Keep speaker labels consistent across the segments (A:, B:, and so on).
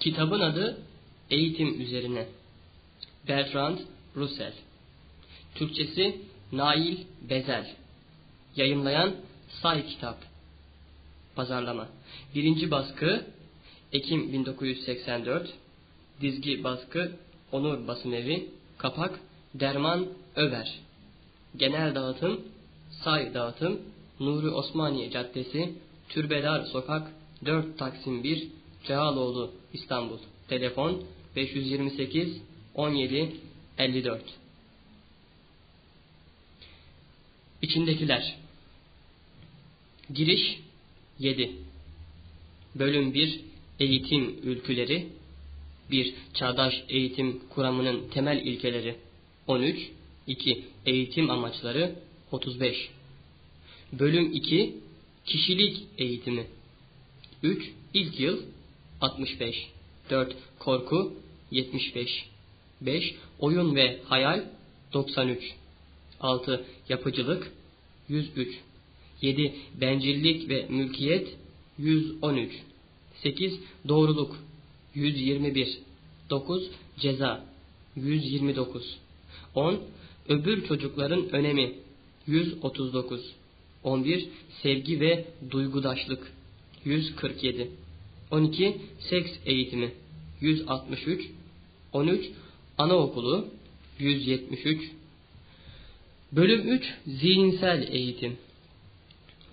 A: Kitabın adı Eğitim Üzerine. Bertrand Russell. Türkçesi Nail Bezel. Yayınlayan Say Kitap. Pazarlama. Birinci baskı Ekim 1984. Dizgi baskı Onur Basınevi. Kapak Derman Över. Genel dağıtım Say dağıtım Nuri Osmaniye Caddesi Türbedar Sokak 4 Taksim 1 Cağaloğlu İstanbul. Telefon 528 17 54. İçindekiler. Giriş 7. Bölüm 1 Eğitim ülküleri 1. Çağdaş eğitim kuramının temel ilkeleri 13. 2. Eğitim amaçları 35. Bölüm 2 Kişilik eğitimi 3. İlk yıl 65 4. Korku 75 5. Oyun ve hayal 93 6. Yapıcılık 103 7. Bencillik ve mülkiyet 113 8. Doğruluk 121 9. Ceza 129 10. Öbür çocukların önemi 139 11. Sevgi ve duygudaşlık 147 12. Seks eğitimi 163 13. Anaokulu 173 Bölüm 3 Zihinsel eğitim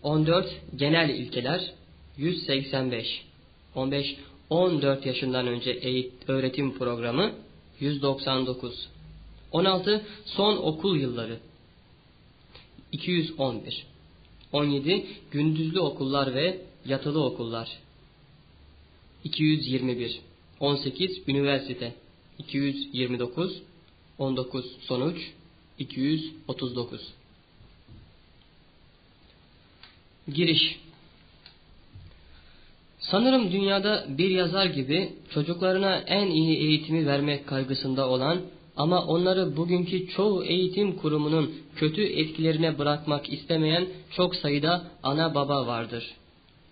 A: 14 Genel ilkeler 185 15 14 yaşından önce eğit öğretim programı 199 16 Son okul yılları 211 17 Gündüzlü okullar ve yatılı okullar 221 18 Üniversite. 229 19 Sonuç 239 Giriş. Sanırım dünyada bir yazar gibi çocuklarına en iyi eğitimi vermek kaygısında olan ama onları bugünkü çoğu eğitim kurumunun kötü etkilerine bırakmak istemeyen çok sayıda ana baba vardır.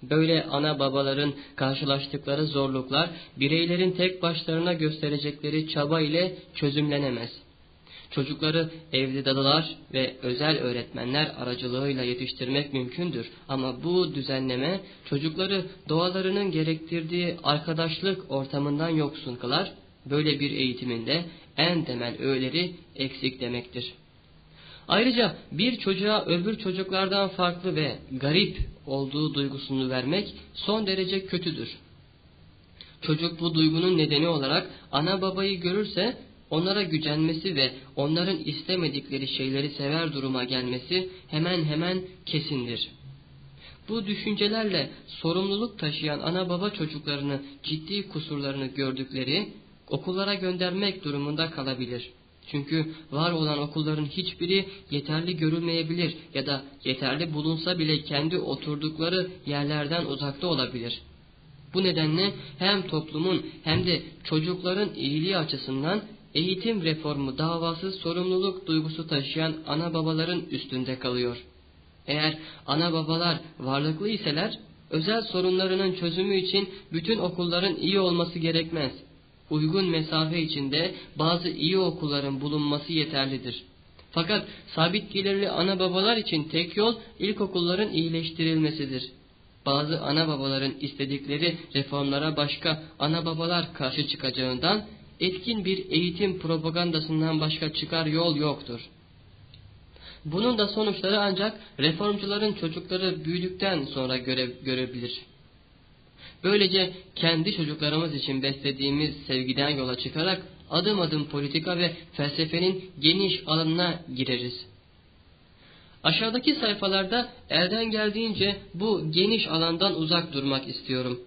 A: Böyle ana babaların karşılaştıkları zorluklar bireylerin tek başlarına gösterecekleri çaba ile çözümlenemez. Çocukları evli dadılar ve özel öğretmenler aracılığıyla yetiştirmek mümkündür ama bu düzenleme çocukları doğalarının gerektirdiği arkadaşlık ortamından yoksun kılar, böyle bir eğitiminde en temel öğeleri eksik demektir. Ayrıca bir çocuğa öbür çocuklardan farklı ve garip olduğu duygusunu vermek son derece kötüdür. Çocuk bu duygunun nedeni olarak ana babayı görürse onlara gücenmesi ve onların istemedikleri şeyleri sever duruma gelmesi hemen hemen kesindir. Bu düşüncelerle sorumluluk taşıyan ana baba çocuklarını ciddi kusurlarını gördükleri okullara göndermek durumunda kalabilir. Çünkü var olan okulların hiçbiri yeterli görülmeyebilir ya da yeterli bulunsa bile kendi oturdukları yerlerden uzakta olabilir. Bu nedenle hem toplumun hem de çocukların iyiliği açısından eğitim reformu davası sorumluluk duygusu taşıyan ana babaların üstünde kalıyor. Eğer ana babalar varlıklı iseler özel sorunlarının çözümü için bütün okulların iyi olması gerekmez. Uygun mesafe içinde bazı iyi okulların bulunması yeterlidir. Fakat sabit gelirli ana babalar için tek yol ilkokulların iyileştirilmesidir. Bazı ana babaların istedikleri reformlara başka ana babalar karşı çıkacağından etkin bir eğitim propagandasından başka çıkar yol yoktur. Bunun da sonuçları ancak reformcuların çocukları büyüdükten sonra göre, görebilir. Böylece kendi çocuklarımız için beslediğimiz sevgiden yola çıkarak adım adım politika ve felsefenin geniş alanına gireriz. Aşağıdaki sayfalarda elden geldiğince bu geniş alandan uzak durmak istiyorum.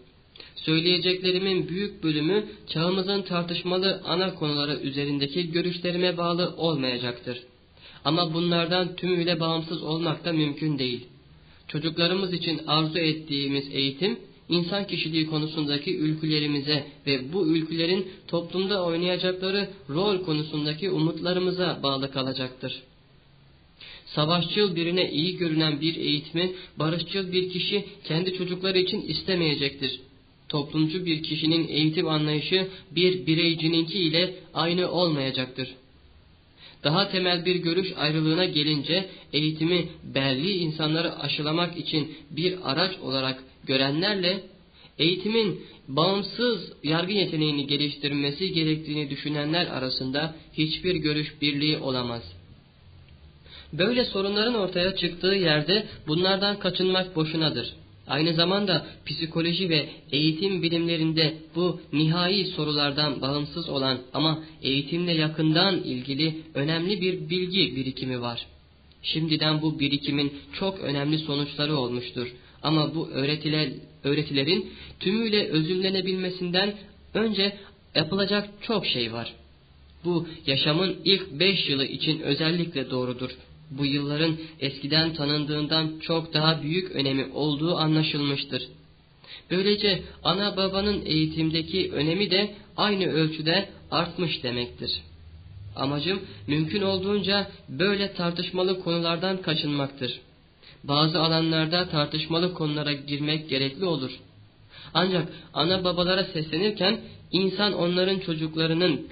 A: Söyleyeceklerimin büyük bölümü çağımızın tartışmalı ana konuları üzerindeki görüşlerime bağlı olmayacaktır. Ama bunlardan tümüyle bağımsız olmak da mümkün değil. Çocuklarımız için arzu ettiğimiz eğitim, insan kişiliği konusundaki ülkülerimize ve bu ülkülerin toplumda oynayacakları rol konusundaki umutlarımıza bağlı kalacaktır. Savaşçıl birine iyi görünen bir eğitimi barışçıl bir kişi kendi çocukları için istemeyecektir. Toplumcu bir kişinin eğitim anlayışı bir bireycininki ile aynı olmayacaktır. Daha temel bir görüş ayrılığına gelince eğitimi belli insanları aşılamak için bir araç olarak görenlerle eğitimin bağımsız yargı yeteneğini geliştirmesi gerektiğini düşünenler arasında hiçbir görüş birliği olamaz. Böyle sorunların ortaya çıktığı yerde bunlardan kaçınmak boşunadır. Aynı zamanda psikoloji ve eğitim bilimlerinde bu nihai sorulardan bağımsız olan ama eğitimle yakından ilgili önemli bir bilgi birikimi var. Şimdiden bu birikimin çok önemli sonuçları olmuştur. Ama bu öğretiler, öğretilerin tümüyle özümlenebilmesinden önce yapılacak çok şey var. Bu yaşamın ilk beş yılı için özellikle doğrudur bu yılların eskiden tanındığından çok daha büyük önemi olduğu anlaşılmıştır. Böylece ana babanın eğitimdeki önemi de aynı ölçüde artmış demektir. Amacım mümkün olduğunca böyle tartışmalı konulardan kaçınmaktır. Bazı alanlarda tartışmalı konulara girmek gerekli olur. Ancak ana babalara seslenirken insan onların çocuklarının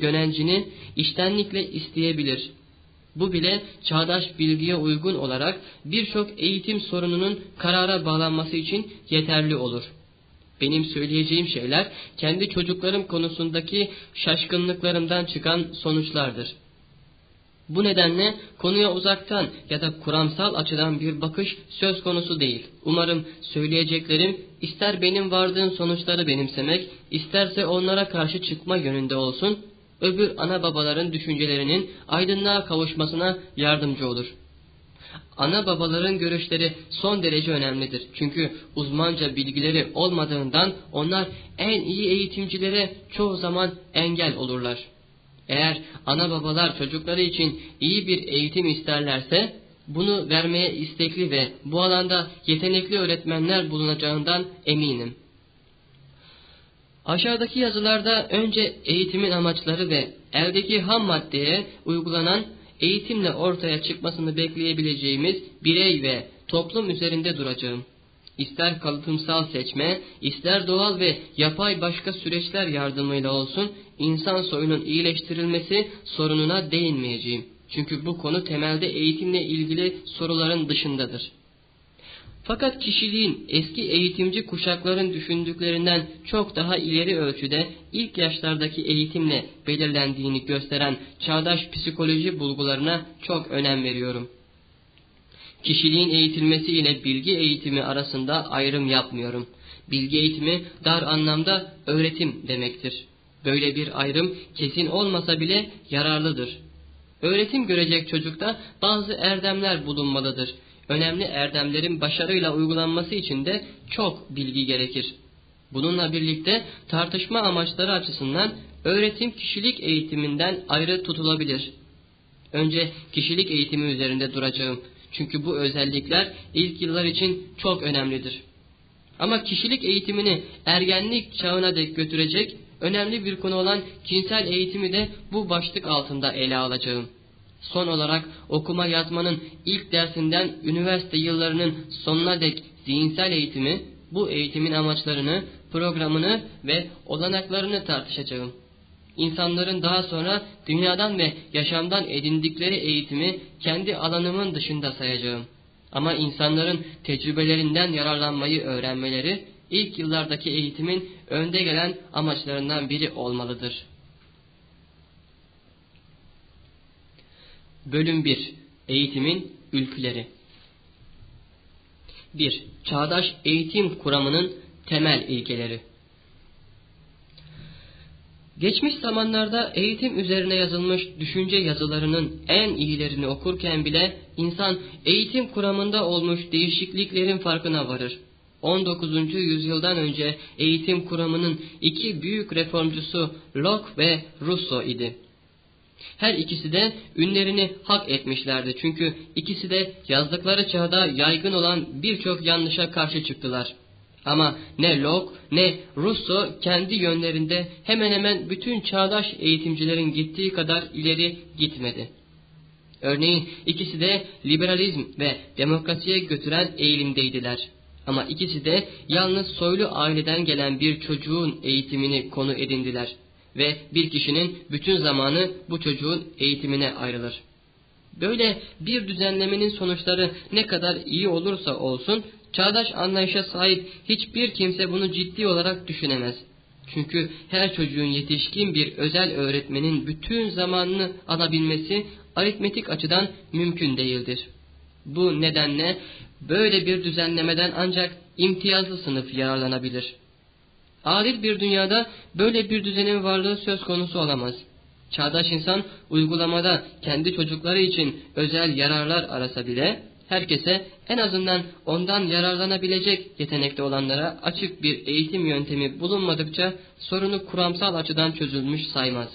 A: gönencini iştenlikle isteyebilir.'' Bu bile çağdaş bilgiye uygun olarak birçok eğitim sorununun karara bağlanması için yeterli olur. Benim söyleyeceğim şeyler kendi çocuklarım konusundaki şaşkınlıklarımdan çıkan sonuçlardır. Bu nedenle konuya uzaktan ya da kuramsal açıdan bir bakış söz konusu değil. Umarım söyleyeceklerim ister benim vardığım sonuçları benimsemek, isterse onlara karşı çıkma yönünde olsun öbür ana babaların düşüncelerinin aydınlığa kavuşmasına yardımcı olur. Ana babaların görüşleri son derece önemlidir. Çünkü uzmanca bilgileri olmadığından onlar en iyi eğitimcilere çoğu zaman engel olurlar. Eğer ana babalar çocukları için iyi bir eğitim isterlerse bunu vermeye istekli ve bu alanda yetenekli öğretmenler bulunacağından eminim. Aşağıdaki yazılarda önce eğitimin amaçları ve eldeki ham maddeye uygulanan eğitimle ortaya çıkmasını bekleyebileceğimiz birey ve toplum üzerinde duracağım. İster kalıtımsal seçme, ister doğal ve yapay başka süreçler yardımıyla olsun, insan soyunun iyileştirilmesi sorununa değinmeyeceğim. Çünkü bu konu temelde eğitimle ilgili soruların dışındadır. Fakat kişiliğin eski eğitimci kuşakların düşündüklerinden çok daha ileri ölçüde ilk yaşlardaki eğitimle belirlendiğini gösteren çağdaş psikoloji bulgularına çok önem veriyorum. Kişiliğin eğitilmesi ile bilgi eğitimi arasında ayrım yapmıyorum. Bilgi eğitimi dar anlamda öğretim demektir. Böyle bir ayrım kesin olmasa bile yararlıdır. Öğretim görecek çocukta bazı erdemler bulunmalıdır önemli erdemlerin başarıyla uygulanması için de çok bilgi gerekir. Bununla birlikte tartışma amaçları açısından öğretim kişilik eğitiminden ayrı tutulabilir. Önce kişilik eğitimi üzerinde duracağım. Çünkü bu özellikler ilk yıllar için çok önemlidir. Ama kişilik eğitimini ergenlik çağına dek götürecek önemli bir konu olan cinsel eğitimi de bu başlık altında ele alacağım. Son olarak okuma yazmanın ilk dersinden üniversite yıllarının sonuna dek zihinsel eğitimi, bu eğitimin amaçlarını, programını ve olanaklarını tartışacağım. İnsanların daha sonra dünyadan ve yaşamdan edindikleri eğitimi kendi alanımın dışında sayacağım. Ama insanların tecrübelerinden yararlanmayı öğrenmeleri ilk yıllardaki eğitimin önde gelen amaçlarından biri olmalıdır.'' Bölüm 1 Eğitimin Ülküleri 1. Çağdaş eğitim kuramının temel ilkeleri Geçmiş zamanlarda eğitim üzerine yazılmış düşünce yazılarının en iyilerini okurken bile insan eğitim kuramında olmuş değişikliklerin farkına varır. 19. yüzyıldan önce eğitim kuramının iki büyük reformcusu Locke ve Rousseau idi. Her ikisi de ünlerini hak etmişlerdi. Çünkü ikisi de yazdıkları çağda yaygın olan birçok yanlışa karşı çıktılar. Ama ne Locke ne Rousseau kendi yönlerinde hemen hemen bütün çağdaş eğitimcilerin gittiği kadar ileri gitmedi. Örneğin ikisi de liberalizm ve demokrasiye götüren eğilimdeydiler. Ama ikisi de yalnız soylu aileden gelen bir çocuğun eğitimini konu edindiler ve bir kişinin bütün zamanı bu çocuğun eğitimine ayrılır. Böyle bir düzenlemenin sonuçları ne kadar iyi olursa olsun çağdaş anlayışa sahip hiçbir kimse bunu ciddi olarak düşünemez. Çünkü her çocuğun yetişkin bir özel öğretmenin bütün zamanını alabilmesi aritmetik açıdan mümkün değildir. Bu nedenle böyle bir düzenlemeden ancak imtiyazlı sınıf yararlanabilir. Adil bir dünyada böyle bir düzenin varlığı söz konusu olamaz. Çağdaş insan uygulamada kendi çocukları için özel yararlar arasa bile herkese en azından ondan yararlanabilecek yetenekte olanlara açık bir eğitim yöntemi bulunmadıkça sorunu kuramsal açıdan çözülmüş saymaz.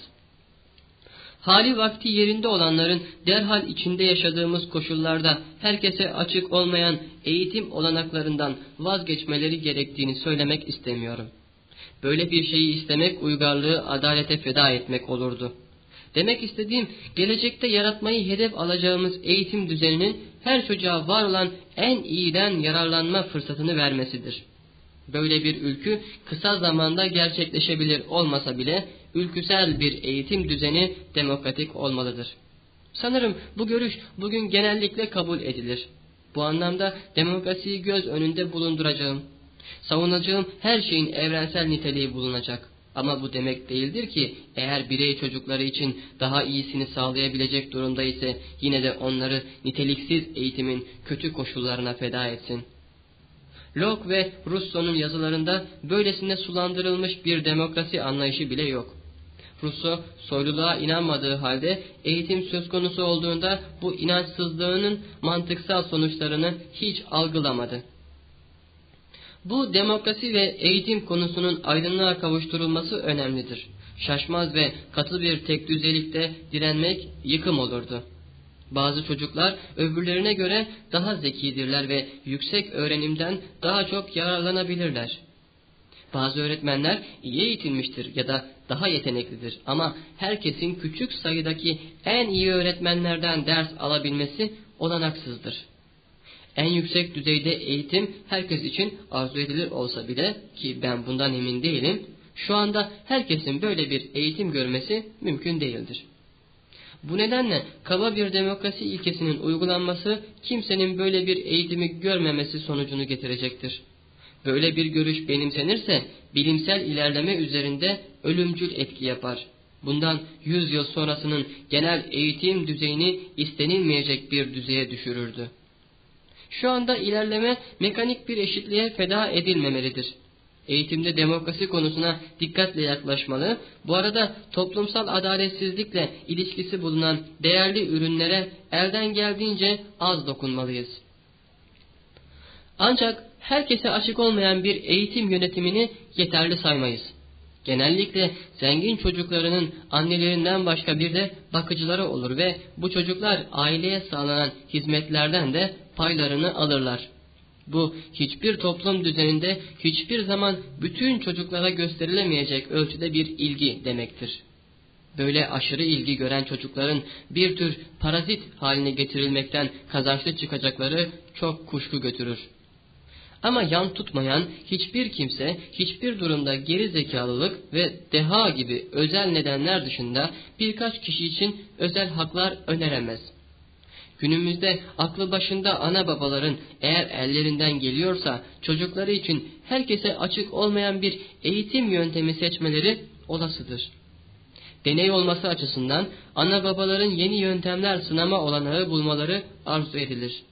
A: Hali vakti yerinde olanların derhal içinde yaşadığımız koşullarda herkese açık olmayan eğitim olanaklarından vazgeçmeleri gerektiğini söylemek istemiyorum. Böyle bir şeyi istemek uygarlığı adalete feda etmek olurdu. Demek istediğim gelecekte yaratmayı hedef alacağımız eğitim düzeninin her çocuğa var olan en iyiden yararlanma fırsatını vermesidir. Böyle bir ülkü kısa zamanda gerçekleşebilir olmasa bile ülküsel bir eğitim düzeni demokratik olmalıdır. Sanırım bu görüş bugün genellikle kabul edilir. Bu anlamda demokrasiyi göz önünde bulunduracağım. Savunacağım her şeyin evrensel niteliği bulunacak. Ama bu demek değildir ki eğer birey çocukları için daha iyisini sağlayabilecek durumda ise yine de onları niteliksiz eğitimin kötü koşullarına feda etsin. Locke ve Rousseau'nun yazılarında böylesine sulandırılmış bir demokrasi anlayışı bile yok. Rousseau soyluluğa inanmadığı halde eğitim söz konusu olduğunda bu inançsızlığının mantıksal sonuçlarını hiç algılamadı. Bu demokrasi ve eğitim konusunun aydınlığa kavuşturulması önemlidir. Şaşmaz ve katı bir tek düzelikte direnmek yıkım olurdu. Bazı çocuklar öbürlerine göre daha zekidirler ve yüksek öğrenimden daha çok yararlanabilirler. Bazı öğretmenler iyi eğitilmiştir ya da daha yeteneklidir ama herkesin küçük sayıdaki en iyi öğretmenlerden ders alabilmesi olanaksızdır. En yüksek düzeyde eğitim herkes için arzu edilir olsa bile ki ben bundan emin değilim, şu anda herkesin böyle bir eğitim görmesi mümkün değildir. Bu nedenle kaba bir demokrasi ilkesinin uygulanması kimsenin böyle bir eğitimi görmemesi sonucunu getirecektir. Böyle bir görüş benimsenirse bilimsel ilerleme üzerinde ölümcül etki yapar. Bundan yüz yıl sonrasının genel eğitim düzeyini istenilmeyecek bir düzeye düşürürdü. Şu anda ilerleme mekanik bir eşitliğe feda edilmemelidir. Eğitimde demokrasi konusuna dikkatle yaklaşmalı, bu arada toplumsal adaletsizlikle ilişkisi bulunan değerli ürünlere elden geldiğince az dokunmalıyız. Ancak herkese açık olmayan bir eğitim yönetimini yeterli saymayız. Genellikle zengin çocuklarının annelerinden başka bir de bakıcıları olur ve bu çocuklar aileye sağlanan hizmetlerden de paylarını alırlar. Bu hiçbir toplum düzeninde hiçbir zaman bütün çocuklara gösterilemeyecek ölçüde bir ilgi demektir. Böyle aşırı ilgi gören çocukların bir tür parazit haline getirilmekten kazançlı çıkacakları çok kuşku götürür. Ama yan tutmayan hiçbir kimse hiçbir durumda geri zekalılık ve deha gibi özel nedenler dışında birkaç kişi için özel haklar öneremez. Günümüzde aklı başında ana babaların eğer ellerinden geliyorsa çocukları için herkese açık olmayan bir eğitim yöntemi seçmeleri olasıdır. Deney olması açısından ana babaların yeni yöntemler sınama olanağı bulmaları arzu edilir.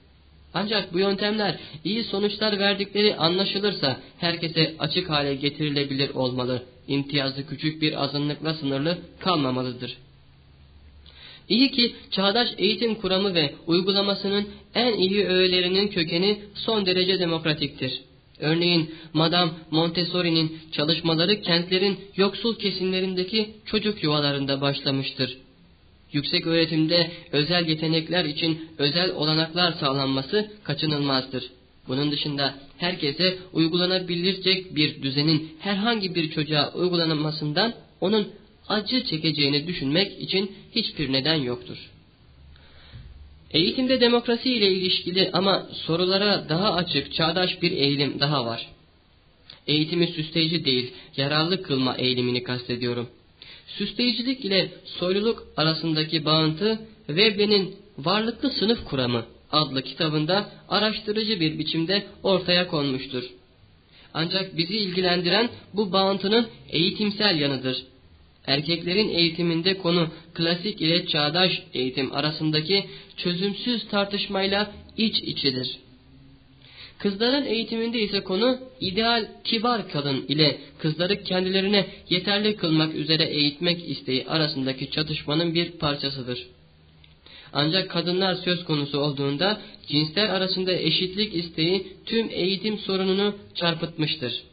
A: Ancak bu yöntemler iyi sonuçlar verdikleri anlaşılırsa herkese açık hale getirilebilir olmalı. İmtiyazı küçük bir azınlıkla sınırlı kalmamalıdır. İyi ki çağdaş eğitim kuramı ve uygulamasının en iyi öğelerinin kökeni son derece demokratiktir. Örneğin Madame Montessori'nin çalışmaları kentlerin yoksul kesimlerindeki çocuk yuvalarında başlamıştır. Yüksek öğretimde özel yetenekler için özel olanaklar sağlanması kaçınılmazdır. Bunun dışında herkese uygulanabilecek bir düzenin herhangi bir çocuğa uygulanmasından onun acı çekeceğini düşünmek için hiçbir neden yoktur. Eğitimde demokrasi ile ilişkili ama sorulara daha açık, çağdaş bir eğilim daha var. Eğitimi süsleyici değil, yararlı kılma eğilimini kastediyorum. Süsleyicilik ile soyluluk arasındaki bağıntı Vebbe'nin Varlıklı Sınıf Kuramı adlı kitabında araştırıcı bir biçimde ortaya konmuştur. Ancak bizi ilgilendiren bu bağıntının eğitimsel yanıdır. Erkeklerin eğitiminde konu klasik ile çağdaş eğitim arasındaki çözümsüz tartışmayla iç içedir. Kızların eğitiminde ise konu ideal kibar kadın ile kızları kendilerine yeterli kılmak üzere eğitmek isteği arasındaki çatışmanın bir parçasıdır. Ancak kadınlar söz konusu olduğunda cinsler arasında eşitlik isteği tüm eğitim sorununu çarpıtmıştır.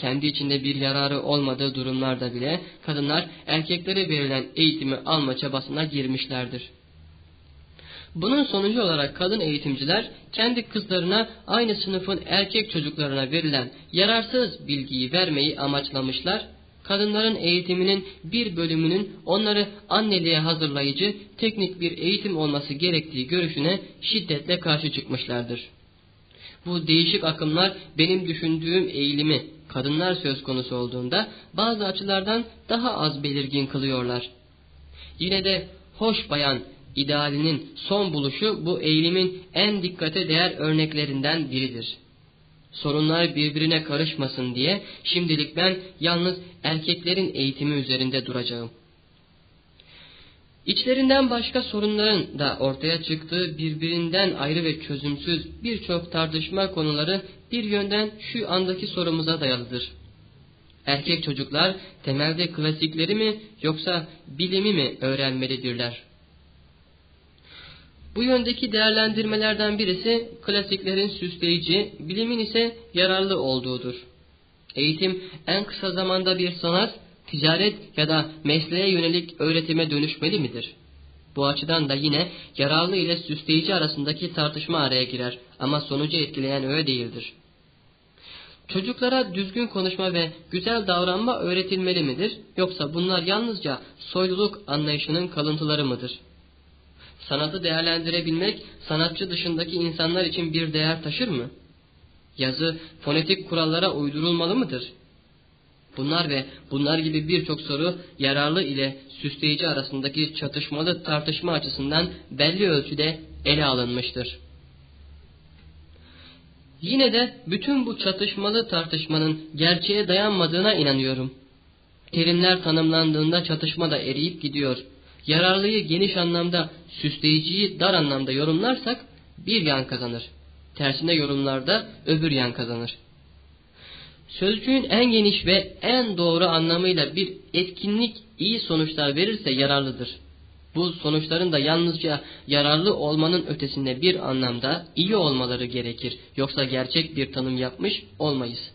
A: Kendi içinde bir yararı olmadığı durumlarda bile kadınlar erkeklere verilen eğitimi alma çabasına girmişlerdir. Bunun sonucu olarak kadın eğitimciler kendi kızlarına aynı sınıfın erkek çocuklarına verilen yararsız bilgiyi vermeyi amaçlamışlar kadınların eğitiminin bir bölümünün onları anneliğe hazırlayıcı teknik bir eğitim olması gerektiği görüşüne şiddetle karşı çıkmışlardır. Bu değişik akımlar benim düşündüğüm eğilimi kadınlar söz konusu olduğunda bazı açılardan daha az belirgin kılıyorlar. Yine de hoş bayan idealinin son buluşu bu eğilimin en dikkate değer örneklerinden biridir.'' sorunlar birbirine karışmasın diye şimdilik ben yalnız erkeklerin eğitimi üzerinde duracağım. İçlerinden başka sorunların da ortaya çıktığı birbirinden ayrı ve çözümsüz birçok tartışma konuları bir yönden şu andaki sorumuza dayalıdır. Erkek çocuklar temelde klasikleri mi yoksa bilimi mi öğrenmelidirler? Bu yöndeki değerlendirmelerden birisi klasiklerin süsleyici, bilimin ise yararlı olduğudur. Eğitim en kısa zamanda bir sanat, ticaret ya da mesleğe yönelik öğretime dönüşmeli midir? Bu açıdan da yine yararlı ile süsleyici arasındaki tartışma araya girer ama sonucu etkileyen öyle değildir. Çocuklara düzgün konuşma ve güzel davranma öğretilmeli midir yoksa bunlar yalnızca soyluluk anlayışının kalıntıları mıdır?'' Sanatı değerlendirebilmek sanatçı dışındaki insanlar için bir değer taşır mı? Yazı fonetik kurallara uydurulmalı mıdır? Bunlar ve bunlar gibi birçok soru yararlı ile süsleyici arasındaki çatışmalı tartışma açısından belli ölçüde ele alınmıştır. Yine de bütün bu çatışmalı tartışmanın gerçeğe dayanmadığına inanıyorum. Terimler tanımlandığında çatışma da eriyip gidiyor yararlıyı geniş anlamda, süsleyiciyi dar anlamda yorumlarsak bir yan kazanır. Tersine yorumlarda öbür yan kazanır. Sözcüğün en geniş ve en doğru anlamıyla bir etkinlik iyi sonuçlar verirse yararlıdır. Bu sonuçların da yalnızca yararlı olmanın ötesinde bir anlamda iyi olmaları gerekir. Yoksa gerçek bir tanım yapmış olmayız.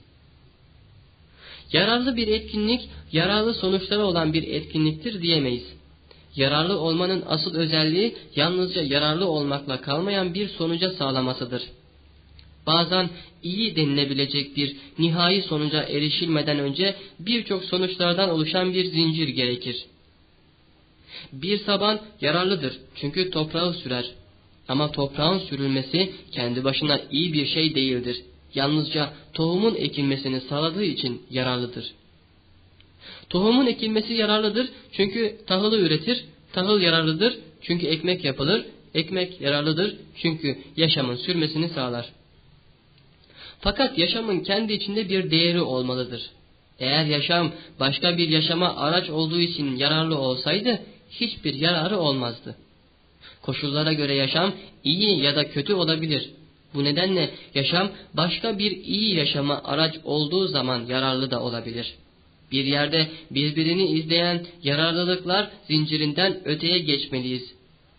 A: Yararlı bir etkinlik, yararlı sonuçları olan bir etkinliktir diyemeyiz. Yararlı olmanın asıl özelliği yalnızca yararlı olmakla kalmayan bir sonuca sağlamasıdır. Bazen iyi denilebilecek bir nihai sonuca erişilmeden önce birçok sonuçlardan oluşan bir zincir gerekir. Bir saban yararlıdır çünkü toprağı sürer. Ama toprağın sürülmesi kendi başına iyi bir şey değildir. Yalnızca tohumun ekilmesini sağladığı için yararlıdır.'' Tohumun ekilmesi yararlıdır çünkü tahılı üretir. Tahıl yararlıdır çünkü ekmek yapılır. Ekmek yararlıdır çünkü yaşamın sürmesini sağlar. Fakat yaşamın kendi içinde bir değeri olmalıdır. Eğer yaşam başka bir yaşama araç olduğu için yararlı olsaydı hiçbir yararı olmazdı. Koşullara göre yaşam iyi ya da kötü olabilir. Bu nedenle yaşam başka bir iyi yaşama araç olduğu zaman yararlı da olabilir.'' Bir yerde birbirini izleyen yararlılıklar zincirinden öteye geçmeliyiz.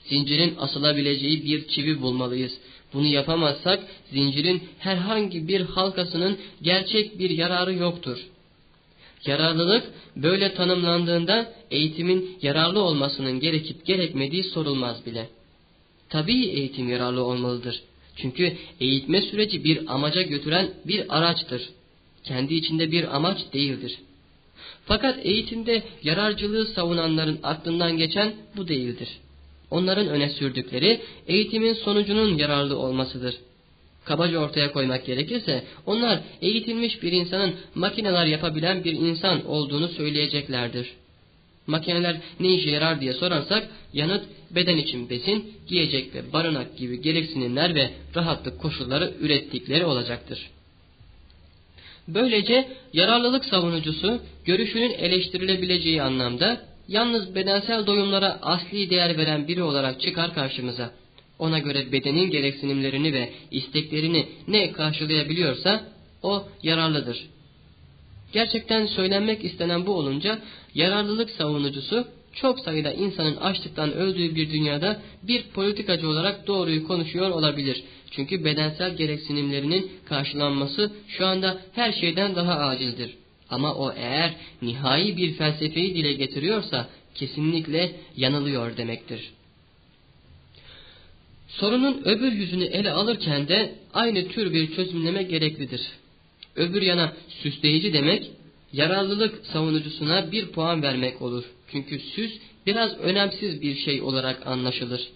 A: Zincirin asılabileceği bir çivi bulmalıyız. Bunu yapamazsak zincirin herhangi bir halkasının gerçek bir yararı yoktur. Yararlılık böyle tanımlandığında eğitimin yararlı olmasının gerekip gerekmediği sorulmaz bile. Tabii eğitim yararlı olmalıdır. Çünkü eğitme süreci bir amaca götüren bir araçtır. Kendi içinde bir amaç değildir. Fakat eğitimde yararcılığı savunanların aklından geçen bu değildir. Onların öne sürdükleri eğitimin sonucunun yararlı olmasıdır. Kabaca ortaya koymak gerekirse onlar eğitilmiş bir insanın makineler yapabilen bir insan olduğunu söyleyeceklerdir. Makineler ne işe yarar diye sorarsak yanıt beden için besin, giyecek ve barınak gibi gereksinimler ve rahatlık koşulları ürettikleri olacaktır. Böylece yararlılık savunucusu görüşünün eleştirilebileceği anlamda yalnız bedensel doyumlara asli değer veren biri olarak çıkar karşımıza. Ona göre bedenin gereksinimlerini ve isteklerini ne karşılayabiliyorsa o yararlıdır. Gerçekten söylenmek istenen bu olunca yararlılık savunucusu çok sayıda insanın açlıktan öldüğü bir dünyada bir politikacı olarak doğruyu konuşuyor olabilir. Çünkü bedensel gereksinimlerinin karşılanması şu anda her şeyden daha acildir. Ama o eğer nihai bir felsefeyi dile getiriyorsa kesinlikle yanılıyor demektir. Sorunun öbür yüzünü ele alırken de aynı tür bir çözümleme gereklidir. Öbür yana süsleyici demek, yararlılık savunucusuna bir puan vermek olur. Çünkü süs biraz önemsiz bir şey olarak anlaşılır.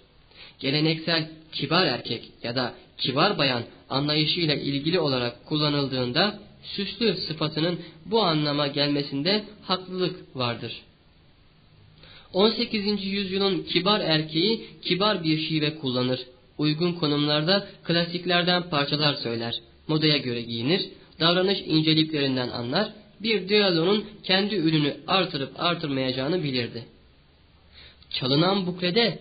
A: Geleneksel kibar erkek ya da kibar bayan anlayışıyla ilgili olarak kullanıldığında süslü sıfatının bu anlama gelmesinde haklılık vardır. 18. yüzyılın kibar erkeği kibar bir şive kullanır. Uygun konumlarda klasiklerden parçalar söyler. Modaya göre giyinir, davranış inceliklerinden anlar, bir diyaloğun kendi ürünü artırıp artırmayacağını bilirdi. Çalınan buklede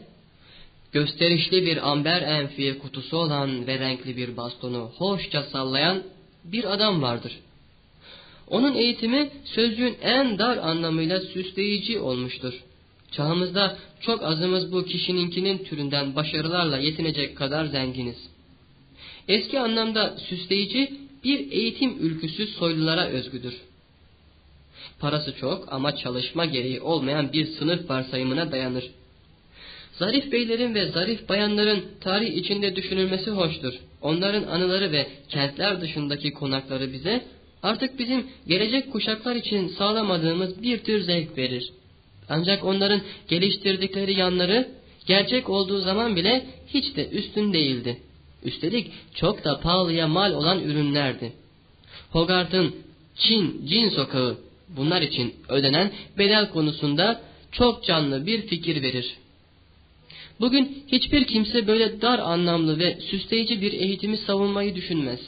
A: gösterişli bir amber enfiye kutusu olan ve renkli bir bastonu hoşça sallayan bir adam vardır. Onun eğitimi sözcüğün en dar anlamıyla süsleyici olmuştur. Çağımızda çok azımız bu kişininkinin türünden başarılarla yetinecek kadar zenginiz. Eski anlamda süsleyici bir eğitim ülküsü soylulara özgüdür. Parası çok ama çalışma gereği olmayan bir sınıf varsayımına dayanır. Zarif beylerin ve zarif bayanların tarih içinde düşünülmesi hoştur. Onların anıları ve kentler dışındaki konakları bize artık bizim gelecek kuşaklar için sağlamadığımız bir tür zevk verir. Ancak onların geliştirdikleri yanları gerçek olduğu zaman bile hiç de üstün değildi. Üstelik çok da pahalıya mal olan ürünlerdi. Hogarth'ın Çin Cin Sokağı bunlar için ödenen bedel konusunda çok canlı bir fikir verir. Bugün hiçbir kimse böyle dar anlamlı ve süsleyici bir eğitimi savunmayı düşünmez.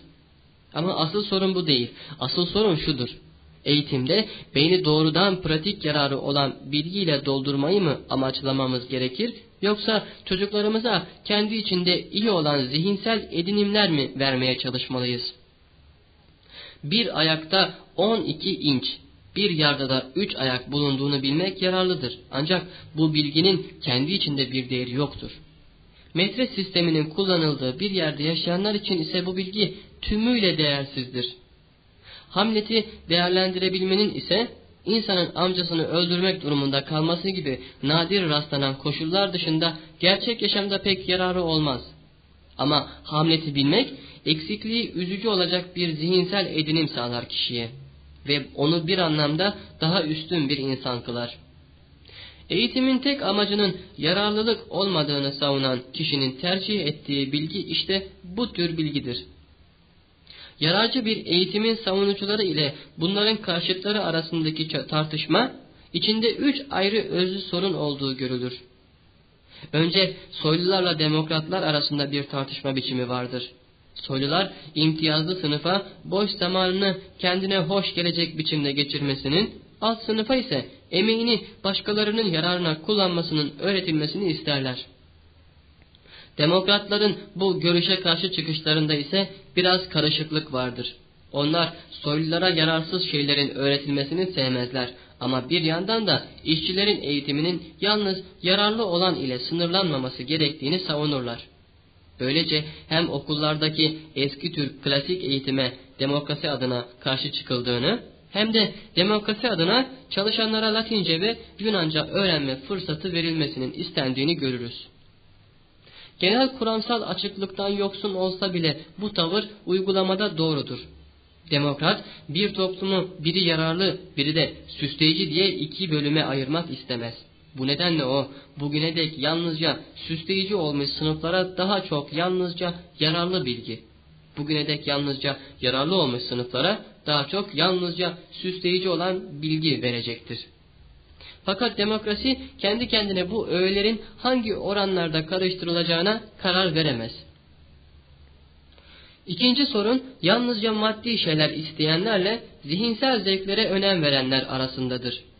A: Ama asıl sorun bu değil. Asıl sorun şudur. Eğitimde beyni doğrudan pratik yararı olan bilgiyle doldurmayı mı amaçlamamız gerekir yoksa çocuklarımıza kendi içinde iyi olan zihinsel edinimler mi vermeye çalışmalıyız? Bir ayakta 12 inç, bir de 3 ayak bulunduğunu bilmek yararlıdır. Ancak bu bilginin kendi içinde bir değeri yoktur. Metre sisteminin kullanıldığı bir yerde yaşayanlar için ise bu bilgi tümüyle değersizdir. Hamlet'i değerlendirebilmenin ise insanın amcasını öldürmek durumunda kalması gibi nadir rastlanan koşullar dışında gerçek yaşamda pek yararı olmaz. Ama Hamlet'i bilmek eksikliği üzücü olacak bir zihinsel edinim sağlar kişiye ve onu bir anlamda daha üstün bir insan kılar. Eğitimin tek amacının yararlılık olmadığını savunan kişinin tercih ettiği bilgi işte bu tür bilgidir. Yararcı bir eğitimin savunucuları ile bunların karşıtları arasındaki tartışma içinde üç ayrı özlü sorun olduğu görülür. Önce soylularla demokratlar arasında bir tartışma biçimi vardır. Soylular imtiyazlı sınıfa boş zamanını kendine hoş gelecek biçimde geçirmesinin, alt sınıfa ise emeğini başkalarının yararına kullanmasının öğretilmesini isterler. Demokratların bu görüşe karşı çıkışlarında ise biraz karışıklık vardır. Onlar soylulara yararsız şeylerin öğretilmesini sevmezler ama bir yandan da işçilerin eğitiminin yalnız yararlı olan ile sınırlanmaması gerektiğini savunurlar. Böylece hem okullardaki eski tür klasik eğitime demokrasi adına karşı çıkıldığını hem de demokrasi adına çalışanlara Latince ve Yunanca öğrenme fırsatı verilmesinin istendiğini görürüz. Genel kuramsal açıklıktan yoksun olsa bile bu tavır uygulamada doğrudur. Demokrat bir toplumu biri yararlı biri de süsleyici diye iki bölüme ayırmak istemez. Bu nedenle o bugüne dek yalnızca süsleyici olmuş sınıflara daha çok yalnızca yararlı bilgi, bugüne dek yalnızca yararlı olmuş sınıflara daha çok yalnızca süsleyici olan bilgi verecektir. Fakat demokrasi kendi kendine bu öğelerin hangi oranlarda karıştırılacağına karar veremez. İkinci sorun yalnızca maddi şeyler isteyenlerle zihinsel zevklere önem verenler arasındadır.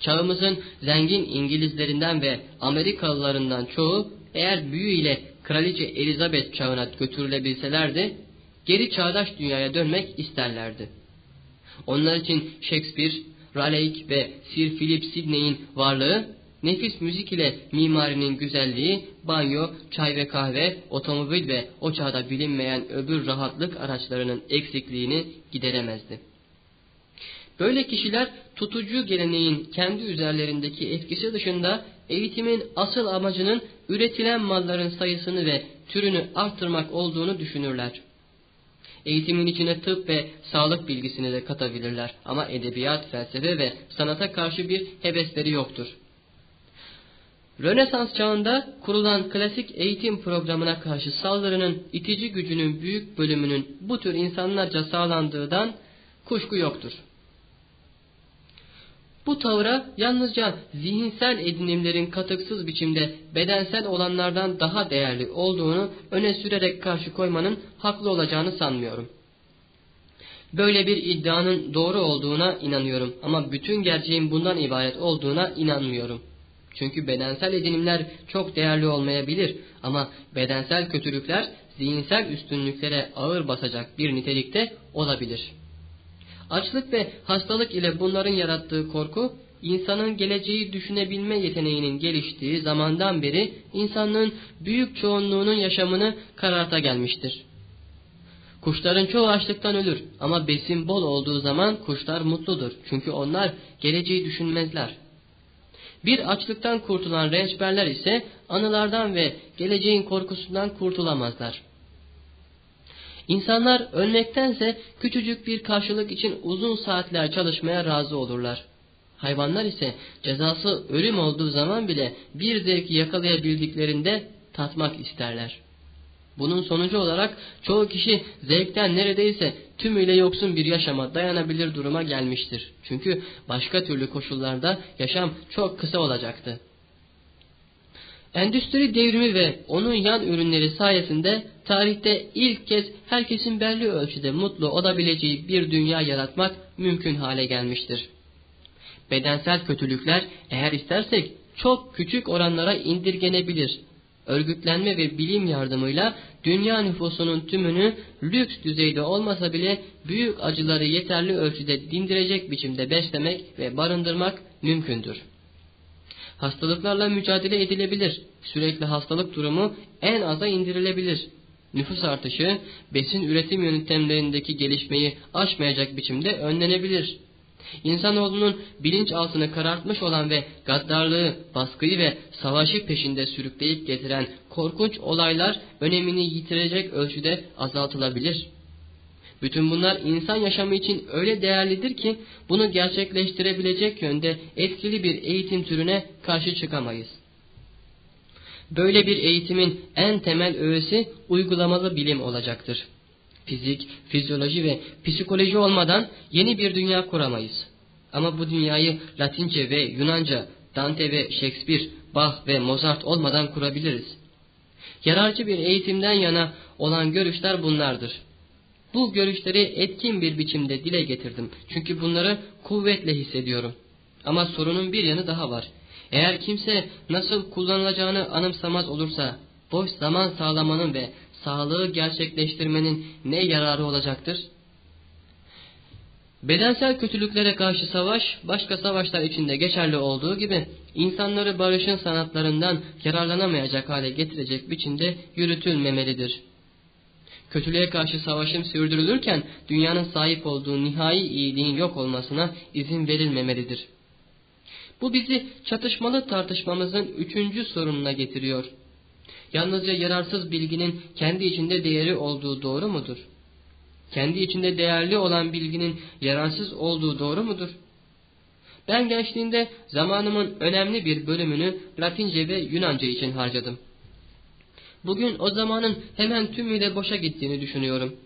A: Çağımızın zengin İngilizlerinden ve Amerikalılarından çoğu eğer büyü ile Kraliçe Elizabeth çağına götürülebilselerdi, geri çağdaş dünyaya dönmek isterlerdi. Onlar için Shakespeare, Raleigh ve Sir Philip Sidney'in varlığı, nefis müzik ile mimarinin güzelliği, banyo, çay ve kahve, otomobil ve o çağda bilinmeyen öbür rahatlık araçlarının eksikliğini gideremezdi. Böyle kişiler tutucu geleneğin kendi üzerlerindeki etkisi dışında eğitimin asıl amacının üretilen malların sayısını ve türünü arttırmak olduğunu düşünürler. Eğitimin içine tıp ve sağlık bilgisini de katabilirler ama edebiyat, felsefe ve sanata karşı bir hevesleri yoktur. Rönesans çağında kurulan klasik eğitim programına karşı saldırının itici gücünün büyük bölümünün bu tür insanlarca sağlandığından kuşku yoktur. Bu tavra yalnızca zihinsel edinimlerin katıksız biçimde bedensel olanlardan daha değerli olduğunu öne sürerek karşı koymanın haklı olacağını sanmıyorum. Böyle bir iddianın doğru olduğuna inanıyorum ama bütün gerçeğin bundan ibaret olduğuna inanmıyorum. Çünkü bedensel edinimler çok değerli olmayabilir ama bedensel kötülükler zihinsel üstünlüklere ağır basacak bir nitelikte olabilir.'' Açlık ve hastalık ile bunların yarattığı korku, insanın geleceği düşünebilme yeteneğinin geliştiği zamandan beri insanlığın büyük çoğunluğunun yaşamını kararta gelmiştir. Kuşların çoğu açlıktan ölür ama besin bol olduğu zaman kuşlar mutludur. Çünkü onlar geleceği düşünmezler. Bir açlıktan kurtulan rençberler ise anılardan ve geleceğin korkusundan kurtulamazlar. İnsanlar ölmektense küçücük bir karşılık için uzun saatler çalışmaya razı olurlar. Hayvanlar ise cezası ölüm olduğu zaman bile bir zevki yakalayabildiklerinde tatmak isterler. Bunun sonucu olarak çoğu kişi zevkten neredeyse tümüyle yoksun bir yaşama dayanabilir duruma gelmiştir. Çünkü başka türlü koşullarda yaşam çok kısa olacaktı. Endüstri devrimi ve onun yan ürünleri sayesinde tarihte ilk kez herkesin belli ölçüde mutlu olabileceği bir dünya yaratmak mümkün hale gelmiştir. Bedensel kötülükler eğer istersek çok küçük oranlara indirgenebilir. Örgütlenme ve bilim yardımıyla dünya nüfusunun tümünü lüks düzeyde olmasa bile büyük acıları yeterli ölçüde dindirecek biçimde beslemek ve barındırmak mümkündür. Hastalıklarla mücadele edilebilir. Sürekli hastalık durumu en aza indirilebilir. Nüfus artışı besin üretim yöntemlerindeki gelişmeyi aşmayacak biçimde önlenebilir. İnsanoğlunun bilinçaltını karartmış olan ve gaddarlığı, baskıyı ve savaşı peşinde sürükleyip getiren korkunç olaylar önemini yitirecek ölçüde azaltılabilir. Bütün bunlar insan yaşamı için öyle değerlidir ki bunu gerçekleştirebilecek yönde etkili bir eğitim türüne karşı çıkamayız. Böyle bir eğitimin en temel öğesi uygulamalı bilim olacaktır. Fizik, fizyoloji ve psikoloji olmadan yeni bir dünya kuramayız. Ama bu dünyayı Latince ve Yunanca, Dante ve Shakespeare, Bach ve Mozart olmadan kurabiliriz. Yararcı bir eğitimden yana olan görüşler bunlardır. Bu görüşleri etkin bir biçimde dile getirdim. Çünkü bunları kuvvetle hissediyorum. Ama sorunun bir yanı daha var. Eğer kimse nasıl kullanılacağını anımsamaz olursa boş zaman sağlamanın ve sağlığı gerçekleştirmenin ne yararı olacaktır? Bedensel kötülüklere karşı savaş, başka savaşlar içinde geçerli olduğu gibi insanları barışın sanatlarından yararlanamayacak hale getirecek biçimde yürütülmemelidir. Kötülüğe karşı savaşım sürdürülürken dünyanın sahip olduğu nihai iyiliğin yok olmasına izin verilmemelidir. Bu bizi çatışmalı tartışmamızın üçüncü sorununa getiriyor. Yalnızca yararsız bilginin kendi içinde değeri olduğu doğru mudur? Kendi içinde değerli olan bilginin yararsız olduğu doğru mudur? Ben gençliğinde zamanımın önemli bir bölümünü Latince ve Yunanca için harcadım. Bugün o zamanın hemen tümüyle boşa gittiğini düşünüyorum.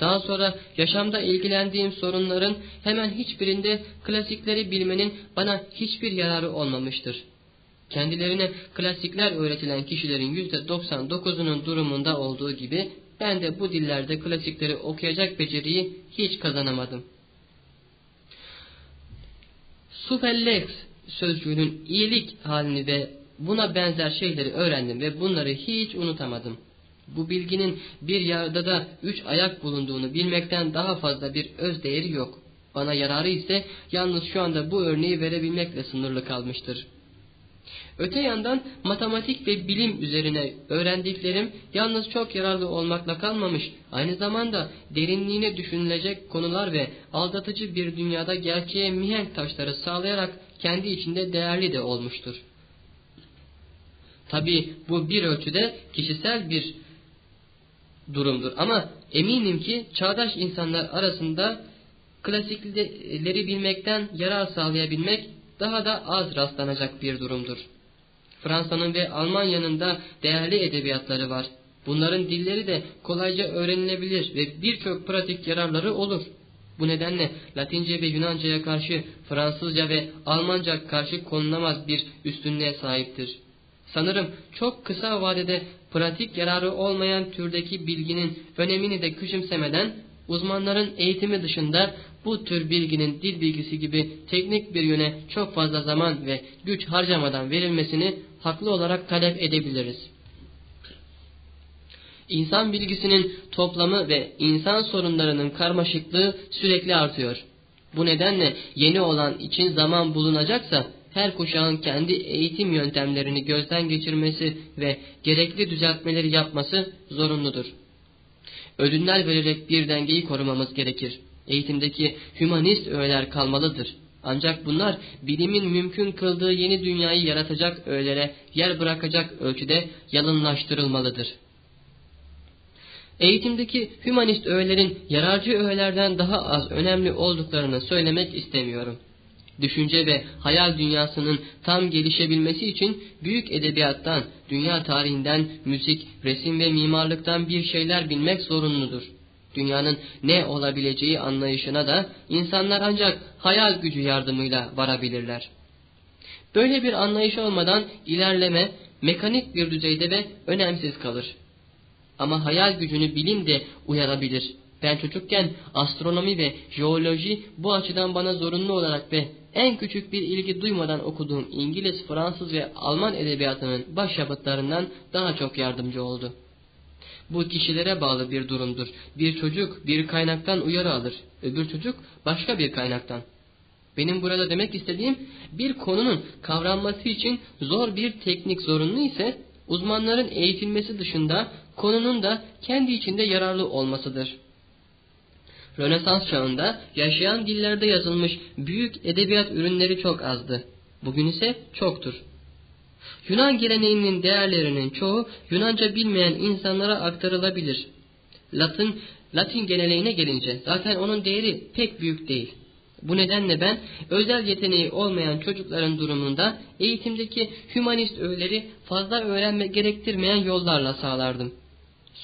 A: Daha sonra yaşamda ilgilendiğim sorunların hemen hiçbirinde klasikleri bilmenin bana hiçbir yararı olmamıştır. Kendilerine klasikler öğretilen kişilerin yüzde 99'unun durumunda olduğu gibi ben de bu dillerde klasikleri okuyacak beceriyi hiç kazanamadım. Sufelleks sözcüğünün iyilik halini ve buna benzer şeyleri öğrendim ve bunları hiç unutamadım. Bu bilginin bir yerde da üç ayak bulunduğunu bilmekten daha fazla bir öz değeri yok. Bana yararı ise yalnız şu anda bu örneği verebilmekle sınırlı kalmıştır. Öte yandan matematik ve bilim üzerine öğrendiklerim yalnız çok yararlı olmakla kalmamış, aynı zamanda derinliğine düşünülecek konular ve aldatıcı bir dünyada gerçeğe mihenk taşları sağlayarak kendi içinde değerli de olmuştur. Tabi bu bir ölçüde kişisel bir durumdur ama eminim ki çağdaş insanlar arasında klasikleri bilmekten yarar sağlayabilmek daha da az rastlanacak bir durumdur. Fransa'nın ve Almanya'nın da değerli edebiyatları var. Bunların dilleri de kolayca öğrenilebilir ve birçok pratik yararları olur. Bu nedenle Latince ve Yunanca'ya karşı Fransızca ve Almanca karşı konulamaz bir üstünlüğe sahiptir. Sanırım çok kısa vadede pratik yararı olmayan türdeki bilginin önemini de küçümsemeden uzmanların eğitimi dışında bu tür bilginin dil bilgisi gibi teknik bir yöne çok fazla zaman ve güç harcamadan verilmesini haklı olarak talep edebiliriz. İnsan bilgisinin toplamı ve insan sorunlarının karmaşıklığı sürekli artıyor. Bu nedenle yeni olan için zaman bulunacaksa her kuşağın kendi eğitim yöntemlerini gözden geçirmesi ve gerekli düzeltmeleri yapması zorunludur. Ödünler vererek bir dengeyi korumamız gerekir. Eğitimdeki hümanist öğeler kalmalıdır. Ancak bunlar bilimin mümkün kıldığı yeni dünyayı yaratacak öğelere yer bırakacak ölçüde yalınlaştırılmalıdır. Eğitimdeki hümanist öğelerin yararcı öğelerden daha az önemli olduklarını söylemek istemiyorum. Düşünce ve hayal dünyasının tam gelişebilmesi için büyük edebiyattan, dünya tarihinden, müzik, resim ve mimarlıktan bir şeyler bilmek zorunludur dünyanın ne olabileceği anlayışına da insanlar ancak hayal gücü yardımıyla varabilirler. Böyle bir anlayış olmadan ilerleme mekanik bir düzeyde ve önemsiz kalır. Ama hayal gücünü bilim de uyarabilir. Ben çocukken astronomi ve jeoloji bu açıdan bana zorunlu olarak ve en küçük bir ilgi duymadan okuduğum İngiliz, Fransız ve Alman edebiyatının başyapıtlarından daha çok yardımcı oldu. Bu kişilere bağlı bir durumdur. Bir çocuk bir kaynaktan uyarı alır. Öbür çocuk başka bir kaynaktan. Benim burada demek istediğim bir konunun kavranması için zor bir teknik zorunlu ise uzmanların eğitilmesi dışında konunun da kendi içinde yararlı olmasıdır. Rönesans çağında yaşayan dillerde yazılmış büyük edebiyat ürünleri çok azdı. Bugün ise çoktur. Yunan geleneğinin değerlerinin çoğu Yunanca bilmeyen insanlara aktarılabilir. Latin, Latin geleneğine gelince zaten onun değeri pek büyük değil. Bu nedenle ben özel yeteneği olmayan çocukların durumunda eğitimdeki hümanist öğeleri fazla öğrenme gerektirmeyen yollarla sağlardım.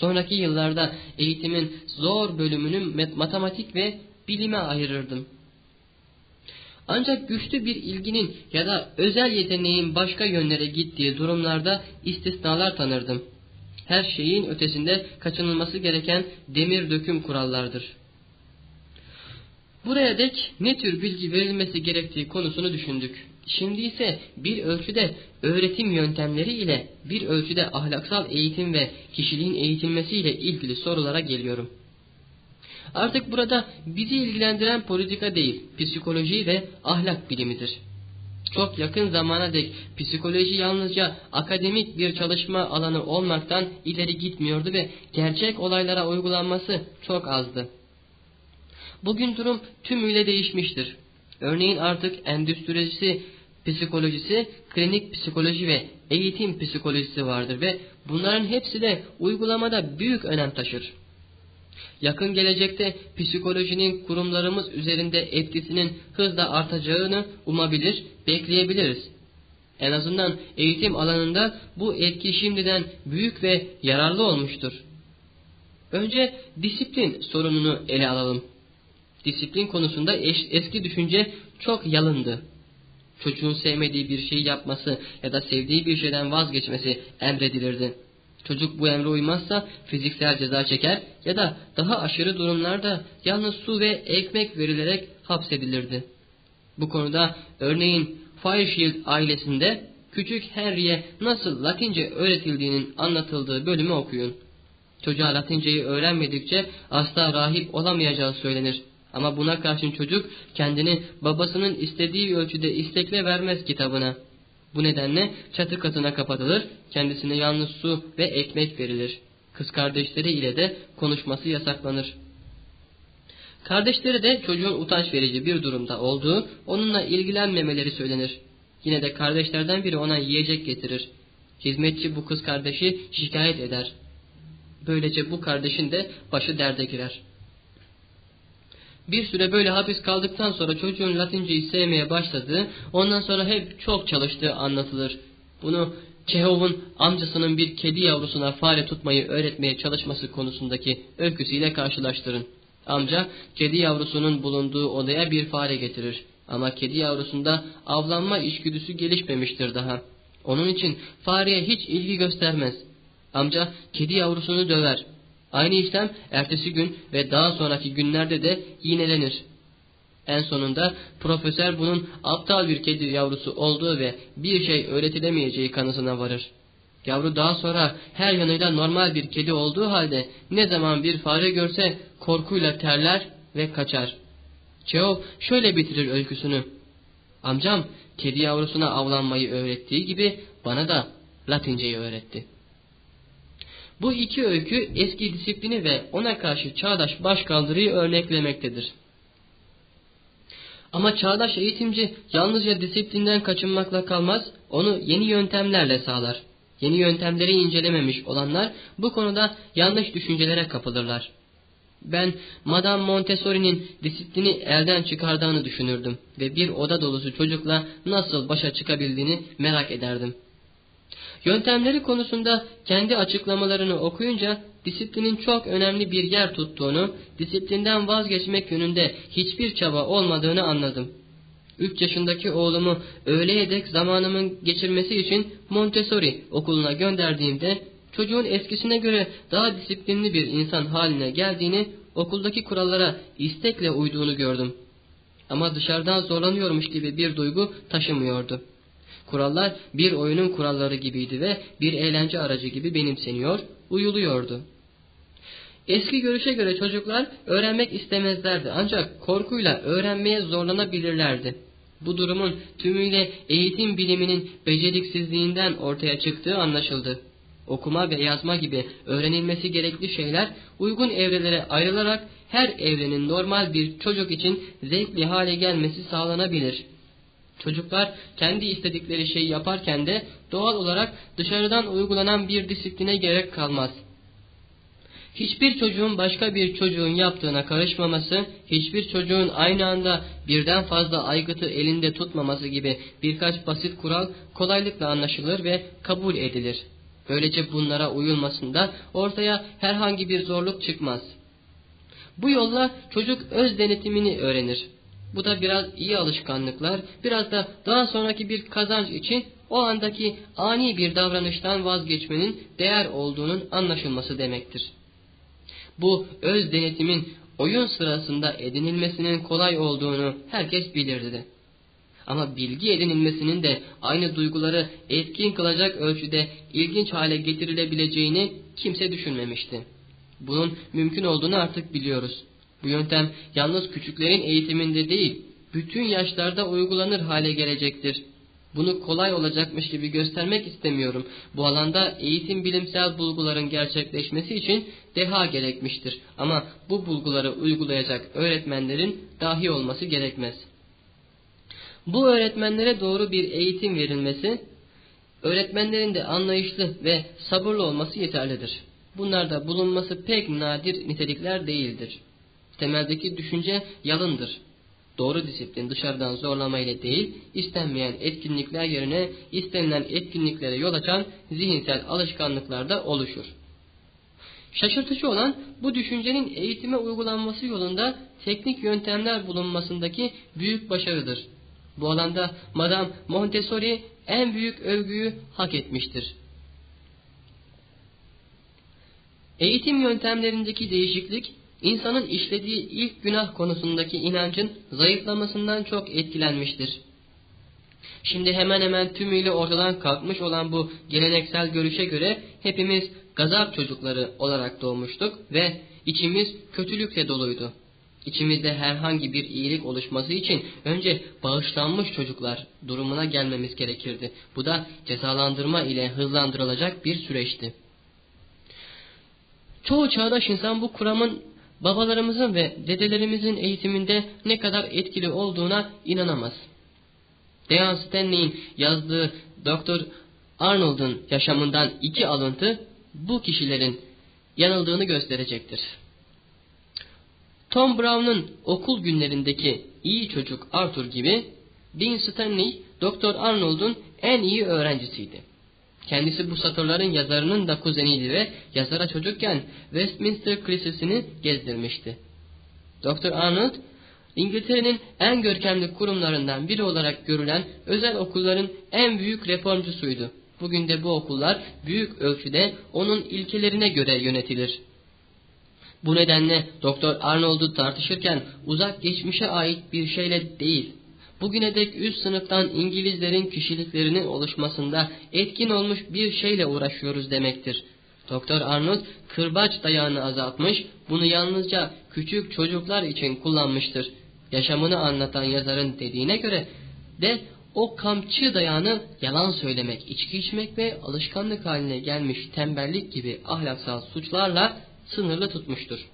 A: Sonraki yıllarda eğitimin zor bölümünü matematik ve bilime ayırırdım. Ancak güçlü bir ilginin ya da özel yeteneğin başka yönlere gittiği durumlarda istisnalar tanırdım. Her şeyin ötesinde kaçınılması gereken demir döküm kurallardır. Buraya dek ne tür bilgi verilmesi gerektiği konusunu düşündük. Şimdi ise bir ölçüde öğretim yöntemleri ile bir ölçüde ahlaksal eğitim ve kişiliğin eğitilmesi ile ilgili sorulara geliyorum. Artık burada bizi ilgilendiren politika değil, psikoloji ve ahlak bilimidir. Çok yakın zamana dek psikoloji yalnızca akademik bir çalışma alanı olmaktan ileri gitmiyordu ve gerçek olaylara uygulanması çok azdı. Bugün durum tümüyle değişmiştir. Örneğin artık endüstrisi psikolojisi, klinik psikoloji ve eğitim psikolojisi vardır ve bunların hepsi de uygulamada büyük önem taşır. Yakın gelecekte psikolojinin kurumlarımız üzerinde etkisinin hızla artacağını umabilir, bekleyebiliriz. En azından eğitim alanında bu etki şimdiden büyük ve yararlı olmuştur. Önce disiplin sorununu ele alalım. Disiplin konusunda eski düşünce çok yalındı. Çocuğun sevmediği bir şeyi yapması ya da sevdiği bir şeyden vazgeçmesi emredilirdi. Çocuk bu emre uymazsa fiziksel ceza çeker ya da daha aşırı durumlarda yalnız su ve ekmek verilerek hapsedilirdi. Bu konuda örneğin Fairchild ailesinde küçük Henry'e nasıl Latince öğretildiğinin anlatıldığı bölümü okuyun. Çocuğa Latinceyi öğrenmedikçe asla rahip olamayacağı söylenir. Ama buna karşın çocuk kendini babasının istediği ölçüde istekle vermez kitabına. Bu nedenle çatı katına kapatılır, kendisine yalnız su ve ekmek verilir. Kız kardeşleri ile de konuşması yasaklanır. Kardeşleri de çocuğun utanç verici bir durumda olduğu, onunla ilgilenmemeleri söylenir. Yine de kardeşlerden biri ona yiyecek getirir. Hizmetçi bu kız kardeşi şikayet eder. Böylece bu kardeşin de başı derde girer. Bir süre böyle hapis kaldıktan sonra çocuğun Latinceyi sevmeye başladığı, ondan sonra hep çok çalıştığı anlatılır. Bunu Çehov'un amcasının bir kedi yavrusuna fare tutmayı öğretmeye çalışması konusundaki öyküsüyle karşılaştırın. Amca kedi yavrusunun bulunduğu odaya bir fare getirir. Ama kedi yavrusunda avlanma içgüdüsü gelişmemiştir daha. Onun için fareye hiç ilgi göstermez. Amca kedi yavrusunu döver. Aynı işlem ertesi gün ve daha sonraki günlerde de yinelenir. En sonunda profesör bunun aptal bir kedi yavrusu olduğu ve bir şey öğretilemeyeceği kanısına varır. Yavru daha sonra her yanıyla normal bir kedi olduğu halde ne zaman bir fare görse korkuyla terler ve kaçar. Çehov şöyle bitirir öyküsünü. Amcam kedi yavrusuna avlanmayı öğrettiği gibi bana da Latinceyi öğretti. Bu iki öykü eski disiplini ve ona karşı çağdaş başkaldırıyı örneklemektedir. Ama çağdaş eğitimci yalnızca disiplinden kaçınmakla kalmaz, onu yeni yöntemlerle sağlar. Yeni yöntemleri incelememiş olanlar bu konuda yanlış düşüncelere kapılırlar. Ben Madame Montessori'nin disiplini elden çıkardığını düşünürdüm ve bir oda dolusu çocukla nasıl başa çıkabildiğini merak ederdim. Yöntemleri konusunda kendi açıklamalarını okuyunca disiplinin çok önemli bir yer tuttuğunu, disiplinden vazgeçmek yönünde hiçbir çaba olmadığını anladım. Üç yaşındaki oğlumu öğleye dek zamanımın geçirmesi için Montessori okuluna gönderdiğimde çocuğun eskisine göre daha disiplinli bir insan haline geldiğini, okuldaki kurallara istekle uyduğunu gördüm. Ama dışarıdan zorlanıyormuş gibi bir duygu taşımıyordu. Kurallar bir oyunun kuralları gibiydi ve bir eğlence aracı gibi benimseniyor, uyuluyordu. Eski görüşe göre çocuklar öğrenmek istemezlerdi ancak korkuyla öğrenmeye zorlanabilirlerdi. Bu durumun tümüyle eğitim biliminin beceriksizliğinden ortaya çıktığı anlaşıldı. Okuma ve yazma gibi öğrenilmesi gerekli şeyler uygun evrelere ayrılarak her evrenin normal bir çocuk için zevkli hale gelmesi sağlanabilir. Çocuklar kendi istedikleri şeyi yaparken de doğal olarak dışarıdan uygulanan bir disipline gerek kalmaz. Hiçbir çocuğun başka bir çocuğun yaptığına karışmaması, hiçbir çocuğun aynı anda birden fazla aygıtı elinde tutmaması gibi birkaç basit kural kolaylıkla anlaşılır ve kabul edilir. Böylece bunlara uyulmasında ortaya herhangi bir zorluk çıkmaz. Bu yolla çocuk öz denetimini öğrenir. Bu da biraz iyi alışkanlıklar, biraz da daha sonraki bir kazanç için o andaki ani bir davranıştan vazgeçmenin değer olduğunun anlaşılması demektir. Bu öz denetimin oyun sırasında edinilmesinin kolay olduğunu herkes bilirdi. Ama bilgi edinilmesinin de aynı duyguları etkin kılacak ölçüde ilginç hale getirilebileceğini kimse düşünmemişti. Bunun mümkün olduğunu artık biliyoruz. Bu yöntem yalnız küçüklerin eğitiminde değil, bütün yaşlarda uygulanır hale gelecektir. Bunu kolay olacakmış gibi göstermek istemiyorum. Bu alanda eğitim bilimsel bulguların gerçekleşmesi için deha gerekmiştir. Ama bu bulguları uygulayacak öğretmenlerin dahi olması gerekmez. Bu öğretmenlere doğru bir eğitim verilmesi, öğretmenlerin de anlayışlı ve sabırlı olması yeterlidir. Bunlarda bulunması pek nadir nitelikler değildir. Temeldeki düşünce yalındır. Doğru disiplin dışarıdan zorlama ile değil, istenmeyen etkinlikler yerine istenilen etkinliklere yol açan zihinsel alışkanlıklarda oluşur. Şaşırtıcı olan bu düşüncenin eğitime uygulanması yolunda teknik yöntemler bulunmasındaki büyük başarıdır. Bu alanda Madame Montessori en büyük övgüyü hak etmiştir. Eğitim yöntemlerindeki değişiklik, insanın işlediği ilk günah konusundaki inancın zayıflamasından çok etkilenmiştir. Şimdi hemen hemen tümüyle ortadan kalkmış olan bu geleneksel görüşe göre hepimiz gazap çocukları olarak doğmuştuk ve içimiz kötülükle doluydu. İçimizde herhangi bir iyilik oluşması için önce bağışlanmış çocuklar durumuna gelmemiz gerekirdi. Bu da cezalandırma ile hızlandırılacak bir süreçti. Çoğu çağdaş insan bu kuramın babalarımızın ve dedelerimizin eğitiminde ne kadar etkili olduğuna inanamaz. Dean Stanley'in yazdığı Dr. Arnold'un yaşamından iki alıntı bu kişilerin yanıldığını gösterecektir. Tom Brown'un okul günlerindeki iyi çocuk Arthur gibi Dean Stanley, Dr. Arnold'un en iyi öğrencisiydi. Kendisi bu satırların yazarının da kuzeniydi ve yazara çocukken Westminster Lisesi'ni gezdirmişti. Dr. Arnold, İngiltere'nin en görkemli kurumlarından biri olarak görülen özel okulların en büyük reformcusuydu. Bugün de bu okullar büyük ölçüde onun ilkelerine göre yönetilir. Bu nedenle Doktor Arnold'u tartışırken uzak geçmişe ait bir şeyle değil, bugüne dek üst sınıftan İngilizlerin kişiliklerinin oluşmasında etkin olmuş bir şeyle uğraşıyoruz demektir. Doktor Arnold kırbaç dayağını azaltmış, bunu yalnızca küçük çocuklar için kullanmıştır. Yaşamını anlatan yazarın dediğine göre de o kamçı dayağını yalan söylemek, içki içmek ve alışkanlık haline gelmiş tembellik gibi ahlaksal suçlarla sınırlı tutmuştur.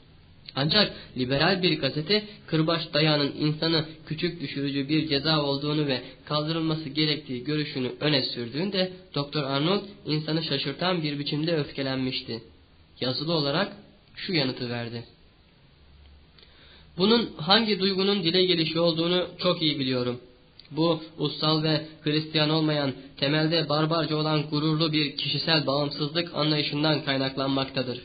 A: Ancak liberal bir gazete kırbaç dayağının insanı küçük düşürücü bir ceza olduğunu ve kaldırılması gerektiği görüşünü öne sürdüğünde Doktor Arnold insanı şaşırtan bir biçimde öfkelenmişti. Yazılı olarak şu yanıtı verdi. Bunun hangi duygunun dile gelişi olduğunu çok iyi biliyorum. Bu ussal ve Hristiyan olmayan, temelde barbarca olan gururlu bir kişisel bağımsızlık anlayışından kaynaklanmaktadır.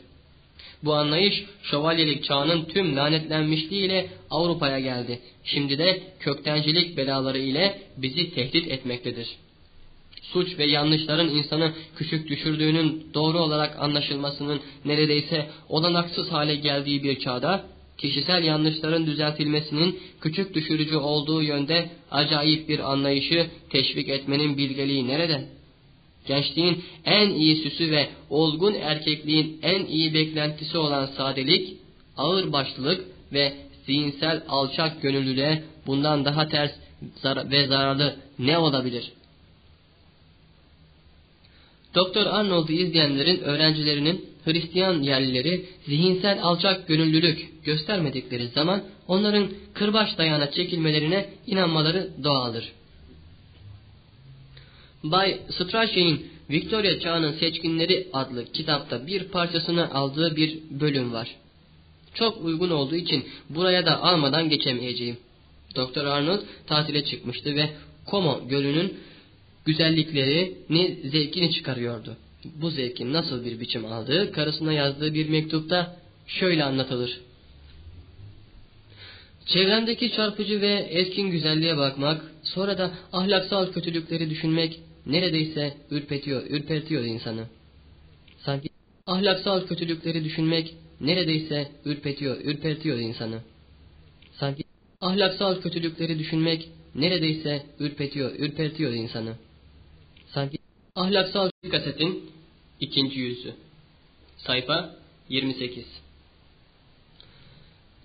A: Bu anlayış şövalyelik çağının tüm lanetlenmişliğiyle Avrupa'ya geldi. Şimdi de köktencilik belaları ile bizi tehdit etmektedir. Suç ve yanlışların insanı küçük düşürdüğünün doğru olarak anlaşılmasının neredeyse olanaksız hale geldiği bir çağda kişisel yanlışların düzeltilmesinin küçük düşürücü olduğu yönde acayip bir anlayışı teşvik etmenin bilgeliği nerede? Gençliğin en iyi süsü ve olgun erkekliğin en iyi beklentisi olan sadelik, ağır başlılık ve zihinsel alçak gönüllülüğe bundan daha ters ve zararlı ne olabilir? Doktor Arnold'u izleyenlerin öğrencilerinin Hristiyan yerlileri zihinsel alçak gönüllülük göstermedikleri zaman onların kırbaç dayağına çekilmelerine inanmaları doğaldır. Bay Strachey'in Victoria Çağının Seçkinleri adlı kitapta bir parçasını aldığı bir bölüm var. Çok uygun olduğu için buraya da almadan geçemeyeceğim. Doktor Arnold tatile çıkmıştı ve Como Gölü'nün güzelliklerini, zevkini çıkarıyordu. Bu zevkin nasıl bir biçim aldığı karısına yazdığı bir mektupta şöyle anlatılır. Çevremdeki çarpıcı ve eskin güzelliğe bakmak, sonra da ahlaksal kötülükleri düşünmek neredeyse ürpetiyor, ürpertiyor insanı. Sanki ahlaksal kötülükleri düşünmek neredeyse ürpetiyor, ürpertiyor insanı. Sanki ahlaksal kötülükleri düşünmek neredeyse ürpetiyor, ürpertiyor insanı. Sanki ahlaksal kasetin ikinci yüzü. Sayfa 28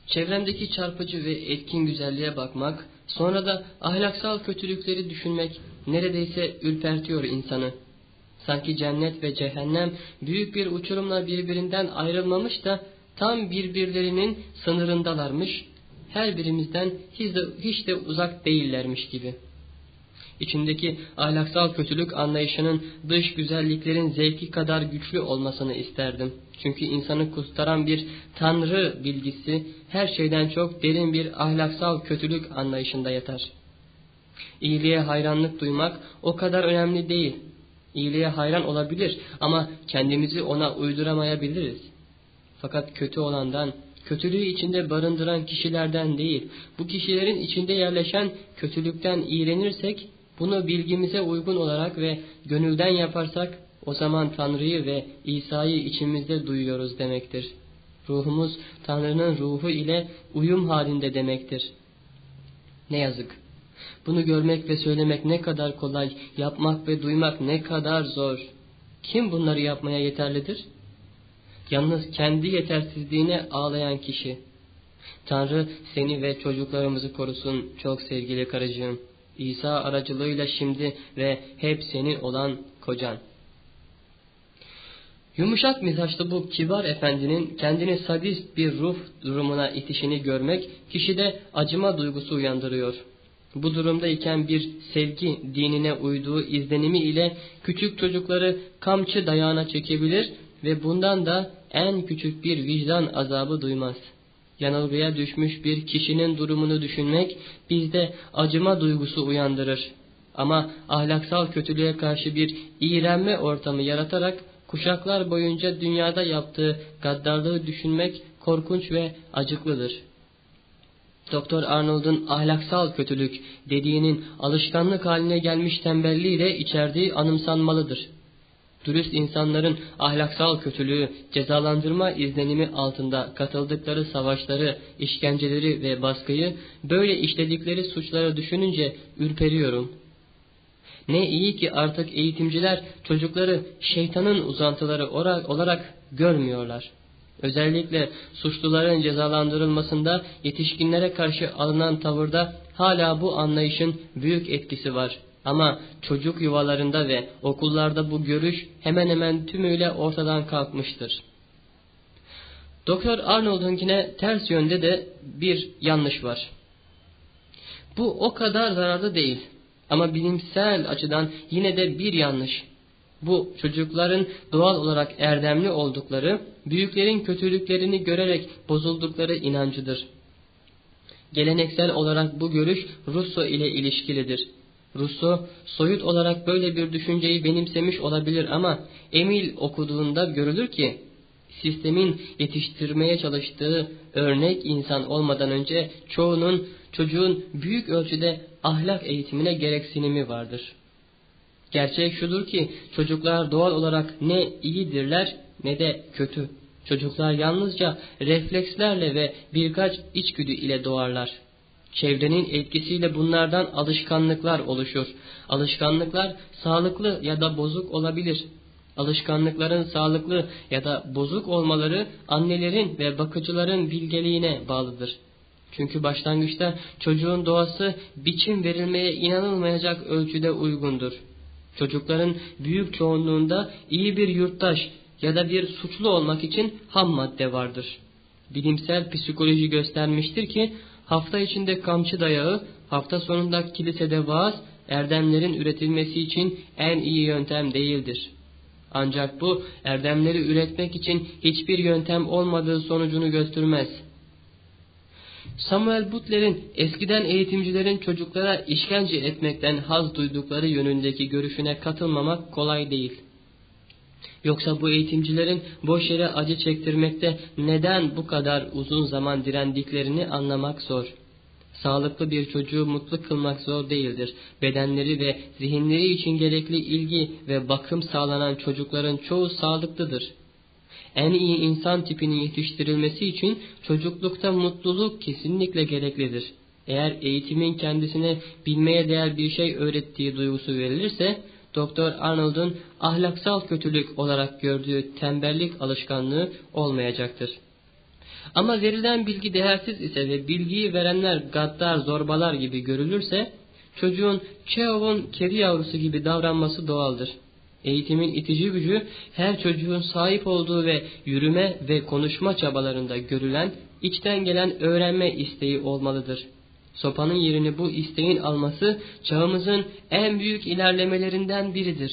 A: Çevremdeki çarpıcı ve etkin güzelliğe bakmak, sonra da ahlaksal kötülükleri düşünmek neredeyse ürpertiyor insanı. Sanki cennet ve cehennem büyük bir uçurumla birbirinden ayrılmamış da tam birbirlerinin sınırındalarmış, her birimizden hiç de, hiç de uzak değillermiş gibi. İçindeki ahlaksal kötülük anlayışının dış güzelliklerin zevki kadar güçlü olmasını isterdim. Çünkü insanı kustaran bir tanrı bilgisi her şeyden çok derin bir ahlaksal kötülük anlayışında yatar. İyiliğe hayranlık duymak o kadar önemli değil. İyiliğe hayran olabilir ama kendimizi ona uyduramayabiliriz. Fakat kötü olandan, kötülüğü içinde barındıran kişilerden değil, bu kişilerin içinde yerleşen kötülükten iğrenirsek, bunu bilgimize uygun olarak ve gönülden yaparsak, o zaman Tanrı'yı ve İsa'yı içimizde duyuyoruz demektir. Ruhumuz Tanrı'nın ruhu ile uyum halinde demektir. Ne yazık. Bunu görmek ve söylemek ne kadar kolay, yapmak ve duymak ne kadar zor. Kim bunları yapmaya yeterlidir? Yalnız kendi yetersizliğine ağlayan kişi. Tanrı seni ve çocuklarımızı korusun çok sevgili karıcığım. İsa aracılığıyla şimdi ve hep senin olan kocan. Yumuşak mizaçlı bu kibar efendinin kendini sadist bir ruh durumuna itişini görmek kişide acıma duygusu uyandırıyor. Bu durumdayken bir sevgi dinine uyduğu izlenimi ile küçük çocukları kamçı dayağına çekebilir ve bundan da en küçük bir vicdan azabı duymaz. Yanılgıya düşmüş bir kişinin durumunu düşünmek bizde acıma duygusu uyandırır. Ama ahlaksal kötülüğe karşı bir iğrenme ortamı yaratarak kuşaklar boyunca dünyada yaptığı gaddarlığı düşünmek korkunç ve acıklıdır. Doktor Arnold'un ahlaksal kötülük dediğinin alışkanlık haline gelmiş tembelliği de içerdiği anımsanmalıdır. Dürüst insanların ahlaksal kötülüğü cezalandırma izlenimi altında katıldıkları savaşları, işkenceleri ve baskıyı böyle işledikleri suçları düşününce ürperiyorum. Ne iyi ki artık eğitimciler çocukları şeytanın uzantıları olarak görmüyorlar. Özellikle suçluların cezalandırılmasında yetişkinlere karşı alınan tavırda hala bu anlayışın büyük etkisi var. Ama çocuk yuvalarında ve okullarda bu görüş hemen hemen tümüyle ortadan kalkmıştır. Doktor Arnold'unkine ters yönde de bir yanlış var. Bu o kadar zararlı değil ama bilimsel açıdan yine de bir yanlış. Bu çocukların doğal olarak erdemli oldukları, büyüklerin kötülüklerini görerek bozuldukları inancıdır. Geleneksel olarak bu görüş Russo ile ilişkilidir. Russo soyut olarak böyle bir düşünceyi benimsemiş olabilir ama Emil okuduğunda görülür ki sistemin yetiştirmeye çalıştığı örnek insan olmadan önce çoğunun çocuğun büyük ölçüde ahlak eğitimine gereksinimi vardır. Gerçek şudur ki çocuklar doğal olarak ne iyidirler ne de kötü. Çocuklar yalnızca reflekslerle ve birkaç içgüdü ile doğarlar. Çevrenin etkisiyle bunlardan alışkanlıklar oluşur. Alışkanlıklar sağlıklı ya da bozuk olabilir. Alışkanlıkların sağlıklı ya da bozuk olmaları annelerin ve bakıcıların bilgeliğine bağlıdır. Çünkü başlangıçta çocuğun doğası biçim verilmeye inanılmayacak ölçüde uygundur. Çocukların büyük çoğunluğunda iyi bir yurttaş ya da bir suçlu olmak için ham madde vardır. Bilimsel psikoloji göstermiştir ki hafta içinde kamçı dayağı, hafta sonunda kilisede vaaz, erdemlerin üretilmesi için en iyi yöntem değildir. Ancak bu erdemleri üretmek için hiçbir yöntem olmadığı sonucunu göstermez. Samuel Butler'in eskiden eğitimcilerin çocuklara işkence etmekten haz duydukları yönündeki görüşüne katılmamak kolay değil. Yoksa bu eğitimcilerin boş yere acı çektirmekte neden bu kadar uzun zaman direndiklerini anlamak zor. Sağlıklı bir çocuğu mutlu kılmak zor değildir. Bedenleri ve zihinleri için gerekli ilgi ve bakım sağlanan çocukların çoğu sağlıklıdır. En iyi insan tipinin yetiştirilmesi için çocuklukta mutluluk kesinlikle gereklidir. Eğer eğitimin kendisine bilmeye değer bir şey öğrettiği duygusu verilirse, Doktor Arnold'un ahlaksal kötülük olarak gördüğü tembellik alışkanlığı olmayacaktır. Ama verilen bilgi değersiz ise ve bilgiyi verenler gaddar, zorbalar gibi görülürse, çocuğun Çehov'un kedi yavrusu gibi davranması doğaldır. Eğitimin itici gücü her çocuğun sahip olduğu ve yürüme ve konuşma çabalarında görülen, içten gelen öğrenme isteği olmalıdır. Sopanın yerini bu isteğin alması çağımızın en büyük ilerlemelerinden biridir.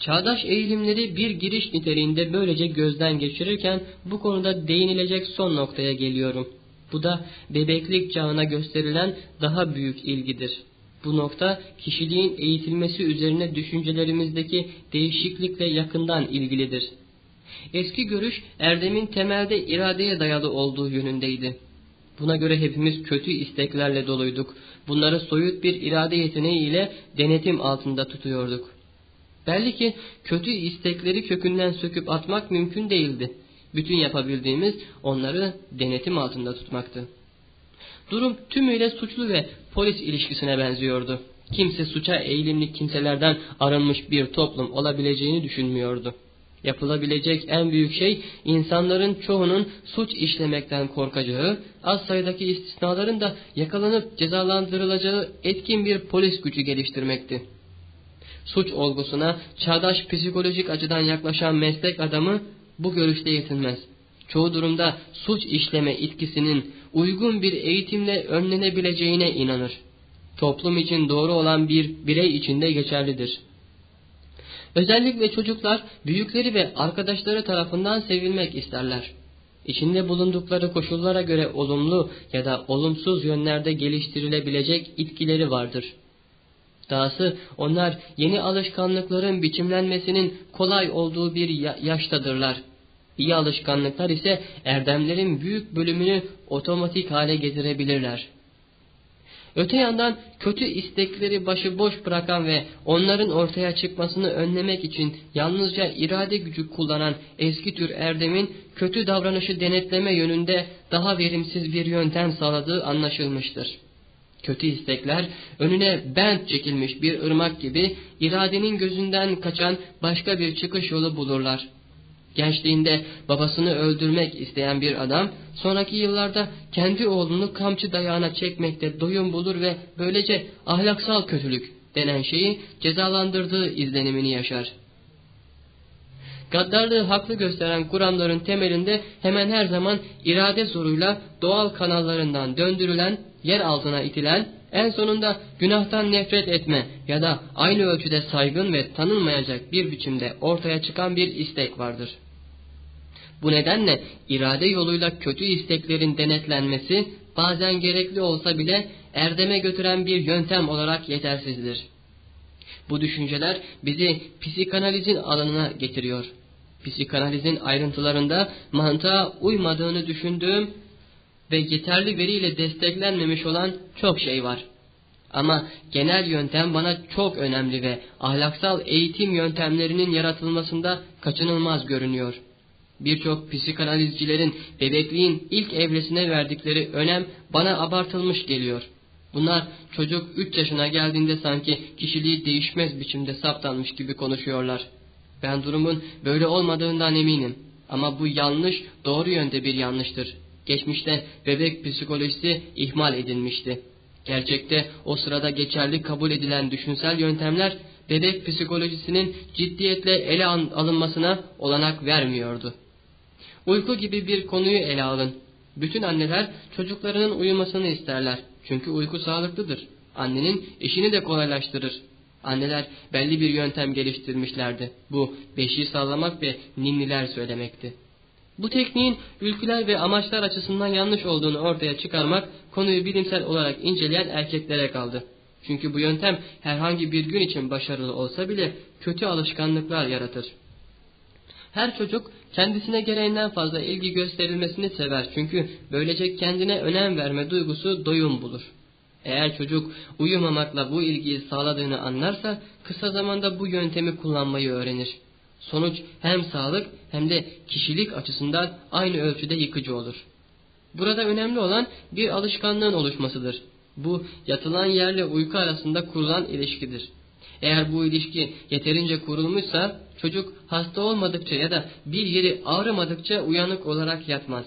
A: Çağdaş eğilimleri bir giriş niteliğinde böylece gözden geçirirken bu konuda değinilecek son noktaya geliyorum. Bu da bebeklik çağına gösterilen daha büyük ilgidir. Bu nokta kişiliğin eğitilmesi üzerine düşüncelerimizdeki değişiklikle yakından ilgilidir. Eski görüş erdemin temelde iradeye dayalı olduğu yönündeydi. Buna göre hepimiz kötü isteklerle doluyduk. Bunları soyut bir irade yeteneği ile denetim altında tutuyorduk. Belli ki kötü istekleri kökünden söküp atmak mümkün değildi. Bütün yapabildiğimiz onları denetim altında tutmaktı. Durum tümüyle suçlu ve polis ilişkisine benziyordu. Kimse suça eğilimli kimselerden arınmış bir toplum olabileceğini düşünmüyordu. Yapılabilecek en büyük şey insanların çoğunun suç işlemekten korkacağı, az sayıdaki istisnaların da yakalanıp cezalandırılacağı etkin bir polis gücü geliştirmekti. Suç olgusuna çağdaş psikolojik açıdan yaklaşan meslek adamı bu görüşte yetinmez. Çoğu durumda suç işleme itkisinin uygun bir eğitimle önlenebileceğine inanır. Toplum için doğru olan bir birey için de geçerlidir. Özellikle çocuklar büyükleri ve arkadaşları tarafından sevilmek isterler. İçinde bulundukları koşullara göre olumlu ya da olumsuz yönlerde geliştirilebilecek itkileri vardır. Dahası onlar yeni alışkanlıkların biçimlenmesinin kolay olduğu bir yaştadırlar. İyi alışkanlıklar ise erdemlerin büyük bölümünü otomatik hale getirebilirler. Öte yandan kötü istekleri başıboş bırakan ve onların ortaya çıkmasını önlemek için yalnızca irade gücü kullanan eski tür erdemin kötü davranışı denetleme yönünde daha verimsiz bir yöntem sağladığı anlaşılmıştır. Kötü istekler önüne bent çekilmiş bir ırmak gibi iradenin gözünden kaçan başka bir çıkış yolu bulurlar. Gençliğinde babasını öldürmek isteyen bir adam sonraki yıllarda kendi oğlunu kamçı dayağına çekmekte doyum bulur ve böylece ahlaksal kötülük denen şeyi cezalandırdığı izlenimini yaşar. Gaddarlığı haklı gösteren kuramların temelinde hemen her zaman irade zoruyla doğal kanallarından döndürülen, yer altına itilen, en sonunda günahtan nefret etme ya da aynı ölçüde saygın ve tanınmayacak bir biçimde ortaya çıkan bir istek vardır.'' Bu nedenle irade yoluyla kötü isteklerin denetlenmesi bazen gerekli olsa bile erdeme götüren bir yöntem olarak yetersizdir. Bu düşünceler bizi psikanalizin alanına getiriyor. Psikanalizin ayrıntılarında mantığa uymadığını düşündüğüm ve yeterli veriyle desteklenmemiş olan çok şey var. Ama genel yöntem bana çok önemli ve ahlaksal eğitim yöntemlerinin yaratılmasında kaçınılmaz görünüyor. Birçok psikanalizcilerin bebekliğin ilk evresine verdikleri önem bana abartılmış geliyor. Bunlar çocuk 3 yaşına geldiğinde sanki kişiliği değişmez biçimde saptanmış gibi konuşuyorlar. Ben durumun böyle olmadığından eminim. Ama bu yanlış doğru yönde bir yanlıştır. Geçmişte bebek psikolojisi ihmal edilmişti. Gerçekte o sırada geçerli kabul edilen düşünsel yöntemler bebek psikolojisinin ciddiyetle ele alınmasına olanak vermiyordu. Uyku gibi bir konuyu ele alın. Bütün anneler çocuklarının uyumasını isterler. Çünkü uyku sağlıklıdır. Annenin işini de kolaylaştırır. Anneler belli bir yöntem geliştirmişlerdi. Bu beşiği sallamak ve ninniler söylemekti. Bu tekniğin ülküler ve amaçlar açısından yanlış olduğunu ortaya çıkarmak konuyu bilimsel olarak inceleyen erkeklere kaldı. Çünkü bu yöntem herhangi bir gün için başarılı olsa bile kötü alışkanlıklar yaratır. Her çocuk kendisine gereğinden fazla ilgi gösterilmesini sever çünkü böylece kendine önem verme duygusu doyum bulur. Eğer çocuk uyumamakla bu ilgiyi sağladığını anlarsa kısa zamanda bu yöntemi kullanmayı öğrenir. Sonuç hem sağlık hem de kişilik açısından aynı ölçüde yıkıcı olur. Burada önemli olan bir alışkanlığın oluşmasıdır. Bu yatılan yerle uyku arasında kurulan ilişkidir. Eğer bu ilişki yeterince kurulmuşsa çocuk hasta olmadıkça ya da bir yeri ağrımadıkça uyanık olarak yatmaz.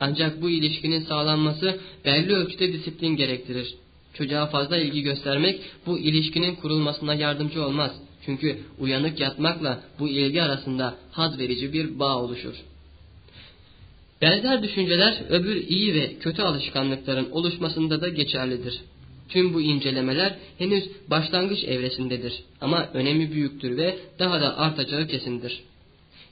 A: Ancak bu ilişkinin sağlanması belli ölçüde disiplin gerektirir. Çocuğa fazla ilgi göstermek bu ilişkinin kurulmasına yardımcı olmaz. Çünkü uyanık yatmakla bu ilgi arasında haz verici bir bağ oluşur. Benzer düşünceler öbür iyi ve kötü alışkanlıkların oluşmasında da geçerlidir. Tüm bu incelemeler henüz başlangıç evresindedir ama önemi büyüktür ve daha da artacağı kesindir.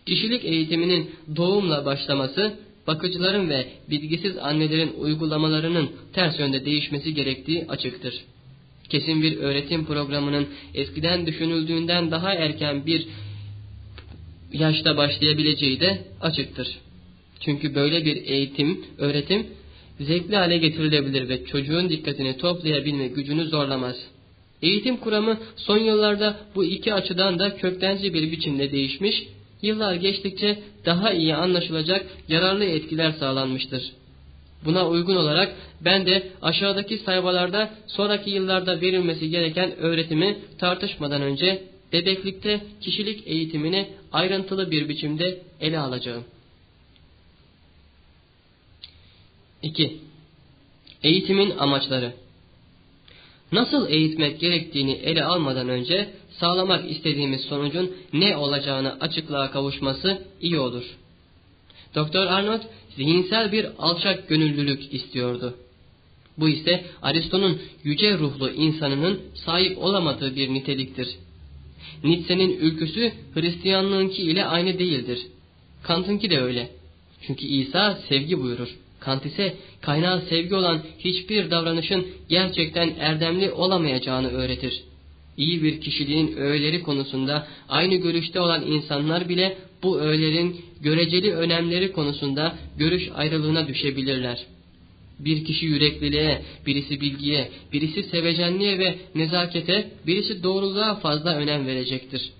A: Kişilik eğitiminin doğumla başlaması, bakıcıların ve bilgisiz annelerin uygulamalarının ters yönde değişmesi gerektiği açıktır. Kesin bir öğretim programının eskiden düşünüldüğünden daha erken bir yaşta başlayabileceği de açıktır. Çünkü böyle bir eğitim, öğretim zevkli hale getirilebilir ve çocuğun dikkatini toplayabilme gücünü zorlamaz. Eğitim kuramı son yıllarda bu iki açıdan da köktenci bir biçimde değişmiş, yıllar geçtikçe daha iyi anlaşılacak yararlı etkiler sağlanmıştır. Buna uygun olarak ben de aşağıdaki sayfalarda sonraki yıllarda verilmesi gereken öğretimi tartışmadan önce bebeklikte kişilik eğitimini ayrıntılı bir biçimde ele alacağım. 2. Eğitimin amaçları Nasıl eğitmek gerektiğini ele almadan önce sağlamak istediğimiz sonucun ne olacağını açıklığa kavuşması iyi olur. Doktor Arnold zihinsel bir alçak gönüllülük istiyordu. Bu ise Aristo'nun yüce ruhlu insanının sahip olamadığı bir niteliktir. Nietzsche'nin ülküsü Hristiyanlığınki ile aynı değildir. Kant'ınki de öyle. Çünkü İsa sevgi buyurur. Kant ise kaynağı sevgi olan hiçbir davranışın gerçekten erdemli olamayacağını öğretir. İyi bir kişiliğin öğeleri konusunda aynı görüşte olan insanlar bile bu öğelerin göreceli önemleri konusunda görüş ayrılığına düşebilirler. Bir kişi yürekliliğe, birisi bilgiye, birisi sevecenliğe ve nezakete, birisi doğruluğa fazla önem verecektir.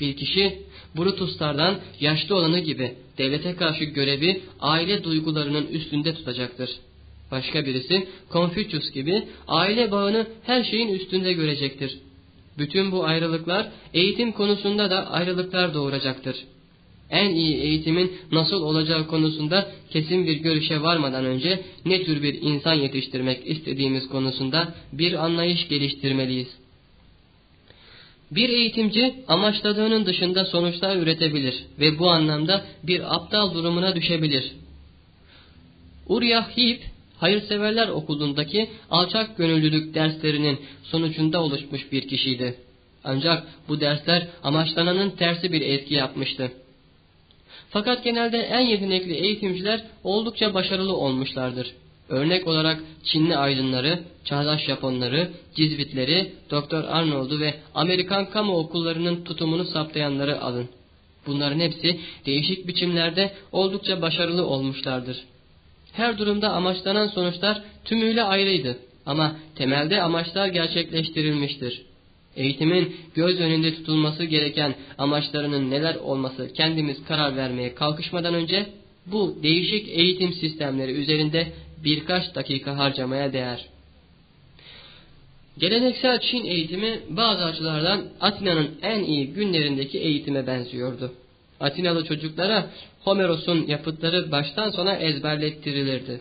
A: Bir kişi Brutuslardan yaşlı olanı gibi devlete karşı görevi aile duygularının üstünde tutacaktır. Başka birisi Confucius gibi aile bağını her şeyin üstünde görecektir. Bütün bu ayrılıklar eğitim konusunda da ayrılıklar doğuracaktır. En iyi eğitimin nasıl olacağı konusunda kesin bir görüşe varmadan önce ne tür bir insan yetiştirmek istediğimiz konusunda bir anlayış geliştirmeliyiz. Bir eğitimci amaçladığının dışında sonuçlar üretebilir ve bu anlamda bir aptal durumuna düşebilir. Uriah Heep, Hayırseverler Okulu'ndaki alçak gönüllülük derslerinin sonucunda oluşmuş bir kişiydi. Ancak bu dersler amaçlananın tersi bir etki yapmıştı. Fakat genelde en yetenekli eğitimciler oldukça başarılı olmuşlardır. Örnek olarak Çinli aydınları, çağdaş Japonları, Cizvitleri, Doktor Arnold'u ve Amerikan kamu okullarının tutumunu saptayanları alın. Bunların hepsi değişik biçimlerde oldukça başarılı olmuşlardır. Her durumda amaçlanan sonuçlar tümüyle ayrıydı ama temelde amaçlar gerçekleştirilmiştir. Eğitimin göz önünde tutulması gereken amaçlarının neler olması kendimiz karar vermeye kalkışmadan önce bu değişik eğitim sistemleri üzerinde birkaç dakika harcamaya değer. Geleneksel Çin eğitimi bazı açılardan Atina'nın en iyi günlerindeki eğitime benziyordu. Atinalı çocuklara Homeros'un yapıtları baştan sona ezberlettirilirdi.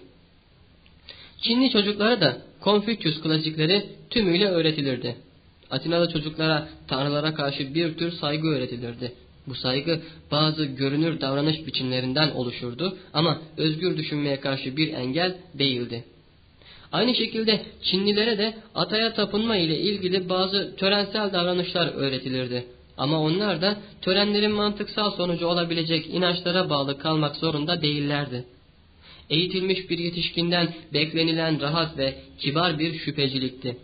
A: Çinli çocuklara da Konfüçyüs klasikleri tümüyle öğretilirdi. Atinalı çocuklara tanrılara karşı bir tür saygı öğretilirdi. Bu saygı bazı görünür davranış biçimlerinden oluşurdu ama özgür düşünmeye karşı bir engel değildi. Aynı şekilde Çinlilere de ataya tapınma ile ilgili bazı törensel davranışlar öğretilirdi. Ama onlar da törenlerin mantıksal sonucu olabilecek inançlara bağlı kalmak zorunda değillerdi. Eğitilmiş bir yetişkinden beklenilen rahat ve kibar bir şüphecilikti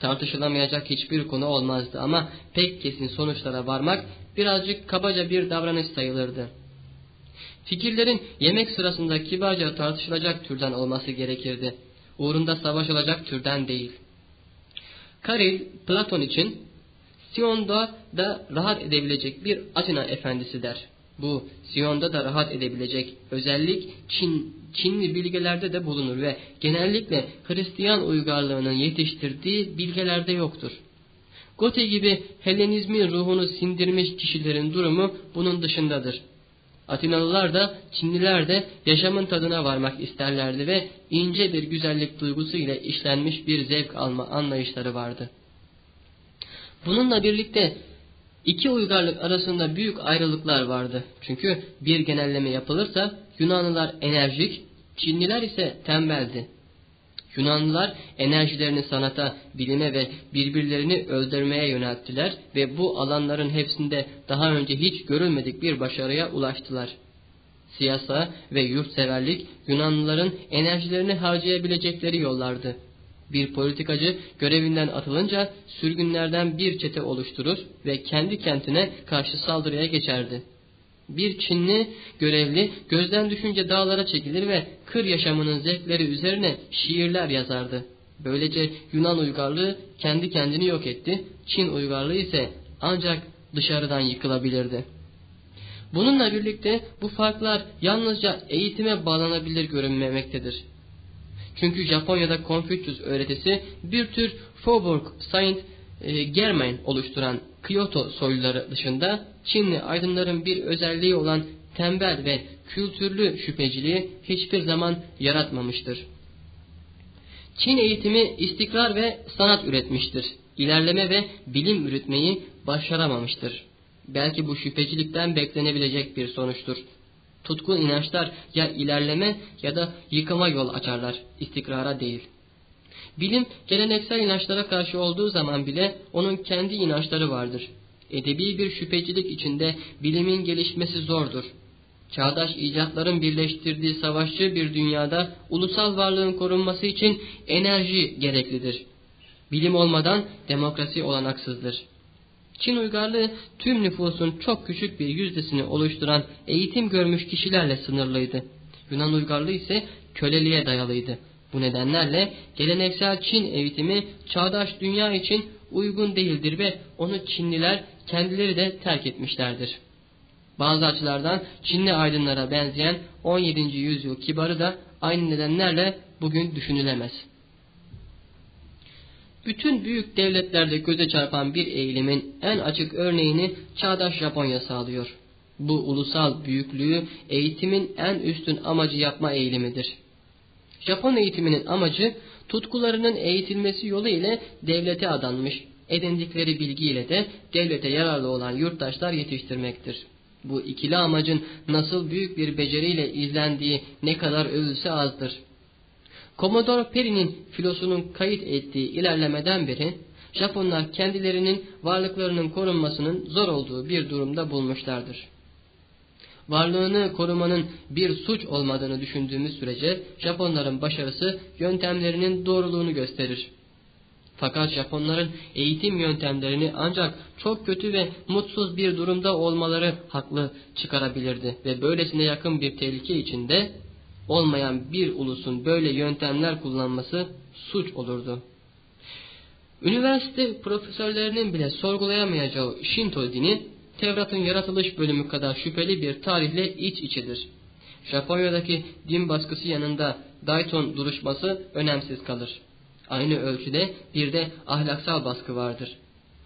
A: tartışılamayacak hiçbir konu olmazdı ama pek kesin sonuçlara varmak birazcık kabaca bir davranış sayılırdı. Fikirlerin yemek sırasında kibarca tartışılacak türden olması gerekirdi. Uğrunda savaşılacak türden değil. Karil, Platon için Sion'da da rahat edebilecek bir Atina efendisi der. Bu Siyon'da da rahat edebilecek özellik Çin, Çinli bilgelerde de bulunur ve genellikle Hristiyan uygarlığının yetiştirdiği bilgelerde yoktur. Gote gibi Helenizmin ruhunu sindirmiş kişilerin durumu bunun dışındadır. Atinalılar da Çinliler de yaşamın tadına varmak isterlerdi ve ince bir güzellik duygusu ile işlenmiş bir zevk alma anlayışları vardı. Bununla birlikte İki uygarlık arasında büyük ayrılıklar vardı. Çünkü bir genelleme yapılırsa Yunanlılar enerjik, Çinliler ise tembeldi. Yunanlılar enerjilerini sanata, bilime ve birbirlerini öldürmeye yönelttiler ve bu alanların hepsinde daha önce hiç görülmedik bir başarıya ulaştılar. Siyasa ve yurtseverlik Yunanlıların enerjilerini harcayabilecekleri yollardı. Bir politikacı görevinden atılınca sürgünlerden bir çete oluşturur ve kendi kentine karşı saldırıya geçerdi. Bir Çinli görevli gözden düşünce dağlara çekilir ve kır yaşamının zevkleri üzerine şiirler yazardı. Böylece Yunan uygarlığı kendi kendini yok etti, Çin uygarlığı ise ancak dışarıdan yıkılabilirdi. Bununla birlikte bu farklar yalnızca eğitime bağlanabilir görünmemektedir. Çünkü Japonya'da Konfüçyüs öğretisi bir tür Faubourg Saint e, Germain oluşturan Kyoto soyluları dışında Çinli aydınların bir özelliği olan tembel ve kültürlü şüpheciliği hiçbir zaman yaratmamıştır. Çin eğitimi istikrar ve sanat üretmiştir. İlerleme ve bilim üretmeyi başaramamıştır. Belki bu şüphecilikten beklenebilecek bir sonuçtur. Tutkun inançlar ya ilerleme ya da yıkıma yol açarlar, istikrara değil.'' Bilim geleneksel inançlara karşı olduğu zaman bile onun kendi inançları vardır. Edebi bir şüphecilik içinde bilimin gelişmesi zordur. Çağdaş icatların birleştirdiği savaşçı bir dünyada ulusal varlığın korunması için enerji gereklidir. Bilim olmadan demokrasi olanaksızdır. Çin uygarlığı tüm nüfusun çok küçük bir yüzdesini oluşturan eğitim görmüş kişilerle sınırlıydı. Yunan uygarlığı ise köleliğe dayalıydı. Bu nedenlerle geleneksel Çin eğitimi çağdaş dünya için uygun değildir ve onu Çinliler kendileri de terk etmişlerdir. Bazı açılardan Çinli aydınlara benzeyen 17. yüzyıl kibarı da aynı nedenlerle bugün düşünülemez. Bütün büyük devletlerde göze çarpan bir eğilimin en açık örneğini çağdaş Japonya sağlıyor. Bu ulusal büyüklüğü eğitimin en üstün amacı yapma eğilimidir. Japon eğitiminin amacı tutkularının eğitilmesi yolu ile devlete adanmış, edindikleri bilgiyle de devlete yararlı olan yurttaşlar yetiştirmektir. Bu ikili amacın nasıl büyük bir beceriyle izlendiği ne kadar övülse azdır. Commodore Perry'nin filosunun kayıt ettiği ilerlemeden beri Japonlar kendilerinin varlıklarının korunmasının zor olduğu bir durumda bulmuşlardır varlığını korumanın bir suç olmadığını düşündüğümüz sürece Japonların başarısı yöntemlerinin doğruluğunu gösterir. Fakat Japonların eğitim yöntemlerini ancak çok kötü ve mutsuz bir durumda olmaları haklı çıkarabilirdi ve böylesine yakın bir tehlike içinde olmayan bir ulusun böyle yöntemler kullanması suç olurdu. Üniversite profesörlerinin bile sorgulayamayacağı Shinto dini Tevrat'ın yaratılış bölümü kadar şüpheli bir tarihle iç içedir. Japonya'daki din baskısı yanında Dayton duruşması önemsiz kalır. Aynı ölçüde bir de ahlaksal baskı vardır.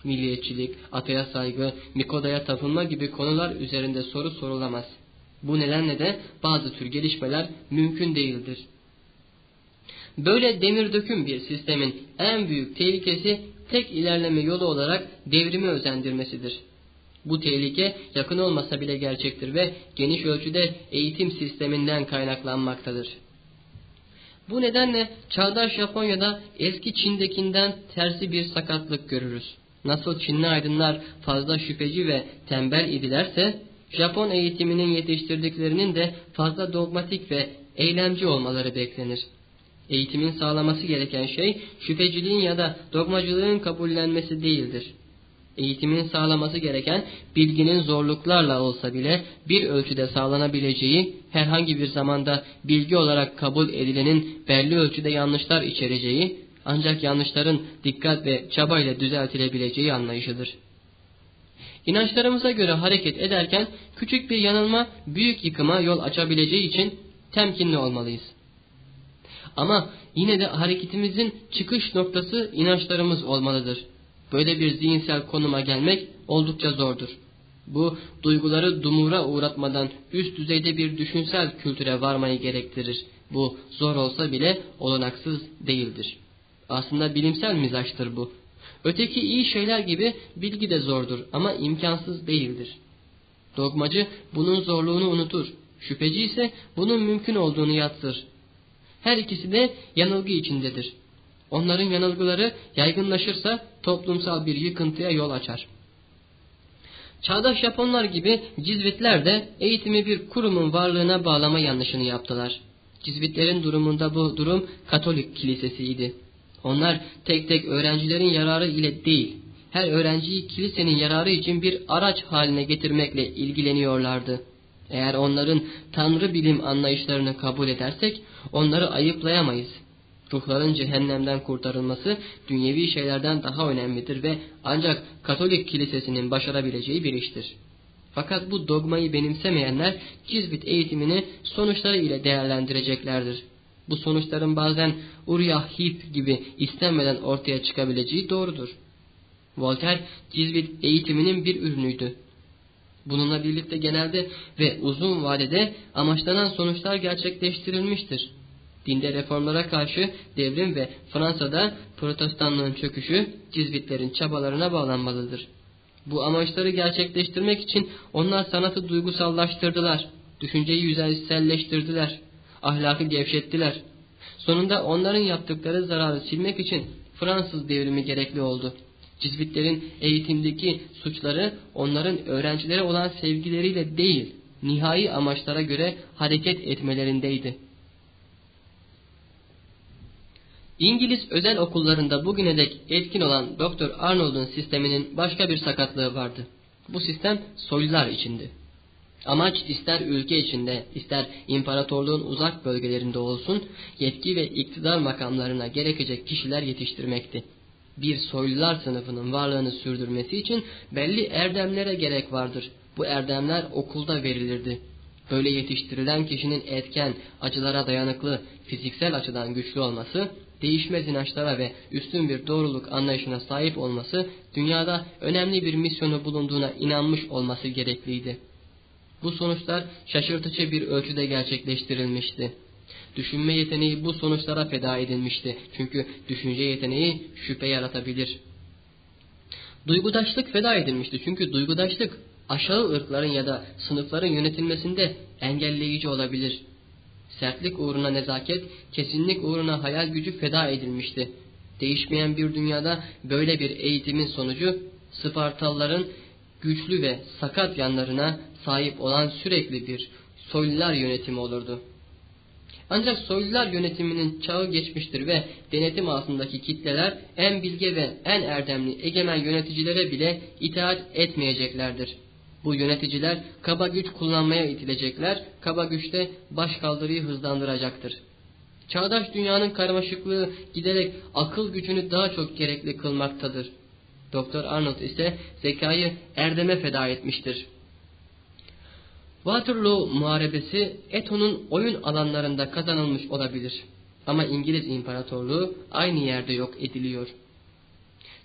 A: Milliyetçilik, ataya saygı, Mikoda'ya tapınma gibi konular üzerinde soru sorulamaz. Bu nedenle de bazı tür gelişmeler mümkün değildir. Böyle demir döküm bir sistemin en büyük tehlikesi tek ilerleme yolu olarak devrimi özendirmesidir. Bu tehlike yakın olmasa bile gerçektir ve geniş ölçüde eğitim sisteminden kaynaklanmaktadır. Bu nedenle çağdaş Japonya'da eski Çin'dekinden tersi bir sakatlık görürüz. Nasıl Çinli aydınlar fazla şüpheci ve tembel idilerse, Japon eğitiminin yetiştirdiklerinin de fazla dogmatik ve eylemci olmaları beklenir. Eğitimin sağlaması gereken şey şüpheciliğin ya da dogmacılığın kabullenmesi değildir eğitimin sağlaması gereken bilginin zorluklarla olsa bile bir ölçüde sağlanabileceği, herhangi bir zamanda bilgi olarak kabul edilenin belli ölçüde yanlışlar içereceği, ancak yanlışların dikkat ve çabayla düzeltilebileceği anlayışıdır. İnançlarımıza göre hareket ederken küçük bir yanılma büyük yıkıma yol açabileceği için temkinli olmalıyız. Ama yine de hareketimizin çıkış noktası inançlarımız olmalıdır. Böyle bir zihinsel konuma gelmek oldukça zordur. Bu duyguları dumura uğratmadan üst düzeyde bir düşünsel kültüre varmayı gerektirir. Bu zor olsa bile olanaksız değildir. Aslında bilimsel mizaçtır bu. Öteki iyi şeyler gibi bilgi de zordur ama imkansız değildir. Dogmacı bunun zorluğunu unutur. Şüpheci ise bunun mümkün olduğunu yatsır. Her ikisi de yanılgı içindedir. Onların yanılgıları yaygınlaşırsa toplumsal bir yıkıntıya yol açar. Çağdaş Japonlar gibi Cizvitler de eğitimi bir kurumun varlığına bağlama yanlışını yaptılar. Cizvitlerin durumunda bu durum Katolik kilisesiydi. Onlar tek tek öğrencilerin yararı ile değil, her öğrenciyi kilisenin yararı için bir araç haline getirmekle ilgileniyorlardı. Eğer onların tanrı bilim anlayışlarını kabul edersek onları ayıplayamayız. Ruhların cehennemden kurtarılması dünyevi şeylerden daha önemlidir ve ancak Katolik kilisesinin başarabileceği bir iştir. Fakat bu dogmayı benimsemeyenler Cizvit eğitimini sonuçları ile değerlendireceklerdir. Bu sonuçların bazen Uriah Heep gibi istenmeden ortaya çıkabileceği doğrudur. Voltaire Cizvit eğitiminin bir ürünüydü. Bununla birlikte genelde ve uzun vadede amaçlanan sonuçlar gerçekleştirilmiştir. Dinde reformlara karşı devrim ve Fransa'da protestanlığın çöküşü Cizvitlerin çabalarına bağlanmalıdır. Bu amaçları gerçekleştirmek için onlar sanatı duygusallaştırdılar, düşünceyi yüzeyselleştirdiler, ahlakı gevşettiler. Sonunda onların yaptıkları zararı silmek için Fransız devrimi gerekli oldu. Cizvitlerin eğitimdeki suçları onların öğrencilere olan sevgileriyle değil, nihai amaçlara göre hareket etmelerindeydi. İngiliz özel okullarında bugüne dek etkin olan Dr. Arnold'un sisteminin başka bir sakatlığı vardı. Bu sistem soylular içindi. Amaç ister ülke içinde ister imparatorluğun uzak bölgelerinde olsun yetki ve iktidar makamlarına gerekecek kişiler yetiştirmekti. Bir soylular sınıfının varlığını sürdürmesi için belli erdemlere gerek vardır. Bu erdemler okulda verilirdi. Böyle yetiştirilen kişinin etken, acılara dayanıklı, fiziksel açıdan güçlü olması değişmez inançlara ve üstün bir doğruluk anlayışına sahip olması, dünyada önemli bir misyonu bulunduğuna inanmış olması gerekliydi. Bu sonuçlar şaşırtıcı bir ölçüde gerçekleştirilmişti. Düşünme yeteneği bu sonuçlara feda edilmişti. Çünkü düşünce yeteneği şüphe yaratabilir. Duygudaşlık feda edilmişti. Çünkü duygudaşlık aşağı ırkların ya da sınıfların yönetilmesinde engelleyici olabilir. Sertlik uğruna nezaket, kesinlik uğruna hayal gücü feda edilmişti. Değişmeyen bir dünyada böyle bir eğitimin sonucu Spartalıların güçlü ve sakat yanlarına sahip olan sürekli bir soylular yönetimi olurdu. Ancak soylular yönetiminin çağı geçmiştir ve denetim altındaki kitleler en bilge ve en erdemli egemen yöneticilere bile itaat etmeyeceklerdir. Bu yöneticiler kaba güç kullanmaya itilecekler, kaba güçte başkaldırıyı hızlandıracaktır. Çağdaş dünyanın karmaşıklığı giderek akıl gücünü daha çok gerekli kılmaktadır. Doktor Arnold ise zekayı erdeme feda etmiştir. Waterloo Muharebesi Eto'nun oyun alanlarında kazanılmış olabilir. Ama İngiliz İmparatorluğu aynı yerde yok ediliyor.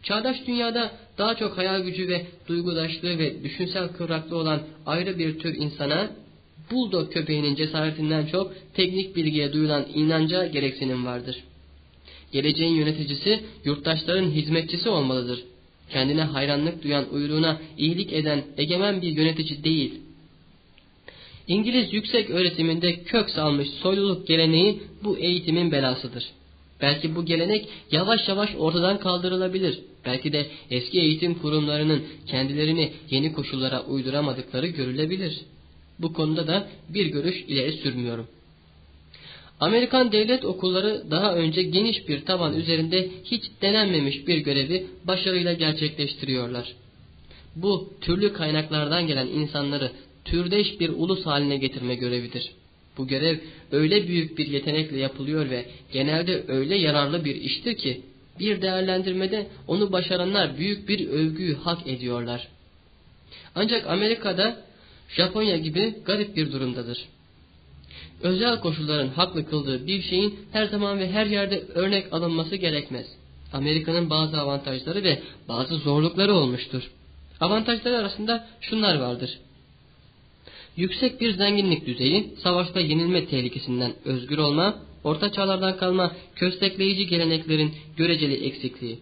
A: Çağdaş dünyada daha çok hayal gücü ve duygudaşlığı ve düşünsel kıvraklığı olan ayrı bir tür insana buldog köpeğinin cesaretinden çok teknik bilgiye duyulan inanca gereksinim vardır. Geleceğin yöneticisi yurttaşların hizmetçisi olmalıdır. Kendine hayranlık duyan uyruğuna iyilik eden egemen bir yönetici değil. İngiliz yüksek öğretiminde kök salmış soyluluk geleneği bu eğitimin belasıdır. Belki bu gelenek yavaş yavaş ortadan kaldırılabilir. Belki de eski eğitim kurumlarının kendilerini yeni koşullara uyduramadıkları görülebilir. Bu konuda da bir görüş ileri sürmüyorum. Amerikan devlet okulları daha önce geniş bir taban üzerinde hiç denenmemiş bir görevi başarıyla gerçekleştiriyorlar. Bu türlü kaynaklardan gelen insanları türdeş bir ulus haline getirme görevidir. Bu görev öyle büyük bir yetenekle yapılıyor ve genelde öyle yararlı bir iştir ki bir değerlendirmede onu başaranlar büyük bir övgüyü hak ediyorlar. Ancak Amerika'da Japonya gibi garip bir durumdadır. Özel koşulların haklı kıldığı bir şeyin her zaman ve her yerde örnek alınması gerekmez. Amerika'nın bazı avantajları ve bazı zorlukları olmuştur. Avantajları arasında şunlar vardır. Yüksek bir zenginlik düzeyi, savaşta yenilme tehlikesinden özgür olma, orta çağlardan kalma köstekleyici geleneklerin göreceli eksikliği.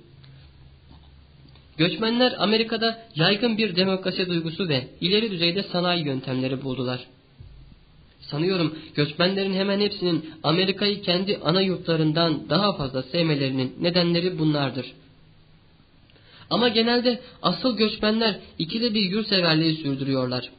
A: Göçmenler Amerika'da yaygın bir demokrasi duygusu ve ileri düzeyde sanayi yöntemleri buldular. Sanıyorum göçmenlerin hemen hepsinin Amerika'yı kendi ana yurtlarından daha fazla sevmelerinin nedenleri bunlardır. Ama genelde asıl göçmenler ikili bir yurtseverliği sürdürüyorlar.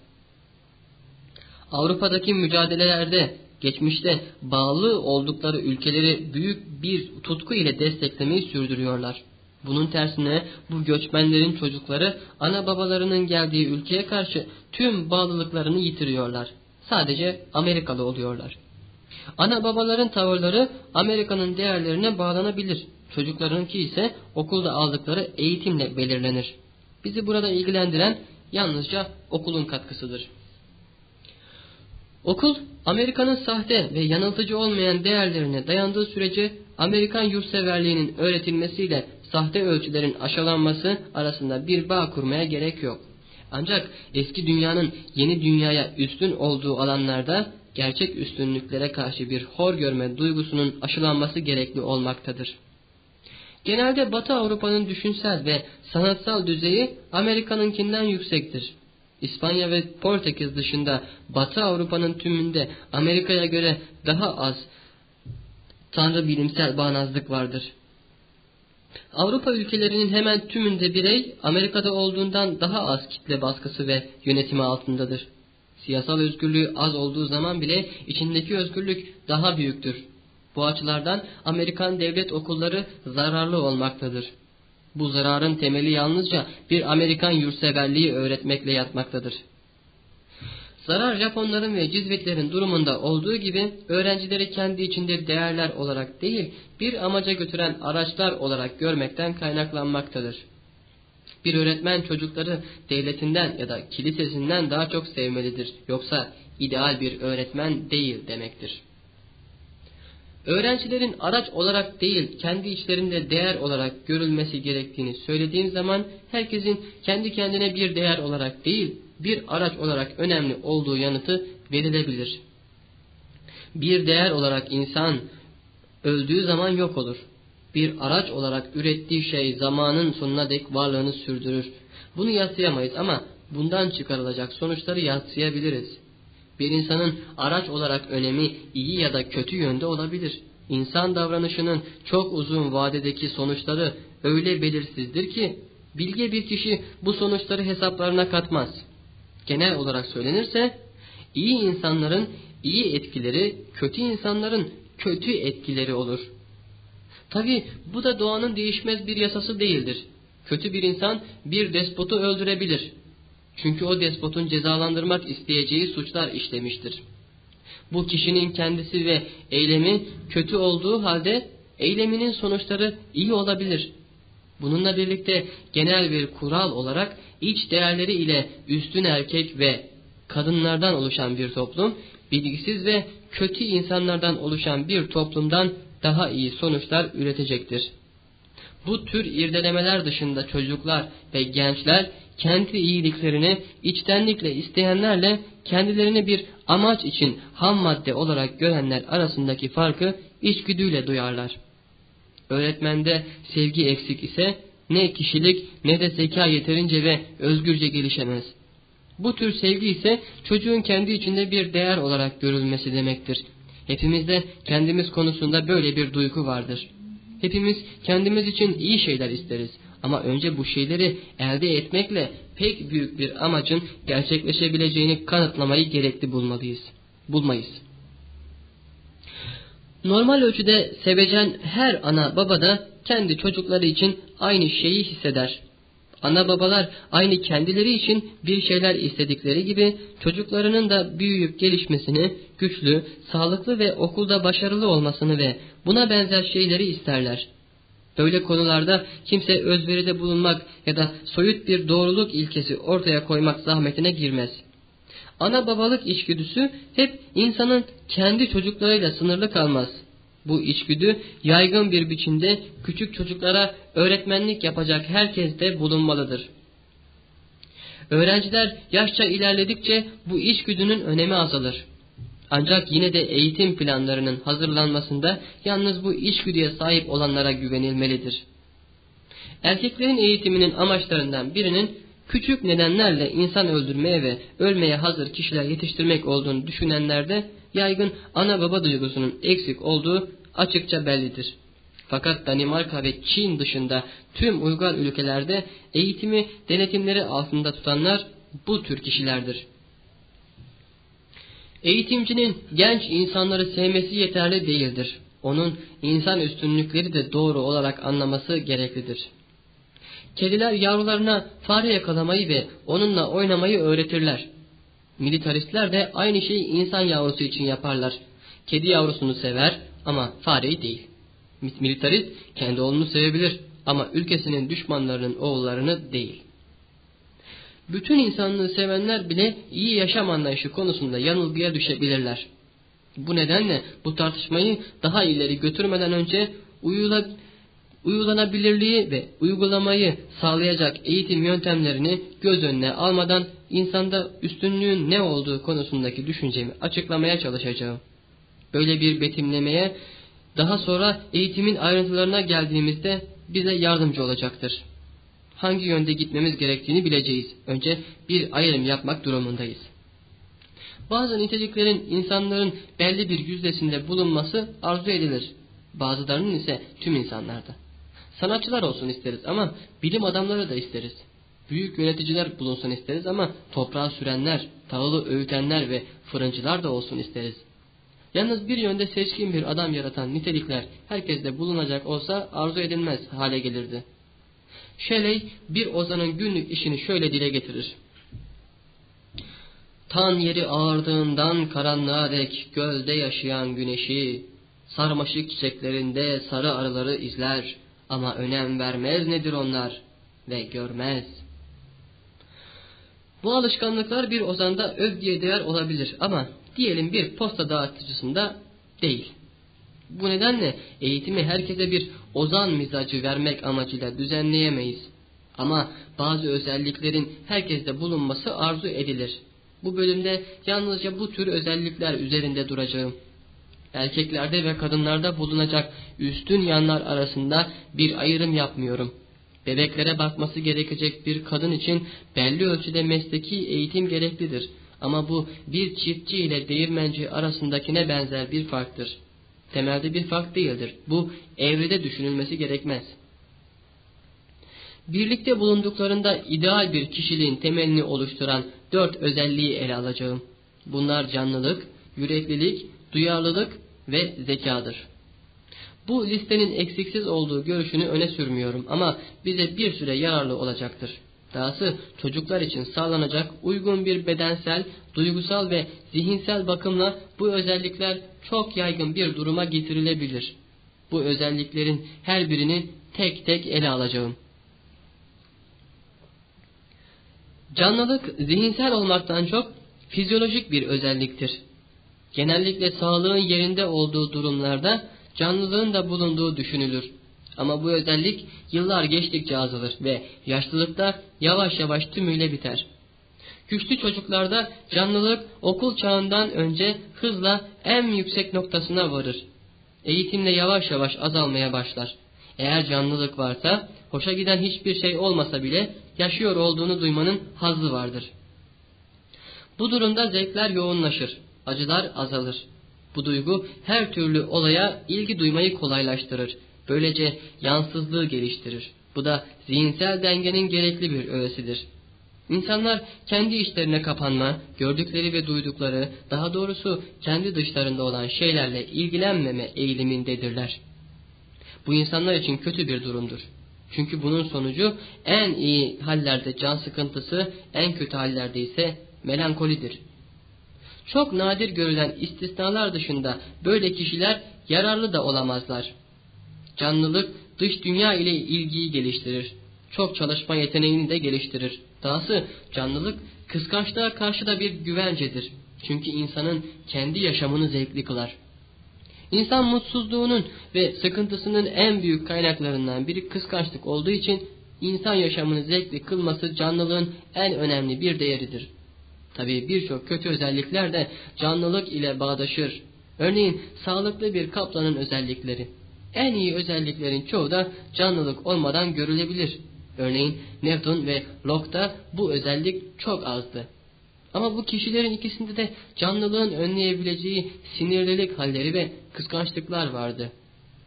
A: Avrupa'daki mücadelelerde geçmişte bağlı oldukları ülkeleri büyük bir tutku ile desteklemeyi sürdürüyorlar. Bunun tersine bu göçmenlerin çocukları ana babalarının geldiği ülkeye karşı tüm bağlılıklarını yitiriyorlar. Sadece Amerikalı oluyorlar. Ana babaların tavırları Amerika'nın değerlerine bağlanabilir. Çocuklarınki ise okulda aldıkları eğitimle belirlenir. Bizi burada ilgilendiren yalnızca okulun katkısıdır. Okul, Amerika'nın sahte ve yanıltıcı olmayan değerlerine dayandığı sürece Amerikan yurtseverliğinin öğretilmesiyle sahte ölçülerin aşılanması arasında bir bağ kurmaya gerek yok. Ancak eski dünyanın yeni dünyaya üstün olduğu alanlarda gerçek üstünlüklere karşı bir hor görme duygusunun aşılanması gerekli olmaktadır. Genelde Batı Avrupa'nın düşünsel ve sanatsal düzeyi Amerika'nınkinden yüksektir. İspanya ve Portekiz dışında Batı Avrupa'nın tümünde Amerika'ya göre daha az tanrı bilimsel bağnazlık vardır. Avrupa ülkelerinin hemen tümünde birey Amerika'da olduğundan daha az kitle baskısı ve yönetimi altındadır. Siyasal özgürlüğü az olduğu zaman bile içindeki özgürlük daha büyüktür. Bu açılardan Amerikan devlet okulları zararlı olmaktadır. Bu zararın temeli yalnızca bir Amerikan yurtseverliği öğretmekle yatmaktadır. Zarar Japonların ve Cizvitlerin durumunda olduğu gibi öğrencileri kendi içinde değerler olarak değil bir amaca götüren araçlar olarak görmekten kaynaklanmaktadır. Bir öğretmen çocukları devletinden ya da kilisesinden daha çok sevmelidir. Yoksa ideal bir öğretmen değil demektir. Öğrencilerin araç olarak değil kendi içlerinde değer olarak görülmesi gerektiğini söylediğim zaman herkesin kendi kendine bir değer olarak değil bir araç olarak önemli olduğu yanıtı verilebilir. Bir değer olarak insan öldüğü zaman yok olur. Bir araç olarak ürettiği şey zamanın sonuna dek varlığını sürdürür. Bunu yatsıyamayız ama bundan çıkarılacak sonuçları yatsıyabiliriz. Bir insanın araç olarak önemi iyi ya da kötü yönde olabilir. İnsan davranışının çok uzun vadedeki sonuçları öyle belirsizdir ki bilge bir kişi bu sonuçları hesaplarına katmaz. Genel olarak söylenirse iyi insanların iyi etkileri kötü insanların kötü etkileri olur. Tabi bu da doğanın değişmez bir yasası değildir. Kötü bir insan bir despotu öldürebilir. Çünkü o despotun cezalandırmak isteyeceği suçlar işlemiştir. Bu kişinin kendisi ve eylemi kötü olduğu halde eyleminin sonuçları iyi olabilir. Bununla birlikte genel bir kural olarak iç değerleri ile üstün erkek ve kadınlardan oluşan bir toplum, bilgisiz ve kötü insanlardan oluşan bir toplumdan daha iyi sonuçlar üretecektir. Bu tür irdelemeler dışında çocuklar ve gençler kendi iyiliklerini içtenlikle isteyenlerle kendilerini bir amaç için ham madde olarak görenler arasındaki farkı içgüdüyle duyarlar. Öğretmende sevgi eksik ise ne kişilik ne de zeka yeterince ve özgürce gelişemez. Bu tür sevgi ise çocuğun kendi içinde bir değer olarak görülmesi demektir. Hepimizde kendimiz konusunda böyle bir duygu vardır. Hepimiz kendimiz için iyi şeyler isteriz. Ama önce bu şeyleri elde etmekle pek büyük bir amacın gerçekleşebileceğini kanıtlamayı gerekli bulmalıyız. Bulmayız. Normal ölçüde sevecen her ana baba da kendi çocukları için aynı şeyi hisseder. Ana babalar aynı kendileri için bir şeyler istedikleri gibi çocuklarının da büyüyüp gelişmesini, güçlü, sağlıklı ve okulda başarılı olmasını ve buna benzer şeyleri isterler. Böyle konularda kimse özveride bulunmak ya da soyut bir doğruluk ilkesi ortaya koymak zahmetine girmez. Ana babalık içgüdüsü hep insanın kendi çocuklarıyla sınırlı kalmaz. Bu içgüdü yaygın bir biçimde küçük çocuklara öğretmenlik yapacak herkeste bulunmalıdır. Öğrenciler yaşça ilerledikçe bu içgüdünün önemi azalır. Ancak yine de eğitim planlarının hazırlanmasında yalnız bu içgüdüye sahip olanlara güvenilmelidir. Erkeklerin eğitiminin amaçlarından birinin küçük nedenlerle insan öldürmeye ve ölmeye hazır kişiler yetiştirmek olduğunu düşünenlerde yaygın ana baba duygusunun eksik olduğu açıkça bellidir. Fakat Danimarka ve Çin dışında tüm uygar ülkelerde eğitimi denetimleri altında tutanlar bu tür kişilerdir. Eğitimcinin genç insanları sevmesi yeterli değildir. Onun insan üstünlükleri de doğru olarak anlaması gereklidir. Kediler yavrularına fare yakalamayı ve onunla oynamayı öğretirler. Militaristler de aynı şeyi insan yavrusu için yaparlar. Kedi yavrusunu sever ama fareyi değil. Militarist kendi oğlunu sevebilir ama ülkesinin düşmanlarının oğullarını değil. Bütün insanlığı sevenler bile iyi yaşam anlayışı konusunda yanılgıya düşebilirler. Bu nedenle bu tartışmayı daha ileri götürmeden önce uygulanabilirliği ve uygulamayı sağlayacak eğitim yöntemlerini göz önüne almadan insanda üstünlüğün ne olduğu konusundaki düşüncemi açıklamaya çalışacağım. Böyle bir betimlemeye daha sonra eğitimin ayrıntılarına geldiğimizde bize yardımcı olacaktır. Hangi yönde gitmemiz gerektiğini bileceğiz. Önce bir ayrım yapmak durumundayız. Bazı niteliklerin insanların belli bir yüzdesinde bulunması arzu edilir. Bazılarının ise tüm insanlarda. Sanatçılar olsun isteriz ama bilim adamları da isteriz. Büyük yöneticiler bulunsun isteriz ama toprağa sürenler, tahılı öğütenler ve fırıncılar da olsun isteriz. Yalnız bir yönde seçkin bir adam yaratan nitelikler herkeste bulunacak olsa arzu edilmez hale gelirdi. Shelley bir ozanın günlük işini şöyle dile getirir. Tan yeri ağardığından karanlığa dek gölde yaşayan güneşi, sarmaşık çiçeklerinde sarı arıları izler ama önem vermez nedir onlar ve görmez. Bu alışkanlıklar bir ozanda öv diye değer olabilir ama diyelim bir posta dağıtıcısında değil. Bu nedenle eğitimi herkese bir ozan mizacı vermek amacıyla düzenleyemeyiz. Ama bazı özelliklerin herkeste bulunması arzu edilir. Bu bölümde yalnızca bu tür özellikler üzerinde duracağım. Erkeklerde ve kadınlarda bulunacak üstün yanlar arasında bir ayrım yapmıyorum. Bebeklere bakması gerekecek bir kadın için belli ölçüde mesleki eğitim gereklidir. Ama bu bir çiftçi ile değirmenci arasındakine benzer bir farktır. Temelde bir fark değildir. Bu evrede düşünülmesi gerekmez. Birlikte bulunduklarında ideal bir kişiliğin temelini oluşturan dört özelliği ele alacağım. Bunlar canlılık, yüreklilik, duyarlılık ve zekadır. Bu listenin eksiksiz olduğu görüşünü öne sürmüyorum ama bize bir süre yararlı olacaktır. Dahası çocuklar için sağlanacak uygun bir bedensel, duygusal ve zihinsel bakımla bu özellikler çok yaygın bir duruma getirilebilir. Bu özelliklerin her birini tek tek ele alacağım. Canlılık zihinsel olmaktan çok fizyolojik bir özelliktir. Genellikle sağlığın yerinde olduğu durumlarda canlılığın da bulunduğu düşünülür. Ama bu özellik yıllar geçtikçe azalır ve yaşlılıkta yavaş yavaş tümüyle biter. Güçlü çocuklarda canlılık okul çağından önce hızla en yüksek noktasına varır. Eğitimle yavaş yavaş azalmaya başlar. Eğer canlılık varsa, hoşa giden hiçbir şey olmasa bile yaşıyor olduğunu duymanın hazzı vardır. Bu durumda zevkler yoğunlaşır, acılar azalır. Bu duygu her türlü olaya ilgi duymayı kolaylaştırır. Böylece yansızlığı geliştirir. Bu da zihinsel dengenin gerekli bir öğesidir. İnsanlar kendi işlerine kapanma, gördükleri ve duydukları, daha doğrusu kendi dışlarında olan şeylerle ilgilenmeme eğilimindedirler. Bu insanlar için kötü bir durumdur. Çünkü bunun sonucu en iyi hallerde can sıkıntısı, en kötü hallerde ise melankolidir. Çok nadir görülen istisnalar dışında böyle kişiler yararlı da olamazlar. Canlılık dış dünya ile ilgiyi geliştirir. Çok çalışma yeteneğini de geliştirir. Dahası canlılık kıskançlığa karşı da bir güvencedir. Çünkü insanın kendi yaşamını zevkli kılar. İnsan mutsuzluğunun ve sıkıntısının en büyük kaynaklarından biri kıskançlık olduğu için insan yaşamını zevkli kılması canlılığın en önemli bir değeridir. Tabii birçok kötü özellikler de canlılık ile bağdaşır. Örneğin sağlıklı bir kaplanın özellikleri. En iyi özelliklerin çoğu da canlılık olmadan görülebilir. Örneğin Newton ve Locke'da bu özellik çok azdı. Ama bu kişilerin ikisinde de canlılığın önleyebileceği sinirlilik halleri ve kıskançlıklar vardı.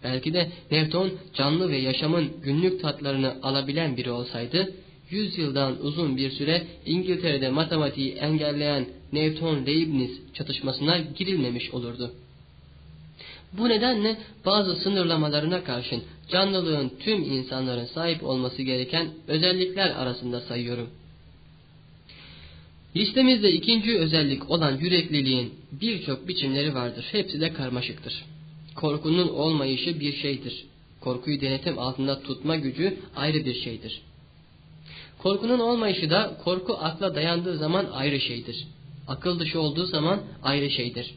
A: Belki de Newton canlı ve yaşamın günlük tatlarını alabilen biri olsaydı, yüzyıldan uzun bir süre İngiltere'de matematiği engelleyen Newton-Leibniz çatışmasına girilmemiş olurdu. Bu nedenle bazı sınırlamalarına karşın canlılığın tüm insanların sahip olması gereken özellikler arasında sayıyorum. Listemizde ikinci özellik olan yürekliliğin birçok biçimleri vardır. Hepsi de karmaşıktır. Korkunun olmayışı bir şeydir. Korkuyu denetim altında tutma gücü ayrı bir şeydir. Korkunun olmayışı da korku akla dayandığı zaman ayrı şeydir. Akıl dışı olduğu zaman ayrı şeydir.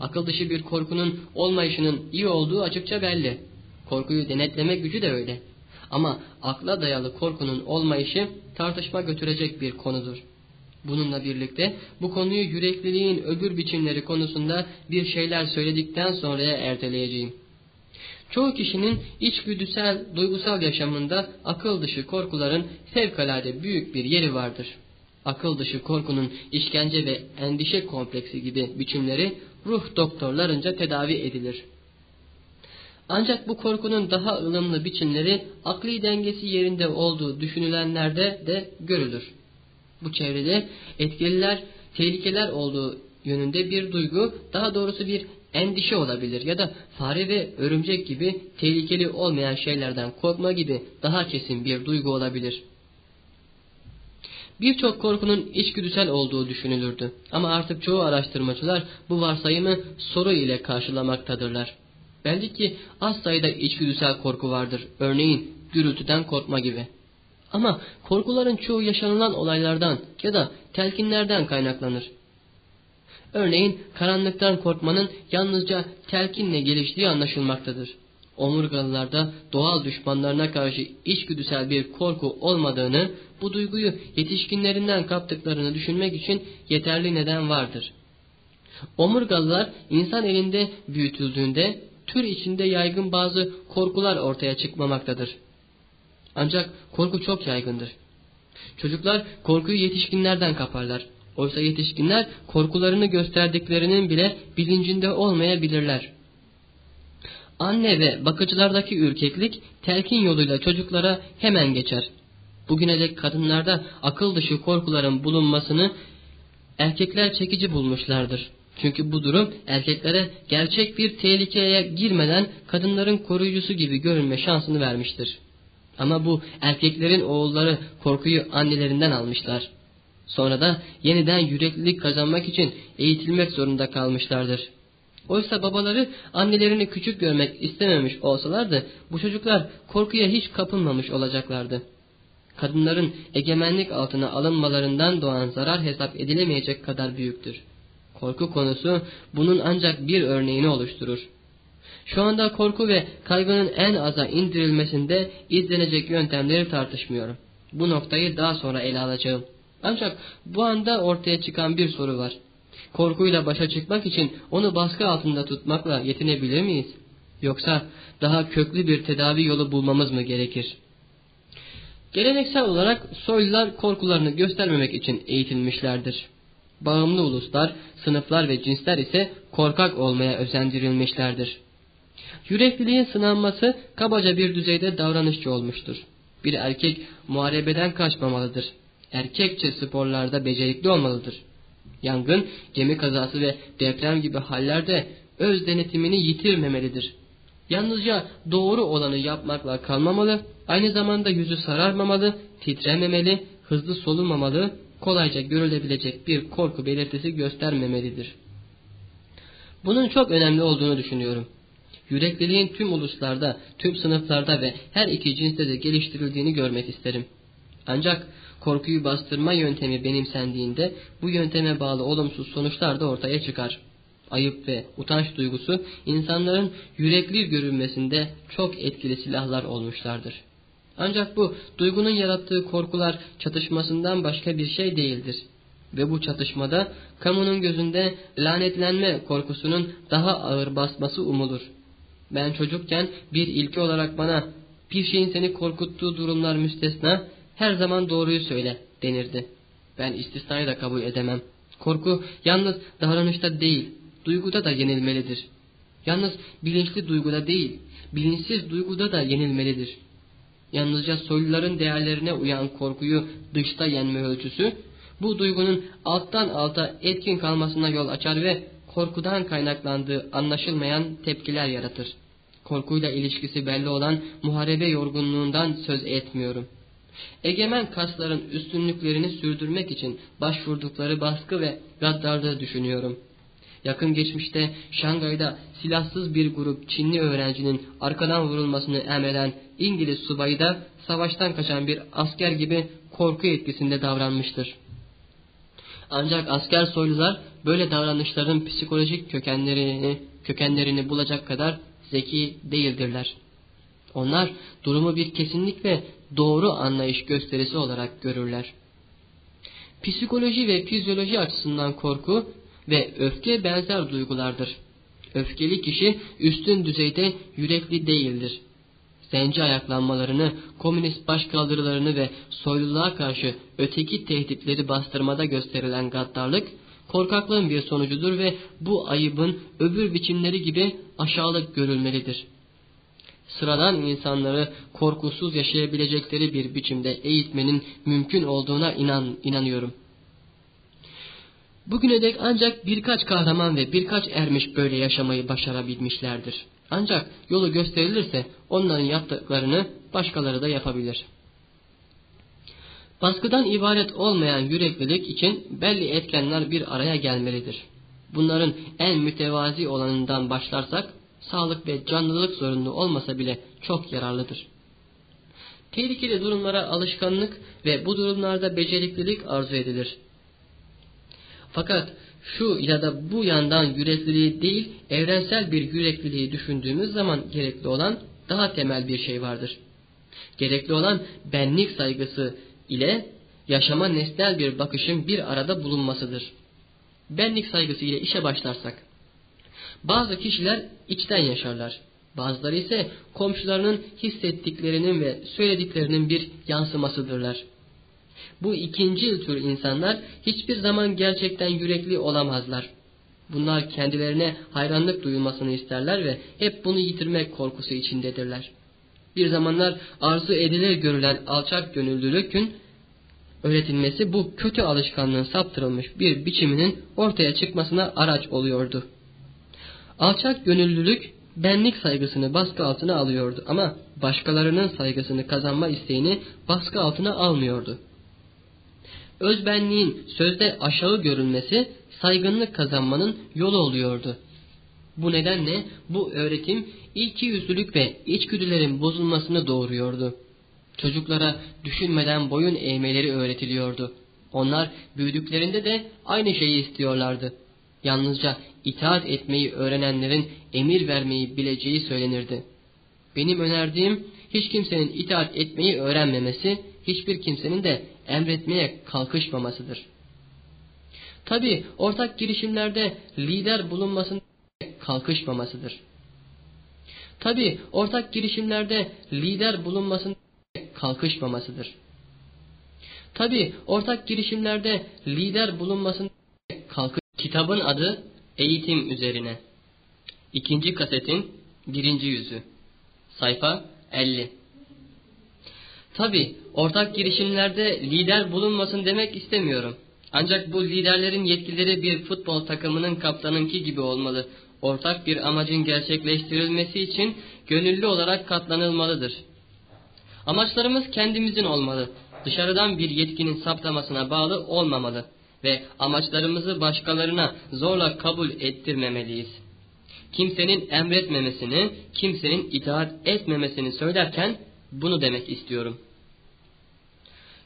A: Akıl dışı bir korkunun olmayışının iyi olduğu açıkça belli. Korkuyu denetleme gücü de öyle. Ama akla dayalı korkunun olmayışı tartışma götürecek bir konudur. Bununla birlikte bu konuyu yürekliliğin öbür biçimleri konusunda bir şeyler söyledikten sonraya erteleyeceğim. Çoğu kişinin içgüdüsel, duygusal yaşamında akıl dışı korkuların fevkalade büyük bir yeri vardır. Akıl dışı korkunun işkence ve endişe kompleksi gibi biçimleri ruh doktorlarınca tedavi edilir. Ancak bu korkunun daha ılımlı biçimleri akli dengesi yerinde olduğu düşünülenlerde de görülür. Bu çevrede etkililer, tehlikeler olduğu yönünde bir duygu, daha doğrusu bir endişe olabilir ya da fare ve örümcek gibi tehlikeli olmayan şeylerden korkma gibi daha kesin bir duygu olabilir. Birçok korkunun içgüdüsel olduğu düşünülürdü ama artık çoğu araştırmacılar bu varsayımı soru ile karşılamaktadırlar. Belli ki az sayıda içgüdüsel korku vardır. Örneğin gürültüden korkma gibi. Ama korkuların çoğu yaşanılan olaylardan ya da telkinlerden kaynaklanır. Örneğin karanlıktan korkmanın yalnızca telkinle geliştiği anlaşılmaktadır. Omurgalılarda doğal düşmanlarına karşı içgüdüsel bir korku olmadığını, bu duyguyu yetişkinlerinden kaptıklarını düşünmek için yeterli neden vardır. Omurgalılar insan elinde büyütüldüğünde tür içinde yaygın bazı korkular ortaya çıkmamaktadır. Ancak korku çok yaygındır. Çocuklar korkuyu yetişkinlerden kaparlar. Oysa yetişkinler korkularını gösterdiklerinin bile bilincinde olmayabilirler. Anne ve bakıcılardaki ürkeklik telkin yoluyla çocuklara hemen geçer. Bugüne dek kadınlarda akıl dışı korkuların bulunmasını erkekler çekici bulmuşlardır. Çünkü bu durum erkeklere gerçek bir tehlikeye girmeden kadınların koruyucusu gibi görünme şansını vermiştir. Ama bu erkeklerin oğulları korkuyu annelerinden almışlar. Sonra da yeniden yüreklilik kazanmak için eğitilmek zorunda kalmışlardır. Oysa babaları annelerini küçük görmek istememiş olsalardı bu çocuklar korkuya hiç kapılmamış olacaklardı. Kadınların egemenlik altına alınmalarından doğan zarar hesap edilemeyecek kadar büyüktür. Korku konusu bunun ancak bir örneğini oluşturur. Şu anda korku ve kaygının en aza indirilmesinde izlenecek yöntemleri tartışmıyorum. Bu noktayı daha sonra ele alacağım. Ancak bu anda ortaya çıkan bir soru var. Korkuyla başa çıkmak için onu baskı altında tutmakla yetinebilir miyiz? Yoksa daha köklü bir tedavi yolu bulmamız mı gerekir? Geleneksel olarak soylular korkularını göstermemek için eğitilmişlerdir. Bağımlı uluslar, sınıflar ve cinsler ise korkak olmaya özendirilmişlerdir. Yürekliliğin sınanması kabaca bir düzeyde davranışçı olmuştur. Bir erkek muharebeden kaçmamalıdır. Erkekçe sporlarda becerikli olmalıdır. Yangın, gemi kazası ve deprem gibi hallerde öz denetimini yitirmemelidir. Yalnızca doğru olanı yapmakla kalmamalı, aynı zamanda yüzü sararmamalı, titrememeli, hızlı solunmamalı, kolayca görülebilecek bir korku belirtisi göstermemelidir. Bunun çok önemli olduğunu düşünüyorum. Yürekliliğin tüm uluslarda, tüm sınıflarda ve her iki cinste de geliştirildiğini görmek isterim. Ancak korkuyu bastırma yöntemi benimsendiğinde bu yönteme bağlı olumsuz sonuçlar da ortaya çıkar. Ayıp ve utanç duygusu insanların yürekli görünmesinde çok etkili silahlar olmuşlardır. Ancak bu duygunun yarattığı korkular çatışmasından başka bir şey değildir. Ve bu çatışmada kamunun gözünde lanetlenme korkusunun daha ağır basması umulur. Ben çocukken bir ilki olarak bana bir şeyin seni korkuttuğu durumlar müstesna her zaman doğruyu söyle denirdi. Ben istisnayı da kabul edemem. Korku yalnız davranışta değil, duyguda da yenilmelidir. Yalnız bilinçli duyguda değil, bilinçsiz duyguda da yenilmelidir. Yalnızca soyluların değerlerine uyan korkuyu dışta yenme ölçüsü, bu duygunun alttan alta etkin kalmasına yol açar ve korkudan kaynaklandığı anlaşılmayan tepkiler yaratır. Korkuyla ilişkisi belli olan muharebe yorgunluğundan söz etmiyorum. Egemen kasların üstünlüklerini sürdürmek için başvurdukları baskı ve gaddarlığı düşünüyorum. Yakın geçmişte Şangay'da silahsız bir grup Çinli öğrencinin arkadan vurulmasını emreden İngiliz subayı da savaştan kaçan bir asker gibi korku etkisinde davranmıştır. Ancak asker soylular böyle davranışların psikolojik kökenlerini, kökenlerini bulacak kadar zeki değildirler. Onlar durumu bir kesinlik ve doğru anlayış gösterisi olarak görürler. Psikoloji ve fizyoloji açısından korku ve öfke benzer duygulardır. Öfkeli kişi üstün düzeyde yürekli değildir. Zenci ayaklanmalarını, komünist başkaldırılarını ve soyluluğa karşı öteki tehditleri bastırmada gösterilen gaddarlık, korkaklığın bir sonucudur ve bu ayıbın öbür biçimleri gibi aşağılık görülmelidir. Sıradan insanları korkusuz yaşayabilecekleri bir biçimde eğitmenin mümkün olduğuna inan, inanıyorum. Bugüne dek ancak birkaç kahraman ve birkaç ermiş böyle yaşamayı başarabilmişlerdir. Ancak yolu gösterilirse onların yaptıklarını başkaları da yapabilir. Baskıdan ibaret olmayan yüreklilik için belli etkenler bir araya gelmelidir. Bunların en mütevazi olanından başlarsak sağlık ve canlılık zorunlu olmasa bile çok yararlıdır. Tehlikeli durumlara alışkanlık ve bu durumlarda beceriklilik arzu edilir. Fakat şu ya da bu yandan yürekliliği değil, evrensel bir yürekliliği düşündüğümüz zaman gerekli olan daha temel bir şey vardır. Gerekli olan benlik saygısı ile yaşama nesnel bir bakışın bir arada bulunmasıdır. Benlik saygısı ile işe başlarsak, bazı kişiler içten yaşarlar. Bazıları ise komşularının hissettiklerinin ve söylediklerinin bir yansımasıdırlar. Bu ikinci tür insanlar hiçbir zaman gerçekten yürekli olamazlar. Bunlar kendilerine hayranlık duyulmasını isterler ve hep bunu yitirmek korkusu içindedirler. Bir zamanlar arzu edilir görülen alçak gönüllülükün öğretilmesi bu kötü alışkanlığın saptırılmış bir biçiminin ortaya çıkmasına araç oluyordu. Alçak gönüllülük benlik saygısını baskı altına alıyordu ama başkalarının saygısını kazanma isteğini baskı altına almıyordu. Özbenliğin sözde aşağı görülmesi saygınlık kazanmanın yolu oluyordu. Bu nedenle bu öğretim iki yüzlülük ve içgüdülerin bozulmasını doğuruyordu. Çocuklara düşünmeden boyun eğmeleri öğretiliyordu. Onlar büyüdüklerinde de aynı şeyi istiyorlardı. Yalnızca itaat etmeyi öğrenenlerin emir vermeyi bileceği söylenirdi. Benim önerdiğim hiç kimsenin itaat etmeyi öğrenmemesi, hiçbir kimsenin de emretmeye kalkışmamasıdır. Tabi ortak girişimlerde lider bulunmasın kalkışmamasıdır. Tabi ortak girişimlerde lider bulunmasın kalkışmamasıdır. Tabi ortak girişimlerde lider bulunmasın kalkış. Kitabın adı Eğitim Üzerine. İkinci kasetin birinci yüzü. Sayfa 50. Tabi ortak girişimlerde lider bulunmasın demek istemiyorum. Ancak bu liderlerin yetkileri bir futbol takımının kaptanınki gibi olmalı. Ortak bir amacın gerçekleştirilmesi için gönüllü olarak katlanılmalıdır. Amaçlarımız kendimizin olmalı. Dışarıdan bir yetkinin saptamasına bağlı olmamalı ve amaçlarımızı başkalarına zorla kabul ettirmemeliyiz. Kimsenin emretmemesini, kimsenin itaat etmemesini söylerken bunu demek istiyorum.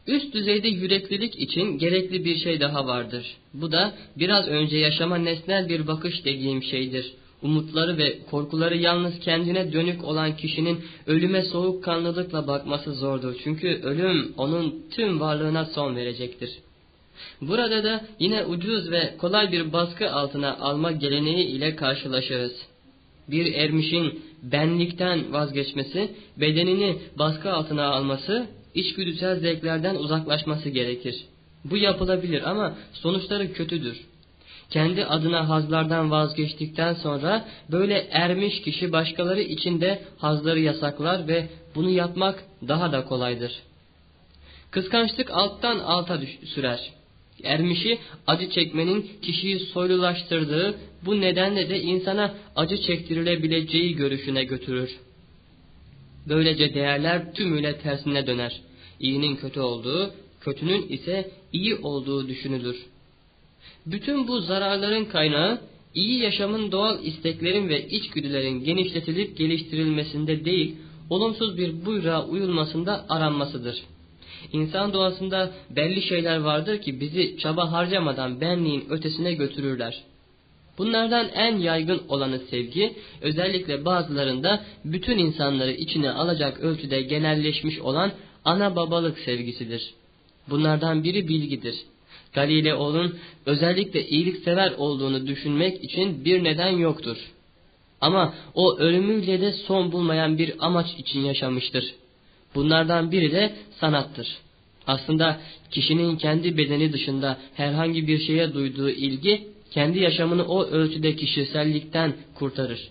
A: Üst düzeyde yüreklilik için gerekli bir şey daha vardır. Bu da biraz önce yaşama nesnel bir bakış dediğim şeydir. Umutları ve korkuları yalnız kendine dönük olan kişinin ölüme soğukkanlılıkla bakması zordur. Çünkü ölüm onun tüm varlığına son verecektir. Burada da yine ucuz ve kolay bir baskı altına alma geleneği ile karşılaşırız. Bir ermişin benlikten vazgeçmesi, bedenini baskı altına alması, içgüdüsel zevklerden uzaklaşması gerekir. Bu yapılabilir ama sonuçları kötüdür. Kendi adına hazlardan vazgeçtikten sonra böyle ermiş kişi başkaları için de hazları yasaklar ve bunu yapmak daha da kolaydır. Kıskançlık alttan alta sürer. Ermişi acı çekmenin kişiyi soylulaştırdığı bu nedenle de insana acı çektirilebileceği görüşüne götürür. Böylece değerler tümüyle tersine döner. İyinin kötü olduğu, kötünün ise iyi olduğu düşünülür. Bütün bu zararların kaynağı iyi yaşamın doğal isteklerin ve içgüdülerin genişletilip geliştirilmesinde değil, olumsuz bir buyruğa uyulmasında aranmasıdır. İnsan doğasında belli şeyler vardır ki bizi çaba harcamadan benliğin ötesine götürürler. Bunlardan en yaygın olanı sevgi, özellikle bazılarında bütün insanları içine alacak ölçüde genelleşmiş olan ana babalık sevgisidir. Bunlardan biri bilgidir. Galileo'nun özellikle iyiliksever olduğunu düşünmek için bir neden yoktur. Ama o ölümüyle de son bulmayan bir amaç için yaşamıştır. Bunlardan biri de sanattır. Aslında kişinin kendi bedeni dışında herhangi bir şeye duyduğu ilgi kendi yaşamını o ölçüde kişisellikten kurtarır.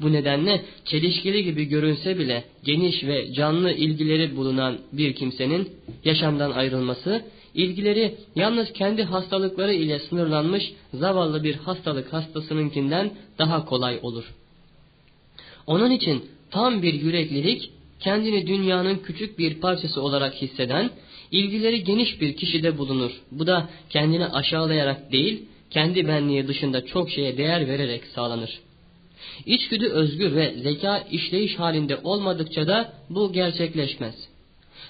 A: Bu nedenle çelişkili gibi görünse bile geniş ve canlı ilgileri bulunan bir kimsenin yaşamdan ayrılması, ilgileri yalnız kendi hastalıkları ile sınırlanmış zavallı bir hastalık hastasınınkinden daha kolay olur. Onun için tam bir yüreklilik, kendini dünyanın küçük bir parçası olarak hisseden, ilgileri geniş bir kişide bulunur. Bu da kendini aşağılayarak değil, kendi benliği dışında çok şeye değer vererek sağlanır. İçgüdü özgür ve zeka işleyiş halinde olmadıkça da bu gerçekleşmez.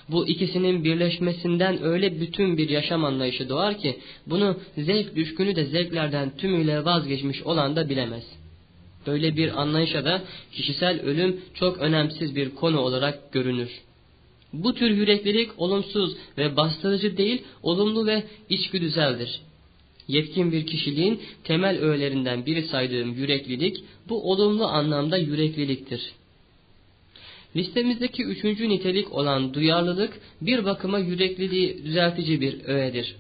A: Bu ikisinin birleşmesinden öyle bütün bir yaşam anlayışı doğar ki bunu zevk düşkünü de zevklerden tümüyle vazgeçmiş olan da bilemez. Böyle bir anlayışa da kişisel ölüm çok önemsiz bir konu olarak görünür. Bu tür yüreklilik olumsuz ve bastırıcı değil, olumlu ve içgüdüseldir. Yetkin bir kişiliğin temel öğelerinden biri saydığım yüreklilik, bu olumlu anlamda yürekliliktir. Listemizdeki üçüncü nitelik olan duyarlılık, bir bakıma yürekliliği düzeltici bir öğedir.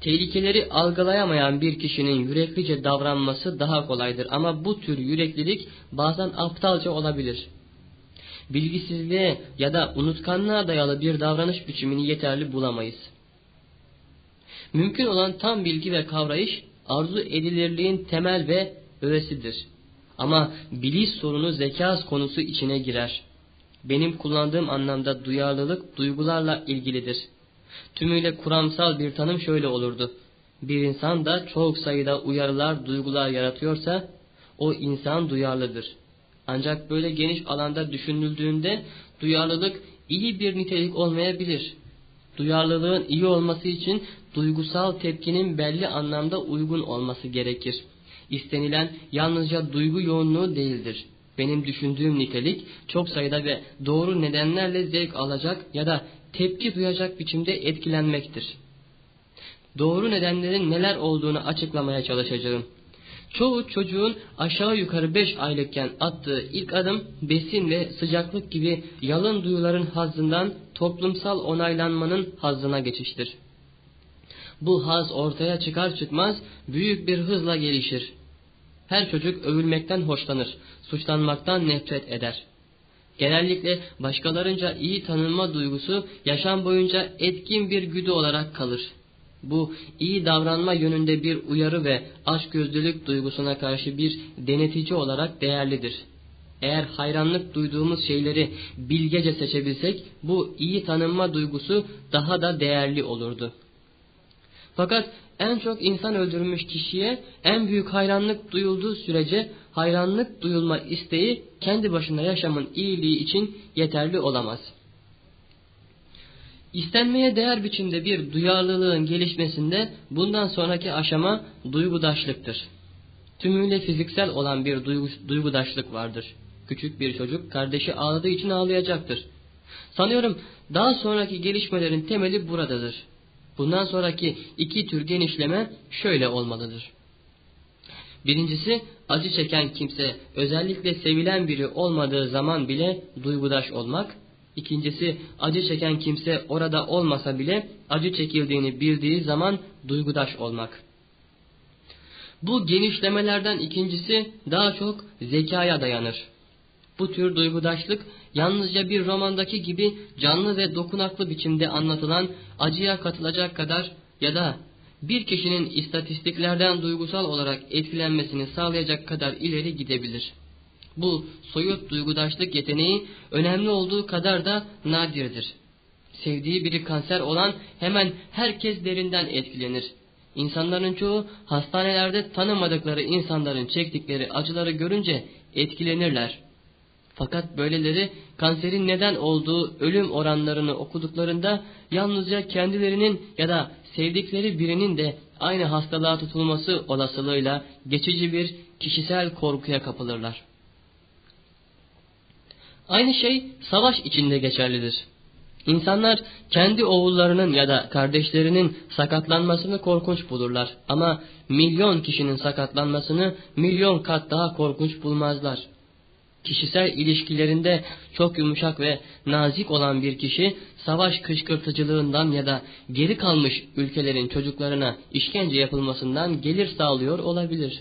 A: Tehlikeleri algılayamayan bir kişinin yüreklice davranması daha kolaydır ama bu tür yüreklilik bazen aptalca olabilir. Bilgisizliğe ya da unutkanlığa dayalı bir davranış biçimini yeterli bulamayız. Mümkün olan tam bilgi ve kavrayış arzu edilirliğin temel ve öğesidir. Ama bilinç sorunu zeka konusu içine girer. Benim kullandığım anlamda duyarlılık duygularla ilgilidir. Tümüyle kuramsal bir tanım şöyle olurdu. Bir insan da çok sayıda uyarılar, duygular yaratıyorsa o insan duyarlıdır. Ancak böyle geniş alanda düşünüldüğünde duyarlılık iyi bir nitelik olmayabilir. Duyarlılığın iyi olması için duygusal tepkinin belli anlamda uygun olması gerekir. İstenilen yalnızca duygu yoğunluğu değildir. Benim düşündüğüm nitelik çok sayıda ve doğru nedenlerle zevk alacak ya da tepki duyacak biçimde etkilenmektir. Doğru nedenlerin neler olduğunu açıklamaya çalışacağım. Çoğu çocuğun aşağı yukarı beş aylıkken attığı ilk adım besin ve sıcaklık gibi yalın duyuların hazzından toplumsal onaylanmanın hazzına geçiştir. Bu haz ortaya çıkar çıkmaz büyük bir hızla gelişir. Her çocuk övülmekten hoşlanır, suçlanmaktan nefret eder. Genellikle başkalarınca iyi tanınma duygusu yaşam boyunca etkin bir güdü olarak kalır. Bu iyi davranma yönünde bir uyarı ve açgözlülük duygusuna karşı bir denetici olarak değerlidir. Eğer hayranlık duyduğumuz şeyleri bilgece seçebilsek bu iyi tanınma duygusu daha da değerli olurdu. Fakat en çok insan öldürmüş kişiye en büyük hayranlık duyulduğu sürece hayranlık duyulma isteği kendi başına yaşamın iyiliği için yeterli olamaz. İstenmeye değer biçimde bir duyarlılığın gelişmesinde bundan sonraki aşama duygudaşlıktır. Tümüyle fiziksel olan bir duygu, duygudaşlık vardır. Küçük bir çocuk kardeşi ağladığı için ağlayacaktır. Sanıyorum daha sonraki gelişmelerin temeli buradadır. Bundan sonraki iki tür genişleme şöyle olmalıdır. Birincisi acı çeken kimse özellikle sevilen biri olmadığı zaman bile duygudaş olmak. İkincisi acı çeken kimse orada olmasa bile acı çekildiğini bildiği zaman duygudaş olmak. Bu genişlemelerden ikincisi daha çok zekaya dayanır. Bu tür duygudaşlık yalnızca bir romandaki gibi canlı ve dokunaklı biçimde anlatılan acıya katılacak kadar ya da bir kişinin istatistiklerden duygusal olarak etkilenmesini sağlayacak kadar ileri gidebilir. Bu soyut duygudaşlık yeteneği önemli olduğu kadar da nadirdir. Sevdiği biri kanser olan hemen herkes derinden etkilenir. İnsanların çoğu hastanelerde tanımadıkları insanların çektikleri acıları görünce etkilenirler. Fakat böyleleri kanserin neden olduğu ölüm oranlarını okuduklarında yalnızca kendilerinin ya da sevdikleri birinin de aynı hastalığa tutulması olasılığıyla geçici bir kişisel korkuya kapılırlar. Aynı şey savaş içinde geçerlidir. İnsanlar kendi oğullarının ya da kardeşlerinin sakatlanmasını korkunç bulurlar ama milyon kişinin sakatlanmasını milyon kat daha korkunç bulmazlar. Kişisel ilişkilerinde çok yumuşak ve nazik olan bir kişi savaş kışkırtıcılığından ya da geri kalmış ülkelerin çocuklarına işkence yapılmasından gelir sağlıyor olabilir.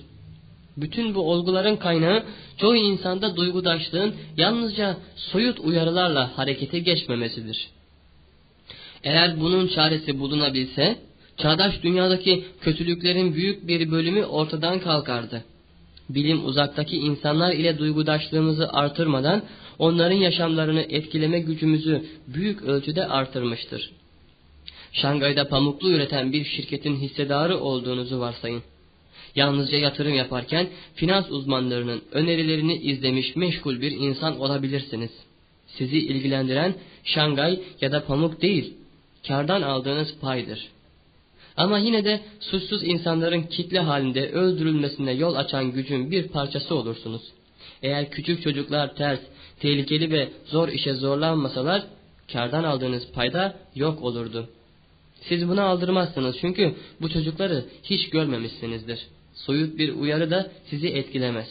A: Bütün bu olguların kaynağı çoğu insanda duygudaşlığın yalnızca soyut uyarılarla harekete geçmemesidir. Eğer bunun çaresi bulunabilse, çağdaş dünyadaki kötülüklerin büyük bir bölümü ortadan kalkardı. Bilim uzaktaki insanlar ile duygudaşlığımızı artırmadan onların yaşamlarını etkileme gücümüzü büyük ölçüde artırmıştır. Şangay'da pamuklu üreten bir şirketin hissedarı olduğunuzu varsayın. Yalnızca yatırım yaparken finans uzmanlarının önerilerini izlemiş meşgul bir insan olabilirsiniz. Sizi ilgilendiren Şangay ya da pamuk değil, kardan aldığınız paydır. Ama yine de suçsuz insanların kitle halinde öldürülmesine yol açan gücün bir parçası olursunuz. Eğer küçük çocuklar ters, tehlikeli ve zor işe zorlanmasalar, kardan aldığınız payda yok olurdu. Siz buna aldırmazsınız çünkü bu çocukları hiç görmemişsinizdir. Soyut bir uyarı da sizi etkilemez.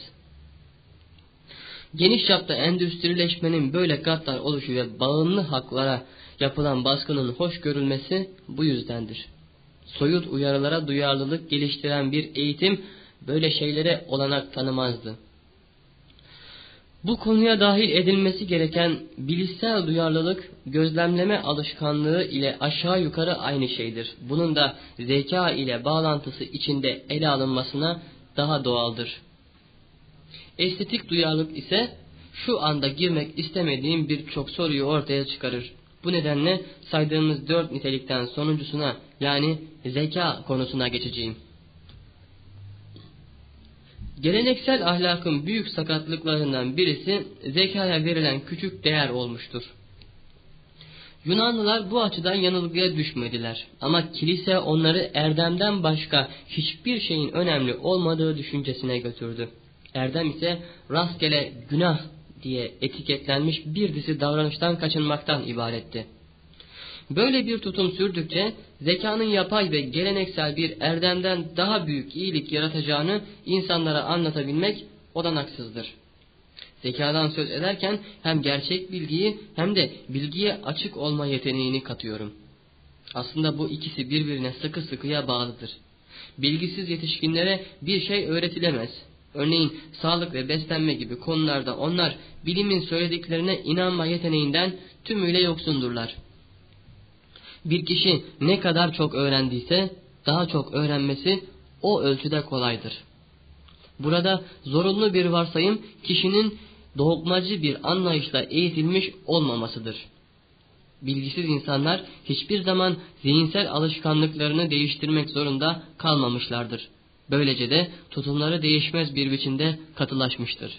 A: Geniş çapta endüstrileşmenin böyle gaddar oluşu ve bağımlı haklara yapılan baskının hoş görülmesi bu yüzdendir. Soyut uyarılara duyarlılık geliştiren bir eğitim böyle şeylere olanak tanımazdı. Bu konuya dahil edilmesi gereken bilişsel duyarlılık, gözlemleme alışkanlığı ile aşağı yukarı aynı şeydir. Bunun da zeka ile bağlantısı içinde ele alınmasına daha doğaldır. Estetik duyarlılık ise şu anda girmek istemediğim birçok soruyu ortaya çıkarır. Bu nedenle saydığımız dört nitelikten sonuncusuna yani zeka konusuna geçeceğim. Geleneksel ahlakın büyük sakatlıklarından birisi zekaya verilen küçük değer olmuştur. Yunanlılar bu açıdan yanılgıya düşmediler ama kilise onları erdemden başka hiçbir şeyin önemli olmadığı düşüncesine götürdü. Erdem ise rastgele günah diye etiketlenmiş bir dizi davranıştan kaçınmaktan ibaretti. Böyle bir tutum sürdükçe zekanın yapay ve geleneksel bir erdemden daha büyük iyilik yaratacağını insanlara anlatabilmek odanaksızdır. Zekadan söz ederken hem gerçek bilgiyi hem de bilgiye açık olma yeteneğini katıyorum. Aslında bu ikisi birbirine sıkı sıkıya bağlıdır. Bilgisiz yetişkinlere bir şey öğretilemez. Örneğin sağlık ve beslenme gibi konularda onlar bilimin söylediklerine inanma yeteneğinden tümüyle yoksundurlar.'' Bir kişi ne kadar çok öğrendiyse daha çok öğrenmesi o ölçüde kolaydır. Burada zorunlu bir varsayım kişinin dogmacı bir anlayışla eğitilmiş olmamasıdır. Bilgisiz insanlar hiçbir zaman zihinsel alışkanlıklarını değiştirmek zorunda kalmamışlardır. Böylece de tutumları değişmez bir biçimde katılaşmıştır.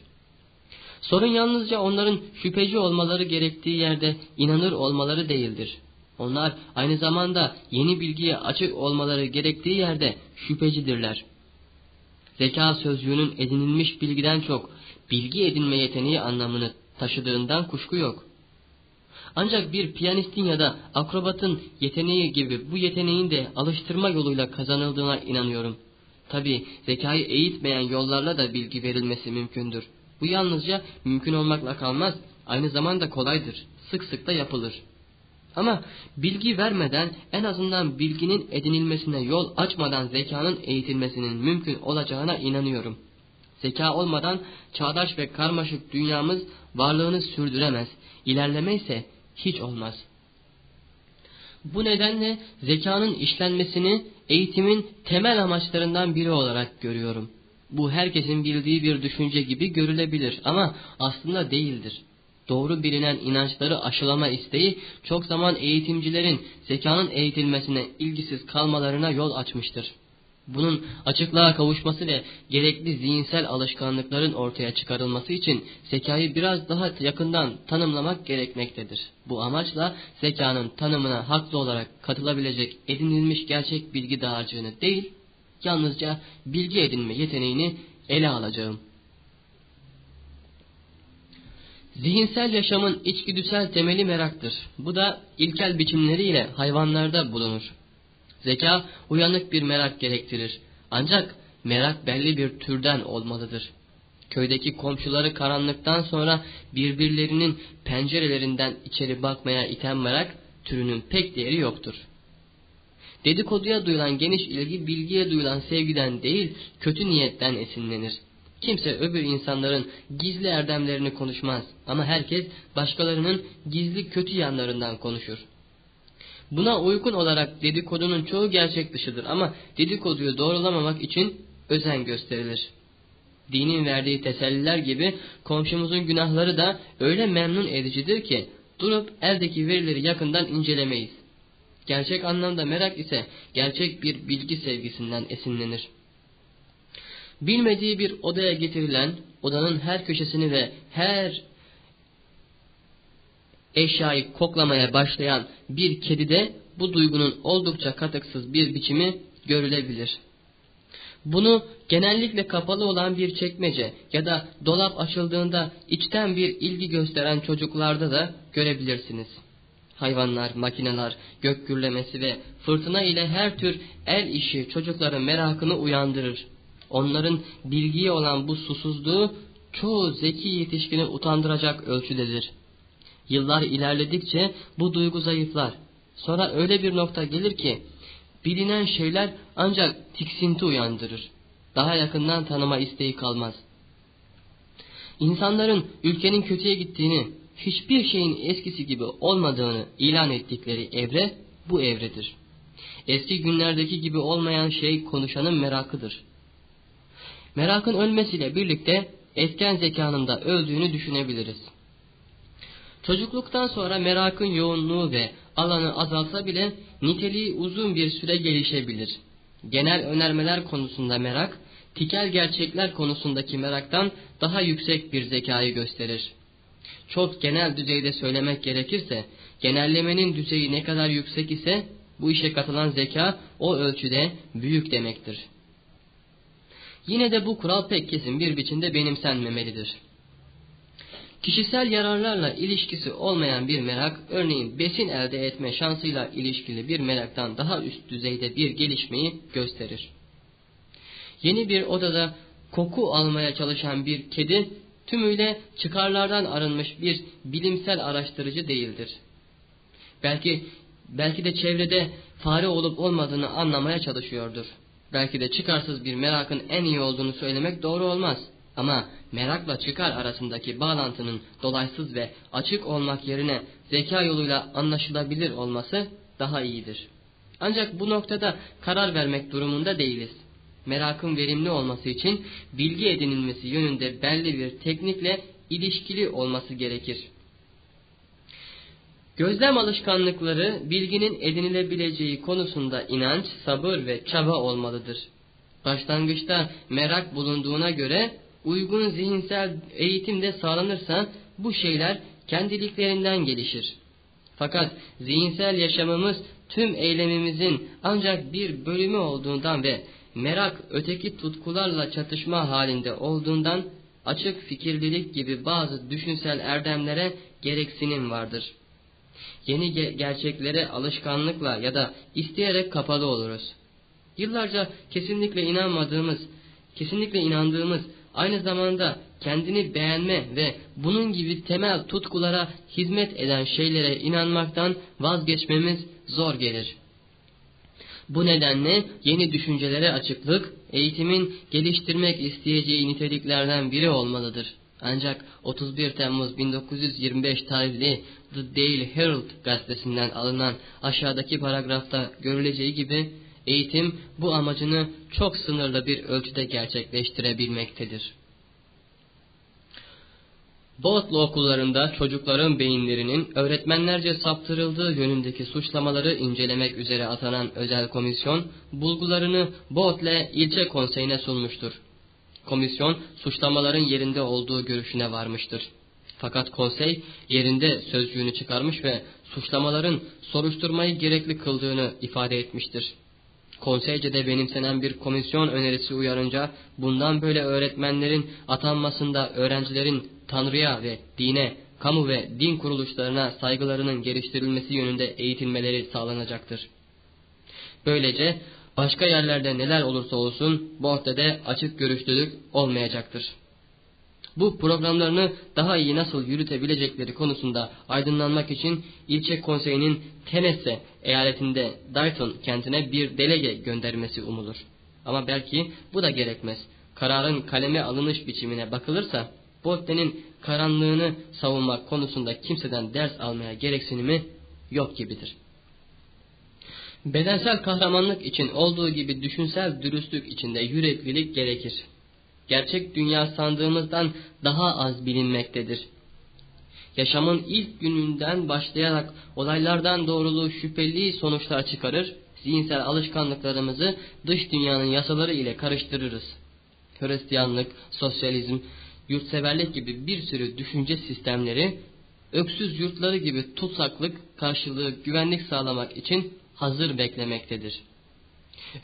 A: Sorun yalnızca onların şüpheci olmaları gerektiği yerde inanır olmaları değildir. Onlar aynı zamanda yeni bilgiye açık olmaları gerektiği yerde şüphecidirler. Zeka sözcüğünün edinilmiş bilgiden çok bilgi edinme yeteneği anlamını taşıdığından kuşku yok. Ancak bir piyanistin ya da akrobatın yeteneği gibi bu yeteneğin de alıştırma yoluyla kazanıldığına inanıyorum. Tabi zekayı eğitmeyen yollarla da bilgi verilmesi mümkündür. Bu yalnızca mümkün olmakla kalmaz, aynı zamanda kolaydır. sık sık da yapılır. Ama bilgi vermeden en azından bilginin edinilmesine yol açmadan zekanın eğitilmesinin mümkün olacağına inanıyorum. Zeka olmadan çağdaş ve karmaşık dünyamız varlığını sürdüremez. İlerleme ise hiç olmaz. Bu nedenle zekanın işlenmesini eğitimin temel amaçlarından biri olarak görüyorum. Bu herkesin bildiği bir düşünce gibi görülebilir ama aslında değildir. Doğru bilinen inançları aşılama isteği çok zaman eğitimcilerin zekanın eğitilmesine ilgisiz kalmalarına yol açmıştır. Bunun açıklığa kavuşması ve gerekli zihinsel alışkanlıkların ortaya çıkarılması için zekayı biraz daha yakından tanımlamak gerekmektedir. Bu amaçla zekanın tanımına haklı olarak katılabilecek edinilmiş gerçek bilgi dağarcığını değil, yalnızca bilgi edinme yeteneğini ele alacağım. Zihinsel yaşamın içgüdüsel temeli meraktır. Bu da ilkel biçimleriyle hayvanlarda bulunur. Zeka uyanık bir merak gerektirir. Ancak merak belli bir türden olmalıdır. Köydeki komşuları karanlıktan sonra birbirlerinin pencerelerinden içeri bakmaya iten merak türünün pek değeri yoktur. Dedikoduya duyulan geniş ilgi bilgiye duyulan sevgiden değil kötü niyetten esinlenir. Kimse öbür insanların gizli erdemlerini konuşmaz ama herkes başkalarının gizli kötü yanlarından konuşur. Buna uygun olarak dedikodunun çoğu gerçek dışıdır ama dedikoduyu doğrulamamak için özen gösterilir. Dinin verdiği teselliler gibi komşumuzun günahları da öyle memnun edicidir ki durup eldeki verileri yakından incelemeyiz. Gerçek anlamda merak ise gerçek bir bilgi sevgisinden esinlenir. Bilmediği bir odaya getirilen, odanın her köşesini ve her eşyayı koklamaya başlayan bir kedide bu duygunun oldukça katıksız bir biçimi görülebilir. Bunu genellikle kapalı olan bir çekmece ya da dolap açıldığında içten bir ilgi gösteren çocuklarda da görebilirsiniz. Hayvanlar, makineler, gök gürlemesi ve fırtına ile her tür el işi çocukların merakını uyandırır. Onların bilgiye olan bu susuzluğu çoğu zeki yetişkini utandıracak ölçüdedir. Yıllar ilerledikçe bu duygu zayıflar. Sonra öyle bir nokta gelir ki bilinen şeyler ancak tiksinti uyandırır. Daha yakından tanıma isteği kalmaz. İnsanların ülkenin kötüye gittiğini, hiçbir şeyin eskisi gibi olmadığını ilan ettikleri evre bu evredir. Eski günlerdeki gibi olmayan şey konuşanın merakıdır. Merakın ölmesiyle birlikte etken zekanın da öldüğünü düşünebiliriz. Çocukluktan sonra merakın yoğunluğu ve alanı azalsa bile niteliği uzun bir süre gelişebilir. Genel önermeler konusunda merak, tikel gerçekler konusundaki meraktan daha yüksek bir zekayı gösterir. Çok genel düzeyde söylemek gerekirse, genellemenin düzeyi ne kadar yüksek ise, bu işe katılan zeka o ölçüde büyük demektir. Yine de bu kural pek kesin bir biçimde benimsenmemelidir. Kişisel yararlarla ilişkisi olmayan bir merak, örneğin besin elde etme şansıyla ilişkili bir meraktan daha üst düzeyde bir gelişmeyi gösterir. Yeni bir odada koku almaya çalışan bir kedi, tümüyle çıkarlardan arınmış bir bilimsel araştırıcı değildir. Belki, belki de çevrede fare olup olmadığını anlamaya çalışıyordur. Belki de çıkarsız bir merakın en iyi olduğunu söylemek doğru olmaz.'' Ama merakla çıkar arasındaki bağlantının dolaysız ve açık olmak yerine zeka yoluyla anlaşılabilir olması daha iyidir. Ancak bu noktada karar vermek durumunda değiliz. Merakın verimli olması için bilgi edinilmesi yönünde belli bir teknikle ilişkili olması gerekir. Gözlem alışkanlıkları bilginin edinilebileceği konusunda inanç, sabır ve çaba olmalıdır. Başlangıçta merak bulunduğuna göre uygun zihinsel eğitim de sağlanırsa bu şeyler kendiliklerinden gelişir. Fakat zihinsel yaşamımız tüm eylemimizin ancak bir bölümü olduğundan ve merak öteki tutkularla çatışma halinde olduğundan açık fikirlilik gibi bazı düşünsel erdemlere gereksinim vardır. Yeni ge gerçeklere alışkanlıkla ya da isteyerek kapalı oluruz. Yıllarca kesinlikle inanmadığımız, kesinlikle inandığımız aynı zamanda kendini beğenme ve bunun gibi temel tutkulara hizmet eden şeylere inanmaktan vazgeçmemiz zor gelir. Bu nedenle yeni düşüncelere açıklık, eğitimin geliştirmek isteyeceği niteliklerden biri olmalıdır. Ancak 31 Temmuz 1925 tarihli The Daily Herald gazetesinden alınan aşağıdaki paragrafta görüleceği gibi eğitim bu amacını çok sınırlı bir ölçüde gerçekleştirebilmektedir. Boğutlu okullarında çocukların beyinlerinin öğretmenlerce saptırıldığı yönündeki suçlamaları incelemek üzere atanan özel komisyon, bulgularını Boğut'le ilçe konseyine sunmuştur. Komisyon, suçlamaların yerinde olduğu görüşüne varmıştır. Fakat konsey yerinde sözcüğünü çıkarmış ve suçlamaların soruşturmayı gerekli kıldığını ifade etmiştir. Konseyce de benimsenen bir komisyon önerisi uyarınca bundan böyle öğretmenlerin atanmasında öğrencilerin Tanrı'ya ve dine, kamu ve din kuruluşlarına saygılarının geliştirilmesi yönünde eğitilmeleri sağlanacaktır. Böylece başka yerlerde neler olursa olsun Bohte'de açık görüşlülük olmayacaktır. Bu programlarını daha iyi nasıl yürütebilecekleri konusunda aydınlanmak için ilçe konseyinin Tennessee eyaletinde Dayton kentine bir delege göndermesi umulur. Ama belki bu da gerekmez. Kararın kaleme alınış biçimine bakılırsa Bodden'in karanlığını savunmak konusunda kimseden ders almaya gereksinimi yok gibidir. Bedensel kahramanlık için olduğu gibi düşünsel dürüstlük içinde yüreklilik gerekir. Gerçek dünya sandığımızdan daha az bilinmektedir. Yaşamın ilk gününden başlayarak olaylardan doğruluğu şüpheli sonuçlar çıkarır, zihinsel alışkanlıklarımızı dış dünyanın yasaları ile karıştırırız. Hristiyanlık, sosyalizm, yurtseverlik gibi bir sürü düşünce sistemleri, öksüz yurtları gibi tutsaklık karşılığı güvenlik sağlamak için hazır beklemektedir.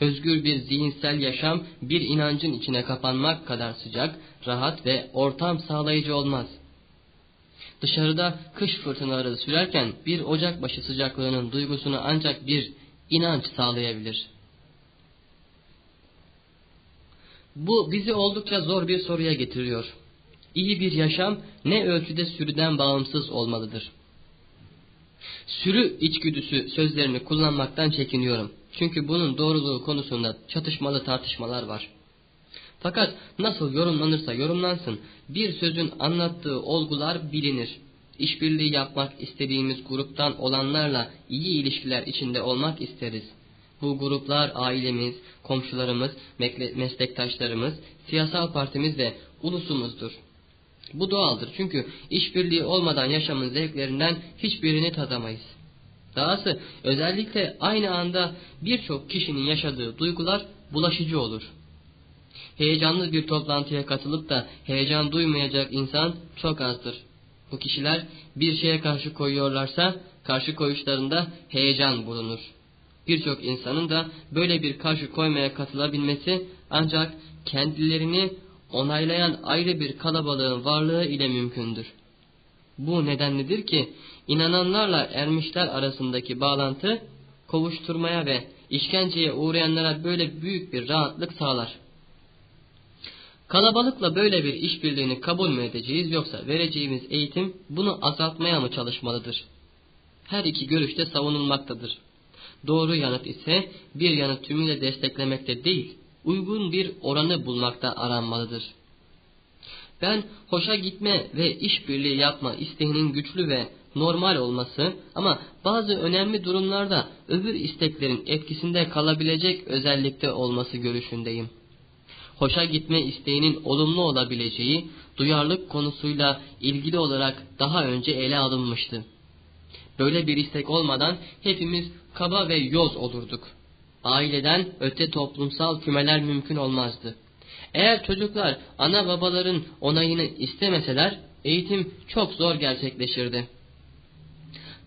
A: Özgür bir zihinsel yaşam bir inancın içine kapanmak kadar sıcak, rahat ve ortam sağlayıcı olmaz. Dışarıda kış fırtınaları sürerken bir ocakbaşı sıcaklığının duygusunu ancak bir inanç sağlayabilir. Bu bizi oldukça zor bir soruya getiriyor. İyi bir yaşam ne ölçüde sürüden bağımsız olmalıdır? Sürü içgüdüsü sözlerini kullanmaktan çekiniyorum. Çünkü bunun doğruluğu konusunda çatışmalı tartışmalar var. Fakat nasıl yorumlanırsa yorumlansın bir sözün anlattığı olgular bilinir. İşbirliği yapmak istediğimiz gruptan olanlarla iyi ilişkiler içinde olmak isteriz. Bu gruplar ailemiz, komşularımız, meslektaşlarımız, siyasal partimiz ve ulusumuzdur. Bu doğaldır çünkü işbirliği olmadan yaşamın zevklerinden hiçbirini tadamayız. Dahası özellikle aynı anda birçok kişinin yaşadığı duygular bulaşıcı olur. Heyecanlı bir toplantıya katılıp da heyecan duymayacak insan çok azdır. Bu kişiler bir şeye karşı koyuyorlarsa karşı koyuşlarında heyecan bulunur. Birçok insanın da böyle bir karşı koymaya katılabilmesi ancak kendilerini onaylayan ayrı bir kalabalığın varlığı ile mümkündür. Bu nedenlidir ki inananlarla ermişler arasındaki bağlantı kovuşturmaya ve işkenceye uğrayanlara böyle büyük bir rahatlık sağlar. Kalabalıkla böyle bir işbirliğini kabul mü edeceğiz yoksa vereceğimiz eğitim bunu azaltmaya mı çalışmalıdır? Her iki görüşte savunulmaktadır. Doğru yanıt ise bir yanıt tümüyle desteklemekte değil, uygun bir oranı bulmakta aranmalıdır. Ben hoşa gitme ve işbirliği yapma isteğinin güçlü ve normal olması ama bazı önemli durumlarda öbür isteklerin etkisinde kalabilecek özellikte olması görüşündeyim. Hoşa gitme isteğinin olumlu olabileceği duyarlılık konusuyla ilgili olarak daha önce ele alınmıştı. Böyle bir istek olmadan hepimiz kaba ve yoz olurduk aileden öte toplumsal kümeler mümkün olmazdı. Eğer çocuklar ana babaların onayını istemeseler eğitim çok zor gerçekleşirdi.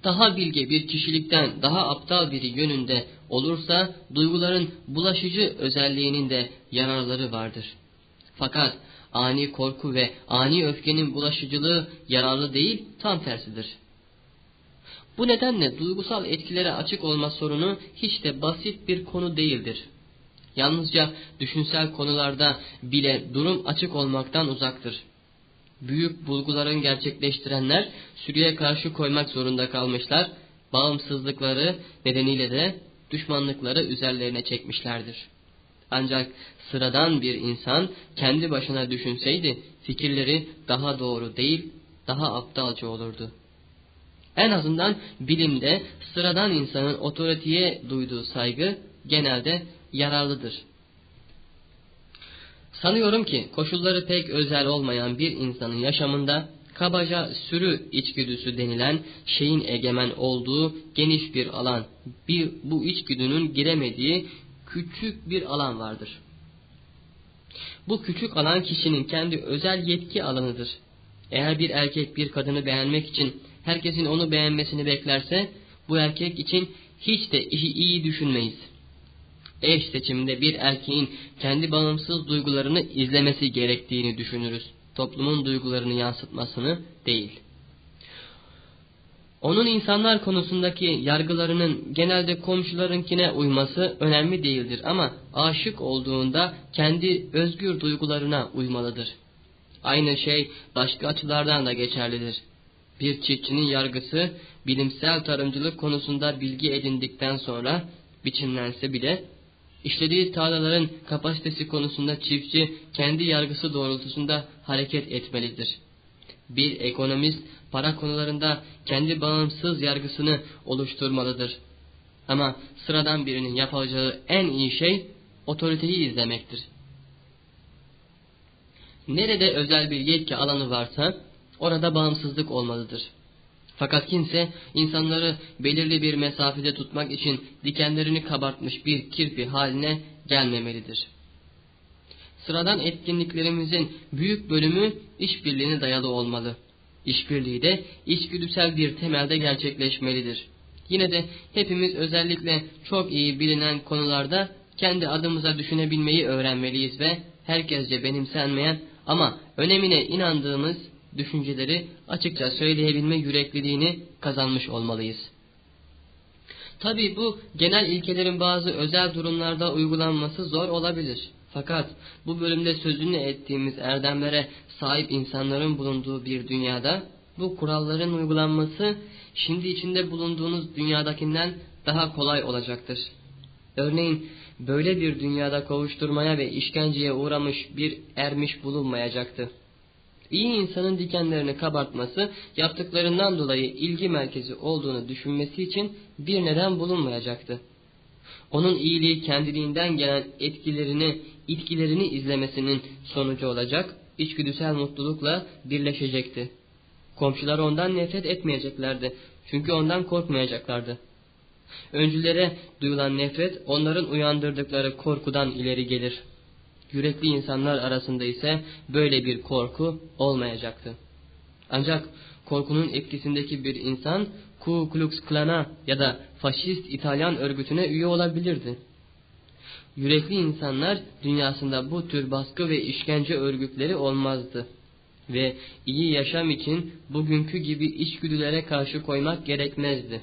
A: Daha bilge bir kişilikten daha aptal biri yönünde olursa duyguların bulaşıcı özelliğinin de yararları vardır. Fakat ani korku ve ani öfkenin bulaşıcılığı yararlı değil tam tersidir. Bu nedenle duygusal etkilere açık olma sorunu hiç de basit bir konu değildir. Yalnızca düşünsel konularda bile durum açık olmaktan uzaktır. Büyük bulguların gerçekleştirenler sürüye karşı koymak zorunda kalmışlar. Bağımsızlıkları nedeniyle de düşmanlıkları üzerlerine çekmişlerdir. Ancak sıradan bir insan kendi başına düşünseydi fikirleri daha doğru değil, daha aptalca olurdu. En azından bilimde sıradan insanın otoriteye duyduğu saygı genelde yararlıdır. Sanıyorum ki koşulları pek özel olmayan bir insanın yaşamında kabaca sürü içgüdüsü denilen şeyin egemen olduğu geniş bir alan, bir bu içgüdünün giremediği küçük bir alan vardır. Bu küçük alan kişinin kendi özel yetki alanıdır. Eğer bir erkek bir kadını beğenmek için herkesin onu beğenmesini beklerse bu erkek için hiç de iyi, düşünmeyiz. Eş seçiminde bir erkeğin kendi bağımsız duygularını izlemesi gerektiğini düşünürüz. Toplumun duygularını yansıtmasını değil. Onun insanlar konusundaki yargılarının genelde komşularınkine uyması önemli değildir ama aşık olduğunda kendi özgür duygularına uymalıdır. Aynı şey başka açılardan da geçerlidir. Bir çiftçinin yargısı bilimsel tarımcılık konusunda bilgi edindikten sonra biçimlense bile işlediği tarlaların kapasitesi konusunda çiftçi kendi yargısı doğrultusunda hareket etmelidir. Bir ekonomist para konularında kendi bağımsız yargısını oluşturmalıdır. Ama sıradan birinin yapacağı en iyi şey otoriteyi izlemektir. Nerede özel bir yetki alanı varsa orada bağımsızlık olmalıdır. Fakat kimse insanları belirli bir mesafede tutmak için dikenlerini kabartmış bir kirpi haline gelmemelidir. Sıradan etkinliklerimizin büyük bölümü işbirliğine dayalı olmalı. İşbirliği de içgüdüsel bir temelde gerçekleşmelidir. Yine de hepimiz özellikle çok iyi bilinen konularda kendi adımıza düşünebilmeyi öğrenmeliyiz ve herkesce benimsenmeyen ama önemine inandığımız düşünceleri açıkça söyleyebilme yürekliliğini kazanmış olmalıyız. Tabi bu genel ilkelerin bazı özel durumlarda uygulanması zor olabilir. Fakat bu bölümde sözünü ettiğimiz erdemlere sahip insanların bulunduğu bir dünyada bu kuralların uygulanması şimdi içinde bulunduğunuz dünyadakinden daha kolay olacaktır. Örneğin böyle bir dünyada kovuşturmaya ve işkenceye uğramış bir ermiş bulunmayacaktı. İyi insanın dikenlerini kabartması yaptıklarından dolayı ilgi merkezi olduğunu düşünmesi için bir neden bulunmayacaktı. Onun iyiliği kendiliğinden gelen etkilerini, itkilerini izlemesinin sonucu olacak, içgüdüsel mutlulukla birleşecekti. Komşular ondan nefret etmeyeceklerdi. Çünkü ondan korkmayacaklardı. Öncülere duyulan nefret onların uyandırdıkları korkudan ileri gelir. Yürekli insanlar arasında ise böyle bir korku olmayacaktı. Ancak korkunun etkisindeki bir insan Ku Klux Klan'a ya da faşist İtalyan örgütüne üye olabilirdi. Yürekli insanlar dünyasında bu tür baskı ve işkence örgütleri olmazdı. Ve iyi yaşam için bugünkü gibi içgüdülere karşı koymak gerekmezdi.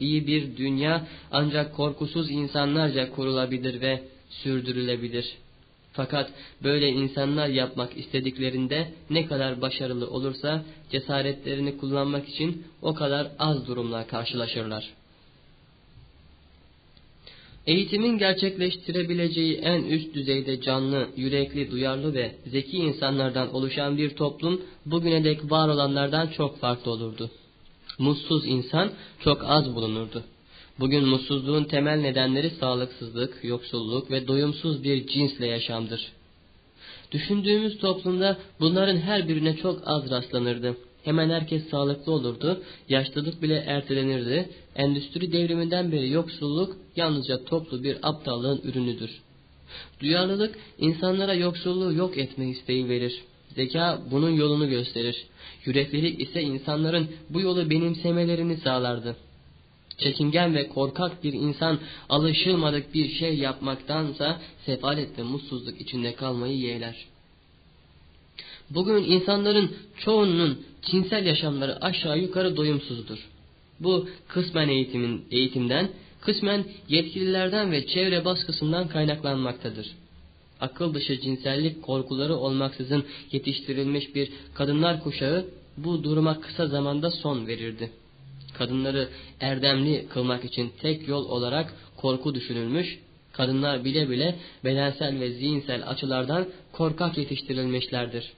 A: İyi bir dünya ancak korkusuz insanlarca kurulabilir ve sürdürülebilir. Fakat böyle insanlar yapmak istediklerinde ne kadar başarılı olursa cesaretlerini kullanmak için o kadar az durumla karşılaşırlar. Eğitimin gerçekleştirebileceği en üst düzeyde canlı, yürekli, duyarlı ve zeki insanlardan oluşan bir toplum bugüne dek var olanlardan çok farklı olurdu. Mutsuz insan çok az bulunurdu. Bugün mutsuzluğun temel nedenleri sağlıksızlık, yoksulluk ve doyumsuz bir cinsle yaşamdır. Düşündüğümüz toplumda bunların her birine çok az rastlanırdı. Hemen herkes sağlıklı olurdu, yaşlılık bile ertelenirdi. Endüstri devriminden beri yoksulluk yalnızca toplu bir aptallığın ürünüdür. Duyarlılık insanlara yoksulluğu yok etme isteği verir. Zeka bunun yolunu gösterir. Yüreklilik ise insanların bu yolu benimsemelerini sağlardı. Çekingen ve korkak bir insan alışılmadık bir şey yapmaktansa sefalet ve mutsuzluk içinde kalmayı yeğler. Bugün insanların çoğunun cinsel yaşamları aşağı yukarı doyumsuzdur. Bu kısmen eğitimin eğitimden, kısmen yetkililerden ve çevre baskısından kaynaklanmaktadır. akıl dışı cinsellik korkuları olmaksızın yetiştirilmiş bir kadınlar kuşağı bu duruma kısa zamanda son verirdi. Kadınları erdemli kılmak için tek yol olarak korku düşünülmüş, kadınlar bile bile bedensel ve zihinsel açılardan korkak yetiştirilmişlerdir.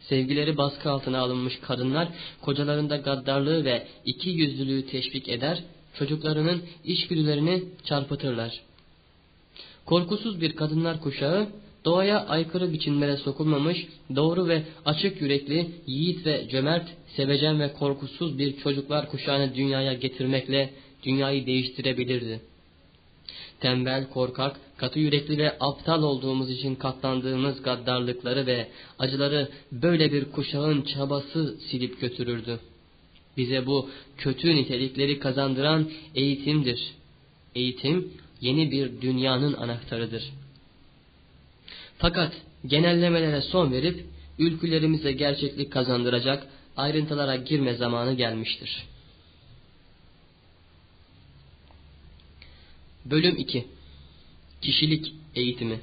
A: Sevgileri baskı altına alınmış kadınlar kocalarında gaddarlığı ve iki yüzlülüğü teşvik eder, çocuklarının içgüdülerini çarpıtırlar. Korkusuz bir kadınlar kuşağı doğaya aykırı biçimlere sokulmamış, doğru ve açık yürekli, yiğit ve cömert, sevecen ve korkusuz bir çocuklar kuşağını dünyaya getirmekle dünyayı değiştirebilirdi. Tembel, korkak, katı yürekli ve aptal olduğumuz için katlandığımız gaddarlıkları ve acıları böyle bir kuşağın çabası silip götürürdü. Bize bu kötü nitelikleri kazandıran eğitimdir. Eğitim yeni bir dünyanın anahtarıdır. Fakat genellemelere son verip ülkülerimize gerçeklik kazandıracak ayrıntılara girme zamanı gelmiştir. Bölüm 2 Kişilik eğitimi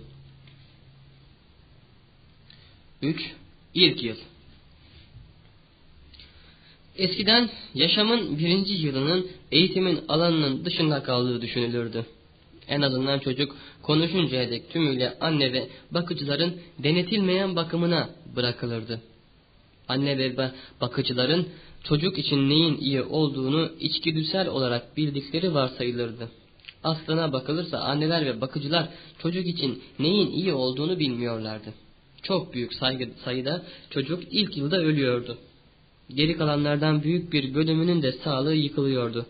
A: 3. İlk yıl Eskiden yaşamın birinci yılının eğitimin alanının dışında kaldığı düşünülürdü. En azından çocuk konuşuncaya dek tümüyle anne ve bakıcıların denetilmeyen bakımına bırakılırdı. Anne ve bakıcıların çocuk için neyin iyi olduğunu içgüdüsel olarak bildikleri varsayılırdı. Aslına bakılırsa anneler ve bakıcılar çocuk için neyin iyi olduğunu bilmiyorlardı. Çok büyük sayıda çocuk ilk yılda ölüyordu. Geri kalanlardan büyük bir bölümünün de sağlığı yıkılıyordu.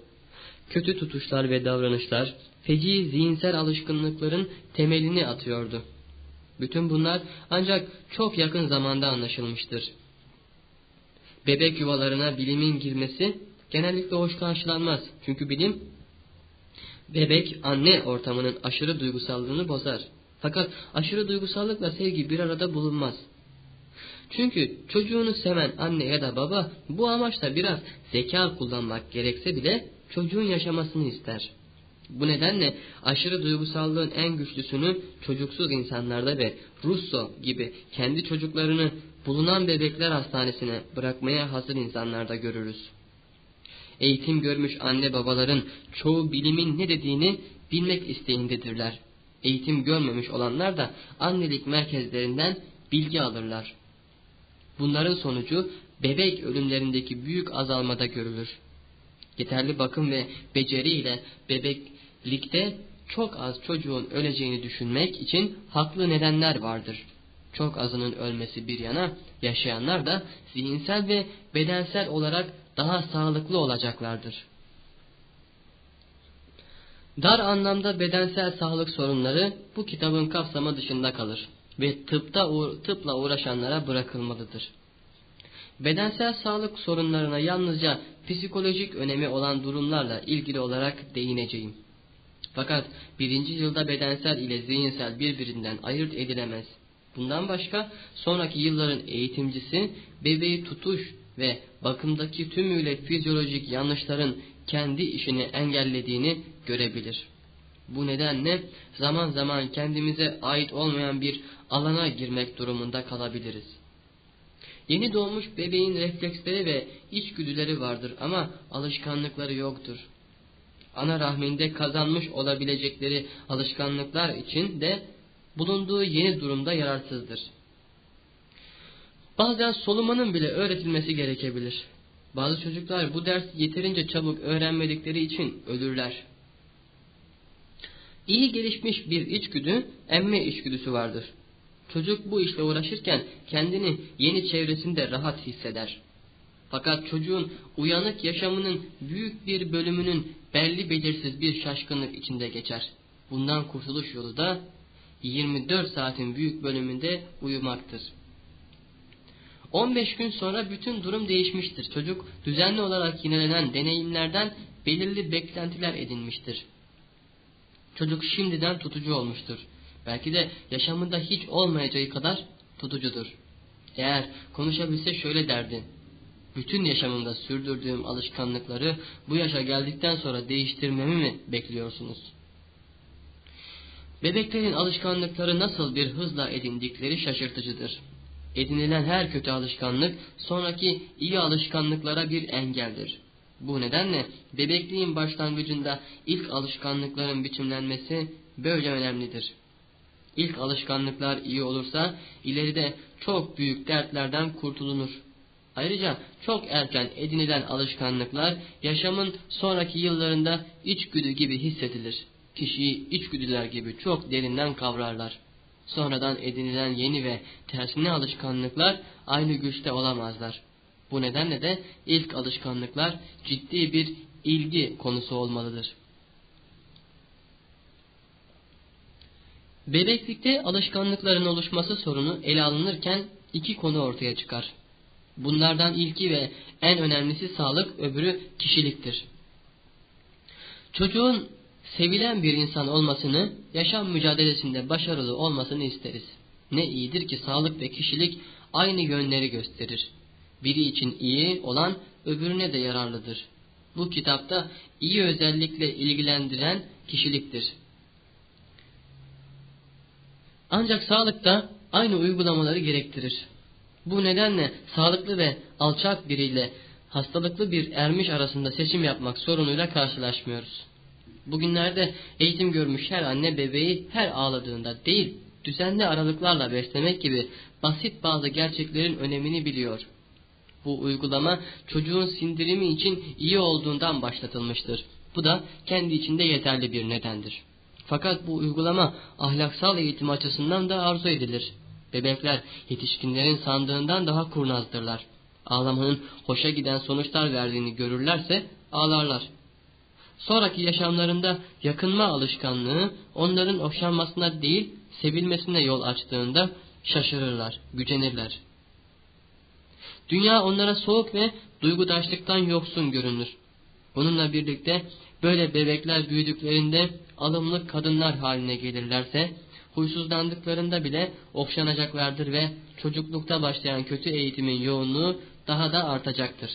A: Kötü tutuşlar ve davranışlar, feci zihinsel alışkanlıkların temelini atıyordu. Bütün bunlar ancak çok yakın zamanda anlaşılmıştır. Bebek yuvalarına bilimin girmesi genellikle hoş karşılanmaz. Çünkü bilim bebek anne ortamının aşırı duygusallığını bozar. Fakat aşırı duygusallıkla sevgi bir arada bulunmaz. Çünkü çocuğunu seven anne ya da baba bu amaçla biraz zeka kullanmak gerekse bile çocuğun yaşamasını ister. Bu nedenle aşırı duygusallığın en güçlüsünü çocuksuz insanlarda ve Russo gibi kendi çocuklarını bulunan bebekler hastanesine bırakmaya hazır insanlarda görürüz. Eğitim görmüş anne babaların çoğu bilimin ne dediğini bilmek isteğindedirler. Eğitim görmemiş olanlar da annelik merkezlerinden bilgi alırlar. Bunların sonucu bebek ölümlerindeki büyük azalmada görülür. Yeterli bakım ve beceriyle bebeklikte çok az çocuğun öleceğini düşünmek için haklı nedenler vardır. Çok azının ölmesi bir yana, yaşayanlar da zihinsel ve bedensel olarak daha sağlıklı olacaklardır. Dar anlamda bedensel sağlık sorunları bu kitabın kapsamı dışında kalır ve tıpta tıpla uğraşanlara bırakılmalıdır. Bedensel sağlık sorunlarına yalnızca psikolojik önemi olan durumlarla ilgili olarak değineceğim. Fakat birinci yılda bedensel ile zihinsel birbirinden ayırt edilemez. Bundan başka sonraki yılların eğitimcisi bebeği tutuş ve bakımdaki tümüyle fizyolojik yanlışların kendi işini engellediğini görebilir. Bu nedenle zaman zaman kendimize ait olmayan bir alana girmek durumunda kalabiliriz. Yeni doğmuş bebeğin refleksleri ve içgüdüleri vardır ama alışkanlıkları yoktur. Ana rahminde kazanmış olabilecekleri alışkanlıklar için de bulunduğu yeni durumda yararsızdır. Bazen solumanın bile öğretilmesi gerekebilir. Bazı çocuklar bu dersi yeterince çabuk öğrenmedikleri için ölürler. İyi gelişmiş bir içgüdü, emme içgüdüsü vardır. Çocuk bu işle uğraşırken kendini yeni çevresinde rahat hisseder. Fakat çocuğun uyanık yaşamının büyük bir bölümünün belli belirsiz bir şaşkınlık içinde geçer. Bundan kurtuluş yolu da 24 saatin büyük bölümünde uyumaktır. 15 gün sonra bütün durum değişmiştir. Çocuk düzenli olarak yinelenen deneyimlerden belirli beklentiler edinmiştir. Çocuk şimdiden tutucu olmuştur. Belki de yaşamında hiç olmayacağı kadar tutucudur. Eğer konuşabilse şöyle derdi. Bütün yaşamımda sürdürdüğüm alışkanlıkları bu yaşa geldikten sonra değiştirmemi mi bekliyorsunuz? Bebeklerin alışkanlıkları nasıl bir hızla edindikleri şaşırtıcıdır. Edinilen her kötü alışkanlık sonraki iyi alışkanlıklara bir engeldir. Bu nedenle bebekliğin başlangıcında ilk alışkanlıkların biçimlenmesi böyle önemlidir. İlk alışkanlıklar iyi olursa ileride çok büyük dertlerden kurtulunur. Ayrıca çok erken edinilen alışkanlıklar yaşamın sonraki yıllarında içgüdü gibi hissedilir. Kişiyi içgüdüler gibi çok derinden kavrarlar. Sonradan edinilen yeni ve tersine alışkanlıklar aynı güçte olamazlar. Bu nedenle de ilk alışkanlıklar ciddi bir ilgi konusu olmalıdır. Bebeklikte alışkanlıkların oluşması sorunu ele alınırken iki konu ortaya çıkar. Bunlardan ilki ve en önemlisi sağlık, öbürü kişiliktir. Çocuğun sevilen bir insan olmasını, yaşam mücadelesinde başarılı olmasını isteriz. Ne iyidir ki sağlık ve kişilik aynı yönleri gösterir. Biri için iyi olan öbürüne de yararlıdır. Bu kitapta iyi özellikle ilgilendiren kişiliktir. Ancak sağlıkta aynı uygulamaları gerektirir. Bu nedenle sağlıklı ve alçak biriyle hastalıklı bir ermiş arasında seçim yapmak sorunuyla karşılaşmıyoruz. Bugünlerde eğitim görmüş her anne bebeği her ağladığında değil, düzenli aralıklarla beslemek gibi basit bazı gerçeklerin önemini biliyor. Bu uygulama çocuğun sindirimi için iyi olduğundan başlatılmıştır. Bu da kendi içinde yeterli bir nedendir. Fakat bu uygulama ahlaksal eğitim açısından da arzu edilir. Bebekler yetişkinlerin sandığından daha kurnazdırlar. Ağlamanın hoşa giden sonuçlar verdiğini görürlerse ağlarlar. Sonraki yaşamlarında yakınma alışkanlığı onların hoşlanmasına değil sevilmesine yol açtığında şaşırırlar, gücenirler. Dünya onlara soğuk ve duygudaşlıktan yoksun görünür. Bununla birlikte böyle bebekler büyüdüklerinde alımlı kadınlar haline gelirlerse, huysuzlandıklarında bile okşanacaklardır ve çocuklukta başlayan kötü eğitimin yoğunluğu daha da artacaktır.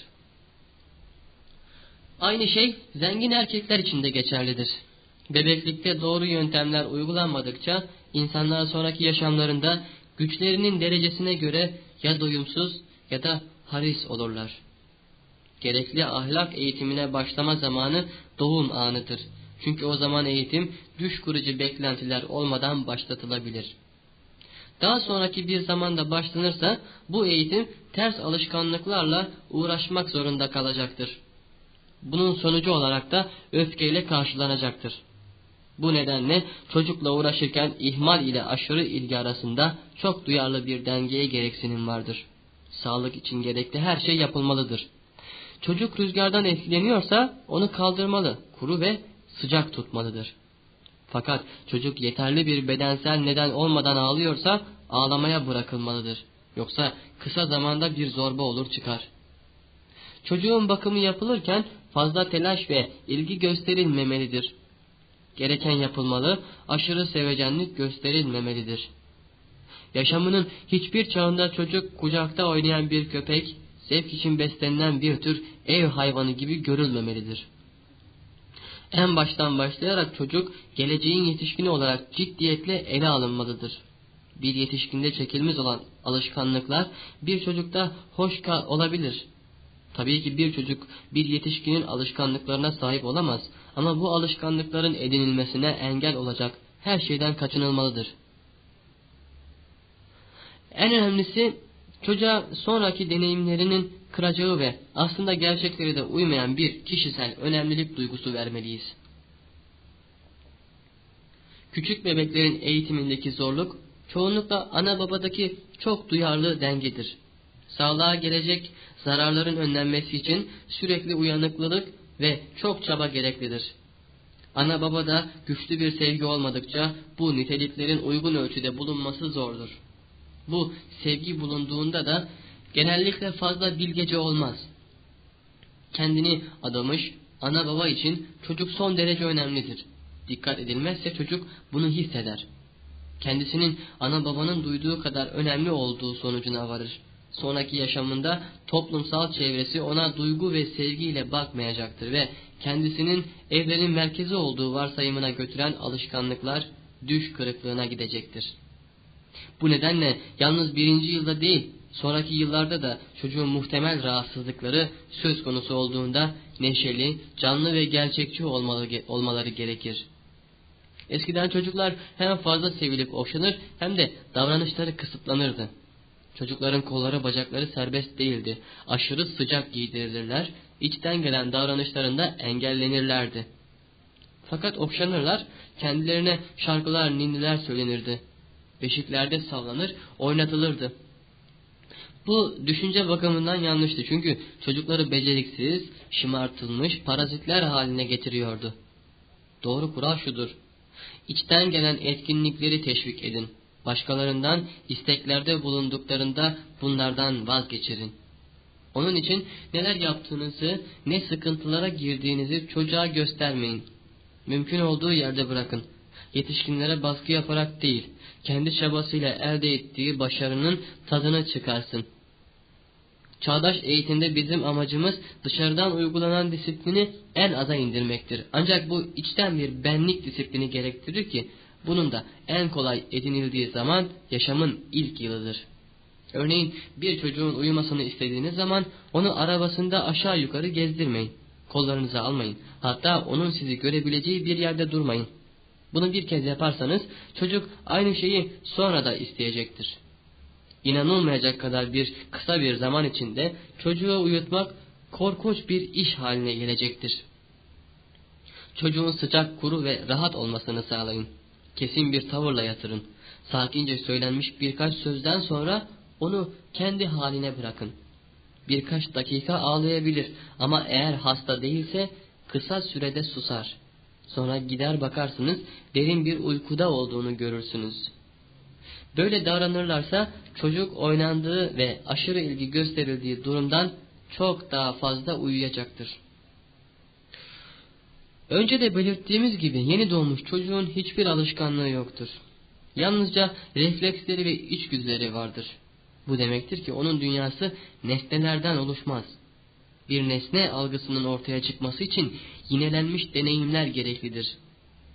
A: Aynı şey zengin erkekler için de geçerlidir. Bebeklikte doğru yöntemler uygulanmadıkça insanlar sonraki yaşamlarında güçlerinin derecesine göre ya doyumsuz ya da haris olurlar. Gerekli ahlak eğitimine başlama zamanı doğum anıdır. Çünkü o zaman eğitim düş kurucu beklentiler olmadan başlatılabilir. Daha sonraki bir zamanda başlanırsa bu eğitim ters alışkanlıklarla uğraşmak zorunda kalacaktır. Bunun sonucu olarak da öfkeyle karşılanacaktır. Bu nedenle çocukla uğraşırken ihmal ile aşırı ilgi arasında çok duyarlı bir dengeye gereksinim vardır. Sağlık için gerekli her şey yapılmalıdır. Çocuk rüzgardan etkileniyorsa onu kaldırmalı, kuru ve sıcak tutmalıdır. Fakat çocuk yeterli bir bedensel neden olmadan ağlıyorsa ağlamaya bırakılmalıdır. Yoksa kısa zamanda bir zorba olur çıkar. Çocuğun bakımı yapılırken fazla telaş ve ilgi gösterilmemelidir. Gereken yapılmalı, aşırı sevecenlik gösterilmemelidir. Yaşamının hiçbir çağında çocuk kucakta oynayan bir köpek, zevk için beslenilen bir tür ev hayvanı gibi görülmemelidir. En baştan başlayarak çocuk geleceğin yetişkini olarak ciddiyetle ele alınmalıdır. Bir yetişkinde çekilmez olan alışkanlıklar bir çocukta hoş olabilir. Tabii ki bir çocuk bir yetişkinin alışkanlıklarına sahip olamaz ama bu alışkanlıkların edinilmesine engel olacak her şeyden kaçınılmalıdır. En önemlisi çocuğa sonraki deneyimlerinin kıracağı ve aslında gerçekleri de uymayan bir kişisel önemlilik duygusu vermeliyiz. Küçük bebeklerin eğitimindeki zorluk çoğunlukla ana babadaki çok duyarlı dengedir. Sağlığa gelecek zararların önlenmesi için sürekli uyanıklılık ve çok çaba gereklidir. Ana babada güçlü bir sevgi olmadıkça bu niteliklerin uygun ölçüde bulunması zordur. Bu sevgi bulunduğunda da genellikle fazla bilgece olmaz. Kendini adamış ana baba için çocuk son derece önemlidir. Dikkat edilmezse çocuk bunu hisseder. Kendisinin ana babanın duyduğu kadar önemli olduğu sonucuna varır. Sonraki yaşamında toplumsal çevresi ona duygu ve sevgiyle bakmayacaktır ve kendisinin evrenin merkezi olduğu varsayımına götüren alışkanlıklar, düş kırıklığına gidecektir. Bu nedenle yalnız birinci yılda değil, sonraki yıllarda da çocuğun muhtemel rahatsızlıkları söz konusu olduğunda neşeli, canlı ve gerçekçi olmaları gerekir. Eskiden çocuklar hem fazla sevilip okşanır hem de davranışları kısıtlanırdı. Çocukların kolları bacakları serbest değildi. Aşırı sıcak giydirilirler, içten gelen davranışlarında engellenirlerdi. Fakat okşanırlar, kendilerine şarkılar, ninniler söylenirdi. Beşiklerde sallanır, oynatılırdı. Bu düşünce bakımından yanlıştı çünkü çocukları beceriksiz, şımartılmış parazitler haline getiriyordu. Doğru kural şudur. İçten gelen etkinlikleri teşvik edin. Başkalarından isteklerde bulunduklarında bunlardan vazgeçirin. Onun için neler yaptığınızı, ne sıkıntılara girdiğinizi çocuğa göstermeyin. Mümkün olduğu yerde bırakın. Yetişkinlere baskı yaparak değil, kendi çabasıyla elde ettiği başarının tadını çıkarsın. Çağdaş eğitimde bizim amacımız dışarıdan uygulanan disiplini en aza indirmektir. Ancak bu içten bir benlik disiplini gerektirir ki bunun da en kolay edinildiği zaman yaşamın ilk yılıdır. Örneğin bir çocuğun uyumasını istediğiniz zaman onu arabasında aşağı yukarı gezdirmeyin. Kollarınıza almayın. Hatta onun sizi görebileceği bir yerde durmayın. Bunu bir kez yaparsanız çocuk aynı şeyi sonra da isteyecektir. İnanılmayacak kadar bir kısa bir zaman içinde çocuğu uyutmak korkunç bir iş haline gelecektir. Çocuğun sıcak, kuru ve rahat olmasını sağlayın. Kesin bir tavırla yatırın. Sakince söylenmiş birkaç sözden sonra onu kendi haline bırakın. Birkaç dakika ağlayabilir ama eğer hasta değilse kısa sürede susar. Sonra gider bakarsınız derin bir uykuda olduğunu görürsünüz. Böyle davranırlarsa çocuk oynandığı ve aşırı ilgi gösterildiği durumdan çok daha fazla uyuyacaktır. Önce de belirttiğimiz gibi yeni doğmuş çocuğun hiçbir alışkanlığı yoktur. Yalnızca refleksleri ve içgüdüleri vardır. Bu demektir ki onun dünyası nesnelerden oluşmaz. Bir nesne algısının ortaya çıkması için yinelenmiş deneyimler gereklidir.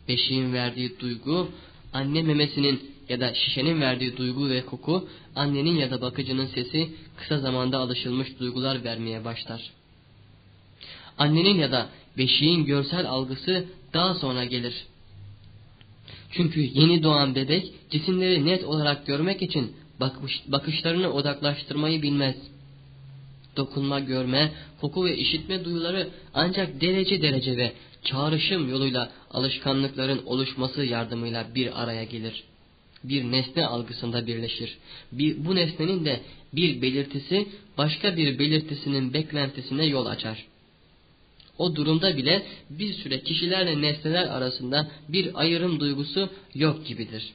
A: Beşiğin verdiği duygu, anne memesinin ya da şişenin verdiği duygu ve koku, annenin ya da bakıcının sesi kısa zamanda alışılmış duygular vermeye başlar. Annenin ya da beşiğin görsel algısı daha sonra gelir. Çünkü yeni doğan bebek cisimleri net olarak görmek için bakış, bakışlarını odaklaştırmayı bilmez. Dokunma, görme, koku ve işitme duyuları ancak derece derece ve çağrışım yoluyla alışkanlıkların oluşması yardımıyla bir araya gelir. Bir nesne algısında birleşir. Bir, bu nesnenin de bir belirtisi başka bir belirtisinin beklentisine yol açar. O durumda bile bir süre kişilerle nesneler arasında bir ayrım duygusu yok gibidir.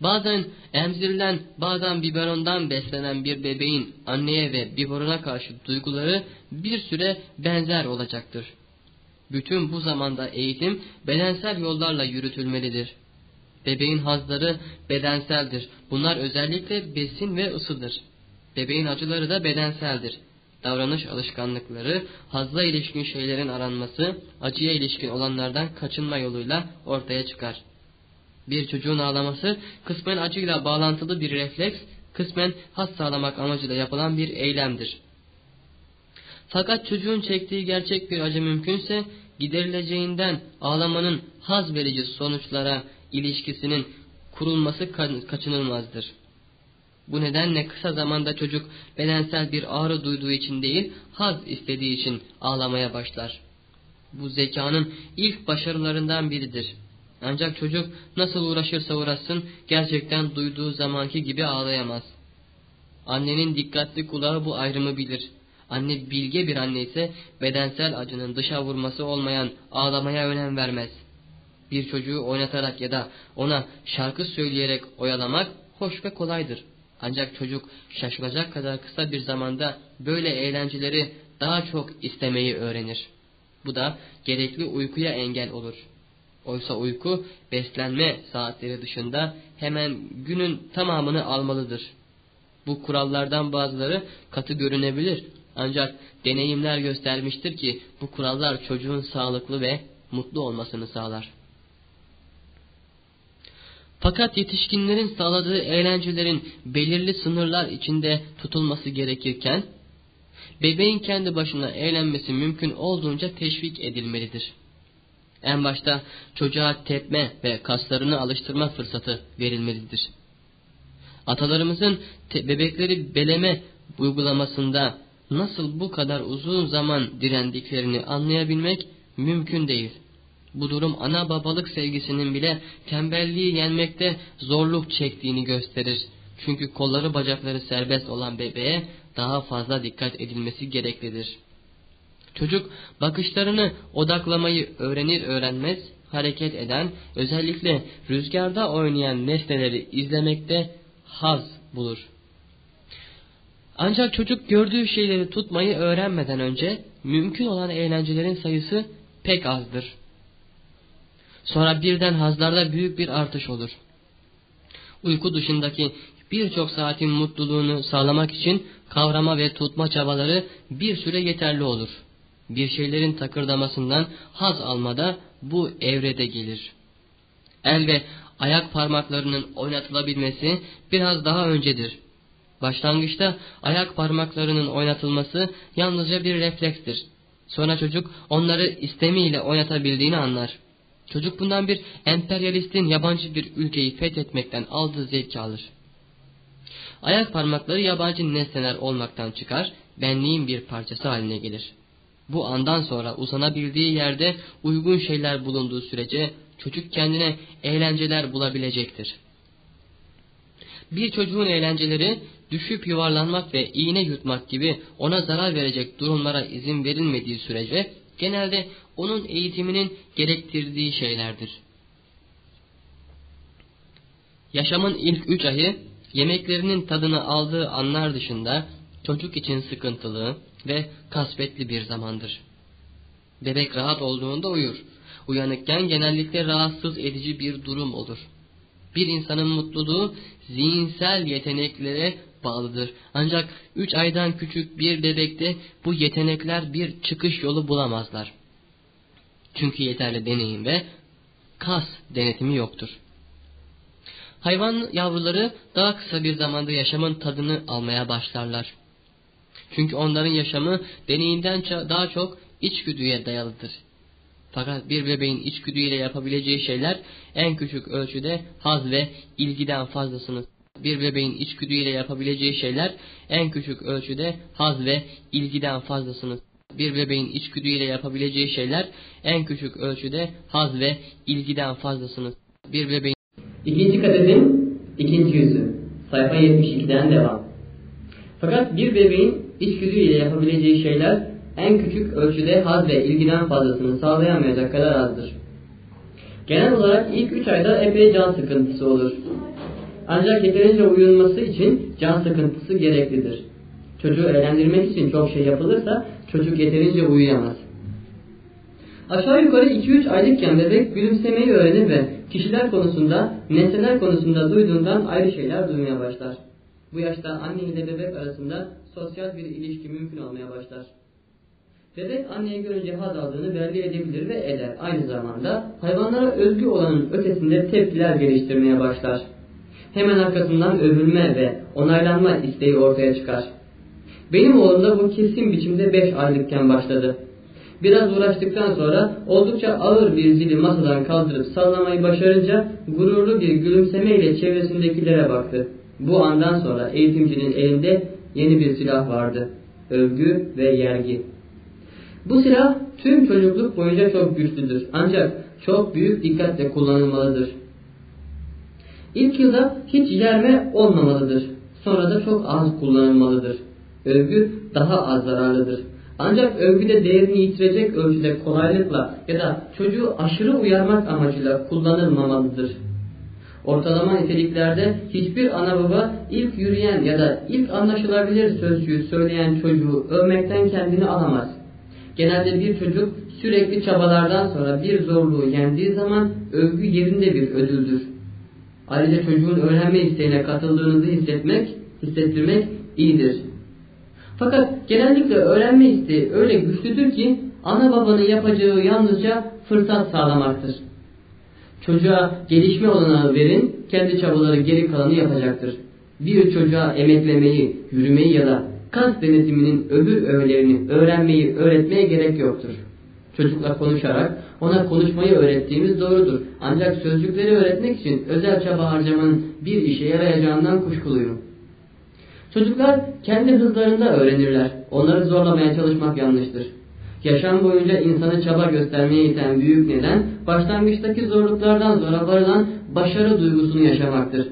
A: Bazen emzirilen, bazen biberondan beslenen bir bebeğin anneye ve biberona karşı duyguları bir süre benzer olacaktır. Bütün bu zamanda eğitim bedensel yollarla yürütülmelidir. Bebeğin hazları bedenseldir. Bunlar özellikle besin ve ısıdır. Bebeğin acıları da bedenseldir. Davranış alışkanlıkları, hazla ilişkin şeylerin aranması, acıya ilişkin olanlardan kaçınma yoluyla ortaya çıkar. Bir çocuğun ağlaması kısmen acıyla bağlantılı bir refleks, kısmen has sağlamak amacıyla yapılan bir eylemdir. Fakat çocuğun çektiği gerçek bir acı mümkünse giderileceğinden ağlamanın haz verici sonuçlara ilişkisinin kurulması kaçınılmazdır. Bu nedenle kısa zamanda çocuk bedensel bir ağrı duyduğu için değil, haz istediği için ağlamaya başlar. Bu zekanın ilk başarılarından biridir. Ancak çocuk nasıl uğraşırsa uğraşsın gerçekten duyduğu zamanki gibi ağlayamaz. Annenin dikkatli kulağı bu ayrımı bilir. Anne bilge bir anne ise bedensel acının dışa vurması olmayan ağlamaya önem vermez. Bir çocuğu oynatarak ya da ona şarkı söyleyerek oyalamak hoş ve kolaydır. Ancak çocuk şaşılacak kadar kısa bir zamanda böyle eğlenceleri daha çok istemeyi öğrenir. Bu da gerekli uykuya engel olur. Oysa uyku beslenme saatleri dışında hemen günün tamamını almalıdır. Bu kurallardan bazıları katı görünebilir ancak deneyimler göstermiştir ki bu kurallar çocuğun sağlıklı ve mutlu olmasını sağlar. Fakat yetişkinlerin sağladığı eğlencelerin belirli sınırlar içinde tutulması gerekirken, bebeğin kendi başına eğlenmesi mümkün olduğunca teşvik edilmelidir. En başta çocuğa tepme ve kaslarını alıştırma fırsatı verilmelidir. Atalarımızın bebekleri beleme uygulamasında nasıl bu kadar uzun zaman direndiklerini anlayabilmek mümkün değil. Bu durum ana babalık sevgisinin bile tembelliği yenmekte zorluk çektiğini gösterir. Çünkü kolları bacakları serbest olan bebeğe daha fazla dikkat edilmesi gereklidir. Çocuk bakışlarını odaklamayı öğrenir öğrenmez hareket eden, özellikle rüzgarda oynayan nesneleri izlemekte haz bulur. Ancak çocuk gördüğü şeyleri tutmayı öğrenmeden önce mümkün olan eğlencelerin sayısı pek azdır. Sonra birden hazlarda büyük bir artış olur. Uyku dışındaki birçok saatin mutluluğunu sağlamak için kavrama ve tutma çabaları bir süre yeterli olur. Bir şeylerin takırdamasından haz almada bu evrede gelir. El ve ayak parmaklarının oynatılabilmesi biraz daha öncedir. Başlangıçta ayak parmaklarının oynatılması yalnızca bir reflekstir. Sonra çocuk onları istemiyle oynatabildiğini anlar. Çocuk bundan bir emperyalistin yabancı bir ülkeyi fethetmekten aldığı zevki alır. Ayak parmakları yabancı nesneler olmaktan çıkar, benliğin bir parçası haline gelir. Bu andan sonra uzanabildiği yerde uygun şeyler bulunduğu sürece çocuk kendine eğlenceler bulabilecektir. Bir çocuğun eğlenceleri düşüp yuvarlanmak ve iğne yutmak gibi ona zarar verecek durumlara izin verilmediği sürece genelde onun eğitiminin gerektirdiği şeylerdir. Yaşamın ilk üç ayı yemeklerinin tadını aldığı anlar dışında çocuk için sıkıntılı ve kasvetli bir zamandır. Bebek rahat olduğunda uyur. Uyanıkken genellikle rahatsız edici bir durum olur. Bir insanın mutluluğu zihinsel yeteneklere bağlıdır. Ancak üç aydan küçük bir bebekte bu yetenekler bir çıkış yolu bulamazlar. Çünkü yeterli deneyim ve kas denetimi yoktur. Hayvan yavruları daha kısa bir zamanda yaşamın tadını almaya başlarlar. Çünkü onların yaşamı deneyinden daha çok içgüdüye dayalıdır. Fakat bir bebeğin içgüdüyle yapabileceği şeyler en küçük ölçüde haz ve ilgiden fazlasını bir bebeğin içgüdüyle yapabileceği şeyler en küçük ölçüde haz ve ilgiden fazlasını bir bebeğin içgüdüyle yapabileceği şeyler en küçük ölçüde haz ve ilgiden fazlasını bir bebeğin
B: İkinci kadetin ikinci yüzü sayfa 72'den devam. Fakat bir bebeğin içgüdüyle yapabileceği şeyler en küçük ölçüde haz ve ilgiden fazlasını sağlayamayacak kadar azdır. Genel olarak ilk 3 ayda epey can sıkıntısı olur. Ancak yeterince uyunması için can sıkıntısı gereklidir. Çocuğu eğlendirmek için çok şey yapılırsa çocuk yeterince uyuyamaz. Aşağı yukarı 2-3 aylıkken bebek gülümsemeyi öğrenir ve kişiler konusunda, nesneler konusunda duyduğundan ayrı şeyler duymaya başlar. Bu yaşta anne ile bebek arasında sosyal bir ilişki mümkün olmaya başlar. Bebek anneye görünce haz aldığını belli edebilir ve eder. Aynı zamanda hayvanlara özgü olanın ötesinde tepkiler geliştirmeye başlar. Hemen arkasından övülme ve onaylanma isteği ortaya çıkar. Benim oğlum da bu kesin biçimde 5 aylıkken başladı. Biraz uğraştıktan sonra oldukça ağır bir zili masadan kaldırıp sallamayı başarınca gururlu bir gülümsemeyle çevresindekilere baktı. Bu andan sonra eğitimcinin elinde yeni bir silah vardı. Övgü ve yergi. Bu silah tüm çocukluk boyunca çok güçlüdür. Ancak çok büyük dikkatle kullanılmalıdır. İlk yılda hiç yerme olmamalıdır. Sonra da çok az kullanılmalıdır. Övgü daha az zararlıdır. Ancak övgüde değerini yitirecek ölçüde kolaylıkla ya da çocuğu aşırı uyarmak amacıyla kullanılmamalıdır. Ortalama niteliklerde hiçbir ana baba ilk yürüyen ya da ilk anlaşılabilir sözcüğü söyleyen çocuğu övmekten kendini alamaz. Genelde bir çocuk sürekli çabalardan sonra bir zorluğu yendiği zaman övgü yerinde bir ödüldür. Ayrıca çocuğun öğrenme isteğine katıldığınızı hissetmek, hissettirmek iyidir. Fakat genellikle öğrenme isteği öyle güçlüdür ki ana babanın yapacağı yalnızca fırsat sağlamaktır. Çocuğa gelişme olanağı verin, kendi çabaları geri kalanı yapacaktır. Bir çocuğa emeklemeyi, yürümeyi ya da kas denetiminin öbür öğelerini öğrenmeyi, öğretmeye gerek yoktur. Çocukla konuşarak ona konuşmayı öğrettiğimiz doğrudur. Ancak sözcükleri öğretmek için özel çaba harcamanın bir işe yarayacağından kuşkuluyum. Çocuklar kendi hızlarında öğrenirler. Onları zorlamaya çalışmak yanlıştır. Yaşam boyunca insanı çaba göstermeye iten büyük neden, başlangıçtaki zorluklardan sonra varılan başarı duygusunu yaşamaktır.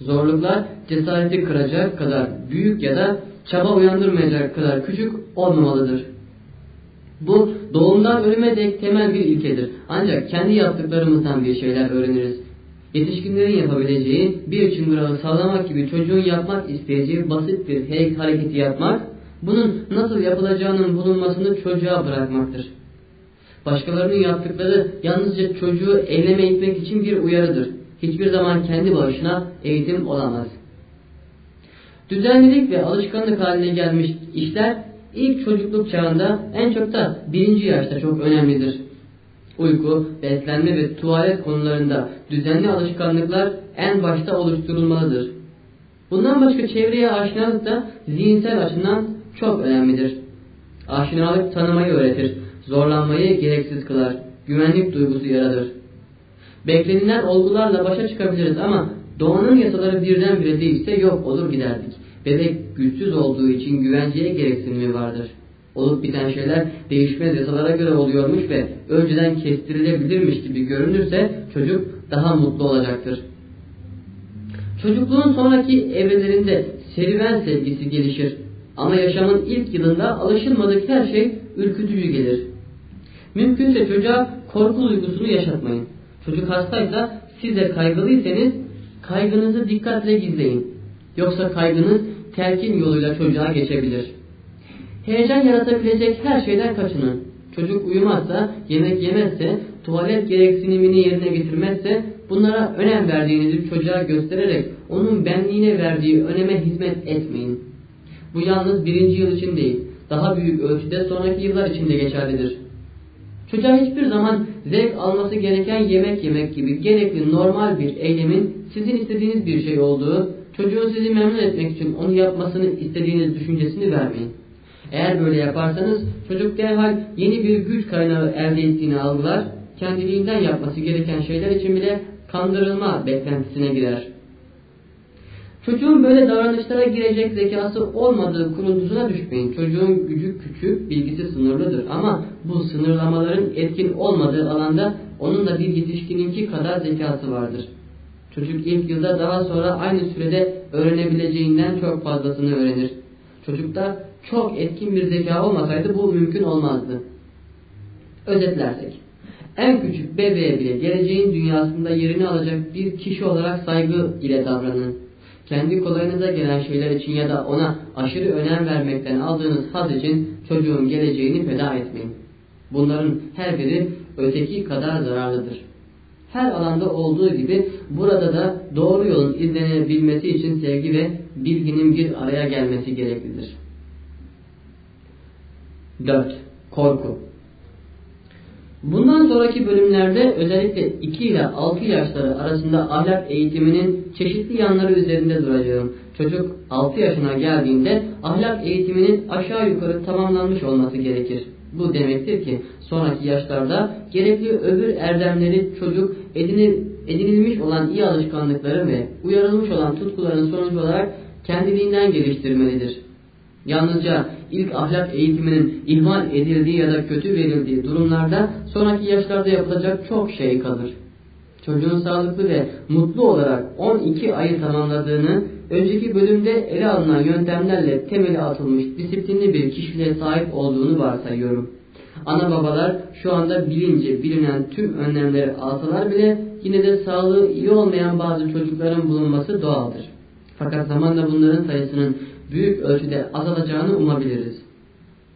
B: Zorluklar cesareti kıracak kadar büyük ya da çaba uyandırmayacak kadar küçük olmamalıdır. Bu doğumdan ölüme dek temel bir ilkedir. Ancak kendi yaptıklarımızdan bir şeyler öğreniriz. Yetişkinlerin yapabileceği bir çıngırağı sağlamak gibi çocuğun yapmak isteyeceği basit bir heyk hareketi yapmak, bunun nasıl yapılacağının bulunmasını çocuğa bırakmaktır. Başkalarının yaptıkları yalnızca çocuğu eyleme itmek için bir uyarıdır. Hiçbir zaman kendi başına eğitim olamaz. Düzenlilik ve alışkanlık haline gelmiş işler ilk çocukluk çağında en çok da birinci yaşta çok önemlidir. Uyku, beslenme ve tuvalet konularında düzenli alışkanlıklar en başta oluşturulmalıdır. Bundan başka çevreye aşinalık da zihinsel açıdan çok önemlidir. Aşinalık tanımayı öğretir, zorlanmayı gereksiz kılar, güvenlik duygusu yaratır. Beklenilen olgularla başa çıkabiliriz ama doğanın yasaları birdenbire değişse yok olur giderdik. Bebek güçsüz olduğu için güvenceye gereksinimi vardır. Olup biten şeyler değişmez yasalara göre oluyormuş ve önceden kestirilebilirmiş gibi görünürse çocuk daha mutlu olacaktır. Çocukluğun sonraki evrelerinde serüven sevgisi gelişir. Ama yaşamın ilk yılında alışılmadık her şey ürkütücü gelir. Mümkünse çocuğa korku duygusunu yaşatmayın. Çocuk hastaysa siz de kaygılıysanız kaygınızı dikkatle gizleyin. Yoksa kaygınız telkin yoluyla çocuğa geçebilir. Heyecan yaratabilecek her şeyden kaçının. Çocuk uyumazsa, yemek yemezse, tuvalet gereksinimini yerine getirmezse bunlara önem verdiğinizi çocuğa göstererek onun benliğine verdiği öneme hizmet etmeyin. Bu yalnız birinci yıl için değil, daha büyük ölçüde sonraki yıllar için de geçerlidir. Çocuğa hiçbir zaman zevk alması gereken yemek yemek gibi gerekli normal bir eylemin sizin istediğiniz bir şey olduğu, çocuğun sizi memnun etmek için onu yapmasını istediğiniz düşüncesini vermeyin. Eğer böyle yaparsanız çocuk derhal yeni bir güç kaynağı elde ettiğini algılar, kendiliğinden yapması gereken şeyler için bile kandırılma beklentisine girer. Çocuğun böyle davranışlara girecek zekası olmadığı kuruntusuna düşmeyin. Çocuğun gücü küçük, bilgisi sınırlıdır ama bu sınırlamaların etkin olmadığı alanda onun da bir yetişkininki kadar zekası vardır. Çocuk ilk yılda daha sonra aynı sürede öğrenebileceğinden çok fazlasını öğrenir. Çocukta çok etkin bir zeka olmasaydı bu mümkün olmazdı. Özetlersek, en küçük bebeğe bile geleceğin dünyasında yerini alacak bir kişi olarak saygı ile davranın kendi kolayınıza gelen şeyler için ya da ona aşırı önem vermekten aldığınız haz için çocuğun geleceğini feda etmeyin. Bunların her biri öteki kadar zararlıdır. Her alanda olduğu gibi burada da doğru yolun izlenebilmesi için sevgi ve bilginin bir araya gelmesi gereklidir. 4. Korku Bundan sonraki bölümlerde özellikle 2 ile 6 yaşları arasında ahlak eğitiminin çeşitli yanları üzerinde duracağım. Çocuk 6 yaşına geldiğinde ahlak eğitiminin aşağı yukarı tamamlanmış olması gerekir. Bu demektir ki sonraki yaşlarda gerekli öbür erdemleri çocuk edinilmiş olan iyi alışkanlıkları ve uyarılmış olan tutkuların sonucu olarak kendiliğinden geliştirmelidir. Yalnızca ilk ahlak eğitiminin ihmal edildiği ya da kötü verildiği durumlarda sonraki yaşlarda yapılacak çok şey kalır. Çocuğun sağlıklı ve mutlu olarak 12 ayı tamamladığını, önceki bölümde ele alınan yöntemlerle temeli atılmış disiplinli bir kişiliğe sahip olduğunu varsayıyorum. Ana babalar şu anda bilince bilinen tüm önlemleri alsalar bile yine de sağlığı iyi olmayan bazı çocukların bulunması doğaldır. Fakat zamanla bunların sayısının büyük ölçüde azalacağını umabiliriz.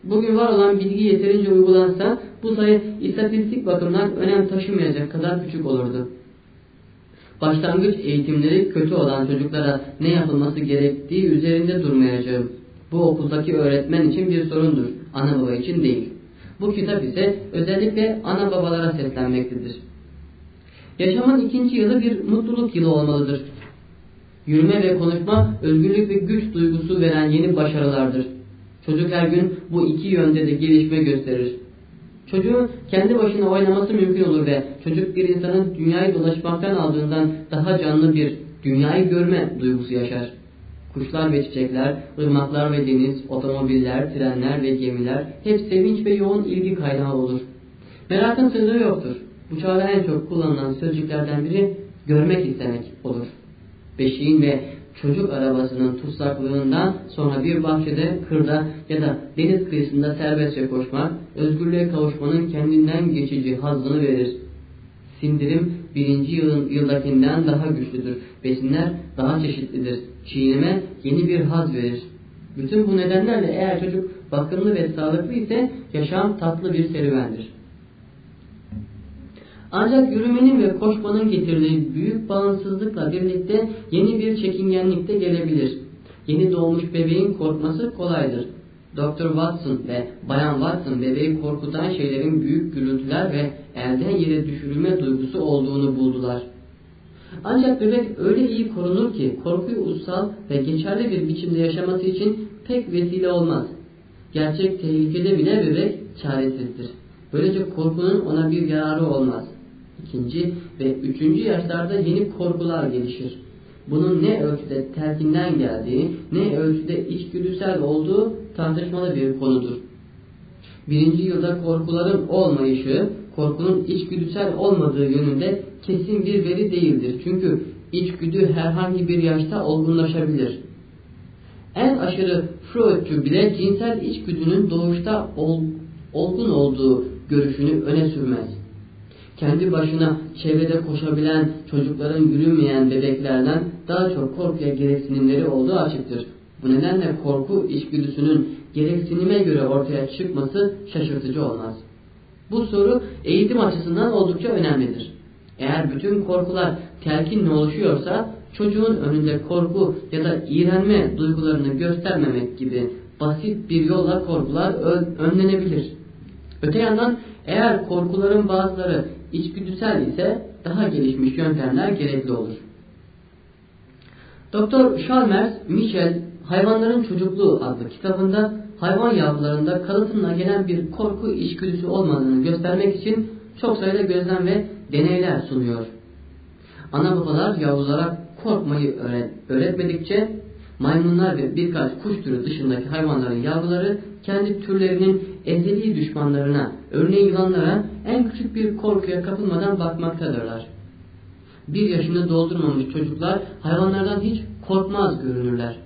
B: Bugün var olan bilgi yeterince uygulansa bu sayı istatistik bakımdan önem taşımayacak kadar küçük olurdu. Başlangıç eğitimleri kötü olan çocuklara ne yapılması gerektiği üzerinde durmayacağım. Bu okuldaki öğretmen için bir sorundur, ana baba için değil. Bu kitap ise özellikle ana babalara seslenmektedir. Yaşamın ikinci yılı bir mutluluk yılı olmalıdır. Yürüme ve konuşma özgürlük ve güç duygusu veren yeni başarılardır. Çocuk her gün bu iki yönde de gelişme gösterir. Çocuğun kendi başına oynaması mümkün olur ve çocuk bir insanın dünyayı dolaşmaktan aldığından daha canlı bir dünyayı görme duygusu yaşar. Kuşlar ve çiçekler, ırmaklar ve deniz, otomobiller, trenler ve gemiler hep sevinç ve yoğun ilgi kaynağı olur. Merakın sınırı yoktur. Bu çağda en çok kullanılan sözcüklerden biri görmek istemek olur. Beşiğin ve çocuk arabasının tutsaklığından sonra bir bahçede, kırda ya da deniz kıyısında serbestçe koşmak, özgürlüğe kavuşmanın kendinden geçici hazını verir. Sindirim birinci yılın yıldakinden daha güçlüdür. Besinler daha çeşitlidir. Çiğneme yeni bir haz verir. Bütün bu nedenlerle eğer çocuk bakımlı ve sağlıklı ise yaşam tatlı bir serüvendir. Ancak yürümenin ve koşmanın getirdiği büyük bağımsızlıkla birlikte yeni bir çekingenlik de gelebilir. Yeni doğmuş bebeğin korkması kolaydır. Dr. Watson ve Bayan Watson bebeği korkutan şeylerin büyük gürültüler ve elden yere düşürülme duygusu olduğunu buldular. Ancak bebek öyle iyi korunur ki korkuyu ussal ve geçerli bir biçimde yaşaması için pek vesile olmaz. Gerçek tehlikede bile bebek çaresizdir. Böylece korkunun ona bir yararı olmaz. İkinci ve üçüncü yaşlarda yeni korkular gelişir. Bunun ne ölçüde terkinden geldiği, ne ölçüde içgüdüsel olduğu tartışmalı bir konudur. Birinci yılda korkuların olmayışı, korkunun içgüdüsel olmadığı yönünde kesin bir veri değildir. Çünkü içgüdü herhangi bir yaşta olgunlaşabilir. En aşırı Freudçu bile cinsel içgüdünün doğuşta ol, olgun olduğu görüşünü öne sürmez kendi başına çevrede koşabilen çocukların yürümeyen bebeklerden daha çok korkuya gereksinimleri olduğu açıktır. Bu nedenle korku içgüdüsünün gereksinime göre ortaya çıkması şaşırtıcı olmaz. Bu soru eğitim açısından oldukça önemlidir. Eğer bütün korkular telkinle oluşuyorsa çocuğun önünde korku ya da iğrenme duygularını göstermemek gibi basit bir yolla korkular önlenebilir. Öte yandan eğer korkuların bazıları içgüdüsel ise daha gelişmiş yöntemler gerekli olur. Doktor Chalmers Michel Hayvanların Çocukluğu adlı kitabında hayvan yavrularında kalıtımla gelen bir korku içgüdüsü olmadığını göstermek için çok sayıda gözlem ve deneyler sunuyor. Ana babalar yavrulara korkmayı öğretmedikçe maymunlar ve birkaç kuş türü dışındaki hayvanların yavruları kendi türlerinin ezeli düşmanlarına, örneğin yılanlara en küçük bir korkuya kapılmadan bakmaktadırlar. Bir yaşını doldurmamış çocuklar hayvanlardan hiç korkmaz görünürler.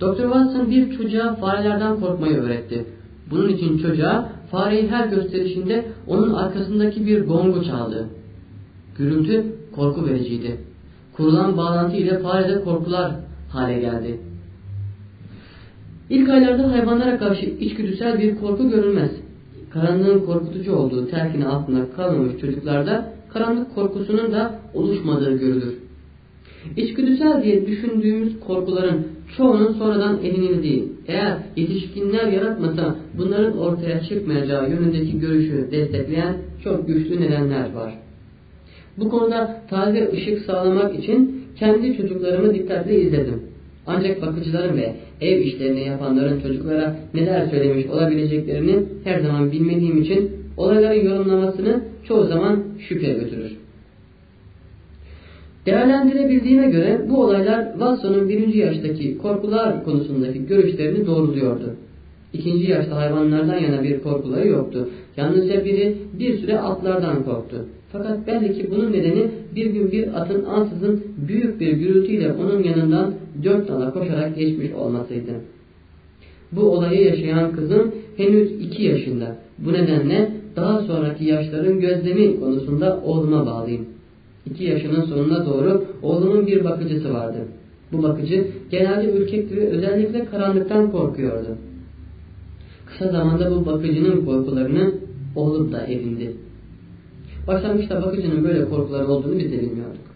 B: Dr. Watson bir çocuğa farelerden korkmayı öğretti. Bunun için çocuğa fareyi her gösterişinde onun arkasındaki bir gongu çaldı. Gürültü korku vericiydi. Kurulan bağlantı ile farede korkular hale geldi. İlk aylarda hayvanlara karşı içgüdüsel bir korku görülmez. Karanlığın korkutucu olduğu terkini altında kalmamış çocuklarda karanlık korkusunun da oluşmadığı görülür. İçgüdüsel diye düşündüğümüz korkuların çoğunun sonradan edinildiği, eğer yetişkinler yaratmasa bunların ortaya çıkmayacağı yönündeki görüşü destekleyen çok güçlü nedenler var. Bu konuda taze ışık sağlamak için kendi çocuklarımı dikkatle izledim. Ancak bakıcıların ve ev işlerini yapanların çocuklara neler söylemiş olabileceklerini her zaman bilmediğim için olayların yorumlamasını çoğu zaman şüphe götürür. Değerlendirebildiğime göre bu olaylar Watson'un birinci yaştaki korkular konusundaki görüşlerini doğruluyordu. İkinci yaşta hayvanlardan yana bir korkuları yoktu. Yalnızca biri bir süre atlardan korktu. Fakat belli ki bunun nedeni bir gün bir atın ansızın büyük bir gürültüyle onun yanından dört dala koşarak geçmiş olmasıydı. Bu olayı yaşayan kızım henüz iki yaşında. Bu nedenle daha sonraki yaşların gözlemi konusunda oğluma bağlıyım. İki yaşının sonuna doğru oğlumun bir bakıcısı vardı. Bu bakıcı genelde ürkekti ve özellikle karanlıktan korkuyordu. Kısa zamanda bu bakıcının korkularını oğlum da evindi. Başlangıçta bakıcının böyle korkuları olduğunu biz de bilmiyorduk.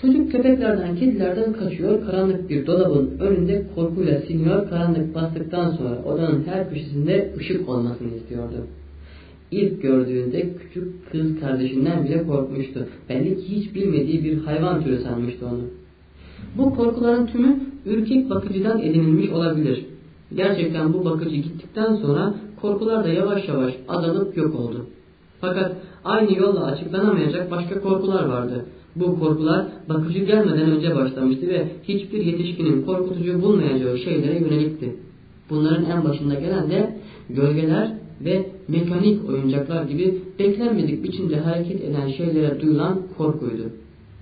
B: Çocuk köpeklerden, kedilerden kaçıyor, karanlık bir dolabın önünde korkuyla siniyor, karanlık bastıktan sonra odanın her köşesinde ışık olmasını istiyordu. İlk gördüğünde küçük kız kardeşinden bile korkmuştu. Belli ki hiç bilmediği bir hayvan türü sanmıştı onu. Bu korkuların tümü ürkek bakıcıdan edinilmiş olabilir. Gerçekten bu bakıcı gittikten sonra korkular da yavaş yavaş azalıp yok oldu. Fakat aynı yolla açıklanamayacak başka korkular vardı. Bu korkular bakıcı gelmeden önce başlamıştı ve hiçbir yetişkinin korkutucu bulmayacağı şeylere yönelikti. Bunların en başında gelen de gölgeler ve mekanik oyuncaklar gibi beklenmedik biçimde hareket eden şeylere duyulan korkuydu.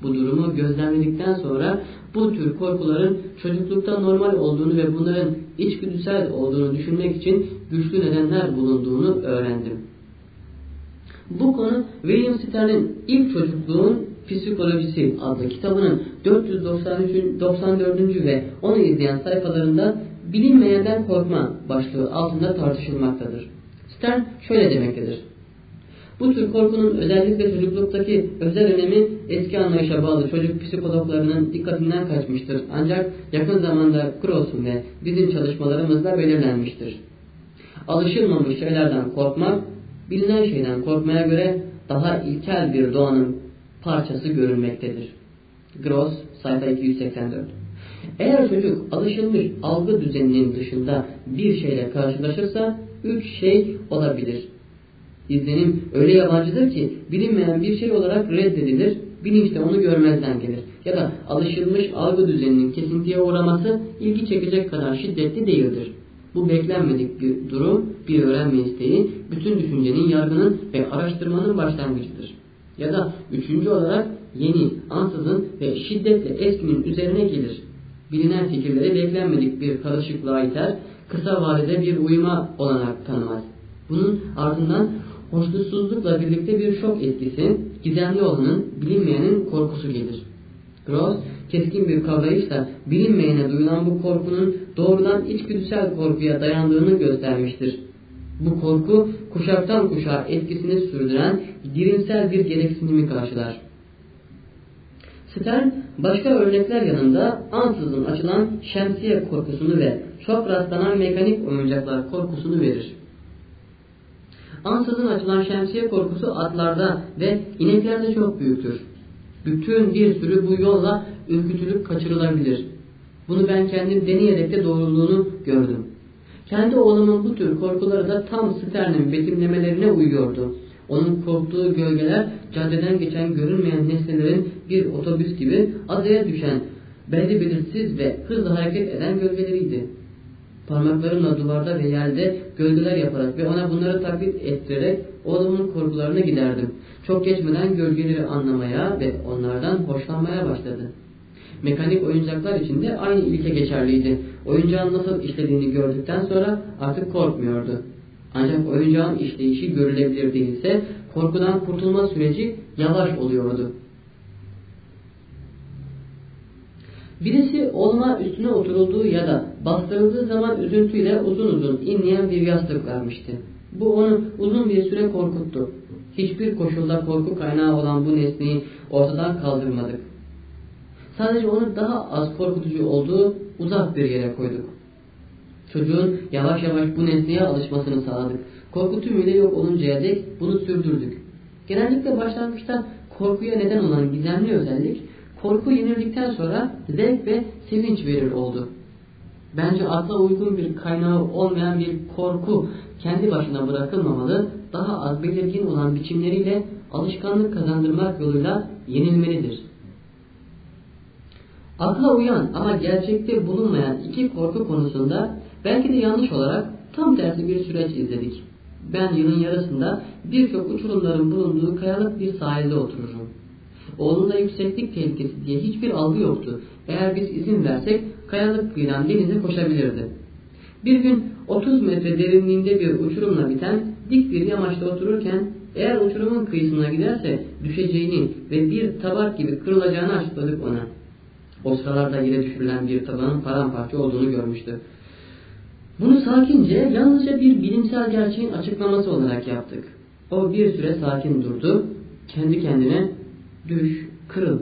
B: Bu durumu gözlemledikten sonra bu tür korkuların çocuklukta normal olduğunu ve bunların içgüdüsel olduğunu düşünmek için güçlü nedenler bulunduğunu öğrendim. Bu konu William Stern'in ilk çocukluğun Psikolojisi adlı kitabının 493, 94. ve onu izleyen sayfalarında bilinmeyenden korkma başlığı altında tartışılmaktadır. Stern şöyle demektedir. Bu tür korkunun özellikle çocukluktaki özel önemi eski anlayışa bağlı çocuk psikologlarının dikkatinden kaçmıştır. Ancak yakın zamanda Gross'un ve bizim çalışmalarımızda belirlenmiştir. Alışılmamış şeylerden korkmak, bilinen şeyden korkmaya göre daha ilkel bir doğanın parçası görülmektedir. Gross, sayfa 284. Eğer çocuk alışılmış algı düzeninin dışında bir şeyle karşılaşırsa üç şey olabilir. İzlenim öyle yabancıdır ki bilinmeyen bir şey olarak reddedilir, bilinçte onu görmezden gelir. Ya da alışılmış algı düzeninin kesintiye uğraması ilgi çekecek kadar şiddetli değildir. Bu beklenmedik bir durum, bir öğrenme isteği, bütün düşüncenin, yargının ve araştırmanın başlangıcıdır. Ya da üçüncü olarak yeni, ansızın ve şiddetle eskinin üzerine gelir. Bilinen fikirleri beklenmedik bir karışıklığa iter, kısa vadede bir uyuma olanak tanımaz. Bunun ardından hoşnutsuzlukla birlikte bir şok etkisi, gizemli olanın, bilinmeyenin korkusu gelir. Gross, keskin bir kavrayışla bilinmeyene duyulan bu korkunun doğrudan içgüdüsel korkuya dayandığını göstermiştir. Bu korku kuşaktan kuşağa etkisini sürdüren dirimsel bir gereksinimi karşılar. Stern başka örnekler yanında ansızın açılan şemsiye korkusunu ve çok rastlanan mekanik oyuncaklar korkusunu verir. Ansızın açılan şemsiye korkusu atlarda ve ineklerde çok büyüktür. Bütün bir sürü bu yolla ürkütülüp kaçırılabilir. Bunu ben kendim deneyerek de doğruluğunu gördüm. Kendi oğlumun bu tür korkuları da tam Stern'in betimlemelerine uyuyordu. Onun korktuğu gölgeler caddeden geçen görünmeyen nesnelerin bir otobüs gibi adaya düşen, belli belirsiz ve hızlı hareket eden gölgeleriydi. Parmaklarımla duvarda ve yerde gölgeler yaparak ve ona bunları taklit ettirerek oğlumun korkularını giderdim. Çok geçmeden gölgeleri anlamaya ve onlardan hoşlanmaya başladı. Mekanik oyuncaklar için de aynı ilke geçerliydi. Oyuncağın nasıl işlediğini gördükten sonra artık korkmuyordu. Ancak oyuncağın işleyişi görülebilir değilse korkudan kurtulma süreci yavaş oluyordu. Birisi olma üstüne oturulduğu ya da bastırıldığı zaman üzüntüyle uzun uzun inleyen bir yastık vermişti. Bu onu uzun bir süre korkuttu. Hiçbir koşulda korku kaynağı olan bu nesneyi ortadan kaldırmadık. Sadece onu daha az korkutucu olduğu uzak bir yere koyduk. Çocuğun yavaş yavaş bu nesneye alışmasını sağladık. Korku tümüyle yok oluncaya dek bunu sürdürdük. Genellikle başlangıçta korkuya neden olan gizemli özellik, korku yenildikten sonra zevk ve sevinç verir oldu. Bence akla uygun bir kaynağı olmayan bir korku kendi başına bırakılmamalı, daha az belirgin olan biçimleriyle alışkanlık kazandırmak yoluyla yenilmelidir. Akla uyan ama gerçekte bulunmayan iki korku konusunda belki de yanlış olarak tam tersi bir süreç izledik. Ben yılın yarısında birçok uçurumların bulunduğu kayalık bir sahilde otururum. Oğlunda yükseklik tehlikesi diye hiçbir algı yoktu. Eğer biz izin versek kayalık kıyıdan denize koşabilirdi. Bir gün 30 metre derinliğinde bir uçurumla biten dik bir yamaçta otururken eğer uçurumun kıyısına giderse düşeceğini ve bir tabak gibi kırılacağını açıkladık ona. O sıralarda yere düşürülen bir tabanın paramparça olduğunu görmüştü. Bunu sakince yalnızca bir bilimsel gerçeğin açıklaması olarak yaptık. O bir süre sakin durdu. Kendi kendine düş, kırıl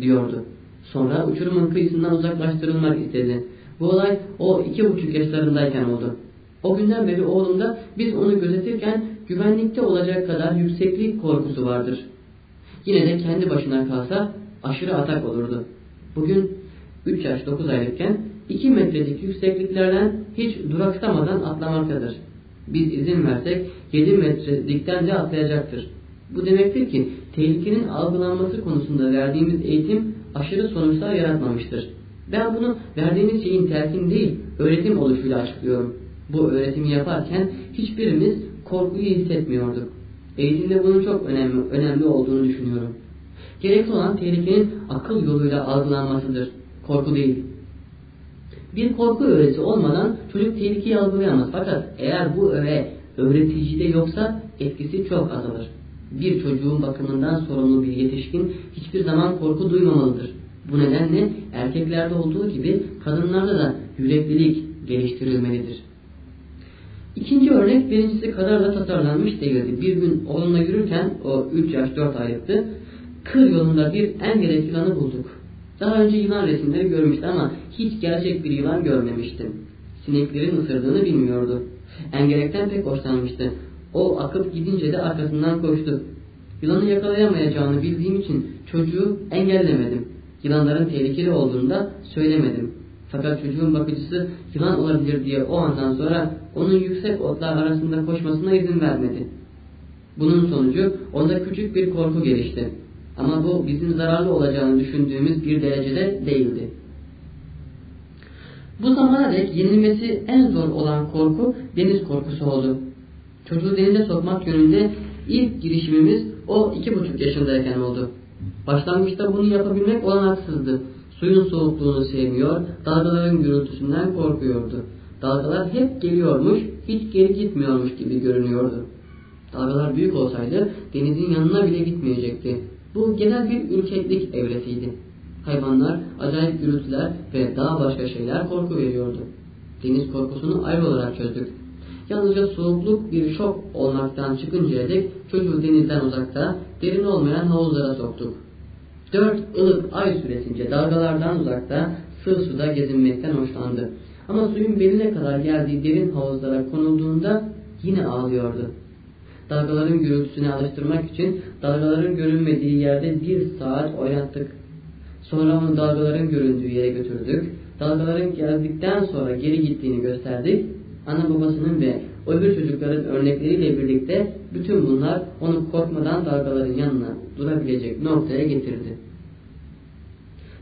B: diyordu. Sonra uçurumun kıyısından uzaklaştırılmak istedi. Bu olay o iki buçuk yaşlarındayken oldu. O günden beri oğlumda biz onu gözetirken güvenlikte olacak kadar yükseklik korkusu vardır. Yine de kendi başına kalsa aşırı atak olurdu. Bugün 3 yaş 9 aylıkken 2 metrelik yüksekliklerden hiç duraksamadan atlamaktadır. Biz izin versek 7 metrelikten de atlayacaktır. Bu demektir ki tehlikenin algılanması konusunda verdiğimiz eğitim aşırı sonuçlar yaratmamıştır. Ben bunu verdiğimiz şeyin telkin değil, öğretim oluşuyla açıklıyorum. Bu öğretimi yaparken hiçbirimiz korkuyu hissetmiyorduk. Eğitimde bunun çok önemli, önemli olduğunu düşünüyorum. Gerekli olan tehlikenin akıl yoluyla algılanmasıdır. Korku değil. Bir korku öğreti olmadan çocuk tehlikeyi algılayamaz. Fakat eğer bu öğe öğreticide yoksa etkisi çok azalır. Bir çocuğun bakımından sorumlu bir yetişkin hiçbir zaman korku duymamalıdır. Bu nedenle erkeklerde olduğu gibi kadınlarda da yüreklilik geliştirilmelidir. İkinci örnek birincisi kadar da tasarlanmış değildi. Bir gün onunla yürürken o 3 yaş 4 aylıktı. Kır yolunda bir engerek yılanı bulduk. Daha önce yılan resimleri görmüştü ama hiç gerçek bir yılan görmemiştim. Sineklerin ısırdığını bilmiyordu. Engerekten pek hoşlanmıştı. O akıp gidince de arkasından koştu. Yılanı yakalayamayacağını bildiğim için çocuğu engellemedim. Yılanların tehlikeli olduğunu da söylemedim. Fakat çocuğun bakıcısı yılan olabilir diye o andan sonra onun yüksek otlar arasında koşmasına izin vermedi. Bunun sonucu onda küçük bir korku gelişti. Ama bu bizim zararlı olacağını düşündüğümüz bir derecede değildi. Bu zamana dek yenilmesi en zor olan korku deniz korkusu oldu. Çocuğu denize sokmak yönünde ilk girişimimiz o iki buçuk yaşındayken oldu. Başlangıçta bunu yapabilmek olanaksızdı. Suyun soğukluğunu sevmiyor, dalgaların gürültüsünden korkuyordu. Dalgalar hep geliyormuş, hiç geri gitmiyormuş gibi görünüyordu. Dalgalar büyük olsaydı denizin yanına bile gitmeyecekti. Bu genel bir ürkeklik evresiydi. Hayvanlar, acayip gürültüler ve daha başka şeyler korku veriyordu. Deniz korkusunu ayrı olarak çözdük. Yalnızca soğukluk bir şok olmaktan çıkıncaya dek çocuğu denizden uzakta, derin olmayan havuzlara soktuk. Dört ılık ay süresince dalgalardan uzakta, sığ suda gezinmekten hoşlandı. Ama suyun beline kadar geldiği derin havuzlara konulduğunda yine ağlıyordu. Dalgaların gürültüsüne alıştırmak için dalgaların görünmediği yerde bir saat oynattık. Sonra onu dalgaların göründüğü yere götürdük. Dalgaların geldikten sonra geri gittiğini gösterdik. Ana babasının ve öbür çocukların örnekleriyle birlikte bütün bunlar onu korkmadan dalgaların yanına durabilecek noktaya getirdi.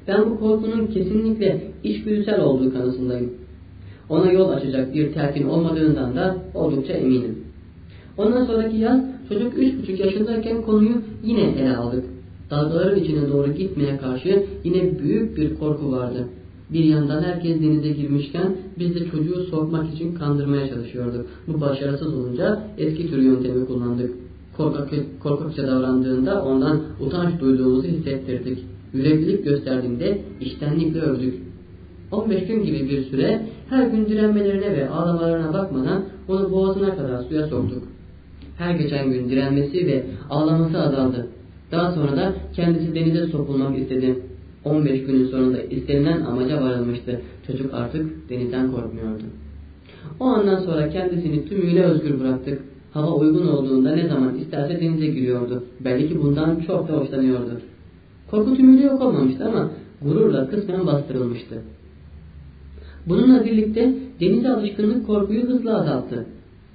B: Ben bu korkunun kesinlikle içgüdüsel olduğu kanısındayım. Ona yol açacak bir telkin olmadığından da oldukça eminim. Ondan sonraki yaz çocuk üç buçuk yaşındayken konuyu yine ele aldık. Dalgaların içine doğru gitmeye karşı yine büyük bir korku vardı. Bir yandan herkes denize girmişken biz de çocuğu sokmak için kandırmaya çalışıyorduk. Bu başarısız olunca eski tür yöntemi kullandık. Korkak, korkakça davrandığında ondan utanç duyduğumuzu hissettirdik. Yüreklilik gösterdiğinde iştenlikle övdük. 15 gün gibi bir süre her gün direnmelerine ve ağlamalarına bakmadan onu boğazına kadar suya soktuk. Her geçen gün direnmesi ve ağlaması azaldı. Daha sonra da kendisi denize sokulmak istedi. 15 günün sonunda istenilen amaca varılmıştı. Çocuk artık denizden korkmuyordu. O andan sonra kendisini tümüyle özgür bıraktık. Hava uygun olduğunda ne zaman isterse denize giriyordu. Belli ki bundan çok da hoşlanıyordu. Korku tümüyle yok olmamıştı ama gururla kısmen bastırılmıştı. Bununla birlikte denize alışkınlık korkuyu hızla azalttı.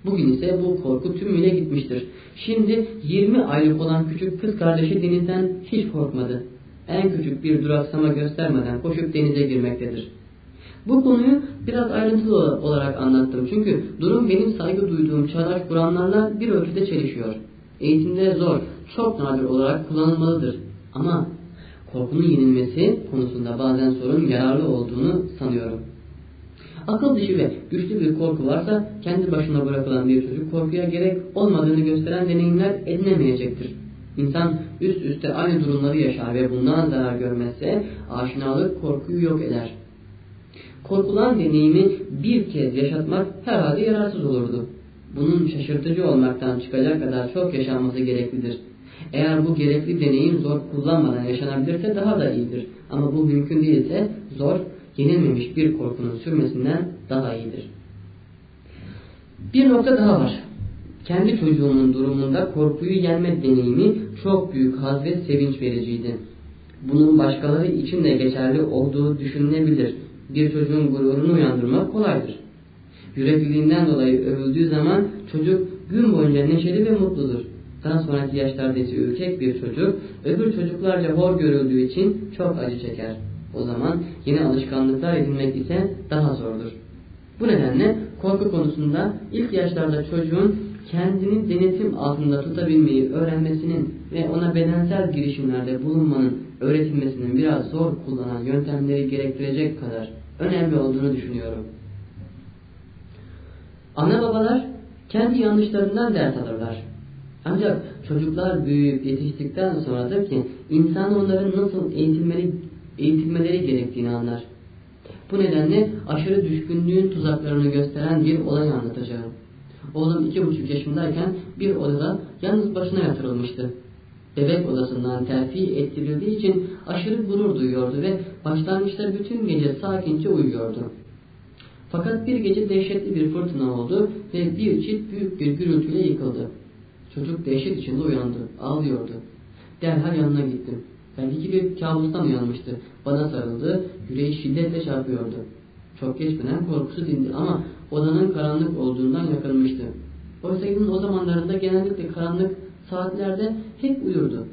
B: Bugün ise bu korku tümüyle gitmiştir. Şimdi 20 aylık olan küçük kız kardeşi denizden hiç korkmadı. En küçük bir duraksama göstermeden koşup denize girmektedir. Bu konuyu biraz ayrıntılı olarak anlattım. Çünkü durum benim saygı duyduğum çağdaş kuramlarla bir ölçüde çelişiyor. Eğitimde zor, çok nadir olarak kullanılmalıdır. Ama korkunun yenilmesi konusunda bazen sorun yararlı olduğunu sanıyorum. Akıl dışı ve güçlü bir korku varsa kendi başına bırakılan bir çocuk korkuya gerek olmadığını gösteren deneyimler edinemeyecektir. İnsan üst üste aynı durumları yaşar ve bundan zarar görmezse aşinalık korkuyu yok eder. Korkulan deneyimi bir kez yaşatmak herhalde yararsız olurdu. Bunun şaşırtıcı olmaktan çıkacak kadar çok yaşanması gereklidir. Eğer bu gerekli deneyim zor kullanmadan yaşanabilirse daha da iyidir. Ama bu mümkün değilse zor yenilmemiş bir korkunun sürmesinden daha iyidir. Bir nokta daha var. Kendi çocuğumun durumunda korkuyu yenme deneyimi çok büyük haz ve sevinç vericiydi. Bunun başkaları için de geçerli olduğu düşünülebilir. Bir çocuğun gururunu uyandırmak kolaydır. Yürekliliğinden dolayı övüldüğü zaman çocuk gün boyunca neşeli ve mutludur. Daha sonraki yaşlarda ise ürkek bir çocuk öbür çocuklarca hor görüldüğü için çok acı çeker. O zaman yeni alışkanlıklar edinmek ise daha zordur. Bu nedenle korku konusunda ilk yaşlarda çocuğun kendini denetim altında tutabilmeyi öğrenmesinin ve ona bedensel girişimlerde bulunmanın öğretilmesinin biraz zor kullanan yöntemleri gerektirecek kadar önemli olduğunu düşünüyorum. Ana babalar kendi yanlışlarından ders alırlar. Ancak çocuklar büyüyüp yetiştikten sonradır ki insan onların nasıl eğitilmeli, eğitilmeleri gerektiğini anlar. Bu nedenle aşırı düşkünlüğün tuzaklarını gösteren bir olay anlatacağım. Oğlum iki buçuk yaşındayken bir odada yalnız başına yatırılmıştı. Bebek odasından terfi ettirildiği için aşırı gurur duyuyordu ve başlangıçta bütün gece sakince uyuyordu. Fakat bir gece dehşetli bir fırtına oldu ve bir çift büyük bir gürültüyle yıkıldı. Çocuk dehşet içinde uyandı, ağlıyordu. Derhal yanına gittim. Belki bir kabustan uyanmıştı. Bana sarıldı, yüreği şiddetle çarpıyordu. Çok geçmeden korkusu dindi ama odanın karanlık olduğundan yakınmıştı. Oysa günün o zamanlarında genellikle karanlık saatlerde hep uyurdu.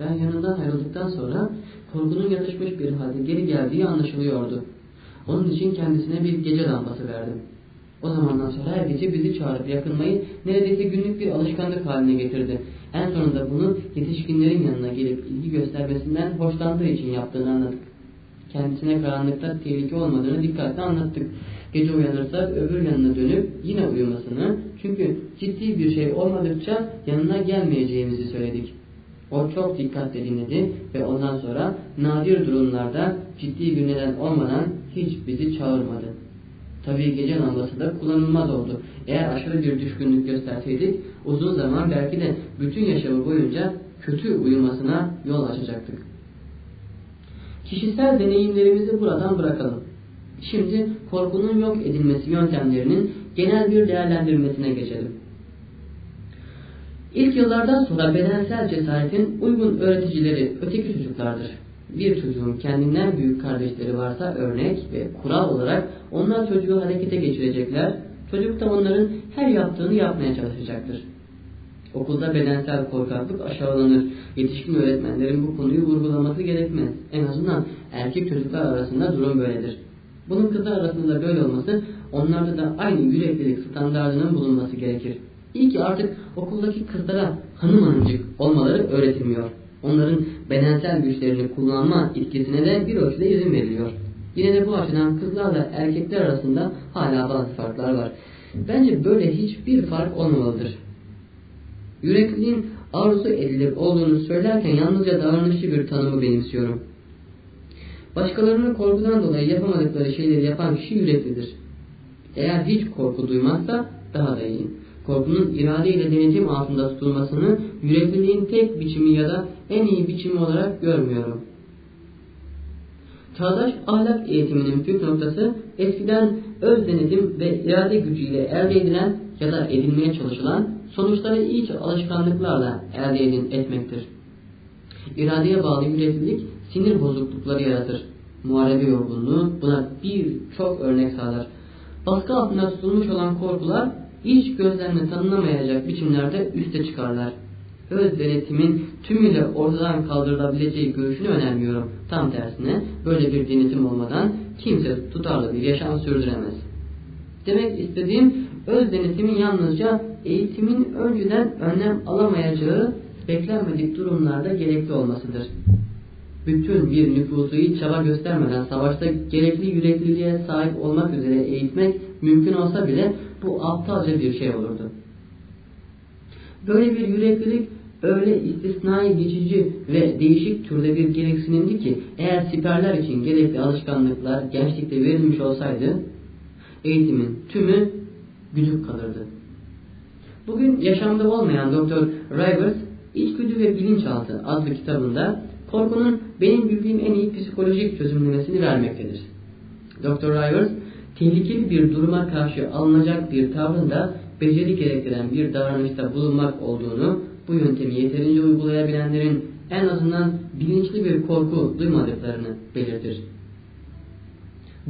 B: Ben yanından ayrıldıktan sonra korkunun yatışmış bir halde geri geldiği anlaşılıyordu. Onun için kendisine bir gece lambası verdim. O zamandan sonra her gece bizi çağırıp yakınmayı neredeyse günlük bir alışkanlık haline getirdi. En sonunda bunu yetişkinlerin yanına gelip ilgi göstermesinden hoşlandığı için yaptığını anladık. Kendisine karanlıkta tehlike olmadığını dikkatle anlattık. Gece uyanırsa öbür yanına dönüp yine uyumasını çünkü ciddi bir şey olmadıkça yanına gelmeyeceğimizi söyledik. O çok dikkatle dinledi ve ondan sonra nadir durumlarda ciddi bir neden olmadan hiç bizi çağırmadı. Tabii gece lambası da kullanılmaz oldu. Eğer aşırı bir düşkünlük gösterseydik uzun zaman belki de bütün yaşamı boyunca kötü uyumasına yol açacaktık. Kişisel deneyimlerimizi buradan bırakalım. Şimdi korkunun yok edilmesi yöntemlerinin genel bir değerlendirmesine geçelim. İlk yıllardan sonra bedensel cesaretin uygun öğreticileri öteki çocuklardır. Bir çocuğun kendinden büyük kardeşleri varsa örnek ve kural olarak onlar çocuğu harekete geçirecekler, çocuk da onların her yaptığını yapmaya çalışacaktır. Okulda bedensel korkaklık aşağılanır. Yetişkin öğretmenlerin bu konuyu vurgulaması gerekmez. En azından erkek çocuklar arasında durum böyledir. Bunun kızlar arasında böyle olması onlarda da aynı yüreklilik standartının bulunması gerekir. İyi ki artık okuldaki kızlara hanım hanımcık olmaları öğretilmiyor. Onların bedensel güçlerini kullanma etkisine de bir ölçüde izin veriliyor. Yine de bu açıdan kızlarla erkekler arasında hala bazı farklar var. Bence böyle hiçbir fark olmamalıdır. Yürekliliğin arzu edilir olduğunu söylerken yalnızca davranışçı bir tanımı benimsiyorum. Başkalarının korkudan dolayı yapamadıkları şeyleri yapan kişi yüreklidir. Eğer hiç korku duymazsa daha da iyi. Korkunun iradeyle denetim altında tutulmasını yürekliliğin tek biçimi ya da en iyi biçimi olarak görmüyorum. Çağdaş ahlak eğitiminin püf noktası eskiden öz denetim ve irade gücüyle elde edilen ya da edilmeye çalışılan sonuçları iyice alışkanlıklarla elde edin etmektir. İradeye bağlı yüreklilik sinir bozuklukları yaratır. Muharebe yorgunluğu buna birçok örnek sağlar. Baskı altında tutulmuş olan korkular hiç gözlemle tanınamayacak biçimlerde üste çıkarlar. Öz denetimin tümüyle ortadan kaldırılabileceği görüşünü önermiyorum. Tam tersine böyle bir denetim olmadan kimse tutarlı bir yaşam sürdüremez. Demek istediğim öz denetimin yalnızca eğitimin önceden önlem alamayacağı beklenmedik durumlarda gerekli olmasıdır. Bütün bir nüfusu hiç çaba göstermeden savaşta gerekli yürekliliğe sahip olmak üzere eğitmek mümkün olsa bile bu aptalca bir şey olurdu. Böyle bir yüreklilik öyle istisnai geçici ve değişik türde bir gereksinimdi ki eğer siperler için gerekli alışkanlıklar gençlikte verilmiş olsaydı eğitimin tümü güdük kalırdı. Bugün yaşamda olmayan Dr. Rivers İçgüdü ve Bilinçaltı adlı kitabında korkunun benim bildiğim en iyi psikolojik çözümlemesini vermektedir. Dr. Rivers tehlikeli bir duruma karşı alınacak bir tavrın da beceri gerektiren bir davranışta bulunmak olduğunu, bu yöntemi yeterince uygulayabilenlerin en azından bilinçli bir korku duymadıklarını belirtir.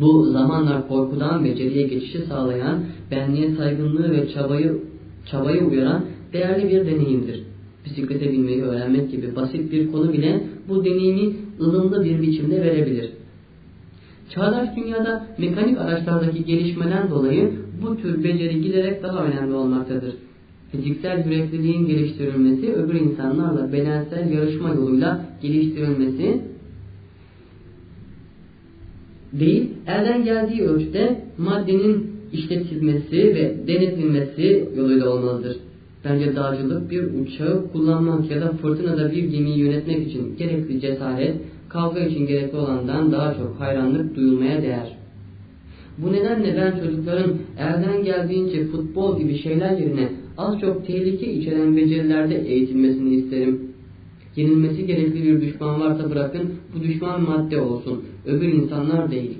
B: Bu zamanlar korkudan beceriye geçişi sağlayan, benliğe saygınlığı ve çabayı, çabayı uyaran değerli bir deneyimdir. Bisiklete binmeyi öğrenmek gibi basit bir konu bile bu deneyimi ılımlı bir biçimde verebilir. Çağdaş dünyada mekanik araçlardaki gelişmeden dolayı bu tür beceri giderek daha önemli olmaktadır. Fiziksel yürekliliğin geliştirilmesi, öbür insanlarla bedensel yarışma yoluyla geliştirilmesi değil, elden geldiği ölçüde maddenin işletilmesi ve denetilmesi yoluyla olmalıdır. Bence dağcılık bir uçağı kullanmak ya da fırtınada bir gemiyi yönetmek için gerekli cesaret, kavga için gerekli olandan daha çok hayranlık duyulmaya değer. Bu nedenle ben çocukların elden geldiğince futbol gibi şeyler yerine az çok tehlike içeren becerilerde eğitilmesini isterim. Yenilmesi gerekli bir düşman varsa bırakın bu düşman madde olsun, öbür insanlar değil.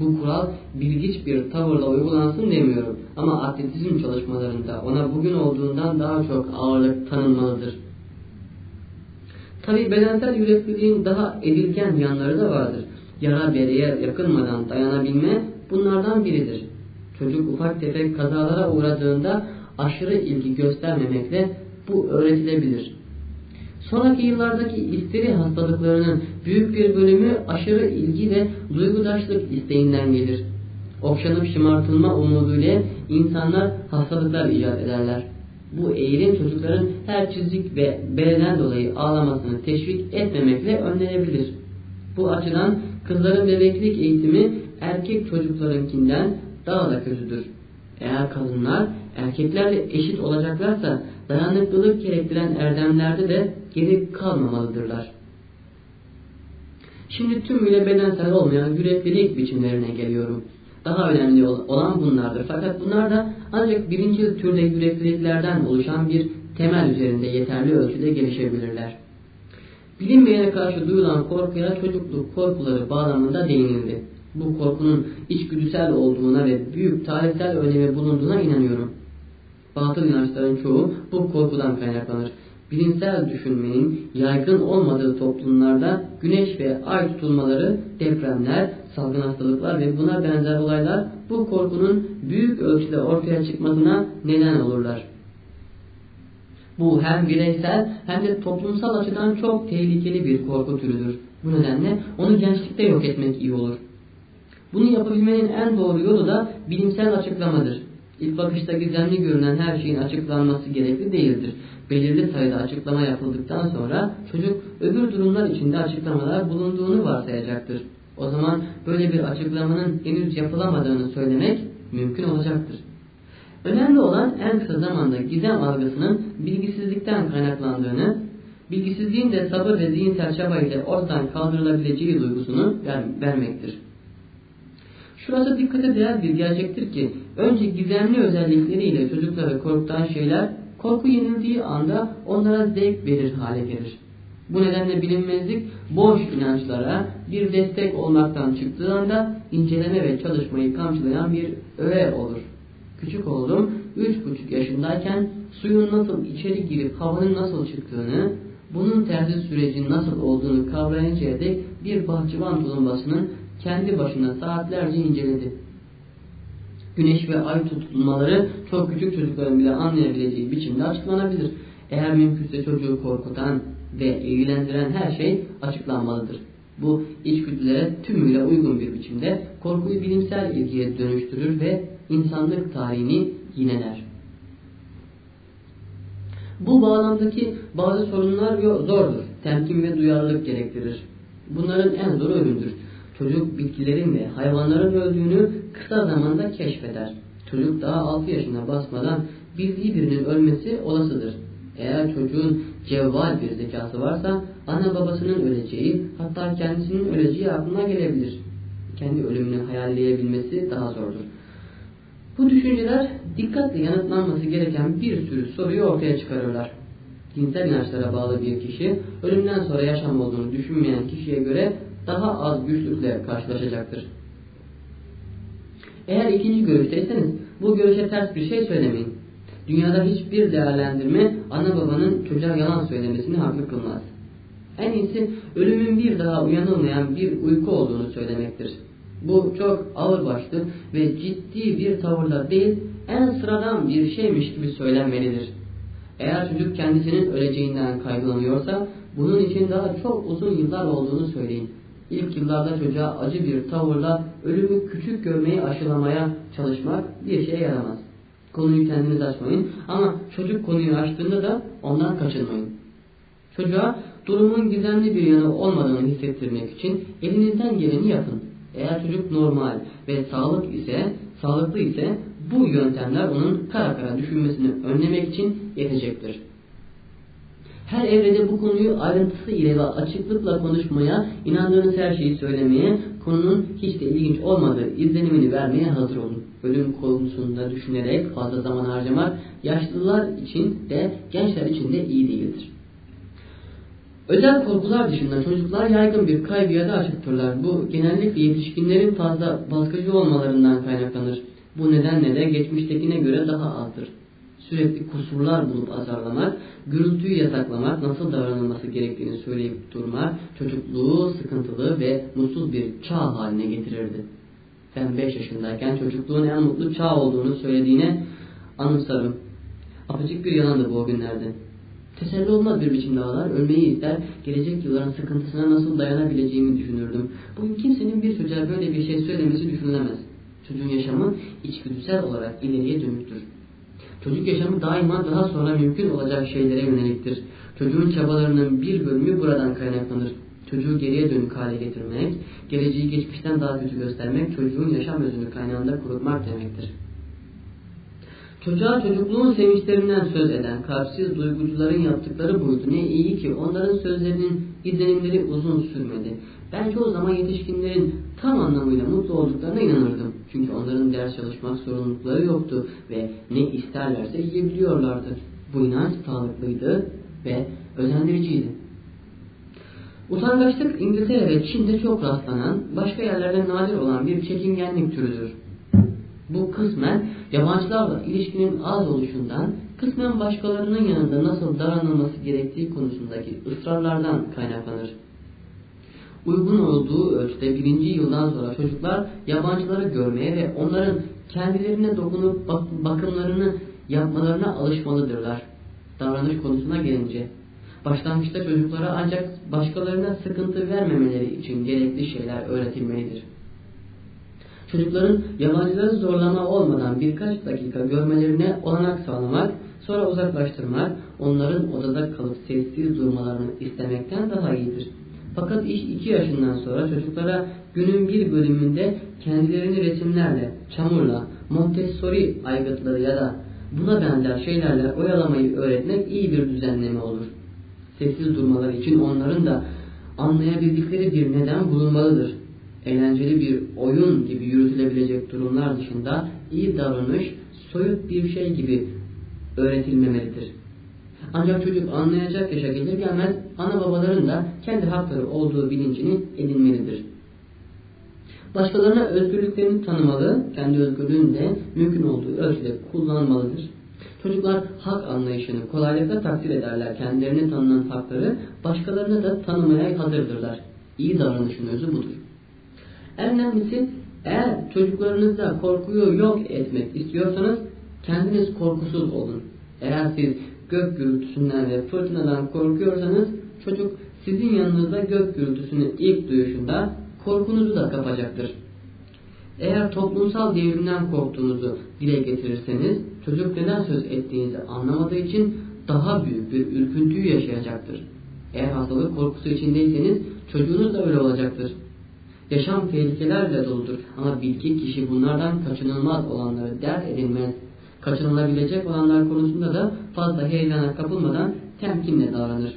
B: Bu kural bilgiç bir tavırla uygulansın demiyorum ama atletizm çalışmalarında ona bugün olduğundan daha çok ağırlık tanınmalıdır. Tabi bedensel yürekliliğin daha edilgen yanları da vardır. Yara bereye yakınmadan dayanabilme bunlardan biridir. Çocuk ufak tefek kazalara uğradığında aşırı ilgi göstermemekle bu öğretilebilir. Sonraki yıllardaki istiri hastalıklarının büyük bir bölümü aşırı ilgi ve duygudaşlık isteğinden gelir. Okşanıp şımartılma umuduyla insanlar hastalıklar icat ederler. Bu eğilim çocukların her çizik ve beleden dolayı ağlamasını teşvik etmemekle önlenebilir. Bu açıdan kızların bebeklik eğitimi erkek çocuklarınkinden daha da kötüdür. Eğer kadınlar erkeklerle eşit olacaklarsa dayanıklılık gerektiren erdemlerde de geri kalmamalıdırlar. Şimdi tümüyle bedensel olmayan yüreklilik biçimlerine geliyorum. Daha önemli olan bunlardır. Fakat bunlar da ancak birinci türde yürekliliklerden oluşan bir temel üzerinde yeterli ölçüde gelişebilirler. Bilinmeyene karşı duyulan korkuya çocukluk korkuları bağlamında değinildi. Bu korkunun içgüdüsel olduğuna ve büyük tarihsel önemi bulunduğuna inanıyorum. Batıl inançların çoğu bu korkudan kaynaklanır. Bilimsel düşünmenin yaygın olmadığı toplumlarda güneş ve ay tutulmaları, depremler, salgın hastalıklar ve buna benzer olaylar bu korkunun büyük ölçüde ortaya çıkmasına neden olurlar. Bu hem bireysel hem de toplumsal açıdan çok tehlikeli bir korku türüdür. Bu nedenle onu gençlikte yok etmek iyi olur. Bunu yapabilmenin en doğru yolu da bilimsel açıklamadır. İlk bakışta gizemli görünen her şeyin açıklanması gerekli değildir. Belirli sayıda açıklama yapıldıktan sonra çocuk öbür durumlar içinde açıklamalar bulunduğunu varsayacaktır. O zaman böyle bir açıklamanın henüz yapılamadığını söylemek mümkün olacaktır. Önemli olan en kısa zamanda gizem algısının bilgisizlikten kaynaklandığını, bilgisizliğin de sabır ve zihinsel çaba ile ortadan kaldırılabileceği duygusunu ver vermektir. Şurası dikkate değer bir gerçektir ki önce gizemli özellikleriyle çocukları korkutan şeyler korku yenildiği anda onlara zevk verir hale gelir. Bu nedenle bilinmezlik boş inançlara bir destek olmaktan çıktığı anda inceleme ve çalışmayı kamçılayan bir öğe olur. Küçük oğlum 3,5 yaşındayken suyun nasıl içeri girip havanın nasıl çıktığını, bunun tersi sürecin nasıl olduğunu kavrayıncaya dek bir bahçıvan tulumbasının kendi başına saatlerce inceledi. Güneş ve ay tutulmaları çok küçük çocukların bile anlayabileceği biçimde açıklanabilir. Eğer mümkünse çocuğu korkutan ve eğlendiren her şey açıklanmalıdır. Bu içgüdülere tümüyle uygun bir biçimde korkuyu bilimsel ilgiye dönüştürür ve insanlık tarihini yineler. Bu bağlamdaki bazı sorunlar zordur. Temkin ve duyarlılık gerektirir. Bunların en zoru ölümdür. Çocuk bitkilerin ve hayvanların öldüğünü kısa zamanda keşfeder. Çocuk daha 6 yaşına basmadan bildiği birinin ölmesi olasıdır. Eğer çocuğun cevval bir zekası varsa anne babasının öleceği hatta kendisinin öleceği aklına gelebilir. Kendi ölümünü hayalleyebilmesi daha zordur. Bu düşünceler dikkatle yanıtlanması gereken bir sürü soruyu ortaya çıkarırlar. Dinsel inançlara bağlı bir kişi ölümden sonra yaşam olduğunu düşünmeyen kişiye göre daha az güçlükle karşılaşacaktır. Eğer ikinci görüşteyseniz bu görüşe ters bir şey söylemeyin. Dünyada hiçbir değerlendirme ana babanın çocuğa yalan söylemesini haklı kılmaz. En iyisi ölümün bir daha uyanılmayan bir uyku olduğunu söylemektir. Bu çok ağır başlı ve ciddi bir tavırla değil, en sıradan bir şeymiş gibi söylenmelidir. Eğer çocuk kendisinin öleceğinden kaygılanıyorsa, bunun için daha çok uzun yıllar olduğunu söyleyin. İlk yıllarda çocuğa acı bir tavırla ölümü küçük görmeyi aşılamaya çalışmak bir şeye yaramaz. Konuyu kendiniz açmayın ama çocuk konuyu açtığında da ondan kaçınmayın. Çocuğa durumun gizemli bir yanı olmadığını hissettirmek için elinizden geleni yapın. Eğer çocuk normal ve sağlık ise, sağlıklı ise bu yöntemler onun kara kara düşünmesini önlemek için yetecektir. Her evrede bu konuyu ayrıntısı ile ve açıklıkla konuşmaya, inandığınız her şeyi söylemeye, konunun hiç de ilginç olmadığı izlenimini vermeye hazır olun. Ölüm konusunda düşünerek fazla zaman harcamak, yaşlılar için de gençler için de iyi değildir. Özel korkular dışında çocuklar yaygın bir kaygıya da açıktırlar. Bu genellikle yetişkinlerin fazla baskıcı olmalarından kaynaklanır. Bu nedenle de geçmiştekine göre daha azdır. Sürekli kusurlar bulup azarlamak, gürültüyü yasaklamak, nasıl davranılması gerektiğini söyleyip durmak, çocukluğu sıkıntılı ve mutsuz bir çağ haline getirirdi. Ben 5 yaşındayken çocukluğun en mutlu çağ olduğunu söylediğine anımsarım. Apacık bir yalandı bu o günlerde. Teselli olmaz bir biçimde ağlar, ölmeyi ister, gelecek yılların sıkıntısına nasıl dayanabileceğimi düşünürdüm. Bugün kimsenin bir çocuğa böyle bir şey söylemesi düşünülemez. Çocuğun yaşamı içgüdüsel olarak ileriye dönüktür. Çocuk yaşamı daima daha sonra mümkün olacak şeylere yöneliktir. Çocuğun çabalarının bir bölümü buradan kaynaklanır. Çocuğu geriye dönük hale getirmek, geleceği geçmişten daha kötü göstermek, çocuğun yaşam özünü kaynağında kurutmak demektir. Çocuğa çocukluğun sevinçlerinden söz eden kalpsiz duygucuların yaptıkları buydu. Ne iyi ki onların sözlerinin izlenimleri uzun sürmedi. Ben çoğu zaman yetişkinlerin tam anlamıyla mutlu olduklarına inanırdım. Çünkü onların ders çalışmak sorumlulukları yoktu ve ne isterlerse yiyebiliyorlardı. Bu inanç sağlıklıydı ve özendiriciydi. Utangaçlık İngiltere ve Çin'de çok rastlanan, başka yerlerde nadir olan bir çekingenlik türüdür. Bu kısmen yabancılarla ilişkinin az oluşundan, kısmen başkalarının yanında nasıl davranılması gerektiği konusundaki ısrarlardan kaynaklanır. Uygun olduğu ölçüde birinci yıldan sonra çocuklar yabancıları görmeye ve onların kendilerine dokunup bakımlarını yapmalarına alışmalıdırlar. Davranış konusuna gelince, başlangıçta çocuklara ancak başkalarına sıkıntı vermemeleri için gerekli şeyler öğretilmelidir. Çocukların yabancıları zorlama olmadan birkaç dakika görmelerine olanak sağlamak, sonra uzaklaştırmak, onların odada kalıp sessiz durmalarını istemekten daha iyidir. Fakat iş iki yaşından sonra çocuklara günün bir bölümünde kendilerini resimlerle, çamurla, Montessori aygıtları ya da buna benzer şeylerle oyalamayı öğretmek iyi bir düzenleme olur. Sessiz durmaları için onların da anlayabildikleri bir neden bulunmalıdır eğlenceli bir oyun gibi yürütülebilecek durumlar dışında iyi davranış soyut bir şey gibi öğretilmemelidir. Ancak çocuk anlayacak yaşa gelir gelmez ana babaların da kendi hakları olduğu bilincini edinmelidir. Başkalarına özgürlüklerini tanımalı, kendi özgürlüğünü de mümkün olduğu ölçüde kullanmalıdır. Çocuklar hak anlayışını kolaylıkla takdir ederler. Kendilerine tanınan hakları başkalarına da tanımaya hazırdırlar. İyi davranışın özü budur. En önemlisi eğer çocuklarınızda korkuyu yok etmek istiyorsanız kendiniz korkusuz olun. Eğer siz gök gürültüsünden ve fırtınadan korkuyorsanız çocuk sizin yanınızda gök gürültüsünü ilk duyuşunda korkunuzu da kapacaktır. Eğer toplumsal devrimden korktuğunuzu dile getirirseniz çocuk neden söz ettiğinizi anlamadığı için daha büyük bir ürküntüyü yaşayacaktır. Eğer hastalık korkusu içindeyseniz çocuğunuz da öyle olacaktır. Yaşam tehlikelerle doludur ama bilgi kişi bunlardan kaçınılmaz olanları dert edinmez. Kaçınılabilecek olanlar konusunda da fazla heyelana kapılmadan temkinle davranır.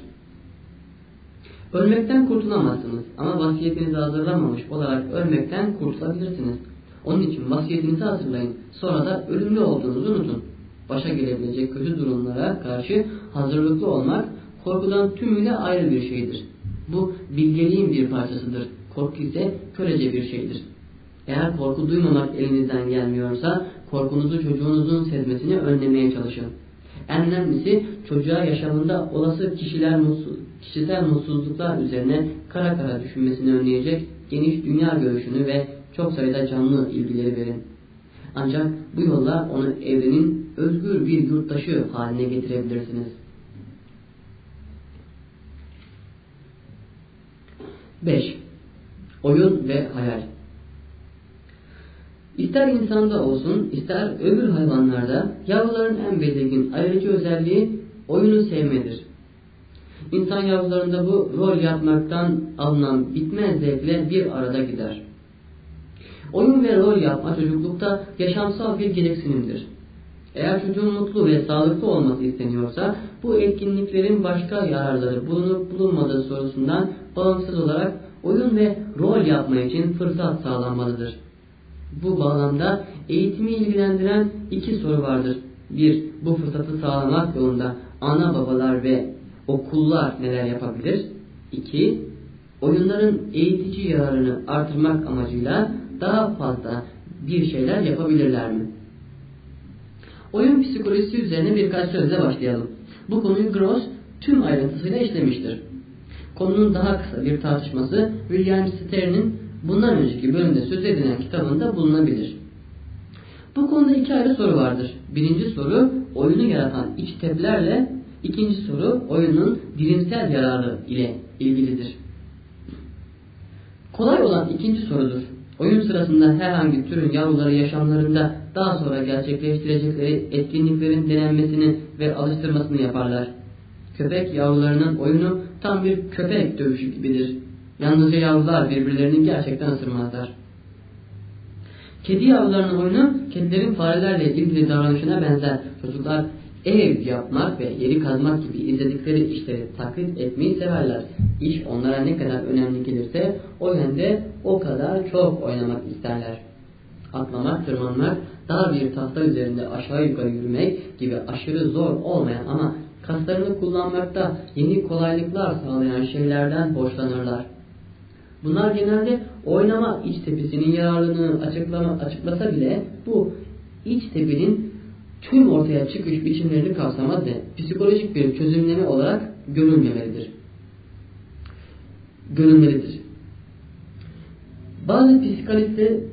B: Ölmekten kurtulamazsınız ama vasiyetinizi hazırlamamış olarak ölmekten kurtulabilirsiniz. Onun için vasiyetinizi hazırlayın. Sonra da ölümlü olduğunuzu unutun. Başa gelebilecek kötü durumlara karşı hazırlıklı olmak korkudan tümüyle ayrı bir şeydir. Bu bilgeliğin bir parçasıdır. Korku ise körece bir şeydir. Eğer korku duymamak elinizden gelmiyorsa korkunuzu çocuğunuzun sezmesini önlemeye çalışın. En önemlisi çocuğa yaşamında olası kişiler mutsuz, kişisel mutsuzluklar üzerine kara kara düşünmesini önleyecek geniş dünya görüşünü ve çok sayıda canlı ilgileri verin. Ancak bu yolla onu evrenin özgür bir yurttaşı haline getirebilirsiniz. 5. Oyun ve hayal İster insanda olsun, ister öbür hayvanlarda yavruların en belirgin ayrıcı özelliği oyunu sevmedir. İnsan yavrularında bu rol yapmaktan alınan bitmez zevkle bir arada gider. Oyun ve rol yapma çocuklukta yaşamsal bir gereksinimdir. Eğer çocuğun mutlu ve sağlıklı olması isteniyorsa bu etkinliklerin başka yararları bulunup bulunmadığı sorusundan bağımsız olarak oyun ve rol yapma için fırsat sağlanmalıdır. Bu bağlamda eğitimi ilgilendiren iki soru vardır. Bir, bu fırsatı sağlamak yolunda ana babalar ve okullar neler yapabilir? İki, oyunların eğitici yararını artırmak amacıyla daha fazla bir şeyler yapabilirler mi? Oyun psikolojisi üzerine birkaç sözle başlayalım. Bu konuyu Gross tüm ayrıntısıyla işlemiştir. Konunun daha kısa bir tartışması William Stern'in bundan önceki bölümde söz edilen kitabında bulunabilir. Bu konuda iki ayrı soru vardır. Birinci soru oyunu yaratan iç teplerle, ikinci soru oyunun bilimsel yararı ile ilgilidir. Kolay olan ikinci sorudur. Oyun sırasında herhangi türün yavruları yaşamlarında daha sonra gerçekleştirecekleri etkinliklerin denenmesini ve alıştırmasını yaparlar. Köpek yavrularının oyunu tam bir köpek dövüşü gibidir. Yalnızca yavrular birbirlerini gerçekten ısırmazlar. Kedi yavrularının oyunu kedilerin farelerle ilgili davranışına benzer. Çocuklar ev yapmak ve yeri kazmak gibi izledikleri işleri taklit etmeyi severler. İş onlara ne kadar önemli gelirse o yönde o kadar çok oynamak isterler. Atlamak, tırmanmak, dar bir tahta üzerinde aşağı yukarı yürümek gibi aşırı zor olmayan ama kaslarını kullanmakta yeni kolaylıklar sağlayan şeylerden hoşlanırlar. Bunlar genelde oynama iç tepesinin yararlılığını açıklama, açıklasa bile bu iç tepenin tüm ortaya çıkış biçimlerini kapsamaz ve psikolojik bir çözümleme olarak görülmemelidir. Görülmelidir. Bazı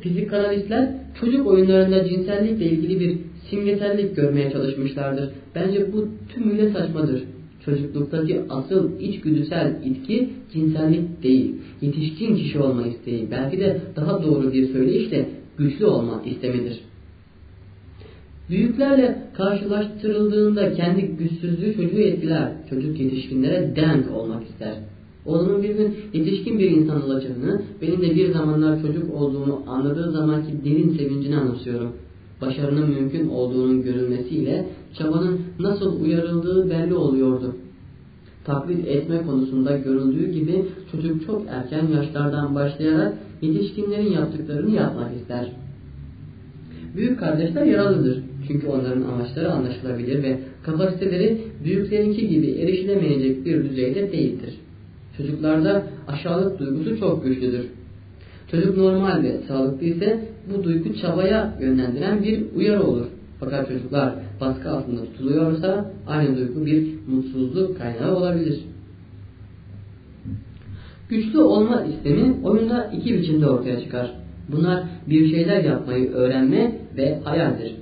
B: psikanalistler çocuk oyunlarında cinsellikle ilgili bir simgesellik görmeye çalışmışlardır. Bence bu tümüyle saçmadır. Çocukluktaki asıl içgüdüsel itki cinsellik değil, yetişkin kişi olma isteği, belki de daha doğru bir söyleyişle güçlü olma istemidir. Büyüklerle karşılaştırıldığında kendi güçsüzlüğü çocuğu etkiler. Çocuk yetişkinlere denk olmak ister. Oğlumun bir gün yetişkin bir insan olacağını, benim de bir zamanlar çocuk olduğumu anladığı zamanki derin sevincini anımsıyorum. Başarının mümkün olduğunun görülmesiyle çabanın nasıl uyarıldığı belli oluyordu. Taklit etme konusunda görüldüğü gibi çocuk çok erken yaşlardan başlayarak yetişkinlerin yaptıklarını yapmak ister. Büyük kardeşler yaralıdır. Çünkü onların amaçları anlaşılabilir ve kapasiteleri büyüklerinki gibi erişilemeyecek bir düzeyde değildir. Çocuklarda aşağılık duygusu çok güçlüdür. Çocuk normal ve sağlıklı ise bu duygu çabaya yönlendiren bir uyarı olur. Fakat çocuklar baskı altında tutuluyorsa aynı duygu bir mutsuzluk kaynağı olabilir. Güçlü olma istemi oyunda iki biçimde ortaya çıkar. Bunlar bir şeyler yapmayı öğrenme ve hayaldir.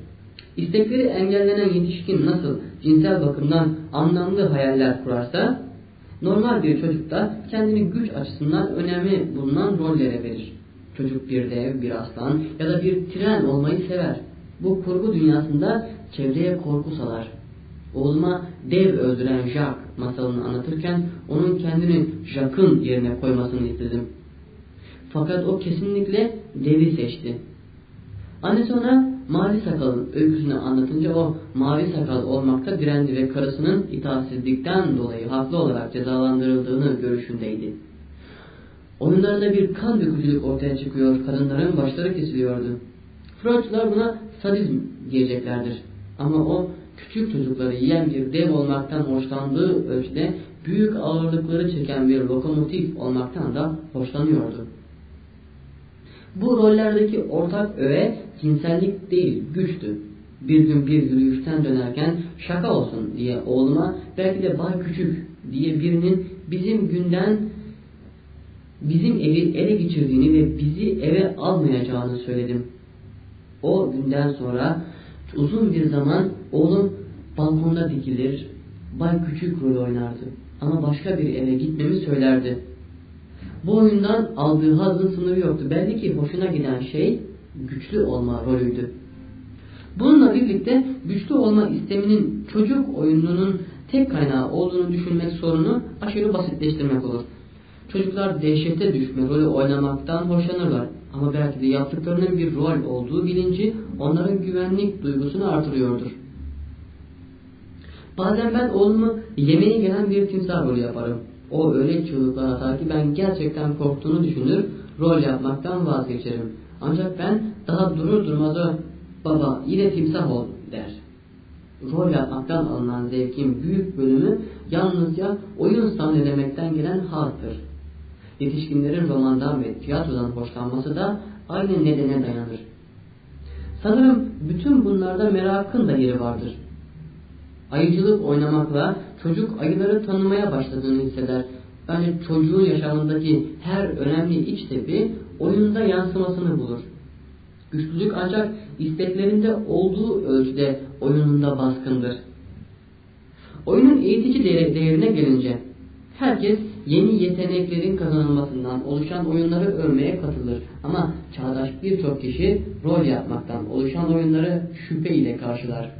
B: İstekleri engellenen yetişkin nasıl cinsel bakımdan anlamlı hayaller kurarsa, normal bir çocuk da kendini güç açısından önemli bulunan rollere verir. Çocuk bir dev, bir aslan ya da bir tren olmayı sever. Bu kurgu dünyasında çevreye korku salar. Oğluma dev öldüren Jack masalını anlatırken onun kendini Jack'ın yerine koymasını istedim. Fakat o kesinlikle devi seçti. Annesi ona mavi sakalın öyküsünü anlatınca o mavi sakal olmakta direndi ve karısının itaatsizlikten dolayı haklı olarak cezalandırıldığını görüşündeydi. Oyunlarında bir kan dökücülük ortaya çıkıyor, kadınların başları kesiliyordu. Freudçular buna sadizm diyeceklerdir. Ama o küçük çocukları yiyen bir dev olmaktan hoşlandığı ölçüde büyük ağırlıkları çeken bir lokomotif olmaktan da hoşlanıyordu. Bu rollerdeki ortak öğe cinsellik değil, güçtü. Bir gün bir yürüyüşten dönerken şaka olsun diye oğluma belki de Bay Küçük diye birinin bizim günden bizim evi ele geçirdiğini ve bizi eve almayacağını söyledim. O günden sonra uzun bir zaman oğlum balkonda dikilir, Bay Küçük rol oynardı. Ama başka bir eve gitmemi söylerdi. Bu oyundan aldığı hazın sınırı yoktu. Belli ki hoşuna giden şey güçlü olma rolüydü. Bununla birlikte güçlü olma isteminin çocuk oyununun tek kaynağı olduğunu düşünmek sorunu aşırı basitleştirmek olur. Çocuklar dehşete düşme rolü oynamaktan hoşlanırlar. Ama belki de yaptıklarının bir rol olduğu bilinci onların güvenlik duygusunu artırıyordur. Bazen ben oğlumu yemeğe gelen bir timsah rolü yaparım. O öyle çığlıklar atar ki ben gerçekten korktuğunu düşünür, rol yapmaktan vazgeçerim. Ancak ben daha durur durmaz baba yine timsah ol der. Rol yapmaktan alınan zevkin büyük bölümü yalnızca oyun sahnelemekten gelen hazdır. Yetişkinlerin romandan ve tiyatrodan hoşlanması da aynı nedene dayanır. Sanırım bütün bunlarda merakın da yeri vardır. Ayıcılık oynamakla çocuk ayıları tanımaya başladığını hisseder. Bence çocuğun yaşamındaki her önemli iç tepi oyunda yansımasını bulur. Güçlülük ancak isteklerinde olduğu ölçüde oyununda baskındır. Oyunun eğitici değerine gelince herkes yeni yeteneklerin kazanılmasından oluşan oyunları örmeye katılır. Ama çağdaş birçok kişi rol yapmaktan oluşan oyunları şüphe ile karşılar.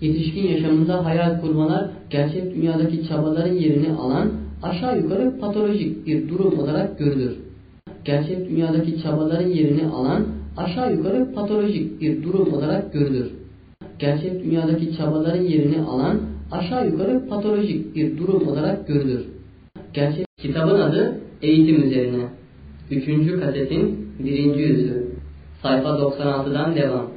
B: Yetişkin yaşamında hayal kurmalar gerçek dünyadaki çabaların yerini alan aşağı yukarı patolojik bir durum olarak görülür. Gerçek dünyadaki çabaların yerini alan aşağı yukarı patolojik bir durum olarak görülür. Gerçek dünyadaki çabaların yerini alan aşağı yukarı patolojik bir durum olarak görülür. Gerçek kitabın adı Eğitim Üzerine. Üçüncü kasetin birinci yüzü. Sayfa 96'dan devam.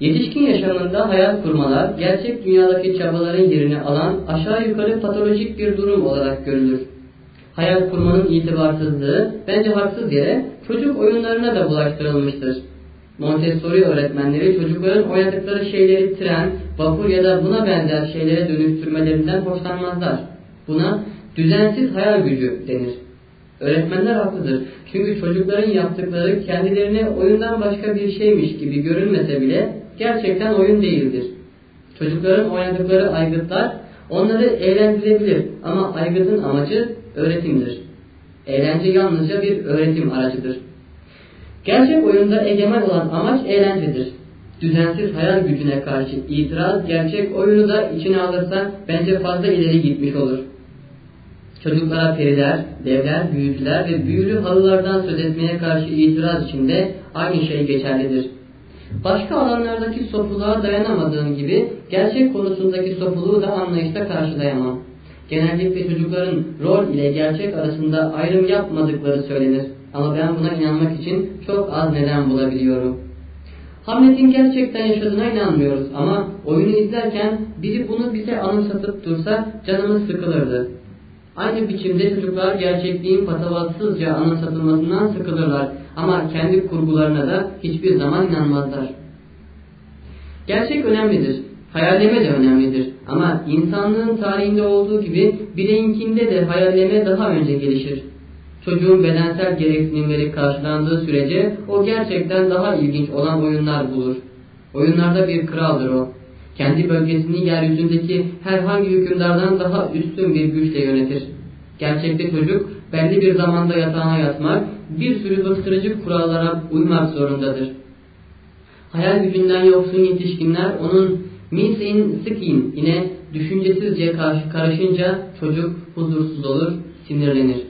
B: Yetişkin yaşamında hayat kurmalar, gerçek dünyadaki çabaların yerini alan aşağı yukarı patolojik bir durum olarak görülür. Hayat kurmanın itibarsızlığı bence haksız yere çocuk oyunlarına da bulaştırılmıştır. Montessori öğretmenleri çocukların oynadıkları şeyleri tren, vapur ya da buna benzer şeylere dönüştürmelerinden hoşlanmazlar. Buna düzensiz hayal gücü denir. Öğretmenler haklıdır. Çünkü çocukların yaptıkları kendilerine oyundan başka bir şeymiş gibi görünmese bile gerçekten oyun değildir. Çocukların oynadıkları aygıtlar onları eğlendirebilir ama aygıtın amacı öğretimdir. Eğlence yalnızca bir öğretim aracıdır. Gerçek oyunda egemen olan amaç eğlencedir. Düzensiz hayal gücüne karşı itiraz gerçek oyunu da içine alırsa bence fazla ileri gitmiş olur. Çocuklara periler, devler, büyücüler ve büyülü halılardan söz etmeye karşı itiraz içinde aynı şey geçerlidir. Başka alanlardaki sofuluğa dayanamadığım gibi gerçek konusundaki sofuluğu da anlayışla karşılayamam. Genellikle çocukların rol ile gerçek arasında ayrım yapmadıkları söylenir. Ama ben buna inanmak için çok az neden bulabiliyorum. Hamlet'in gerçekten yaşadığına inanmıyoruz ama oyunu izlerken biri bunu bize anımsatıp dursa canımız sıkılırdı. Aynı biçimde çocuklar gerçekliğin patavatsızca anımsatılmasından sıkılırlar ama kendi kurgularına da hiçbir zaman inanmazlar. Gerçek önemlidir. Hayalleme de önemlidir. Ama insanlığın tarihinde olduğu gibi bireyinkinde de hayalleme daha önce gelişir. Çocuğun bedensel gereksinimleri karşılandığı sürece o gerçekten daha ilginç olan oyunlar bulur. Oyunlarda bir kraldır o. Kendi bölgesini yeryüzündeki herhangi hükümdardan daha üstün bir güçle yönetir. Gerçekte çocuk belli bir zamanda yatağına yatmak, bir sürü bastırıcı kurallara uymak zorundadır. Hayal gücünden yoksun yetişkinler onun Minsin Skin yine düşüncesizce karışınca çocuk huzursuz olur, sinirlenir.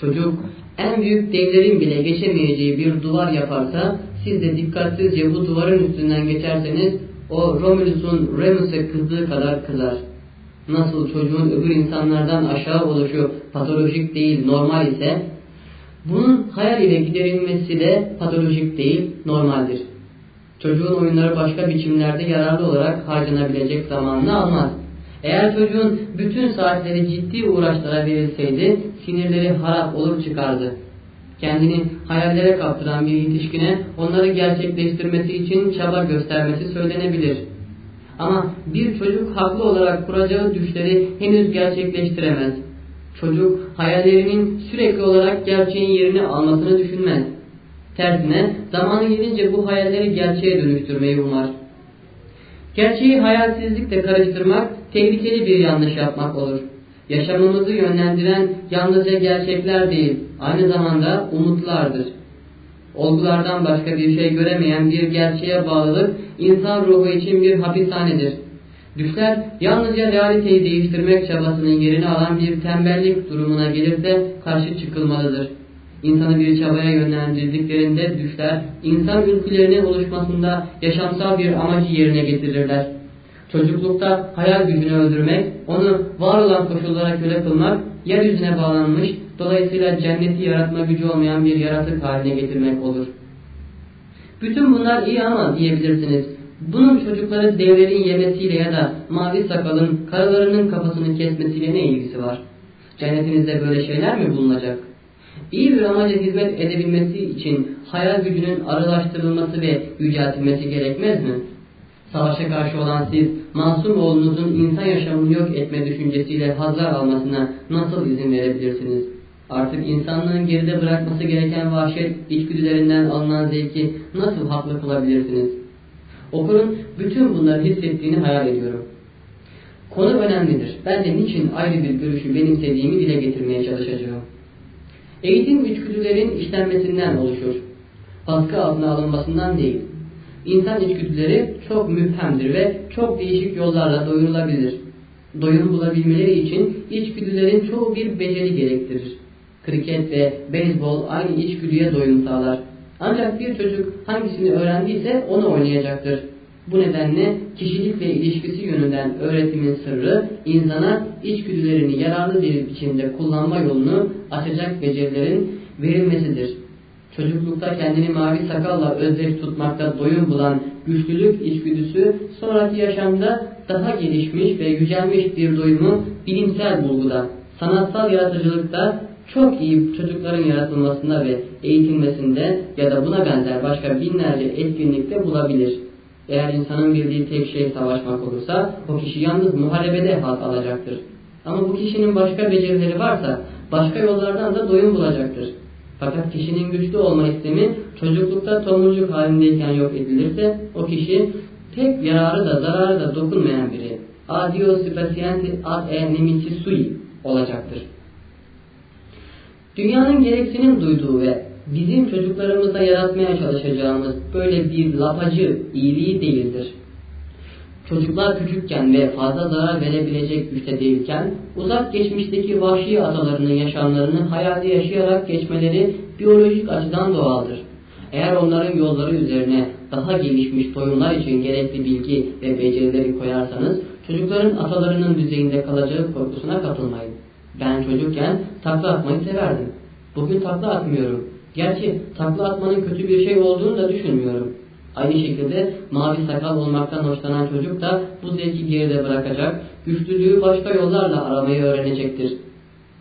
B: Çocuk en büyük devlerin bile geçemeyeceği bir duvar yaparsa siz de dikkatsizce bu duvarın üstünden geçerseniz o Romulus'un Remus'e kızdığı kadar kızar. Nasıl çocuğun öbür insanlardan aşağı oluşu patolojik değil normal ise bunun hayal ile giderilmesi de patolojik değil normaldir. Çocuğun oyunları başka biçimlerde yararlı olarak harcanabilecek zamanını almaz. Eğer çocuğun bütün saatleri ciddi uğraşlara verilseydi sinirleri harap olur çıkardı. Kendini hayallere kaptıran bir yetişkine onları gerçekleştirmesi için çaba göstermesi söylenebilir. Ama bir çocuk haklı olarak kuracağı düşleri henüz gerçekleştiremez. Çocuk hayallerinin sürekli olarak gerçeğin yerini almasını düşünmez. Tersine zamanı gelince bu hayalleri gerçeğe dönüştürmeyi umar. Gerçeği hayalsizlikle karıştırmak tehlikeli bir yanlış yapmak olur. Yaşamımızı yönlendiren yalnızca gerçekler değil, aynı zamanda umutlardır. Olgulardan başka bir şey göremeyen bir gerçeğe bağlılık insan ruhu için bir hapishanedir. Düşler yalnızca realiteyi değiştirmek çabasının yerini alan bir tembellik durumuna gelirse karşı çıkılmalıdır. İnsanı bir çabaya yönlendirdiklerinde düşler insan ülkelerinin oluşmasında yaşamsal bir amacı yerine getirirler. Çocuklukta hayal gücünü öldürmek, onu var olan koşullara köle kılmak, yeryüzüne bağlanmış, dolayısıyla cenneti yaratma gücü olmayan bir yaratık haline getirmek olur. Bütün bunlar iyi ama diyebilirsiniz. Bunun çocukları devlerin yemesiyle ya da mavi sakalın karalarının kafasını kesmesiyle ne ilgisi var? Cennetinizde böyle şeyler mi bulunacak? İyi bir amaca hizmet edebilmesi için hayal gücünün arılaştırılması ve yüceltilmesi gerekmez mi? Savaşa karşı olan siz, masum oğlunuzun insan yaşamını yok etme düşüncesiyle hazlar almasına nasıl izin verebilirsiniz? Artık insanlığın geride bırakması gereken vahşet içgüdülerinden alınan zevki nasıl haklı kılabilirsiniz? Okurun bütün bunları hissettiğini hayal ediyorum. Konu önemlidir. Ben de niçin ayrı bir görüşü benimsediğimi dile getirmeye çalışacağım. Eğitim içgüdülerin işlenmesinden oluşur. Baskı altına alınmasından değil. İnsan içgüdüleri çok müphemdir ve çok değişik yollarla doyurulabilir. Doyum bulabilmeleri için içgüdülerin çoğu bir beceri gerektirir. Kriket ve beyzbol aynı içgüdüye doyum sağlar. Ancak bir çocuk hangisini öğrendiyse onu oynayacaktır. Bu nedenle kişilik ve ilişkisi yönünden öğretimin sırrı insana içgüdülerini yararlı bir biçimde kullanma yolunu açacak becerilerin verilmesidir. Çocuklukta kendini mavi sakalla özdeş tutmakta doyum bulan güçlülük içgüdüsü sonraki yaşamda daha gelişmiş ve yücelmiş bir doyumu bilimsel bulguda, sanatsal yaratıcılıkta çok iyi çocukların yaratılmasında ve eğitilmesinde ya da buna benzer başka binlerce etkinlikte bulabilir. Eğer insanın bildiği tek şey savaşmak olursa o kişi yalnız muharebede haz alacaktır. Ama bu kişinin başka becerileri varsa başka yollardan da doyum bulacaktır. Fakat kişinin güçlü olma istemi çocuklukta tomurcuk halindeyken yok edilirse o kişi pek yararı da zararı da dokunmayan biri. Adio spacienti ad e nemici sui olacaktır. Dünyanın gereksinim duyduğu ve bizim çocuklarımıza yaratmaya çalışacağımız böyle bir lapacı iyiliği değildir. Çocuklar küçükken ve fazla zarar verebilecek güçte değilken uzak geçmişteki vahşi atalarının yaşamlarını hayalde yaşayarak geçmeleri biyolojik açıdan doğaldır. Eğer onların yolları üzerine daha gelişmiş toyumlar için gerekli bilgi ve becerileri koyarsanız çocukların atalarının düzeyinde kalacağı korkusuna kapılmayın. Ben çocukken takla atmayı severdim. Bugün takla atmıyorum. Gerçi takla atmanın kötü bir şey olduğunu da düşünmüyorum. Aynı şekilde mavi sakal olmaktan hoşlanan çocuk da bu zevki geride bırakacak, güçlülüğü başka yollarla aramayı öğrenecektir.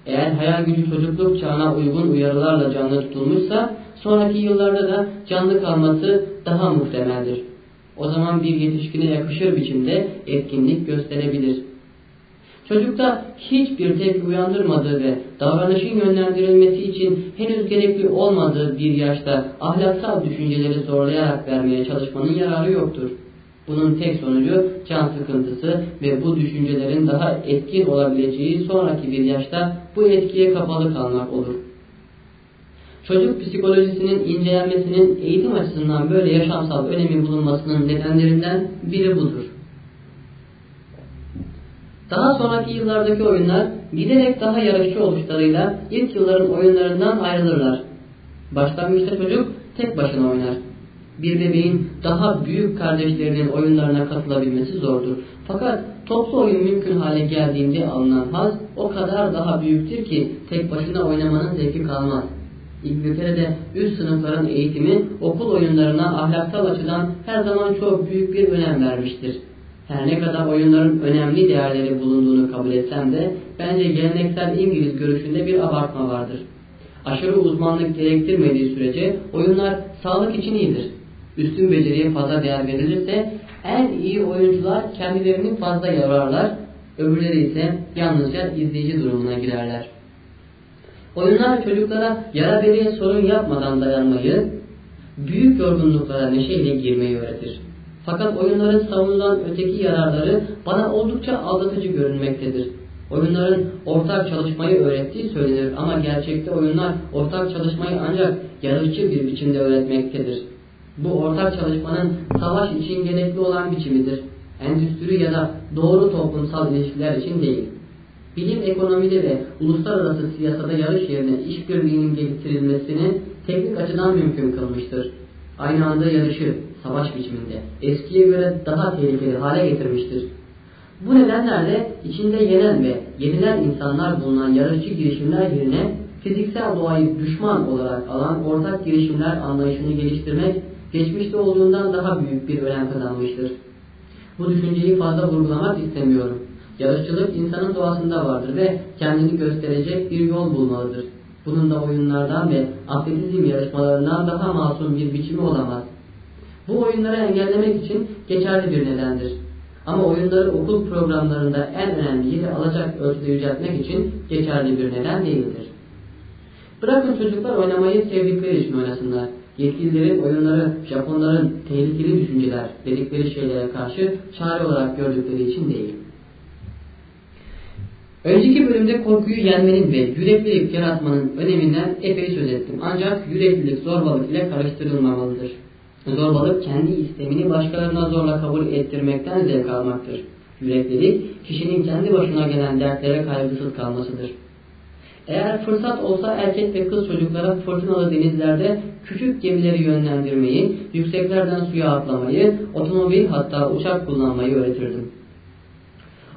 B: Eğer hayal gücü çocukluk çağına uygun uyarılarla canlı tutulmuşsa, sonraki yıllarda da canlı kalması daha muhtemeldir. O zaman bir yetişkine yakışır biçimde etkinlik gösterebilir. Çocukta hiçbir tepki uyandırmadığı ve davranışın yönlendirilmesi için henüz gerekli olmadığı bir yaşta ahlaksal düşünceleri zorlayarak vermeye çalışmanın yararı yoktur. Bunun tek sonucu can sıkıntısı ve bu düşüncelerin daha etkin olabileceği sonraki bir yaşta bu etkiye kapalı kalmak olur. Çocuk psikolojisinin incelenmesinin eğitim açısından böyle yaşamsal önemi bulunmasının nedenlerinden biri budur. Daha sonraki yıllardaki oyunlar giderek daha yarışçı oluşlarıyla ilk yılların oyunlarından ayrılırlar. Başlangıçta çocuk tek başına oynar. Bir bebeğin daha büyük kardeşlerinin oyunlarına katılabilmesi zordur. Fakat toplu oyun mümkün hale geldiğinde alınan haz o kadar daha büyüktür ki tek başına oynamanın zevki kalmaz. İngiltere'de üst sınıfların eğitimi okul oyunlarına ahlaksal açıdan her zaman çok büyük bir önem vermiştir. Her ne kadar oyunların önemli değerleri bulunduğunu kabul etsem de bence geleneksel İngiliz görüşünde bir abartma vardır. Aşırı uzmanlık gerektirmediği sürece oyunlar sağlık için iyidir. Üstün beceriye fazla değer verilirse en iyi oyuncular kendilerini fazla yararlar, öbürleri ise yalnızca izleyici durumuna girerler. Oyunlar çocuklara yara beriye sorun yapmadan dayanmayı, büyük yorgunluklara neşeyle girmeyi öğretir. Fakat oyunların savunulan öteki yararları bana oldukça aldatıcı görünmektedir. Oyunların ortak çalışmayı öğrettiği söylenir ama gerçekte oyunlar ortak çalışmayı ancak yarışçı bir biçimde öğretmektedir. Bu ortak çalışmanın savaş için gerekli olan biçimidir. Endüstri ya da doğru toplumsal ilişkiler için değil. Bilim ekonomide ve uluslararası siyasada yarış yerine işbirliğinin getirilmesini teknik açıdan mümkün kılmıştır. Aynı anda yarışı savaş biçiminde eskiye göre daha tehlikeli hale getirmiştir. Bu nedenlerle içinde yenen ve yenilen insanlar bulunan yarışçı girişimler yerine fiziksel doğayı düşman olarak alan ortak girişimler anlayışını geliştirmek geçmişte olduğundan daha büyük bir önem kazanmıştır. Bu düşünceyi fazla vurgulamak istemiyorum. Yarışçılık insanın doğasında vardır ve kendini gösterecek bir yol bulmalıdır. Bunun da oyunlardan ve atletizm yarışmalarından daha masum bir biçimi olamaz. Bu oyunları engellemek için geçerli bir nedendir. Ama oyunları okul programlarında en önemli yeri alacak ölçüde yüceltmek için geçerli bir neden değildir. Bırakın çocuklar oynamayı sevdikleri için oynasınlar. Yetkililerin oyunları Japonların tehlikeli düşünceler dedikleri şeylere karşı çare olarak gördükleri için değil. Önceki bölümde korkuyu yenmenin ve yüreklilik yaratmanın öneminden epey söz ettim. Ancak yüreklilik zorbalık ile karıştırılmamalıdır. Zorbalık kendi istemini başkalarına zorla kabul ettirmekten zevk almaktır. Yüreklilik kişinin kendi başına gelen dertlere kaygısız kalmasıdır. Eğer fırsat olsa erkek ve kız çocuklara fırtınalı denizlerde küçük gemileri yönlendirmeyi, yükseklerden suya atlamayı, otomobil hatta uçak kullanmayı öğretirdim.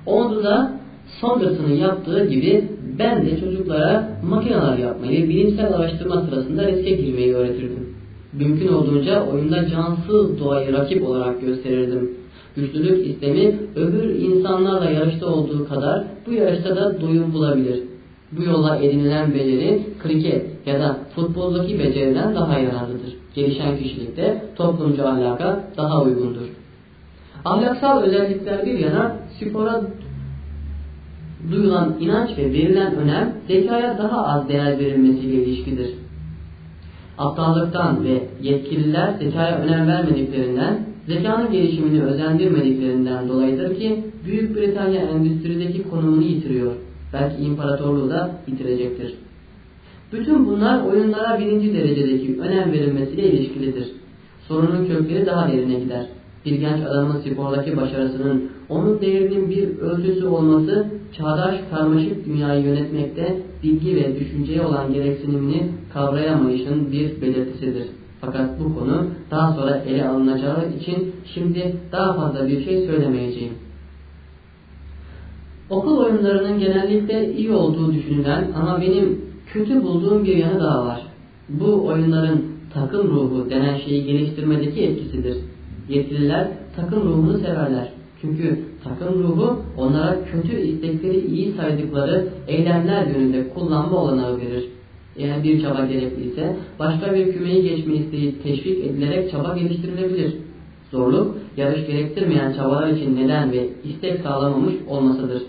B: Onu da Saunders'ın yaptığı gibi ben de çocuklara makineler yapmayı, bilimsel araştırma sırasında riske girmeyi öğretirdim. Mümkün olduğunca oyunda cansız doğayı rakip olarak gösterirdim. Güçlülük istemi öbür insanlarla yarışta olduğu kadar bu yarışta da doyum bulabilir. Bu yolla edinilen beceri kriket ya da futboldaki beceriden daha yararlıdır. Gelişen kişilikte toplumcu alaka daha uygundur. Ahlaksal özellikler bir yana spora duyulan inanç ve verilen önem zekaya daha az değer verilmesiyle ilişkidir. Aptallıktan ve yetkililer zekaya önem vermediklerinden, zekanın gelişimini özendirmediklerinden dolayıdır ki Büyük Britanya endüstrideki konumunu yitiriyor. Belki imparatorluğu da bitirecektir. Bütün bunlar oyunlara birinci derecedeki önem verilmesiyle ilişkilidir. Sorunun kökleri daha derine gider bir genç adamın spordaki başarısının onun değerinin bir ölçüsü olması çağdaş karmaşık dünyayı yönetmekte bilgi ve düşünceye olan gereksinimini kavrayamayışın bir belirtisidir. Fakat bu konu daha sonra ele alınacağı için şimdi daha fazla bir şey söylemeyeceğim. Okul oyunlarının genellikle iyi olduğu düşünülen ama benim kötü bulduğum bir yanı daha var. Bu oyunların takım ruhu denen şeyi geliştirmedeki etkisidir. Yetkililer takım ruhunu severler. Çünkü takım ruhu onlara kötü istekleri iyi saydıkları eylemler yönünde kullanma olanağı verir. Eğer bir çaba gerekliyse başka bir kümeyi geçme isteği teşvik edilerek çaba geliştirilebilir. Zorluk, yarış gerektirmeyen çabalar için neden ve istek sağlamamış olmasıdır.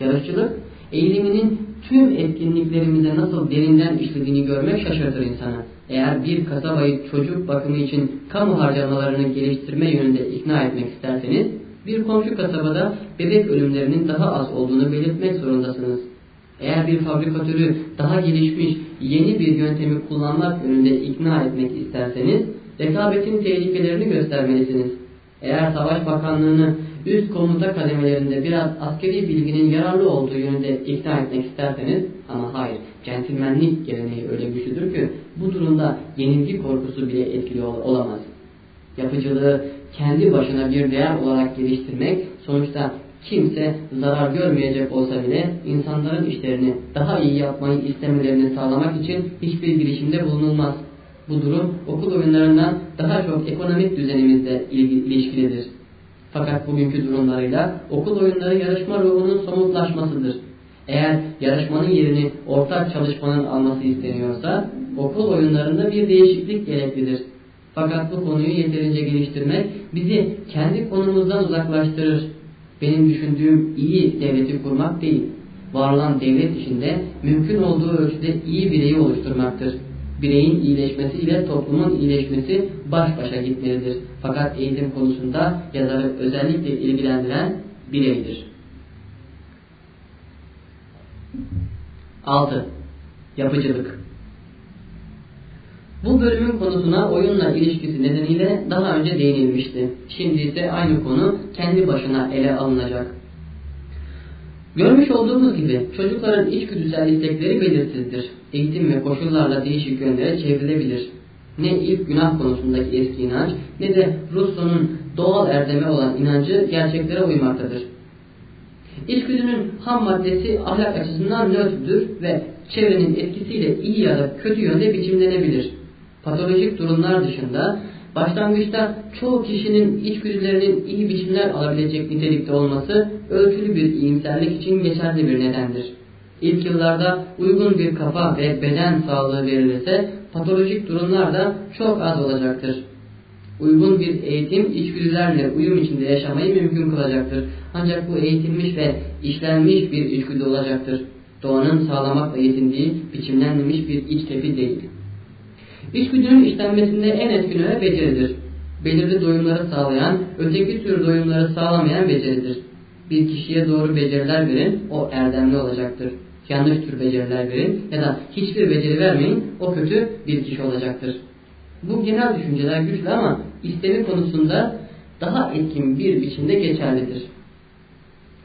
B: Yarışçılık, eğiliminin tüm etkinliklerimize nasıl derinden işlediğini görmek şaşırtır insanı. Eğer bir kasabayı çocuk bakımı için kamu harcamalarını geliştirme yönünde ikna etmek isterseniz, bir komşu kasabada bebek ölümlerinin daha az olduğunu belirtmek zorundasınız. Eğer bir fabrikatörü daha gelişmiş yeni bir yöntemi kullanmak yönünde ikna etmek isterseniz, rekabetin tehlikelerini göstermelisiniz. Eğer Savaş Bakanlığı'nı üst komuta kademelerinde biraz askeri bilginin yararlı olduğu yönünde ikna etmek isterseniz ama hayır, centilmenlik geleneği öyle güçlüdür ki bu durumda yenilgi korkusu bile etkili ol olamaz. Yapıcılığı kendi başına bir değer olarak geliştirmek sonuçta kimse zarar görmeyecek olsa bile insanların işlerini daha iyi yapmayı istemelerini sağlamak için hiçbir girişimde bulunulmaz. Bu durum okul oyunlarından daha çok ekonomik düzenimizle ilişkilidir. Fakat bugünkü durumlarıyla okul oyunları yarışma ruhunun somutlaşmasıdır. Eğer yarışmanın yerini ortak çalışmanın alması isteniyorsa okul oyunlarında bir değişiklik gereklidir. Fakat bu konuyu yeterince geliştirmek bizi kendi konumuzdan uzaklaştırır. Benim düşündüğüm iyi devleti kurmak değil, var olan devlet içinde mümkün olduğu ölçüde iyi bireyi oluşturmaktır. Bireyin iyileşmesi ile toplumun iyileşmesi baş başa gitmelidir. Fakat eğitim konusunda yazarı özellikle ilgilendiren bireydir. 6. Yapıcılık Bu bölümün konusuna oyunla ilişkisi nedeniyle daha önce değinilmişti. Şimdi ise aynı konu kendi başına ele alınacak. Görmüş olduğumuz gibi çocukların içgüdüsel istekleri belirsizdir. Eğitim ve koşullarla değişik yönlere çevrilebilir. Ne ilk günah konusundaki eski inanç ne de Rousseau'nun doğal erdeme olan inancı gerçeklere uymaktadır. İçgüdünün ham maddesi ahlak açısından nötrdür ve çevrenin etkisiyle iyi ya da kötü yönde biçimlenebilir. Patolojik durumlar dışında başlangıçta çoğu kişinin içgüdülerinin iyi biçimler alabilecek nitelikte olması ölçülü bir iyimserlik için geçerli bir nedendir. İlk yıllarda uygun bir kafa ve beden sağlığı verilirse patolojik durumlar da çok az olacaktır. Uygun bir eğitim içgüdülerle uyum içinde yaşamayı mümkün kılacaktır. Ancak bu eğitilmiş ve işlenmiş bir içgüdü olacaktır. Doğanın sağlamakla yetindiği biçimlenmiş bir iç tepi değil. İçgüdünün işlenmesinde en etkin öğe beceridir. Belirli doyumları sağlayan, öteki tür doyumları sağlamayan beceridir. Bir kişiye doğru beceriler verin, o erdemli olacaktır. Yanlış tür beceriler verin ya da hiçbir beceri vermeyin, o kötü bir kişi olacaktır. Bu genel düşünceler güçlü ama istemi konusunda daha etkin bir biçimde geçerlidir.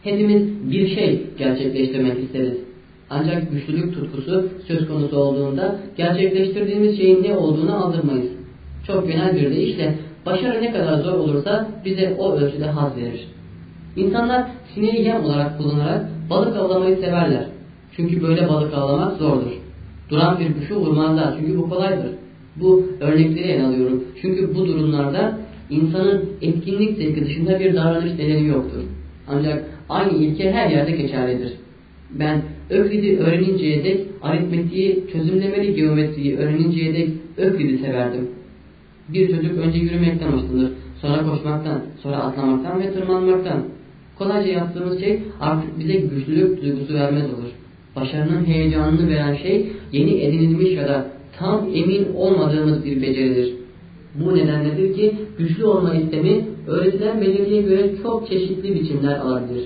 B: Hepimiz bir şey gerçekleştirmek isteriz. Ancak güçlülük tutkusu söz konusu olduğunda gerçekleştirdiğimiz şeyin ne olduğunu aldırmayız. Çok genel bir deyişle başarı ne kadar zor olursa bize o ölçüde haz verir. İnsanlar siniri yem olarak kullanarak balık avlamayı severler. Çünkü böyle balık avlamak zordur. Duran bir kuşu vurmazlar çünkü bu kolaydır. Bu örnekleri ele alıyorum. Çünkü bu durumlarda insanın etkinlik zevki dışında bir davranış nedeni yoktur. Ancak aynı ilke her yerde geçerlidir. Ben Öklid'i öğreninceye dek aritmetiği, çözümlemeli geometriyi öğreninceye dek Öklid'i severdim. Bir çocuk önce yürümekten hoşlanır, sonra koşmaktan, sonra atlamaktan ve tırmanmaktan. Kolayca yaptığımız şey artık bize güçlülük duygusu vermez olur. Başarının heyecanını veren şey yeni edinilmiş ya da tam emin olmadığımız bir beceridir. Bu nedenledir ki güçlü olma istemi öğretilen beceriye göre çok çeşitli biçimler alabilir.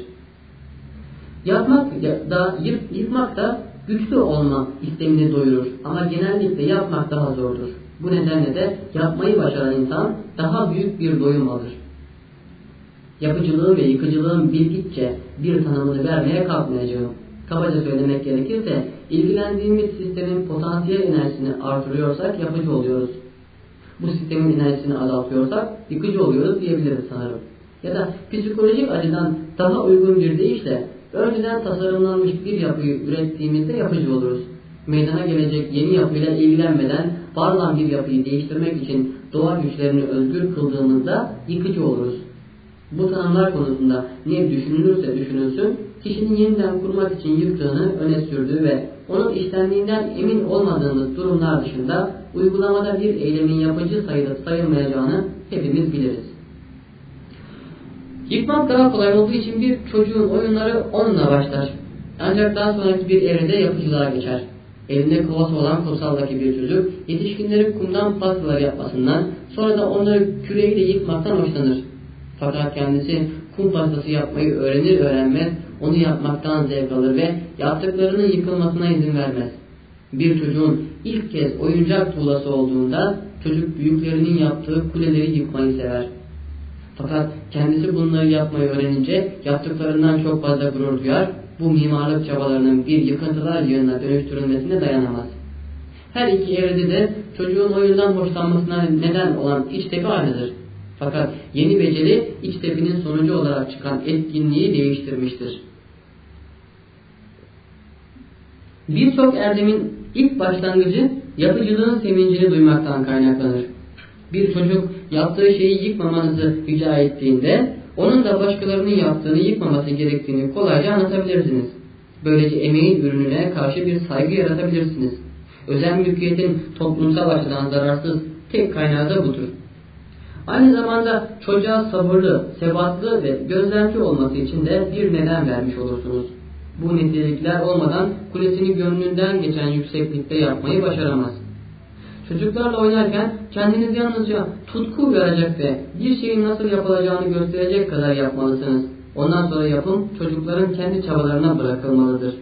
B: Yapmak da yıkmak da güçlü olma istemini doyurur ama genellikle yapmak daha zordur. Bu nedenle de yapmayı başaran insan daha büyük bir doyum alır. Yapıcılığın ve yıkıcılığın bilgitçe bir tanımını vermeye kalkmayacağım. Kabaca söylemek gerekirse ilgilendiğimiz sistemin potansiyel enerjisini artırıyorsak yapıcı oluyoruz. Bu sistemin enerjisini azaltıyorsak yıkıcı oluyoruz diyebiliriz sanırım. Ya da psikolojik açıdan daha uygun bir deyişle önceden tasarımlanmış bir yapıyı ürettiğimizde yapıcı oluruz. Meydana gelecek yeni yapıyla ilgilenmeden var olan bir yapıyı değiştirmek için doğa güçlerini özgür kıldığımızda yıkıcı oluruz. Bu tanımlar konusunda ne düşünülürse düşünülsün, kişinin yeniden kurmak için yıktığını öne sürdüğü ve onun işlendiğinden emin olmadığımız durumlar dışında uygulamada bir eylemin yapıcı sayılıp sayılmayacağını hepimiz biliriz. Yıkmak daha kolay olduğu için bir çocuğun oyunları onunla başlar. Ancak daha sonraki bir evrede yapıcılığa geçer. Elinde kovası olan kursaldaki bir çocuk yetişkinlerin kumdan pastalar yapmasından sonra da onları küreğiyle yıkmaktan hoşlanır. Fakat kendisi kum pastası yapmayı öğrenir öğrenmez onu yapmaktan zevk alır ve yaptıklarının yıkılmasına izin vermez. Bir çocuğun ilk kez oyuncak tuğlası olduğunda çocuk büyüklerinin yaptığı kuleleri yıkmayı sever. Fakat kendisi bunları yapmayı öğrenince yaptıklarından çok fazla gurur duyar, bu mimarlık çabalarının bir yıkıntılar yığınına dönüştürülmesine dayanamaz. Her iki evrede de çocuğun oyundan hoşlanmasına neden olan iç tepi aynıdır. Fakat yeni beceri iç tepinin sonucu olarak çıkan etkinliği değiştirmiştir. Birçok erdemin ilk başlangıcı yapıcılığın sevincini duymaktan kaynaklanır. Bir çocuk yaptığı şeyi yıkmamanızı rica ettiğinde onun da başkalarının yaptığını yıkmaması gerektiğini kolayca anlatabilirsiniz. Böylece emeğin ürününe karşı bir saygı yaratabilirsiniz. Özel mülkiyetin toplumsal açıdan zararsız tek kaynağı da budur. Aynı zamanda çocuğa sabırlı, sebatlı ve gözlemci olması için de bir neden vermiş olursunuz. Bu nitelikler olmadan kulesini gönlünden geçen yükseklikte yapmayı başaramaz. Çocuklarla oynarken kendiniz yalnızca tutku uyaracak ve bir şeyin nasıl yapılacağını gösterecek kadar yapmalısınız. Ondan sonra yapım çocukların kendi çabalarına bırakılmalıdır.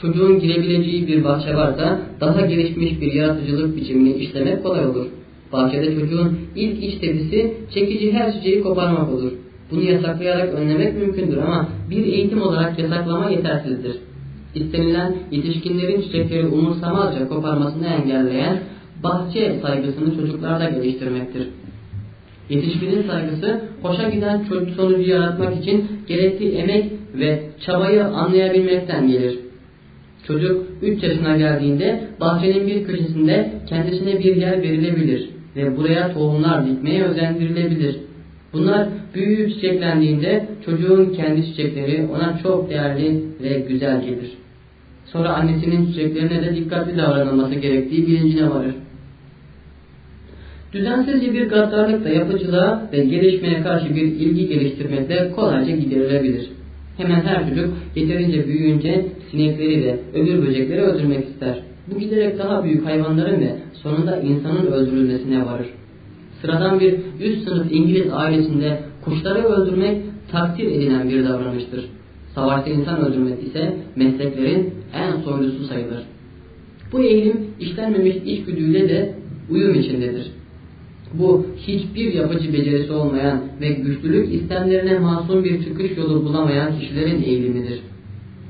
B: Çocuğun girebileceği bir bahçe varsa daha gelişmiş bir yaratıcılık biçimini işlemek kolay olur. Bahçede çocuğun ilk iç tepisi çekici her çiçeği koparmak olur. Bunu yasaklayarak önlemek mümkündür ama bir eğitim olarak yasaklama yetersizdir. İstenilen yetişkinlerin çiçekleri umursamazca koparmasını engelleyen bahçe saygısını çocuklarda geliştirmektir. Yetişkinin saygısı hoşa giden çocuk sonucu yaratmak için gerekli emek ve çabayı anlayabilmekten gelir. Çocuk 3 yaşına geldiğinde bahçenin bir köşesinde kendisine bir yer verilebilir ve buraya tohumlar dikmeye özendirilebilir. Bunlar büyüyüp çiçeklendiğinde çocuğun kendi çiçekleri ona çok değerli ve güzel gelir. Sonra annesinin çiçeklerine de dikkatli davranılması gerektiği bilincine varır. Düzensizce bir gaddarlıkla yapıcılığa ve gelişmeye karşı bir ilgi geliştirmekle kolayca giderilebilir. Hemen her çocuk yeterince büyüyünce sinekleri ve öbür böcekleri öldürmek ister. Bu giderek daha büyük hayvanların ve sonunda insanın öldürülmesine varır. Sıradan bir üst sınıf İngiliz ailesinde kuşları öldürmek takdir edilen bir davranıştır. Savaşta insan öldürmek ise mesleklerin en soylusu sayılır. Bu eğilim işlenmemiş içgüdüyle de uyum içindedir. Bu hiçbir yapıcı becerisi olmayan ve güçlülük istemlerine masum bir çıkış yolu bulamayan kişilerin eğilimidir.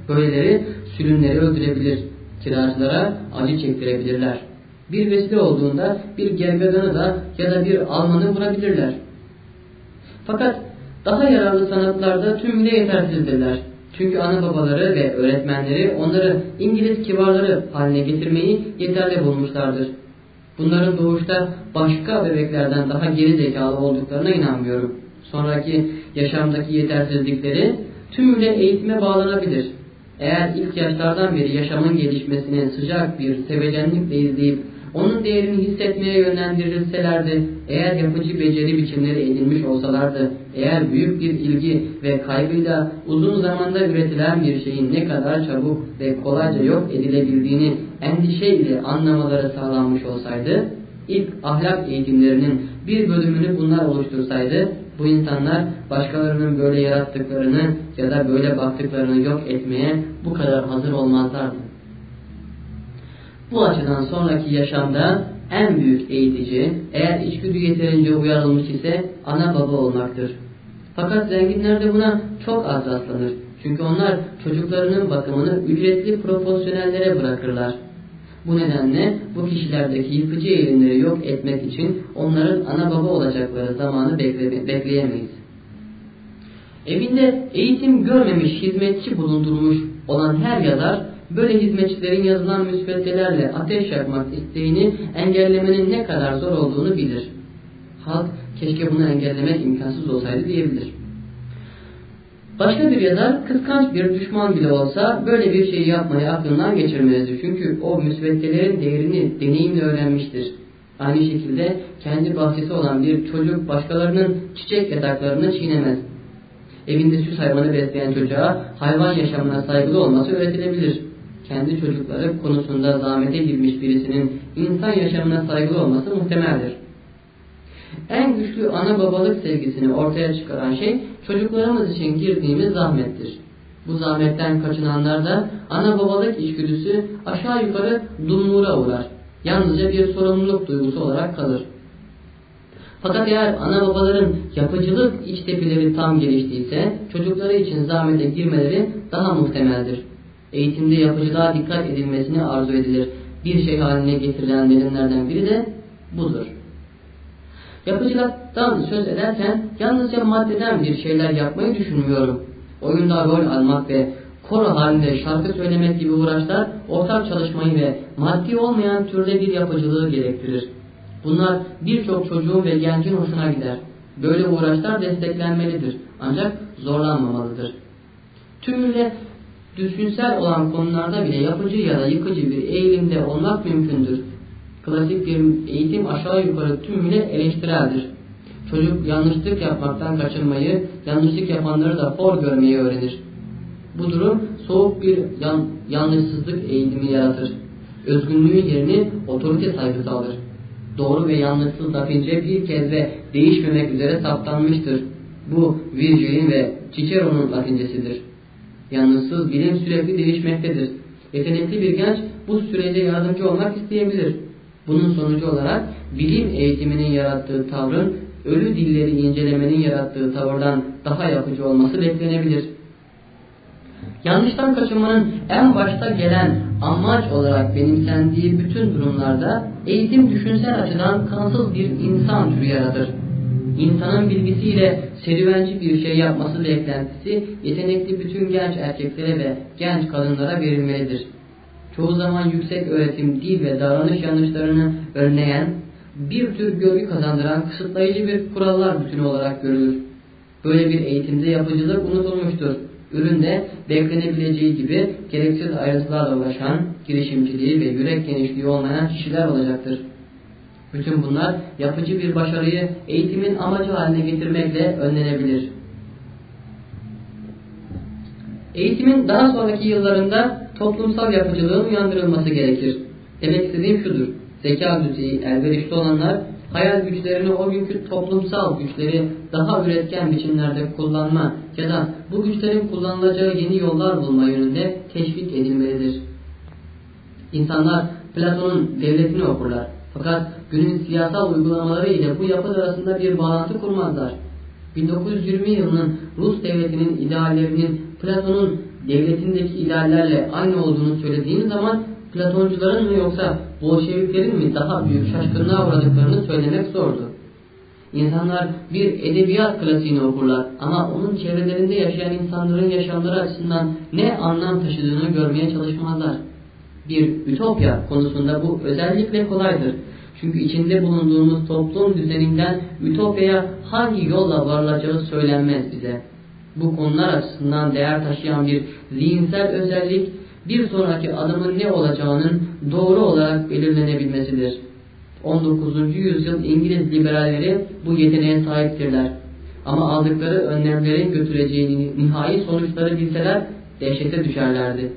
B: Böyleleri sürünleri öldürebilir, kiracılara acı çektirebilirler. Bir vesile olduğunda bir gergedanı da ya da bir almanı vurabilirler. Fakat daha yararlı sanatlarda tümüyle yetersizdirler. Çünkü ana babaları ve öğretmenleri onları İngiliz kibarları haline getirmeyi yeterli bulmuşlardır. Bunların doğuşta başka bebeklerden daha geri zekalı olduklarına inanmıyorum. Sonraki yaşamdaki yetersizlikleri tümüyle eğitime bağlanabilir. Eğer ilk yaşlardan beri yaşamın gelişmesini sıcak bir sevecenlikle izleyip onun değerini hissetmeye yönlendirilselerdi, eğer yapıcı beceri biçimleri edinmiş olsalardı, eğer büyük bir ilgi ve kaygıyla uzun zamanda üretilen bir şeyin ne kadar çabuk ve kolayca yok edilebildiğini endişeyle anlamaları sağlanmış olsaydı, ilk ahlak eğitimlerinin bir bölümünü bunlar oluştursaydı, bu insanlar başkalarının böyle yarattıklarını ya da böyle baktıklarını yok etmeye bu kadar hazır olmazlardı. Bu açıdan sonraki yaşamda en büyük eğitici eğer içgüdü yeterince uyarılmış ise ana baba olmaktır. Fakat zenginler de buna çok az rastlanır. Çünkü onlar çocuklarının bakımını ücretli profesyonellere bırakırlar. Bu nedenle bu kişilerdeki yıkıcı eğilimleri yok etmek için onların ana baba olacakları zamanı bekle bekleyemeyiz. Evinde eğitim görmemiş hizmetçi bulundurmuş olan her yazar böyle hizmetçilerin yazılan müsveddelerle ateş yakmak isteğini engellemenin ne kadar zor olduğunu bilir. Halk keşke bunu engellemek imkansız olsaydı diyebilir. Başka bir yazar kıskanç bir düşman bile olsa böyle bir şeyi yapmayı aklından geçirmezdi. Çünkü o müsveddelerin değerini deneyimle öğrenmiştir. Aynı şekilde kendi bahçesi olan bir çocuk başkalarının çiçek yataklarını çiğnemez. Evinde süs hayvanı besleyen çocuğa hayvan yaşamına saygılı olması öğretilebilir. Kendi çocukları konusunda zahmete girmiş birisinin insan yaşamına saygılı olması muhtemeldir. En güçlü ana babalık sevgisini ortaya çıkaran şey çocuklarımız için girdiğimiz zahmettir. Bu zahmetten kaçınanlar da ana babalık içgüdüsü aşağı yukarı dumluğura uğrar. Yalnızca bir sorumluluk duygusu olarak kalır. Fakat eğer ana babaların yapıcılık iç tepileri tam geliştiyse çocukları için zahmete girmeleri daha muhtemeldir. Eğitimde yapıcılığa dikkat edilmesini arzu edilir. Bir şey haline getirilen nedenlerden biri de budur. Yapıcılıktan söz ederken yalnızca maddeden bir şeyler yapmayı düşünmüyorum. Oyunda rol almak ve koro halinde şarkı söylemek gibi uğraşlar ortak çalışmayı ve maddi olmayan türde bir yapıcılığı gerektirir. Bunlar birçok çocuğun ve gencin hoşuna gider. Böyle uğraşlar desteklenmelidir ancak zorlanmamalıdır. Tümüyle düşünsel olan konularda bile yapıcı ya da yıkıcı bir eğilimde olmak mümkündür. Klasik bir eğitim aşağı yukarı tümüyle eleştireldir. Çocuk yanlışlık yapmaktan kaçınmayı, yanlışlık yapanları da hor görmeyi öğrenir. Bu durum soğuk bir yan, yanlışsızlık eğitimi yaratır. Özgünlüğün yerini otorite saygısı alır. Doğru ve yanlışsız latince bir kez ve değişmemek üzere saptanmıştır. Bu Virgil'in ve Cicero'nun latincesidir. Yanlışsız bilim sürekli değişmektedir. Yetenekli bir genç bu sürece yardımcı olmak isteyebilir. Bunun sonucu olarak bilim eğitiminin yarattığı tavrın ölü dilleri incelemenin yarattığı tavırdan daha yapıcı olması beklenebilir. Yanlıştan kaçınmanın en başta gelen amaç olarak benimsendiği bütün durumlarda eğitim düşünsel açıdan kansız bir insan türü yaratır. İnsanın bilgisiyle serüvenci bir şey yapması beklentisi yetenekli bütün genç erkeklere ve genç kadınlara verilmelidir. Çoğu zaman yüksek öğretim dil ve davranış yanlışlarını önleyen, bir tür görgü kazandıran kısıtlayıcı bir kurallar bütünü olarak görülür. Böyle bir eğitimde yapıcılık unutulmuştur. Üründe beklenebileceği gibi gereksiz ayrıntılarla ulaşan, girişimciliği ve yürek genişliği olmayan kişiler olacaktır. Bütün bunlar yapıcı bir başarıyı eğitimin amacı haline getirmekle önlenebilir. Eğitimin daha sonraki yıllarında toplumsal yapıcılığın uyandırılması gerekir. Demek istediğim şudur. Zeka düzeyi elverişli olanlar hayal güçlerini o günkü toplumsal güçleri daha üretken biçimlerde kullanma ya da bu güçlerin kullanılacağı yeni yollar bulma yönünde teşvik edilmelidir. İnsanlar Platon'un devletini okurlar. Fakat günün siyasal uygulamaları ile bu yapı arasında bir bağlantı kurmazlar. 1920 yılının Rus devletinin ideallerinin Platon'un devletindeki ideallerle aynı olduğunu söylediğiniz zaman Platoncuların mı yoksa Bolşeviklerin mi daha büyük şaşkınlığa uğradıklarını söylemek zordu. İnsanlar bir edebiyat klasiğini okurlar ama onun çevrelerinde yaşayan insanların yaşamları açısından ne anlam taşıdığını görmeye çalışmazlar. Bir ütopya konusunda bu özellikle kolaydır. Çünkü içinde bulunduğumuz toplum düzeninden ütopyaya hangi yolla varılacağı söylenmez bize. Bu konular açısından değer taşıyan bir zihinsel özellik bir sonraki adımın ne olacağının doğru olarak belirlenebilmesidir. 19. yüzyıl İngiliz liberalleri bu yeteneğe sahiptirler. Ama aldıkları önlemlerin götüreceğini nihai sonuçları bilseler dehşete düşerlerdi.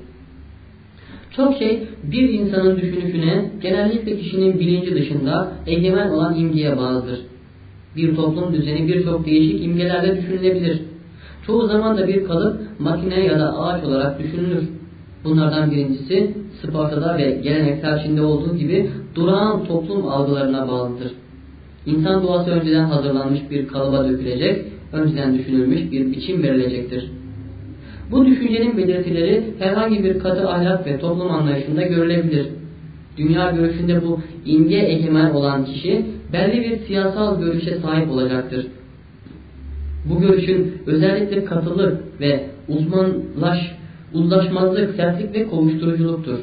B: Çok şey bir insanın düşünüşüne genellikle kişinin bilinci dışında egemen olan imgeye bağlıdır. Bir toplum düzeni birçok değişik imgelerle düşünülebilir. Çoğu zaman da bir kalıp makine ya da ağaç olarak düşünülür. Bunlardan birincisi Sparta'da ve geleneksel Çin'de olduğu gibi durağan toplum algılarına bağlıdır. İnsan doğası önceden hazırlanmış bir kalıba dökülecek, önceden düşünülmüş bir biçim verilecektir. Bu düşüncenin belirtileri herhangi bir katı ahlak ve toplum anlayışında görülebilir. Dünya görüşünde bu imge egemen olan kişi belli bir siyasal görüşe sahip olacaktır. Bu görüşün özellikle katılık ve uzmanlaş uzlaşmazlık, sertlik ve kovuşturuculuktur.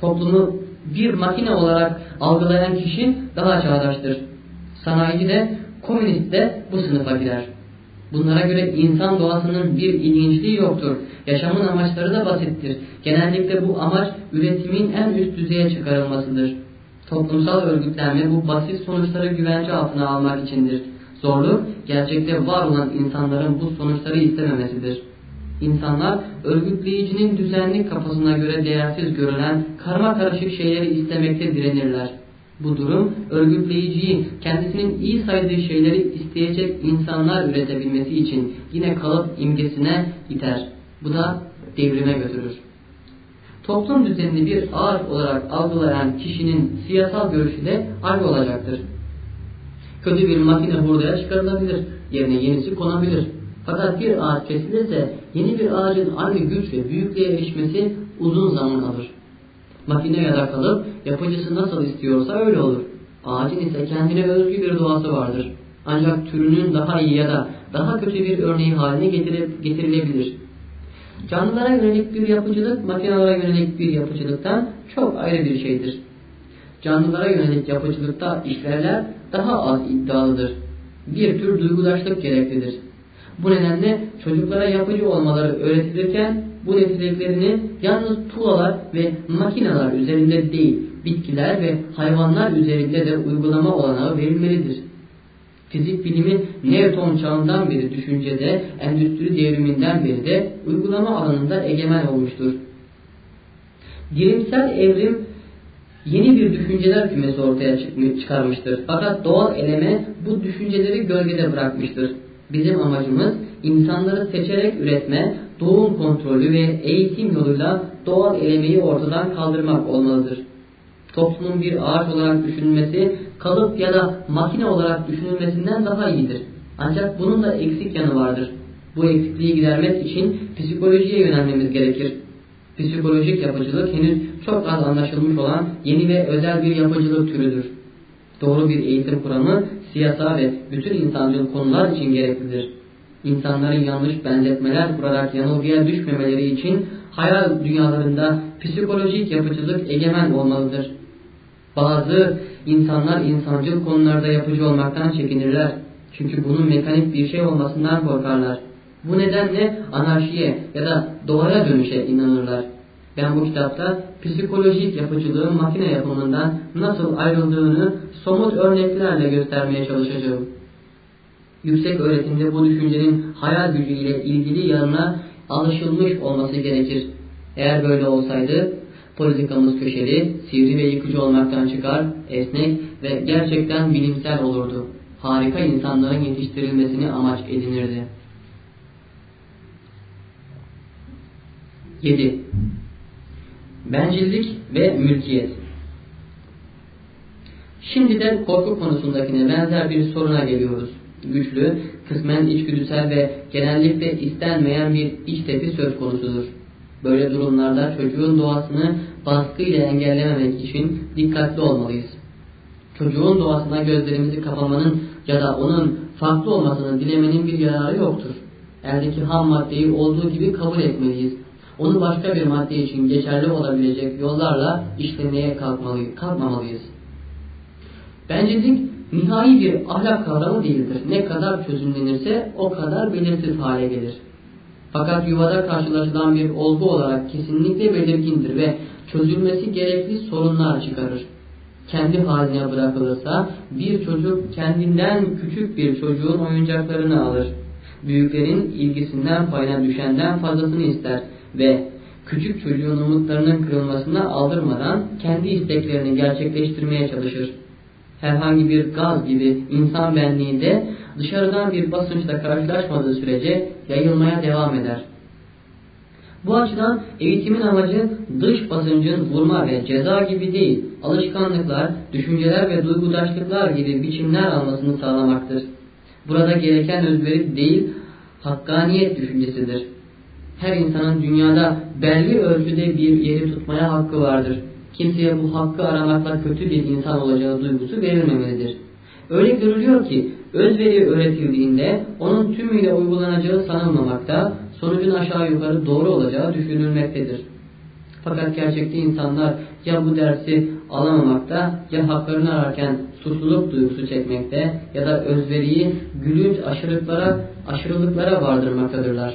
B: Toplumu bir makine olarak algılayan kişi daha çağdaştır. Sanayici de, komünist de bu sınıfa girer. Bunlara göre insan doğasının bir ilginçliği yoktur. Yaşamın amaçları da basittir. Genellikle bu amaç üretimin en üst düzeye çıkarılmasıdır. Toplumsal örgütlenme bu basit sonuçları güvence altına almak içindir. Zorluk, gerçekte var olan insanların bu sonuçları istememesidir. İnsanlar örgütleyicinin düzenli kafasına göre değersiz görülen karma karışık şeyleri istemekte direnirler. Bu durum örgütleyiciyi kendisinin iyi saydığı şeyleri isteyecek insanlar üretebilmesi için yine kalıp imgesine iter. Bu da devrime götürür. Toplum düzenini bir ağaç olarak algılayan kişinin siyasal görüşü de aynı olacaktır. Kötü bir makine hurdaya çıkarılabilir, yerine yenisi konabilir. Fakat bir ağaç kesilirse yeni bir ağacın aynı güç ve büyüklüğe erişmesi uzun zaman alır. Makine ya da kalıp yapıcısı nasıl istiyorsa öyle olur. Ağacın ise kendine özgü bir doğası vardır. Ancak türünün daha iyi ya da daha kötü bir örneği haline getirilebilir. Canlılara yönelik bir yapıcılık, makinelere yönelik bir yapıcılıktan çok ayrı bir şeydir. Canlılara yönelik yapıcılıkta işlerler daha az iddialıdır. Bir tür duygudaşlık gereklidir. Bu nedenle çocuklara yapıcı olmaları öğretilirken bu niteliklerini yalnız tuğlalar ve makineler üzerinde değil, bitkiler ve hayvanlar üzerinde de uygulama olanağı verilmelidir. Fizik bilimi Newton çağından beri düşüncede, endüstri devriminden beri de uygulama alanında egemen olmuştur. Bilimsel evrim yeni bir düşünceler kümesi ortaya çıkarmıştır. Fakat doğal eleme bu düşünceleri gölgede bırakmıştır. Bizim amacımız insanları seçerek üretme, doğum kontrolü ve eğitim yoluyla doğal elemeyi ortadan kaldırmak olmalıdır. Toplumun bir ağaç olarak düşünülmesi, kalıp ya da makine olarak düşünülmesinden daha iyidir. Ancak bunun da eksik yanı vardır. Bu eksikliği gidermek için psikolojiye yönelmemiz gerekir. Psikolojik yapıcılık henüz çok az anlaşılmış olan yeni ve özel bir yapıcılık türüdür. Doğru bir eğitim kuramı siyasal ve bütün insancıl konular için gereklidir. İnsanların yanlış benzetmeler kurarak yanılgıya düşmemeleri için hayal dünyalarında psikolojik yapıcılık egemen olmalıdır. Bazı insanlar insancıl konularda yapıcı olmaktan çekinirler. Çünkü bunun mekanik bir şey olmasından korkarlar. Bu nedenle anarşiye ya da doğaya dönüşe inanırlar. Ben bu kitapta psikolojik yapıcılığın makine yapımından nasıl ayrıldığını somut örneklerle göstermeye çalışacağım. Yüksek öğretimde bu düşüncenin hayal gücüyle ilgili yanına alışılmış olması gerekir. Eğer böyle olsaydı politikamız köşeli, sivri ve yıkıcı olmaktan çıkar, esnek ve gerçekten bilimsel olurdu. Harika insanların yetiştirilmesini amaç edinirdi. 7. Bencillik ve mülkiyet Şimdiden korku konusundakine benzer bir soruna geliyoruz. Güçlü, kısmen içgüdüsel ve genellikle istenmeyen bir iç tepi söz konusudur. Böyle durumlarda çocuğun doğasını baskıyla engellememek için dikkatli olmalıyız. Çocuğun doğasına gözlerimizi kapamanın ya da onun farklı olmasını dilemenin bir yararı yoktur. Eldeki ham maddeyi olduğu gibi kabul etmeliyiz onu başka bir madde için geçerli olabilecek yollarla işlemeye kalkmalıyız, kalkmamalıyız. Bencillik nihai bir ahlak kavramı değildir. Ne kadar çözümlenirse o kadar belirsiz hale gelir. Fakat yuvada karşılaşılan bir olgu olarak kesinlikle belirgindir ve çözülmesi gerekli sorunlar çıkarır. Kendi haline bırakılırsa bir çocuk kendinden küçük bir çocuğun oyuncaklarını alır. Büyüklerin ilgisinden payına düşenden fazlasını ister ve küçük çocuğun umutlarının kırılmasına aldırmadan kendi isteklerini gerçekleştirmeye çalışır. Herhangi bir gaz gibi insan benliğinde dışarıdan bir basınçla karşılaşmadığı sürece yayılmaya devam eder. Bu açıdan eğitimin amacı dış basıncın vurma ve ceza gibi değil, alışkanlıklar, düşünceler ve duygudaşlıklar gibi biçimler almasını sağlamaktır. Burada gereken özveri değil, hakkaniyet düşüncesidir her insanın dünyada belli ölçüde bir yeri tutmaya hakkı vardır. Kimseye bu hakkı aramakla kötü bir insan olacağı duygusu verilmemelidir. Öyle görülüyor ki özveri öğretildiğinde onun tümüyle uygulanacağı sanılmamakta, sonucun aşağı yukarı doğru olacağı düşünülmektedir. Fakat gerçekte insanlar ya bu dersi alamamakta ya haklarını ararken suçluluk duygusu çekmekte ya da özveriyi gülünç aşırılıklara, aşırılıklara vardırmaktadırlar.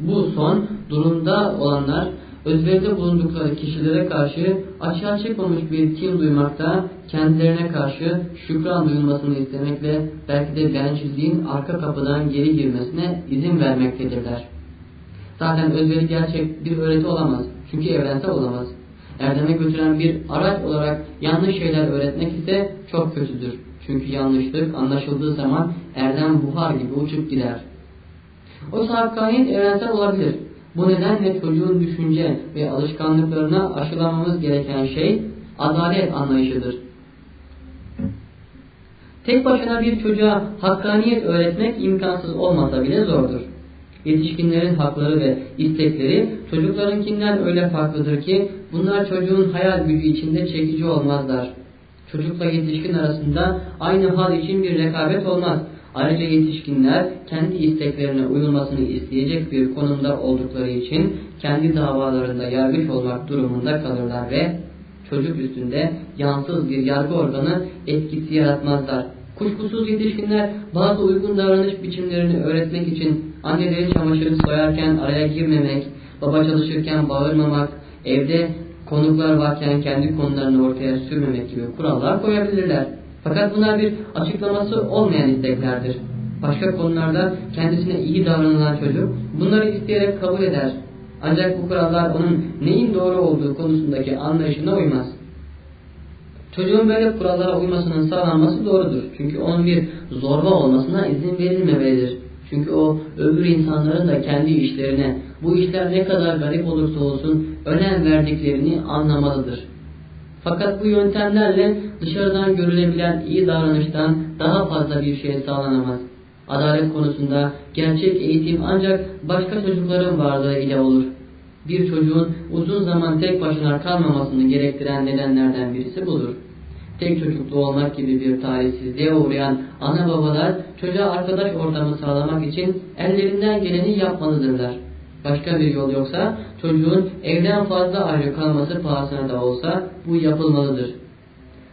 B: Bu son durumda olanlar özveride bulundukları kişilere karşı açığa çıkmamış bir kin duymakta, kendilerine karşı şükran duyulmasını istemekle belki de bencilliğin arka kapıdan geri girmesine izin vermektedirler. Zaten özveri gerçek bir öğreti olamaz. Çünkü evrensel olamaz. Erdeme götüren bir araç olarak yanlış şeyler öğretmek ise çok kötüdür. Çünkü yanlışlık anlaşıldığı zaman erdem buhar gibi uçup gider. O hakkaniyet evrensel olabilir. Bu nedenle çocuğun düşünce ve alışkanlıklarına aşılamamız gereken şey adalet anlayışıdır. Tek başına bir çocuğa hakkaniyet öğretmek imkansız olmasa bile zordur. Yetişkinlerin hakları ve istekleri çocuklarınkinden öyle farklıdır ki bunlar çocuğun hayal gücü içinde çekici olmazlar. Çocukla yetişkin arasında aynı hal için bir rekabet olmaz. Ayrıca yetişkinler kendi isteklerine uyulmasını isteyecek bir konumda oldukları için kendi davalarında yargıç olmak durumunda kalırlar ve çocuk üstünde yansız bir yargı organı etkisi yaratmazlar. Kuşkusuz yetişkinler bazı uygun davranış biçimlerini öğretmek için annelerin çamaşırı soyarken araya girmemek, baba çalışırken bağırmamak, evde konuklar varken kendi konularını ortaya sürmemek gibi kurallar koyabilirler. Fakat bunlar bir açıklaması olmayan isteklerdir. Başka konularda kendisine iyi davranılan çocuk bunları isteyerek kabul eder. Ancak bu kurallar onun neyin doğru olduğu konusundaki anlayışına uymaz. Çocuğun böyle kurallara uymasının sağlanması doğrudur. Çünkü onun bir zorba olmasına izin verilmemelidir. Çünkü o öbür insanların da kendi işlerine bu işler ne kadar garip olursa olsun önem verdiklerini anlamalıdır. Fakat bu yöntemlerle dışarıdan görülebilen iyi davranıştan daha fazla bir şey sağlanamaz. Adalet konusunda gerçek eğitim ancak başka çocukların varlığı ile olur. Bir çocuğun uzun zaman tek başına kalmamasını gerektiren nedenlerden birisi budur. Tek çocuklu olmak gibi bir talihsizliğe uğrayan ana babalar çocuğa arkadaş ortamı sağlamak için ellerinden geleni yapmalıdırlar. Başka bir yol yoksa çocuğun evden fazla ayrı kalması pahasına da olsa bu yapılmalıdır.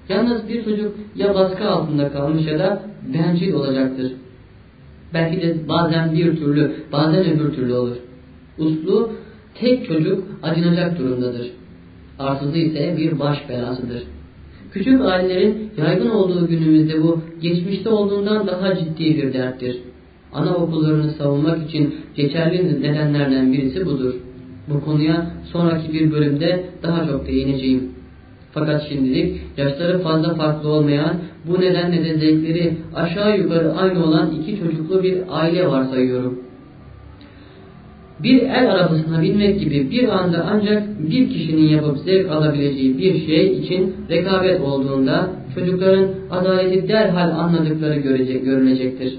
B: Yalnız bir çocuk ya baskı altında kalmış ya da bencil olacaktır. Belki de bazen bir türlü, bazen öbür türlü olur. Uslu tek çocuk acınacak durumdadır. Arsızı ise bir baş belasıdır. Küçük ailelerin yaygın olduğu günümüzde bu geçmişte olduğundan daha ciddi bir derttir. Anaokullarını savunmak için geçerli nedenlerden birisi budur. Bu konuya sonraki bir bölümde daha çok değineceğim. Fakat şimdilik yaşları fazla farklı olmayan, bu nedenle de zevkleri aşağı yukarı aynı olan iki çocuklu bir aile varsayıyorum. Bir el arabasına binmek gibi bir anda ancak bir kişinin yapıp zevk alabileceği bir şey için rekabet olduğunda çocukların adaleti derhal anladıkları görecek, görülecektir.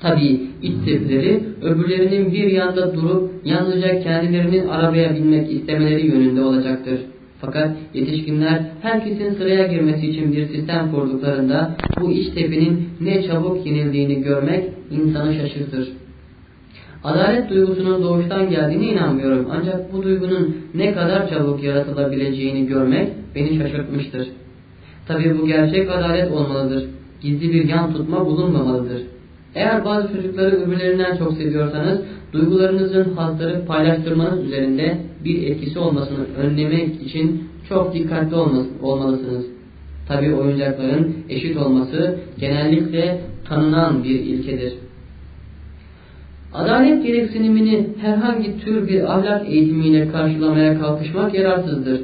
B: Tabii ittifleri öbürlerinin bir yanda durup yalnızca kendilerinin arabaya binmek istemeleri yönünde olacaktır. Fakat yetişkinler herkesin sıraya girmesi için bir sistem kurduklarında bu iç tepinin ne çabuk yenildiğini görmek insanı şaşırtır. Adalet duygusunun doğuştan geldiğine inanmıyorum. Ancak bu duygunun ne kadar çabuk yaratılabileceğini görmek beni şaşırtmıştır. Tabi bu gerçek adalet olmalıdır. Gizli bir yan tutma bulunmamalıdır. Eğer bazı çocukları öbürlerinden çok seviyorsanız, duygularınızın hazları paylaştırmanız üzerinde bir etkisi olmasını önlemek için çok dikkatli olmalısınız. Tabi oyuncakların eşit olması genellikle tanınan bir ilkedir. Adalet gereksinimini herhangi tür bir ahlak eğitimiyle karşılamaya kalkışmak yararsızdır.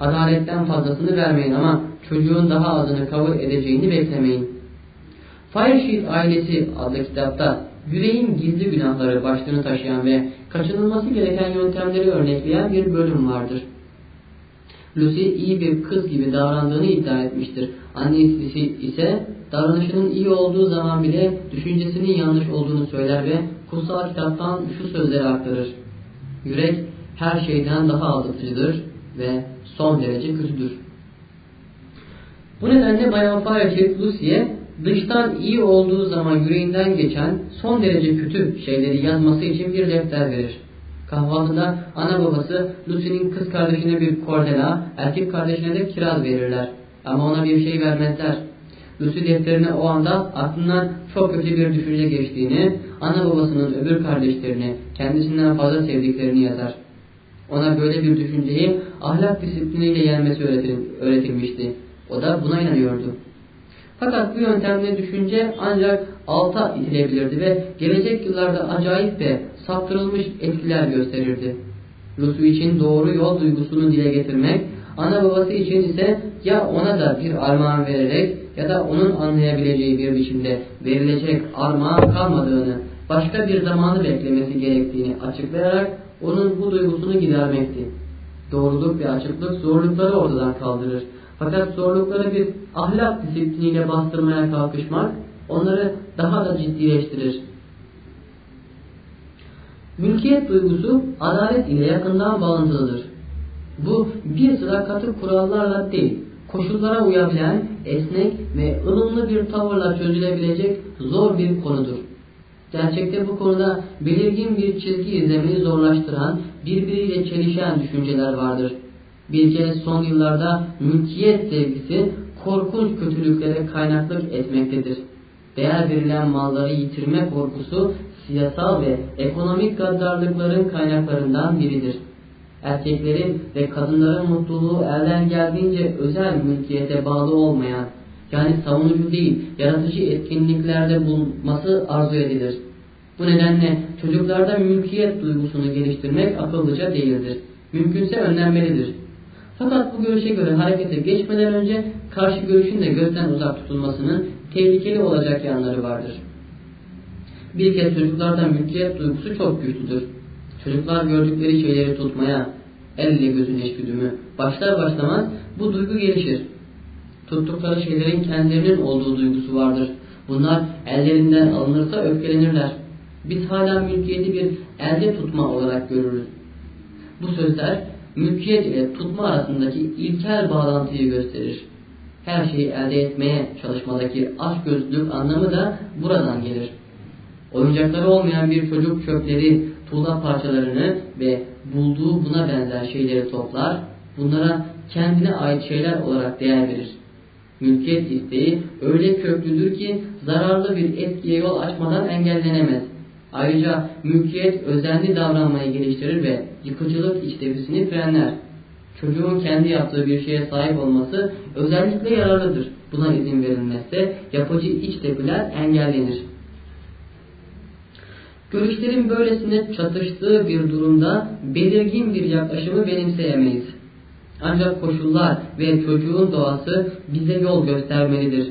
B: Adaletten fazlasını vermeyin ama çocuğun daha azını kabul edeceğini beklemeyin. Firesheet ailesi adlı kitapta yüreğin gizli günahları başlığını taşıyan ve kaçınılması gereken yöntemleri örnekleyen bir bölüm vardır. Lucy iyi bir kız gibi davrandığını iddia etmiştir. Annesi ise davranışının iyi olduğu zaman bile düşüncesinin yanlış olduğunu söyler ve kutsal kitaptan şu sözleri aktarır. Yürek her şeyden daha aldatıcıdır ve son derece kötüdür. Bu nedenle Bayan Firesheet Lucy'ye dıştan iyi olduğu zaman yüreğinden geçen son derece kötü şeyleri yazması için bir defter verir. Kahvaltıda ana babası Lucy'nin kız kardeşine bir kordela, erkek kardeşine de kiraz verirler. Ama ona bir şey vermezler. Lucy defterine o anda aklından çok kötü bir düşünce geçtiğini, ana babasının öbür kardeşlerini kendisinden fazla sevdiklerini yazar. Ona böyle bir düşünceyi ahlak disipliniyle yenmesi öğretilmişti. O da buna inanıyordu. Fakat bu yöntemle düşünce ancak alta itilebilirdi ve gelecek yıllarda acayip ve saptırılmış etkiler gösterirdi. Lucy için doğru yol duygusunu dile getirmek, ana babası için ise ya ona da bir armağan vererek ya da onun anlayabileceği bir biçimde verilecek armağan kalmadığını, başka bir zamanı beklemesi gerektiğini açıklayarak onun bu duygusunu gidermekti. Doğruluk ve açıklık zorlukları ortadan kaldırır. Fakat zorlukları bir ahlak disipliniyle bastırmaya kalkışmak onları daha da ciddileştirir. Mülkiyet duygusu adalet ile yakından bağlantılıdır. Bu bir sıra katı kurallarla değil, koşullara uyabilen, esnek ve ılımlı bir tavırla çözülebilecek zor bir konudur. Gerçekte bu konuda belirgin bir çizgi izlemeyi zorlaştıran, birbiriyle çelişen düşünceler vardır. Bir kez son yıllarda mülkiyet sevgisi korkunç kötülüklere kaynaklık etmektedir. Değer verilen malları yitirme korkusu siyasal ve ekonomik gaddarlıkların kaynaklarından biridir. Erkeklerin ve kadınların mutluluğu elden geldiğince özel mülkiyete bağlı olmayan, yani savunucu değil, yaratıcı etkinliklerde bulunması arzu edilir. Bu nedenle çocuklarda mülkiyet duygusunu geliştirmek akıllıca değildir. Mümkünse önlenmelidir. Fakat bu görüşe göre harekete geçmeden önce karşı görüşün de gözden uzak tutulmasının tehlikeli olacak yanları vardır. Bir kez çocuklarda mülkiyet duygusu çok güçlüdür. Çocuklar gördükleri şeyleri tutmaya, elle gözün eşgüdümü başlar başlamaz bu duygu gelişir. Tuttukları şeylerin kendilerinin olduğu duygusu vardır. Bunlar ellerinden alınırsa öfkelenirler. Biz hala mülkiyeti bir elde tutma olarak görürüz. Bu sözler mülkiyet ile tutma arasındaki ilkel bağlantıyı gösterir. Her şeyi elde etmeye çalışmadaki aç gözlülük anlamı da buradan gelir. Oyuncakları olmayan bir çocuk çöpleri, tuğla parçalarını ve bulduğu buna benzer şeyleri toplar, bunlara kendine ait şeyler olarak değer verir. Mülkiyet isteği öyle köklüdür ki zararlı bir etkiye yol açmadan engellenemez. Ayrıca mülkiyet özenli davranmayı geliştirir ve yıkıcılık işlevisini frenler. Çocuğun kendi yaptığı bir şeye sahip olması özellikle yararlıdır. Buna izin verilmezse yapıcı iç tepkiler engellenir. Görüşlerin böylesine çatıştığı bir durumda belirgin bir yaklaşımı benimseyemeyiz. Ancak koşullar ve çocuğun doğası bize yol göstermelidir.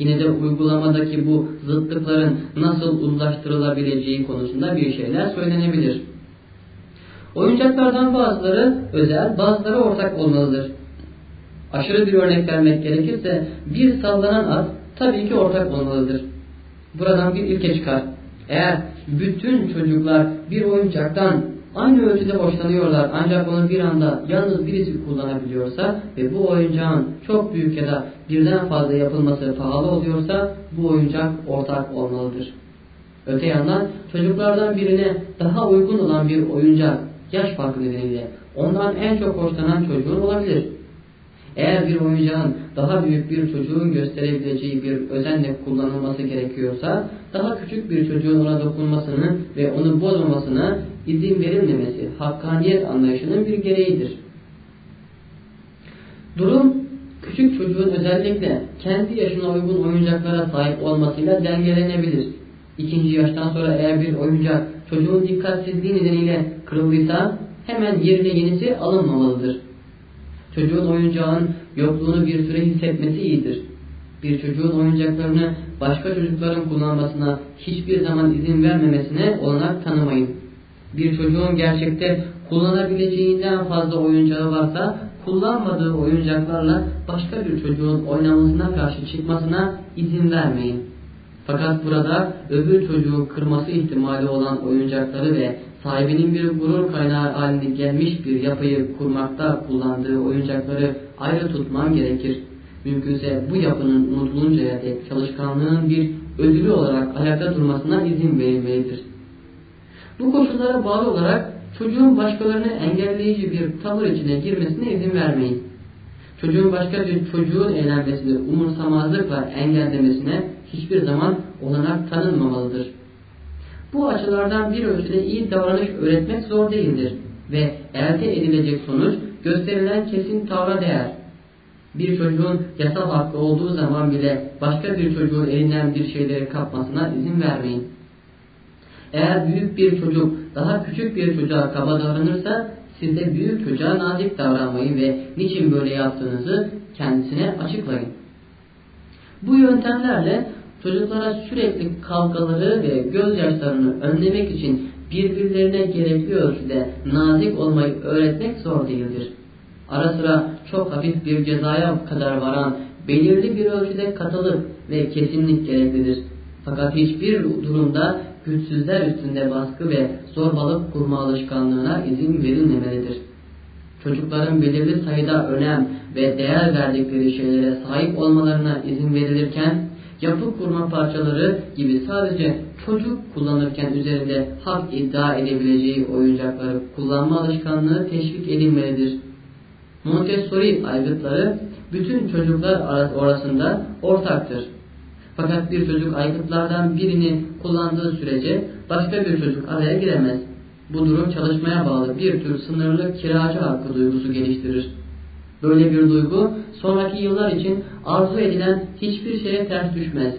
B: Yine de uygulamadaki bu zıtlıkların nasıl uzlaştırılabileceği konusunda bir şeyler söylenebilir. Oyuncaklardan bazıları özel, bazıları ortak olmalıdır. Aşırı bir örnek vermek gerekirse bir sallanan at tabii ki ortak olmalıdır. Buradan bir ilke çıkar. Eğer bütün çocuklar bir oyuncaktan aynı ölçüde hoşlanıyorlar ancak onu bir anda yalnız birisi kullanabiliyorsa ve bu oyuncağın çok büyük ya da birden fazla yapılması pahalı oluyorsa bu oyuncak ortak olmalıdır. Öte yandan çocuklardan birine daha uygun olan bir oyuncak yaş farkı nedeniyle ondan en çok hoşlanan çocuğun olabilir. Eğer bir oyuncağın daha büyük bir çocuğun gösterebileceği bir özenle kullanılması gerekiyorsa, daha küçük bir çocuğun ona dokunmasını ve onu bozmamasına izin verilmemesi hakkaniyet anlayışının bir gereğidir. Durum, küçük çocuğun özellikle kendi yaşına uygun oyuncaklara sahip olmasıyla dengelenebilir. İkinci yaştan sonra eğer bir oyuncak çocuğun dikkatsizliği nedeniyle kırıldıysa hemen yerine yenisi alınmamalıdır. Çocuğun oyuncağın yokluğunu bir süre hissetmesi iyidir. Bir çocuğun oyuncaklarını başka çocukların kullanmasına hiçbir zaman izin vermemesine olanak tanımayın. Bir çocuğun gerçekte kullanabileceğinden fazla oyuncağı varsa kullanmadığı oyuncaklarla başka bir çocuğun oynamasına karşı çıkmasına izin vermeyin. Fakat burada öbür çocuğun kırması ihtimali olan oyuncakları ve sahibinin bir gurur kaynağı haline gelmiş bir yapıyı kurmakta kullandığı oyuncakları ayrı tutman gerekir. Mümkünse bu yapının unutuluncaya dek çalışkanlığın bir ödülü olarak ayakta durmasına izin verilmelidir. Bu koşullara bağlı olarak çocuğun başkalarını engelleyici bir tavır içine girmesine izin vermeyin. Çocuğun başka bir çocuğun eğlenmesini umursamazlıkla engellemesine hiçbir zaman olanak tanınmamalıdır. Bu açılardan bir ölçüde iyi davranış öğretmek zor değildir ve elde edilecek sonuç gösterilen kesin tavra değer. Bir çocuğun yasal hakkı olduğu zaman bile başka bir çocuğun elinden bir şeyleri kapmasına izin vermeyin. Eğer büyük bir çocuk daha küçük bir çocuğa kaba davranırsa siz de büyük çocuğa nazik davranmayı ve niçin böyle yaptığınızı kendisine açıklayın. Bu yöntemlerle çocuklara sürekli kavgaları ve gözyaşlarını önlemek için birbirlerine gerekli ölçüde nazik olmayı öğretmek zor değildir. Ara sıra çok hafif bir cezaya kadar varan belirli bir ölçüde katılık ve kesinlik gereklidir. Fakat hiçbir durumda güçsüzler üstünde baskı ve zorbalık kurma alışkanlığına izin verilmemelidir. Çocukların belirli sayıda önem ve değer verdikleri şeylere sahip olmalarına izin verilirken, yapı kurma parçaları gibi sadece çocuk kullanırken üzerinde hak iddia edebileceği oyuncakları kullanma alışkanlığı teşvik edilmelidir. Montessori aygıtları bütün çocuklar arasında ortaktır. Fakat bir çocuk aygıtlardan birini kullandığı sürece başka bir çocuk araya giremez. Bu durum çalışmaya bağlı bir tür sınırlı kiracı hakkı duygusu geliştirir. Böyle bir duygu sonraki yıllar için arzu edilen hiçbir şeye ters düşmez.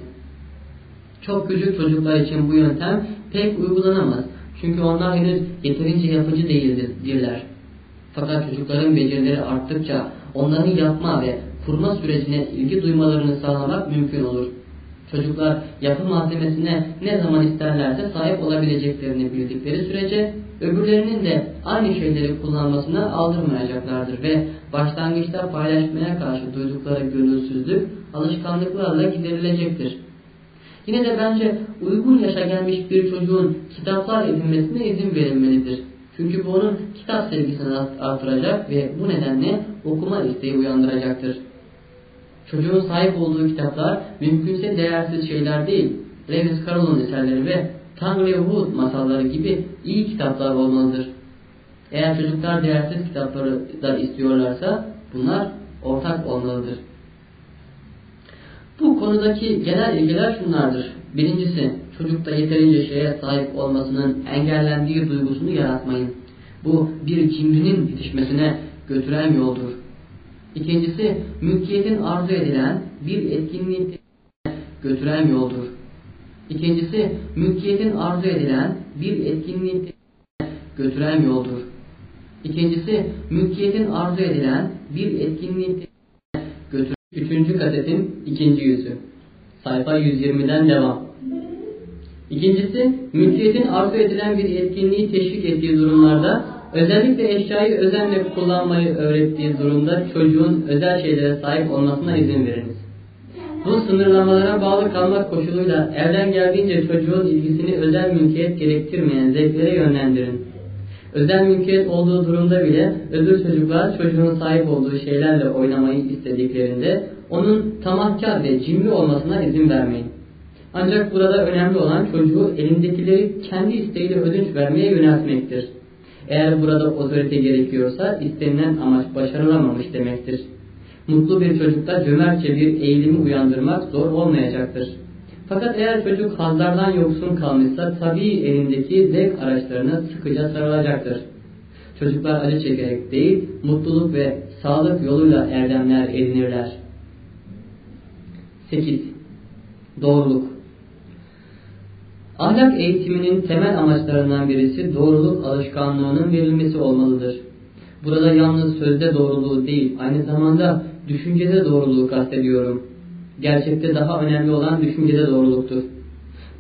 B: Çok küçük çocuklar için bu yöntem pek uygulanamaz. Çünkü onlar henüz yeterince yapıcı değildirler. Fakat çocukların becerileri arttıkça onların yapma ve kurma sürecine ilgi duymalarını sağlamak mümkün olur. Çocuklar yapı malzemesine ne zaman isterlerse sahip olabileceklerini bildikleri sürece öbürlerinin de aynı şeyleri kullanmasına aldırmayacaklardır ve başlangıçta paylaşmaya karşı duydukları gönülsüzlük alışkanlıklarla giderilecektir. Yine de bence uygun yaşa gelmiş bir çocuğun kitaplar edinmesine izin verilmelidir. Çünkü bu onun kitap sevgisini artıracak ve bu nedenle okuma isteği uyandıracaktır. Çocuğun sahip olduğu kitaplar mümkünse değersiz şeyler değil, Lewis Carroll'un eserleri ve Tangley Wood masalları gibi iyi kitaplar olmalıdır. Eğer çocuklar değersiz kitapları da istiyorlarsa bunlar ortak olmalıdır. Bu konudaki genel ilkeler şunlardır. Birincisi, çocukta yeterince şeye sahip olmasının engellendiği duygusunu yaratmayın. Bu bir cimrinin yetişmesine götüren yoldur. İkincisi, mülkiyetin arzu edilen bir etkinliği götüren yoldur. İkincisi, mülkiyetin arzu edilen bir etkinliği götüren yoldur. İkincisi, mülkiyetin arzu edilen bir etkinliği götüren Üçüncü kasetin ikinci yüzü. Sayfa 120'den devam. İkincisi, mülkiyetin arzu edilen bir etkinliği teşvik ettiği durumlarda, özellikle eşyayı özenle kullanmayı öğrettiği durumda çocuğun özel şeylere sahip olmasına izin veriniz. Bu sınırlamalara bağlı kalmak koşuluyla elden geldiğince çocuğun ilgisini özel mülkiyet gerektirmeyen zevklere yönlendirin. Özel mülkiyet olduğu durumda bile öbür çocuklar çocuğun sahip olduğu şeylerle oynamayı istediklerinde onun tamahkar ve cimri olmasına izin vermeyin. Ancak burada önemli olan çocuğu elindekileri kendi isteğiyle ödünç vermeye yöneltmektir. Eğer burada otorite gerekiyorsa istenilen amaç başarılamamış demektir. Mutlu bir çocukta cömertçe bir eğilimi uyandırmak zor olmayacaktır. Fakat eğer çocuk hazlardan yoksun kalmışsa tabii elindeki zevk araçlarına sıkıca sarılacaktır. Çocuklar acı çekerek değil, mutluluk ve sağlık yoluyla erdemler edinirler. 8. Doğruluk Ahlak eğitiminin temel amaçlarından birisi doğruluk alışkanlığının verilmesi olmalıdır. Burada yalnız sözde doğruluğu değil, aynı zamanda düşüncede doğruluğu kastediyorum. Gerçekte daha önemli olan düşüncede doğruluktur.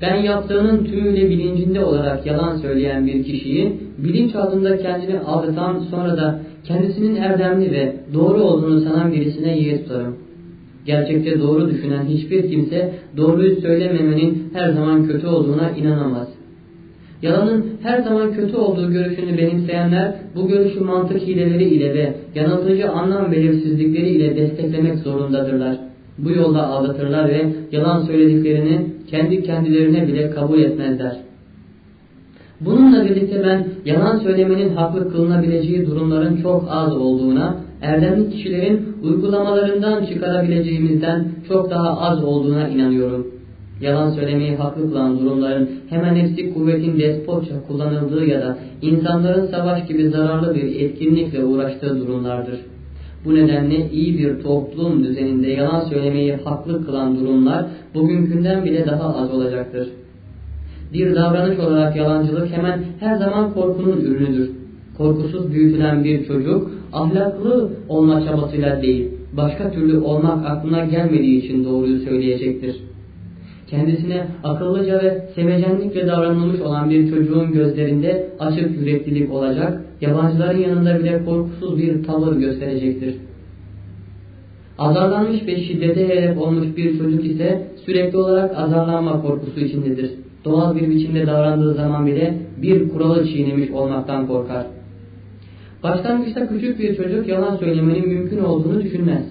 B: Ben yaptığının tümüyle bilincinde olarak yalan söyleyen bir kişiyi bilinç altında kendini aldatan sonra da kendisinin erdemli ve doğru olduğunu sanan birisine yeğe tutarım. Gerçekte doğru düşünen hiçbir kimse doğruyu söylememenin her zaman kötü olduğuna inanamaz. Yalanın her zaman kötü olduğu görüşünü benimseyenler bu görüşü mantık hileleri ile ve yanıltıcı anlam belirsizlikleri ile desteklemek zorundadırlar. Bu yolda aldatırlar ve yalan söylediklerini kendi kendilerine bile kabul etmezler. Bununla birlikte ben yalan söylemenin haklı kılınabileceği durumların çok az olduğuna, erdemli kişilerin uygulamalarından çıkarabileceğimizden çok daha az olduğuna inanıyorum. Yalan söylemeyi haklı kılan durumların hemen hepsi kuvvetin despotça kullanıldığı ya da insanların savaş gibi zararlı bir etkinlikle uğraştığı durumlardır. Bu nedenle iyi bir toplum düzeninde yalan söylemeyi haklı kılan durumlar bugünkünden bile daha az olacaktır. Bir davranış olarak yalancılık hemen her zaman korkunun ürünüdür. Korkusuz büyütülen bir çocuk ahlaklı olma çabasıyla değil, başka türlü olmak aklına gelmediği için doğruyu söyleyecektir. Kendisine akıllıca ve sevecenlikle davranılmış olan bir çocuğun gözlerinde açık yüreklilik olacak, yabancıların yanında bile korkusuz bir tavır gösterecektir. Azarlanmış ve şiddete hedef olmuş bir çocuk ise sürekli olarak azarlanma korkusu içindedir. Doğal bir biçimde davrandığı zaman bile bir kuralı çiğnemiş olmaktan korkar. Başlangıçta küçük bir çocuk yalan söylemenin mümkün olduğunu düşünmez.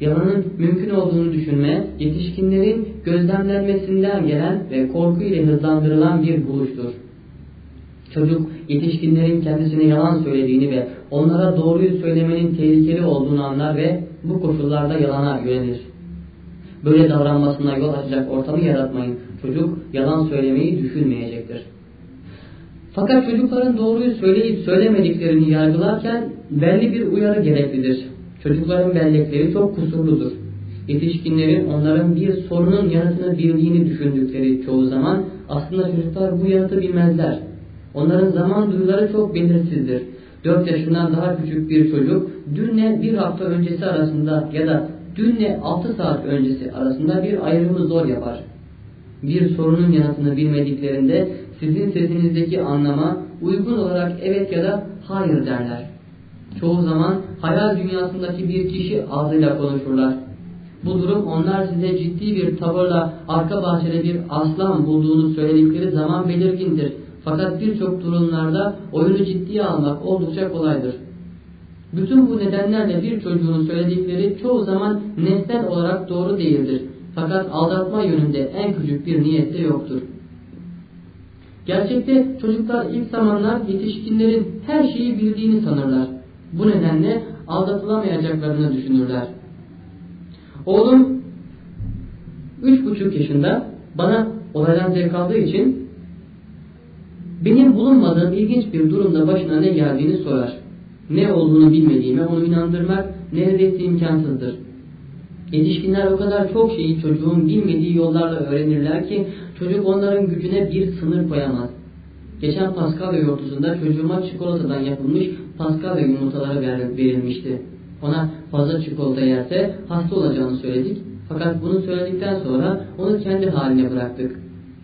B: Yalanın mümkün olduğunu düşünme, yetişkinlerin gözlemlenmesinden gelen ve korku ile hızlandırılan bir buluştur. Çocuk yetişkinlerin kendisine yalan söylediğini ve onlara doğruyu söylemenin tehlikeli olduğunu anlar ve bu koşullarda yalana yönelir. Böyle davranmasına yol açacak ortamı yaratmayın. Çocuk yalan söylemeyi düşünmeyecektir. Fakat çocukların doğruyu söyleyip söylemediklerini yargılarken belli bir uyarı gereklidir. Çocukların bellekleri çok kusurludur. Yetişkinlerin onların bir sorunun yanıtını bildiğini düşündükleri çoğu zaman aslında çocuklar bu yanıtı bilmezler. Onların zaman duyuları çok belirsizdir. 4 yaşından daha küçük bir çocuk dünle bir hafta öncesi arasında ya da dünle 6 saat öncesi arasında bir ayrımı zor yapar. Bir sorunun yanıtını bilmediklerinde sizin sesinizdeki anlama uygun olarak evet ya da hayır derler. Çoğu zaman hayal dünyasındaki bir kişi ağzıyla konuşurlar. Bu durum onlar size ciddi bir tavırla arka bahçede bir aslan bulduğunu söyledikleri zaman belirgindir. Fakat birçok durumlarda oyunu ciddiye almak oldukça kolaydır. Bütün bu nedenlerle bir çocuğun söyledikleri çoğu zaman nesnel olarak doğru değildir. Fakat aldatma yönünde en küçük bir niyette yoktur. Gerçekte çocuklar ilk zamanlar yetişkinlerin her şeyi bildiğini sanırlar. Bu nedenle aldatılamayacaklarını düşünürler. Oğlum üç buçuk yaşında bana olaydan zevk aldığı için benim bulunmadığım ilginç bir durumda başına ne geldiğini sorar. Ne olduğunu bilmediğime onu inandırmak neredeyse imkansızdır. Yetişkinler o kadar çok şeyi çocuğun bilmediği yollarla öğrenirler ki çocuk onların gücüne bir sınır koyamaz. Geçen Paskalya yortusunda çocuğuma çikolatadan yapılmış Paskalya yumurtaları verilmişti. Ona fazla çikolata yerse hasta olacağını söyledik. Fakat bunu söyledikten sonra onu kendi haline bıraktık.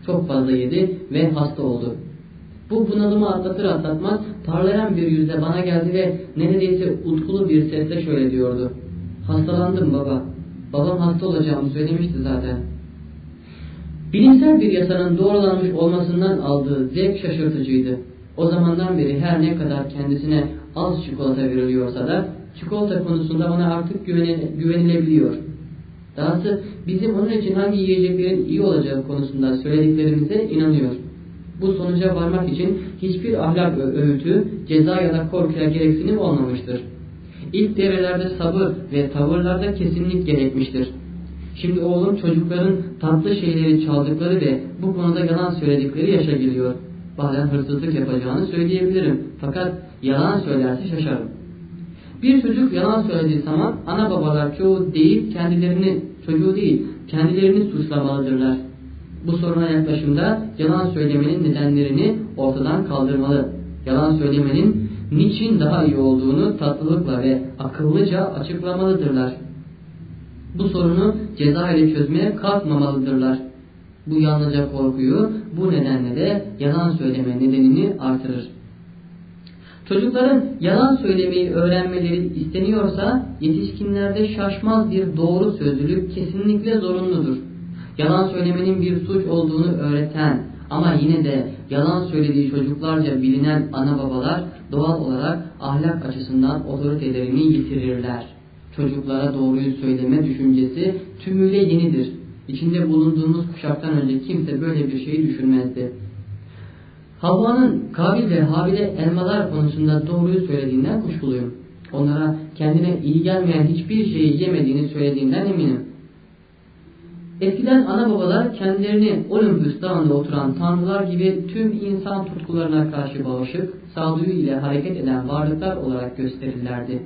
B: Çok fazla yedi ve hasta oldu. Bu bunalımı atlatır atlatmaz parlayan bir yüzle bana geldi ve neredeyse utkulu bir sesle şöyle diyordu. Hastalandım baba. Babam hasta olacağımı söylemişti zaten. Bilimsel bir yasanın doğrulanmış olmasından aldığı zevk şaşırtıcıydı. O zamandan beri her ne kadar kendisine az çikolata veriliyorsa da çikolata konusunda ona artık güvenilebiliyor. Dahası bizim onun için hangi yiyeceklerin iyi olacağı konusunda söylediklerimize inanıyor. Bu sonuca varmak için hiçbir ahlak öğütü, ceza ya da korkuya gereksinim olmamıştır. İlk devrelerde sabır ve tavırlarda kesinlik gerekmiştir. Şimdi oğlum çocukların tatlı şeyleri çaldıkları ve bu konuda yalan söyledikleri yaşa geliyor. Bazen hırsızlık yapacağını söyleyebilirim. Fakat yalan söylerse şaşarım. Bir çocuk yalan söylediği zaman ana babalar çoğu değil kendilerini, çocuğu değil kendilerini suçlamalıdırlar. Bu soruna yaklaşımda yalan söylemenin nedenlerini ortadan kaldırmalı. Yalan söylemenin niçin daha iyi olduğunu tatlılıkla ve akıllıca açıklamalıdırlar. Bu sorunu ceza ile çözmeye kalkmamalıdırlar. Bu yalnızca korkuyu, bu nedenle de yalan söyleme nedenini artırır. Çocukların yalan söylemeyi öğrenmeleri isteniyorsa yetişkinlerde şaşmaz bir doğru sözlülük kesinlikle zorunludur. Yalan söylemenin bir suç olduğunu öğreten ama yine de yalan söylediği çocuklarca bilinen ana babalar doğal olarak ahlak açısından otoritelerini yitirirler. Çocuklara doğruyu söyleme düşüncesi tümüyle yenidir. İçinde bulunduğumuz kuşaktan önce kimse böyle bir şeyi düşünmezdi. Havva'nın Kabil ve Habil'e elmalar konusunda doğruyu söylediğinden kuşkuluyum. Onlara kendine iyi gelmeyen hiçbir şeyi yemediğini söylediğinden eminim. Eskiden ana babalar kendilerini Olympus dağında oturan tanrılar gibi tüm insan tutkularına karşı bağışık, sağduyu ile hareket eden varlıklar olarak gösterirlerdi.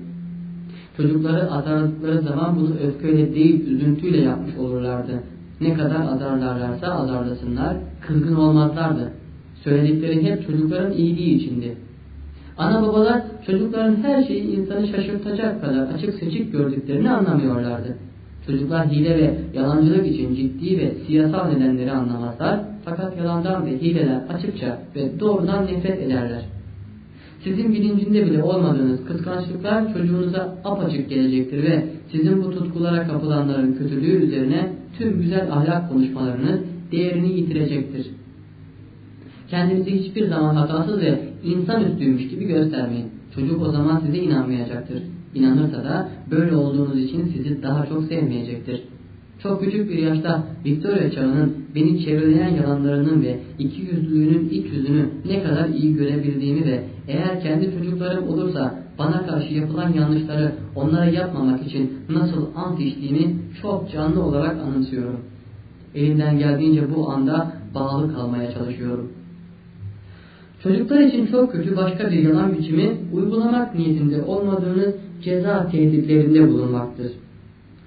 B: Çocukları azarladıkları zaman bunu öfkeyle değil üzüntüyle yapmış olurlardı. Ne kadar azarlarlarsa azarlasınlar, kızgın olmazlardı. Söyledikleri hep çocukların iyiliği içindi. Ana babalar çocukların her şeyi insanı şaşırtacak kadar açık seçik gördüklerini anlamıyorlardı. Çocuklar hile ve yalancılık için ciddi ve siyasal nedenleri anlamazlar fakat yalandan ve hileler açıkça ve doğrudan nefret ederler. Sizin bilincinde bile olmadığınız kıskançlıklar çocuğunuza apaçık gelecektir ve sizin bu tutkulara kapılanların kötülüğü üzerine tüm güzel ahlak konuşmalarınız değerini yitirecektir. Kendinizi hiçbir zaman hatasız ve insan üstüymüş gibi göstermeyin. Çocuk o zaman size inanmayacaktır. İnanırsa da böyle olduğunuz için sizi daha çok sevmeyecektir. Çok küçük bir yaşta Victoria çağının beni çevreleyen yalanlarının ve iki yüzlülüğünün iç yüzünü ne kadar iyi görebildiğimi ve eğer kendi çocuklarım olursa bana karşı yapılan yanlışları onlara yapmamak için nasıl ant içtiğimi çok canlı olarak anımsıyorum. Elimden geldiğince bu anda bağlı kalmaya çalışıyorum. Çocuklar için çok kötü başka bir yalan biçimi uygulamak niyetinde olmadığınız ceza tehditlerinde bulunmaktır.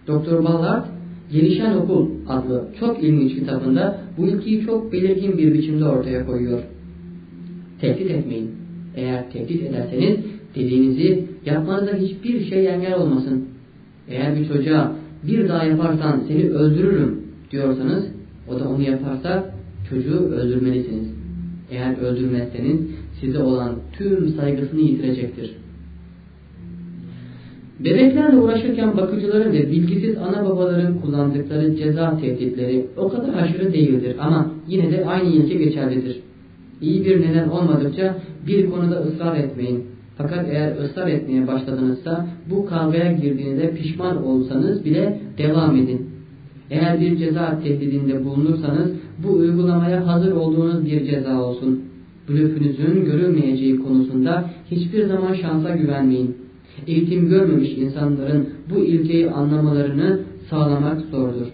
B: Doktor Ballard Gelişen Okul adlı çok ilginç kitabında bu ilkiyi çok belirgin bir biçimde ortaya koyuyor. Tehdit etmeyin. Eğer tehdit ederseniz dediğinizi yapmanıza hiçbir şey engel olmasın. Eğer bir çocuğa bir daha yaparsan seni öldürürüm diyorsanız o da onu yaparsa çocuğu öldürmelisiniz. Eğer öldürmezseniz size olan tüm saygısını yitirecektir. Bebeklerle uğraşırken bakıcıların ve bilgisiz ana babaların kullandıkları ceza tehditleri o kadar aşırı değildir ama yine de aynı ilke geçerlidir. İyi bir neden olmadıkça bir konuda ısrar etmeyin. Fakat eğer ısrar etmeye başladınızsa bu kavgaya girdiğinizde pişman olsanız bile devam edin. Eğer bir ceza tehdidinde bulunursanız bu uygulamaya hazır olduğunuz bir ceza olsun. Blöfünüzün görülmeyeceği konusunda hiçbir zaman şansa güvenmeyin. Eğitim görmemiş insanların bu ilkeyi anlamalarını sağlamak zordur.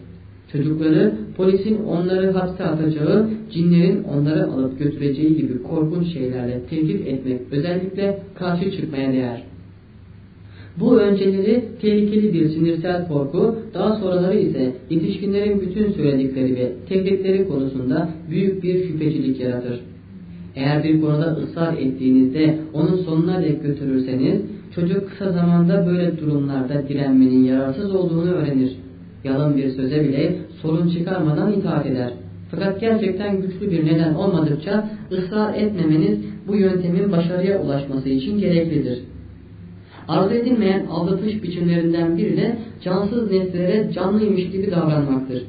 B: Çocukları polisin onları hapse atacağı, cinlerin onları alıp götüreceği gibi korkunç şeylerle tehdit etmek özellikle karşı çıkmaya değer. Bu önceleri tehlikeli bir sinirsel korku, daha sonraları ise yetişkinlerin bütün söyledikleri ve tehditleri konusunda büyük bir şüphecilik yaratır. Eğer bir konuda ısrar ettiğinizde onun sonuna dek götürürseniz, çocuk kısa zamanda böyle durumlarda direnmenin yararsız olduğunu öğrenir. Yalın bir söze bile sorun çıkarmadan itaat eder. Fakat gerçekten güçlü bir neden olmadıkça ısrar etmemeniz bu yöntemin başarıya ulaşması için gereklidir. Arzu edilmeyen aldatış biçimlerinden biri de cansız nesnelere canlıymış gibi davranmaktır.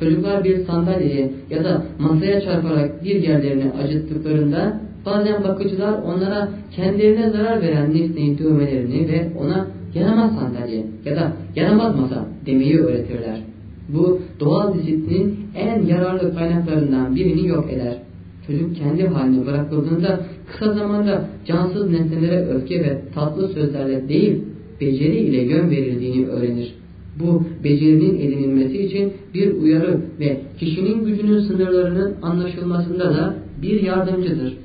B: Çocuklar bir sandalyeye ya da masaya çarparak bir yerlerini acıttıklarında bazen bakıcılar onlara kendilerine zarar veren nesneyi dövmelerini ve ona yaramaz sandalye ya da yaramaz masa demeyi öğretirler. Bu doğal disiplinin en yararlı kaynaklarından birini yok eder. Çocuk kendi haline bırakıldığında kısa zamanda cansız nesnelere öfke ve tatlı sözlerle değil, beceri ile yön verildiğini öğrenir. Bu becerinin edinilmesi için bir uyarı ve kişinin gücünün sınırlarının anlaşılmasında da bir yardımcıdır.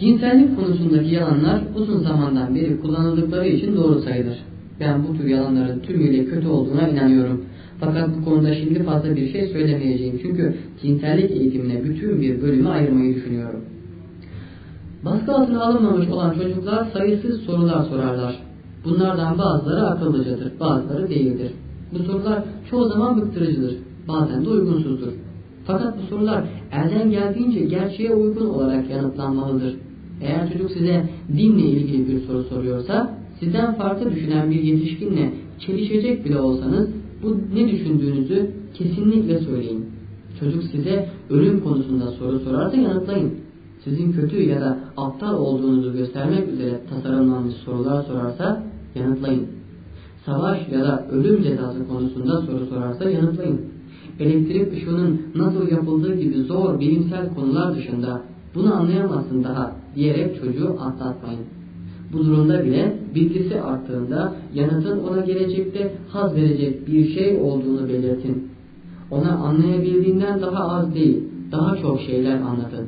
B: Cinsellik konusundaki yalanlar uzun zamandan beri kullanıldıkları için doğru sayılır. Ben bu tür yalanların tümüyle kötü olduğuna inanıyorum. Fakat bu konuda şimdi fazla bir şey söylemeyeceğim. Çünkü cinsellik eğitimine bütün bir bölümü ayırmayı düşünüyorum. Baskı altına alınmamış olan çocuklar sayısız sorular sorarlar. Bunlardan bazıları akıllıcadır, bazıları değildir. Bu sorular çoğu zaman bıktırıcıdır, bazen de uygunsuzdur. Fakat bu sorular elden geldiğince gerçeğe uygun olarak yanıtlanmalıdır. Eğer çocuk size dinle ilgili bir soru soruyorsa, sizden farklı düşünen bir yetişkinle çelişecek bile olsanız bu ne düşündüğünüzü kesinlikle söyleyin. Çocuk size ölüm konusunda soru sorarsa yanıtlayın. Sizin kötü ya da aptal olduğunuzu göstermek üzere tasarlanmış sorular sorarsa yanıtlayın. Savaş ya da ölüm cezası konusunda soru sorarsa yanıtlayın. Elektrik ışığının nasıl yapıldığı gibi zor bilimsel konular dışında bunu anlayamazsın daha diyerek çocuğu atlatmayın. Bu durumda bile bilgisi arttığında yanıtın ona gelecekte haz verecek bir şey olduğunu belirtin. Ona anlayabildiğinden daha az değil, daha çok şeyler anlatın.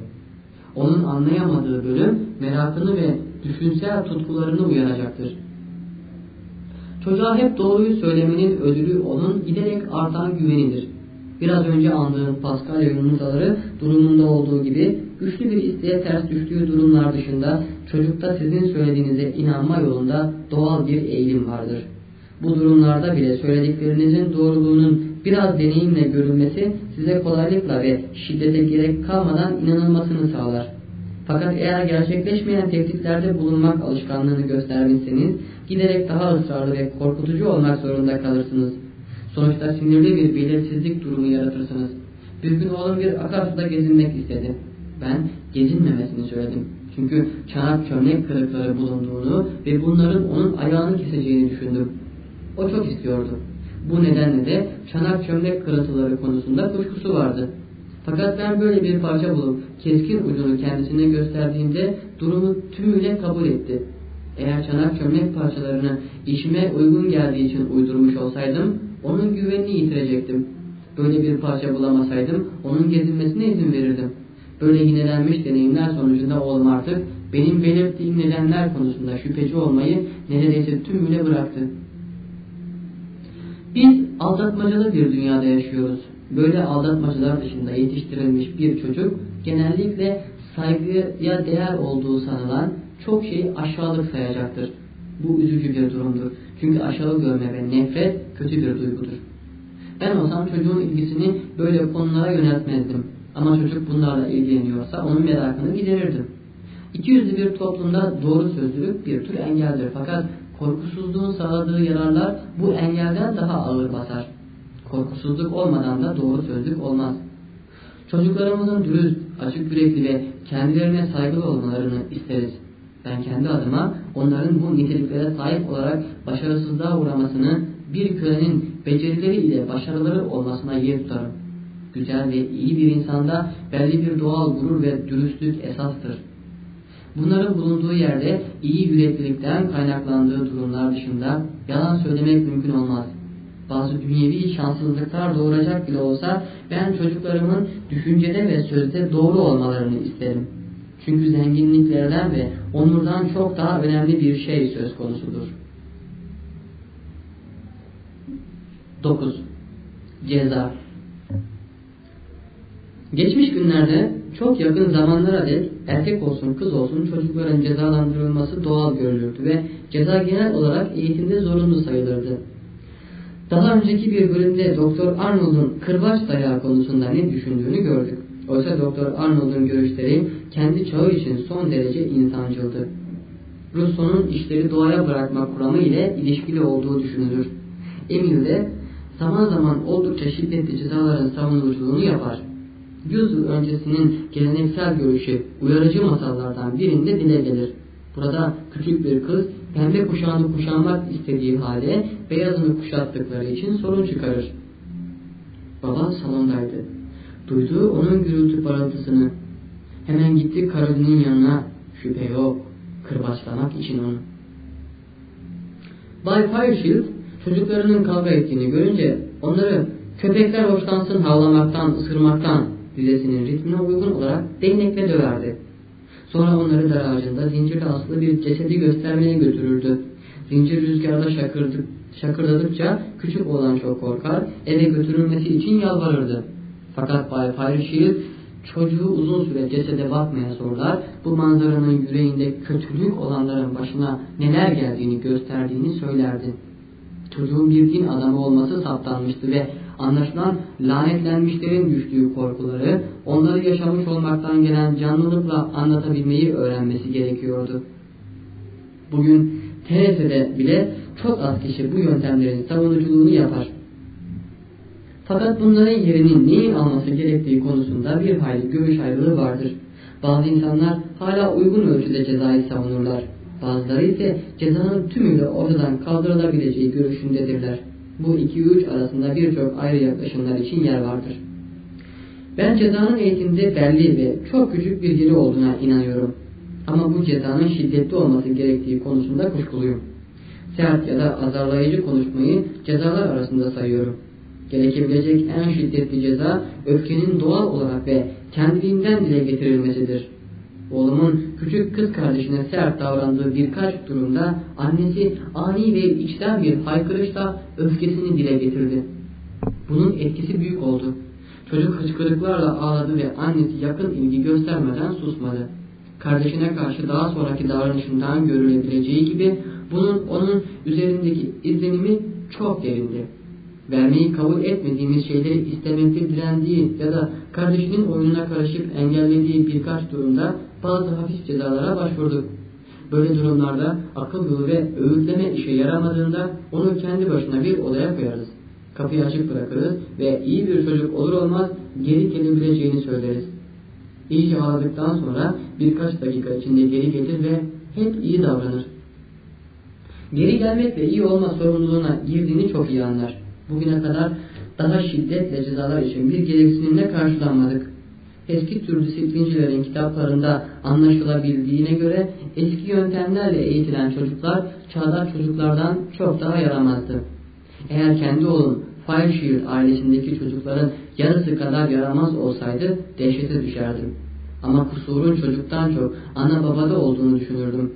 B: Onun anlayamadığı bölüm merakını ve düşünsel tutkularını uyaracaktır. Çocuğa hep doğruyu söylemenin ödülü onun giderek artan güvenidir. Biraz önce andığım Paskalya yumurtaları durumunda olduğu gibi güçlü bir isteğe ters düştüğü durumlar dışında çocukta sizin söylediğinize inanma yolunda doğal bir eğilim vardır. Bu durumlarda bile söylediklerinizin doğruluğunun biraz deneyimle görülmesi size kolaylıkla ve şiddete gerek kalmadan inanılmasını sağlar. Fakat eğer gerçekleşmeyen tehditlerde bulunmak alışkanlığını göstermişseniz giderek daha ısrarlı ve korkutucu olmak zorunda kalırsınız. Sonuçta sinirli bir belirsizlik durumu yaratırsınız. Bir gün oğlum bir akarsuda gezinmek istedi. Ben gezinmemesini söyledim. Çünkü çanak çömlek kırıkları bulunduğunu ve bunların onun ayağını keseceğini düşündüm. O çok istiyordu. Bu nedenle de çanak çömlek kırıntıları konusunda kuşkusu vardı. Fakat ben böyle bir parça bulup keskin ucunu kendisine gösterdiğimde durumu tümüyle kabul etti. Eğer çanak çömlek parçalarını işime uygun geldiği için uydurmuş olsaydım onun güvenini yitirecektim. Böyle bir parça bulamasaydım onun gezinmesine izin verirdim. Böyle yinelenmiş deneyimler sonucunda oğlum artık benim belirttiğim nedenler konusunda şüpheci olmayı neredeyse tümüyle bıraktı. Biz aldatmacalı bir dünyada yaşıyoruz. Böyle aldatmacılar dışında yetiştirilmiş bir çocuk genellikle saygıya değer olduğu sanılan çok şeyi aşağılık sayacaktır. Bu üzücü bir durumdur. Çünkü aşağı görme ve nefret kötü bir duygudur. Ben olsam çocuğun ilgisini böyle konulara yöneltmezdim. Ama çocuk bunlarla ilgileniyorsa onun merakını giderirdim. İki yüzlü bir toplumda doğru sözlülük bir tür engeldir. Fakat korkusuzluğun sağladığı yararlar bu engelden daha ağır basar. Korkusuzluk olmadan da doğru sözlük olmaz. Çocuklarımızın dürüst, açık yürekli ve kendilerine saygılı olmalarını isteriz. Ben kendi adıma onların bu niteliklere sahip olarak başarısızlığa uğramasını bir kölenin becerileri ile başarıları olmasına yer tutarım. Güzel ve iyi bir insanda belli bir doğal gurur ve dürüstlük esastır. Bunların bulunduğu yerde iyi yüreklilikten kaynaklandığı durumlar dışında yalan söylemek mümkün olmaz. Bazı dünyevi şanssızlıklar doğuracak bile olsa ben çocuklarımın düşüncede ve sözde doğru olmalarını isterim. Çünkü zenginliklerden ve onurdan çok daha önemli bir şey söz konusudur. 9. Ceza Geçmiş günlerde çok yakın zamanlara dek erkek olsun kız olsun çocukların cezalandırılması doğal görülürdü ve ceza genel olarak eğitimde zorunlu sayılırdı. Daha önceki bir bölümde Doktor Arnold'un kırbaç dayağı konusunda ne düşündüğünü gördük. Oysa Doktor Arnold'un görüşleri kendi çağı için son derece insancıldı. Rousseau'nun işleri doğaya bırakma kuramı ile ilişkili olduğu düşünülür. Emil de zaman zaman oldukça şiddetli cezaların savunuculuğunu yapar. Yüz yıl öncesinin geleneksel görüşü uyarıcı masallardan birinde dile gelir. Burada küçük bir kız pembe kuşağını kuşanmak istediği halde beyazını kuşattıkları için sorun çıkarır. Baba salondaydı. Duydu onun gürültü parıltısını. Hemen gitti Karoline'in yanına. Şüphe yok. Kırbaçlamak için onu. Bay Fireshield çocuklarının kavga ettiğini görünce onları köpekler hoşlansın havlamaktan, ısırmaktan dizesinin ritmine uygun olarak değnekle döverdi. Sonra onları dar ağacında zincirle asılı bir cesedi göstermeye götürürdü. Zincir rüzgarda şakırdı, şakırdadıkça küçük olan çok korkar, eve götürülmesi için yalvarırdı. Fakat Bay Fireshield çocuğu uzun süre cesede bakmaya zorlar, bu manzaranın yüreğinde kötülük olanların başına neler geldiğini gösterdiğini söylerdi. Çocuğun bir din adamı olması saptanmıştı ve anlaşılan lanetlenmişlerin düştüğü korkuları onları yaşamış olmaktan gelen canlılıkla anlatabilmeyi öğrenmesi gerekiyordu. Bugün TRT'de bile çok az kişi bu yöntemlerin savunuculuğunu yapar. Fakat bunların yerinin neyin alması gerektiği konusunda bir hayli görüş ayrılığı vardır. Bazı insanlar hala uygun ölçüde cezayı savunurlar. Bazıları ise cezanın tümüyle ortadan kaldırılabileceği görüşündedirler. Bu iki uç arasında birçok ayrı yaklaşımlar için yer vardır. Ben cezanın eğitimde belli ve çok küçük bir yeri olduğuna inanıyorum. Ama bu cezanın şiddetli olması gerektiği konusunda kuşkuluyum. Sert ya da azarlayıcı konuşmayı cezalar arasında sayıyorum. Gerekebilecek en şiddetli ceza öfkenin doğal olarak ve kendiliğinden dile getirilmesidir. Oğlumun küçük kız kardeşine sert davrandığı birkaç durumda annesi ani ve içten bir haykırışla öfkesini dile getirdi. Bunun etkisi büyük oldu. Çocuk hıçkırıklarla ağladı ve annesi yakın ilgi göstermeden susmadı. Kardeşine karşı daha sonraki davranışından görülebileceği gibi bunun onun üzerindeki izlenimi çok derindi vermeyi kabul etmediğimiz şeyleri istemekte direndiği ya da kardeşinin oyununa karışıp engellediği birkaç durumda bazı hafif cezalara başvurduk. Böyle durumlarda akıl yolu ve öğütleme işe yaramadığında onu kendi başına bir odaya koyarız. Kapıyı açık bırakırız ve iyi bir çocuk olur olmaz geri gelebileceğini söyleriz. İyice ağladıktan sonra birkaç dakika içinde geri gelir ve hep iyi davranır. Geri gelmek ve iyi olma sorumluluğuna girdiğini çok iyi anlar. Bugüne kadar daha şiddetle cezalar için bir gereksinimle karşılanmadık. Eski tür disiplincilerin kitaplarında anlaşılabildiğine göre eski yöntemlerle eğitilen çocuklar çağdaş çocuklardan çok daha yaramazdı. Eğer kendi oğlum Fayşehir ailesindeki çocukların yarısı kadar yaramaz olsaydı dehşete düşerdim. Ama kusurun çocuktan çok ana babada olduğunu düşünürdüm.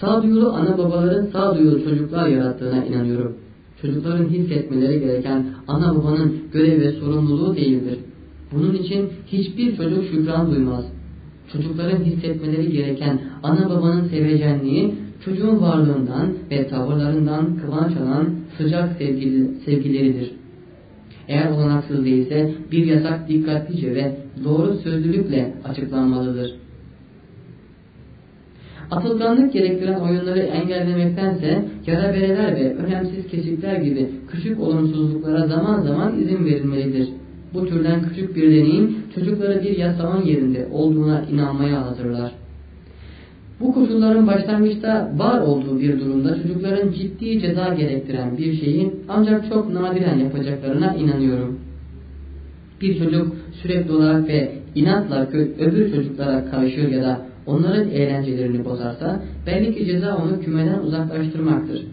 B: Sağduyulu ana babaların sağduyulu çocuklar yarattığına inanıyorum. Çocukların hissetmeleri gereken ana babanın görev ve sorumluluğu değildir. Bunun için hiçbir çocuk şükran duymaz. Çocukların hissetmeleri gereken ana babanın sevecenliği çocuğun varlığından ve tavırlarından kıvanç alan sıcak sevgili, sevgileridir. Eğer olanaksız değilse bir yasak dikkatlice ve doğru sözlülükle açıklanmalıdır. Atılganlık gerektiren oyunları engellemektense yara bereler ve önemsiz kesikler gibi küçük olumsuzluklara zaman zaman izin verilmelidir. Bu türden küçük bir deneyim çocukları bir yasaman yerinde olduğuna inanmaya hazırlar. Bu koşulların başlangıçta var olduğu bir durumda çocukların ciddi ceza gerektiren bir şeyi ancak çok nadiren yapacaklarına inanıyorum. Bir çocuk sürekli olarak ve inatla öbür çocuklara karışır ya da onların eğlencelerini bozarsa belli ki ceza onu kümeden uzaklaştırmaktır.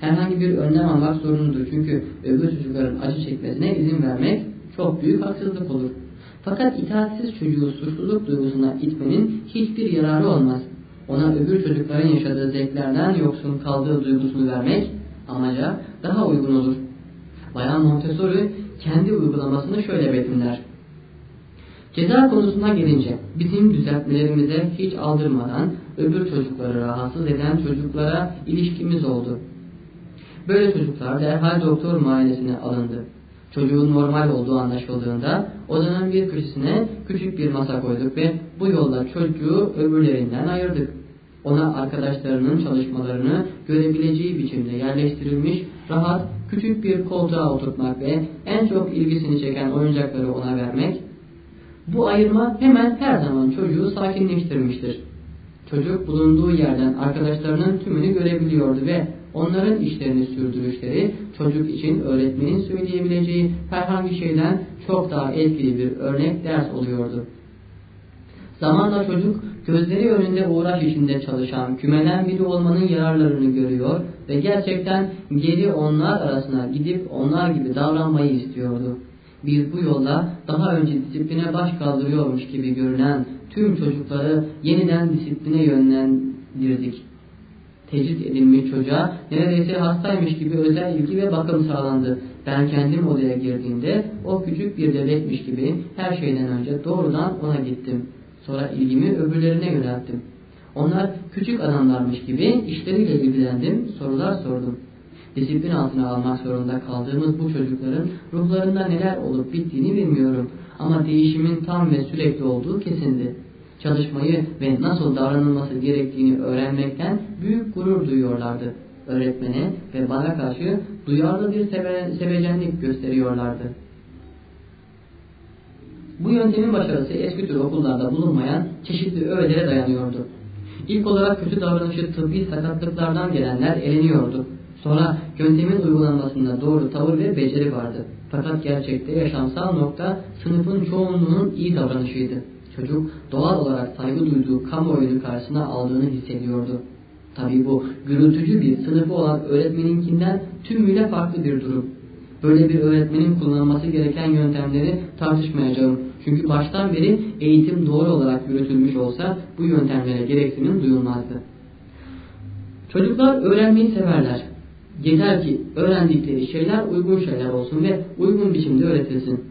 B: Herhangi bir önlem almak zorunludur çünkü öbür çocukların acı çekmesine izin vermek çok büyük haksızlık olur. Fakat itaatsiz çocuğu suçluluk duygusuna itmenin hiçbir yararı olmaz. Ona öbür çocukların yaşadığı zevklerden yoksun kaldığı duygusunu vermek amaca daha uygun olur. Bayan Montessori kendi uygulamasını şöyle betimler. Ceza konusuna gelince bizim düzeltmelerimize hiç aldırmadan öbür çocukları rahatsız eden çocuklara ilişkimiz oldu. Böyle çocuklar derhal doktor muayenesine alındı. Çocuğun normal olduğu anlaşıldığında odanın bir köşesine küçük bir masa koyduk ve bu yolla çocuğu öbürlerinden ayırdık. Ona arkadaşlarının çalışmalarını görebileceği biçimde yerleştirilmiş rahat küçük bir koltuğa oturtmak ve en çok ilgisini çeken oyuncakları ona vermek bu ayırma hemen her zaman çocuğu sakinleştirmiştir. Çocuk bulunduğu yerden arkadaşlarının tümünü görebiliyordu ve onların işlerini sürdürüşleri çocuk için öğretmenin söyleyebileceği herhangi şeyden çok daha etkili bir örnek ders oluyordu. Zamanla çocuk gözleri önünde uğraş işinde çalışan kümeden biri olmanın yararlarını görüyor ve gerçekten geri onlar arasına gidip onlar gibi davranmayı istiyordu. Biz bu yolda daha önce disipline baş kaldırıyormuş gibi görünen tüm çocukları yeniden disipline yönlendirdik. Tecrit edilmiş çocuğa neredeyse hastaymış gibi özel ilgi ve bakım sağlandı. Ben kendim odaya girdiğimde o küçük bir bebekmiş gibi her şeyden önce doğrudan ona gittim. Sonra ilgimi öbürlerine yönelttim. Onlar küçük adamlarmış gibi işleriyle ilgilendim, sorular sordum disiplin altına almak zorunda kaldığımız bu çocukların ruhlarında neler olup bittiğini bilmiyorum. Ama değişimin tam ve sürekli olduğu kesindi. Çalışmayı ve nasıl davranılması gerektiğini öğrenmekten büyük gurur duyuyorlardı. Öğretmene ve bana karşı duyarlı bir seve sevecenlik gösteriyorlardı. Bu yöntemin başarısı eski tür okullarda bulunmayan çeşitli öğelere dayanıyordu. İlk olarak kötü davranışı tıbbi sakatlıklardan gelenler eleniyordu. Sonra yöntemin uygulanmasında doğru tavır ve beceri vardı. Fakat gerçekte yaşamsal nokta sınıfın çoğunluğunun iyi davranışıydı. Çocuk doğal olarak saygı duyduğu kamuoyunu karşısına aldığını hissediyordu. Tabi bu gürültücü bir sınıfı olan öğretmeninkinden tümüyle farklı bir durum. Böyle bir öğretmenin kullanması gereken yöntemleri tartışmayacağım. Çünkü baştan beri eğitim doğru olarak yürütülmüş olsa bu yöntemlere gereksinim duyulmazdı. Çocuklar öğrenmeyi severler. Yeter ki öğrendikleri şeyler uygun şeyler olsun ve uygun biçimde öğretilsin.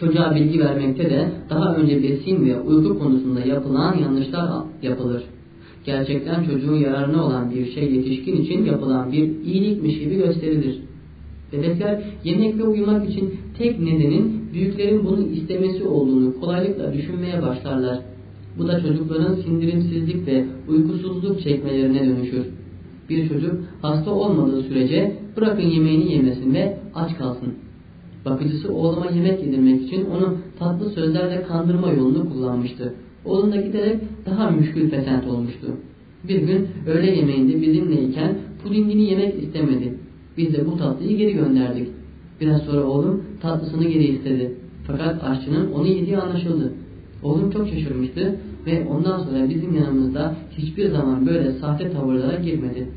B: Çocuğa bilgi vermekte de daha önce besin ve uyku konusunda yapılan yanlışlar yapılır. Gerçekten çocuğun yararına olan bir şey yetişkin için yapılan bir iyilikmiş gibi gösterilir. Bebekler yemek ve uyumak için tek nedenin büyüklerin bunu istemesi olduğunu kolaylıkla düşünmeye başlarlar. Bu da çocukların sindirimsizlik ve uykusuzluk çekmelerine dönüşür. Bir çocuk hasta olmadığı sürece bırakın yemeğini yemesin ve aç kalsın. Bakıcısı oğluma yemek yedirmek için onu tatlı sözlerle kandırma yolunu kullanmıştı. Oğlum da giderek daha müşkül fesent olmuştu. Bir gün öğle yemeğinde bizimleyken pudingini yemek istemedi. Biz de bu tatlıyı geri gönderdik. Biraz sonra oğlum tatlısını geri istedi. Fakat aşçının onu yediği anlaşıldı. Oğlum çok şaşırmıştı ve ondan sonra bizim yanımızda hiçbir zaman böyle sahte tavırlara girmedi.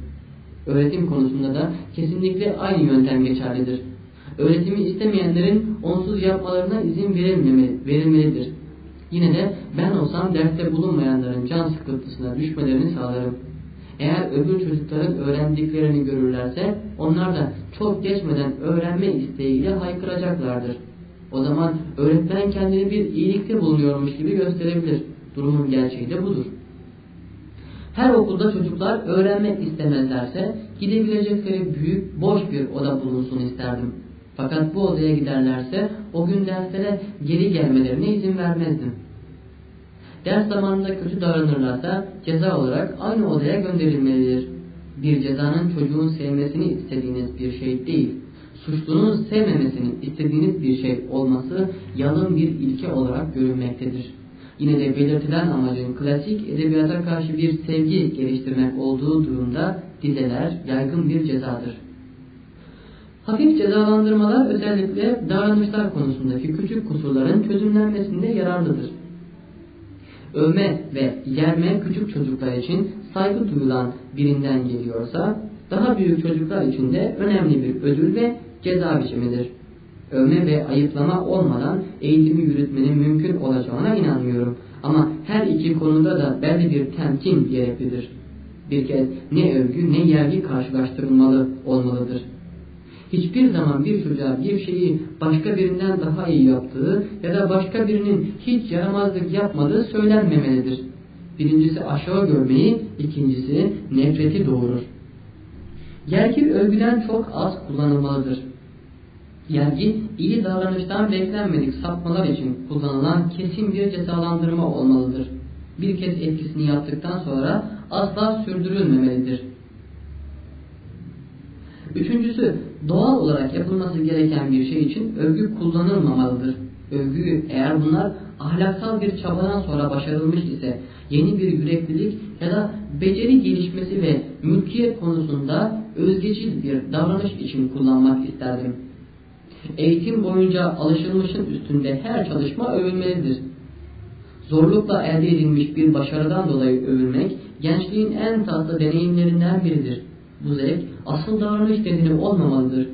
B: Öğretim konusunda da kesinlikle aynı yöntem geçerlidir. Öğretimi istemeyenlerin onsuz yapmalarına izin verilmelidir. Yine de ben olsam derste bulunmayanların can sıkıntısına düşmelerini sağlarım. Eğer öbür çocukların öğrendiklerini görürlerse onlar da çok geçmeden öğrenme isteğiyle haykıracaklardır. O zaman öğretmen kendini bir iyilikte bulunuyormuş gibi gösterebilir. Durumun gerçeği de budur. Her okulda çocuklar öğrenmek istemezlerse gidebilecekleri büyük boş bir oda bulunsun isterdim. Fakat bu odaya giderlerse o gün derslere geri gelmelerine izin vermezdim. Ders zamanında kötü davranırlarsa ceza olarak aynı odaya gönderilmelidir. Bir cezanın çocuğun sevmesini istediğiniz bir şey değil, suçlunun sevmemesini istediğiniz bir şey olması yalın bir ilke olarak görülmektedir. Yine de belirtilen amacın klasik edebiyata karşı bir sevgi geliştirmek olduğu durumda dizeler yaygın bir cezadır. Hafif cezalandırmalar özellikle davranışlar konusundaki küçük kusurların çözümlenmesinde yararlıdır. Övme ve yerme küçük çocuklar için saygı duyulan birinden geliyorsa, daha büyük çocuklar için de önemli bir ödül ve ceza biçimidir. Övme ve ayıplama olmadan eğitimi yürütmenin mümkün olacağına inanmıyorum. Ama her iki konuda da belli bir temkin gereklidir. Bir kez ne övgü ne yergi karşılaştırılmalı olmalıdır hiçbir zaman bir çocuğa bir şeyi başka birinden daha iyi yaptığı ya da başka birinin hiç yaramazlık yapmadığı söylenmemelidir. Birincisi aşağı görmeyi, ikincisi nefreti doğurur. Yergi övgüden çok az kullanılmalıdır. Yergi iyi davranıştan beklenmedik sapmalar için kullanılan kesin bir cezalandırma olmalıdır. Bir kez etkisini yaptıktan sonra asla sürdürülmemelidir. Üçüncüsü, doğal olarak yapılması gereken bir şey için övgü kullanılmamalıdır. Övgü eğer bunlar ahlaksal bir çabadan sonra başarılmış ise yeni bir yüreklilik ya da beceri gelişmesi ve mülkiyet konusunda özgeçil bir davranış için kullanmak isterdim. Eğitim boyunca alışılmışın üstünde her çalışma övülmelidir. Zorlukla elde edilmiş bir başarıdan dolayı övülmek gençliğin en tatlı deneyimlerinden biridir. Bu zevk asıl davranış nedeni olmamalıdır.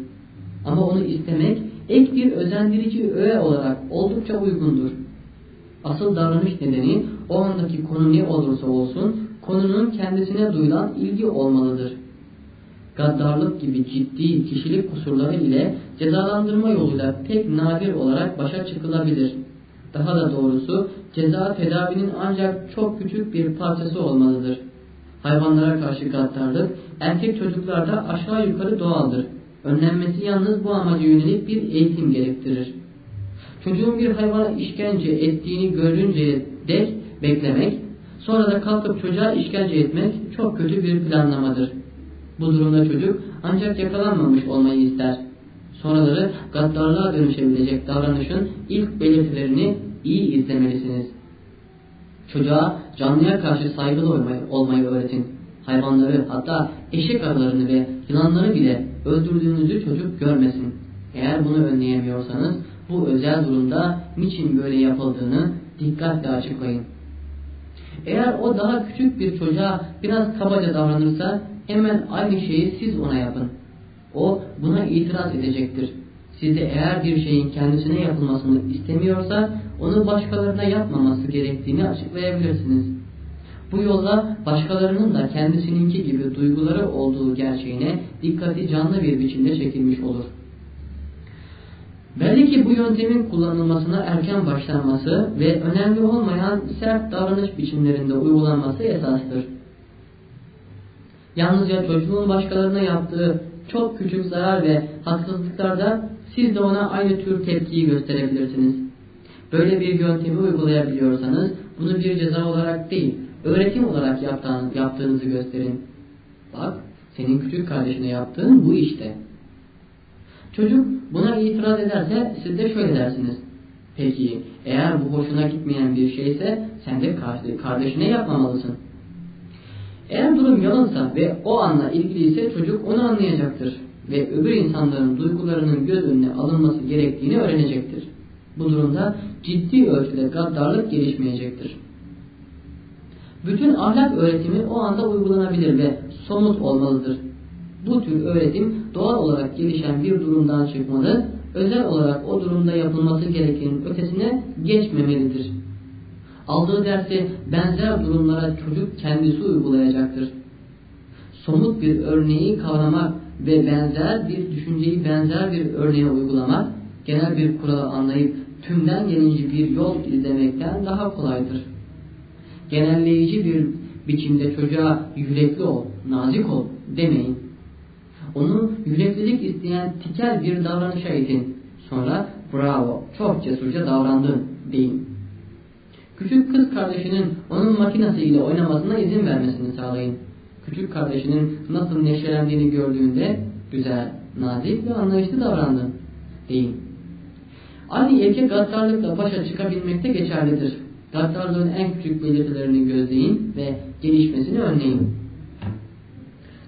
B: Ama onu istemek ek bir özendirici öğe olarak oldukça uygundur. Asıl davranış nedeni o andaki konu ne olursa olsun konunun kendisine duyulan ilgi olmalıdır. Gaddarlık gibi ciddi kişilik kusurları ile cezalandırma yoluyla pek nadir olarak başa çıkılabilir. Daha da doğrusu ceza tedavinin ancak çok küçük bir parçası olmalıdır. Hayvanlara karşı gaddarlık erkek çocuklarda aşağı yukarı doğaldır. Önlenmesi yalnız bu amaca yönelik bir eğitim gerektirir. Çocuğun bir hayvana işkence ettiğini görünceye dek beklemek, sonra da kalkıp çocuğa işkence etmek çok kötü bir planlamadır. Bu durumda çocuk ancak yakalanmamış olmayı ister. Sonraları gaddarlığa dönüşebilecek davranışın ilk belirtilerini iyi izlemelisiniz. Çocuğa canlıya karşı saygılı olmayı, olmayı öğretin. Hayvanları hatta eşek arılarını ve yılanları bile öldürdüğünüzü çocuk görmesin. Eğer bunu önleyemiyorsanız bu özel durumda niçin böyle yapıldığını dikkatle açıklayın. Eğer o daha küçük bir çocuğa biraz kabaca davranırsa hemen aynı şeyi siz ona yapın. O buna itiraz edecektir. Siz de eğer bir şeyin kendisine yapılmasını istemiyorsa onu başkalarına yapmaması gerektiğini açıklayabilirsiniz. Bu yolla başkalarının da kendisininki gibi duyguları olduğu gerçeğine dikkati canlı bir biçimde çekilmiş olur. Belli ki bu yöntemin kullanılmasına erken başlanması ve önemli olmayan sert davranış biçimlerinde uygulanması esastır. Yalnızca çocuğun başkalarına yaptığı çok küçük zarar ve haksızlıklarda siz de ona aynı tür tepkiyi gösterebilirsiniz. Böyle bir yöntemi uygulayabiliyorsanız bunu bir ceza olarak değil, öğretim olarak yaptığınızı gösterin. Bak, senin küçük kardeşine yaptığın bu işte. Çocuk buna itiraz ederse siz de şöyle dersiniz. Peki eğer bu hoşuna gitmeyen bir şeyse sen de kardeşine yapmamalısın. Eğer durum yalansa ve o anla ilgiliyse çocuk onu anlayacaktır ve öbür insanların duygularının göz önüne alınması gerektiğini öğrenecektir. Bu durumda ciddi ölçüde gaddarlık gelişmeyecektir. Bütün ahlak öğretimi o anda uygulanabilir ve somut olmalıdır. Bu tür öğretim doğal olarak gelişen bir durumdan çıkmalı, özel olarak o durumda yapılması gerekenin ötesine geçmemelidir. Aldığı dersi benzer durumlara çocuk kendisi uygulayacaktır. Somut bir örneği kavramak ve benzer bir düşünceyi benzer bir örneğe uygulamak, genel bir kuralı anlayıp tümden gelince bir yol izlemekten daha kolaydır. Genelleyici bir biçimde çocuğa yürekli ol, nazik ol demeyin. Onu yüreklilik isteyen tikel bir davranışa itin. Sonra bravo, çok cesurca davrandın deyin. Küçük kız kardeşinin onun makinesiyle oynamasına izin vermesini sağlayın. Küçük kardeşinin nasıl neşelendiğini gördüğünde güzel, nazik ve anlayışlı davrandın deyin. Aynı ilke gaddarlıkla başa çıkabilmekte geçerlidir. Gaddarlığın en küçük belirtilerini gözleyin ve gelişmesini önleyin.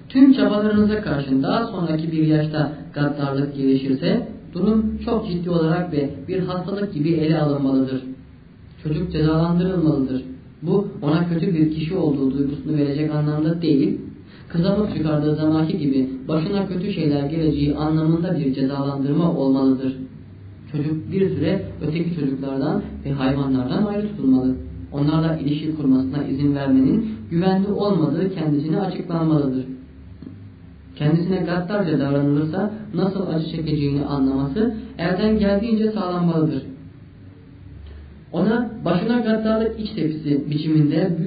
B: Tüm çabalarınıza karşın daha sonraki bir yaşta gaddarlık gelişirse durum çok ciddi olarak ve bir hastalık gibi ele alınmalıdır. Çocuk cezalandırılmalıdır. Bu ona kötü bir kişi olduğu duygusunu verecek anlamda değil, kızamık çıkardığı zamanki gibi başına kötü şeyler geleceği anlamında bir cezalandırma olmalıdır. Çocuk bir süre öteki çocuklardan ve hayvanlardan ayrı tutulmalı. Onlarla ilişki kurmasına izin vermenin güvenli olmadığı kendisine açıklanmalıdır. Kendisine gaddarca davranılırsa nasıl acı çekeceğini anlaması elden geldiğince sağlanmalıdır. Ona başına gaddarlık iç tepsi biçiminde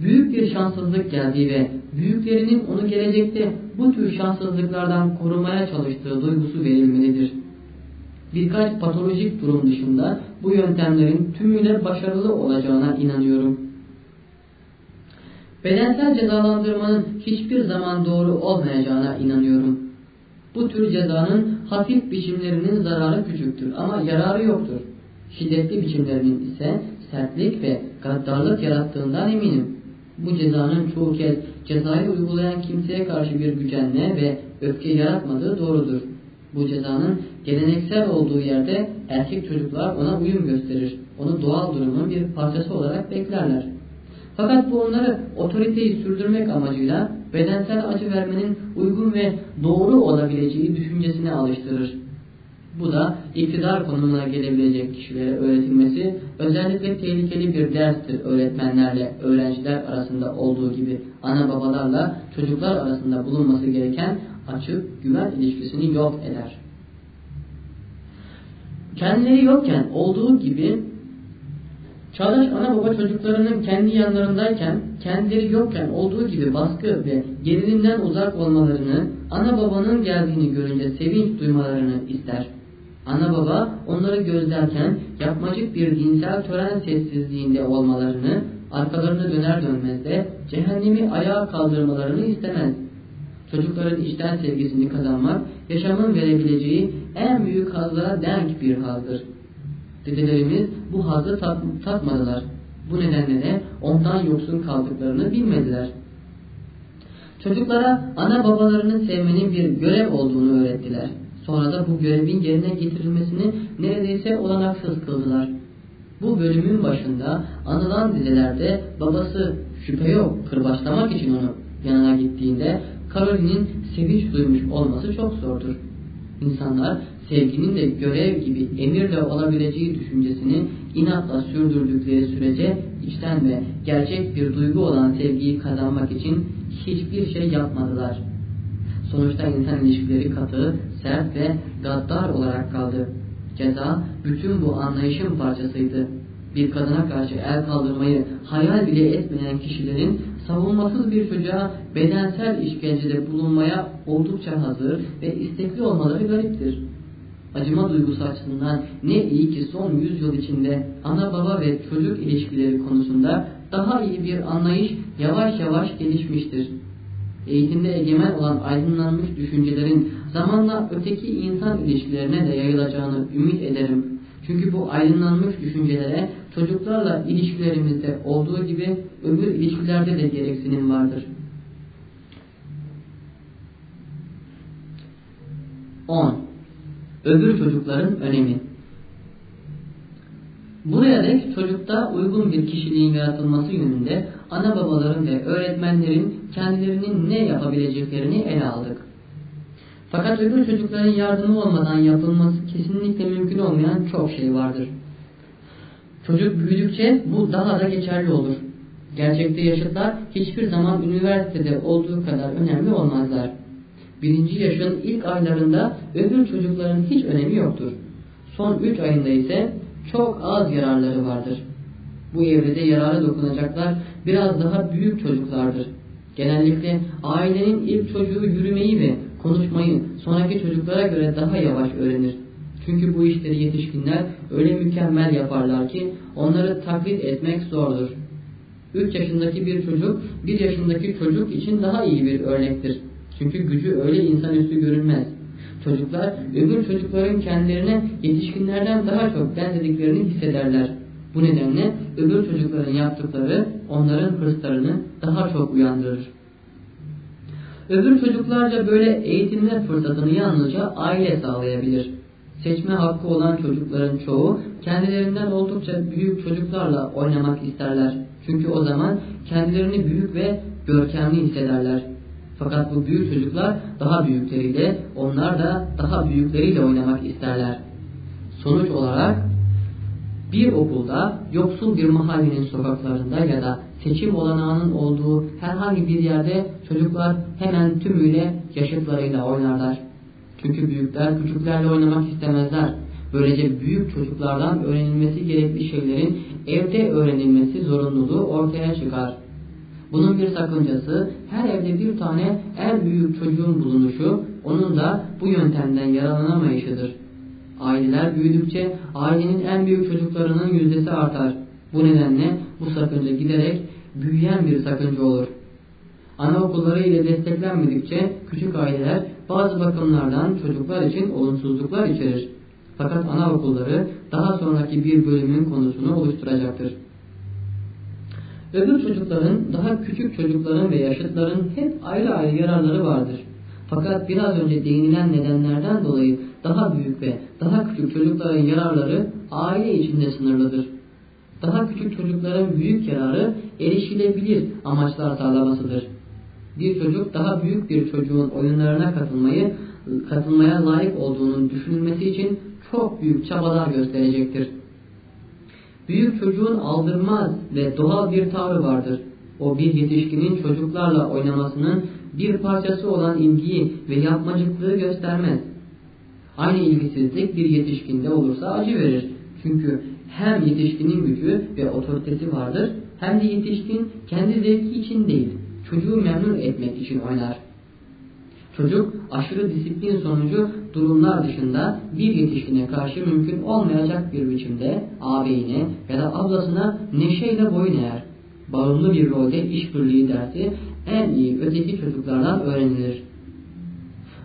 B: büyük bir şanssızlık geldiği ve büyüklerinin onu gelecekte bu tür şanssızlıklardan korumaya çalıştığı duygusu verilmelidir. Birkaç patolojik durum dışında bu yöntemlerin tümüyle başarılı olacağına inanıyorum. Bedensel cezalandırmanın hiçbir zaman doğru olmayacağına inanıyorum. Bu tür cezanın hafif biçimlerinin zararı küçüktür ama yararı yoktur. Şiddetli biçimlerinin ise sertlik ve gaddarlık yarattığından eminim. Bu cezanın çoğu kez cezayı uygulayan kimseye karşı bir gücenme ve öfke yaratmadığı doğrudur. Bu cezanın geleneksel olduğu yerde erkek çocuklar ona uyum gösterir. Onu doğal durumun bir parçası olarak beklerler. Fakat bu onları otoriteyi sürdürmek amacıyla bedensel acı vermenin uygun ve doğru olabileceği düşüncesine alıştırır. Bu da iktidar konumuna gelebilecek kişilere öğretilmesi özellikle tehlikeli bir derstir öğretmenlerle öğrenciler arasında olduğu gibi ana babalarla çocuklar arasında bulunması gereken açık güven ilişkisini yok eder. Kendileri yokken olduğu gibi Çağdaş ana baba çocuklarının kendi yanlarındayken, kendileri yokken olduğu gibi baskı ve gerilimden uzak olmalarını, ana babanın geldiğini görünce sevinç duymalarını ister. Ana baba onları gözlerken yapmacık bir dinsel tören sessizliğinde olmalarını, arkalarını döner dönmez de cehennemi ayağa kaldırmalarını istemez. Çocukların içten sevgisini kazanmak, yaşamın verebileceği en büyük hazlara denk bir hazdır. Dedelerimiz bu hazı tat, tatmadılar. Bu nedenle de ondan yoksun kaldıklarını bilmediler. Çocuklara ana babalarının sevmenin bir görev olduğunu öğrettiler. Sonra da bu görevin yerine getirilmesini neredeyse olanaksız kıldılar. Bu bölümün başında anılan dizelerde babası şüphe yok kırbaçlamak için onu yanına gittiğinde Caroline'in sevinç duymuş olması çok zordur. İnsanlar sevginin de görev gibi emirle olabileceği düşüncesini inatla sürdürdükleri sürece içten ve gerçek bir duygu olan sevgiyi kazanmak için hiçbir şey yapmadılar. Sonuçta insan ilişkileri katı, sert ve gaddar olarak kaldı. Ceza bütün bu anlayışın parçasıydı. Bir kadına karşı el kaldırmayı hayal bile etmeyen kişilerin savunmasız bir çocuğa bedensel işkencede bulunmaya oldukça hazır ve istekli olmaları gariptir. Acıma duygusu açısından ne iyi ki son yüzyıl içinde ana baba ve çocuk ilişkileri konusunda daha iyi bir anlayış yavaş yavaş gelişmiştir. Eğitimde egemen olan aydınlanmış düşüncelerin zamanla öteki insan ilişkilerine de yayılacağını ümit ederim. Çünkü bu aydınlanmış düşüncelere çocuklarla ilişkilerimizde olduğu gibi öbür ilişkilerde de gereksinim vardır. 10. Öbür çocukların önemi Buraya dek çocukta uygun bir kişiliğin yaratılması yönünde ana babaların ve öğretmenlerin kendilerinin ne yapabileceklerini ele aldık. Fakat öbür çocukların yardımı olmadan yapılması kesinlikle mümkün olmayan çok şey vardır. Çocuk büyüdükçe bu daha da geçerli olur. Gerçekte yaşıtlar hiçbir zaman üniversitede olduğu kadar önemli olmazlar. Birinci yaşın ilk aylarında öbür çocukların hiç önemi yoktur. Son üç ayında ise çok az yararları vardır. Bu evrede yararı dokunacaklar biraz daha büyük çocuklardır. Genellikle ailenin ilk çocuğu yürümeyi ve konuşmayı sonraki çocuklara göre daha yavaş öğrenir. Çünkü bu işleri yetişkinler öyle mükemmel yaparlar ki onları taklit etmek zordur. 3 yaşındaki bir çocuk 1 yaşındaki çocuk için daha iyi bir örnektir. Çünkü gücü öyle insanüstü görünmez. Çocuklar öbür çocukların kendilerine yetişkinlerden daha çok benzediklerini hissederler. Bu nedenle öbür çocukların yaptıkları onların hırslarını daha çok uyandırır. Öbür çocuklarca böyle eğitilme fırsatını yalnızca aile sağlayabilir. Seçme hakkı olan çocukların çoğu kendilerinden oldukça büyük çocuklarla oynamak isterler. Çünkü o zaman kendilerini büyük ve görkemli hissederler. Fakat bu büyük çocuklar daha büyükleriyle, onlar da daha büyükleriyle oynamak isterler. Sonuç olarak bir okulda, yoksul bir mahallenin sokaklarında ya da seçim olanağının olduğu herhangi bir yerde çocuklar hemen tümüyle yaşıtlarıyla oynarlar. Çünkü büyükler küçüklerle oynamak istemezler. Böylece büyük çocuklardan öğrenilmesi gerekli şeylerin evde öğrenilmesi zorunluluğu ortaya çıkar. Bunun bir sakıncası her evde bir tane en büyük çocuğun bulunuşu onun da bu yöntemden yararlanamayışıdır. Aileler büyüdükçe ailenin en büyük çocuklarının yüzdesi artar. Bu nedenle bu sakınca giderek büyüyen bir sakınca olur. Anaokulları ile desteklenmedikçe küçük aileler bazı bakımlardan çocuklar için olumsuzluklar içerir. Fakat anaokulları daha sonraki bir bölümün konusunu oluşturacaktır. Öbür çocukların, daha küçük çocukların ve yaşıtların hep ayrı ayrı yararları vardır. Fakat biraz önce değinilen nedenlerden dolayı daha büyük ve daha küçük çocukların yararları aile içinde sınırlıdır. Daha küçük çocukların büyük yararı erişilebilir amaçlar sağlamasıdır. Bir çocuk daha büyük bir çocuğun oyunlarına katılmayı katılmaya layık olduğunun düşünülmesi için çok büyük çabalar gösterecektir. Büyük çocuğun aldırmaz ve doğal bir tavrı vardır. O bir yetişkinin çocuklarla oynamasının bir parçası olan ilgiyi ve yapmacıklığı göstermez. Aynı ilgisizlik bir yetişkinde olursa acı verir. Çünkü hem yetişkinin gücü ve otoritesi vardır hem de yetişkin kendi zevki için değil, çocuğu memnun etmek için oynar. Çocuk aşırı disiplin sonucu durumlar dışında bir yetişkine karşı mümkün olmayacak bir biçimde ağabeyine ya da ablasına neşeyle boyun eğer. Bağımlı bir rolde işbirliği dersi en iyi öteki çocuklardan öğrenilir.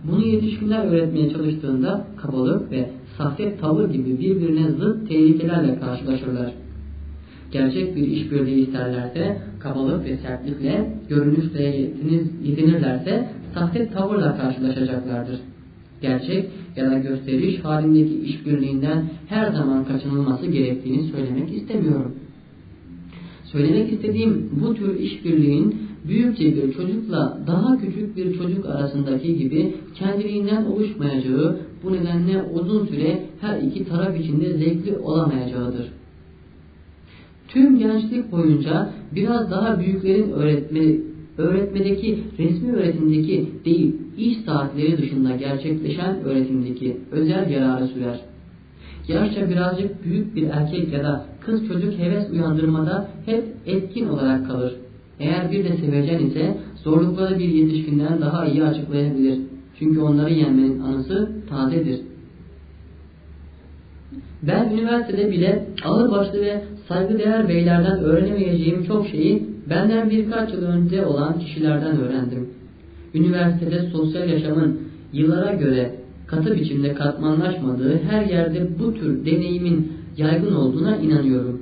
B: Bunu yetişkinler öğretmeye çalıştığında kabalık ve sahte tavır gibi birbirine zıt tehlikelerle karşılaşırlar. Gerçek bir işbirliği isterlerse kabalık ve sertlikle, görünüşle yetinirlerse sahte tavırla karşılaşacaklardır. Gerçek ya da gösteriş halindeki işbirliğinden her zaman kaçınılması gerektiğini söylemek istemiyorum. Söylemek istediğim bu tür işbirliğin büyükçe bir çocukla daha küçük bir çocuk arasındaki gibi kendiliğinden oluşmayacağı, bu nedenle uzun süre her iki taraf içinde zevkli olamayacağıdır. Tüm gençlik boyunca biraz daha büyüklerin öğretme, öğretmedeki, resmi öğretimdeki değil, iş saatleri dışında gerçekleşen öğretimdeki özel yararı sürer. Yaşça birazcık büyük bir erkek ya da kız çocuk heves uyandırmada hep etkin olarak kalır. Eğer bir de sevecen ise zorlukları bir yetişkinden daha iyi açıklayabilir. Çünkü onları yenmenin anısı tazedir. Ben üniversitede bile ağır başlı ve saygıdeğer beylerden öğrenemeyeceğim çok şeyi benden birkaç yıl önce olan kişilerden öğrendim. Üniversitede sosyal yaşamın yıllara göre katı biçimde katmanlaşmadığı her yerde bu tür deneyimin yaygın olduğuna inanıyorum.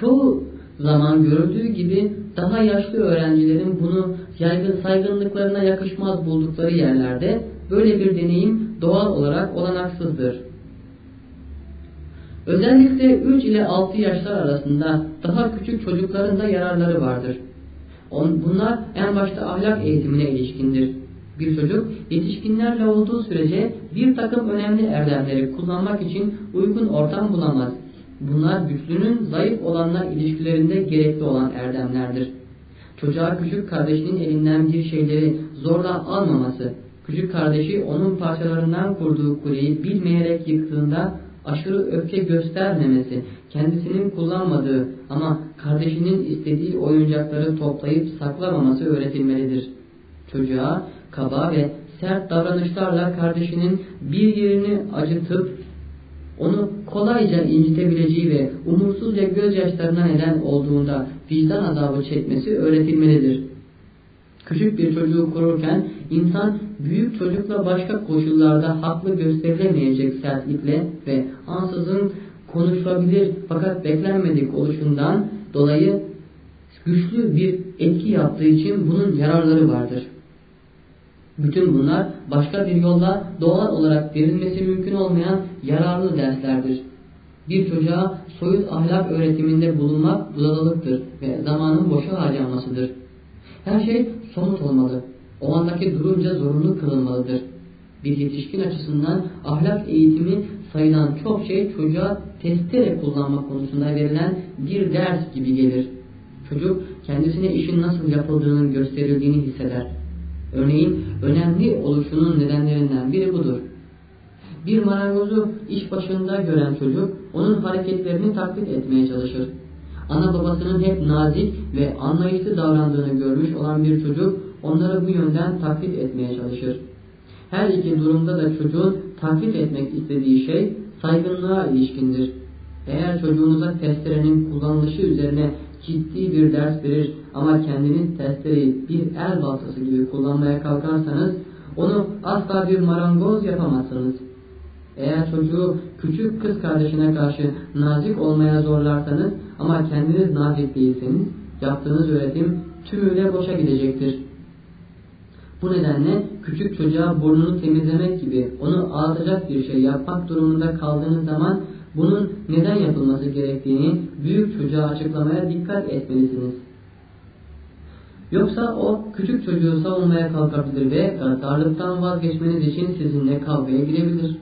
B: Çoğu zaman görüldüğü gibi daha yaşlı öğrencilerin bunu yaygın saygınlıklarına yakışmaz buldukları yerlerde böyle bir deneyim doğal olarak olanaksızdır. Özellikle 3 ile 6 yaşlar arasında daha küçük çocukların da yararları vardır. Bunlar en başta ahlak eğitimine ilişkindir. Bir çocuk yetişkinlerle olduğu sürece bir takım önemli erdemleri kullanmak için uygun ortam bulamaz. Bunlar güçlünün zayıf olanla ilişkilerinde gerekli olan erdemlerdir. Çocuğa küçük kardeşinin elinden bir şeyleri zorla almaması, küçük kardeşi onun parçalarından kurduğu kuleyi bilmeyerek yıktığında aşırı öfke göstermemesi, kendisinin kullanmadığı ama kardeşinin istediği oyuncakları toplayıp saklamaması öğretilmelidir. Çocuğa kaba ve sert davranışlarla kardeşinin bir yerini acıtıp onu kolayca incitebileceği ve umursuzca gözyaşlarına neden olduğunda vicdan azabı çekmesi öğretilmelidir. Küçük bir çocuğu korurken insan büyük çocukla başka koşullarda haklı gösterilemeyecek sertlikle ve ansızın konuşulabilir fakat beklenmedik oluşundan dolayı güçlü bir etki yaptığı için bunun yararları vardır. Bütün bunlar başka bir yolda doğal olarak verilmesi mümkün olmayan yararlı derslerdir. Bir çocuğa soyut ahlak öğretiminde bulunmak budalalıktır ve zamanın boşa harcanmasıdır. Her şey somut olmalı. O andaki durumca zorunlu kılınmalıdır. Bir yetişkin açısından ahlak eğitimi sayılan çok şey çocuğa testere kullanma konusunda verilen bir ders gibi gelir. Çocuk kendisine işin nasıl yapıldığının gösterildiğini hisseder. Örneğin önemli oluşunun nedenlerinden biri budur. Bir marangozu iş başında gören çocuk onun hareketlerini taklit etmeye çalışır. Ana babasının hep nazik ve anlayışlı davrandığını görmüş olan bir çocuk onları bu yönden taklit etmeye çalışır. Her iki durumda da çocuğun taklit etmek istediği şey saygınlığa ilişkindir. Eğer çocuğunuza testerenin kullanılışı üzerine ciddi bir ders verir ama kendiniz testereyi bir el baltası gibi kullanmaya kalkarsanız onu asla bir marangoz yapamazsınız. Eğer çocuğu küçük kız kardeşine karşı nazik olmaya zorlarsanız ama kendiniz nazik değilseniz yaptığınız öğretim tümüyle boşa gidecektir. Bu nedenle küçük çocuğa burnunu temizlemek gibi onu ağlatacak bir şey yapmak durumunda kaldığınız zaman bunun neden yapılması gerektiğini büyük çocuğa açıklamaya dikkat etmelisiniz. Yoksa o küçük çocuğu savunmaya kalkabilir ve gaddarlıktan vazgeçmeniz için sizinle kavgaya girebilir.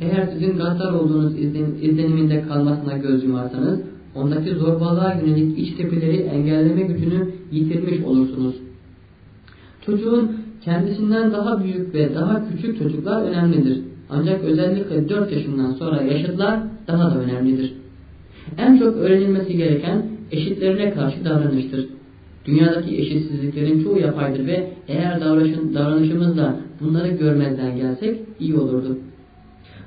B: Eğer sizin gaddar olduğunuz izleniminde kalmasına göz yumarsanız ondaki zorbalığa yönelik iç tepkileri engelleme gücünü yitirmiş olursunuz. Çocuğun kendisinden daha büyük ve daha küçük çocuklar önemlidir. Ancak özellikle 4 yaşından sonra yaşıtlar daha da önemlidir. En çok öğrenilmesi gereken eşitlerine karşı davranıştır. Dünyadaki eşitsizliklerin çoğu yapaydır ve eğer davranışımızla bunları görmezden gelsek iyi olurdu.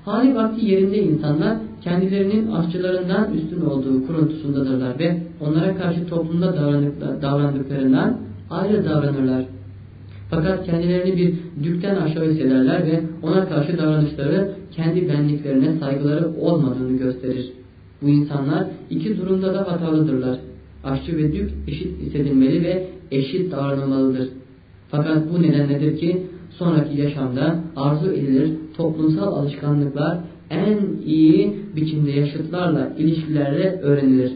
B: Hali vakti yerinde insanlar kendilerinin aşçılarından üstün olduğu kuruntusundadırlar ve onlara karşı toplumda davrandıklarından ayrı davranırlar. Fakat kendilerini bir dükten aşağı hissederler ve ona karşı davranışları kendi benliklerine saygıları olmadığını gösterir. Bu insanlar iki durumda da hatalıdırlar. Aşçı ve dük eşit hissedilmeli ve eşit davranılmalıdır. Fakat bu nedenledir ki sonraki yaşamda arzu edilir toplumsal alışkanlıklar en iyi biçimde yaşıtlarla ilişkilerle öğrenilir.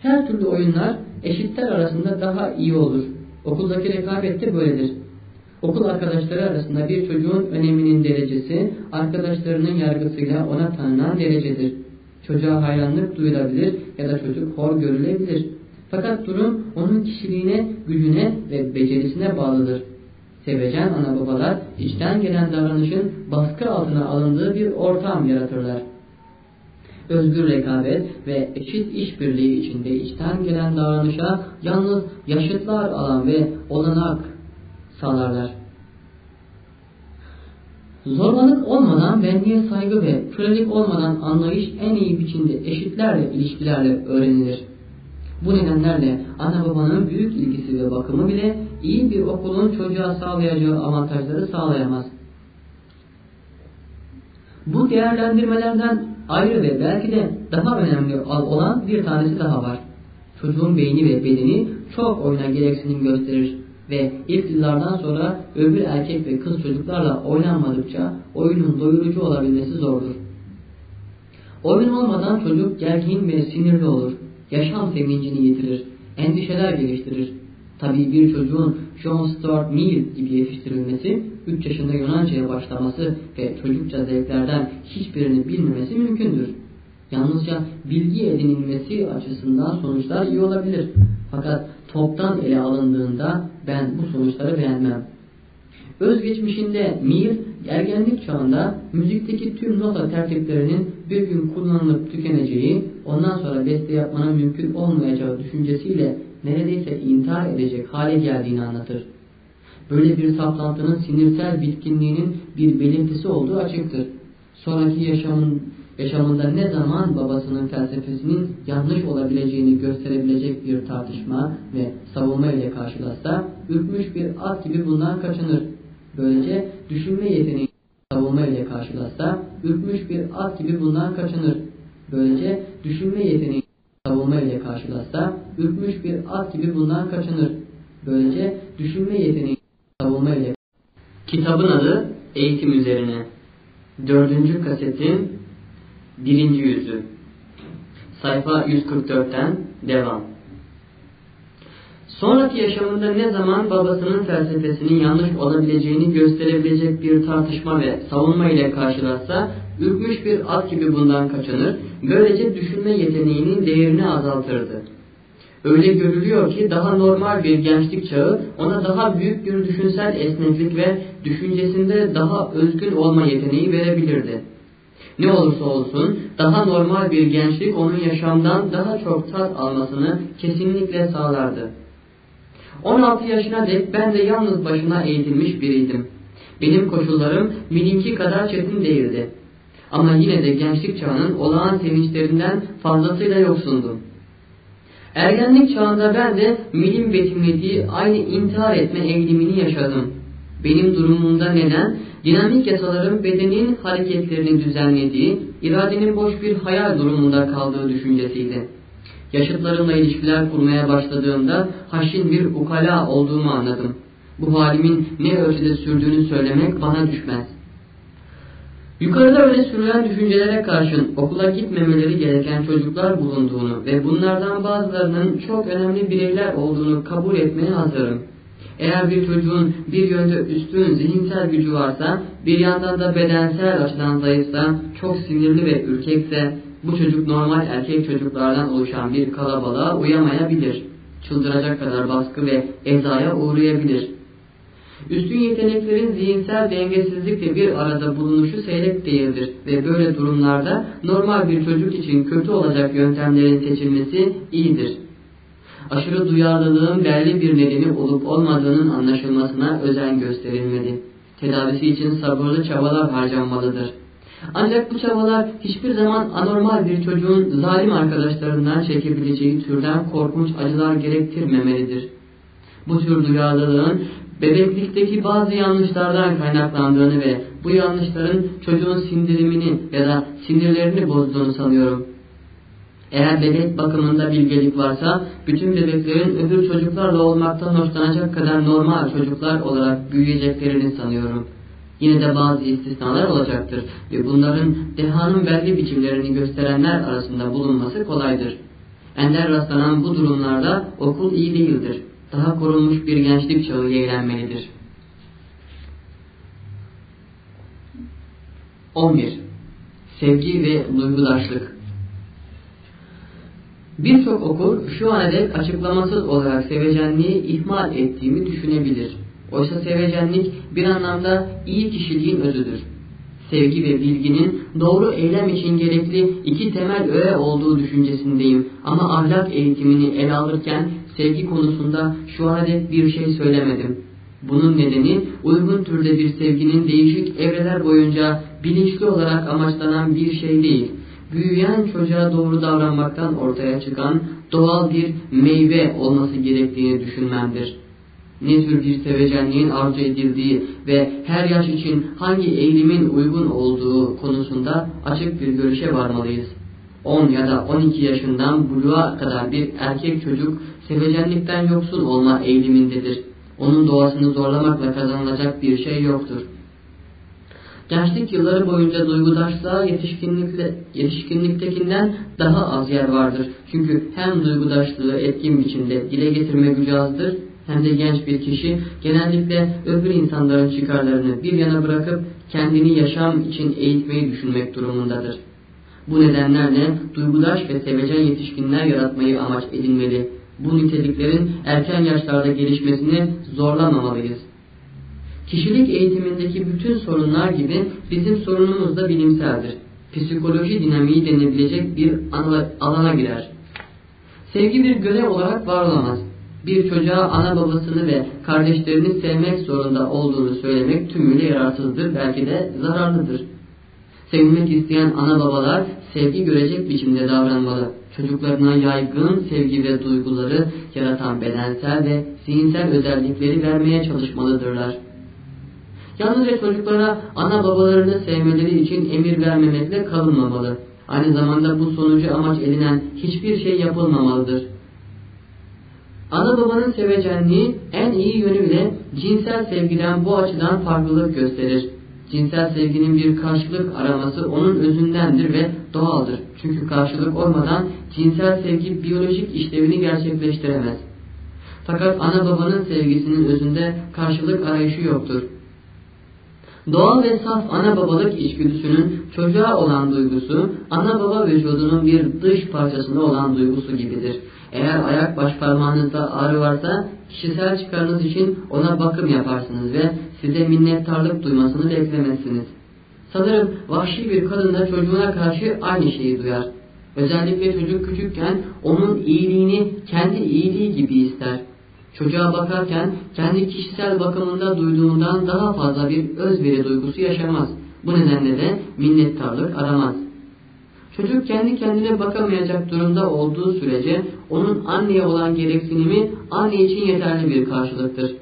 B: Her türlü oyunlar eşitler arasında daha iyi olur. Okuldaki rekabet de böyledir. Okul arkadaşları arasında bir çocuğun öneminin derecesi arkadaşlarının yargısıyla ona tanınan derecedir. Çocuğa hayranlık duyulabilir ya da çocuk hor görülebilir. Fakat durum onun kişiliğine, gücüne ve becerisine bağlıdır. Sevecen ana babalar içten gelen davranışın baskı altına alındığı bir ortam yaratırlar. Özgür rekabet ve eşit işbirliği içinde içten gelen davranışa yalnız yaşıtlar alan ve olanak sağlarlar. Zorbalık olmadan benliğe saygı ve kölelik olmadan anlayış en iyi biçimde eşitlerle ilişkilerle öğrenilir. Bu nedenlerle ana babanın büyük ilgisi ve bakımı bile iyi bir okulun çocuğa sağlayacağı avantajları sağlayamaz. Bu değerlendirmelerden ayrı ve belki de daha önemli olan bir tanesi daha var. Çocuğun beyni ve bedeni çok oyuna gereksinim gösterir ve ilk yıllardan sonra öbür erkek ve kız çocuklarla oynanmadıkça oyunun doyurucu olabilmesi zordur. Oyun olmadan çocuk gergin ve sinirli olur. Yaşam sevincini yitirir. Endişeler geliştirir. Tabii bir çocuğun John Stuart Mill gibi yetiştirilmesi, 3 yaşında Yunanca'ya başlaması ve çocukça zevklerden hiçbirini bilmemesi mümkündür. Yalnızca bilgi edinilmesi açısından sonuçlar iyi olabilir. Fakat toptan ele alındığında ben bu sonuçları beğenmem. Özgeçmişinde Mir, ergenlik çağında müzikteki tüm nota tertiplerinin bir gün kullanılıp tükeneceği, ondan sonra beste yapmanın mümkün olmayacağı düşüncesiyle neredeyse intihar edecek hale geldiğini anlatır. Böyle bir saplantının sinirsel bitkinliğinin bir belirtisi olduğu açıktır. Sonraki yaşamın, yaşamında ne zaman babasının felsefesinin yanlış olabileceğini gösterebilecek bir tartışma ve savunma ile karşılaşsa, ürkmüş bir at gibi bundan kaçınır. Böylece düşünme yeteneği savunma ile karşılaşsa, ürkmüş bir at gibi bundan kaçınır. Böylece düşünme yeteneği savunma ile karşılaşsa, ürkmüş bir at gibi bundan kaçınır. Böylece düşünme yeteneği savunma ile Kitabın adı Eğitim Üzerine. Dördüncü kasetin birinci yüzü. Sayfa 144'ten devam. Sonraki yaşamında ne zaman babasının felsefesinin yanlış olabileceğini gösterebilecek bir tartışma ve savunma ile karşılaşsa, ürkmüş bir at gibi bundan kaçınır, böylece düşünme yeteneğinin değerini azaltırdı. Öyle görülüyor ki daha normal bir gençlik çağı ona daha büyük bir düşünsel esneklik ve düşüncesinde daha özgün olma yeteneği verebilirdi. Ne olursa olsun daha normal bir gençlik onun yaşamdan daha çok tat almasını kesinlikle sağlardı. 16 yaşına dek ben de yalnız başına eğitilmiş biriydim. Benim koşullarım benimki kadar çetin değildi. Ama yine de gençlik çağının olağan sevinçlerinden fazlasıyla yoksundum. Ergenlik çağında ben de milim betimlediği aynı intihar etme eğilimini yaşadım. Benim durumumda neden? Dinamik yasaların bedenin hareketlerini düzenlediği, iradenin boş bir hayal durumunda kaldığı düşüncesiydi. Yaşıtlarımla ilişkiler kurmaya başladığımda haşin bir ukala olduğumu anladım. Bu halimin ne ölçüde sürdüğünü söylemek bana düşmez. Yukarıda öyle sürülen düşüncelere karşın okula gitmemeleri gereken çocuklar bulunduğunu ve bunlardan bazılarının çok önemli bireyler olduğunu kabul etmeye hazırım. Eğer bir çocuğun bir yönde üstün zihinsel gücü varsa, bir yandan da bedensel açıdan zayıfsa, çok sinirli ve ürkekse, bu çocuk normal erkek çocuklardan oluşan bir kalabalığa uyamayabilir. Çıldıracak kadar baskı ve ezaya uğrayabilir. Üstün yeteneklerin zihinsel dengesizlikle bir arada bulunuşu seyrek değildir ve böyle durumlarda normal bir çocuk için kötü olacak yöntemlerin seçilmesi iyidir. Aşırı duyarlılığın belli bir nedeni olup olmadığının anlaşılmasına özen gösterilmeli. Tedavisi için sabırlı çabalar harcanmalıdır. Ancak bu çabalar hiçbir zaman anormal bir çocuğun zalim arkadaşlarından çekebileceği türden korkunç acılar gerektirmemelidir. Bu tür duyarlılığın bebeklikteki bazı yanlışlardan kaynaklandığını ve bu yanlışların çocuğun sindirimini ya da sinirlerini bozduğunu sanıyorum. Eğer bebek bakımında bilgelik varsa, bütün bebeklerin öbür çocuklarla olmaktan hoşlanacak kadar normal çocuklar olarak büyüyeceklerini sanıyorum.'' Yine de bazı istisnalar olacaktır ve bunların dehanın belli biçimlerini gösterenler arasında bulunması kolaydır. Ender rastlanan bu durumlarda okul iyi değildir. Daha korunmuş bir gençlik çağı yeğlenmelidir. 11. Sevgi ve duygudaşlık Birçok okul şu ana dek açıklamasız olarak sevecenliği ihmal ettiğimi düşünebilir. Oysa sevecenlik bir anlamda iyi kişiliğin özüdür. Sevgi ve bilginin doğru eylem için gerekli iki temel öğe olduğu düşüncesindeyim. Ama ahlak eğitimini ele alırken sevgi konusunda şu adet bir şey söylemedim. Bunun nedeni uygun türde bir sevginin değişik evreler boyunca bilinçli olarak amaçlanan bir şey değil. Büyüyen çocuğa doğru davranmaktan ortaya çıkan doğal bir meyve olması gerektiğini düşünmemdir ne tür bir sevecenliğin arzu edildiği ve her yaş için hangi eğilimin uygun olduğu konusunda açık bir görüşe varmalıyız. 10 ya da 12 yaşından buluğa kadar bir erkek çocuk sevecenlikten yoksun olma eğilimindedir. Onun doğasını zorlamakla kazanılacak bir şey yoktur. Gençlik yılları boyunca duygudaşlığa yetişkinlikle, yetişkinliktekinden daha az yer vardır. Çünkü hem duygudaşlığı etkin biçimde dile getirme gücü azdır hem de genç bir kişi genellikle öbür insanların çıkarlarını bir yana bırakıp kendini yaşam için eğitmeyi düşünmek durumundadır. Bu nedenlerle duygudaş ve sevecen yetişkinler yaratmayı amaç edinmeli. Bu niteliklerin erken yaşlarda gelişmesini zorlamamalıyız. Kişilik eğitimindeki bütün sorunlar gibi bizim sorunumuz da bilimseldir. Psikoloji dinamiği denilebilecek bir alana girer. Sevgi bir görev olarak var olamaz. Bir çocuğa ana babasını ve kardeşlerini sevmek zorunda olduğunu söylemek tümüyle yararsızdır, belki de zararlıdır. Sevilmek isteyen ana babalar sevgi görecek biçimde davranmalı. Çocuklarına yaygın sevgi ve duyguları yaratan bedensel ve zihinsel özellikleri vermeye çalışmalıdırlar. Yalnızca çocuklara ana babalarını sevmeleri için emir vermemekle kalınmamalı. Aynı zamanda bu sonucu amaç edinen hiçbir şey yapılmamalıdır. Ana babanın sevecenliği en iyi yönüyle cinsel sevgiden bu açıdan farklılık gösterir. Cinsel sevginin bir karşılık araması onun özündendir ve doğaldır. Çünkü karşılık olmadan cinsel sevgi biyolojik işlevini gerçekleştiremez. Fakat ana babanın sevgisinin özünde karşılık arayışı yoktur. Doğal ve saf ana babalık içgüdüsünün çocuğa olan duygusu, ana baba vücudunun bir dış parçasında olan duygusu gibidir. Eğer ayak baş parmağınızda ağrı varsa kişisel çıkarınız için ona bakım yaparsınız ve size minnettarlık duymasını beklemezsiniz. Sanırım vahşi bir kadın da çocuğuna karşı aynı şeyi duyar. Özellikle çocuk küçükken onun iyiliğini kendi iyiliği gibi ister. Çocuğa bakarken kendi kişisel bakımında duyduğundan daha fazla bir özveri duygusu yaşamaz. Bu nedenle de minnettarlık aramaz. Çocuk kendi kendine bakamayacak durumda olduğu sürece onun anneye olan gereksinimi anne için yeterli bir karşılıktır.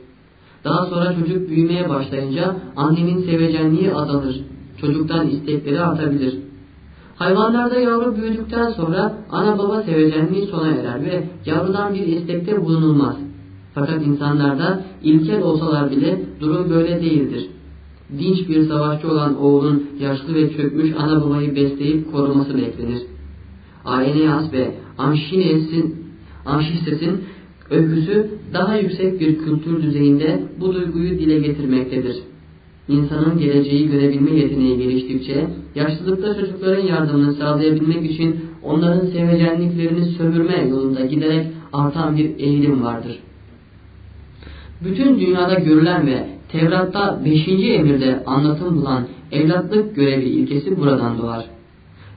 B: Daha sonra çocuk büyümeye başlayınca annenin sevecenliği azalır. Çocuktan istekleri artabilir. Hayvanlarda yavru büyüdükten sonra ana baba sevecenliği sona erer ve yavrudan bir istekte bulunulmaz. Fakat insanlarda ilkel olsalar bile durum böyle değildir. Dinç bir savaşçı olan oğlun yaşlı ve çökmüş ana babayı besleyip koruması beklenir. Aeneas ve Anşines'in Anşistes'in öyküsü daha yüksek bir kültür düzeyinde bu duyguyu dile getirmektedir. İnsanın geleceği görebilme yeteneği geliştikçe, yaşlılıkta çocukların yardımını sağlayabilmek için onların sevecenliklerini sömürme yolunda giderek artan bir eğilim vardır. Bütün dünyada görülen ve Tevrat'ta 5. emirde anlatım bulan evlatlık görevi ilkesi buradan doğar.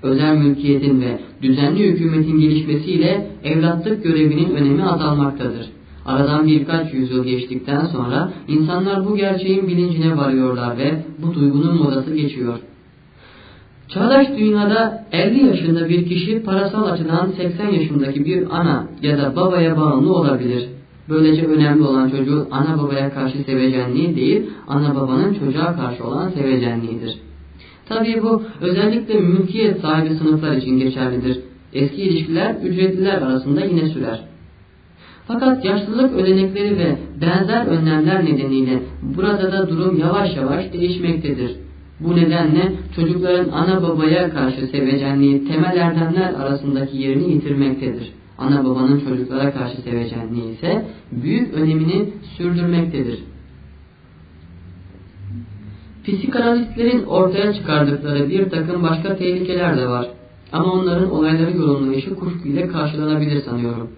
B: Özel mülkiyetin ve düzenli hükümetin gelişmesiyle evlatlık görevinin önemi azalmaktadır. Aradan birkaç yüzyıl geçtikten sonra insanlar bu gerçeğin bilincine varıyorlar ve bu duygunun modası geçiyor. Çağdaş dünyada 50 yaşında bir kişi parasal açıdan 80 yaşındaki bir ana ya da babaya bağımlı olabilir. Böylece önemli olan çocuğun ana babaya karşı sevecenliği değil, ana babanın çocuğa karşı olan sevecenliğidir. Tabii bu özellikle mülkiyet sahibi sınıflar için geçerlidir. Eski ilişkiler ücretliler arasında yine sürer. Fakat yaşlılık ödenekleri ve benzer önlemler nedeniyle burada da durum yavaş yavaş değişmektedir. Bu nedenle çocukların ana babaya karşı sevecenliği temel erdemler arasındaki yerini yitirmektedir ana babanın çocuklara karşı sevecenliği ise büyük önemini sürdürmektedir. Psikanalistlerin ortaya çıkardıkları bir takım başka tehlikeler de var. Ama onların olayları yorumlayışı kuşkuyla karşılanabilir sanıyorum.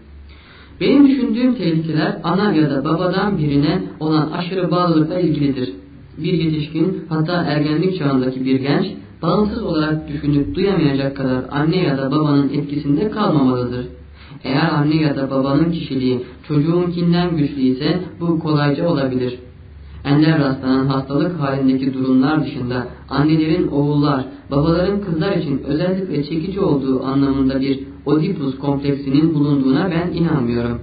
B: Benim düşündüğüm tehlikeler ana ya da babadan birine olan aşırı bağlılıkla ilgilidir. Bir yetişkin hatta ergenlik çağındaki bir genç bağımsız olarak düşünüp duyamayacak kadar anne ya da babanın etkisinde kalmamalıdır. Eğer anne ya da babanın kişiliği çocuğunkinden güçlü ise bu kolayca olabilir. Ender rastlanan hastalık halindeki durumlar dışında annelerin oğullar, babaların kızlar için özellikle çekici olduğu anlamında bir Oedipus kompleksinin bulunduğuna ben inanmıyorum.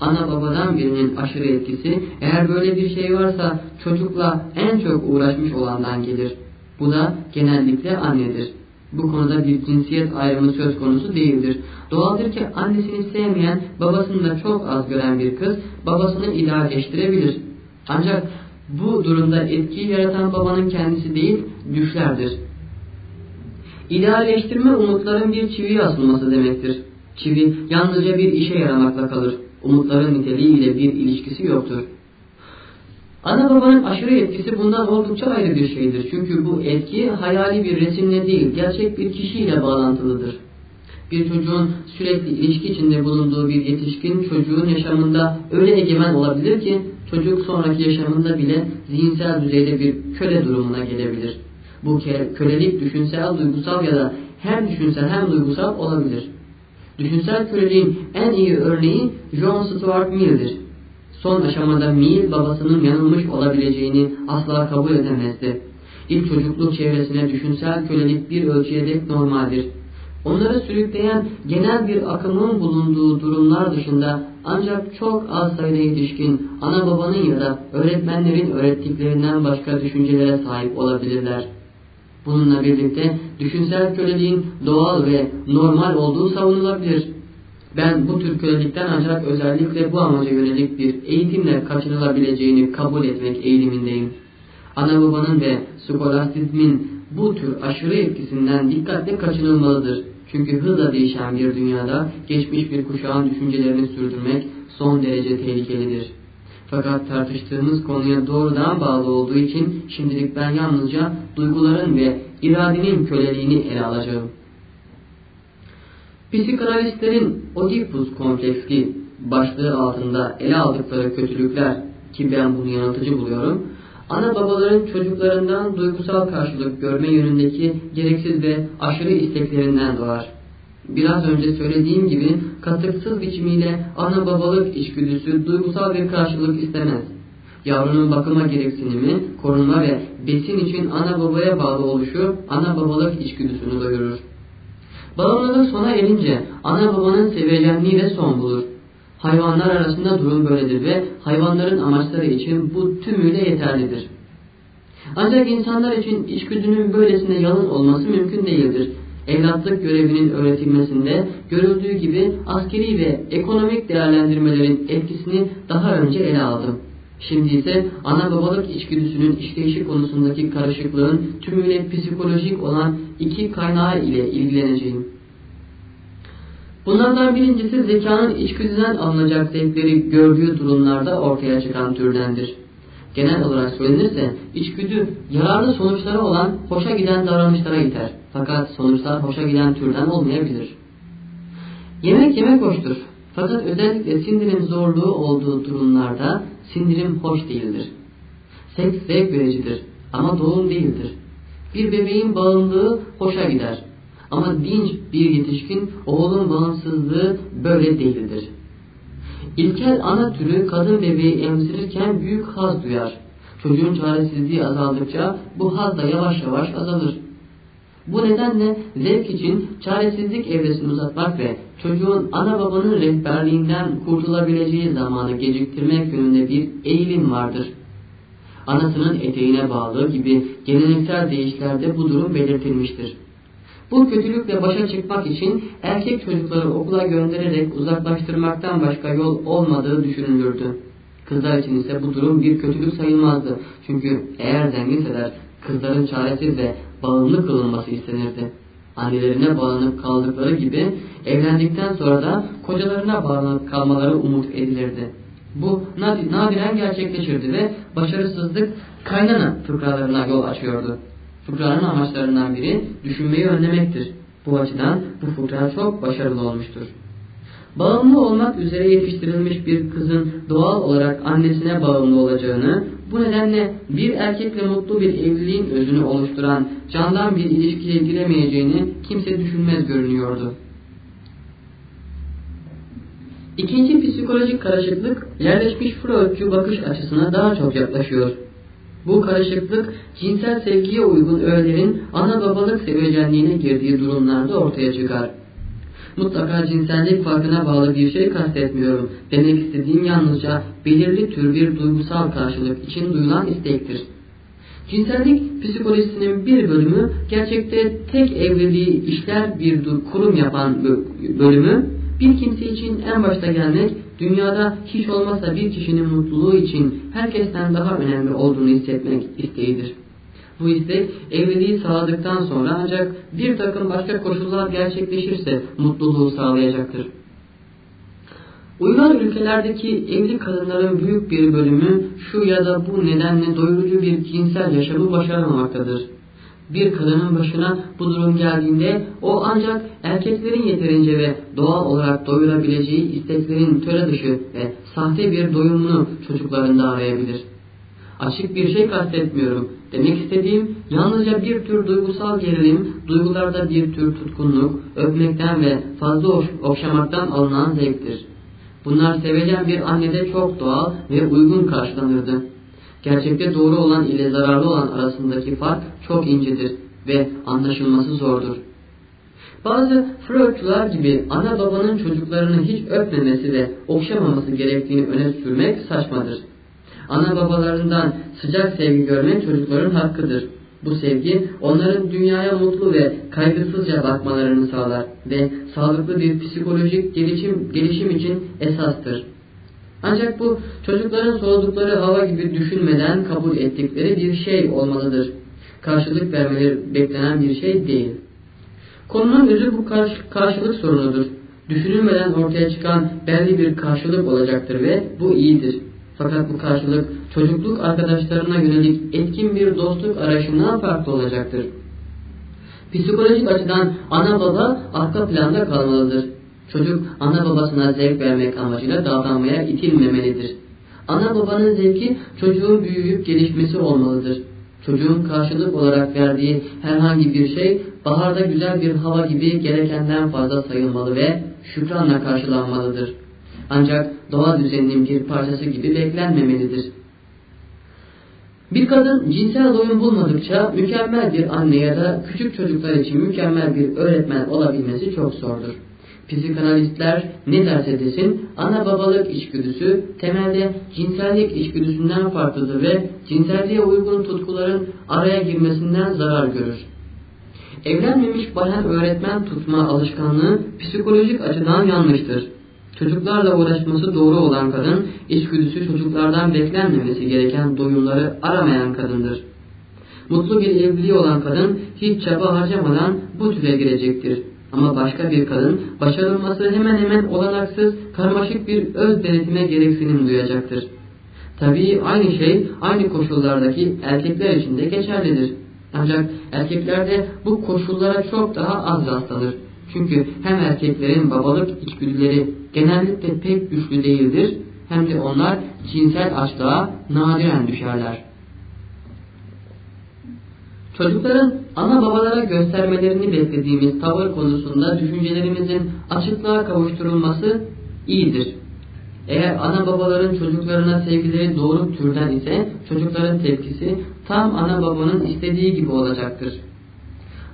B: Ana babadan birinin aşırı etkisi eğer böyle bir şey varsa çocukla en çok uğraşmış olandan gelir. Bu da genellikle annedir. Bu konuda bir cinsiyet ayrımı söz konusu değildir. Doğaldır ki annesini sevmeyen, babasını da çok az gören bir kız babasını idealleştirebilir. Ancak Bu durumda etkiyi yaratan babanın kendisi değil, düşlerdir. İdealleştirme umutların bir çiviye asılması demektir. Çivi yalnızca bir işe yaramakla kalır. Umutların niteliğiyle bir ilişkisi yoktur. Ana babanın aşırı etkisi bundan oldukça ayrı bir şeydir. Çünkü bu etki hayali bir resimle değil, gerçek bir kişiyle bağlantılıdır. Bir çocuğun sürekli ilişki içinde bulunduğu bir yetişkin çocuğun yaşamında öyle egemen olabilir ki çocuk sonraki yaşamında bile zihinsel düzeyde bir köle durumuna gelebilir. Bu kölelik düşünsel, duygusal ya da hem düşünsel hem duygusal olabilir. Düşünsel köleliğin en iyi örneği John Stuart Mill'dir. Son aşamada Mill babasının yanılmış olabileceğini asla kabul edemezdi. İlk çocukluk çevresine düşünsel kölelik bir ölçüye dek normaldir. Onları sürükleyen genel bir akımın bulunduğu durumlar dışında ancak çok az sayıda yetişkin ana babanın ya da öğretmenlerin öğrettiklerinden başka düşüncelere sahip olabilirler. Bununla birlikte düşünsel köleliğin doğal ve normal olduğu savunulabilir. Ben bu tür kölelikten ancak özellikle bu amaca yönelik bir eğitimle kaçınılabileceğini kabul etmek eğilimindeyim. Ana babanın ve skolastizmin bu tür aşırı etkisinden dikkatle kaçınılmalıdır. Çünkü hızla değişen bir dünyada geçmiş bir kuşağın düşüncelerini sürdürmek son derece tehlikelidir. Fakat tartıştığımız konuya doğrudan bağlı olduğu için şimdilik ben yalnızca duyguların ve iradenin köleliğini ele alacağım. Psikanalistlerin Oedipus kompleksi başlığı altında ele aldıkları kötülükler ki ben bunu yanıltıcı buluyorum, ana babaların çocuklarından duygusal karşılık görme yönündeki gereksiz ve aşırı isteklerinden doğar. Biraz önce söylediğim gibi katıksız biçimiyle ana babalık içgüdüsü duygusal bir karşılık istemez. Yavrunun bakıma gereksinimi, korunma ve besin için ana babaya bağlı oluşu ana babalık içgüdüsünü doyurur. Bağımlılık sona erince ana babanın sevecenliği de son bulur. Hayvanlar arasında durum böyledir ve hayvanların amaçları için bu tümüyle yeterlidir. Ancak insanlar için içgüdünün böylesine yalın olması mümkün değildir. Evlatlık görevinin öğretilmesinde görüldüğü gibi askeri ve ekonomik değerlendirmelerin etkisini daha önce ele aldım. Şimdi ise ana babalık içgüdüsünün işleyişi konusundaki karışıklığın tümüyle psikolojik olan iki kaynağı ile ilgileneceğim. Bunlardan birincisi zekanın içgüdüden alınacak zevkleri gördüğü durumlarda ortaya çıkan türdendir. Genel olarak söylenirse içgüdü yararlı sonuçları olan hoşa giden davranışlara iter. Fakat sonuçlar hoşa giden türden olmayabilir. Yemek yemek hoştur. Fakat özellikle sindirim zorluğu olduğu durumlarda sindirim hoş değildir. Seks zevk vericidir ama doğum değildir. Bir bebeğin bağımlılığı hoşa gider. Ama dinç bir yetişkin oğlun bağımsızlığı böyle değildir. İlkel ana türü kadın bebeği emzirirken büyük haz duyar. Çocuğun çaresizliği azaldıkça bu haz da yavaş yavaş azalır. Bu nedenle zevk için çaresizlik evresini uzatmak ve çocuğun ana babanın rehberliğinden kurtulabileceği zamanı geciktirmek yönünde bir eğilim vardır. Anasının eteğine bağlı gibi geleneksel deyişlerde bu durum belirtilmiştir. Bu kötülükle başa çıkmak için erkek çocukları okula göndererek uzaklaştırmaktan başka yol olmadığı düşünülürdü. Kızlar için ise bu durum bir kötülük sayılmazdı. Çünkü eğer zenginseler kızların çaresiz ve bağımlı kılınması istenirdi. Annelerine bağlanıp kaldıkları gibi evlendikten sonra da kocalarına bağlanıp kalmaları umut edilirdi. Bu nadiren gerçekleşirdi ve başarısızlık kaynana fıkralarına yol açıyordu. Fıkranın amaçlarından biri düşünmeyi önlemektir. Bu açıdan bu fıkra çok başarılı olmuştur. Bağımlı olmak üzere yetiştirilmiş bir kızın doğal olarak annesine bağımlı olacağını, bu nedenle bir erkekle mutlu bir evliliğin özünü oluşturan candan bir ilişkiye giremeyeceğini kimse düşünmez görünüyordu. İkinci psikolojik karışıklık yerleşmiş Freudcu bakış açısına daha çok yaklaşıyor. Bu karışıklık cinsel sevgiye uygun öğelerin ana babalık sevecenliğine girdiği durumlarda ortaya çıkar. Mutlaka cinsellik farkına bağlı bir şey kastetmiyorum. Demek istediğim yalnızca belirli tür bir duygusal karşılık için duyulan istektir. Cinsellik psikolojisinin bir bölümü gerçekte tek evliliği işler bir kurum yapan bölümü bir kimse için en başta gelmek, dünyada hiç olmazsa bir kişinin mutluluğu için herkesten daha önemli olduğunu hissetmek isteğidir. Bu istek evliliği sağladıktan sonra ancak bir takım başka koşullar gerçekleşirse mutluluğu sağlayacaktır. Uygar ülkelerdeki evli kadınların büyük bir bölümü şu ya da bu nedenle doyurucu bir cinsel yaşamı başaramamaktadır. Bir kadının başına bu durum geldiğinde o ancak erkeklerin yeterince ve doğal olarak doyurabileceği isteklerin töre dışı ve sahte bir doyumunu çocuklarında arayabilir. Açık bir şey kastetmiyorum. Demek istediğim yalnızca bir tür duygusal gerilim, duygularda bir tür tutkunluk, öpmekten ve fazla okşamaktan alınan zevktir. Bunlar sevecen bir annede çok doğal ve uygun karşılanırdı. Gerçekte doğru olan ile zararlı olan arasındaki fark çok incedir ve anlaşılması zordur. Bazı Freudçular gibi ana babanın çocuklarını hiç öpmemesi ve okşamaması gerektiğini öne sürmek saçmadır. Ana babalarından sıcak sevgi görmek çocukların hakkıdır. Bu sevgi onların dünyaya mutlu ve kaygısızca bakmalarını sağlar ve sağlıklı bir psikolojik gelişim, gelişim için esastır. Ancak bu çocukların soludukları hava gibi düşünmeden kabul ettikleri bir şey olmalıdır. Karşılık vermeleri beklenen bir şey değil. Konunun özü bu karş karşılık sorunudur. Düşünülmeden ortaya çıkan belli bir karşılık olacaktır ve bu iyidir. Fakat bu karşılık çocukluk arkadaşlarına yönelik etkin bir dostluk arayışından farklı olacaktır. Psikolojik açıdan ana baba arka planda kalmalıdır. Çocuk ana babasına zevk vermek amacıyla davranmaya itilmemelidir. Ana babanın zevki çocuğun büyüyüp gelişmesi olmalıdır. Çocuğun karşılık olarak verdiği herhangi bir şey baharda güzel bir hava gibi gerekenden fazla sayılmalı ve şükranla karşılanmalıdır. Ancak doğa düzeninin bir parçası gibi beklenmemelidir. Bir kadın cinsel doyum bulmadıkça mükemmel bir anne ya da küçük çocuklar için mükemmel bir öğretmen olabilmesi çok zordur. Psikanalistler ne derse desin ana babalık içgüdüsü temelde cinsellik içgüdüsünden farklıdır ve cinselliğe uygun tutkuların araya girmesinden zarar görür. Evlenmemiş bayan öğretmen tutma alışkanlığı psikolojik açıdan yanlıştır. Çocuklarla uğraşması doğru olan kadın, içgüdüsü çocuklardan beklenmemesi gereken doyumları aramayan kadındır. Mutlu bir evliliği olan kadın hiç çaba harcamadan bu türe girecektir. Ama başka bir kadın başarılması hemen hemen olanaksız, karmaşık bir öz denetime gereksinim duyacaktır. Tabii aynı şey aynı koşullardaki erkekler için de geçerlidir. Ancak erkeklerde bu koşullara çok daha az rastlanır. Çünkü hem erkeklerin babalık içgüdüleri genellikle pek güçlü değildir hem de onlar cinsel açlığa nadiren düşerler. Çocukların ana babalara göstermelerini beklediğimiz tavır konusunda düşüncelerimizin açıklığa kavuşturulması iyidir. Eğer ana babaların çocuklarına sevgileri doğru türden ise çocukların tepkisi tam ana babanın istediği gibi olacaktır.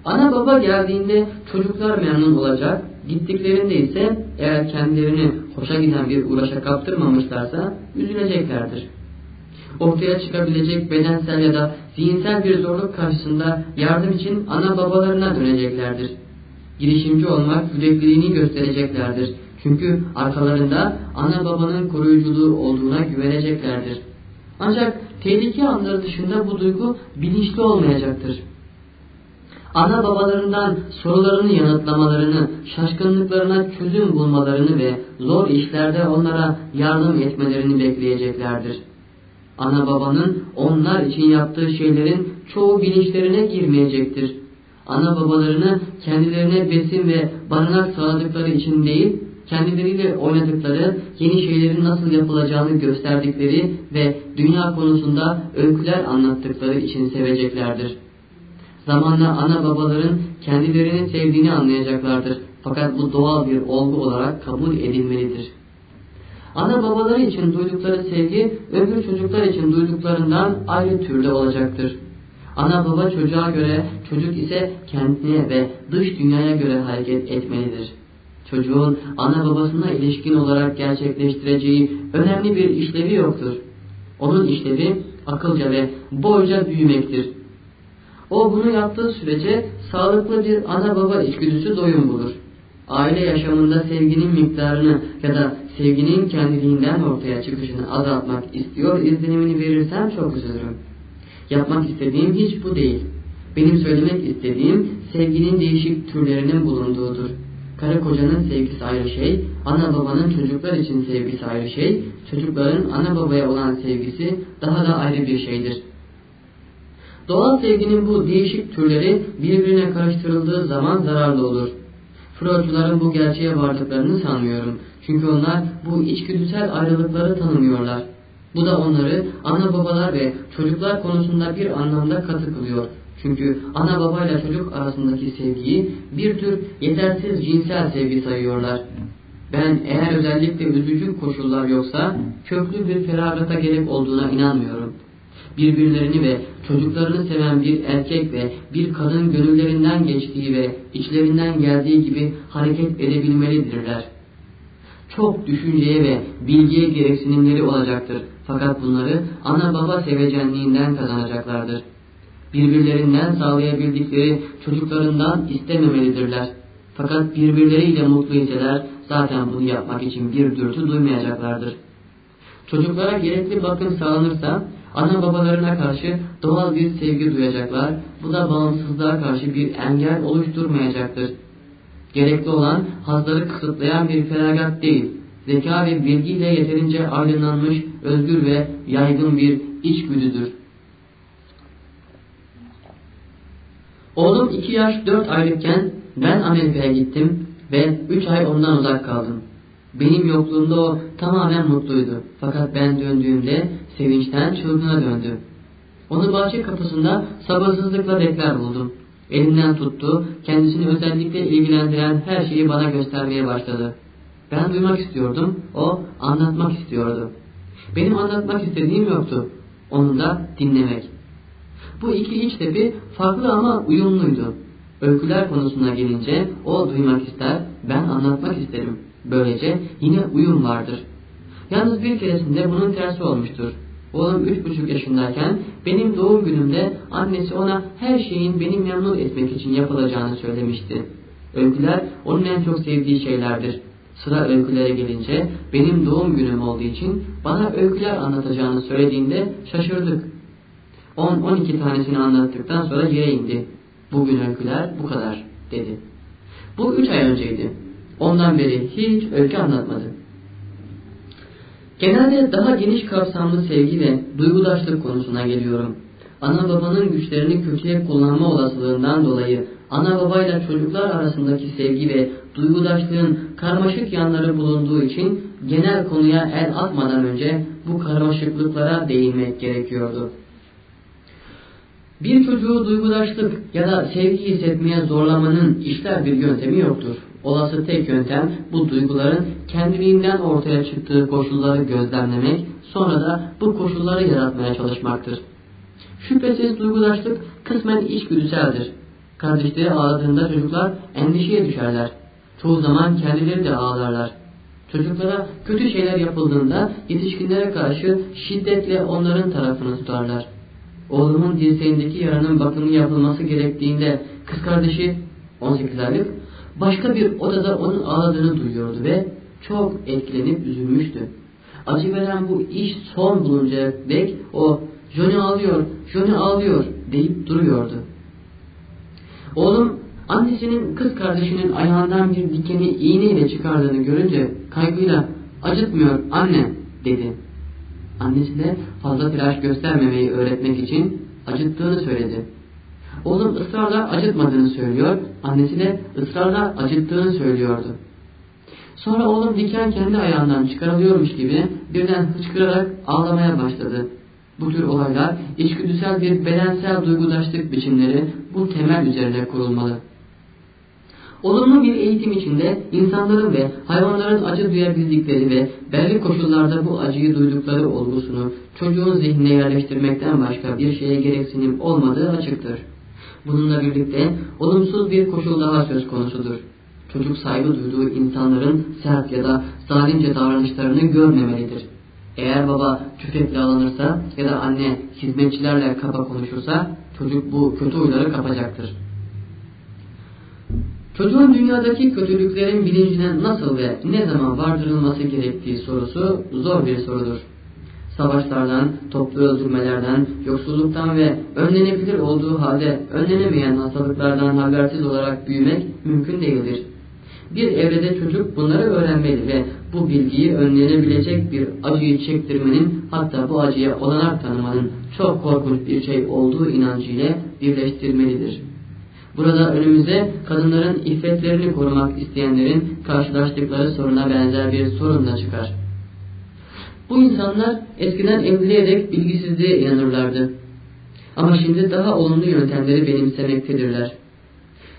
B: Ana baba geldiğinde çocuklar memnun olacak, gittiklerinde ise eğer kendilerini hoşa giden bir uğraşa kaptırmamışlarsa üzüleceklerdir. Ortaya çıkabilecek bedensel ya da zihinsel bir zorluk karşısında yardım için ana babalarına döneceklerdir. Girişimci olmak yürekliliğini göstereceklerdir. Çünkü arkalarında ana babanın koruyuculuğu olduğuna güveneceklerdir. Ancak tehlike anları dışında bu duygu bilinçli olmayacaktır ana babalarından sorularını yanıtlamalarını, şaşkınlıklarına çözüm bulmalarını ve zor işlerde onlara yardım etmelerini bekleyeceklerdir. Ana babanın onlar için yaptığı şeylerin çoğu bilinçlerine girmeyecektir. Ana babalarını kendilerine besin ve barınak sağladıkları için değil, kendileriyle oynadıkları, yeni şeylerin nasıl yapılacağını gösterdikleri ve dünya konusunda öyküler anlattıkları için seveceklerdir.'' Zamanla ana babaların kendilerini sevdiğini anlayacaklardır. Fakat bu doğal bir olgu olarak kabul edilmelidir. Ana babaları için duydukları sevgi öbür çocuklar için duyduklarından ayrı türde olacaktır. Ana baba çocuğa göre, çocuk ise kendine ve dış dünyaya göre hareket etmelidir. Çocuğun ana babasına ilişkin olarak gerçekleştireceği önemli bir işlevi yoktur. Onun işlevi akılca ve boyca büyümektir. O bunu yaptığı sürece sağlıklı bir ana baba içgüdüsü doyum bulur. aile yaşamında sevginin miktarını ya da sevginin kendiliğinden ortaya çıkışını azaltmak istiyor izlenimini verirsem çok üzülürüm. Yapmak istediğim hiç bu değil. Benim söylemek istediğim sevginin değişik türlerinin bulunduğudur. Karı kocanın sevgisi ayrı şey, ana babanın çocuklar için sevgisi ayrı şey, çocukların ana babaya olan sevgisi daha da ayrı bir şeydir. Doğal sevginin bu değişik türleri birbirine karıştırıldığı zaman zararlı olur. Freudcuların bu gerçeğe vardıklarını sanmıyorum. Çünkü onlar bu içgüdüsel ayrılıkları tanımıyorlar. Bu da onları ana babalar ve çocuklar konusunda bir anlamda katı kılıyor. Çünkü ana babayla çocuk arasındaki sevgiyi bir tür yetersiz cinsel sevgi sayıyorlar. Ben eğer özellikle üzücü koşullar yoksa köklü bir feragata gerek olduğuna inanmıyorum. Birbirlerini ve çocuklarını seven bir erkek ve bir kadın gönüllerinden geçtiği ve içlerinden geldiği gibi hareket edebilmelidirler. Çok düşünceye ve bilgiye gereksinimleri olacaktır. Fakat bunları ana baba sevecenliğinden kazanacaklardır birbirlerinden sağlayabildikleri çocuklarından istememelidirler. Fakat birbirleriyle mutlu iseler zaten bunu yapmak için bir dürtü duymayacaklardır. Çocuklara gerekli bakım sağlanırsa ana babalarına karşı doğal bir sevgi duyacaklar. Bu da bağımsızlığa karşı bir engel oluşturmayacaktır. Gerekli olan hazları kısıtlayan bir feragat değil, zeka ve bilgiyle yeterince aydınlanmış, özgür ve yaygın bir içgüdüdür. Oğlum iki yaş dört aylıkken ben Amerika'ya gittim ve üç ay ondan uzak kaldım. Benim yokluğumda o tamamen mutluydu. Fakat ben döndüğümde sevinçten çılgına döndü. Onu bahçe kapısında sabırsızlıkla bekler buldum. Elimden tuttu, kendisini özellikle ilgilendiren her şeyi bana göstermeye başladı. Ben duymak istiyordum, o anlatmak istiyordu. Benim anlatmak istediğim yoktu. Onu da dinlemek. Bu iki iç tepi farklı ama uyumluydu. Öyküler konusuna gelince o duymak ister, ben anlatmak isterim. Böylece yine uyum vardır. Yalnız bir keresinde bunun tersi olmuştur. Oğlum üç buçuk yaşındayken benim doğum günümde annesi ona her şeyin beni memnun etmek için yapılacağını söylemişti. Öyküler onun en çok sevdiği şeylerdir. Sıra öykülere gelince benim doğum günüm olduğu için bana öyküler anlatacağını söylediğinde şaşırdık. 10-12 tanesini anlattıktan sonra yere indi. Bugün öyküler bu kadar dedi. Bu üç ay önceydi. Ondan beri hiç öykü anlatmadı. Genelde daha geniş kapsamlı sevgi ve duygudaşlık konusuna geliyorum. Ana babanın güçlerini kötüye kullanma olasılığından dolayı ana babayla çocuklar arasındaki sevgi ve duygudaşlığın karmaşık yanları bulunduğu için genel konuya el atmadan önce bu karmaşıklıklara değinmek gerekiyordu. Bir çocuğu duygudaşlık ya da sevgi hissetmeye zorlamanın işler bir yöntemi yoktur. Olası tek yöntem bu duyguların kendiliğinden ortaya çıktığı koşulları gözlemlemek, sonra da bu koşulları yaratmaya çalışmaktır. Şüphesiz duygudaşlık kısmen içgüdüseldir. Kardeşleri ağladığında çocuklar endişeye düşerler. Çoğu zaman kendileri de ağlarlar. Çocuklara kötü şeyler yapıldığında yetişkinlere karşı şiddetle onların tarafını tutarlar oğlumun dirseğindeki yaranın bakımı yapılması gerektiğinde kız kardeşi 18 aylık başka bir odada onun ağladığını duyuyordu ve çok etkilenip üzülmüştü. Acı veren bu iş son buluncaya dek o Johnny ağlıyor, Johnny ağlıyor deyip duruyordu. Oğlum annesinin kız kardeşinin ayağından bir dikeni iğneyle çıkardığını görünce kaygıyla acıtmıyor anne dedi. Annesi de fazla telaş göstermemeyi öğretmek için acıttığını söyledi. Oğlum ısrarla acıtmadığını söylüyor, annesi de ısrarla acıttığını söylüyordu. Sonra oğlum diken kendi ayağından çıkarılıyormuş gibi birden hıçkırarak ağlamaya başladı. Bu tür olaylar içgüdüsel bir bedensel duygudaşlık biçimleri bu temel üzerine kurulmalı. Olumlu bir eğitim içinde insanların ve hayvanların acı duyabildikleri ve belli koşullarda bu acıyı duydukları olgusunu çocuğun zihnine yerleştirmekten başka bir şeye gereksinim olmadığı açıktır. Bununla birlikte olumsuz bir koşul daha söz konusudur. Çocuk saygı duyduğu insanların sert ya da zalimce davranışlarını görmemelidir. Eğer baba tüfekle alınırsa ya da anne hizmetçilerle kaba konuşursa çocuk bu kötü huyları kapacaktır. Çocuğun dünyadaki kötülüklerin bilincine nasıl ve ne zaman vardırılması gerektiği sorusu zor bir sorudur. Savaşlardan, toplu öldürmelerden, yoksulluktan ve önlenebilir olduğu halde önlenemeyen hastalıklardan habersiz olarak büyümek mümkün değildir. Bir evrede çocuk bunları öğrenmeli ve bu bilgiyi önlenebilecek bir acıyı çektirmenin hatta bu acıya olanak tanımanın çok korkunç bir şey olduğu inancıyla birleştirmelidir. Burada önümüze kadınların iffetlerini korumak isteyenlerin karşılaştıkları soruna benzer bir sorun da çıkar. Bu insanlar eskiden evleyerek bilgisizliğe inanırlardı. Ama şimdi daha olumlu yöntemleri benimsemektedirler.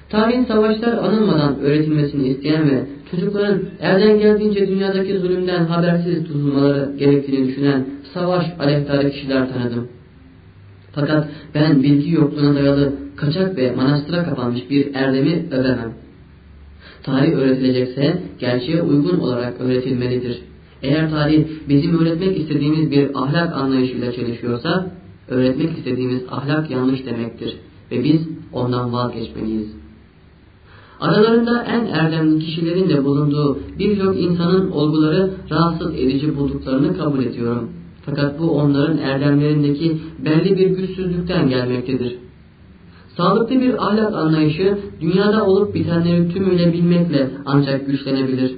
B: Tarihin savaşlar anılmadan öğretilmesini isteyen ve çocukların elden geldiğince dünyadaki zulümden habersiz tutulmaları gerektiğini düşünen savaş aleyhtarı kişiler tanıdım. Fakat ben bilgi yokluğuna dayalı kaçak ve manastıra kapanmış bir erdemi övemem. Tarih öğretilecekse gerçeğe uygun olarak öğretilmelidir. Eğer tarih bizim öğretmek istediğimiz bir ahlak anlayışıyla çalışıyorsa, öğretmek istediğimiz ahlak yanlış demektir ve biz ondan vazgeçmeliyiz. Aralarında en erdemli kişilerin de bulunduğu birçok insanın olguları rahatsız edici bulduklarını kabul ediyorum. Fakat bu onların erdemlerindeki belli bir güçsüzlükten gelmektedir. Sağlıklı bir ahlak anlayışı dünyada olup bitenleri tümüyle bilmekle ancak güçlenebilir.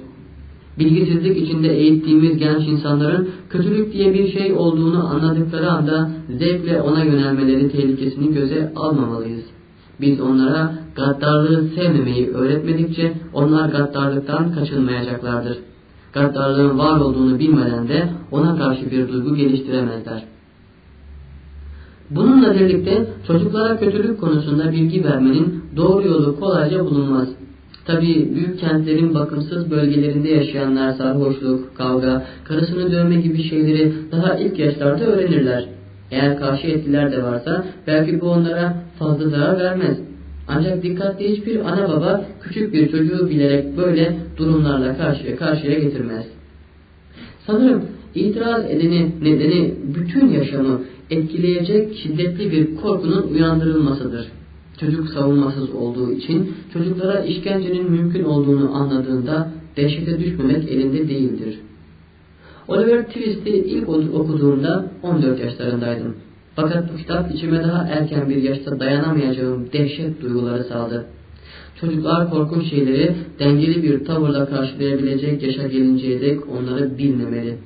B: Bilgisizlik içinde eğittiğimiz genç insanların kötülük diye bir şey olduğunu anladıkları anda zevkle ona yönelmeleri tehlikesini göze almamalıyız. Biz onlara gaddarlığı sevmemeyi öğretmedikçe onlar gaddarlıktan kaçınmayacaklardır. Gaddarlığın var olduğunu bilmeden de ona karşı bir duygu geliştiremezler. Bununla birlikte çocuklara kötülük konusunda bilgi vermenin doğru yolu kolayca bulunmaz. Tabi büyük kentlerin bakımsız bölgelerinde yaşayanlar sarhoşluk, kavga, karısını dövme gibi şeyleri daha ilk yaşlarda öğrenirler. Eğer karşı etkiler de varsa belki bu onlara fazla zarar vermez. Ancak dikkatli hiçbir ana baba küçük bir çocuğu bilerek böyle durumlarla karşıya karşıya getirmez. Sanırım itiraz edeni nedeni bütün yaşamı etkileyecek şiddetli bir korkunun uyandırılmasıdır. Çocuk savunmasız olduğu için çocuklara işkencenin mümkün olduğunu anladığında dehşete düşmemek elinde değildir. Oliver Twist'i ilk okuduğumda 14 yaşlarındaydım. Fakat bu kitap içime daha erken bir yaşta dayanamayacağım dehşet duyguları saldı. Çocuklar korkunç şeyleri dengeli bir tavırla karşılayabilecek yaşa gelinceye dek onları bilmemeli.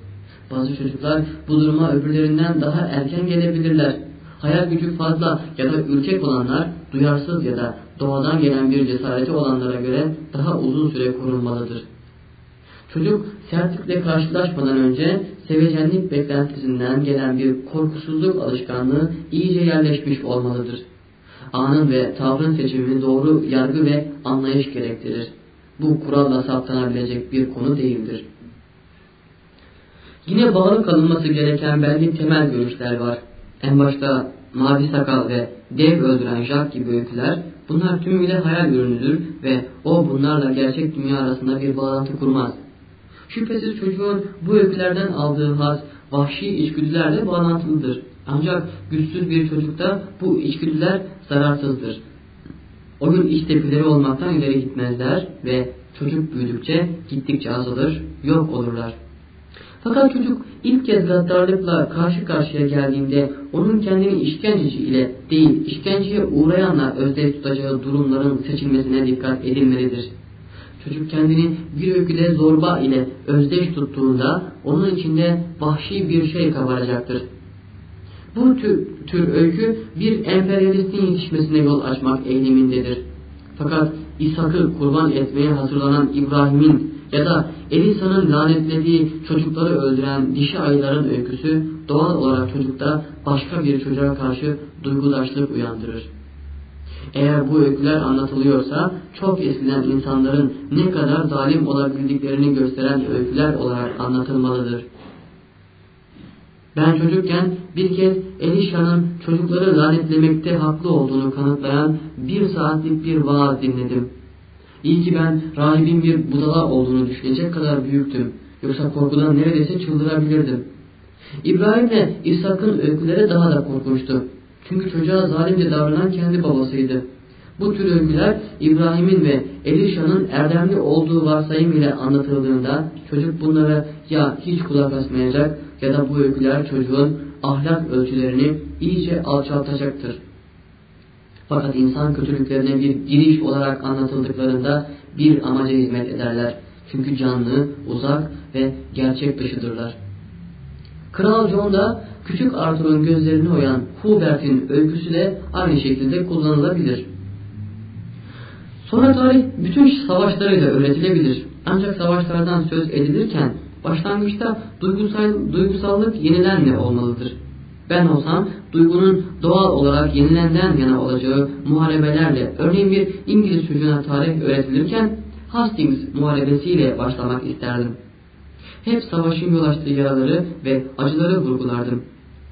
B: Bazı çocuklar bu duruma öbürlerinden daha erken gelebilirler. Hayal gücü fazla ya da ürkek olanlar duyarsız ya da doğadan gelen bir cesareti olanlara göre daha uzun süre korunmalıdır. Çocuk sertlikle karşılaşmadan önce sevecenlik beklentisinden gelen bir korkusuzluk alışkanlığı iyice yerleşmiş olmalıdır. Anın ve tavrın seçimini doğru yargı ve anlayış gerektirir. Bu kuralla saptanabilecek bir konu değildir. Yine bağlı kalınması gereken belli temel görüşler var. En başta Mavi Sakal ve Dev Öldüren Jack gibi öyküler bunlar tümüyle hayal ürünüdür ve o bunlarla gerçek dünya arasında bir bağlantı kurmaz. Şüphesiz çocuğun bu öykülerden aldığı haz vahşi içgüdülerle bağlantılıdır. Ancak güçsüz bir çocukta bu içgüdüler zararsızdır. O gün iç tepkileri olmaktan ileri gitmezler ve çocuk büyüdükçe gittikçe azalır, yok olurlar. Fakat çocuk ilk kez gaddarlıkla karşı karşıya geldiğinde onun kendini işkenceci ile değil işkenceye uğrayanla özdeş tutacağı durumların seçilmesine dikkat edilmelidir. Çocuk kendini bir öyküde zorba ile özdeş tuttuğunda onun içinde vahşi bir şey kavaracaktır. Bu tür, tür öykü bir emperyalistin yetişmesine yol açmak eğilimindedir. Fakat İshak'ı kurban etmeye hazırlanan İbrahim'in ya da Elisa'nın lanetlediği çocukları öldüren dişi ayıların öyküsü doğal olarak çocukta başka bir çocuğa karşı duygudaşlık uyandırır. Eğer bu öyküler anlatılıyorsa çok eskiden insanların ne kadar zalim olabildiklerini gösteren öyküler olarak anlatılmalıdır. Ben çocukken bir kez Elişa'nın çocukları lanetlemekte haklı olduğunu kanıtlayan bir saatlik bir vaaz dinledim. İyi ki ben rahibin bir budala olduğunu düşünecek kadar büyüktüm. Yoksa korkudan neredeyse çıldırabilirdim. İbrahim ve İshak'ın öyküleri daha da korkunçtu. Çünkü çocuğa zalimce davranan kendi babasıydı. Bu tür öyküler İbrahim'in ve Elişa'nın erdemli olduğu varsayım ile anlatıldığında çocuk bunlara ya hiç kulak asmayacak ya da bu öyküler çocuğun ahlak ölçülerini iyice alçaltacaktır. Fakat insan kötülüklerine bir giriş olarak anlatıldıklarında bir amaca hizmet ederler. Çünkü canlı, uzak ve gerçek dışıdırlar. Kral John da küçük Arthur'un gözlerini oyan Hubert'in öyküsü de aynı şekilde kullanılabilir. Sonra tarih bütün savaşlarıyla öğretilebilir. Ancak savaşlardan söz edilirken başlangıçta duygusal, duygusallık yenilenme olmalıdır. Ben olsam duygunun doğal olarak yenilenden yana olacağı muharebelerle örneğin bir İngiliz çocuğuna tarih öğretilirken Hastings muharebesiyle başlamak isterdim. Hep savaşın yol açtığı yaraları ve acıları vurgulardım.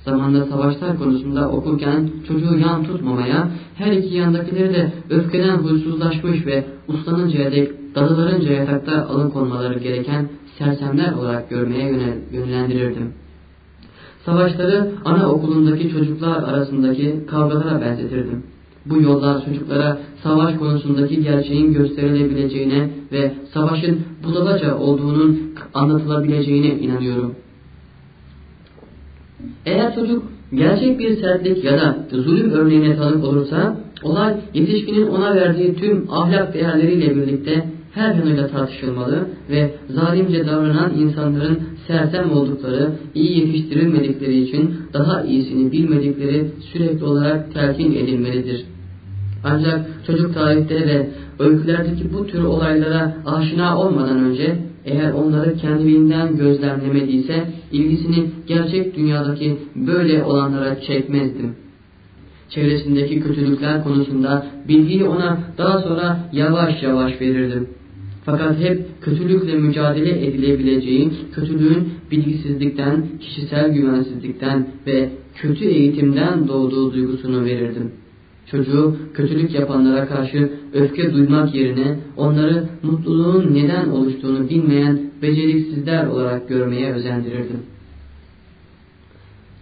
B: Zamanda savaşlar konusunda okurken çocuğu yan tutmamaya, her iki yandakileri de öfkeden huysuzlaşmış ve uslanıncaya dek dadılarınca yatakta alınkonmaları gereken sersemler olarak görmeye yönel, yönlendirirdim. Savaşları ana okulundaki çocuklar arasındaki kavgalara benzetirdim. Bu yollar çocuklara savaş konusundaki gerçeğin gösterilebileceğine ve savaşın budalaca olduğunun anlatılabileceğine inanıyorum. Eğer çocuk gerçek bir sertlik ya da zulüm örneğine tanık olursa, olay yetişkinin ona verdiği tüm ahlak değerleriyle birlikte her yanıyla tartışılmalı ve zalimce davranan insanların sersem oldukları, iyi yetiştirilmedikleri için daha iyisini bilmedikleri sürekli olarak telkin edilmelidir. Ancak çocuk tarihte ve öykülerdeki bu tür olaylara aşina olmadan önce eğer onları kendiliğinden gözlemlemediyse ilgisini gerçek dünyadaki böyle olanlara çekmezdim. Çevresindeki kötülükler konusunda bilgiyi ona daha sonra yavaş yavaş verirdim. Fakat hep kötülükle mücadele edilebileceği, kötülüğün bilgisizlikten, kişisel güvensizlikten ve kötü eğitimden doğduğu duygusunu verirdim. Çocuğu kötülük yapanlara karşı öfke duymak yerine onları mutluluğun neden oluştuğunu bilmeyen beceriksizler olarak görmeye özendirirdim.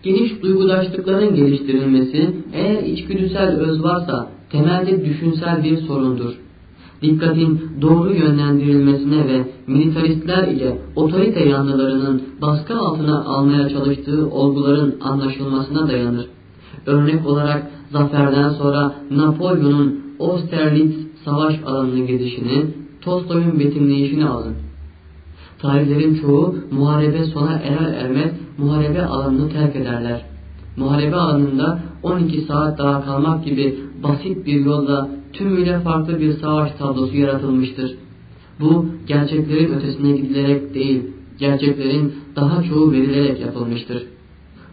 B: Geniş duygudaşlıkların geliştirilmesi eğer içgüdüsel öz varsa temelde düşünsel bir sorundur dikkatin doğru yönlendirilmesine ve militaristler ile otorite yanlılarının baskı altına almaya çalıştığı olguların anlaşılmasına dayanır. Örnek olarak zaferden sonra Napolyon'un Austerlitz savaş alanının gidişini, Tolstoy'un betimleyişini alın. Tarihlerin çoğu muharebe sona erer ermez muharebe alanını terk ederler. Muharebe alanında 12 saat daha kalmak gibi basit bir yolda tümüyle farklı bir savaş tablosu yaratılmıştır. Bu gerçeklerin ötesine gidilerek değil, gerçeklerin daha çoğu verilerek yapılmıştır.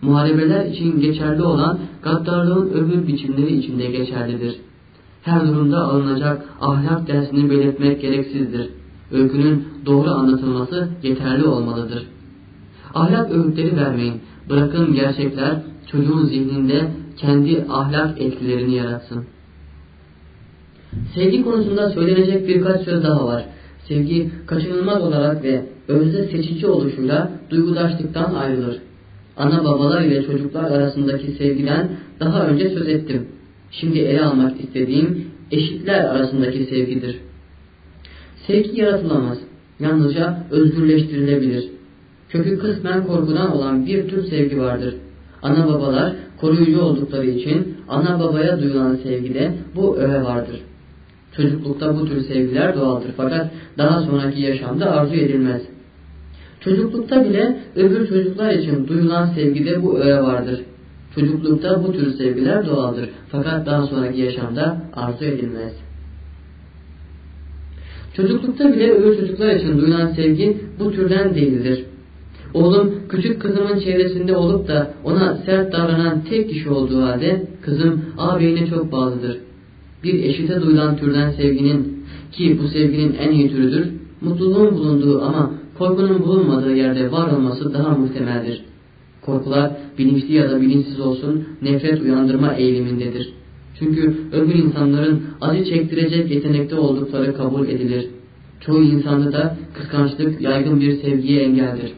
B: Muharebeler için geçerli olan gaddarlığın öbür biçimleri içinde geçerlidir. Her durumda alınacak ahlak dersini belirtmek gereksizdir. Öykünün doğru anlatılması yeterli olmalıdır. Ahlak öğütleri vermeyin. Bırakın gerçekler çocuğun zihninde kendi ahlak etkilerini yaratsın. Sevgi konusunda söylenecek birkaç söz daha var. Sevgi kaçınılmaz olarak ve özde seçici oluşuyla duygudaşlıktan ayrılır. Ana babalar ile çocuklar arasındaki sevgiden daha önce söz ettim. Şimdi ele almak istediğim eşitler arasındaki sevgidir. Sevgi yaratılamaz. Yalnızca özgürleştirilebilir. Kökü kısmen korkudan olan bir tür sevgi vardır. Ana babalar koruyucu oldukları için ana babaya duyulan sevgide bu öve vardır. Çocuklukta bu tür sevgiler doğaldır fakat daha sonraki yaşamda arzu edilmez. Çocuklukta bile öbür çocuklar için duyulan sevgide bu öğe vardır. Çocuklukta bu tür sevgiler doğaldır fakat daha sonraki yaşamda arzu edilmez. Çocuklukta bile öbür çocuklar için duyulan sevgi bu türden değildir. Oğlum küçük kızımın çevresinde olup da ona sert davranan tek kişi olduğu halde kızım ağabeyine çok bağlıdır bir eşite duyulan türden sevginin ki bu sevginin en iyi türüdür, mutluluğun bulunduğu ama korkunun bulunmadığı yerde var olması daha muhtemeldir. Korkular bilinçli ya da bilinçsiz olsun nefret uyandırma eğilimindedir. Çünkü öbür insanların acı çektirecek yetenekte oldukları kabul edilir. Çoğu insanda da kıskançlık yaygın bir sevgiye engeldir.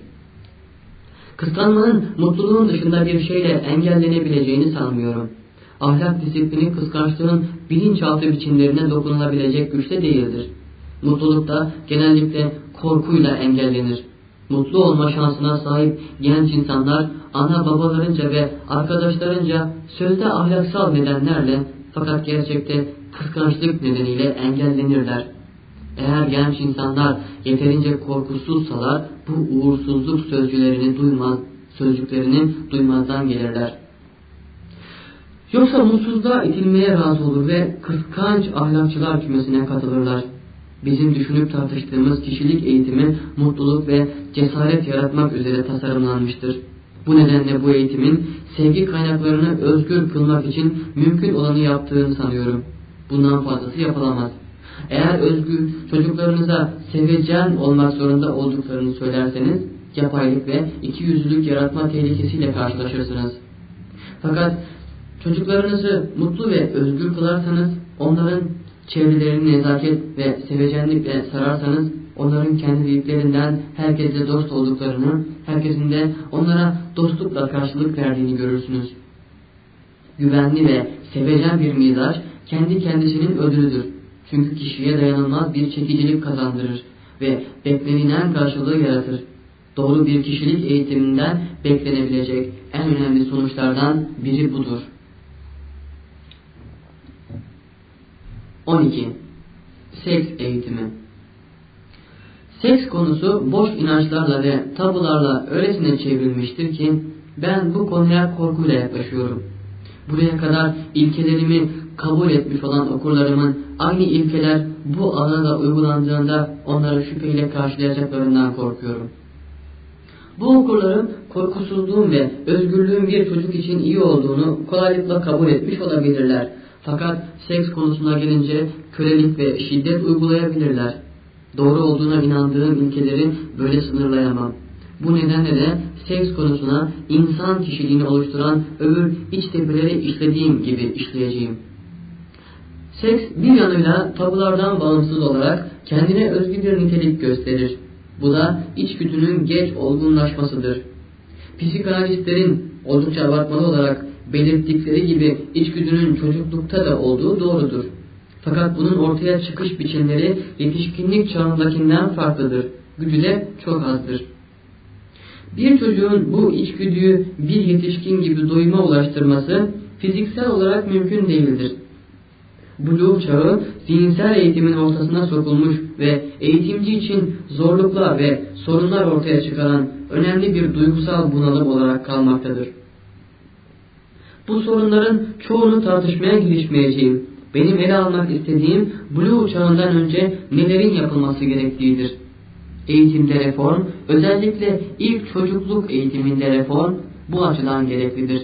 B: Kıskanmanın mutluluğun dışında bir şeyle engellenebileceğini sanmıyorum.'' ahlak disiplini kıskançlığın bilinçaltı biçimlerine dokunulabilecek güçte değildir. Mutluluk da genellikle korkuyla engellenir. Mutlu olma şansına sahip genç insanlar ana babalarınca ve arkadaşlarınca sözde ahlaksal nedenlerle fakat gerçekte kıskançlık nedeniyle engellenirler. Eğer genç insanlar yeterince korkusuzsalar bu uğursuzluk sözcülerini duymaz, sözcüklerini duymazdan gelirler. Yoksa mutsuzluğa itilmeye razı olur ve kıskanç ahlakçılar kümesine katılırlar. Bizim düşünüp tartıştığımız kişilik eğitimi mutluluk ve cesaret yaratmak üzere tasarımlanmıştır. Bu nedenle bu eğitimin sevgi kaynaklarını özgür kılmak için mümkün olanı yaptığını sanıyorum. Bundan fazlası yapılamaz. Eğer özgür çocuklarınıza sevecen olmak zorunda olduklarını söylerseniz yapaylık ve ikiyüzlülük yaratma tehlikesiyle karşılaşırsınız. Fakat çocuklarınızı mutlu ve özgür kılarsanız onların çevrelerini nezaket ve sevecenlikle sararsanız onların kendi büyüklerinden herkesle dost olduklarını, herkesin de onlara dostlukla karşılık verdiğini görürsünüz. Güvenli ve sevecen bir mizaç kendi kendisinin ödülüdür. Çünkü kişiye dayanılmaz bir çekicilik kazandırır ve beklenilen karşılığı yaratır. Doğru bir kişilik eğitiminden beklenebilecek en önemli sonuçlardan biri budur. 12. Seks eğitimi Seks konusu boş inançlarla ve tabularla öylesine çevrilmiştir ki ben bu konuya korkuyla yaklaşıyorum. Buraya kadar ilkelerimi kabul etmiş olan okurlarımın aynı ilkeler bu alanda uygulandığında onları şüpheyle karşılayacaklarından korkuyorum. Bu okurlarım korkusuzluğun ve özgürlüğün bir çocuk için iyi olduğunu kolaylıkla kabul etmiş olabilirler. Fakat seks konusuna gelince kölelik ve şiddet uygulayabilirler. Doğru olduğuna inandığım ilkeleri böyle sınırlayamam. Bu nedenle de seks konusuna insan kişiliğini oluşturan öbür iç tepeleri işlediğim gibi işleyeceğim. Seks bir yanıyla tabulardan bağımsız olarak kendine özgü bir nitelik gösterir. Bu da içgüdünün geç olgunlaşmasıdır. Psikanalistlerin oldukça abartmalı olarak belirttikleri gibi içgüdünün çocuklukta da olduğu doğrudur. Fakat bunun ortaya çıkış biçimleri yetişkinlik çağındakinden farklıdır. Gücü de çok azdır. Bir çocuğun bu içgüdüyü bir yetişkin gibi doyuma ulaştırması fiziksel olarak mümkün değildir. Buluğ çağı zihinsel eğitimin ortasına sokulmuş ve eğitimci için zorluklar ve sorunlar ortaya çıkaran önemli bir duygusal bunalım olarak kalmaktadır. Bu sorunların çoğunu tartışmaya girişmeyeceğim. Benim ele almak istediğim Blue çağından önce nelerin yapılması gerektiğidir. Eğitimde reform, özellikle ilk çocukluk eğitiminde reform bu açıdan gereklidir.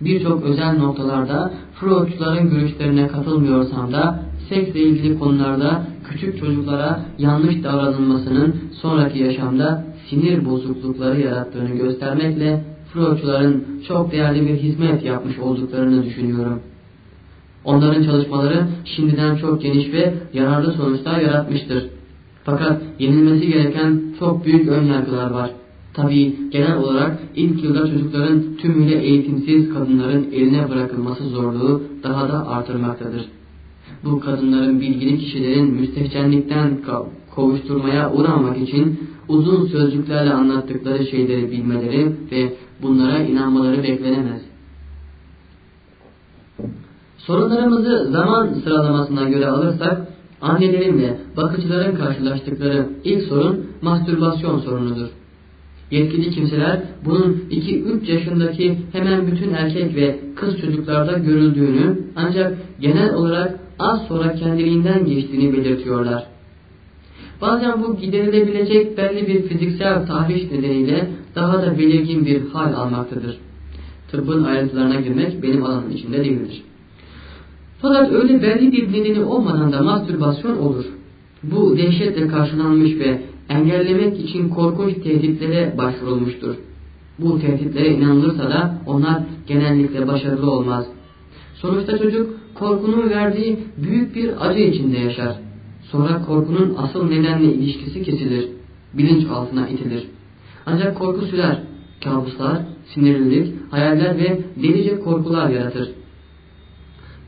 B: Birçok özel noktalarda Freudçuların görüşlerine katılmıyorsam da seksle ilgili konularda küçük çocuklara yanlış davranılmasının sonraki yaşamda sinir bozuklukları yarattığını göstermekle Freudçuların çok değerli bir hizmet yapmış olduklarını düşünüyorum. Onların çalışmaları şimdiden çok geniş ve yararlı sonuçlar yaratmıştır. Fakat yenilmesi gereken çok büyük önyargılar var. Tabii genel olarak ilk yılda çocukların tümüyle eğitimsiz kadınların eline bırakılması zorluğu daha da artırmaktadır. Bu kadınların bilgili kişilerin müstehcenlikten kovuşturmaya uğramamak için uzun sözcüklerle anlattıkları şeyleri bilmeleri ve bunlara inanmaları beklenemez. Sorunlarımızı zaman sıralamasına göre alırsak, annelerin bakıcıların karşılaştıkları ilk sorun mastürbasyon sorunudur. Yetkili kimseler bunun 2-3 yaşındaki hemen bütün erkek ve kız çocuklarda görüldüğünü ancak genel olarak az sonra kendiliğinden geçtiğini belirtiyorlar. Bazen bu giderilebilecek belli bir fiziksel tahriş nedeniyle daha da belirgin bir hal almaktadır. Tıbbın ayrıntılarına girmek benim alanım içinde değildir. Fakat öyle belli bir nedeni olmadan da mastürbasyon olur. Bu dehşetle karşılanmış ve engellemek için korkunç tehditlere başvurulmuştur. Bu tehditlere inanılırsa da onlar genellikle başarılı olmaz. Sonuçta çocuk korkunun verdiği büyük bir acı içinde yaşar. Sonra korkunun asıl nedenle ilişkisi kesilir. Bilinç altına itilir. Ancak korku sürer. Kabuslar, sinirlilik, hayaller ve delice korkular yaratır.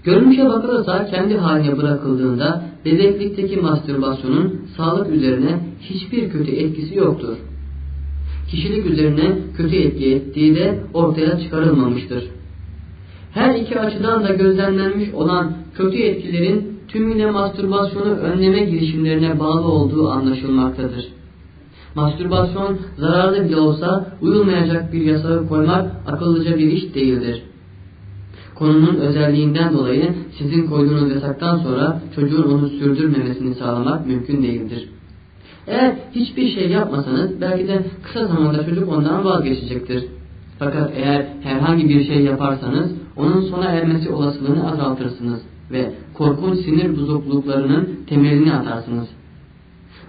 B: Görünüşe bakılırsa kendi haline bırakıldığında bebeklikteki mastürbasyonun sağlık üzerine hiçbir kötü etkisi yoktur. Kişilik üzerine kötü etki ettiği de ortaya çıkarılmamıştır. Her iki açıdan da gözlemlenmiş olan kötü etkilerin tümüyle mastürbasyonu önleme girişimlerine bağlı olduğu anlaşılmaktadır. Mastürbasyon zararlı bile olsa uyulmayacak bir yasağı koymak akıllıca bir iş değildir. Konunun özelliğinden dolayı sizin koyduğunuz yasaktan sonra çocuğun onu sürdürmemesini sağlamak mümkün değildir. Eğer hiçbir şey yapmasanız belki de kısa zamanda çocuk ondan vazgeçecektir. Fakat eğer herhangi bir şey yaparsanız onun sona ermesi olasılığını azaltırsınız ve korkunç sinir bozukluklarının temelini atarsınız.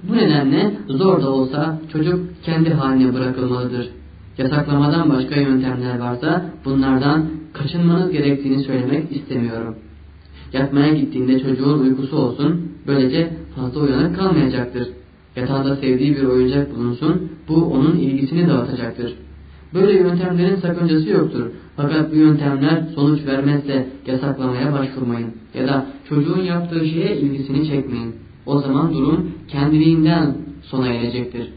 B: Bu nedenle zor da olsa çocuk kendi haline bırakılmalıdır. Yasaklamadan başka yöntemler varsa bunlardan kaçınmanız gerektiğini söylemek istemiyorum. Yatmaya gittiğinde çocuğun uykusu olsun, böylece fazla uyanık kalmayacaktır. Yatağında sevdiği bir oyuncak bulunsun, bu onun ilgisini dağıtacaktır. Böyle yöntemlerin sakıncası yoktur. Fakat bu yöntemler sonuç vermezse yasaklamaya başvurmayın ya da çocuğun yaptığı şeye ilgisini çekmeyin. O zaman durum kendiliğinden sona erecektir.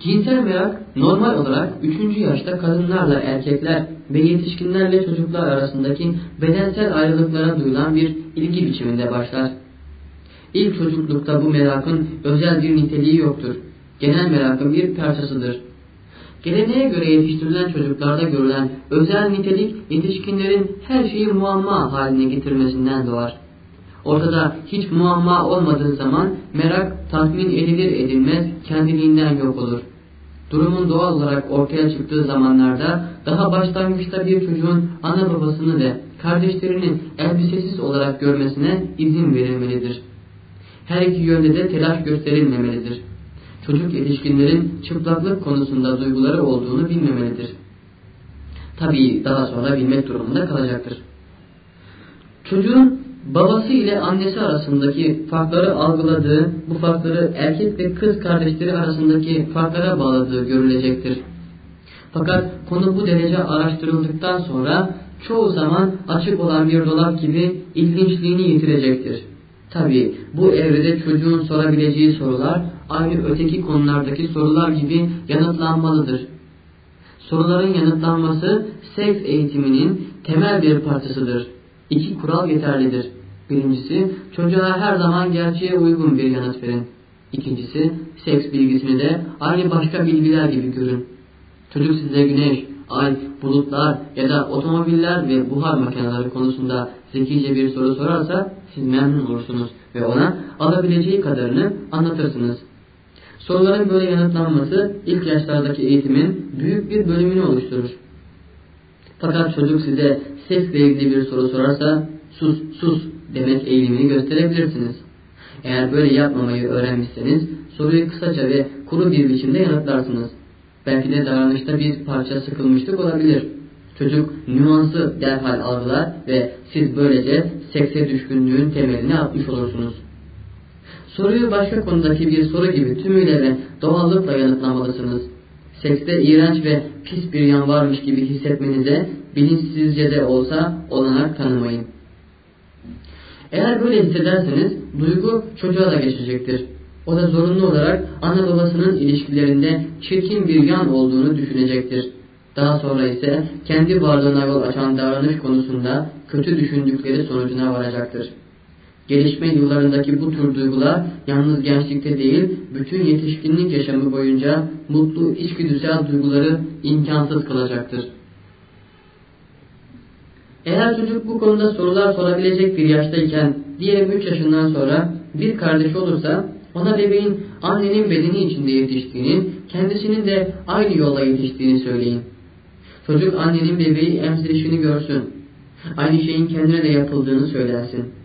B: Cinsel merak normal olarak 3. yaşta kadınlarla erkekler ve yetişkinlerle çocuklar arasındaki bedensel ayrılıklara duyulan bir ilgi biçiminde başlar. İlk çocuklukta bu merakın özel bir niteliği yoktur. Genel merakın bir parçasıdır. Geleneğe göre yetiştirilen çocuklarda görülen özel nitelik yetişkinlerin her şeyi muamma haline getirmesinden doğar. Ortada hiç muamma olmadığı zaman merak tatmin edilir edilmez kendiliğinden yok olur. Durumun doğal olarak ortaya çıktığı zamanlarda daha başlangıçta bir çocuğun ana babasını ve kardeşlerini elbisesiz olarak görmesine izin verilmelidir. Her iki yönde de telaş gösterilmemelidir. Çocuk yetişkinlerin çıplaklık konusunda duyguları olduğunu bilmemelidir. Tabii daha sonra bilmek durumunda kalacaktır. Çocuğun babası ile annesi arasındaki farkları algıladığı, bu farkları erkek ve kız kardeşleri arasındaki farklara bağladığı görülecektir. Fakat konu bu derece araştırıldıktan sonra çoğu zaman açık olan bir dolap gibi ilginçliğini yitirecektir. Tabi bu evrede çocuğun sorabileceği sorular aynı öteki konulardaki sorular gibi yanıtlanmalıdır. Soruların yanıtlanması seks eğitiminin temel bir parçasıdır iki kural yeterlidir. Birincisi, çocuğa her zaman gerçeğe uygun bir yanıt verin. İkincisi, seks bilgisini de aynı başka bilgiler gibi görün. Çocuk size güneş, ay, bulutlar ya da otomobiller ve buhar makineleri konusunda zekice bir soru sorarsa siz memnun olursunuz ve ona alabileceği kadarını anlatırsınız. Soruların böyle yanıtlanması ilk yaşlardaki eğitimin büyük bir bölümünü oluşturur. Fakat çocuk size seksle ilgili bir soru sorarsa sus sus demek eğilimini gösterebilirsiniz. Eğer böyle yapmamayı öğrenmişseniz soruyu kısaca ve kuru bir biçimde yanıtlarsınız. Belki de davranışta bir parça sıkılmışlık olabilir. Çocuk nüansı derhal algılar ve siz böylece sekse düşkünlüğün temelini atmış olursunuz. Soruyu başka konudaki bir soru gibi tümüyle ve doğallıkla yanıtlamalısınız sekste iğrenç ve pis bir yan varmış gibi hissetmenize bilinçsizce de olsa olanak tanımayın. Eğer böyle hissederseniz duygu çocuğa da geçecektir. O da zorunlu olarak ana babasının ilişkilerinde çirkin bir yan olduğunu düşünecektir. Daha sonra ise kendi varlığına yol açan davranış konusunda kötü düşündükleri sonucuna varacaktır. Gelişme yıllarındaki bu tür duygular yalnız gençlikte değil, bütün yetişkinlik yaşamı boyunca mutlu içgüdüsel duyguları imkansız kılacaktır. Eğer çocuk bu konuda sorular sorabilecek bir yaştayken, diyelim 3 yaşından sonra bir kardeş olursa, ona bebeğin annenin bedeni içinde yetiştiğini, kendisinin de aynı yolla yetiştiğini söyleyin. Çocuk annenin bebeği emzirişini görsün. Aynı şeyin kendine de yapıldığını söylersin.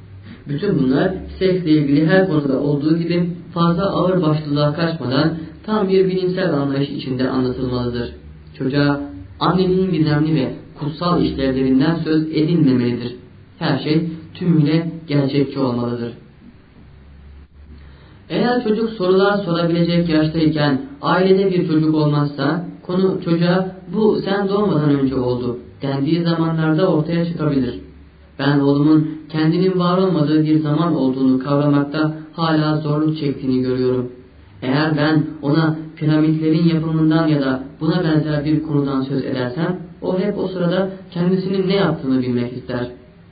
B: Bütün bunlar seksle ilgili her konuda olduğu gibi fazla ağır başlılığa kaçmadan tam bir bilimsel anlayış içinde anlatılmalıdır. Çocuğa annenin gizemli ve kutsal işlevlerinden söz edilmemelidir. Her şey tümüyle gerçekçi olmalıdır. Eğer çocuk sorular sorabilecek yaştayken ailede bir çocuk olmazsa konu çocuğa bu sen doğmadan önce oldu dendiği zamanlarda ortaya çıkabilir. Ben oğlumun kendinin var olmadığı bir zaman olduğunu kavramakta hala zorluk çektiğini görüyorum. Eğer ben ona piramitlerin yapımından ya da buna benzer bir konudan söz edersem, o hep o sırada kendisinin ne yaptığını bilmek ister.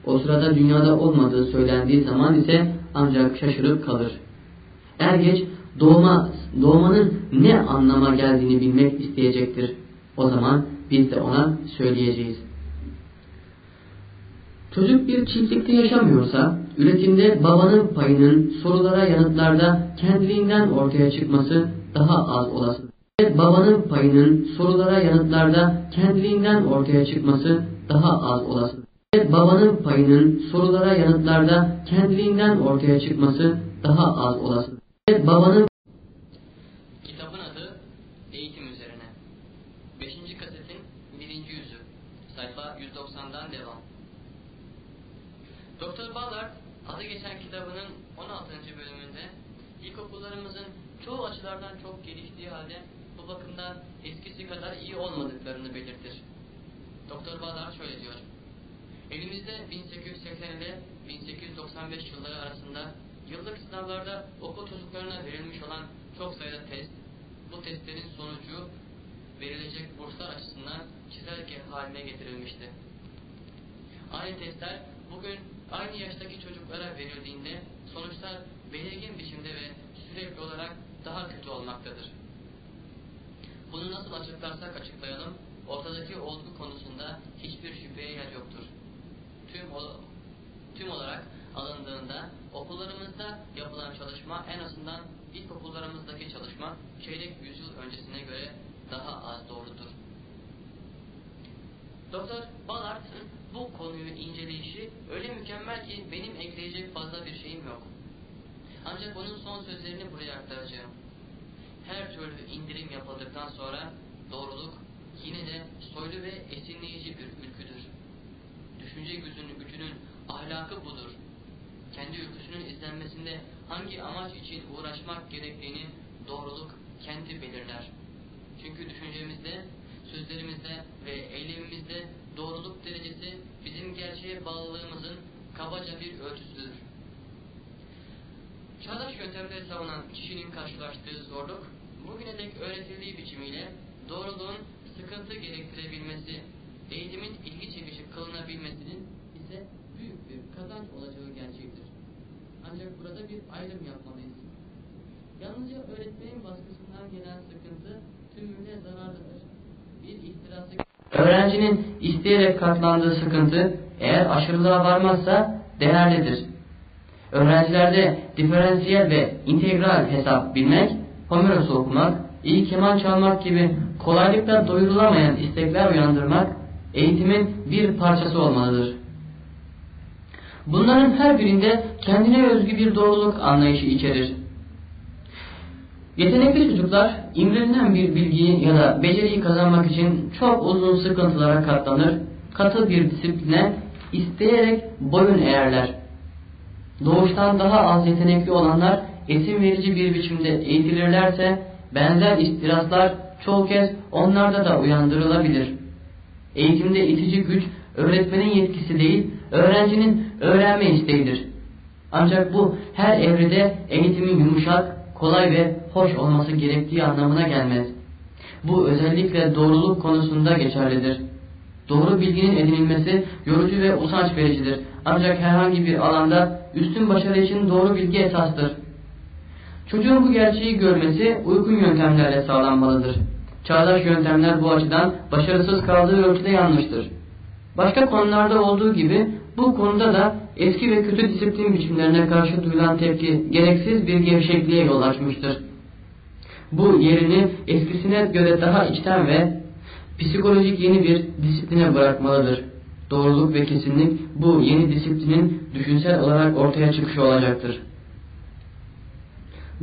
B: O sırada dünyada olmadığı söylendiği zaman ise ancak şaşırıp kalır. Er geç doğma, doğmanın ne anlama geldiğini bilmek isteyecektir. O zaman biz de ona söyleyeceğiz. Çocuk bir çiftlikte yaşamıyorsa, üretimde babanın payının sorulara yanıtlarda kendiliğinden ortaya çıkması daha az olası. Babanın payının sorulara yanıtlarda kendiliğinden ortaya çıkması daha az olası. Babanın payının sorulara yanıtlarda kendiliğinden ortaya çıkması daha az olası. Babanın
A: Kitabın adı Eğitim Üzerine. 5. kasetin 1. yüzü. Sayfa 190'dan devam. Doktor Ballard adı geçen kitabının 16. bölümünde ilkokullarımızın çoğu açılardan çok geliştiği halde bu bakımdan eskisi kadar iyi olmadıklarını belirtir. Doktor Ballard şöyle diyor. Elimizde 1880 ile 1895 yılları arasında yıllık sınavlarda okul çocuklarına verilmiş olan çok sayıda test, bu testlerin sonucu verilecek burslar açısından çizelge haline getirilmişti. Aynı testler bugün aynı yaştaki çocuklara verildiğinde sonuçlar belirgin biçimde ve sürekli olarak daha kötü olmaktadır. Bunu nasıl açıklarsak açıklayalım, ortadaki olgu konusunda hiçbir şüpheye yer yoktur. Tüm, tüm olarak alındığında okullarımızda yapılan çalışma en azından ilkokullarımızdaki çalışma çeyrek yüzyıl öncesine göre daha az doğrudur. Doktor Ballard'ın bu konuyu inceleyişi öyle mükemmel ki benim ekleyecek fazla bir şeyim yok. Ancak onun son sözlerini buraya aktaracağım. Her türlü indirim yapıldıktan sonra doğruluk yine de soylu ve esinleyici bir ülküdür. Düşünce gücünün, gücünün ahlakı budur. Kendi ülküsünün izlenmesinde hangi amaç için uğraşmak gerektiğini doğruluk kendi belirler. Çünkü düşüncemizde, sözlerimizde ve eylemimizde doğruluk derecesi bizim gerçeğe bağlılığımızın kabaca bir ölçüsüdür. Çağdaş yöntemleri savunan kişinin karşılaştığı zorluk, bugüne dek öğretildiği biçimiyle doğruluğun sıkıntı gerektirebilmesi, eğitimin ilgi çekici kılınabilmesinin ise büyük bir kazanç olacağı gerçektir. Ancak burada bir ayrım yapmalıyız. Yalnızca öğretmenin baskısından gelen sıkıntı tümüyle zararlıdır. Bir ihtirası Öğrencinin isteyerek katlandığı sıkıntı eğer aşırılığa varmazsa değerlidir. Öğrencilerde diferansiyel ve integral hesap bilmek, Homeros'u okumak, iyi keman çalmak gibi kolaylıkla doyurulamayan istekler uyandırmak eğitimin bir parçası olmalıdır. Bunların her birinde kendine özgü bir doğruluk anlayışı içerir. Yetenekli çocuklar imrenilen bir bilgiyi ya da beceriyi kazanmak için çok uzun sıkıntılara katlanır, katı bir disipline isteyerek boyun eğerler. Doğuştan daha az yetenekli olanlar esim verici bir biçimde eğitilirlerse benzer istiraslar çoğu kez onlarda da uyandırılabilir. Eğitimde itici güç öğretmenin yetkisi değil, öğrencinin öğrenme isteğidir. Ancak bu her evrede eğitimin yumuşak, kolay ve hoş olması gerektiği anlamına gelmez. Bu özellikle doğruluk konusunda geçerlidir. Doğru bilginin edinilmesi yorucu ve usanç vericidir. Ancak herhangi bir alanda üstün başarı için doğru bilgi esastır. Çocuğun bu gerçeği görmesi uygun yöntemlerle sağlanmalıdır. Çağdaş yöntemler bu açıdan başarısız kaldığı ölçüde yanlıştır. Başka konularda olduğu gibi bu konuda da eski ve kötü disiplin biçimlerine karşı duyulan tepki gereksiz bir gevşekliğe yol açmıştır. Bu yerini eskisine göre daha içten ve psikolojik yeni bir disipline bırakmalıdır. Doğruluk ve kesinlik bu yeni disiplinin düşünsel olarak ortaya çıkışı olacaktır.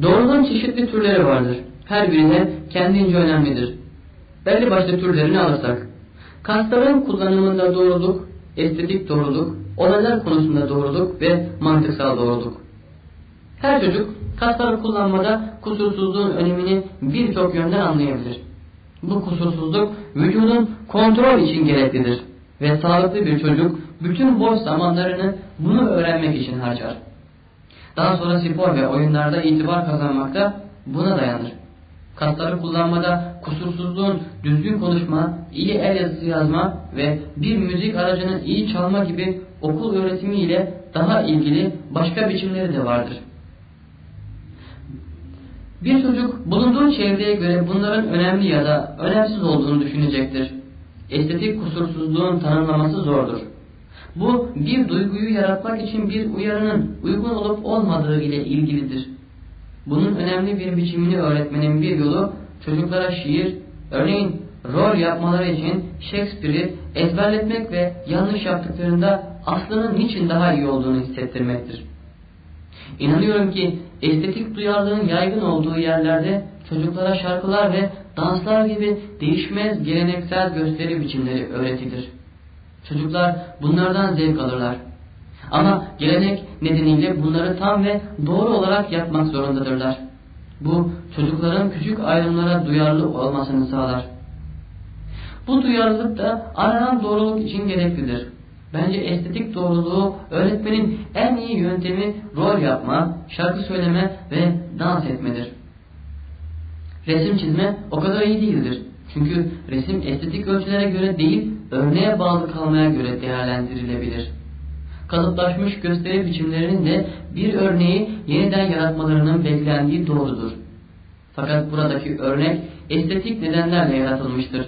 A: Doğruluğun çeşitli türleri vardır. Her biri de kendince önemlidir. Belli başlı türlerini alırsak. Kasların kullanımında doğruluk, estetik doğruluk, olaylar konusunda doğruluk ve mantıksal doğruluk. Her çocuk kasları kullanmada kusursuzluğun önemini birçok yönden anlayabilir. Bu kusursuzluk vücudun kontrol için gereklidir ve sağlıklı bir çocuk
B: bütün boş zamanlarını bunu öğrenmek için harcar. Daha sonra spor ve oyunlarda itibar kazanmak da buna dayanır. Kasları kullanmada kusursuzluğun düzgün konuşma, iyi el yazısı yazma ve bir müzik aracının iyi çalma gibi okul öğretimi ile daha ilgili başka biçimleri de vardır. Bir çocuk bulunduğu çevreye göre bunların önemli ya da önemsiz olduğunu düşünecektir. Estetik kusursuzluğun tanımlaması zordur. Bu bir duyguyu yaratmak için bir uyarının uygun olup olmadığı ile ilgilidir. Bunun önemli bir biçimini öğretmenin bir yolu çocuklara şiir, örneğin rol yapmaları için Shakespeare'i ezberletmek ve yanlış yaptıklarında aslının niçin daha iyi olduğunu hissettirmektir. İnanıyorum ki estetik duyarlılığın yaygın olduğu yerlerde çocuklara şarkılar ve danslar gibi değişmez geleneksel gösteri biçimleri öğretilir. Çocuklar bunlardan zevk alırlar. Ama gelenek nedeniyle bunları tam ve doğru olarak yapmak zorundadırlar. Bu çocukların küçük ayrımlara duyarlı olmasını sağlar. Bu duyarlılık da aranan doğruluk için gereklidir. Bence estetik doğruluğu öğretmenin en iyi yöntemi rol yapma, şarkı söyleme ve dans etmedir. Resim çizme o kadar iyi değildir. Çünkü resim estetik ölçülere göre değil, örneğe bağlı kalmaya göre değerlendirilebilir. Kalıplaşmış gösteri biçimlerinin de bir örneği yeniden yaratmalarının beklendiği doğrudur. Fakat buradaki örnek estetik nedenlerle yaratılmıştır.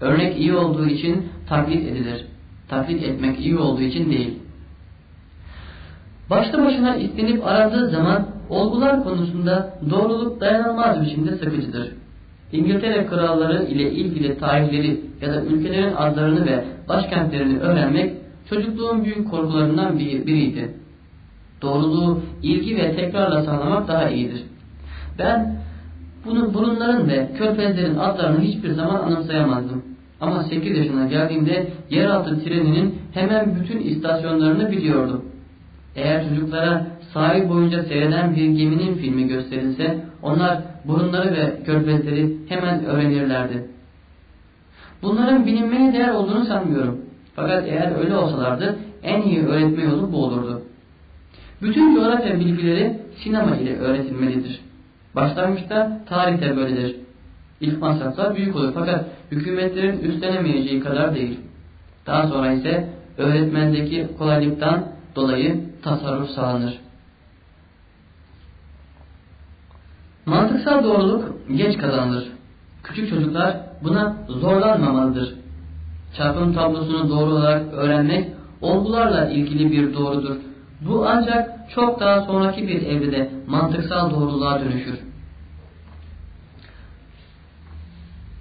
B: Örnek iyi olduğu için taklit edilir. Taklit etmek iyi olduğu için değil. Başlı başına istenip arandığı zaman olgular konusunda doğruluk dayanılmaz biçimde sıkıcıdır. İngiltere kralları ile ilgili tarihleri ya da ülkelerin adlarını ve başkentlerini öğrenmek çocukluğun büyük korkularından biriydi. Doğruluğu ilgi ve tekrarla sağlamak daha iyidir. Ben bunu burunların ve körfezlerin adlarını hiçbir zaman anımsayamazdım. Ama 8 yaşına geldiğimde yeraltı treninin hemen bütün istasyonlarını biliyordum. Eğer çocuklara sahil boyunca seyreden bir geminin filmi gösterilse onlar burunları ve körfezleri hemen öğrenirlerdi. Bunların bilinmeye değer olduğunu sanmıyorum. Fakat eğer öyle olsalardı en iyi öğretme yolu bu olurdu. Bütün coğrafya bilgileri sinema ile öğretilmelidir. Başlangıçta tarihte böyledir. İlk masraflar büyük olur fakat hükümetlerin üstlenemeyeceği kadar değil. Daha sonra ise öğretmendeki kolaylıktan dolayı tasarruf sağlanır. Mantıksal doğruluk geç kazanılır. Küçük çocuklar buna zorlanmamalıdır. Çarpım tablosunu doğru olarak öğrenmek olgularla ilgili bir doğrudur. Bu ancak çok daha sonraki bir evrede mantıksal doğruluğa dönüşür.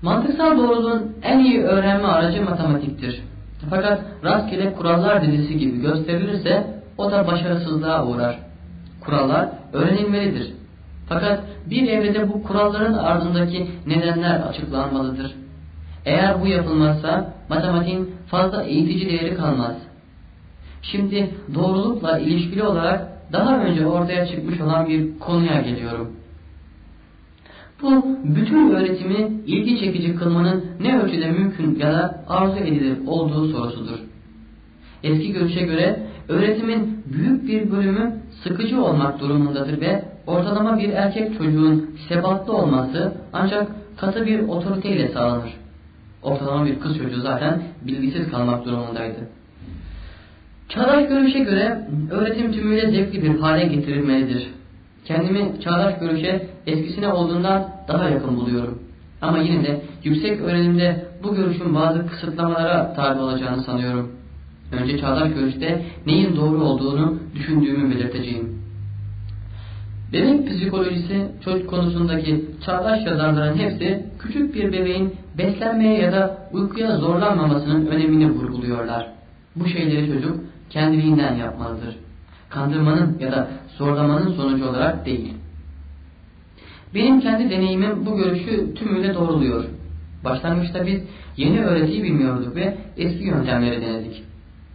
B: Mantıksal doğruluğun en iyi öğrenme aracı matematiktir. Fakat rastgele kurallar dizisi gibi gösterilirse o da başarısızlığa uğrar. Kurallar öğrenilmelidir. Fakat bir evrede bu kuralların ardındaki nedenler açıklanmalıdır. Eğer bu yapılmazsa matematiğin fazla eğitici değeri kalmaz. Şimdi doğrulukla ilişkili olarak daha önce ortaya çıkmış olan bir konuya geliyorum. Bu bütün öğretimi ilgi çekici kılmanın ne ölçüde mümkün ya da arzu edilir olduğu sorusudur. Eski görüşe göre öğretimin büyük bir bölümü sıkıcı olmak durumundadır ve ortalama bir erkek çocuğun sebatlı olması ancak katı bir otoriteyle sağlanır. Ortalama bir kız çocuğu zaten bilgisiz kalmak durumundaydı. Çağdaş görüşe göre öğretim tümüyle zevkli bir hale getirilmelidir. Kendimi çağdaş görüşe eskisine olduğundan daha yakın buluyorum. Ama yine de yüksek öğrenimde bu görüşün bazı kısıtlamalara tabi olacağını sanıyorum. Önce çağdaş görüşte neyin doğru olduğunu düşündüğümü belirteceğim. Bebek psikolojisi çocuk konusundaki çağdaş yazarların hepsi küçük bir bebeğin beslenmeye ya da uykuya zorlanmamasının önemini vurguluyorlar. Bu şeyleri çocuk kendiliğinden yapmalıdır. Kandırmanın ya da zorlamanın sonucu olarak değil. Benim kendi deneyimim bu görüşü tümüyle doğruluyor. Başlangıçta biz yeni öğretiyi bilmiyorduk ve eski yöntemleri denedik.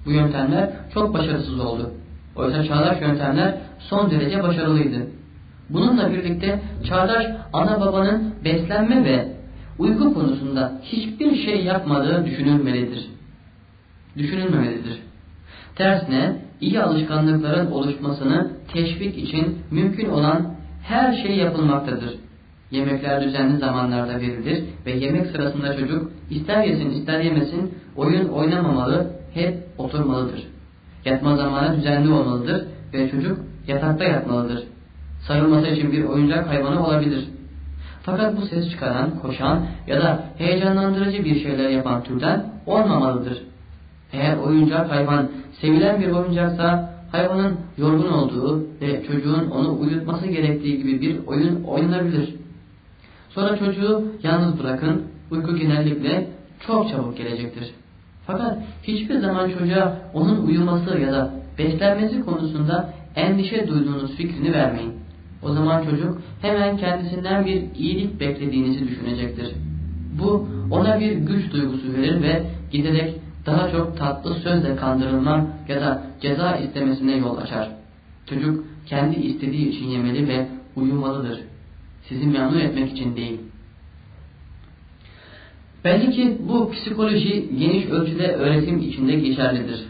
B: Bu yöntemler çok başarısız oldu. Oysa çağdaş yöntemler son derece başarılıydı. Bununla birlikte çağdaş ana babanın beslenme ve uyku konusunda hiçbir şey yapmadığı düşünülmelidir. Düşünülmemelidir. Tersine iyi alışkanlıkların oluşmasını teşvik için mümkün olan her şey yapılmaktadır. Yemekler düzenli zamanlarda verilir ve yemek sırasında çocuk ister yesin ister yemesin oyun oynamamalı, hep oturmalıdır. Yatma zamanı düzenli olmalıdır ve çocuk yatakta yatmalıdır. Sarılması için bir oyuncak hayvanı olabilir. Fakat bu ses çıkaran, koşan ya da heyecanlandırıcı bir şeyler yapan türden olmamalıdır. Eğer oyuncak hayvan sevilen bir oyuncaksa hayvanın yorgun olduğu ve çocuğun onu uyutması gerektiği gibi bir oyun oynanabilir. Sonra çocuğu yalnız bırakın, uyku genellikle çok çabuk gelecektir. Fakat hiçbir zaman çocuğa onun uyuması ya da beslenmesi konusunda endişe duyduğunuz fikrini vermeyin. O zaman çocuk hemen kendisinden bir iyilik beklediğinizi düşünecektir. Bu ona bir güç duygusu verir ve giderek daha çok tatlı sözle kandırılma ya da ceza istemesine yol açar. Çocuk kendi istediği için yemeli ve uyumalıdır. Sizi memnun etmek için değil. Belli ki bu psikoloji geniş ölçüde öğretim içinde geçerlidir.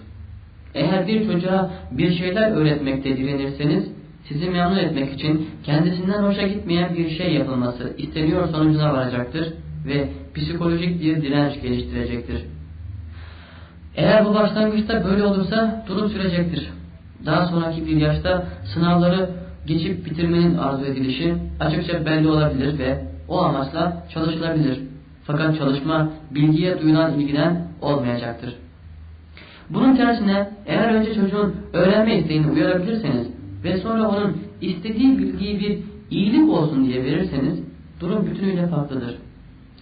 B: Eğer bir çocuğa bir şeyler öğretmekte direnirseniz, sizi memnun etmek için kendisinden hoşa gitmeyen bir şey yapılması isteniyor sonucuna varacaktır ve psikolojik bir direnç geliştirecektir. Eğer bu başlangıçta böyle olursa durum sürecektir. Daha sonraki bir yaşta sınavları geçip bitirmenin arzu edilişi açıkça belli olabilir ve o amaçla çalışılabilir. Fakat çalışma bilgiye duyulan ilgiden olmayacaktır. Bunun tersine eğer önce çocuğun öğrenme isteğini uyarabilirseniz ve sonra onun istediği bilgiyi bir iyilik olsun diye verirseniz durum bütünüyle farklıdır.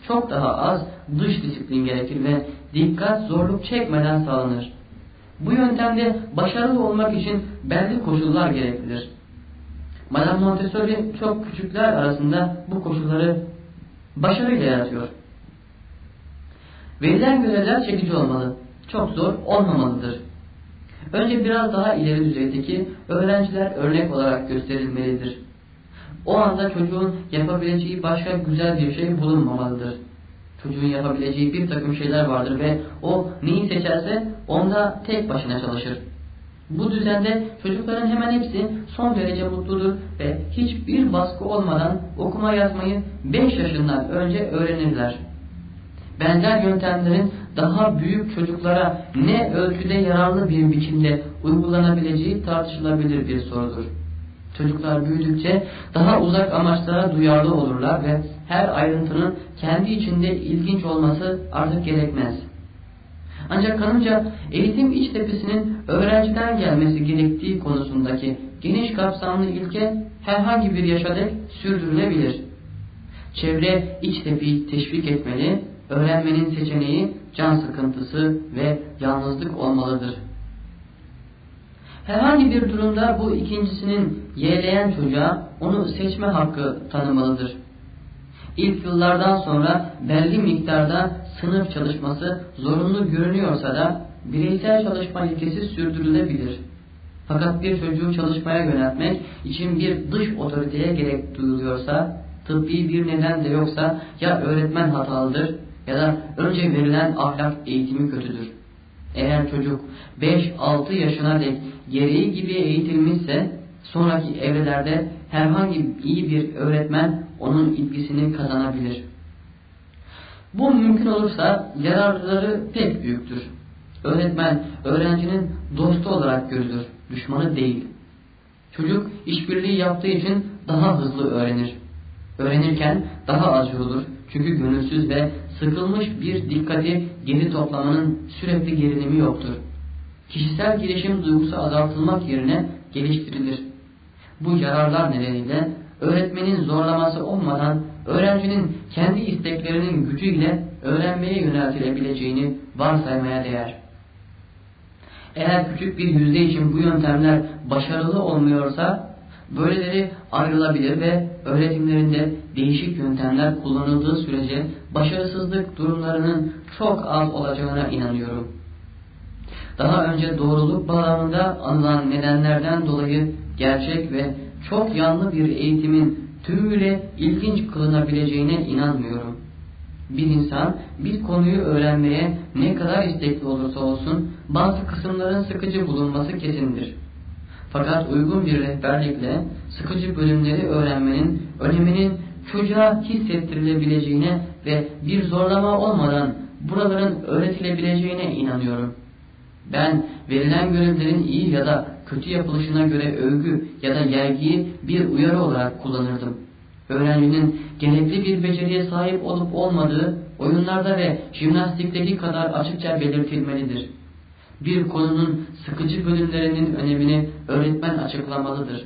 B: Çok daha az dış disiplin gerekir ve dikkat zorluk çekmeden sağlanır. Bu yöntemde başarılı olmak için belli koşullar gereklidir. Madame Montessori çok küçükler arasında bu koşulları başarıyla yaratıyor. Verilen görevler çekici olmalı. Çok zor olmamalıdır. Önce biraz daha ileri düzeydeki öğrenciler örnek olarak gösterilmelidir. O anda çocuğun yapabileceği başka güzel bir şey bulunmamalıdır. Çocuğun yapabileceği bir takım şeyler vardır ve o neyi seçerse onda tek başına çalışır. Bu düzende çocukların hemen hepsi son derece mutludur ve hiçbir baskı olmadan okuma yazmayı 5 yaşından önce öğrenirler. Benzer yöntemlerin daha büyük çocuklara ne ölçüde yararlı bir biçimde uygulanabileceği tartışılabilir bir sorudur. Çocuklar büyüdükçe daha uzak amaçlara duyarlı olurlar ve her ayrıntının kendi içinde ilginç olması artık gerekmez. Ancak kanımca eğitim iç tepesinin öğrenciden gelmesi gerektiği konusundaki geniş kapsamlı ilke herhangi bir yaşa dek sürdürülebilir. Çevre iç tepeyi teşvik etmeli, öğrenmenin seçeneği can sıkıntısı ve yalnızlık olmalıdır. Herhangi bir durumda bu ikincisinin yeğleyen çocuğa onu seçme hakkı tanımalıdır. İlk yıllardan sonra belli miktarda sınıf çalışması zorunlu görünüyorsa da bireysel çalışma ilkesi sürdürülebilir. Fakat bir çocuğu çalışmaya yöneltmek için bir dış otoriteye gerek duyuluyorsa, tıbbi bir neden de yoksa ya öğretmen hatalıdır ya da önce verilen ahlak eğitimi kötüdür. Eğer çocuk 5-6 yaşına dek gereği gibi eğitilmişse sonraki evrelerde herhangi iyi bir öğretmen onun ilgisini kazanabilir. Bu mümkün olursa yararları pek büyüktür. Öğretmen öğrencinin dostu olarak görülür, düşmanı değil. Çocuk işbirliği yaptığı için daha hızlı öğrenir. Öğrenirken daha az yorulur çünkü gönülsüz ve sıkılmış bir dikkati geri toplamanın sürekli gerilimi yoktur. Kişisel gelişim duygusu azaltılmak yerine geliştirilir. Bu yararlar nedeniyle öğretmenin zorlaması olmadan öğrencinin kendi isteklerinin gücüyle öğrenmeye yöneltilebileceğini varsaymaya değer. Eğer küçük bir yüzde için bu yöntemler başarılı olmuyorsa böyleleri ayrılabilir ve öğretimlerinde değişik yöntemler kullanıldığı sürece başarısızlık durumlarının çok az olacağına inanıyorum. Daha önce doğruluk bağlamında anılan nedenlerden dolayı gerçek ve çok yanlı bir eğitimin tümüyle ilginç kılınabileceğine inanmıyorum. Bir insan bir konuyu öğrenmeye ne kadar istekli olursa olsun bazı kısımların sıkıcı bulunması kesindir. Fakat uygun bir rehberlikle sıkıcı bölümleri öğrenmenin öneminin çocuğa hissettirilebileceğine ve bir zorlama olmadan buraların öğretilebileceğine inanıyorum. Ben verilen görevlerin iyi ya da kötü yapılışına göre övgü ya da yergiyi bir uyarı olarak kullanırdım. Öğrencinin gerekli bir beceriye sahip olup olmadığı oyunlarda ve jimnastikteki kadar açıkça belirtilmelidir. Bir konunun sıkıcı bölümlerinin önemini öğretmen açıklamalıdır.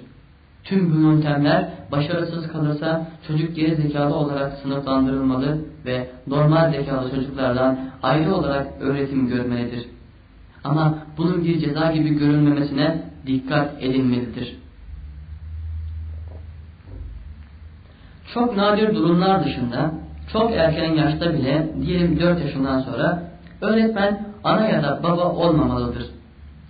B: Tüm bu yöntemler başarısız kalırsa çocuk geri zekalı olarak sınıflandırılmalı ve normal zekalı çocuklardan ayrı olarak öğretim görmelidir. Ama bunun bir ceza gibi görülmemesine dikkat edilmelidir. Çok nadir durumlar dışında çok erken yaşta bile diyelim 4 yaşından sonra öğretmen ana ya da baba olmamalıdır.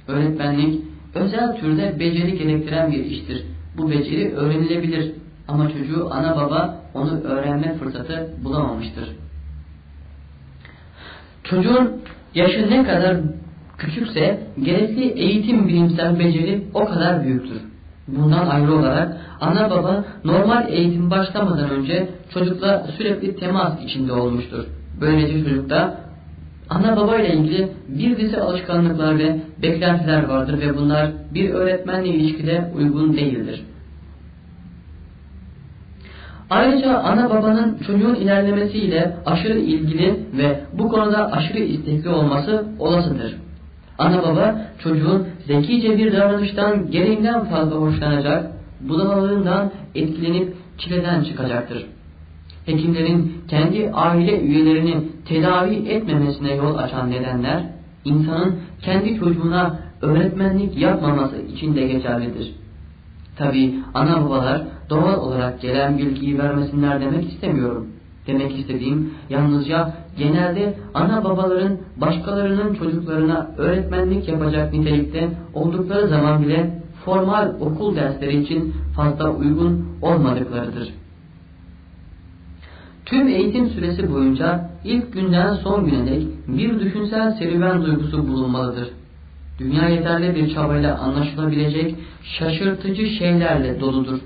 B: Öğretmenlik özel türde beceri gerektiren bir iştir. Bu beceri öğrenilebilir ama çocuğu ana baba onu öğrenme fırsatı bulamamıştır. Çocuğun yaşı ne kadar küçükse gerekli eğitim bilimsel beceri o kadar büyüktür. Bundan ayrı olarak ana baba normal eğitim başlamadan önce çocukla sürekli temas içinde olmuştur. Böylece çocukta ana baba ile ilgili bir dizi alışkanlıklar ve beklentiler vardır ve bunlar bir öğretmenle ilişkide uygun değildir. Ayrıca ana babanın çocuğun ilerlemesiyle aşırı ilgili ve bu konuda aşırı istekli olması olasıdır. Ana baba çocuğun zekice bir davranıştan gereğinden fazla hoşlanacak, budalalığından etkilenip çileden çıkacaktır. Hekimlerin kendi aile üyelerini tedavi etmemesine yol açan nedenler, insanın kendi çocuğuna öğretmenlik yapmaması için de geçerlidir. Tabi ana babalar doğal olarak gelen bilgiyi vermesinler demek istemiyorum. Demek istediğim yalnızca genelde ana babaların başkalarının çocuklarına öğretmenlik yapacak nitelikte oldukları zaman bile formal okul dersleri için fazla uygun olmadıklarıdır. Tüm eğitim süresi boyunca ilk günden son güne dek bir düşünsel serüven duygusu bulunmalıdır. Dünya yeterli bir çabayla anlaşılabilecek şaşırtıcı şeylerle doludur.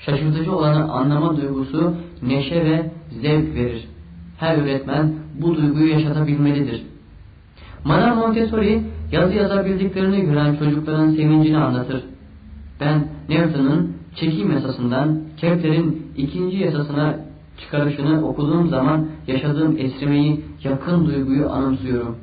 B: Şaşırtıcı olanı anlama duygusu neşe ve zevk verir. Her öğretmen bu duyguyu yaşatabilmelidir. Madame Montessori yazı yazabildiklerini gören çocukların sevincini anlatır. Ben Newton'un çekim yasasından Kepler'in ikinci yasasına çıkarışını okuduğum zaman yaşadığım esrimeyi, yakın duyguyu anımsıyorum.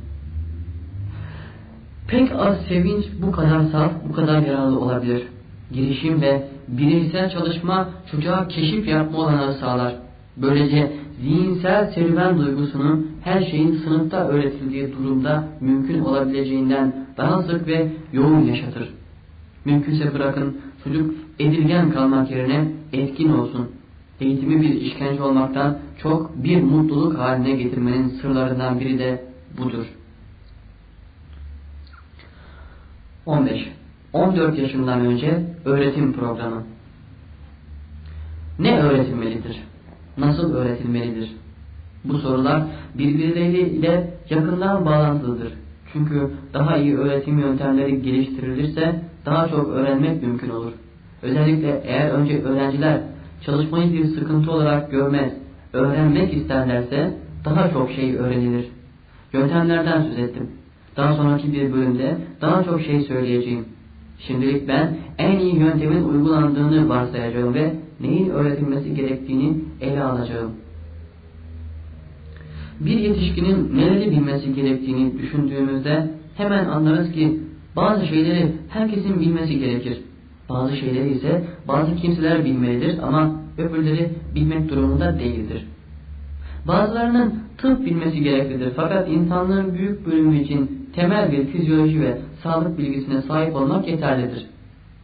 B: Pek az sevinç bu kadar saf, bu kadar yararlı olabilir. Girişim ve bireysel çalışma çocuğa keşif yapma olanağı sağlar. Böylece zihinsel serüven duygusunu her şeyin sınıfta öğretildiği durumda mümkün olabileceğinden daha sık ve yoğun yaşatır. Mümkünse bırakın çocuk edilgen kalmak yerine etkin olsun. Eğitimi bir işkence olmaktan çok bir mutluluk haline getirmenin sırlarından biri de budur. 15. 14 yaşından önce öğretim programı. Ne öğretilmelidir? Nasıl öğretilmelidir? Bu sorular birbirleriyle yakından bağlantılıdır. Çünkü daha iyi öğretim yöntemleri geliştirilirse daha çok öğrenmek mümkün olur. Özellikle eğer önce öğrenciler çalışmayı bir sıkıntı olarak görmez, öğrenmek isterlerse daha çok şey öğrenilir. Yöntemlerden söz ettim. Daha sonraki bir bölümde daha çok şey söyleyeceğim. Şimdilik ben en iyi yöntemin uygulandığını varsayacağım ve neyin öğretilmesi gerektiğini ele alacağım. Bir yetişkinin neleri bilmesi gerektiğini düşündüğümüzde hemen anlarız ki bazı şeyleri herkesin bilmesi gerekir. Bazı şeyleri ise bazı kimseler bilmelidir ama öbürleri bilmek durumunda değildir. Bazılarının tıp bilmesi gereklidir fakat insanlığın büyük bölümü için temel bir fizyoloji ve sağlık bilgisine sahip olmak yeterlidir.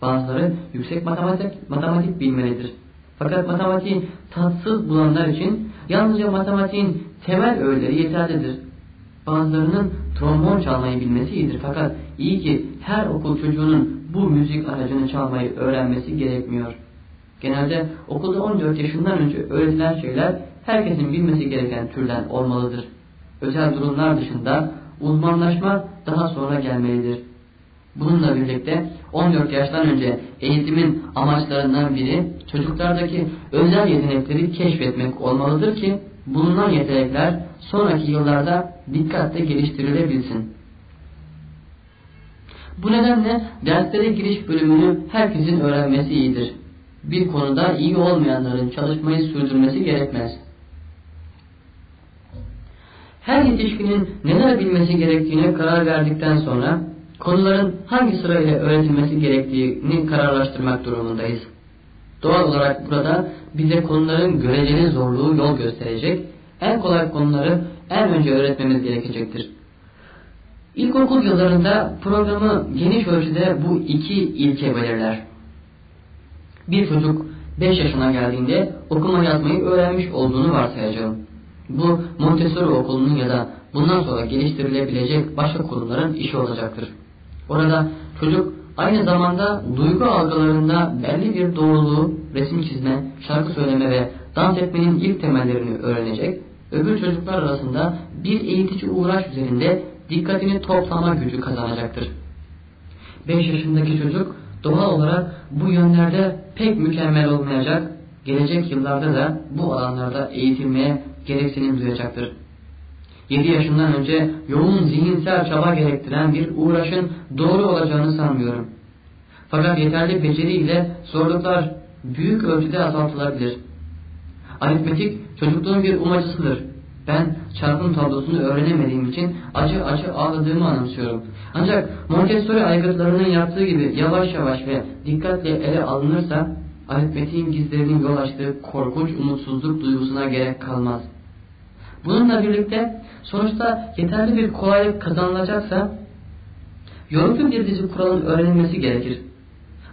B: Bazıları yüksek matematik, matematik bilmelidir. Fakat matematiğin tatsız bulanlar için yalnızca matematiğin temel öğeleri yeterlidir. Bazılarının trombon çalmayı bilmesi iyidir fakat iyi ki her okul çocuğunun bu müzik aracını çalmayı öğrenmesi gerekmiyor. Genelde okulda 14 yaşından önce öğretilen şeyler herkesin bilmesi gereken türden olmalıdır. Özel durumlar dışında uzmanlaşma daha sonra gelmelidir. Bununla birlikte 14 yaştan önce eğitimin amaçlarından biri çocuklardaki özel yetenekleri keşfetmek olmalıdır ki bulunan yetenekler sonraki yıllarda dikkatle geliştirilebilsin. Bu nedenle derslere giriş bölümünü herkesin öğrenmesi iyidir. Bir konuda iyi olmayanların çalışmayı sürdürmesi gerekmez. Her yetişkinin neler bilmesi gerektiğine karar verdikten sonra konuların hangi sırayla öğretilmesi gerektiğini kararlaştırmak durumundayız. Doğal olarak burada bize konuların göreceli zorluğu yol gösterecek, en kolay konuları en önce öğretmemiz gerekecektir. İlkokul yıllarında programı geniş ölçüde bu iki ilke belirler. Bir çocuk 5 yaşına geldiğinde okuma yazmayı öğrenmiş olduğunu varsayacağım. Bu Montessori okulunun ya da bundan sonra geliştirilebilecek başka kurumların işi olacaktır. Orada çocuk aynı zamanda duygu algılarında belli bir doğruluğu, resim çizme, şarkı söyleme ve dans etmenin ilk temellerini öğrenecek, öbür çocuklar arasında bir eğitici uğraş üzerinde dikkatini toplama gücü kazanacaktır. 5 yaşındaki çocuk doğal olarak bu yönlerde pek mükemmel olmayacak, gelecek yıllarda da bu alanlarda eğitilmeye gereksinim duyacaktır. 7 yaşından önce yoğun zihinsel çaba gerektiren bir uğraşın doğru olacağını sanmıyorum. Fakat yeterli beceriyle zorluklar büyük ölçüde azaltılabilir. Aritmetik çocukluğun bir umacısıdır. Ben çarpım tablosunu öğrenemediğim için acı acı ağladığımı anımsıyorum. Ancak Montessori aygıtlarının yaptığı gibi yavaş yavaş ve dikkatle ele alınırsa aritmetiğin gizlerinin yol açtığı korkunç umutsuzluk duygusuna gerek kalmaz. Bununla birlikte sonuçta yeterli bir kolaylık kazanılacaksa yorucu bir dizi kuralın öğrenilmesi gerekir.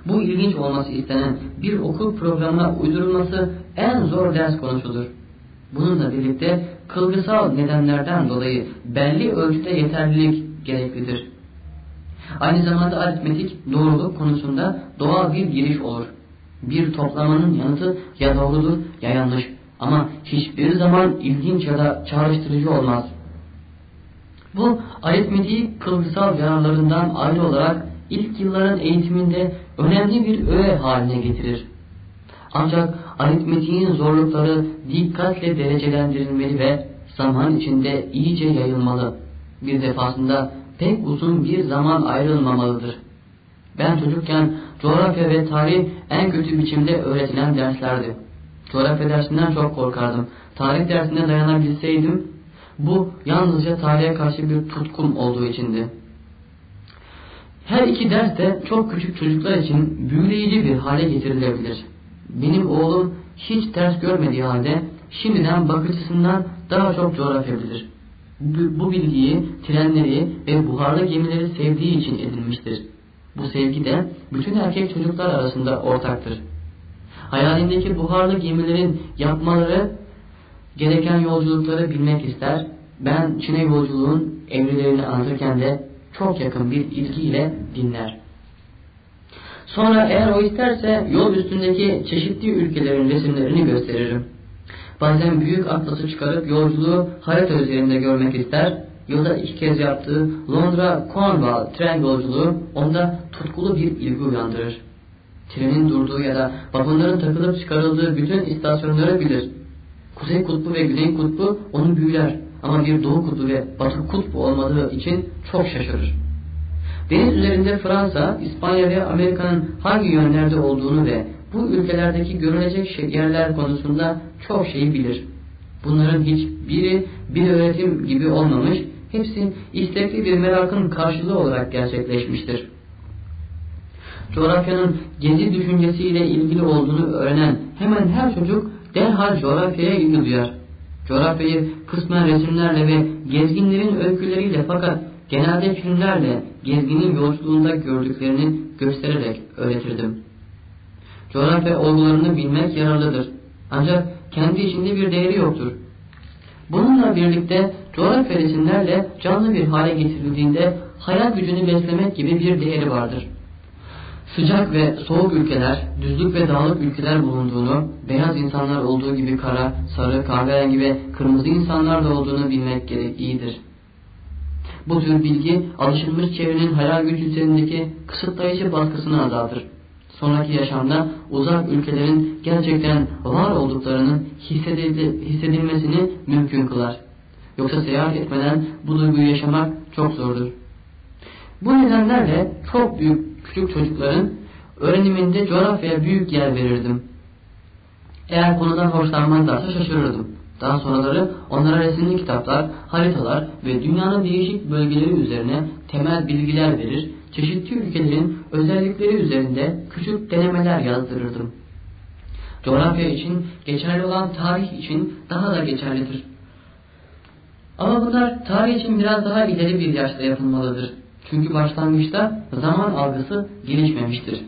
B: Bu ilginç olması istenen bir okul programına uydurulması en zor ders konusudur. Bununla birlikte kılgısal nedenlerden dolayı belli ölçüde yeterlilik gereklidir. Aynı zamanda aritmetik doğruluk konusunda doğal bir giriş olur. Bir toplamanın yanıtı ya doğrudur ya yanlış ama hiçbir zaman ilginç ya da çağrıştırıcı olmaz. Bu aritmetiği kılgısal yararlarından ayrı olarak ilk yılların eğitiminde önemli bir öğe haline getirir. Ancak aritmetiğin zorlukları dikkatle derecelendirilmeli ve zaman içinde iyice yayılmalı. Bir defasında pek uzun bir zaman ayrılmamalıdır. Ben çocukken coğrafya ve tarih en kötü biçimde öğretilen derslerdi. Coğrafya dersinden çok korkardım. Tarih dersine dayanabilseydim bu yalnızca tarihe karşı bir tutkum olduğu içindi. Her iki ders de çok küçük çocuklar için büyüleyici bir hale getirilebilir. Benim oğlum hiç ders görmediği halde şimdiden bakıcısından daha çok coğrafya bilir. Bu bilgiyi trenleri ve buharlı gemileri sevdiği için edinmiştir. Bu sevgi de bütün erkek çocuklar arasında ortaktır. Hayalindeki buharlı gemilerin yapmaları gereken yolculukları bilmek ister. Ben Çin'e yolculuğun evrilerini anlatırken de çok yakın bir ilgiyle dinler. Sonra eğer o isterse yol üstündeki çeşitli ülkelerin resimlerini gösteririm. Bazen büyük atlası çıkarıp yolculuğu harita üzerinde görmek ister. Yılda iki kez yaptığı Londra Cornwall tren yolculuğu onda tutkulu bir ilgi uyandırır. Trenin durduğu ya da vagonların takılıp çıkarıldığı bütün istasyonları bilir. Kuzey kutbu ve güney kutbu onu büyüler ama bir doğu kutbu ve batı kutbu olmadığı için çok şaşırır. Deniz üzerinde Fransa, İspanya ve Amerika'nın hangi yönlerde olduğunu ve bu ülkelerdeki görülecek yerler konusunda çok şeyi bilir. Bunların hiçbiri bir öğretim gibi olmamış, hepsi istekli bir merakın karşılığı olarak gerçekleşmiştir. Coğrafyanın gezi düşüncesiyle ilgili olduğunu öğrenen hemen her çocuk derhal coğrafyaya ilgi duyar. Coğrafyayı kısmen resimlerle ve gezginlerin öyküleriyle fakat genelde filmlerle gezginin yolculuğunda gördüklerini göstererek öğretirdim. Coğrafya olgularını bilmek yararlıdır. Ancak kendi içinde bir değeri yoktur. Bununla birlikte coğrafya resimlerle canlı bir hale getirildiğinde hayal gücünü beslemek gibi bir değeri vardır. Sıcak ve soğuk ülkeler, düzlük ve dağlık ülkeler bulunduğunu, beyaz insanlar olduğu gibi kara, sarı, kahverengi ve kırmızı insanlar da olduğunu bilmek gereklidir. Bu tür bilgi alışılmış çevrenin hayal gücü üzerindeki kısıtlayıcı baskısını azaltır. Sonraki yaşamda uzak ülkelerin gerçekten var olduklarının hissedilmesini mümkün kılar. Yoksa seyahat etmeden bu duyguyu yaşamak çok zordur. Bu nedenlerle çok büyük küçük çocukların öğreniminde coğrafyaya büyük yer verirdim. Eğer konudan hoşlanmazlarsa şaşırırdım. Daha sonraları onlara resimli kitaplar, haritalar ve dünyanın değişik bölgeleri üzerine temel bilgiler verir, çeşitli ülkelerin özellikleri üzerinde küçük denemeler yazdırırdım. Coğrafya için geçerli olan tarih için daha da geçerlidir. Ama bunlar tarih için biraz daha ileri bir yaşta yapılmalıdır. Çünkü başlangıçta zaman algısı gelişmemiştir.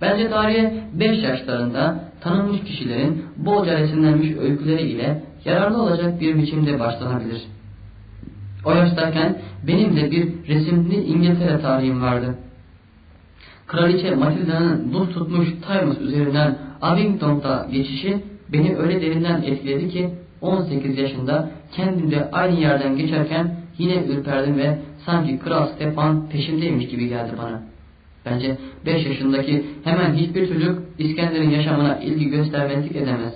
B: Bence tarihe 5 yaşlarında tanınmış kişilerin bolca resimlenmiş öyküleri ile yararlı olacak bir biçimde başlanabilir. O yaştayken benim de bir resimli İngiltere tarihim vardı. Kraliçe Matilda'nın buz tutmuş Times üzerinden Abingdon'da geçişi beni öyle derinden etkiledi ki 18 yaşında kendimde aynı yerden geçerken yine ürperdim ve sanki Kral Stefan peşimdeymiş gibi geldi bana. Bence 5 yaşındaki hemen hiçbir çocuk İskender'in yaşamına ilgi göstermezlik edemez.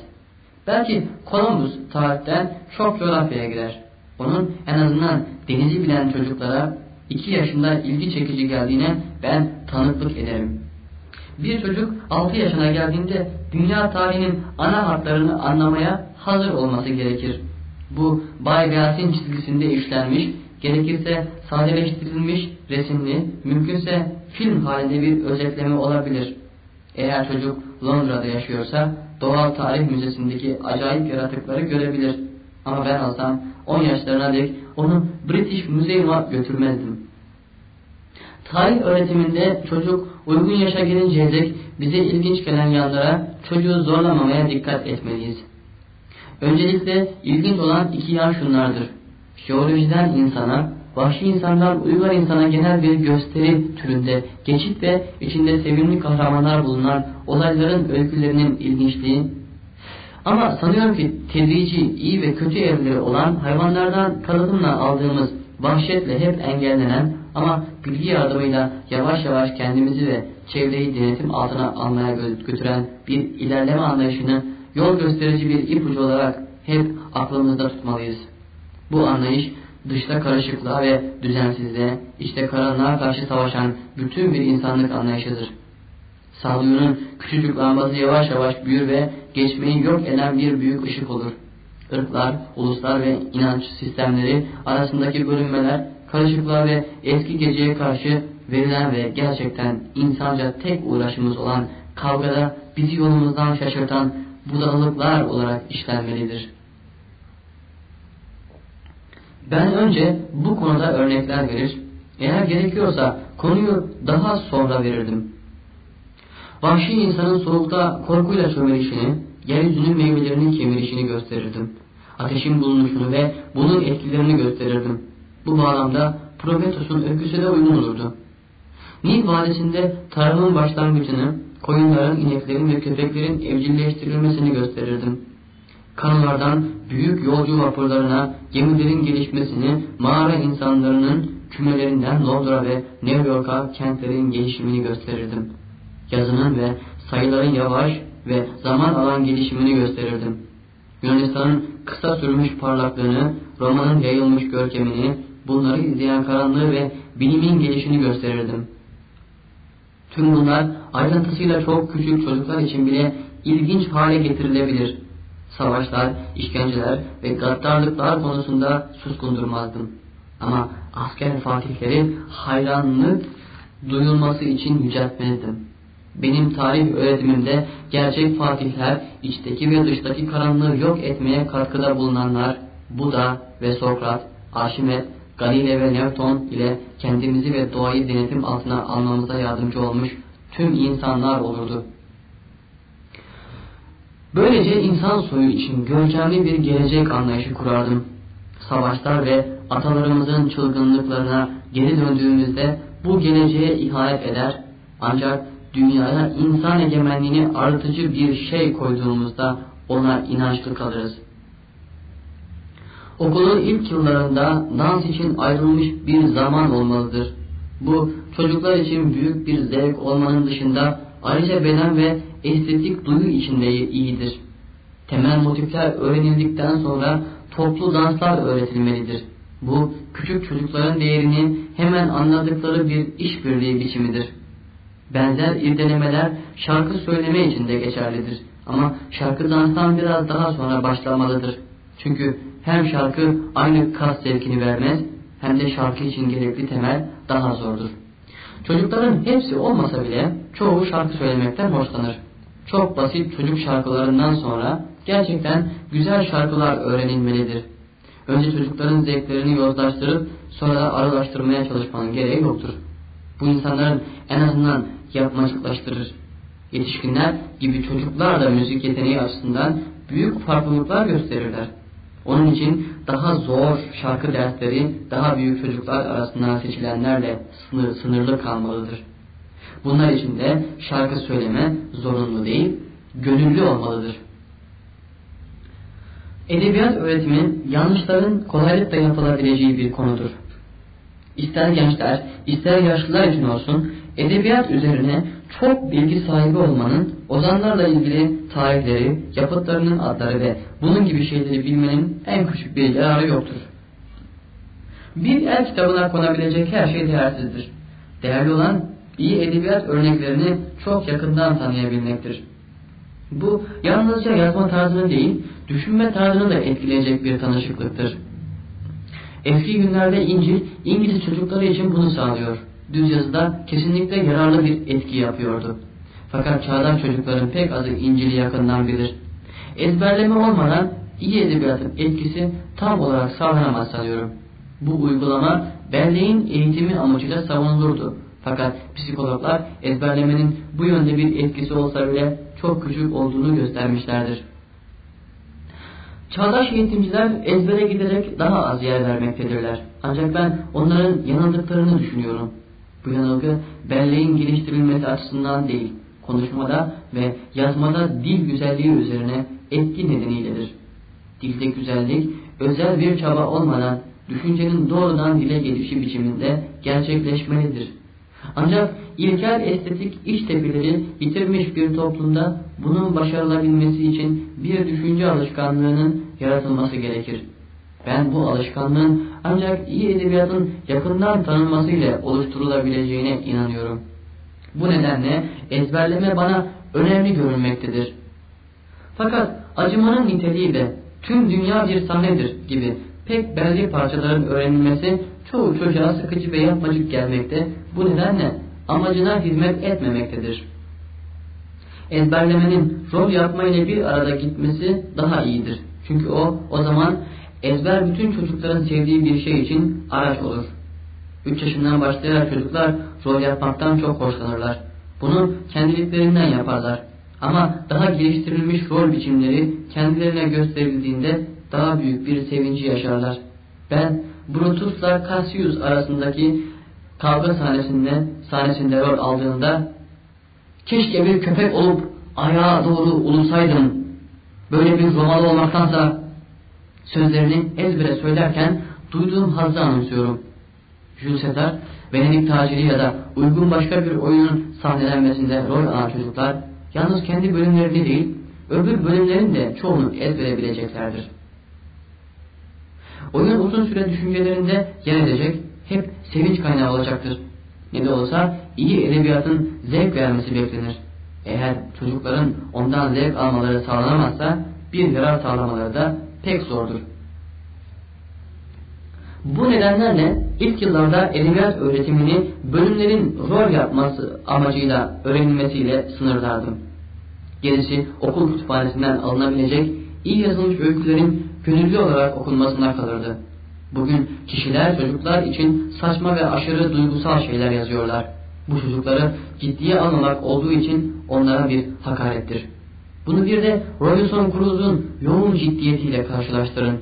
B: Belki Columbus tarihten çok coğrafyaya girer. Onun en azından denizi bilen çocuklara 2 yaşında ilgi çekici geldiğine ben tanıklık ederim. Bir çocuk 6 yaşına geldiğinde dünya tarihinin ana hatlarını anlamaya hazır olması gerekir. Bu Bay Gauss'in çizgisinde işlenmiş, gerekirse sadeleştirilmiş, resimli, mümkünse film halinde bir özetleme olabilir. Eğer çocuk Londra'da yaşıyorsa Doğal Tarih Müzesi'ndeki acayip yaratıkları görebilir. Ama ben alsam 10 yaşlarına dek onu British Museum'a götürmezdim. Tarih öğretiminde çocuk uygun yaşa gelinceye dek bize ilginç gelen yanlara çocuğu zorlamamaya dikkat etmeliyiz. Öncelikle ilginç olan iki yan şunlardır. Jeolojiden insana, vahşi insandan uygar insana genel bir gösteri türünde geçit ve içinde sevimli kahramanlar bulunan olayların öykülerinin ilginçliği, ama sanıyorum ki tedrici, iyi ve kötü evleri olan hayvanlardan kalıtımla aldığımız vahşetle hep engellenen ama bilgi yardımıyla yavaş yavaş kendimizi ve çevreyi denetim altına almaya götüren bir ilerleme anlayışını yol gösterici bir ipucu olarak hep aklımızda tutmalıyız. Bu anlayış dışta karışıklığa ve düzensizliğe, işte karanlığa karşı savaşan bütün bir insanlık anlayışıdır. Sağduyunun küçücük lambası yavaş yavaş büyür ve geçmeyi yok eden bir büyük ışık olur. Irklar, uluslar ve inanç sistemleri arasındaki bölünmeler, karışıklığa ve eski geceye karşı verilen ve gerçekten insanca tek uğraşımız olan kavgada bizi yolumuzdan şaşırtan budalalıklar olarak işlenmelidir. Ben önce bu konuda örnekler verir, eğer gerekiyorsa konuyu daha sonra verirdim. Vahşi insanın soğukta korkuyla çömelişini, yeryüzünün meyvelerinin kemirişini gösterirdim. Ateşin bulunuşunu ve bunun etkilerini gösterirdim. Bu bağlamda Prometheus'un öyküsü de uygun olurdu. Nil Vadisi'nde tarımın başlangıcını, koyunların, ineklerin ve köpeklerin evcilleştirilmesini gösterirdim. Kanlardan büyük yolcu vapurlarına gemilerin gelişmesini, mağara insanlarının kümelerinden Londra ve New York'a kentlerin gelişimini gösterirdim. Yazının ve sayıların yavaş ve zaman alan gelişimini gösterirdim. Yunanistan'ın kısa sürmüş parlaklığını, romanın yayılmış görkemini, bunları izleyen karanlığı ve bilimin gelişini gösterirdim. Tüm bunlar ayrıntısıyla çok küçük çocuklar için bile ilginç hale getirilebilir. Savaşlar, işkenceler ve gaddarlıklar konusunda suskundurmazdım. Ama asker fatihleri hayranlık duyulması için yüceltmezdim. Benim tarih öğretimimde gerçek fatihler, içteki ve dıştaki karanlığı yok etmeye katkıda bulunanlar, Buda ve Sokrat, Arşimet, Galile ve Newton ile kendimizi ve doğayı denetim altına almamıza yardımcı olmuş tüm insanlar olurdu. Böylece insan soyu için görkemli bir gelecek anlayışı kurardım. Savaşlar ve atalarımızın çılgınlıklarına geri döndüğümüzde bu geleceğe ihanet eder ancak dünyaya insan egemenliğini artıcı bir şey koyduğumuzda ona inançlı kalırız. Okulun ilk yıllarında dans için ayrılmış bir zaman olmalıdır. Bu çocuklar için büyük bir zevk olmanın dışında ayrıca beden ve estetik duyu için de iyidir. Temel motifler öğrenildikten sonra toplu danslar öğretilmelidir. Bu küçük çocukların değerini hemen anladıkları bir işbirliği biçimidir. Benzer irdelemeler şarkı söyleme için de geçerlidir. Ama şarkı danstan biraz daha sonra başlamalıdır. Çünkü hem şarkı aynı kas zevkini vermez hem de şarkı için gerekli temel daha zordur. Çocukların hepsi olmasa bile çoğu şarkı söylemekten hoşlanır. Çok basit çocuk şarkılarından sonra gerçekten güzel şarkılar öğrenilmelidir. Önce çocukların zevklerini yozlaştırıp sonra da aralaştırmaya çalışmanın gereği yoktur. Bu insanların en azından yapmacıklaştırır. Yetişkinler gibi çocuklar da müzik yeteneği açısından büyük farklılıklar gösterirler. Onun için daha zor şarkı dersleri daha büyük çocuklar arasından seçilenlerle sınır, sınırlı kalmalıdır. Bunlar için de şarkı söyleme zorunlu değil, gönüllü olmalıdır. Edebiyat öğretimi yanlışların kolaylıkla yapılabileceği bir konudur. İster gençler, ister yaşlılar için olsun, edebiyat üzerine çok bilgi sahibi olmanın, ozanlarla ilgili tarihleri, yapıtlarının adları ve bunun gibi şeyleri bilmenin en küçük bir yararı yoktur. Bir el kitabına konabilecek her şey değersizdir. Değerli olan iyi edebiyat örneklerini çok yakından tanıyabilmektir. Bu yalnızca yazma tarzını değil, düşünme tarzını da etkileyecek bir tanışıklıktır. Eski günlerde İncil, İngiliz çocukları için bunu sağlıyor. Düz yazıda kesinlikle yararlı bir etki yapıyordu. Fakat çağdaş çocukların pek azı İncil'i yakından bilir. Ezberleme olmadan iyi edebiyatın etkisi tam olarak sağlanamaz sanıyorum. Bu uygulama belleğin eğitimi amacıyla savunulurdu. Fakat psikologlar ezberlemenin bu yönde bir etkisi olsa bile çok küçük olduğunu göstermişlerdir. Çağdaş eğitimciler ezbere giderek daha az yer vermektedirler. Ancak ben onların yanıldıklarını düşünüyorum. Bu yanılgı belleğin geliştirilmesi açısından değil, konuşmada ve yazmada dil güzelliği üzerine etki nedeniyledir. Dilde güzellik, özel bir çaba olmadan düşüncenin doğrudan dile gelişi biçiminde gerçekleşmelidir. Ancak ilkel estetik iç tepileri yitirmiş bir toplumda bunun başarılabilmesi için bir düşünce alışkanlığının yaratılması gerekir. Ben bu alışkanlığın ancak iyi edebiyatın yakından tanınmasıyla oluşturulabileceğine inanıyorum. Bu nedenle ezberleme bana önemli görünmektedir. Fakat acımanın niteliği de tüm dünya bir sahnedir gibi pek belli parçaların öğrenilmesi çoğu çocuğa sıkıcı ve yapmacık gelmekte, bu nedenle amacına hizmet etmemektedir. Ezberlemenin rol yapma ile bir arada gitmesi daha iyidir. Çünkü o, o zaman ezber bütün çocukların sevdiği bir şey için araç olur. 3 yaşından başlayarak çocuklar rol yapmaktan çok hoşlanırlar. Bunu kendiliklerinden yaparlar. Ama daha geliştirilmiş rol biçimleri kendilerine gösterildiğinde daha büyük bir sevinci yaşarlar. Ben Brutus'la Cassius arasındaki kavga sahnesinde, sahnesinde rol aldığında keşke bir köpek olup ayağa doğru ulusaydım. Böyle bir Romalı olmaktansa sözlerini ezbere söylerken duyduğum hazzı anımsıyorum. Jules Caesar, Venedik taciri ya da uygun başka bir oyunun sahnelenmesinde rol alan çocuklar yalnız kendi bölümlerini değil, öbür bölümlerin de çoğunu ezbere bileceklerdir. Oyun uzun süre düşüncelerinde yer edecek, hep sevinç kaynağı olacaktır. Ne de olsa iyi edebiyatın zevk vermesi beklenir. Eğer çocukların ondan zevk almaları sağlanamazsa bir yarar sağlamaları da pek zordur. Bu nedenlerle ilk yıllarda edebiyat öğretimini bölümlerin rol yapması amacıyla öğrenilmesiyle sınırlardım. Gerisi okul kütüphanesinden alınabilecek iyi yazılmış öykülerin gönüllü olarak okunmasına kalırdı. Bugün kişiler çocuklar için saçma ve aşırı duygusal şeyler yazıyorlar. Bu çocukları ciddiye almamak olduğu için onlara bir hakarettir. Bunu bir de Robinson Crusoe'un yoğun ciddiyetiyle karşılaştırın.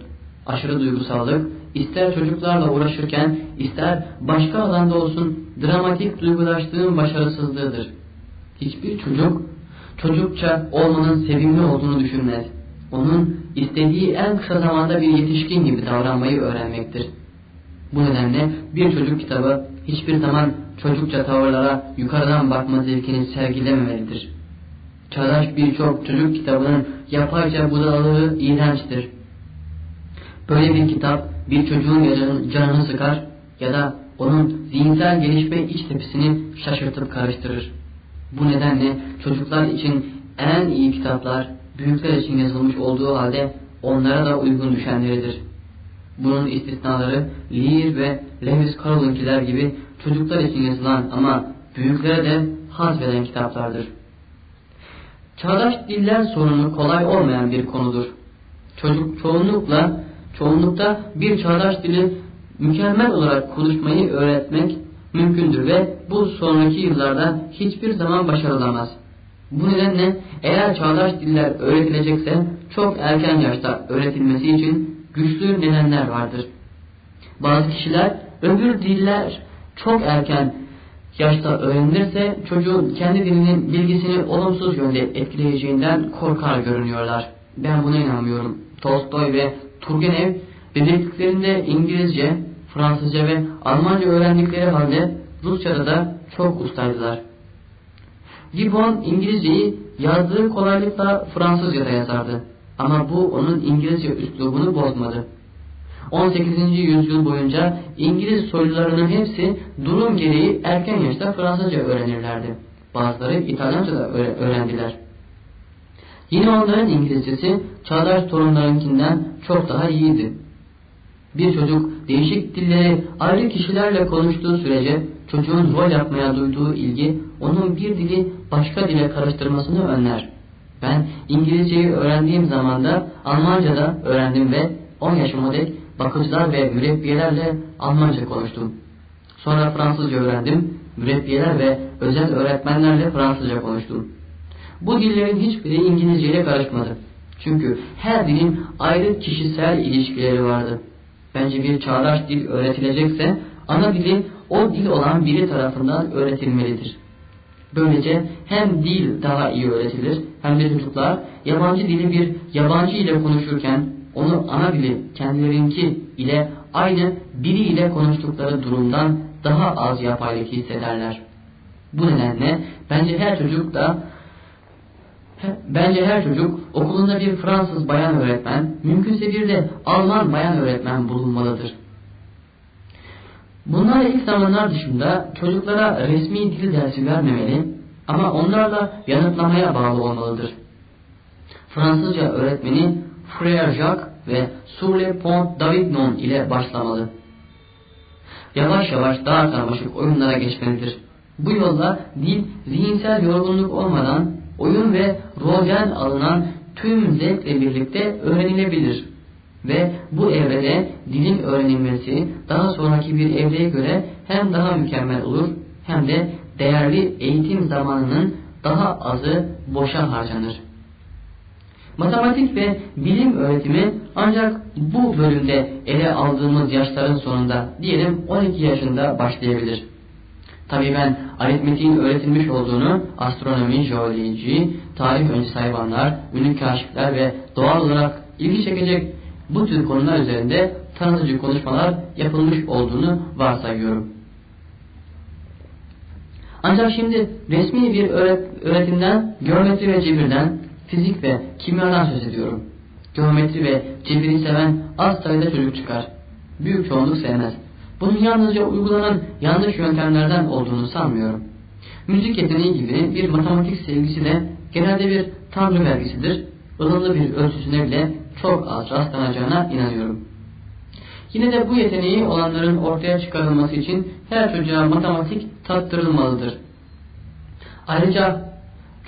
B: Aşırı duygusallık, ister çocuklarla uğraşırken, ister başka alanda olsun dramatik duygulaştığın başarısızlığıdır. Hiçbir çocuk, çocukça olmanın sevimli olduğunu düşünmez. Onun istediği en kısa zamanda bir yetişkin gibi davranmayı öğrenmektir. Bu nedenle bir çocuk kitabı hiçbir zaman çocukça tavırlara yukarıdan bakma zevkini sergilememelidir. Çağdaş birçok çocuk kitabının yapayca budalalığı iğrençtir. Böyle bir kitap bir çocuğun canını sıkar ya da onun zihinsel gelişme iç tepsini şaşırtıp karıştırır. Bu nedenle çocuklar için en iyi kitaplar büyükler için yazılmış olduğu halde onlara da uygun düşenleridir. Bunun istisnaları Lear ve Lewis Carroll'unkiler gibi çocuklar için yazılan ama büyüklere de haz veren kitaplardır. Çağdaş diller sorunu kolay olmayan bir konudur. Çocuk çoğunlukla çoğunlukta bir çağdaş dili mükemmel olarak konuşmayı öğretmek mümkündür ve bu sonraki yıllarda hiçbir zaman başarılamaz. Bu nedenle eğer çağdaş diller öğretilecekse çok erken yaşta öğretilmesi için güçlü nedenler vardır. Bazı kişiler öbür diller çok erken yaşta öğrenilirse çocuğun kendi dilinin bilgisini olumsuz yönde etkileyeceğinden korkar görünüyorlar. Ben buna inanmıyorum. Tolstoy ve Turgenev bebekliklerinde İngilizce, Fransızca ve Almanca öğrendikleri halde Rusça'da da çok ustaydılar. Gibbon İngilizceyi yazdığı kolaylıkla Fransızca'da yazardı. Ama bu onun İngilizce üslubunu bozmadı. 18. yüzyıl boyunca İngiliz soylularının hepsi durum gereği erken yaşta Fransızca öğrenirlerdi. Bazıları İtalyanca da öğrendiler. Yine onların İngilizcesi çağdaş torunlarınkinden çok daha iyiydi. Bir çocuk değişik dilleri ayrı kişilerle konuştuğu sürece çocuğun rol yapmaya duyduğu ilgi onun bir dili başka dile karıştırmasını önler. Ben İngilizceyi öğrendiğim zaman da Almanca da öğrendim ve 10 yaşıma dek bakıcılar ve mürebbiyelerle Almanca konuştum. Sonra Fransızca öğrendim, mürebbiyeler ve özel öğretmenlerle Fransızca konuştum. Bu dillerin hiçbiri İngilizce ile karışmadı. Çünkü her dilin ayrı kişisel ilişkileri vardı. Bence bir çağdaş dil öğretilecekse ana dili o dil olan biri tarafından öğretilmelidir. Böylece hem dil daha iyi öğretilir hem de çocuklar yabancı dili bir yabancı ile konuşurken onu ana dili kendilerinki ile aynı biri ile konuştukları durumdan daha az yapaylık hissederler. Bu nedenle bence her çocuk da Bence her çocuk okulunda bir Fransız bayan öğretmen, mümkünse bir de Alman bayan öğretmen bulunmalıdır. Bunlar ilk zamanlar dışında çocuklara resmi dil dersi vermemeli ama onlarla yanıtlamaya bağlı olmalıdır. Fransızca öğretmeni Frère Jacques ve Sur le Pont d'Avignon ile başlamalı. Yavaş yavaş daha karmaşık oyunlara geçmelidir. Bu yolda dil zihinsel yorgunluk olmadan oyun ve rolden alınan tüm zevkle birlikte öğrenilebilir. Ve bu evrede dilin öğrenilmesi daha sonraki bir evreye göre hem daha mükemmel olur hem de değerli eğitim zamanının daha azı boşa harcanır. Matematik ve bilim öğretimi ancak bu bölümde ele aldığımız yaşların sonunda diyelim 12 yaşında başlayabilir. Tabi ben aritmetiğin öğretilmiş olduğunu astronomi, jeoloji, tarih öncesi hayvanlar, ünlü kaşifler ve doğal olarak ilgi çekecek bu tür konular üzerinde tanıtıcı konuşmalar yapılmış olduğunu varsayıyorum. Ancak şimdi resmi bir öğretimden, geometri ve cebirden, fizik ve kimyadan söz ediyorum. Geometri ve cebiri seven az sayıda çocuk çıkar. Büyük çoğunluk sevmez. Bunun yalnızca uygulanan yanlış yöntemlerden olduğunu sanmıyorum. Müzik yeteneği gibi bir matematik sevgisi de genelde bir tanrı vergisidir. ılımlı bir ölçüsüne bile çok az rastlanacağına inanıyorum. Yine de bu yeteneği olanların ortaya çıkarılması için her çocuğa matematik tattırılmalıdır. Ayrıca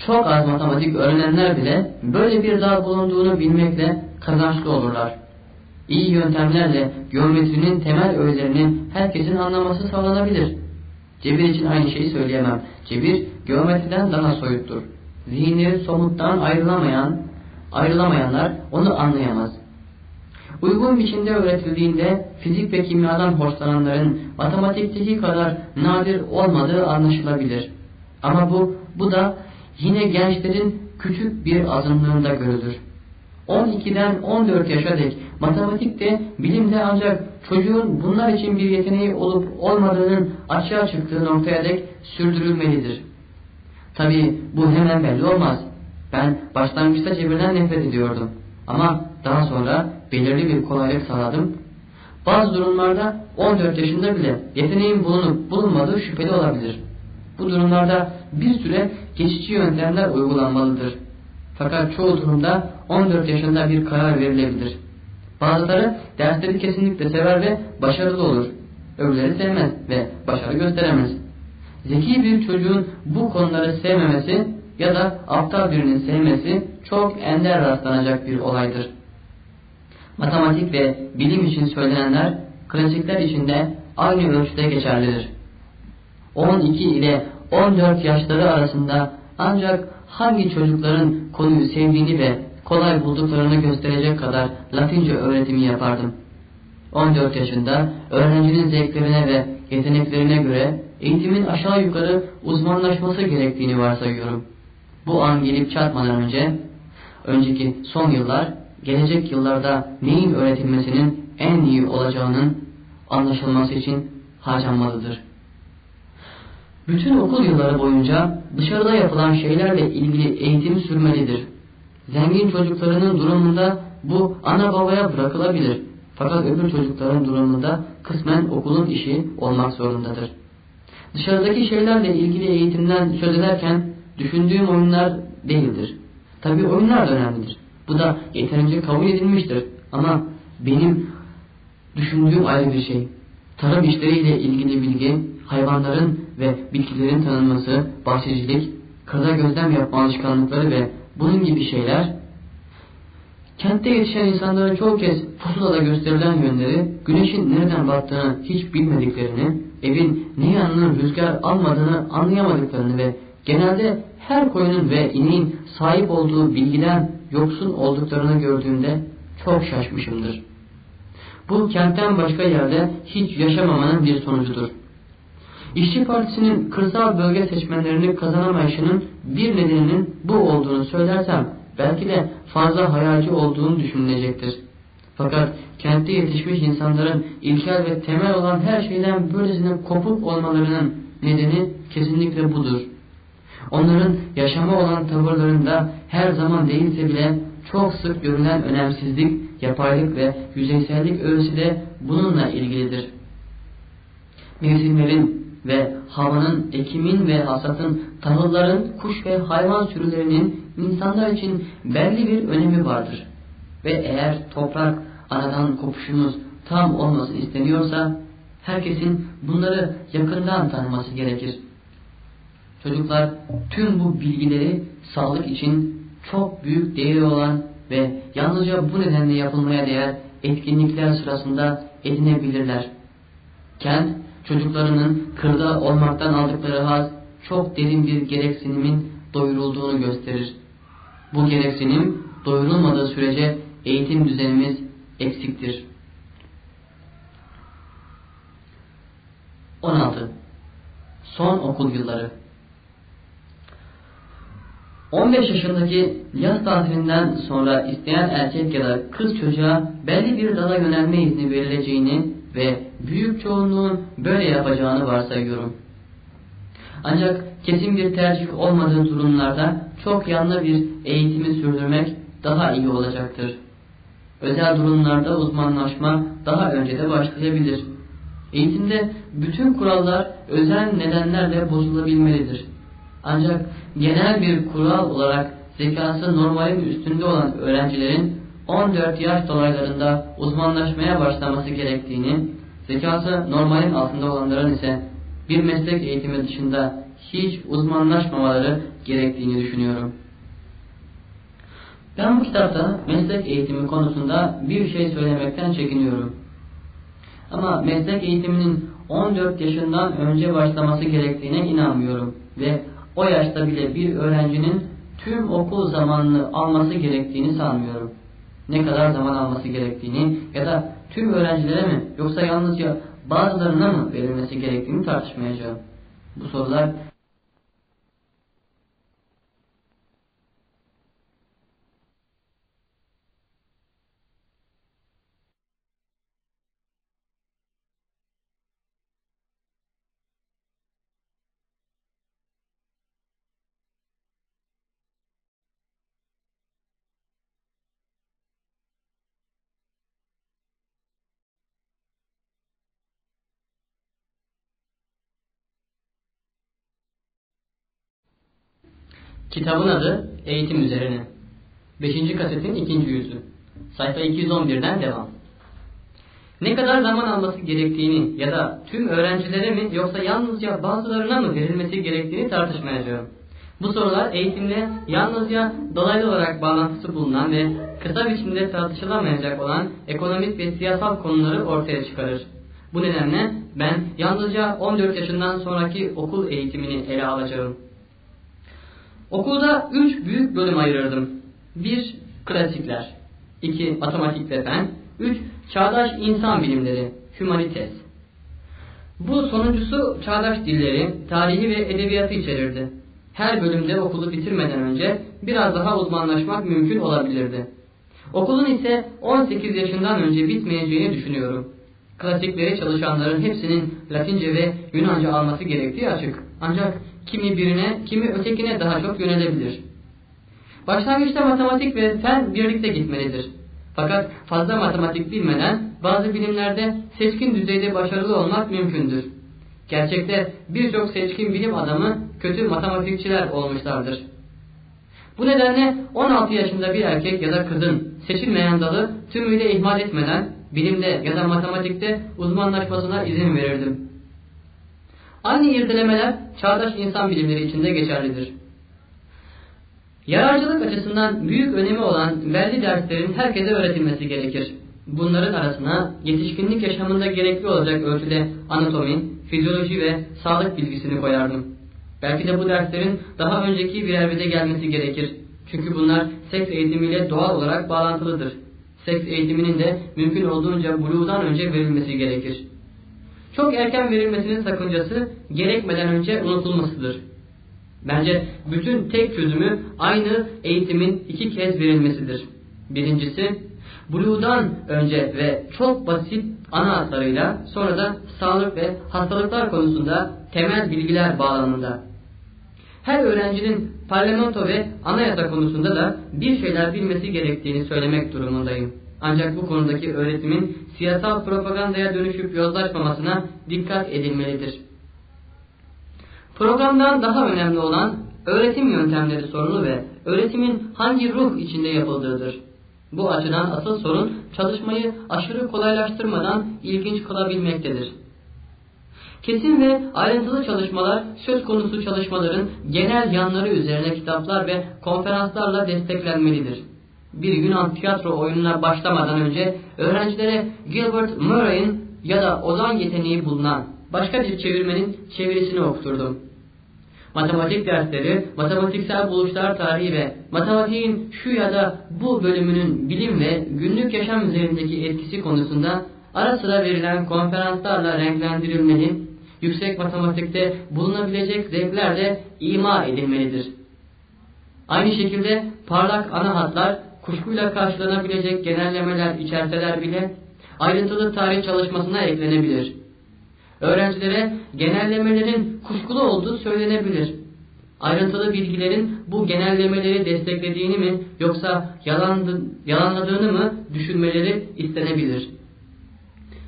B: çok az matematik öğrenenler bile böyle bir dal bulunduğunu bilmekle kazançlı olurlar. İyi yöntemlerle geometrinin temel öğelerini herkesin anlaması sağlanabilir. Cebir için aynı şeyi söyleyemem. Cebir geometriden daha soyuttur. Zihinleri somuttan ayrılamayan, ayrılamayanlar onu anlayamaz. Uygun biçimde öğretildiğinde fizik ve kimyadan hoşlananların matematikteki kadar nadir olmadığı anlaşılabilir. Ama bu, bu da yine gençlerin küçük bir azınlığında görülür. 12'den 14 yaşa dek matematikte, bilimde ancak çocuğun bunlar için bir yeteneği olup olmadığının açığa çıktığı noktaya dek sürdürülmelidir. Tabi bu hemen belli olmaz. Ben başlangıçta cebirden nefret ediyordum. Ama daha sonra belirli bir kolaylık sağladım. Bazı durumlarda 14 yaşında bile yeteneğin bulunup bulunmadığı şüpheli olabilir. Bu durumlarda bir süre geçici yöntemler uygulanmalıdır. Fakat çoğu durumda 14 yaşında bir karar verilebilir. Bazıları dersleri kesinlikle sever ve başarılı olur. Öbürleri sevmez ve başarı gösteremez. Zeki bir çocuğun bu konuları sevmemesi ya da aptal birinin sevmesi çok ender rastlanacak bir olaydır. Matematik ve bilim için söylenenler klasikler için de aynı ölçüde geçerlidir. 12 ile 14 yaşları arasında ancak hangi çocukların konuyu sevdiğini ve kolay bulduklarını gösterecek kadar Latince öğretimi yapardım. 14 yaşında öğrencinin zevklerine ve yeteneklerine göre eğitimin aşağı yukarı uzmanlaşması gerektiğini varsayıyorum. Bu an gelip çatmadan önce, önceki son yıllar, gelecek yıllarda neyin öğretilmesinin en iyi olacağının anlaşılması için harcanmalıdır. Bütün okul yılları boyunca dışarıda yapılan şeylerle ilgili eğitim sürmelidir. Zengin çocuklarının durumunda bu ana babaya bırakılabilir. Fakat öbür çocukların durumunda kısmen okulun işi olmak zorundadır. Dışarıdaki şeylerle ilgili eğitimden söz ederken düşündüğüm oyunlar değildir. Tabi oyunlar da önemlidir. Bu da yeterince kabul edilmiştir. Ama benim düşündüğüm ayrı bir şey. Tarım işleriyle ilgili bilgi, hayvanların ve bitkilerin tanınması, bahçecilik, kırda gözlem yapma alışkanlıkları ve bunun gibi şeyler kentte yetişen insanların çoğu kez pusulada gösterilen yönleri, güneşin nereden battığını hiç bilmediklerini, evin ne yanının rüzgar almadığını anlayamadıklarını ve genelde her koyunun ve ineğin sahip olduğu bilgiden yoksun olduklarını gördüğümde çok şaşmışımdır. Bu kentten başka yerde hiç yaşamamanın bir sonucudur. İşçi Partisi'nin kırsal bölge seçmenlerini kazanamayışının bir nedeninin bu olduğunu söylersem belki de fazla hayalci olduğunu düşünülecektir. Fakat kentte yetişmiş insanların ilkel ve temel olan her şeyden böylesine kopuk olmalarının nedeni kesinlikle budur. Onların yaşama olan tavırlarında her zaman değilse bile çok sık görülen önemsizlik, yapaylık ve yüzeysellik öğüsü de bununla ilgilidir. Mevsimlerin ve havanın, ekimin ve hasatın, tahılların, kuş ve hayvan sürülerinin insanlar için belli bir önemi vardır. Ve eğer toprak anadan kopuşumuz tam olmasını isteniyorsa, herkesin bunları yakından tanıması gerekir. Çocuklar tüm bu bilgileri sağlık için çok büyük değeri olan ve yalnızca bu nedenle yapılmaya değer etkinlikler sırasında edinebilirler. Kent, çocuklarının kırda olmaktan aldıkları haz çok derin bir gereksinimin doyurulduğunu gösterir. Bu gereksinim doyurulmadığı sürece eğitim düzenimiz eksiktir. 16. Son okul yılları 15 yaşındaki yaz tatilinden sonra isteyen erkek ya da kız çocuğa belli bir dala yönelme izni verileceğini ve büyük çoğunluğun böyle yapacağını varsayıyorum. Ancak kesin bir tercih olmadığı durumlarda çok yanlı bir eğitimi sürdürmek daha iyi olacaktır. Özel durumlarda uzmanlaşma daha önce de başlayabilir. Eğitimde bütün kurallar özel nedenlerle bozulabilmelidir. Ancak genel bir kural olarak zekası normalin üstünde olan öğrencilerin 14 yaş dolaylarında uzmanlaşmaya başlaması gerektiğini, zekası normalin altında olanların ise bir meslek eğitimi dışında hiç uzmanlaşmamaları gerektiğini düşünüyorum. Ben bu kitapta meslek eğitimi konusunda bir şey söylemekten çekiniyorum. Ama meslek eğitiminin 14 yaşından önce başlaması gerektiğine inanmıyorum ve o yaşta bile bir öğrencinin tüm okul zamanını alması gerektiğini sanmıyorum. Ne kadar zaman alması gerektiğini ya da tüm öğrencilere mi yoksa yalnızca bazılarına mı verilmesi gerektiğini tartışmayacağım. Bu sorular Kitabın adı Eğitim Üzerine. 5. kasetin ikinci yüzü. Sayfa 211'den devam. Ne kadar zaman alması gerektiğini ya da tüm öğrencilere mi yoksa yalnızca bazılarına mı verilmesi gerektiğini tartışmayacağım. Bu sorular eğitimle yalnızca dolaylı olarak bağlantısı bulunan ve kısa biçimde tartışılamayacak olan ekonomik ve siyasal konuları ortaya çıkarır. Bu nedenle ben yalnızca 14 yaşından sonraki okul eğitimini ele alacağım. Okulda üç büyük bölüm ayırırdım. Bir, klasikler. iki matematik ve fen. Üç, çağdaş insan bilimleri, humanites. Bu sonuncusu çağdaş dilleri, tarihi ve edebiyatı içerirdi. Her bölümde okulu bitirmeden önce biraz daha uzmanlaşmak mümkün olabilirdi. Okulun ise 18 yaşından önce bitmeyeceğini düşünüyorum. Klasikleri çalışanların hepsinin Latince ve Yunanca alması gerektiği açık. Ancak kimi birine, kimi ötekine daha çok yönelebilir. Başlangıçta matematik ve fen birlikte gitmelidir. Fakat fazla matematik bilmeden bazı bilimlerde seçkin düzeyde başarılı olmak mümkündür. Gerçekte birçok seçkin bilim adamı kötü matematikçiler olmuşlardır. Bu nedenle 16 yaşında bir erkek ya da kızın seçilmeyen dalı tümüyle ihmal etmeden bilimde ya da matematikte uzmanlaşmasına izin verirdim. Aynı irdelemeler çağdaş insan bilimleri içinde geçerlidir. Yararcılık açısından büyük önemi olan belli derslerin herkese öğretilmesi gerekir. Bunların arasına yetişkinlik yaşamında gerekli olacak ölçüde anatomi, fizyoloji ve sağlık bilgisini koyardım. Belki de bu derslerin daha önceki birer bize gelmesi gerekir. Çünkü bunlar seks eğitimiyle doğal olarak bağlantılıdır. Seks eğitiminin de mümkün olduğunca buluğdan önce verilmesi gerekir. Çok erken verilmesinin sakıncası gerekmeden önce unutulmasıdır. Bence bütün tek çözümü aynı eğitimin iki kez verilmesidir. Birincisi, buluğdan önce ve çok basit ana hatlarıyla sonra da sağlık ve hastalıklar konusunda temel bilgiler bağlamında. Her öğrencinin parlamento ve anayasa konusunda da bir şeyler bilmesi gerektiğini söylemek durumundayım. Ancak bu konudaki öğretimin siyasal propagandaya dönüşüp yozlaşmamasına dikkat edilmelidir. Programdan daha önemli olan öğretim yöntemleri sorunu ve öğretimin hangi ruh içinde yapıldığıdır. Bu açıdan asıl sorun çalışmayı aşırı kolaylaştırmadan ilginç kılabilmektedir. Kesin ve ayrıntılı çalışmalar söz konusu çalışmaların genel yanları üzerine kitaplar ve konferanslarla desteklenmelidir. Bir Yunan tiyatro oyununa başlamadan önce öğrencilere Gilbert Murray'in ya da ozan yeteneği bulunan başka bir çevirmenin çevirisini okuturdum. Matematik dersleri, matematiksel buluşlar tarihi ve matematiğin şu ya da bu bölümünün bilim ve günlük yaşam üzerindeki etkisi konusunda ara sıra verilen konferanslarla renklendirilmeli yüksek matematikte bulunabilecek zevkler de ima edilmelidir. Aynı şekilde parlak ana hatlar kuşkuyla karşılanabilecek genellemeler içerseler bile ayrıntılı tarih çalışmasına eklenebilir. Öğrencilere genellemelerin kuşkulu olduğu söylenebilir. Ayrıntılı bilgilerin bu genellemeleri desteklediğini mi yoksa yalandı, yalanladığını mı düşünmeleri istenebilir.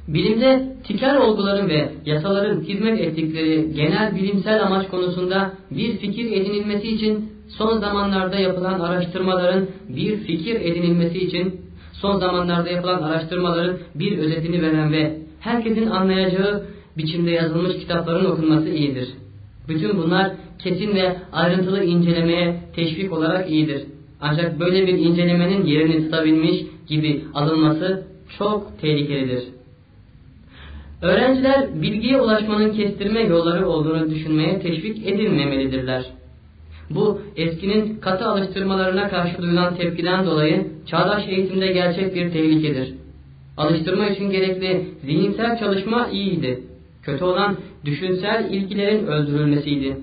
B: Bilimde tikel olguların ve yasaların hizmet ettikleri genel bilimsel amaç konusunda bir fikir edinilmesi için son zamanlarda yapılan araştırmaların bir fikir edinilmesi için son zamanlarda yapılan araştırmaların bir özetini veren ve herkesin anlayacağı biçimde yazılmış kitapların okunması iyidir. Bütün bunlar kesin ve ayrıntılı incelemeye teşvik olarak iyidir. Ancak böyle bir incelemenin yerini tutabilmiş gibi alınması çok tehlikelidir. Öğrenciler bilgiye ulaşmanın kestirme yolları olduğunu düşünmeye teşvik edilmemelidirler. Bu eskinin katı alıştırmalarına karşı duyulan tepkiden dolayı çağdaş eğitimde gerçek bir tehlikedir. Alıştırma için gerekli zihinsel çalışma iyiydi. Kötü olan düşünsel ilgilerin öldürülmesiydi.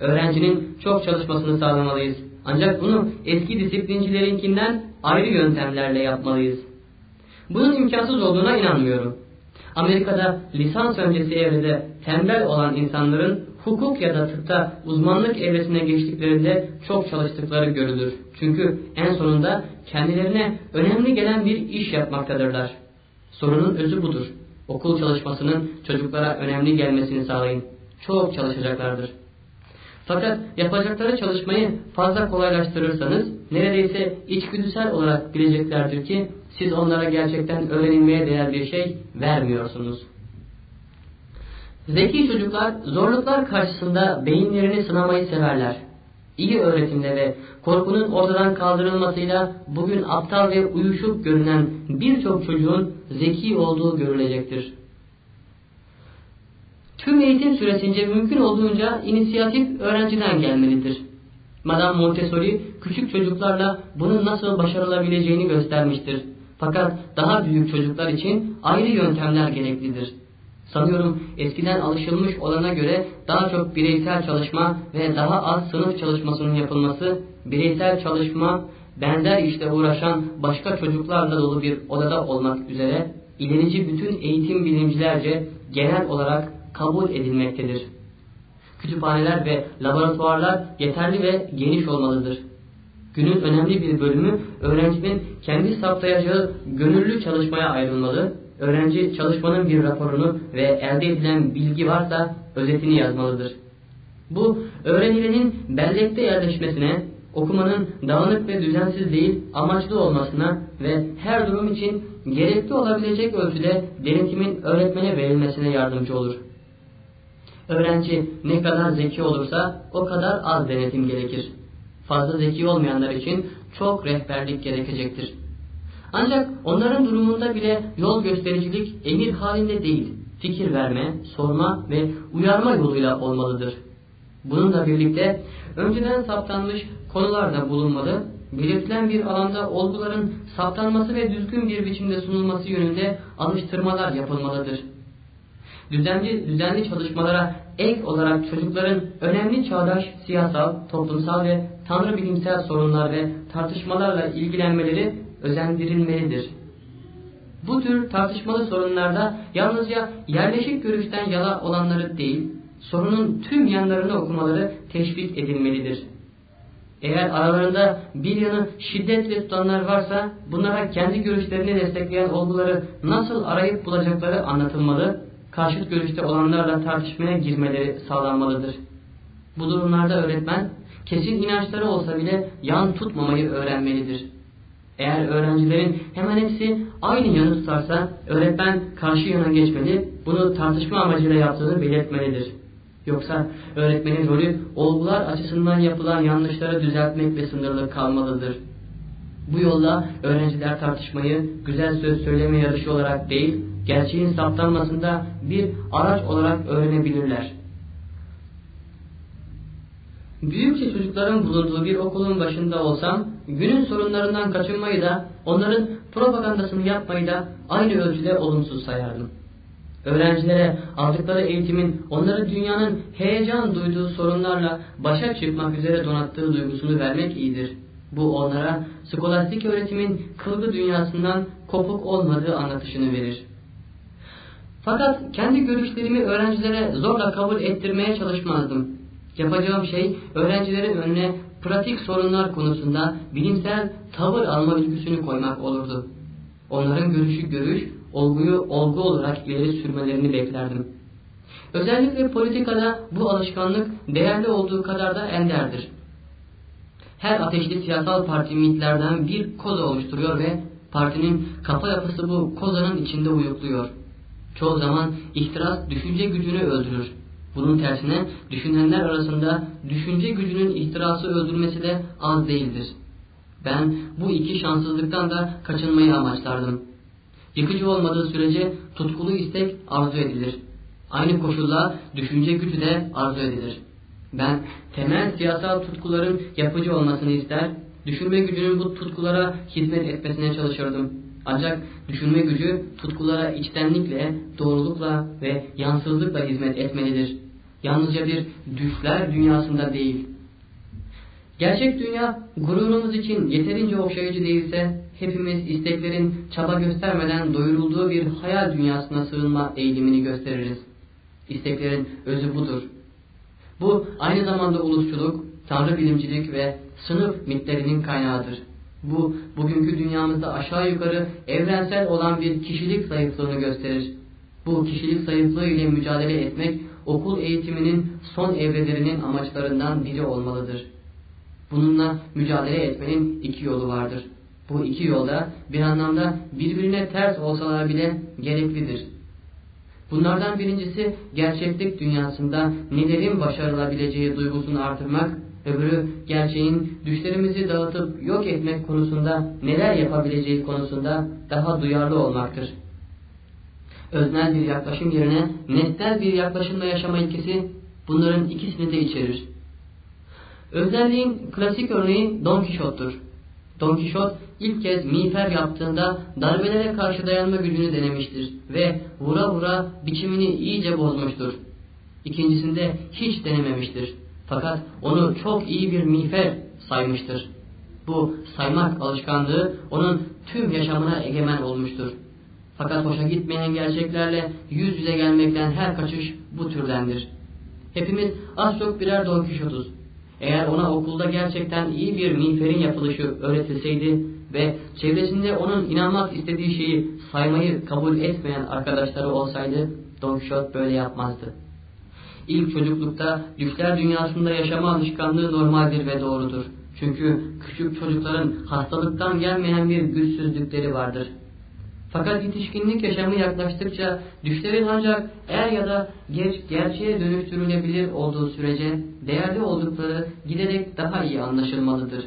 B: Öğrencinin çok çalışmasını sağlamalıyız. Ancak bunu eski disiplincilerinkinden ayrı yöntemlerle yapmalıyız. Bunun imkansız olduğuna inanmıyorum. Amerika'da lisans öncesi evrede tembel olan insanların hukuk ya da tıpta uzmanlık evresine geçtiklerinde çok çalıştıkları görülür. Çünkü en sonunda kendilerine önemli gelen bir iş yapmaktadırlar. Sorunun özü budur. Okul çalışmasının çocuklara önemli gelmesini sağlayın. Çok çalışacaklardır. Fakat yapacakları çalışmayı fazla kolaylaştırırsanız neredeyse içgüdüsel olarak bileceklerdir ki siz onlara gerçekten öğrenilmeye değer bir şey vermiyorsunuz. Zeki çocuklar zorluklar karşısında beyinlerini sınamayı severler. İyi öğretimle ve korkunun ortadan kaldırılmasıyla bugün aptal ve uyuşuk görünen birçok çocuğun zeki olduğu görülecektir. Tüm eğitim süresince mümkün olduğunca inisiyatif öğrenciden gelmelidir. Madame Montessori küçük çocuklarla bunun nasıl başarılabileceğini göstermiştir. Fakat daha büyük çocuklar için ayrı yöntemler gereklidir. Sanıyorum eskiden alışılmış olana göre daha çok bireysel çalışma ve daha az sınıf çalışmasının yapılması, bireysel çalışma benzer işte uğraşan başka çocuklarla dolu bir odada olmak üzere ilerici bütün eğitim bilimcilerce genel olarak kabul edilmektedir. Kütüphaneler ve laboratuvarlar yeterli ve geniş olmalıdır. Günün önemli bir bölümü öğrencinin kendi saptayacağı gönüllü çalışmaya ayrılmalı öğrenci çalışmanın bir raporunu ve elde edilen bilgi varsa özetini yazmalıdır. Bu öğrenilenin bellekte yerleşmesine, okumanın dağınık ve düzensiz değil amaçlı olmasına ve her durum için gerekli olabilecek ölçüde denetimin öğretmene verilmesine yardımcı olur. Öğrenci ne kadar zeki olursa o kadar az denetim gerekir. Fazla zeki olmayanlar için çok rehberlik gerekecektir. Ancak onların durumunda bile yol göstericilik emir halinde değil, fikir verme, sorma ve uyarma yoluyla olmalıdır. Bununla birlikte önceden saptanmış konularda bulunmalı, belirtilen bir alanda olguların saptanması ve düzgün bir biçimde sunulması yönünde alıştırmalar yapılmalıdır. Düzenli, düzenli çalışmalara ek olarak çocukların önemli çağdaş siyasal, toplumsal ve tanrı bilimsel sorunlar ve tartışmalarla ilgilenmeleri özendirilmelidir. Bu tür tartışmalı sorunlarda yalnızca yerleşik görüşten yala olanları değil, sorunun tüm yanlarını okumaları teşvik edilmelidir. Eğer aralarında bir yanı şiddetle tutanlar varsa bunlara kendi görüşlerini destekleyen olguları nasıl arayıp bulacakları anlatılmalı, karşıt görüşte olanlarla tartışmaya girmeleri sağlanmalıdır. Bu durumlarda öğretmen kesin inançları olsa bile yan tutmamayı öğrenmelidir. Eğer öğrencilerin hemen hepsi aynı yanı tutarsa öğretmen karşı yana geçmeli, bunu tartışma amacıyla yaptığını belirtmelidir. Yoksa öğretmenin rolü olgular açısından yapılan yanlışları düzeltmekle sınırlı kalmalıdır. Bu yolda öğrenciler tartışmayı güzel söz söyleme yarışı olarak değil, gerçeğin saptanmasında bir araç olarak öğrenebilirler. Büyükçe çocukların bulunduğu bir okulun başında olsam, günün sorunlarından kaçınmayı da, onların propagandasını yapmayı da aynı ölçüde olumsuz sayardım. Öğrencilere aldıkları eğitimin onları dünyanın heyecan duyduğu sorunlarla başa çıkmak üzere donattığı duygusunu vermek iyidir. Bu onlara skolastik öğretimin kılgı dünyasından kopuk olmadığı anlatışını verir. Fakat kendi görüşlerimi öğrencilere zorla kabul ettirmeye çalışmazdım. Yapacağım şey öğrencilerin önüne pratik sorunlar konusunda bilimsel tavır alma ülküsünü koymak olurdu. Onların görüşü görüş, olguyu olgu olarak ileri sürmelerini beklerdim. Özellikle politikada bu alışkanlık değerli olduğu kadar da enderdir. Her ateşli siyasal parti mitlerden bir koza oluşturuyor ve partinin kafa yapısı bu kozanın içinde uyukluyor. Çoğu zaman ihtiras düşünce gücünü öldürür. Bunun tersine düşünenler arasında düşünce gücünün ihtirası öldürmesi de az değildir. Ben bu iki şanssızlıktan da kaçınmayı amaçlardım. Yıkıcı olmadığı sürece tutkulu istek arzu edilir. Aynı koşulla düşünce gücü de arzu edilir. Ben temel siyasal tutkuların yapıcı olmasını ister, düşünme gücünün bu tutkulara hizmet etmesine çalışırdım. Ancak düşünme gücü tutkulara içtenlikle, doğrulukla ve yansızlıkla hizmet etmelidir. Yalnızca bir düşler dünyasında değil. Gerçek dünya gururumuz için yeterince okşayıcı değilse hepimiz isteklerin çaba göstermeden doyurulduğu bir hayal dünyasına sığınma eğilimini gösteririz. İsteklerin özü budur. Bu aynı zamanda ulusçuluk, tanrı bilimcilik ve sınıf mitlerinin kaynağıdır. Bu bugünkü dünyamızda aşağı yukarı evrensel olan bir kişilik zayıflığını gösterir. Bu kişilik zayıflığı ile mücadele etmek okul eğitiminin son evrelerinin amaçlarından biri olmalıdır. Bununla mücadele etmenin iki yolu vardır. Bu iki yolda bir anlamda birbirine ters olsalar bile gereklidir. Bunlardan birincisi gerçeklik dünyasında nelerin başarılabileceği duygusunu artırmak, öbürü gerçeğin düşlerimizi dağıtıp yok etmek konusunda neler yapabileceği konusunda daha duyarlı olmaktır. Öznel bir yaklaşım yerine nesnel bir yaklaşımla yaşama ilkesi bunların ikisini de içerir. Öznelliğin klasik örneği Don Quixote'dur. Don Quixote ilk kez miğfer yaptığında darbelere karşı dayanma gücünü denemiştir ve vura vura biçimini iyice bozmuştur. İkincisinde hiç denememiştir. Fakat onu çok iyi bir miğfer saymıştır. Bu saymak alışkanlığı onun tüm yaşamına egemen olmuştur. Fakat hoşa gitmeyen gerçeklerle yüz yüze gelmekten her kaçış bu türdendir. Hepimiz az çok birer Don Quixote'uz. Eğer ona okulda gerçekten iyi bir miğferin yapılışı öğretilseydi ve çevresinde onun inanmak istediği şeyi saymayı kabul etmeyen arkadaşları olsaydı Don Quixote böyle yapmazdı. İlk çocuklukta düşler dünyasında yaşama alışkanlığı normaldir ve doğrudur. Çünkü küçük çocukların hastalıktan gelmeyen bir güçsüzlükleri vardır. Fakat yetişkinlik yaşamı yaklaştıkça düşlerin ancak er ya da geç gerçeğe dönüştürülebilir olduğu sürece değerli oldukları giderek daha iyi anlaşılmalıdır.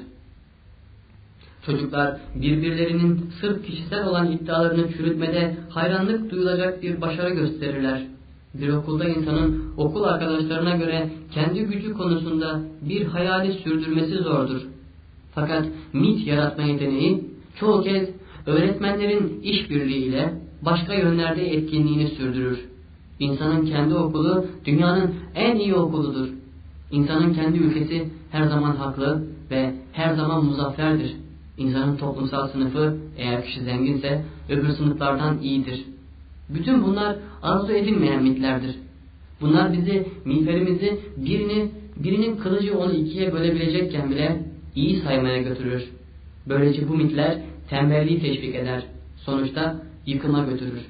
B: Çocuklar birbirlerinin sırf kişisel olan iddialarını çürütmede hayranlık duyulacak bir başarı gösterirler. Bir okulda insanın okul arkadaşlarına göre kendi gücü konusunda bir hayali sürdürmesi zordur. Fakat mit yaratma yeteneği çoğu kez öğretmenlerin işbirliğiyle başka yönlerde etkinliğini sürdürür. İnsanın kendi okulu dünyanın en iyi okuludur. İnsanın kendi ülkesi her zaman haklı ve her zaman muzafferdir. İnsanın toplumsal sınıfı eğer kişi zenginse öbür sınıflardan iyidir. Bütün bunlar arzu edilmeyen mitlerdir. Bunlar bizi, miğferimizi birini, birinin kılıcı onu ikiye bölebilecekken bile iyi saymaya götürür. Böylece bu mitler tembelliği teşvik eder. Sonuçta yıkıma götürür.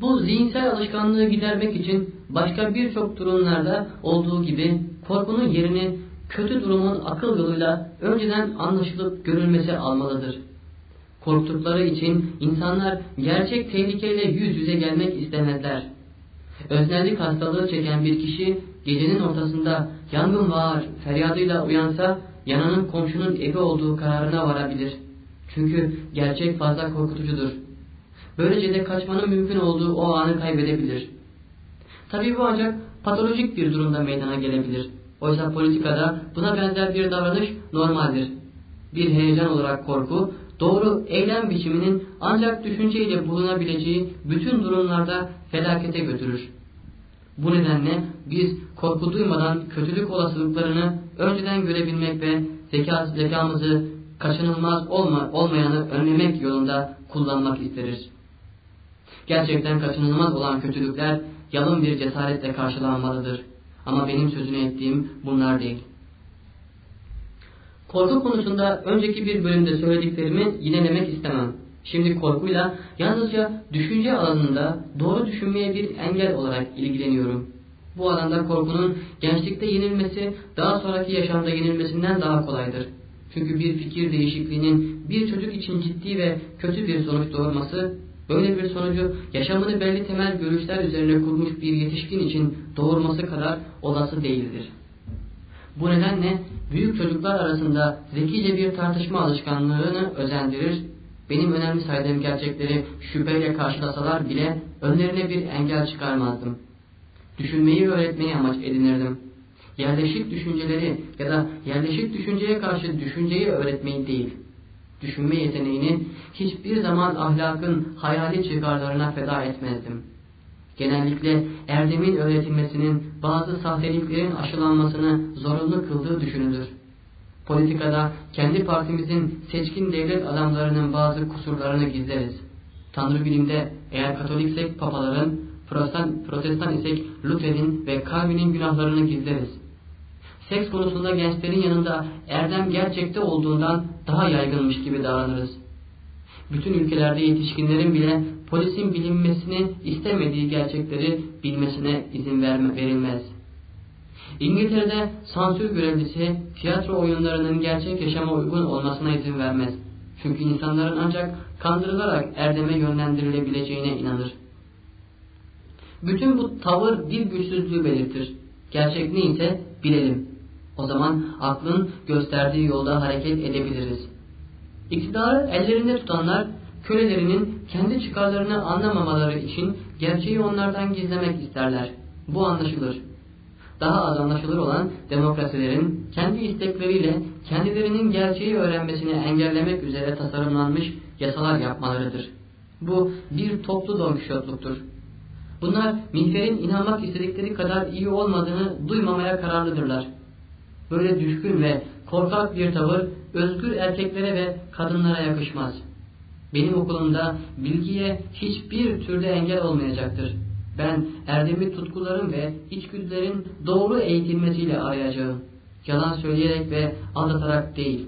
B: Bu zihinsel alışkanlığı gidermek için başka birçok durumlarda olduğu gibi korkunun yerini kötü durumun akıl yoluyla önceden anlaşılıp görülmesi almalıdır. Korktukları için insanlar gerçek tehlikeyle yüz yüze gelmek istemezler. Öznellik hastalığı çeken bir kişi gecenin ortasında yangın var feryadıyla uyansa yananın komşunun evi olduğu kararına varabilir. Çünkü gerçek fazla korkutucudur. Böylece de kaçmanın mümkün olduğu o anı kaybedebilir. Tabi bu ancak patolojik bir durumda meydana gelebilir. Oysa politikada buna benzer bir davranış normaldir. Bir heyecan olarak korku, doğru eylem biçiminin ancak düşünceyle bulunabileceği bütün durumlarda felakete götürür. Bu nedenle biz korku duymadan kötülük olasılıklarını önceden görebilmek ve zeka, zekamızı kaçınılmaz olma, olmayanı önlemek yolunda kullanmak isteriz. Gerçekten kaçınılmaz olan kötülükler yalın bir cesaretle karşılanmalıdır. Ama benim sözünü ettiğim bunlar değil. Korku konusunda önceki bir bölümde söylediklerimi yinelemek istemem. Şimdi korkuyla yalnızca düşünce alanında doğru düşünmeye bir engel olarak ilgileniyorum. Bu alanda korkunun gençlikte yenilmesi daha sonraki yaşamda yenilmesinden daha kolaydır. Çünkü bir fikir değişikliğinin bir çocuk için ciddi ve kötü bir sonuç doğurması, böyle bir sonucu yaşamını belli temel görüşler üzerine kurmuş bir yetişkin için doğurması kadar olası değildir. Bu nedenle büyük çocuklar arasında zekice bir tartışma alışkanlığını özendirir, benim önemli saydığım gerçekleri şüpheyle karşılasalar bile önlerine bir engel çıkarmazdım. Düşünmeyi öğretmeyi amaç edinirdim. Yerleşik düşünceleri ya da yerleşik düşünceye karşı düşünceyi öğretmeyi değil, düşünme yeteneğini hiçbir zaman ahlakın hayali çıkarlarına feda etmezdim. Genellikle erdemin öğretilmesinin bazı sahteliklerin aşılanmasını zorunlu kıldığı düşünülür. Politikada kendi partimizin seçkin devlet adamlarının bazı kusurlarını gizleriz. Tanrı bilimde eğer Katoliksek papaların, protestan, protestan isek Luther'in ve Calvin'in günahlarını gizleriz. Seks konusunda gençlerin yanında erdem gerçekte olduğundan daha yaygınmış gibi davranırız. Bütün ülkelerde yetişkinlerin bile polisin bilinmesini istemediği gerçekleri bilmesine izin verme, verilmez. İngiltere'de sansür görevlisi tiyatro oyunlarının gerçek yaşama uygun olmasına izin vermez. Çünkü insanların ancak kandırılarak erdeme yönlendirilebileceğine inanır. Bütün bu tavır bir güçsüzlüğü belirtir. Gerçek neyse bilelim. O zaman aklın gösterdiği yolda hareket edebiliriz. İktidarı ellerinde tutanlar kölelerinin kendi çıkarlarını anlamamaları için gerçeği onlardan gizlemek isterler. Bu anlaşılır. Daha az anlaşılır olan demokrasilerin kendi istekleriyle kendilerinin gerçeği öğrenmesini engellemek üzere tasarımlanmış yasalar yapmalarıdır. Bu bir toplu donkişotluktur. Bunlar mihverin inanmak istedikleri kadar iyi olmadığını duymamaya kararlıdırlar. Böyle düşkün ve korkak bir tavır özgür erkeklere ve kadınlara yakışmaz. Benim okulumda bilgiye hiçbir türlü engel olmayacaktır. Ben erdemi tutkuların ve içgüdülerin doğru eğitilmesiyle arayacağım. Yalan söyleyerek ve aldatarak değil.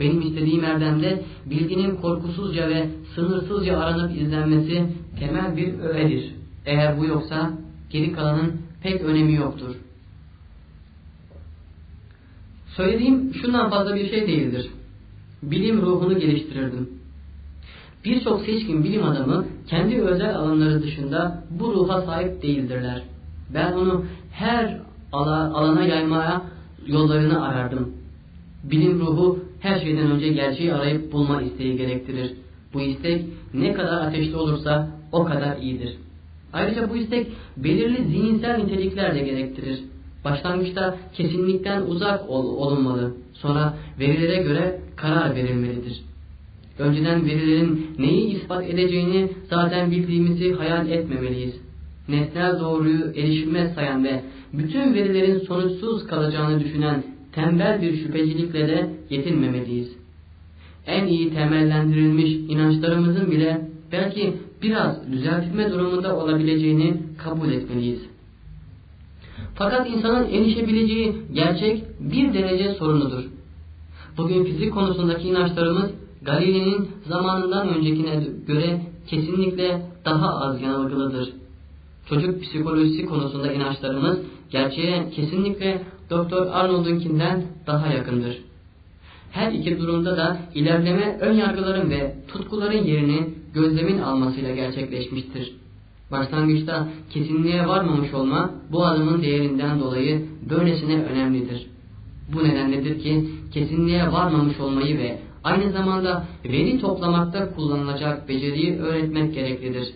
B: Benim istediğim erdemde bilginin korkusuzca ve sınırsızca aranıp izlenmesi temel bir öğedir. Eğer bu yoksa geri kalanın pek önemi yoktur. Söylediğim şundan fazla bir şey değildir. Bilim ruhunu geliştirirdim. Birçok seçkin bilim adamı kendi özel alanları dışında bu ruha sahip değildirler. Ben onu her alana yaymaya yollarını arardım. Bilim ruhu her şeyden önce gerçeği arayıp bulma isteği gerektirir. Bu istek ne kadar ateşli olursa o kadar iyidir. Ayrıca bu istek belirli zihinsel nitelikler de gerektirir. Başlangıçta kesinlikten uzak ol, olunmalı. Sonra verilere göre karar verilmelidir. Önceden verilerin neyi ispat edeceğini zaten bildiğimizi hayal etmemeliyiz. Nesnel doğruyu erişilmez sayan ve bütün verilerin sonuçsuz kalacağını düşünen tembel bir şüphecilikle de yetinmemeliyiz. En iyi temellendirilmiş inançlarımızın bile belki biraz düzeltilme durumunda olabileceğini kabul etmeliyiz. Fakat insanın erişebileceği gerçek bir derece sorunudur. Bugün fizik konusundaki inançlarımız Galile'nin zamanından öncekine göre kesinlikle daha az yanılgılıdır. Çocuk psikolojisi konusunda inançlarımız gerçeğe kesinlikle Doktor Arnold'unkinden daha yakındır. Her iki durumda da ilerleme ön yargıların ve tutkuların yerini gözlemin almasıyla gerçekleşmiştir. Başlangıçta kesinliğe varmamış olma bu adımın değerinden dolayı böylesine önemlidir. Bu nedenledir ki kesinliğe varmamış olmayı ve aynı zamanda veri toplamakta kullanılacak beceriyi öğretmek gereklidir.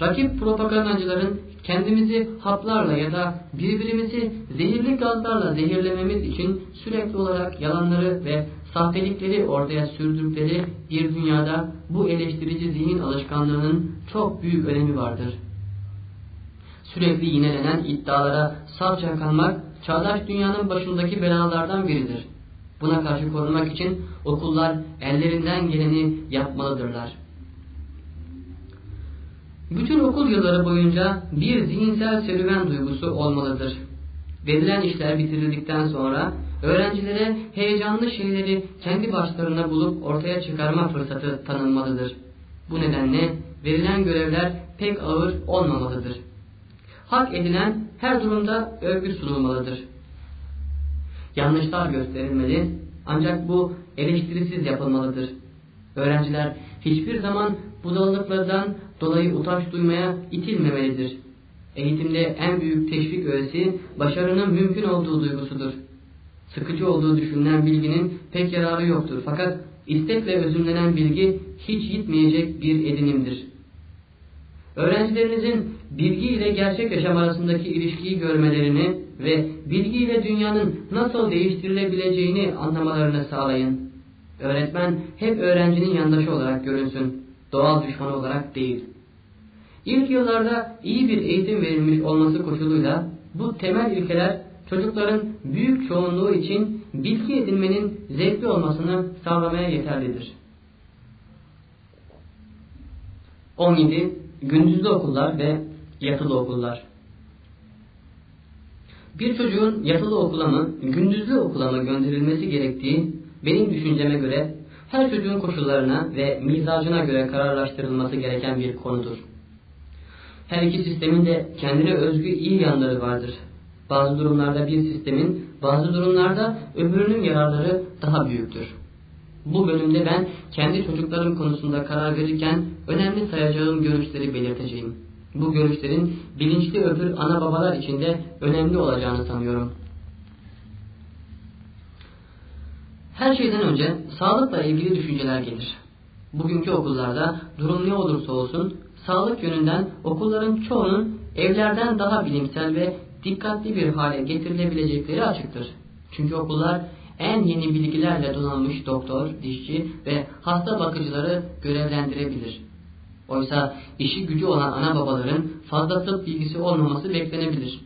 B: Rakip propagandacıların kendimizi haplarla ya da birbirimizi zehirli gazlarla zehirlememiz için sürekli olarak yalanları ve sahtelikleri ortaya sürdükleri bir dünyada bu eleştirici zihin alışkanlığının çok büyük önemi vardır. Sürekli yinelenen iddialara saf kalmak çağdaş dünyanın başındaki belalardan biridir. Buna karşı korumak için okullar ellerinden geleni yapmalıdırlar. Bütün okul yılları boyunca bir zihinsel serüven duygusu olmalıdır. Verilen işler bitirildikten sonra öğrencilere heyecanlı şeyleri kendi başlarına bulup ortaya çıkarma fırsatı tanınmalıdır. Bu nedenle verilen görevler pek ağır olmamalıdır. Hak edilen her durumda övgü sunulmalıdır. Yanlışlar gösterilmeli ancak bu eleştirisiz yapılmalıdır. Öğrenciler hiçbir zaman budalalıklardan dolayı utanç duymaya itilmemelidir. Eğitimde en büyük teşvik öğesi başarının mümkün olduğu duygusudur. Sıkıcı olduğu düşünülen bilginin pek yararı yoktur. Fakat istekle özümlenen bilgi hiç gitmeyecek bir edinimdir. Öğrencilerinizin bilgi ile gerçek yaşam arasındaki ilişkiyi görmelerini ve bilgi ile dünyanın nasıl değiştirilebileceğini anlamalarını sağlayın. Öğretmen hep öğrencinin yandaşı olarak görünsün, doğal düşmanı olarak değil. İlk yıllarda iyi bir eğitim verilmiş olması koşuluyla bu temel ilkeler çocukların büyük çoğunluğu için bilgi edinmenin zevkli olmasını sağlamaya yeterlidir. 17. Gündüzlü okullar ve yatılı okullar Bir çocuğun yatılı okula mı, gündüzlü okula mı gönderilmesi gerektiği benim düşünceme göre her çocuğun koşullarına ve mizacına göre kararlaştırılması gereken bir konudur. Her iki sistemin de kendine özgü iyi yanları vardır. Bazı durumlarda bir sistemin, bazı durumlarda öbürünün yararları daha büyüktür. Bu bölümde ben kendi çocuklarım konusunda karar verirken önemli sayacağım görüşleri belirteceğim. Bu görüşlerin bilinçli öbür ana babalar için de önemli olacağını sanıyorum. Her şeyden önce sağlıkla ilgili düşünceler gelir. Bugünkü okullarda durum ne olursa olsun sağlık yönünden okulların çoğunun evlerden daha bilimsel ve dikkatli bir hale getirilebilecekleri açıktır. Çünkü okullar en yeni bilgilerle donanmış doktor, dişçi ve hasta bakıcıları görevlendirebilir. Oysa işi gücü olan ana babaların fazla tıp bilgisi olmaması beklenebilir.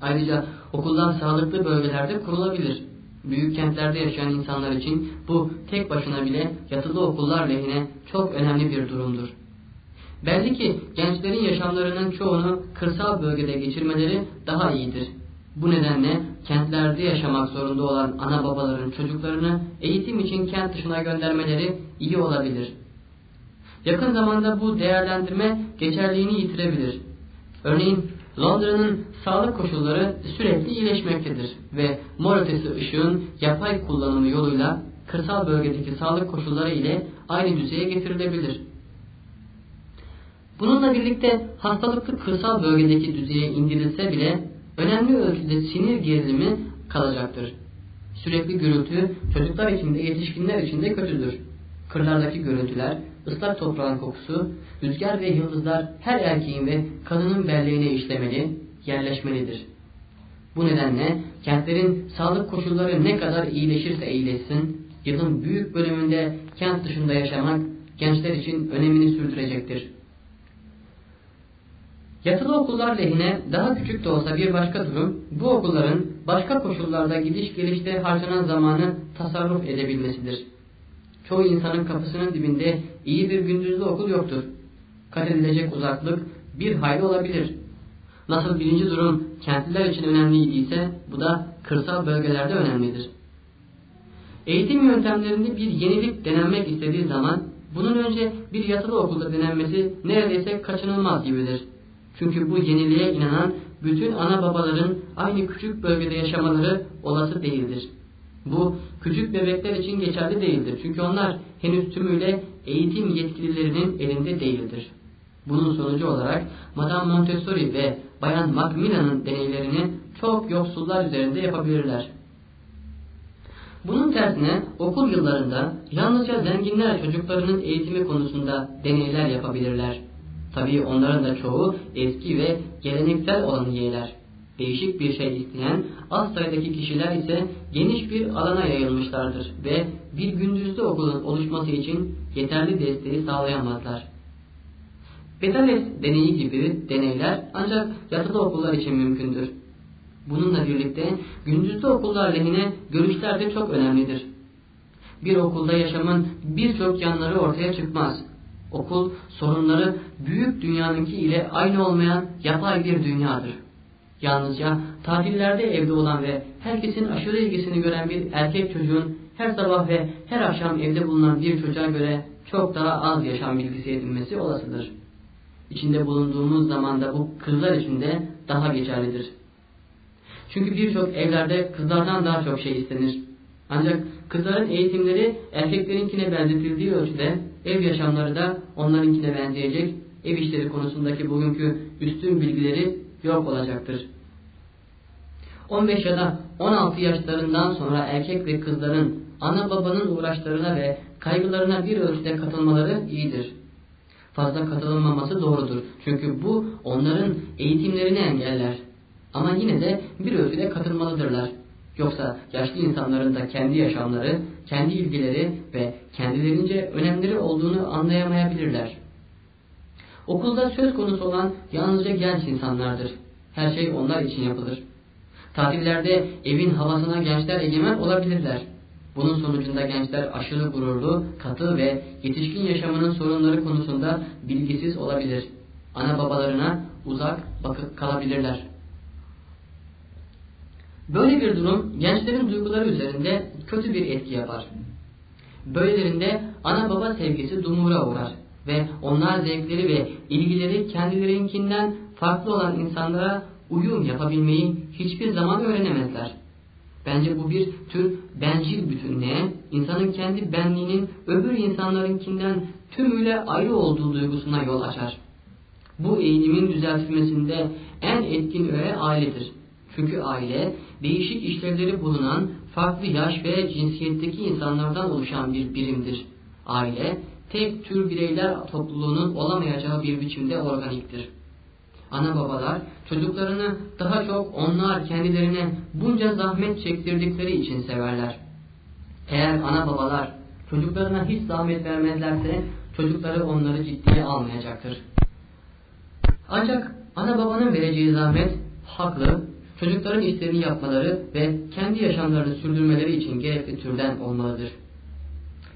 B: Ayrıca okullar sağlıklı bölgelerde kurulabilir. Büyük kentlerde yaşayan insanlar için bu tek başına bile yatılı okullar lehine çok önemli bir durumdur. Belli ki gençlerin yaşamlarının çoğunu kırsal bölgede geçirmeleri daha iyidir. Bu nedenle kentlerde yaşamak zorunda olan ana babaların çocuklarını eğitim için kent dışına göndermeleri iyi olabilir. Yakın zamanda bu değerlendirme geçerliğini yitirebilir. Örneğin Londra'nın sağlık koşulları sürekli iyileşmektedir ve mor ötesi ışığın yapay kullanımı yoluyla kırsal bölgedeki sağlık koşulları ile aynı düzeye getirilebilir. Bununla birlikte hastalıklı kırsal bölgedeki düzeye indirilse bile önemli ölçüde sinir gerilimi kalacaktır. Sürekli gürültü çocuklar için de yetişkinler için de kötüdür. Kırlardaki görüntüler, ıslak toprağın kokusu, rüzgar ve yıldızlar her erkeğin ve kadının belleğine işlemeli, yerleşmelidir. Bu nedenle kentlerin sağlık koşulları ne kadar iyileşirse iyileşsin, yılın büyük bölümünde kent dışında yaşamak gençler için önemini sürdürecektir. Yatılı okullar lehine daha küçük de olsa bir başka durum, bu okulların başka koşullarda gidiş gelişte harcanan zamanı tasarruf edebilmesidir. Çoğu insanın kapısının dibinde iyi bir gündüzlü okul yoktur. Kat edilecek uzaklık bir hayli olabilir. Nasıl birinci durum kentliler için önemliydiyse bu da kırsal bölgelerde önemlidir. Eğitim yöntemlerinde bir yenilik denenmek istediği zaman bunun önce bir yatılı okulda denenmesi neredeyse kaçınılmaz gibidir. Çünkü bu yeniliğe inanan bütün ana babaların aynı küçük bölgede yaşamaları olası değildir. Bu küçük bebekler için geçerli değildir. Çünkü onlar henüz tümüyle eğitim yetkililerinin elinde değildir. Bunun sonucu olarak Madame Montessori ve Bayan Macmillan'ın deneylerini çok yoksullar üzerinde yapabilirler. Bunun tersine okul yıllarında yalnızca zenginler çocuklarının eğitimi konusunda deneyler yapabilirler. Tabii onların da çoğu eski ve geleneksel olanı yeğler. Değişik bir şey isteyen az sayıdaki kişiler ise geniş bir alana yayılmışlardır ve bir gündüzlü okulun oluşması için yeterli desteği sağlayamazlar. Betales deneyi gibi deneyler ancak yatılı okullar için mümkündür. Bununla birlikte gündüzlü okullar lehine görüşler de çok önemlidir. Bir okulda yaşamın birçok yanları ortaya çıkmaz. Okul sorunları büyük dünyanınki ile aynı olmayan yapay bir dünyadır. Yalnızca tatillerde evde olan ve herkesin aşırı ilgisini gören bir erkek çocuğun her sabah ve her akşam evde bulunan bir çocuğa göre çok daha az yaşam bilgisi edinmesi olasıdır. İçinde bulunduğumuz zamanda bu kızlar için de daha geçerlidir. Çünkü birçok evlerde kızlardan daha çok şey istenir. Ancak kızların eğitimleri erkeklerinkine benzetildiği ölçüde ev yaşamları da onlarınkine benzeyecek, ev işleri konusundaki bugünkü üstün bilgileri yok olacaktır. 15 ya da 16 yaşlarından sonra erkek ve kızların ana babanın uğraşlarına ve kaygılarına bir ölçüde katılmaları iyidir. Fazla katılmaması doğrudur. Çünkü bu onların eğitimlerini engeller. Ama yine de bir ölçüde katılmalıdırlar. Yoksa yaşlı insanların da kendi yaşamları, kendi ilgileri ve kendilerince önemleri olduğunu anlayamayabilirler. Okulda söz konusu olan yalnızca genç insanlardır. Her şey onlar için yapılır. Tatillerde evin havasına gençler egemen olabilirler. Bunun sonucunda gençler aşırı gururlu, katı ve yetişkin yaşamının sorunları konusunda bilgisiz olabilir. Ana babalarına uzak bakıp kalabilirler. Böyle bir durum gençlerin duyguları üzerinde kötü bir etki yapar. Böylelerinde ana baba sevgisi dumura uğrar ve onlar zevkleri ve ilgileri kendilerinkinden farklı olan insanlara uyum yapabilmeyi hiçbir zaman öğrenemezler. Bence bu bir tür bencil bütünlüğe, insanın kendi benliğinin öbür insanlarınkinden tümüyle ayrı olduğu duygusuna yol açar. Bu eğilimin düzeltilmesinde en etkin öğe ailedir. Çünkü aile, değişik işlevleri bulunan farklı yaş ve cinsiyetteki insanlardan oluşan bir birimdir. Aile, tek tür bireyler topluluğunun olamayacağı bir biçimde organiktir. Ana babalar çocuklarını daha çok onlar kendilerine bunca zahmet çektirdikleri için severler. Eğer ana babalar çocuklarına hiç zahmet vermezlerse çocukları onları ciddiye almayacaktır. Ancak ana babanın vereceği zahmet haklı, çocukların işlerini yapmaları ve kendi yaşamlarını sürdürmeleri için gerekli türden olmalıdır.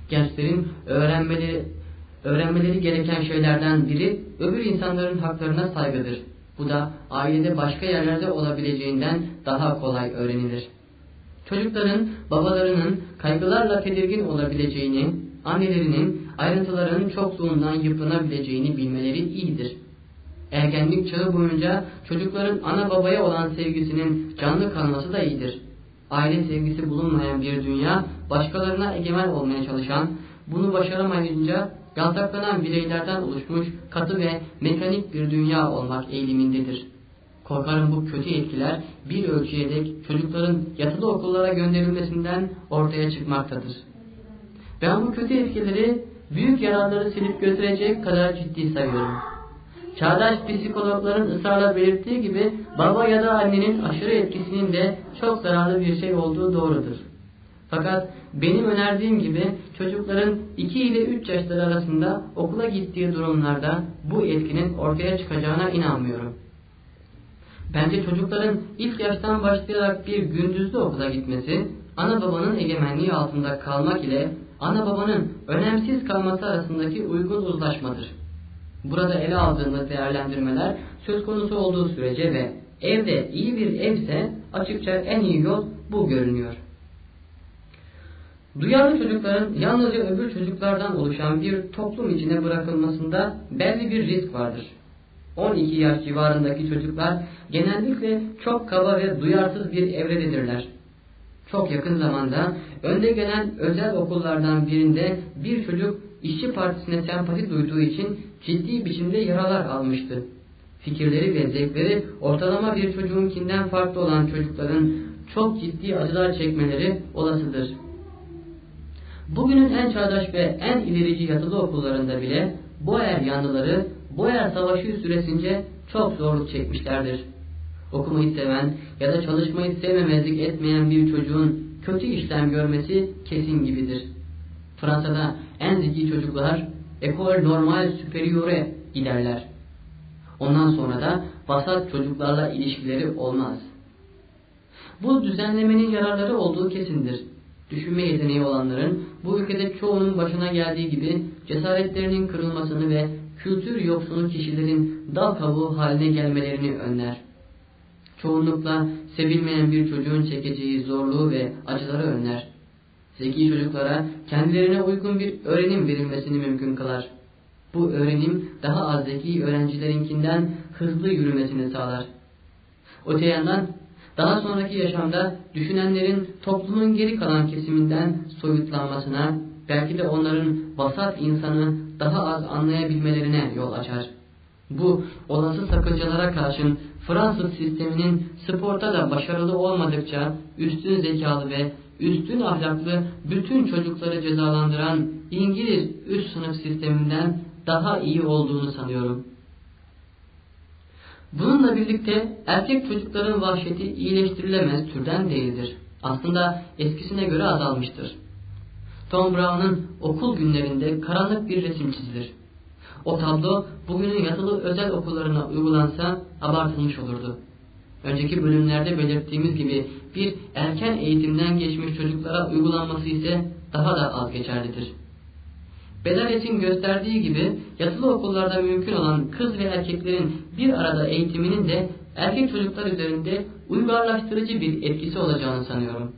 B: Gençlerin öğrenmeleri, öğrenmeleri gereken şeylerden biri öbür insanların haklarına saygıdır. Bu da ailede başka yerlerde olabileceğinden daha kolay öğrenilir. Çocukların babalarının kaygılarla tedirgin olabileceğini, annelerinin ayrıntıların çokluğundan yıpranabileceğini bilmeleri iyidir. Ergenlik çağı boyunca çocukların ana babaya olan sevgisinin canlı kalması da iyidir. Aile sevgisi bulunmayan bir dünya, başkalarına egemen olmaya çalışan, bunu başaramayınca yaltaklanan bireylerden oluşmuş katı ve mekanik bir dünya olmak eğilimindedir. Korkarım bu kötü etkiler bir ölçüye dek çocukların yatılı okullara gönderilmesinden ortaya çıkmaktadır. Ben bu kötü etkileri büyük yararları silip götürecek kadar ciddi sayıyorum. Çağdaş psikologların ısrarla belirttiği gibi baba ya da annenin aşırı etkisinin de çok zararlı bir şey olduğu doğrudur. Fakat benim önerdiğim gibi çocukların 2 ile 3 yaşları arasında okula gittiği durumlarda bu etkinin ortaya çıkacağına inanmıyorum. Bence çocukların ilk yaştan başlayarak bir gündüzlü okula gitmesi, ana babanın egemenliği altında kalmak ile ana babanın önemsiz kalması arasındaki uygun uzlaşmadır. Burada ele aldığımız değerlendirmeler söz konusu olduğu sürece ve evde iyi bir evse açıkça en iyi yol bu görünüyor. Duyarlı çocukların yalnızca öbür çocuklardan oluşan bir toplum içine bırakılmasında belli bir risk vardır. 12 yaş civarındaki çocuklar genellikle çok kaba ve duyarsız bir evrededirler. Çok yakın zamanda önde gelen özel okullardan birinde bir çocuk işçi partisine sempati duyduğu için ciddi biçimde yaralar almıştı. Fikirleri ve zevkleri ortalama bir çocuğunkinden farklı olan çocukların çok ciddi acılar çekmeleri olasıdır. Bugünün en çağdaş ve en ilerici yatılı okullarında bile Boer yanlıları Boer Savaşı süresince çok zorluk çekmişlerdir. Okumayı seven ya da çalışmayı sevmemezlik etmeyen bir çocuğun kötü işlem görmesi kesin gibidir. Fransa'da en zeki çocuklar Ecole Normale Supérieure giderler. Ondan sonra da vasat çocuklarla ilişkileri olmaz. Bu düzenlemenin yararları olduğu kesindir. Düşünme yeteneği olanların bu ülkede çoğunun başına geldiği gibi cesaretlerinin kırılmasını ve kültür yoksunu kişilerin dal kavuğu haline gelmelerini önler. Çoğunlukla sevilmeyen bir çocuğun çekeceği zorluğu ve acıları önler. Zeki çocuklara kendilerine uygun bir öğrenim verilmesini mümkün kılar. Bu öğrenim daha az zeki öğrencilerinkinden hızlı yürümesini sağlar. Öte yandan daha sonraki yaşamda düşünenlerin toplumun geri kalan kesiminden soyutlanmasına, belki de onların vasat insanı daha az anlayabilmelerine yol açar. Bu olası sakıncalara karşın Fransız sisteminin sporta da başarılı olmadıkça üstün zekalı ve üstün ahlaklı bütün çocukları cezalandıran İngiliz üst sınıf sisteminden daha iyi olduğunu sanıyorum. Bununla birlikte erkek çocukların vahşeti iyileştirilemez türden değildir. Aslında eskisine göre azalmıştır. Tom Brown'un okul günlerinde karanlık bir resim çizilir. O tablo bugünün yatılı özel okullarına uygulansa abartılmış olurdu. Önceki bölümlerde belirttiğimiz gibi bir erken eğitimden geçmiş çocuklara uygulanması ise daha da az geçerlidir. Bedalet'in gösterdiği gibi yatılı okullarda mümkün olan kız ve erkeklerin bir arada eğitiminin de erkek çocuklar üzerinde uygarlaştırıcı bir etkisi olacağını sanıyorum.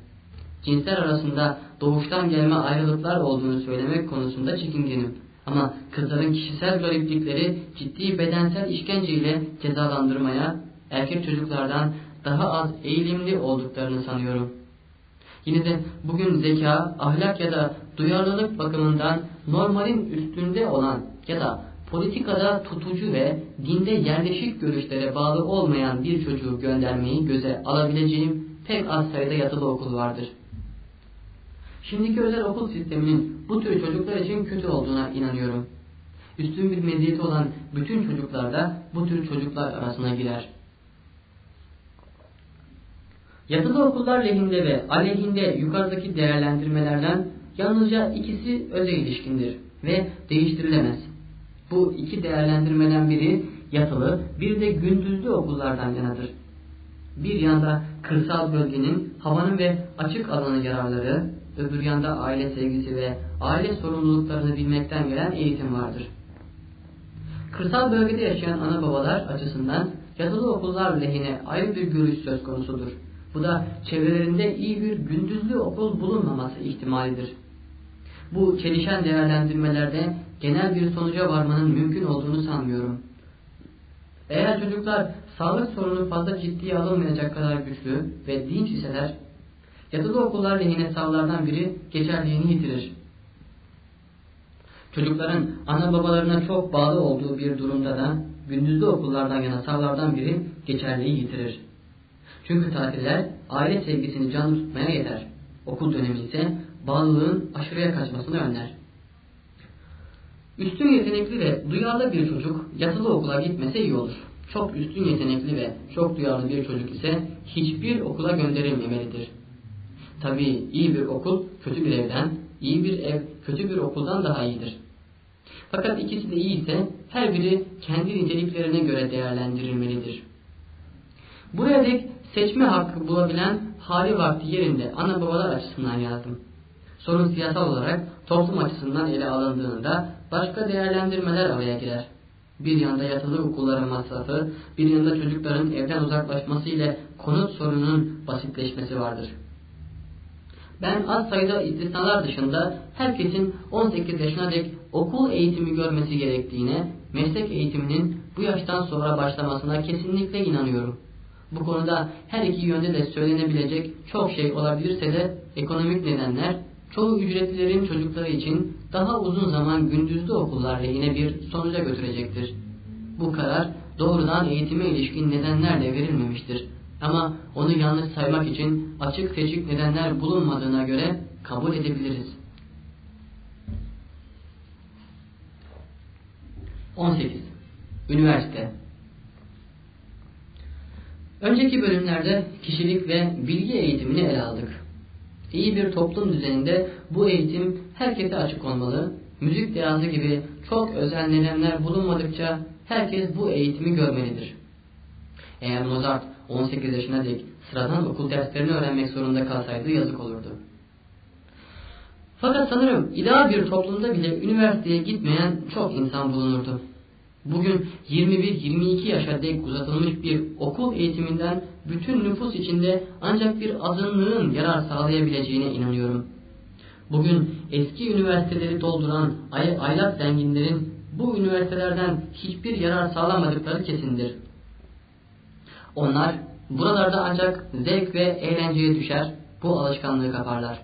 B: cinsler arasında doğuştan gelme ayrılıklar olduğunu söylemek konusunda çekingenim. Ama kızların kişisel gariplikleri ciddi bedensel işkenceyle cezalandırmaya erkek çocuklardan daha az eğilimli olduklarını sanıyorum. Yine de bugün zeka, ahlak ya da duyarlılık bakımından normalin üstünde olan ya da politikada tutucu ve dinde yerleşik görüşlere bağlı olmayan bir çocuğu göndermeyi göze alabileceğim pek az sayıda yatılı okul vardır. Şimdiki özel okul sisteminin bu tür çocuklar için kötü olduğuna inanıyorum. Üstün bir meziyeti olan bütün çocuklar da bu tür çocuklar arasına girer. Yatılı okullar lehinde ve aleyhinde yukarıdaki değerlendirmelerden yalnızca ikisi öze ilişkindir ve değiştirilemez. Bu iki değerlendirmeden biri yatılı, bir de gündüzlü okullardan yanadır. Bir yanda kırsal bölgenin havanın ve açık alanı yararları, öbür yanda aile sevgisi ve aile sorumluluklarını bilmekten gelen eğitim vardır. Kırsal bölgede yaşayan ana babalar açısından yatılı okullar lehine ayrı bir görüş söz konusudur. Bu da çevrelerinde iyi bir gündüzlü okul bulunmaması ihtimalidir. Bu çelişen değerlendirmelerde genel bir sonuca varmanın mümkün olduğunu sanmıyorum. Eğer çocuklar sağlık sorunu fazla ciddiye alınmayacak kadar güçlü ve dinç iseler, yatılı okullar lehine savlardan biri geçerliğini yitirir. Çocukların ana babalarına çok bağlı olduğu bir durumda da gündüzlü okullardan yana savlardan biri geçerliği yitirir. Çünkü tatiller aile sevgisini canlı tutmaya yeter. Okul dönemi ise bağlılığın aşırıya kaçmasını önler. Üstün yetenekli ve duyarlı bir çocuk yatılı okula gitmese iyi olur. Çok üstün yetenekli ve çok duyarlı bir çocuk ise hiçbir okula gönderilmemelidir. Tabii iyi bir okul kötü bir evden, iyi bir ev kötü bir okuldan daha iyidir. Fakat ikisi de iyi ise her biri kendi niteliklerine göre değerlendirilmelidir. Buraya dek seçme hakkı bulabilen hali vakti yerinde ana babalar açısından yazdım. Sorun siyasal olarak toplum açısından ele alındığında başka değerlendirmeler araya girer. Bir yanda yatılı okulların masrafı, bir yanda çocukların evden uzaklaşması ile konut sorununun basitleşmesi vardır. Ben az sayıda istisnalar dışında herkesin 18 yaşına dek okul eğitimi görmesi gerektiğine, meslek eğitiminin bu yaştan sonra başlamasına kesinlikle inanıyorum. Bu konuda her iki yönde de söylenebilecek çok şey olabilirse de ekonomik nedenler çoğu ücretlilerin çocukları için daha uzun zaman gündüzlü okullar lehine bir sonuca götürecektir. Bu karar doğrudan eğitime ilişkin nedenlerle verilmemiştir. Ama onu yanlış saymak için açık seçik nedenler bulunmadığına göre kabul edebiliriz. 18. Üniversite Önceki bölümlerde kişilik ve bilgi eğitimini ele aldık. İyi bir toplum düzeninde bu eğitim herkese açık olmalı. Müzik dersi gibi çok özel nedenler bulunmadıkça herkes bu eğitimi görmelidir. Eğer Mozart 18 yaşına dek sıradan okul derslerini öğrenmek zorunda kalsaydı yazık olurdu. Fakat sanırım ideal bir toplumda bile üniversiteye gitmeyen çok insan bulunurdu. Bugün 21-22 yaşa dek uzatılmış bir okul eğitiminden bütün nüfus içinde ancak bir azınlığın yarar sağlayabileceğine inanıyorum. Bugün eski üniversiteleri dolduran ay aylak zenginlerin bu üniversitelerden hiçbir yarar sağlamadıkları kesindir. Onlar buralarda ancak zevk ve eğlenceye düşer, bu alışkanlığı kaparlar.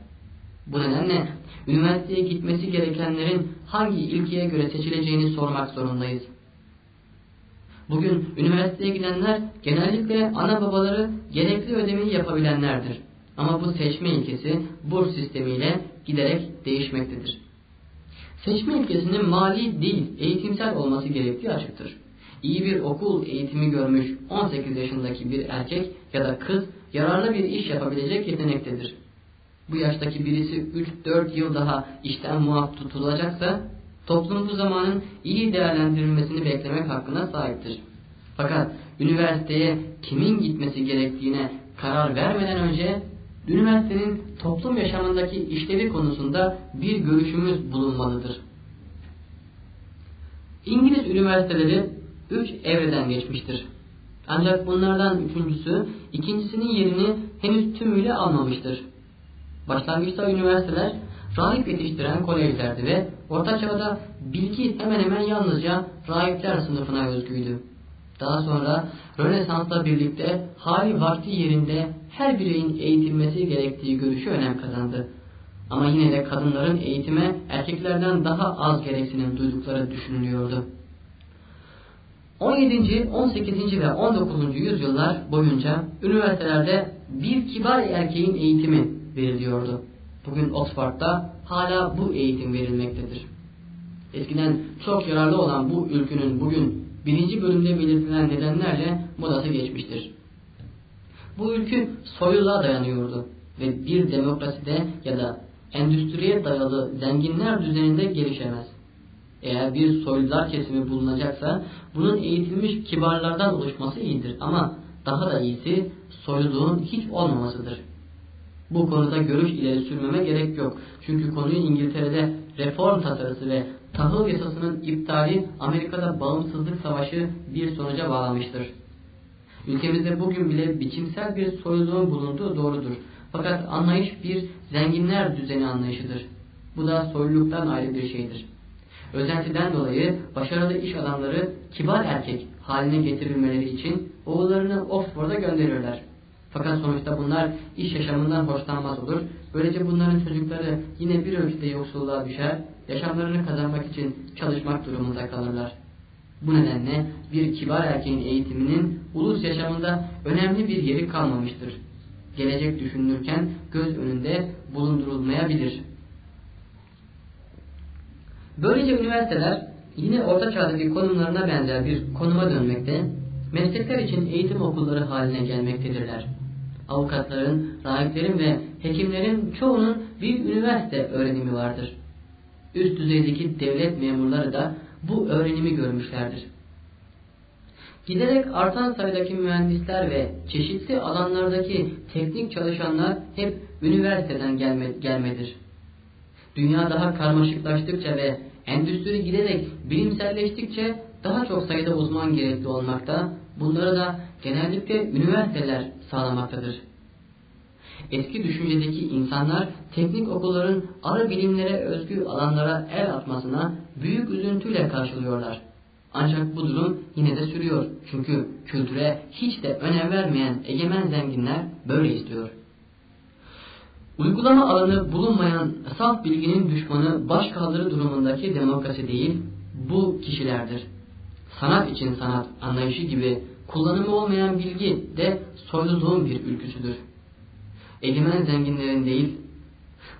B: Bu nedenle üniversiteye gitmesi gerekenlerin hangi ilkeye göre seçileceğini sormak zorundayız. Bugün üniversiteye gidenler genellikle ana babaları gerekli ödemeyi yapabilenlerdir. Ama bu seçme ilkesi burs sistemiyle giderek değişmektedir. Seçme ilkesinin mali değil, eğitimsel olması gerektiği açıktır. İyi bir okul eğitimi görmüş 18 yaşındaki bir erkek ya da kız yararlı bir iş yapabilecek yetenektedir. Bu yaştaki birisi 3-4 yıl daha işten muaf tutulacaksa toplum bu zamanın iyi değerlendirilmesini beklemek hakkına sahiptir. Fakat üniversiteye kimin gitmesi gerektiğine karar vermeden önce üniversitenin toplum yaşamındaki işlevi konusunda bir görüşümüz bulunmalıdır. İngiliz üniversiteleri üç evreden geçmiştir. Ancak bunlardan üçüncüsü ikincisinin yerini henüz tümüyle almamıştır. Başlangıçta üniversiteler rahip yetiştiren kolejlerdi ve Orta Çağ'da bilgi hemen hemen yalnızca rahipler sınıfına özgüydü. Daha sonra Rönesans'la birlikte hali vakti yerinde her bireyin eğitilmesi gerektiği görüşü önem kazandı. Ama yine de kadınların eğitime erkeklerden daha az gereksinim duydukları düşünülüyordu. 17. 18. ve 19. yüzyıllar boyunca üniversitelerde bir kibar erkeğin eğitimi veriliyordu. Bugün Oxford'da hala bu eğitim verilmektedir. Eskiden çok yararlı olan bu ülkünün bugün birinci bölümde belirtilen nedenlerle modası geçmiştir. Bu ülkü soyluğa dayanıyordu ve bir demokraside ya da endüstriye dayalı zenginler düzeninde gelişemez. Eğer bir soylular kesimi bulunacaksa bunun eğitilmiş kibarlardan oluşması iyidir ama daha da iyisi soyluluğun hiç olmamasıdır. Bu konuda görüş ileri sürmeme gerek yok. Çünkü konuyu İngiltere'de reform tasarısı ve tahıl yasasının iptali Amerika'da bağımsızlık savaşı bir sonuca bağlamıştır. Ülkemizde bugün bile biçimsel bir soyluluğun bulunduğu doğrudur. Fakat anlayış bir zenginler düzeni anlayışıdır. Bu da soyluluktan ayrı bir şeydir. Özentiden dolayı başarılı iş adamları kibar erkek haline getirilmeleri için oğullarını Oxford'a gönderirler. Fakat sonuçta bunlar iş yaşamından hoşlanmaz olur. Böylece bunların çocukları yine bir ölçüde yoksulluğa düşer, yaşamlarını kazanmak için çalışmak durumunda kalırlar. Bu nedenle bir kibar erkeğin eğitiminin ulus yaşamında önemli bir yeri kalmamıştır. Gelecek düşünülürken göz önünde bulundurulmayabilir. Böylece üniversiteler yine orta çağdaki konumlarına benzer bir konuma dönmekte, meslekler için eğitim okulları haline gelmektedirler. Avukatların, rahiplerin ve hekimlerin çoğunun bir üniversite öğrenimi vardır. Üst düzeydeki devlet memurları da bu öğrenimi görmüşlerdir. Giderek artan sayıdaki mühendisler ve çeşitli alanlardaki teknik çalışanlar hep üniversiteden gelme, gelmedir. Dünya daha karmaşıklaştıkça ve endüstri giderek bilimselleştikçe daha çok sayıda uzman gerekli olmakta, bunları da genellikle üniversiteler sağlamaktadır. Eski düşüncedeki insanlar teknik okulların ara bilimlere özgü alanlara el atmasına büyük üzüntüyle karşılıyorlar. Ancak bu durum yine de sürüyor. Çünkü kültüre hiç de önem vermeyen egemen zenginler böyle istiyor. Uygulama alanı bulunmayan saf bilginin düşmanı başkaldırı durumundaki demokrasi değil, bu kişilerdir. Sanat için sanat anlayışı gibi kullanımı olmayan bilgi de soyluluğun bir ülküsüdür. Egemen zenginlerin değil,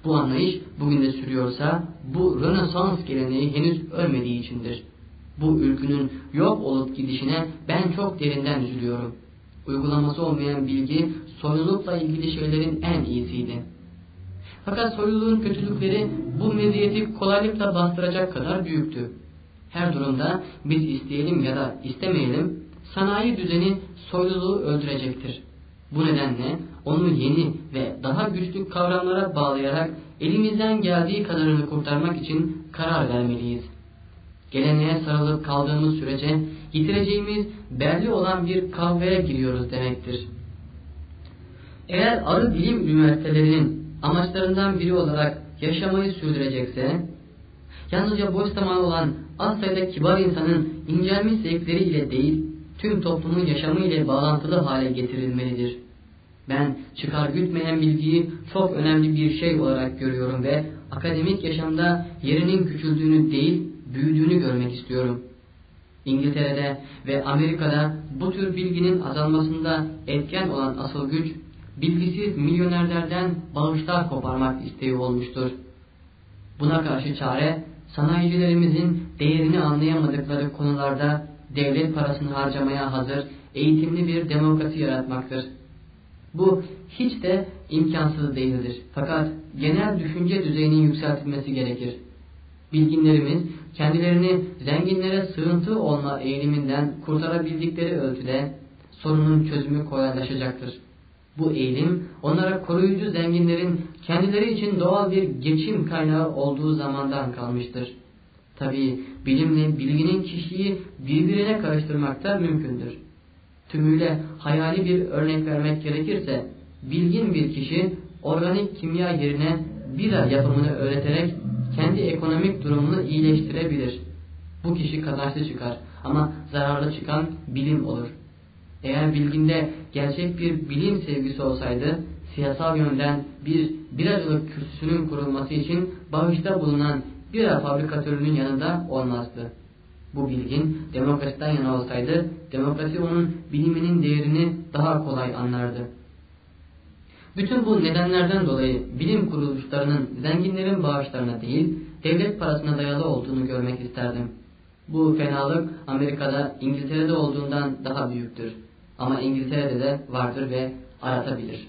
B: bu anlayış bugün de sürüyorsa bu Rönesans geleneği henüz ölmediği içindir. Bu ülkünün yok olup gidişine ben çok derinden üzülüyorum. Uygulaması olmayan bilgi soylulukla ilgili şeylerin en iyisiydi. Fakat soyluluğun kötülükleri bu meziyeti kolaylıkla bastıracak kadar büyüktü. Her durumda biz isteyelim ya da istemeyelim sanayi düzeni soyluluğu öldürecektir. Bu nedenle onu yeni ve daha güçlü kavramlara bağlayarak elimizden geldiği kadarını kurtarmak için karar vermeliyiz. Geleneğe sarılıp kaldığımız sürece yitireceğimiz belli olan bir kahveye giriyoruz demektir. Eğer arı bilim üniversitelerinin amaçlarından biri olarak yaşamayı sürdürecekse, yalnızca boş zaman olan az sayıda kibar insanın incelmiş zevkleri ile değil, tüm toplumun yaşamı ile bağlantılı hale getirilmelidir. Ben çıkar gütmeyen bilgiyi çok önemli bir şey olarak görüyorum ve akademik yaşamda yerinin küçüldüğünü değil, büyüdüğünü görmek istiyorum. İngiltere'de ve Amerika'da bu tür bilginin azalmasında etken olan asıl güç, bilgisiz milyonerlerden bağışlar koparmak isteği olmuştur. Buna karşı çare, sanayicilerimizin değerini anlayamadıkları konularda devlet parasını harcamaya hazır, eğitimli bir demokrasi yaratmaktır. Bu hiç de imkansız değildir. Fakat genel düşünce düzeyinin yükseltilmesi gerekir. Bilginlerimiz kendilerini zenginlere sığıntı olma eğiliminden kurtarabildikleri ölçüde sorunun çözümü kolaylaşacaktır. Bu eğilim onlara koruyucu zenginlerin kendileri için doğal bir geçim kaynağı olduğu zamandan kalmıştır. Tabi bilimle bilginin kişiyi birbirine karıştırmak da mümkündür. Tümüyle hayali bir örnek vermek gerekirse bilgin bir kişi organik kimya yerine bira yapımını öğreterek kendi ekonomik durumunu iyileştirebilir. Bu kişi kazançlı çıkar ama zararlı çıkan bilim olur. Eğer bilginde gerçek bir bilim sevgisi olsaydı, siyasal yönden bir biracılık kürsüsünün kurulması için bağışta bulunan bira fabrikatörünün yanında olmazdı. Bu bilgin demokrasiden yana olsaydı, demokrasi onun biliminin değerini daha kolay anlardı. Bütün bu nedenlerden dolayı bilim kuruluşlarının zenginlerin bağışlarına değil, devlet parasına dayalı olduğunu görmek isterdim. Bu fenalık Amerika'da, İngiltere'de olduğundan daha büyüktür. Ama İngiltere'de de vardır ve aratabilir.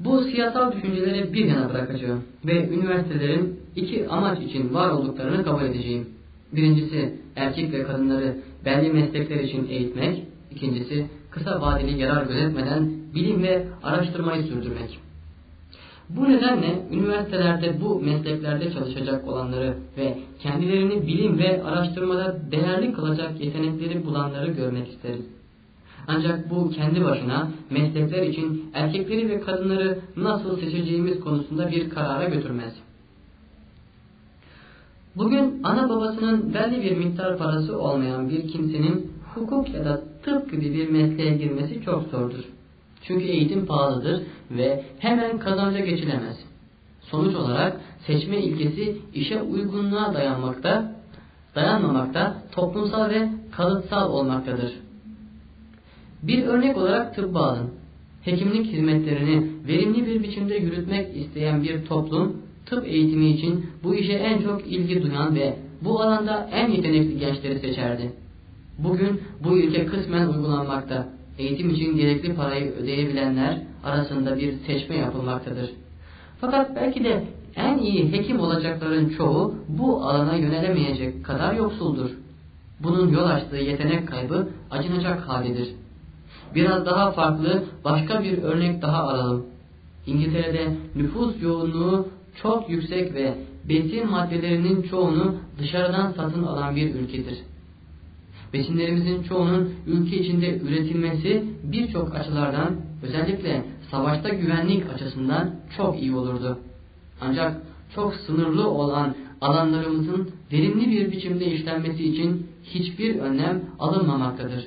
B: Bu siyasal düşünceleri bir yana bırakacağım ve üniversitelerin iki amaç için var olduklarını kabul edeceğim. Birincisi erkek ve kadınları belli meslekler için eğitmek, ikincisi kısa vadeli yarar gözetmeden bilim ve araştırmayı sürdürmek. Bu nedenle üniversitelerde bu mesleklerde çalışacak olanları ve kendilerini bilim ve araştırmada değerli kılacak yetenekleri bulanları görmek isteriz. Ancak bu kendi başına meslekler için erkekleri ve kadınları nasıl seçeceğimiz konusunda bir karara götürmez. Bugün ana babasının belli bir miktar parası olmayan bir kimsenin hukuk ya da tıp gibi bir mesleğe girmesi çok zordur. Çünkü eğitim pahalıdır ve hemen kazanca geçilemez. Sonuç olarak seçme ilkesi işe uygunluğa dayanmakta, dayanmamakta, toplumsal ve kalıtsal olmaktadır. Bir örnek olarak tıbba alın. Hekimlik hizmetlerini verimli bir biçimde yürütmek isteyen bir toplum, tıp eğitimi için bu işe en çok ilgi duyan ve bu alanda en yetenekli gençleri seçerdi. Bugün bu ilke kısmen uygulanmakta. Eğitim için gerekli parayı ödeyebilenler arasında bir seçme yapılmaktadır. Fakat belki de en iyi hekim olacakların çoğu bu alana yönelemeyecek kadar yoksuldur. Bunun yol açtığı yetenek kaybı acınacak halidir. Biraz daha farklı başka bir örnek daha alalım. İngiltere'de nüfus yoğunluğu çok yüksek ve besin maddelerinin çoğunu dışarıdan satın alan bir ülkedir. Besinlerimizin çoğunun ülke içinde üretilmesi birçok açılardan özellikle savaşta güvenlik açısından çok iyi olurdu. Ancak çok sınırlı olan alanlarımızın verimli bir biçimde işlenmesi için hiçbir önlem alınmamaktadır.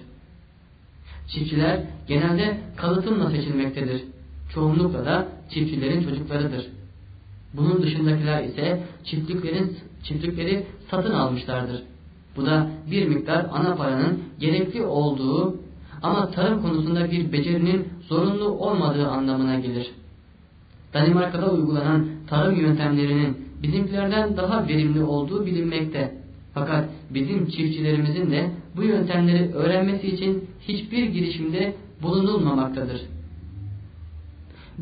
B: Çiftçiler genelde kalıtımla seçilmektedir. Çoğunlukla da çiftçilerin çocuklarıdır. Bunun dışındakiler ise çiftliklerin çiftlikleri satın almışlardır. Bu da bir miktar ana paranın gerekli olduğu ama tarım konusunda bir becerinin zorunlu olmadığı anlamına gelir. Danimarka'da uygulanan tarım yöntemlerinin bizimkilerden daha verimli olduğu bilinmekte. Fakat bizim çiftçilerimizin de bu yöntemleri öğrenmesi için hiçbir girişimde bulunulmamaktadır.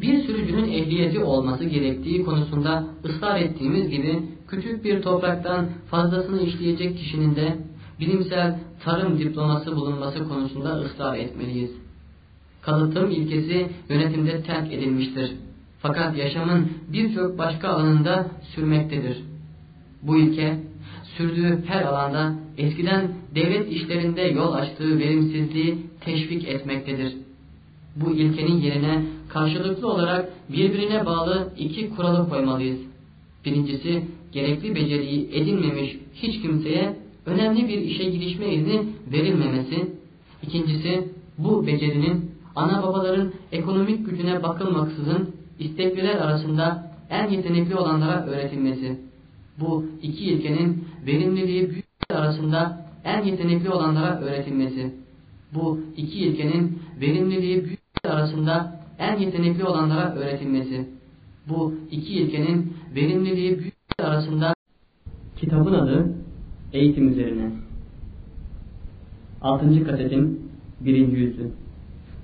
B: Bir sürücünün ehliyeti olması gerektiği konusunda ısrar ettiğimiz gibi küçük bir topraktan fazlasını işleyecek kişinin de bilimsel tarım diploması bulunması konusunda ısrar etmeliyiz. Kalıtım ilkesi yönetimde terk edilmiştir. Fakat yaşamın birçok başka alanında sürmektedir. Bu ilke sürdüğü her alanda eskiden devlet işlerinde yol açtığı verimsizliği teşvik etmektedir. Bu ilkenin yerine karşılıklı olarak birbirine bağlı iki kuralı koymalıyız. Birincisi gerekli beceriyi edinmemiş hiç kimseye önemli bir işe girişme izni verilmemesi. İkincisi bu becerinin ana babaların ekonomik gücüne bakılmaksızın istekliler arasında en yetenekli olanlara öğretilmesi. Bu iki ilkenin verimliliği büyük arasında en yetenekli olanlara öğretilmesi. Bu iki ilkenin verimliliği büyük arasında en yetenekli olanlara öğretilmesi. Bu iki ilkenin verimliliği büyük arasında kitabın adı eğitim üzerine. 6. kasetin 1. yüzü.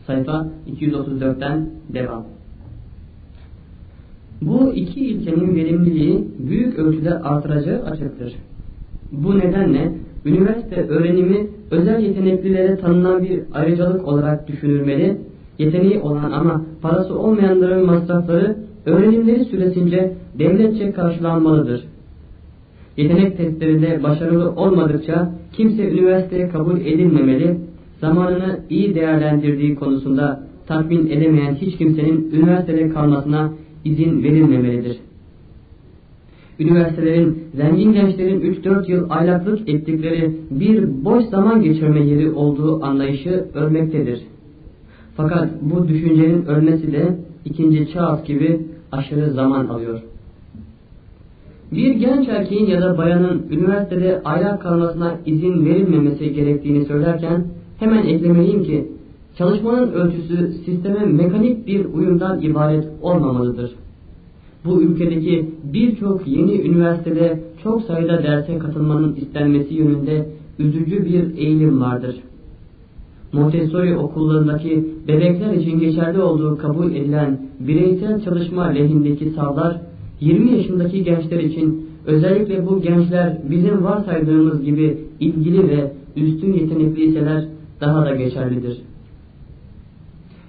B: Sayfa 234'ten devam. Bu iki ilkenin verimliliği büyük ölçüde artıracağı açıktır. Bu nedenle üniversite öğrenimi özel yeteneklilere tanınan bir ayrıcalık olarak düşünülmeli, yeteneği olan ama parası olmayanların masrafları öğrenimleri süresince devletçe karşılanmalıdır. Yetenek testlerinde başarılı olmadıkça kimse üniversiteye kabul edilmemeli, zamanını iyi değerlendirdiği konusunda tatmin edemeyen hiç kimsenin üniversitede kalmasına izin verilmemelidir. Üniversitelerin zengin gençlerin 3-4 yıl aylaklık ettikleri bir boş zaman geçirme yeri olduğu anlayışı örmektedir. Fakat bu düşüncenin ölmesi de ikinci Charles gibi aşırı zaman alıyor. Bir genç erkeğin ya da bayanın üniversitede aylak kalmasına izin verilmemesi gerektiğini söylerken hemen eklemeliyim ki çalışmanın ölçüsü sisteme mekanik bir uyumdan ibaret olmamalıdır. Bu ülkedeki birçok yeni üniversitede çok sayıda derse katılmanın istenmesi yönünde üzücü bir eğilim vardır. Montessori okullarındaki bebekler için geçerli olduğu kabul edilen bireysel çalışma lehindeki savlar 20 yaşındaki gençler için özellikle bu gençler bizim varsaydığımız gibi ilgili ve üstün yetenekliyseler daha da geçerlidir.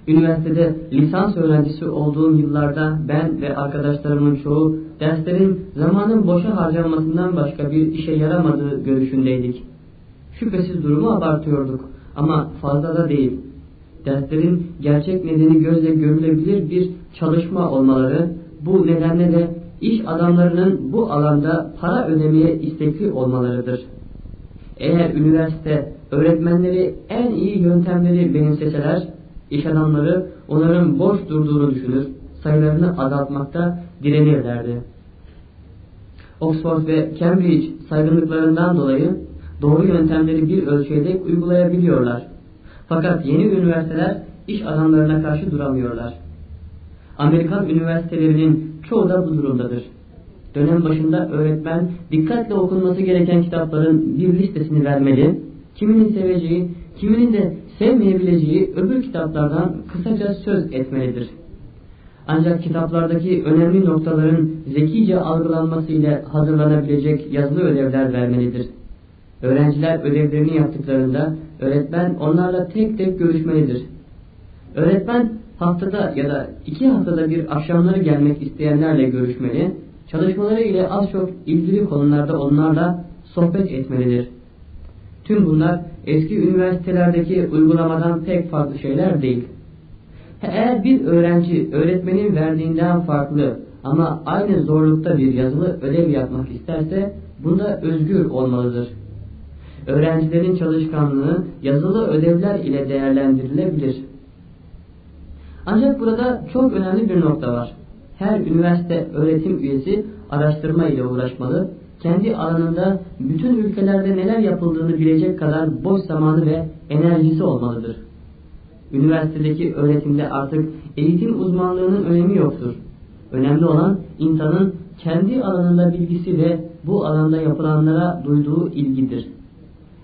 B: Üniversitede lisans öğrencisi olduğum yıllarda ben ve arkadaşlarımın çoğu derslerin zamanın boşa harcanmasından başka bir işe yaramadığı görüşündeydik. Şüphesiz durumu abartıyorduk ama fazla da değil. Derslerin gerçek nedeni gözle görülebilir bir çalışma olmaları, bu nedenle de iş adamlarının bu alanda para ödemeye istekli olmalarıdır. Eğer üniversite öğretmenleri en iyi yöntemleri benimseseler, iş adamları onların boş durduğunu düşünür, sayılarını azaltmakta direnirlerdi. Oxford ve Cambridge saygınlıklarından dolayı doğru yöntemleri bir ölçüde uygulayabiliyorlar. Fakat yeni üniversiteler iş adamlarına karşı duramıyorlar. Amerikan üniversitelerinin çoğu da bu durumdadır. Dönem başında öğretmen dikkatle okunması gereken kitapların bir listesini vermeli, kiminin seveceği, kiminin de sevmeyebileceği öbür kitaplardan kısaca söz etmelidir. Ancak kitaplardaki önemli noktaların zekice algılanması ile hazırlanabilecek yazılı ödevler vermelidir. Öğrenciler ödevlerini yaptıklarında öğretmen onlarla tek tek görüşmelidir. Öğretmen haftada ya da iki haftada bir akşamları gelmek isteyenlerle görüşmeli, çalışmaları ile az çok ilgili konularda onlarla sohbet etmelidir. Tüm bunlar eski üniversitelerdeki uygulamadan pek farklı şeyler değil. Eğer bir öğrenci öğretmenin verdiğinden farklı ama aynı zorlukta bir yazılı ödev yapmak isterse bunda özgür olmalıdır. Öğrencilerin çalışkanlığı yazılı ödevler ile değerlendirilebilir. Ancak burada çok önemli bir nokta var. Her üniversite öğretim üyesi araştırma ile uğraşmalı, kendi alanında bütün ülkelerde neler yapıldığını bilecek kadar boş zamanı ve enerjisi olmalıdır. Üniversitedeki öğretimde artık eğitim uzmanlığının önemi yoktur. Önemli olan insanın kendi alanında bilgisi ve bu alanda yapılanlara duyduğu ilgidir.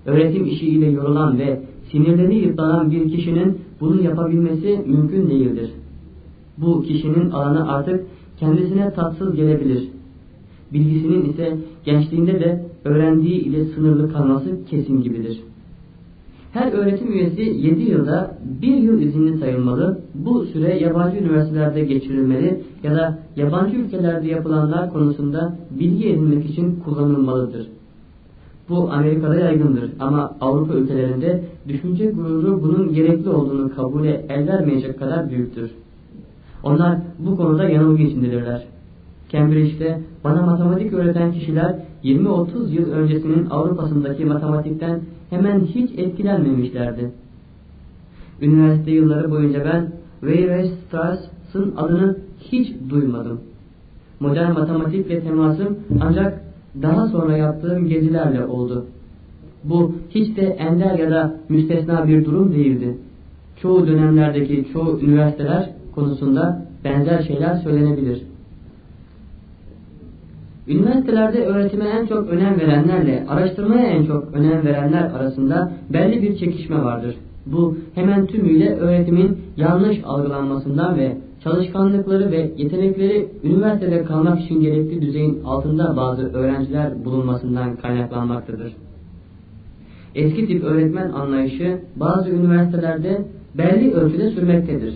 B: Öğretim işiyle yorulan ve sinirleri yıpranan bir kişinin bunu yapabilmesi mümkün değildir. Bu kişinin alanı artık kendisine tatsız gelebilir. Bilgisinin ise gençliğinde de öğrendiği ile sınırlı kalması kesin gibidir. Her öğretim üyesi 7 yılda 1 yıl izinli sayılmalı, bu süre yabancı üniversitelerde geçirilmeli ya da yabancı ülkelerde yapılanlar konusunda bilgi edinmek için kullanılmalıdır. Bu Amerika'da yaygındır ama Avrupa ülkelerinde düşünce gururu bunun gerekli olduğunu kabule el vermeyecek kadar büyüktür. Onlar bu konuda yanılgı içindedirler. Cambridge'de bana matematik öğreten kişiler 20-30 yıl öncesinin Avrupa'sındaki matematikten hemen hiç etkilenmemişlerdi. Üniversite yılları boyunca ben Weierstrass'ın adını hiç duymadım. Modern matematikle temasım ancak daha sonra yaptığım gezilerle oldu. Bu hiç de ender ya da müstesna bir durum değildi. Çoğu dönemlerdeki çoğu üniversiteler konusunda benzer şeyler söylenebilir. Üniversitelerde öğretime en çok önem verenlerle araştırmaya en çok önem verenler arasında belli bir çekişme vardır. Bu hemen tümüyle öğretimin yanlış algılanmasından ve çalışkanlıkları ve yetenekleri üniversitede kalmak için gerekli düzeyin altında bazı öğrenciler bulunmasından kaynaklanmaktadır. Eski tip öğretmen anlayışı bazı üniversitelerde belli ölçüde sürmektedir.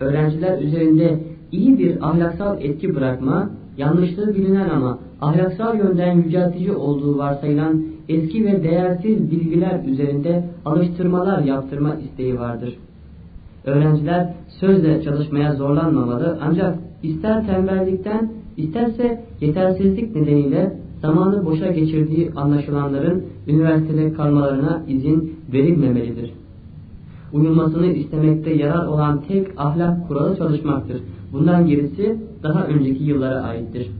B: Öğrenciler üzerinde iyi bir ahlaksal etki bırakma, yanlışlığı bilinen ama ahlaksal yönden yüceltici olduğu varsayılan eski ve değersiz bilgiler üzerinde alıştırmalar yaptırma isteği vardır. Öğrenciler sözle çalışmaya zorlanmamalı ancak ister tembellikten isterse yetersizlik nedeniyle zamanı boşa geçirdiği anlaşılanların üniversitede kalmalarına izin verilmemelidir. Uyulmasını istemekte yarar olan tek ahlak kuralı çalışmaktır. Bundan gerisi daha önceki yıllara aittir.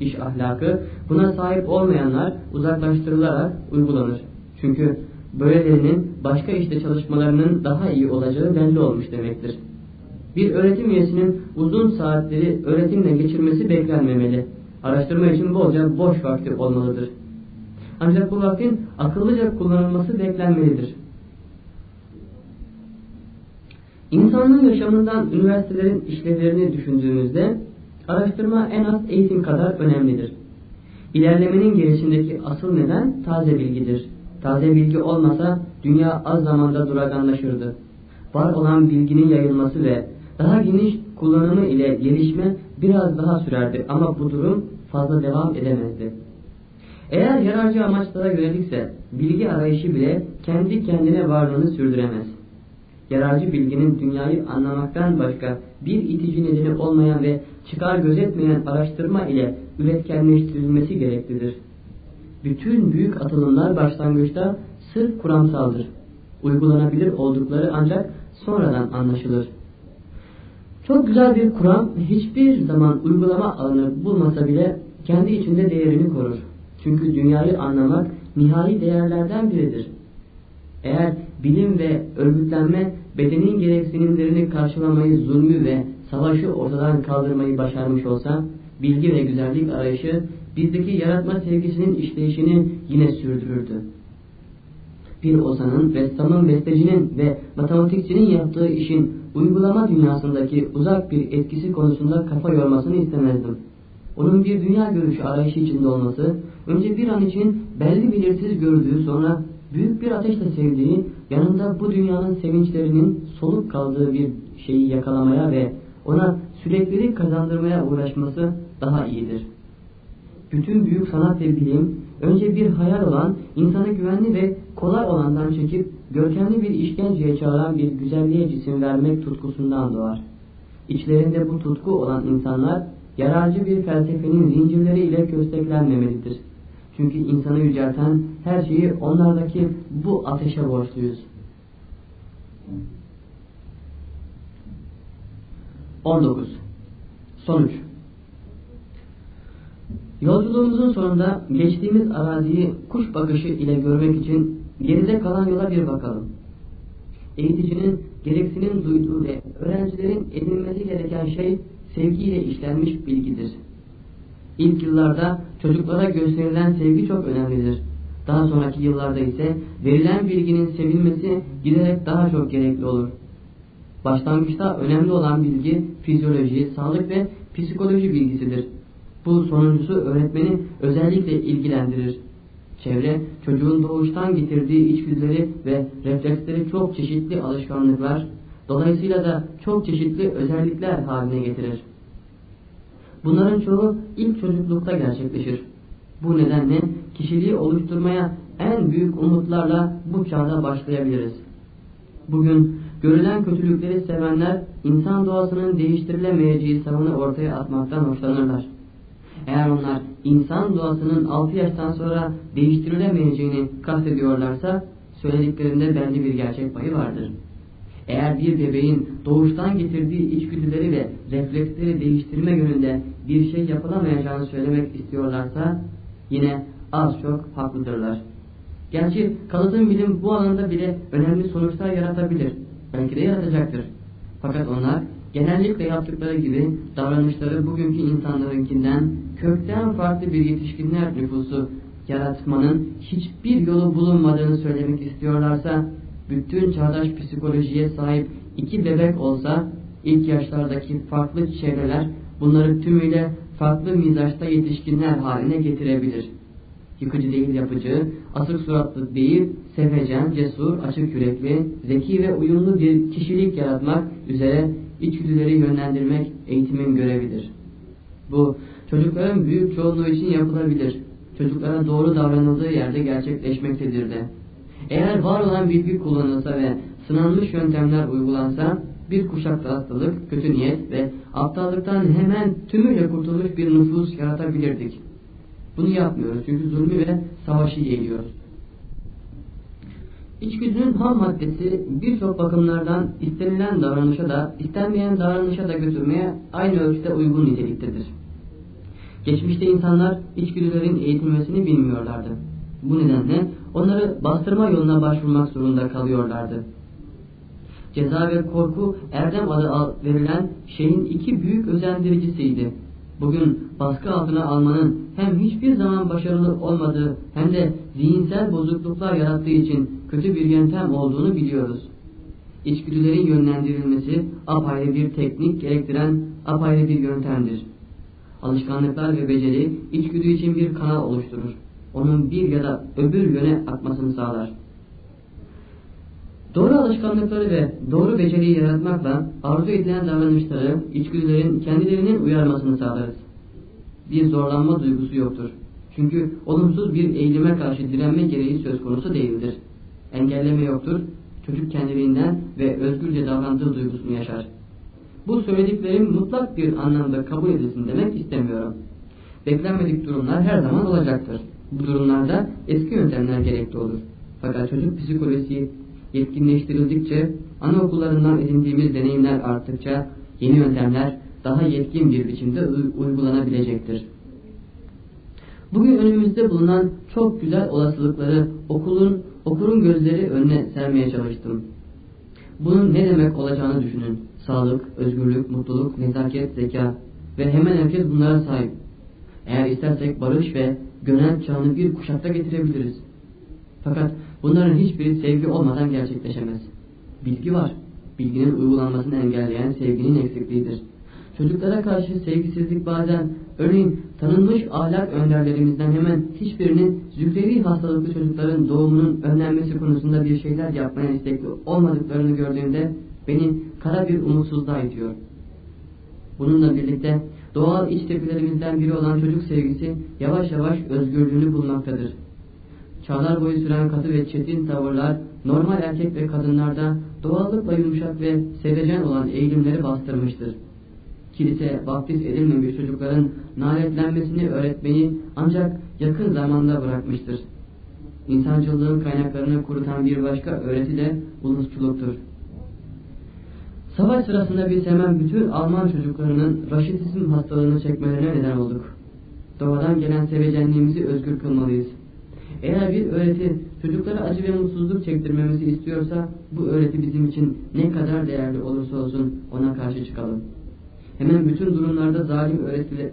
B: İş ahlakı buna sahip olmayanlar uzaklaştırılarak uygulanır. Çünkü böylelerinin başka işte çalışmalarının daha iyi olacağı belli olmuş demektir. Bir öğretim üyesinin uzun saatleri öğretimle geçirmesi beklenmemeli. Araştırma için bolca boş vakti olmalıdır. Ancak bu vaktin akıllıca kullanılması beklenmelidir. İnsanlığın yaşamından üniversitelerin işlevlerini düşündüğümüzde araştırma en az eğitim kadar önemlidir. İlerlemenin gelişindeki asıl neden taze bilgidir. Taze bilgi olmasa dünya az zamanda duraganlaşırdı. Var olan bilginin yayılması ve daha geniş kullanımı ile gelişme biraz daha sürerdi ama bu durum fazla devam edemezdi. Eğer yararcı amaçlara yönelikse bilgi arayışı bile kendi kendine varlığını sürdüremez. Yararcı bilginin dünyayı anlamaktan başka bir itici nedeni olmayan ve çıkar gözetmeyen araştırma ile üretkenleştirilmesi gereklidir. Bütün büyük atılımlar başlangıçta sırf kuramsaldır. Uygulanabilir oldukları ancak sonradan anlaşılır. Çok güzel bir kuram hiçbir zaman uygulama alanı bulmasa bile kendi içinde değerini korur. Çünkü dünyayı anlamak nihai değerlerden biridir. Eğer bilim ve örgütlenme bedenin gereksinimlerini karşılamayı, zulmü ve savaşı ortadan kaldırmayı başarmış olsa, bilgi ve güzellik arayışı bizdeki yaratma sevgisinin işleyişini yine sürdürürdü. Bir ozanın, ressamın, bestecinin ve matematikçinin yaptığı işin uygulama dünyasındaki uzak bir etkisi konusunda kafa yormasını istemezdim. Onun bir dünya görüşü arayışı içinde olması, önce bir an için belli belirsiz gördüğü sonra büyük bir ateşle sevdiği, yanında bu dünyanın sevinçlerinin soluk kaldığı bir şeyi yakalamaya ve ona süreklilik kazandırmaya uğraşması daha iyidir. Bütün büyük sanat ve bilim, önce bir hayal olan, insana güvenli ve kolay olandan çekip, görkemli bir işkenceye çağıran bir güzelliğe cisim vermek tutkusundan doğar. İçlerinde bu tutku olan insanlar, yararcı bir felsefenin zincirleri ile kösteklenmemelidir. Çünkü insanı yücelten her şeyi onlardaki bu ateşe borçluyuz. 19. Sonuç Yolculuğumuzun sonunda geçtiğimiz araziyi kuş bakışı ile görmek için geride kalan yola bir bakalım. Eğiticinin gereksinim duyduğu ve öğrencilerin edinmesi gereken şey sevgiyle işlenmiş bilgidir. İlk yıllarda çocuklara gösterilen sevgi çok önemlidir. Daha sonraki yıllarda ise verilen bilginin sevilmesi giderek daha çok gerekli olur. Başlangıçta önemli olan bilgi fizyoloji, sağlık ve psikoloji bilgisidir. Bu sonuncusu öğretmeni özellikle ilgilendirir. Çevre, çocuğun doğuştan getirdiği içgüdüleri ve refleksleri çok çeşitli alışkanlıklar, dolayısıyla da çok çeşitli özellikler haline getirir. Bunların çoğu ilk çocuklukta gerçekleşir. Bu nedenle kişiliği oluşturmaya en büyük umutlarla bu çağda başlayabiliriz. Bugün görülen kötülükleri sevenler insan doğasının değiştirilemeyeceği savını ortaya atmaktan hoşlanırlar. Eğer onlar insan doğasının 6 yaştan sonra değiştirilemeyeceğini kastediyorlarsa söylediklerinde belli bir gerçek payı vardır. Eğer bir bebeğin doğuştan getirdiği içgüdüleri ve refleksleri değiştirme yönünde bir şey yapılamayacağını söylemek istiyorlarsa yine az çok haklıdırlar. Gerçi kalıtım bilim bu alanda bile önemli sonuçlar yaratabilir. Belki de yaratacaktır. Fakat onlar genellikle yaptıkları gibi davranışları bugünkü insanlarınkinden kökten farklı bir yetişkinler nüfusu yaratmanın hiçbir yolu bulunmadığını söylemek istiyorlarsa bütün çağdaş psikolojiye sahip iki bebek olsa ilk yaşlardaki farklı çevreler bunları tümüyle farklı mizaçta yetişkinler haline getirebilir. Yıkıcı değil yapıcı, asık suratlı değil, sevecen, cesur, açık yürekli, zeki ve uyumlu bir kişilik yaratmak üzere içgüdüleri yönlendirmek eğitimin görevidir. Bu çocukların büyük çoğunluğu için yapılabilir. Çocuklara doğru davranıldığı yerde gerçekleşmektedir de. Eğer var olan bilgi kullanılsa ve sınanmış yöntemler uygulansa bir kuşakta hastalık, kötü niyet ve aptallıktan hemen tümüyle kurtulmuş bir nüfus yaratabilirdik. Bunu yapmıyoruz çünkü zulmü ve savaşı yeğliyoruz. İçgüdünün ham maddesi birçok bakımlardan istenilen davranışa da istenmeyen davranışa da götürmeye aynı ölçüde uygun niteliktedir. Geçmişte insanlar içgüdülerin eğitilmesini bilmiyorlardı. Bu nedenle onları bastırma yoluna başvurmak zorunda kalıyorlardı. Ceza ve korku erdem adı verilen şeyin iki büyük özendiricisiydi. Bugün baskı altına almanın hem hiçbir zaman başarılı olmadığı hem de zihinsel bozukluklar yarattığı için kötü bir yöntem olduğunu biliyoruz. İçgüdülerin yönlendirilmesi apayrı bir teknik gerektiren apayrı bir yöntemdir. Alışkanlıklar ve beceri içgüdü için bir kanal oluşturur. Onun bir ya da öbür yöne akmasını sağlar. Doğru alışkanlıkları ve doğru beceriyi yaratmakla arzu edilen davranışları içgüdülerin kendilerinin uyarmasını sağlarız. Bir zorlanma duygusu yoktur. Çünkü olumsuz bir eğilime karşı direnme gereği söz konusu değildir. Engelleme yoktur. Çocuk kendiliğinden ve özgürce davrandığı duygusunu yaşar. Bu söylediklerim mutlak bir anlamda kabul edilsin demek istemiyorum. Beklenmedik durumlar her zaman olacaktır. Bu durumlarda eski yöntemler gerekli olur. Fakat çocuk psikolojisi yetkinleştirildikçe, anaokullarından edindiğimiz deneyimler arttıkça yeni yöntemler daha yetkin bir biçimde uygulanabilecektir. Bugün önümüzde bulunan çok güzel olasılıkları okulun, okurun gözleri önüne sermeye çalıştım. Bunun ne demek olacağını düşünün. Sağlık, özgürlük, mutluluk, nezaket, zeka ve hemen herkes bunlara sahip. Eğer istersek barış ve gönel çağını bir kuşakta getirebiliriz. Fakat bunların hiçbiri sevgi olmadan gerçekleşemez. Bilgi var. Bilginin uygulanmasını engelleyen sevginin eksikliğidir. Çocuklara karşı sevgisizlik bazen örneğin tanınmış ahlak önderlerimizden hemen hiçbirinin zührevi hastalıklı çocukların doğumunun önlenmesi konusunda bir şeyler yapmaya istekli olmadıklarını gördüğümde beni kara bir umutsuzluğa itiyor. Bununla birlikte doğal iç tepkilerimizden biri olan çocuk sevgisi yavaş yavaş özgürlüğünü bulmaktadır. Çağlar boyu süren katı ve çetin tavırlar normal erkek ve kadınlarda doğallıkla yumuşak ve sevecen olan eğilimleri bastırmıştır. Kilise vaftiz edilmemiş çocukların naletlenmesini öğretmeyi ancak yakın zamanda bırakmıştır. İnsancılığın kaynaklarını kurutan bir başka öğreti de ulusçuluktur. Savaş sırasında biz hemen bütün Alman çocuklarının raşitizm hastalığını çekmelerine neden olduk. Doğadan gelen sevecenliğimizi özgür kılmalıyız. Eğer bir öğreti çocuklara acı ve mutsuzluk çektirmemizi istiyorsa bu öğreti bizim için ne kadar değerli olursa olsun ona karşı çıkalım. Hemen bütün durumlarda zalim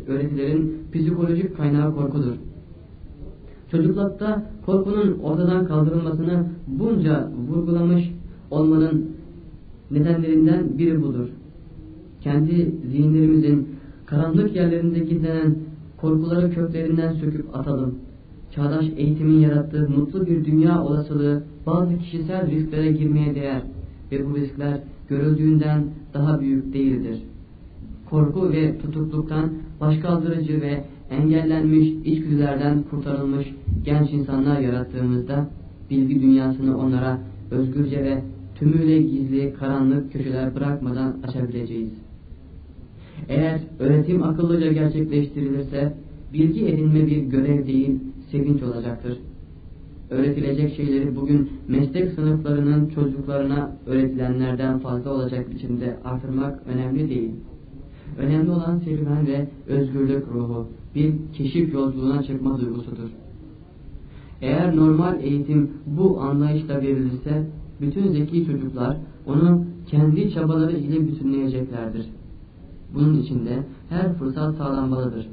B: öğretilerin psikolojik kaynağı korkudur. Çocuklukta korkunun ortadan kaldırılmasını bunca vurgulamış olmanın nedenlerinden biri budur. Kendi zihinlerimizin karanlık yerlerinde gizlenen korkuları köklerinden söküp atalım çağdaş eğitimin yarattığı mutlu bir dünya olasılığı bazı kişisel risklere girmeye değer ve bu riskler görüldüğünden daha büyük değildir. Korku ve tutukluktan başkaldırıcı ve engellenmiş içgüdülerden kurtarılmış genç insanlar yarattığımızda bilgi dünyasını onlara özgürce ve tümüyle gizli karanlık köşeler bırakmadan açabileceğiz. Eğer öğretim akıllıca gerçekleştirilirse bilgi edinme bir görev değil, sevinç olacaktır. Öğretilecek şeyleri bugün meslek sınıflarının çocuklarına öğretilenlerden fazla olacak biçimde artırmak önemli değil. Önemli olan serüven ve özgürlük ruhu, bir keşif yolculuğuna çıkma duygusudur. Eğer normal eğitim bu anlayışla verilirse, bütün zeki çocuklar onu kendi çabaları ile bütünleyeceklerdir. Bunun için de her fırsat sağlanmalıdır.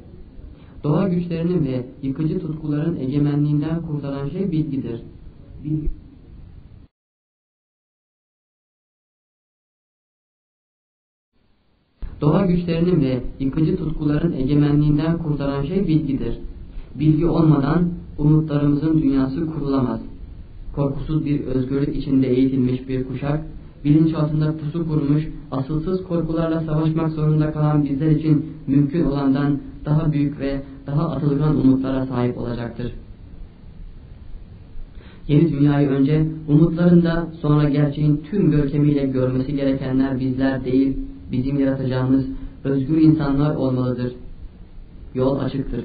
B: Doğa güçlerinin ve yıkıcı tutkuların egemenliğinden kurtaran şey bilgidir. Bilgi Doğa güçlerinin ve yıkıcı tutkuların egemenliğinden kurtaran şey bilgidir. Bilgi olmadan umutlarımızın dünyası kurulamaz. Korkusuz bir özgürlük içinde eğitilmiş bir kuşak, bilinç altında pusu kurmuş, asılsız korkularla savaşmak zorunda kalan bizler için mümkün olandan daha büyük ve daha atılgan umutlara sahip olacaktır. Yeni dünyayı önce umutlarında sonra gerçeğin tüm görkemiyle görmesi gerekenler bizler değil, bizim yaratacağımız özgür insanlar olmalıdır. Yol açıktır.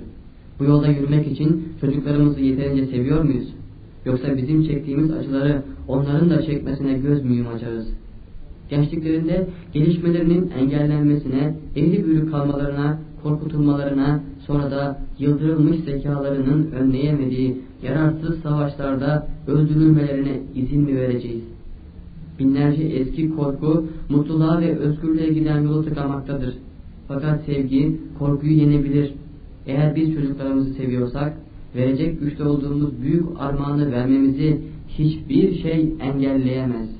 B: Bu yolda yürümek için çocuklarımızı yeterince seviyor muyuz? Yoksa bizim çektiğimiz acıları onların da çekmesine göz mü yumacağız? Gençliklerinde gelişmelerinin engellenmesine, eğri büğrü kalmalarına, korkutulmalarına, sonra da yıldırılmış zekalarının önleyemediği yararsız savaşlarda öldürülmelerine izin mi vereceğiz? Binlerce eski korku, mutluluğa ve özgürlüğe giden yolu tıkamaktadır. Fakat sevgi, korkuyu yenebilir. Eğer biz çocuklarımızı seviyorsak, verecek güçlü olduğumuz büyük armağanı vermemizi hiçbir şey engelleyemez.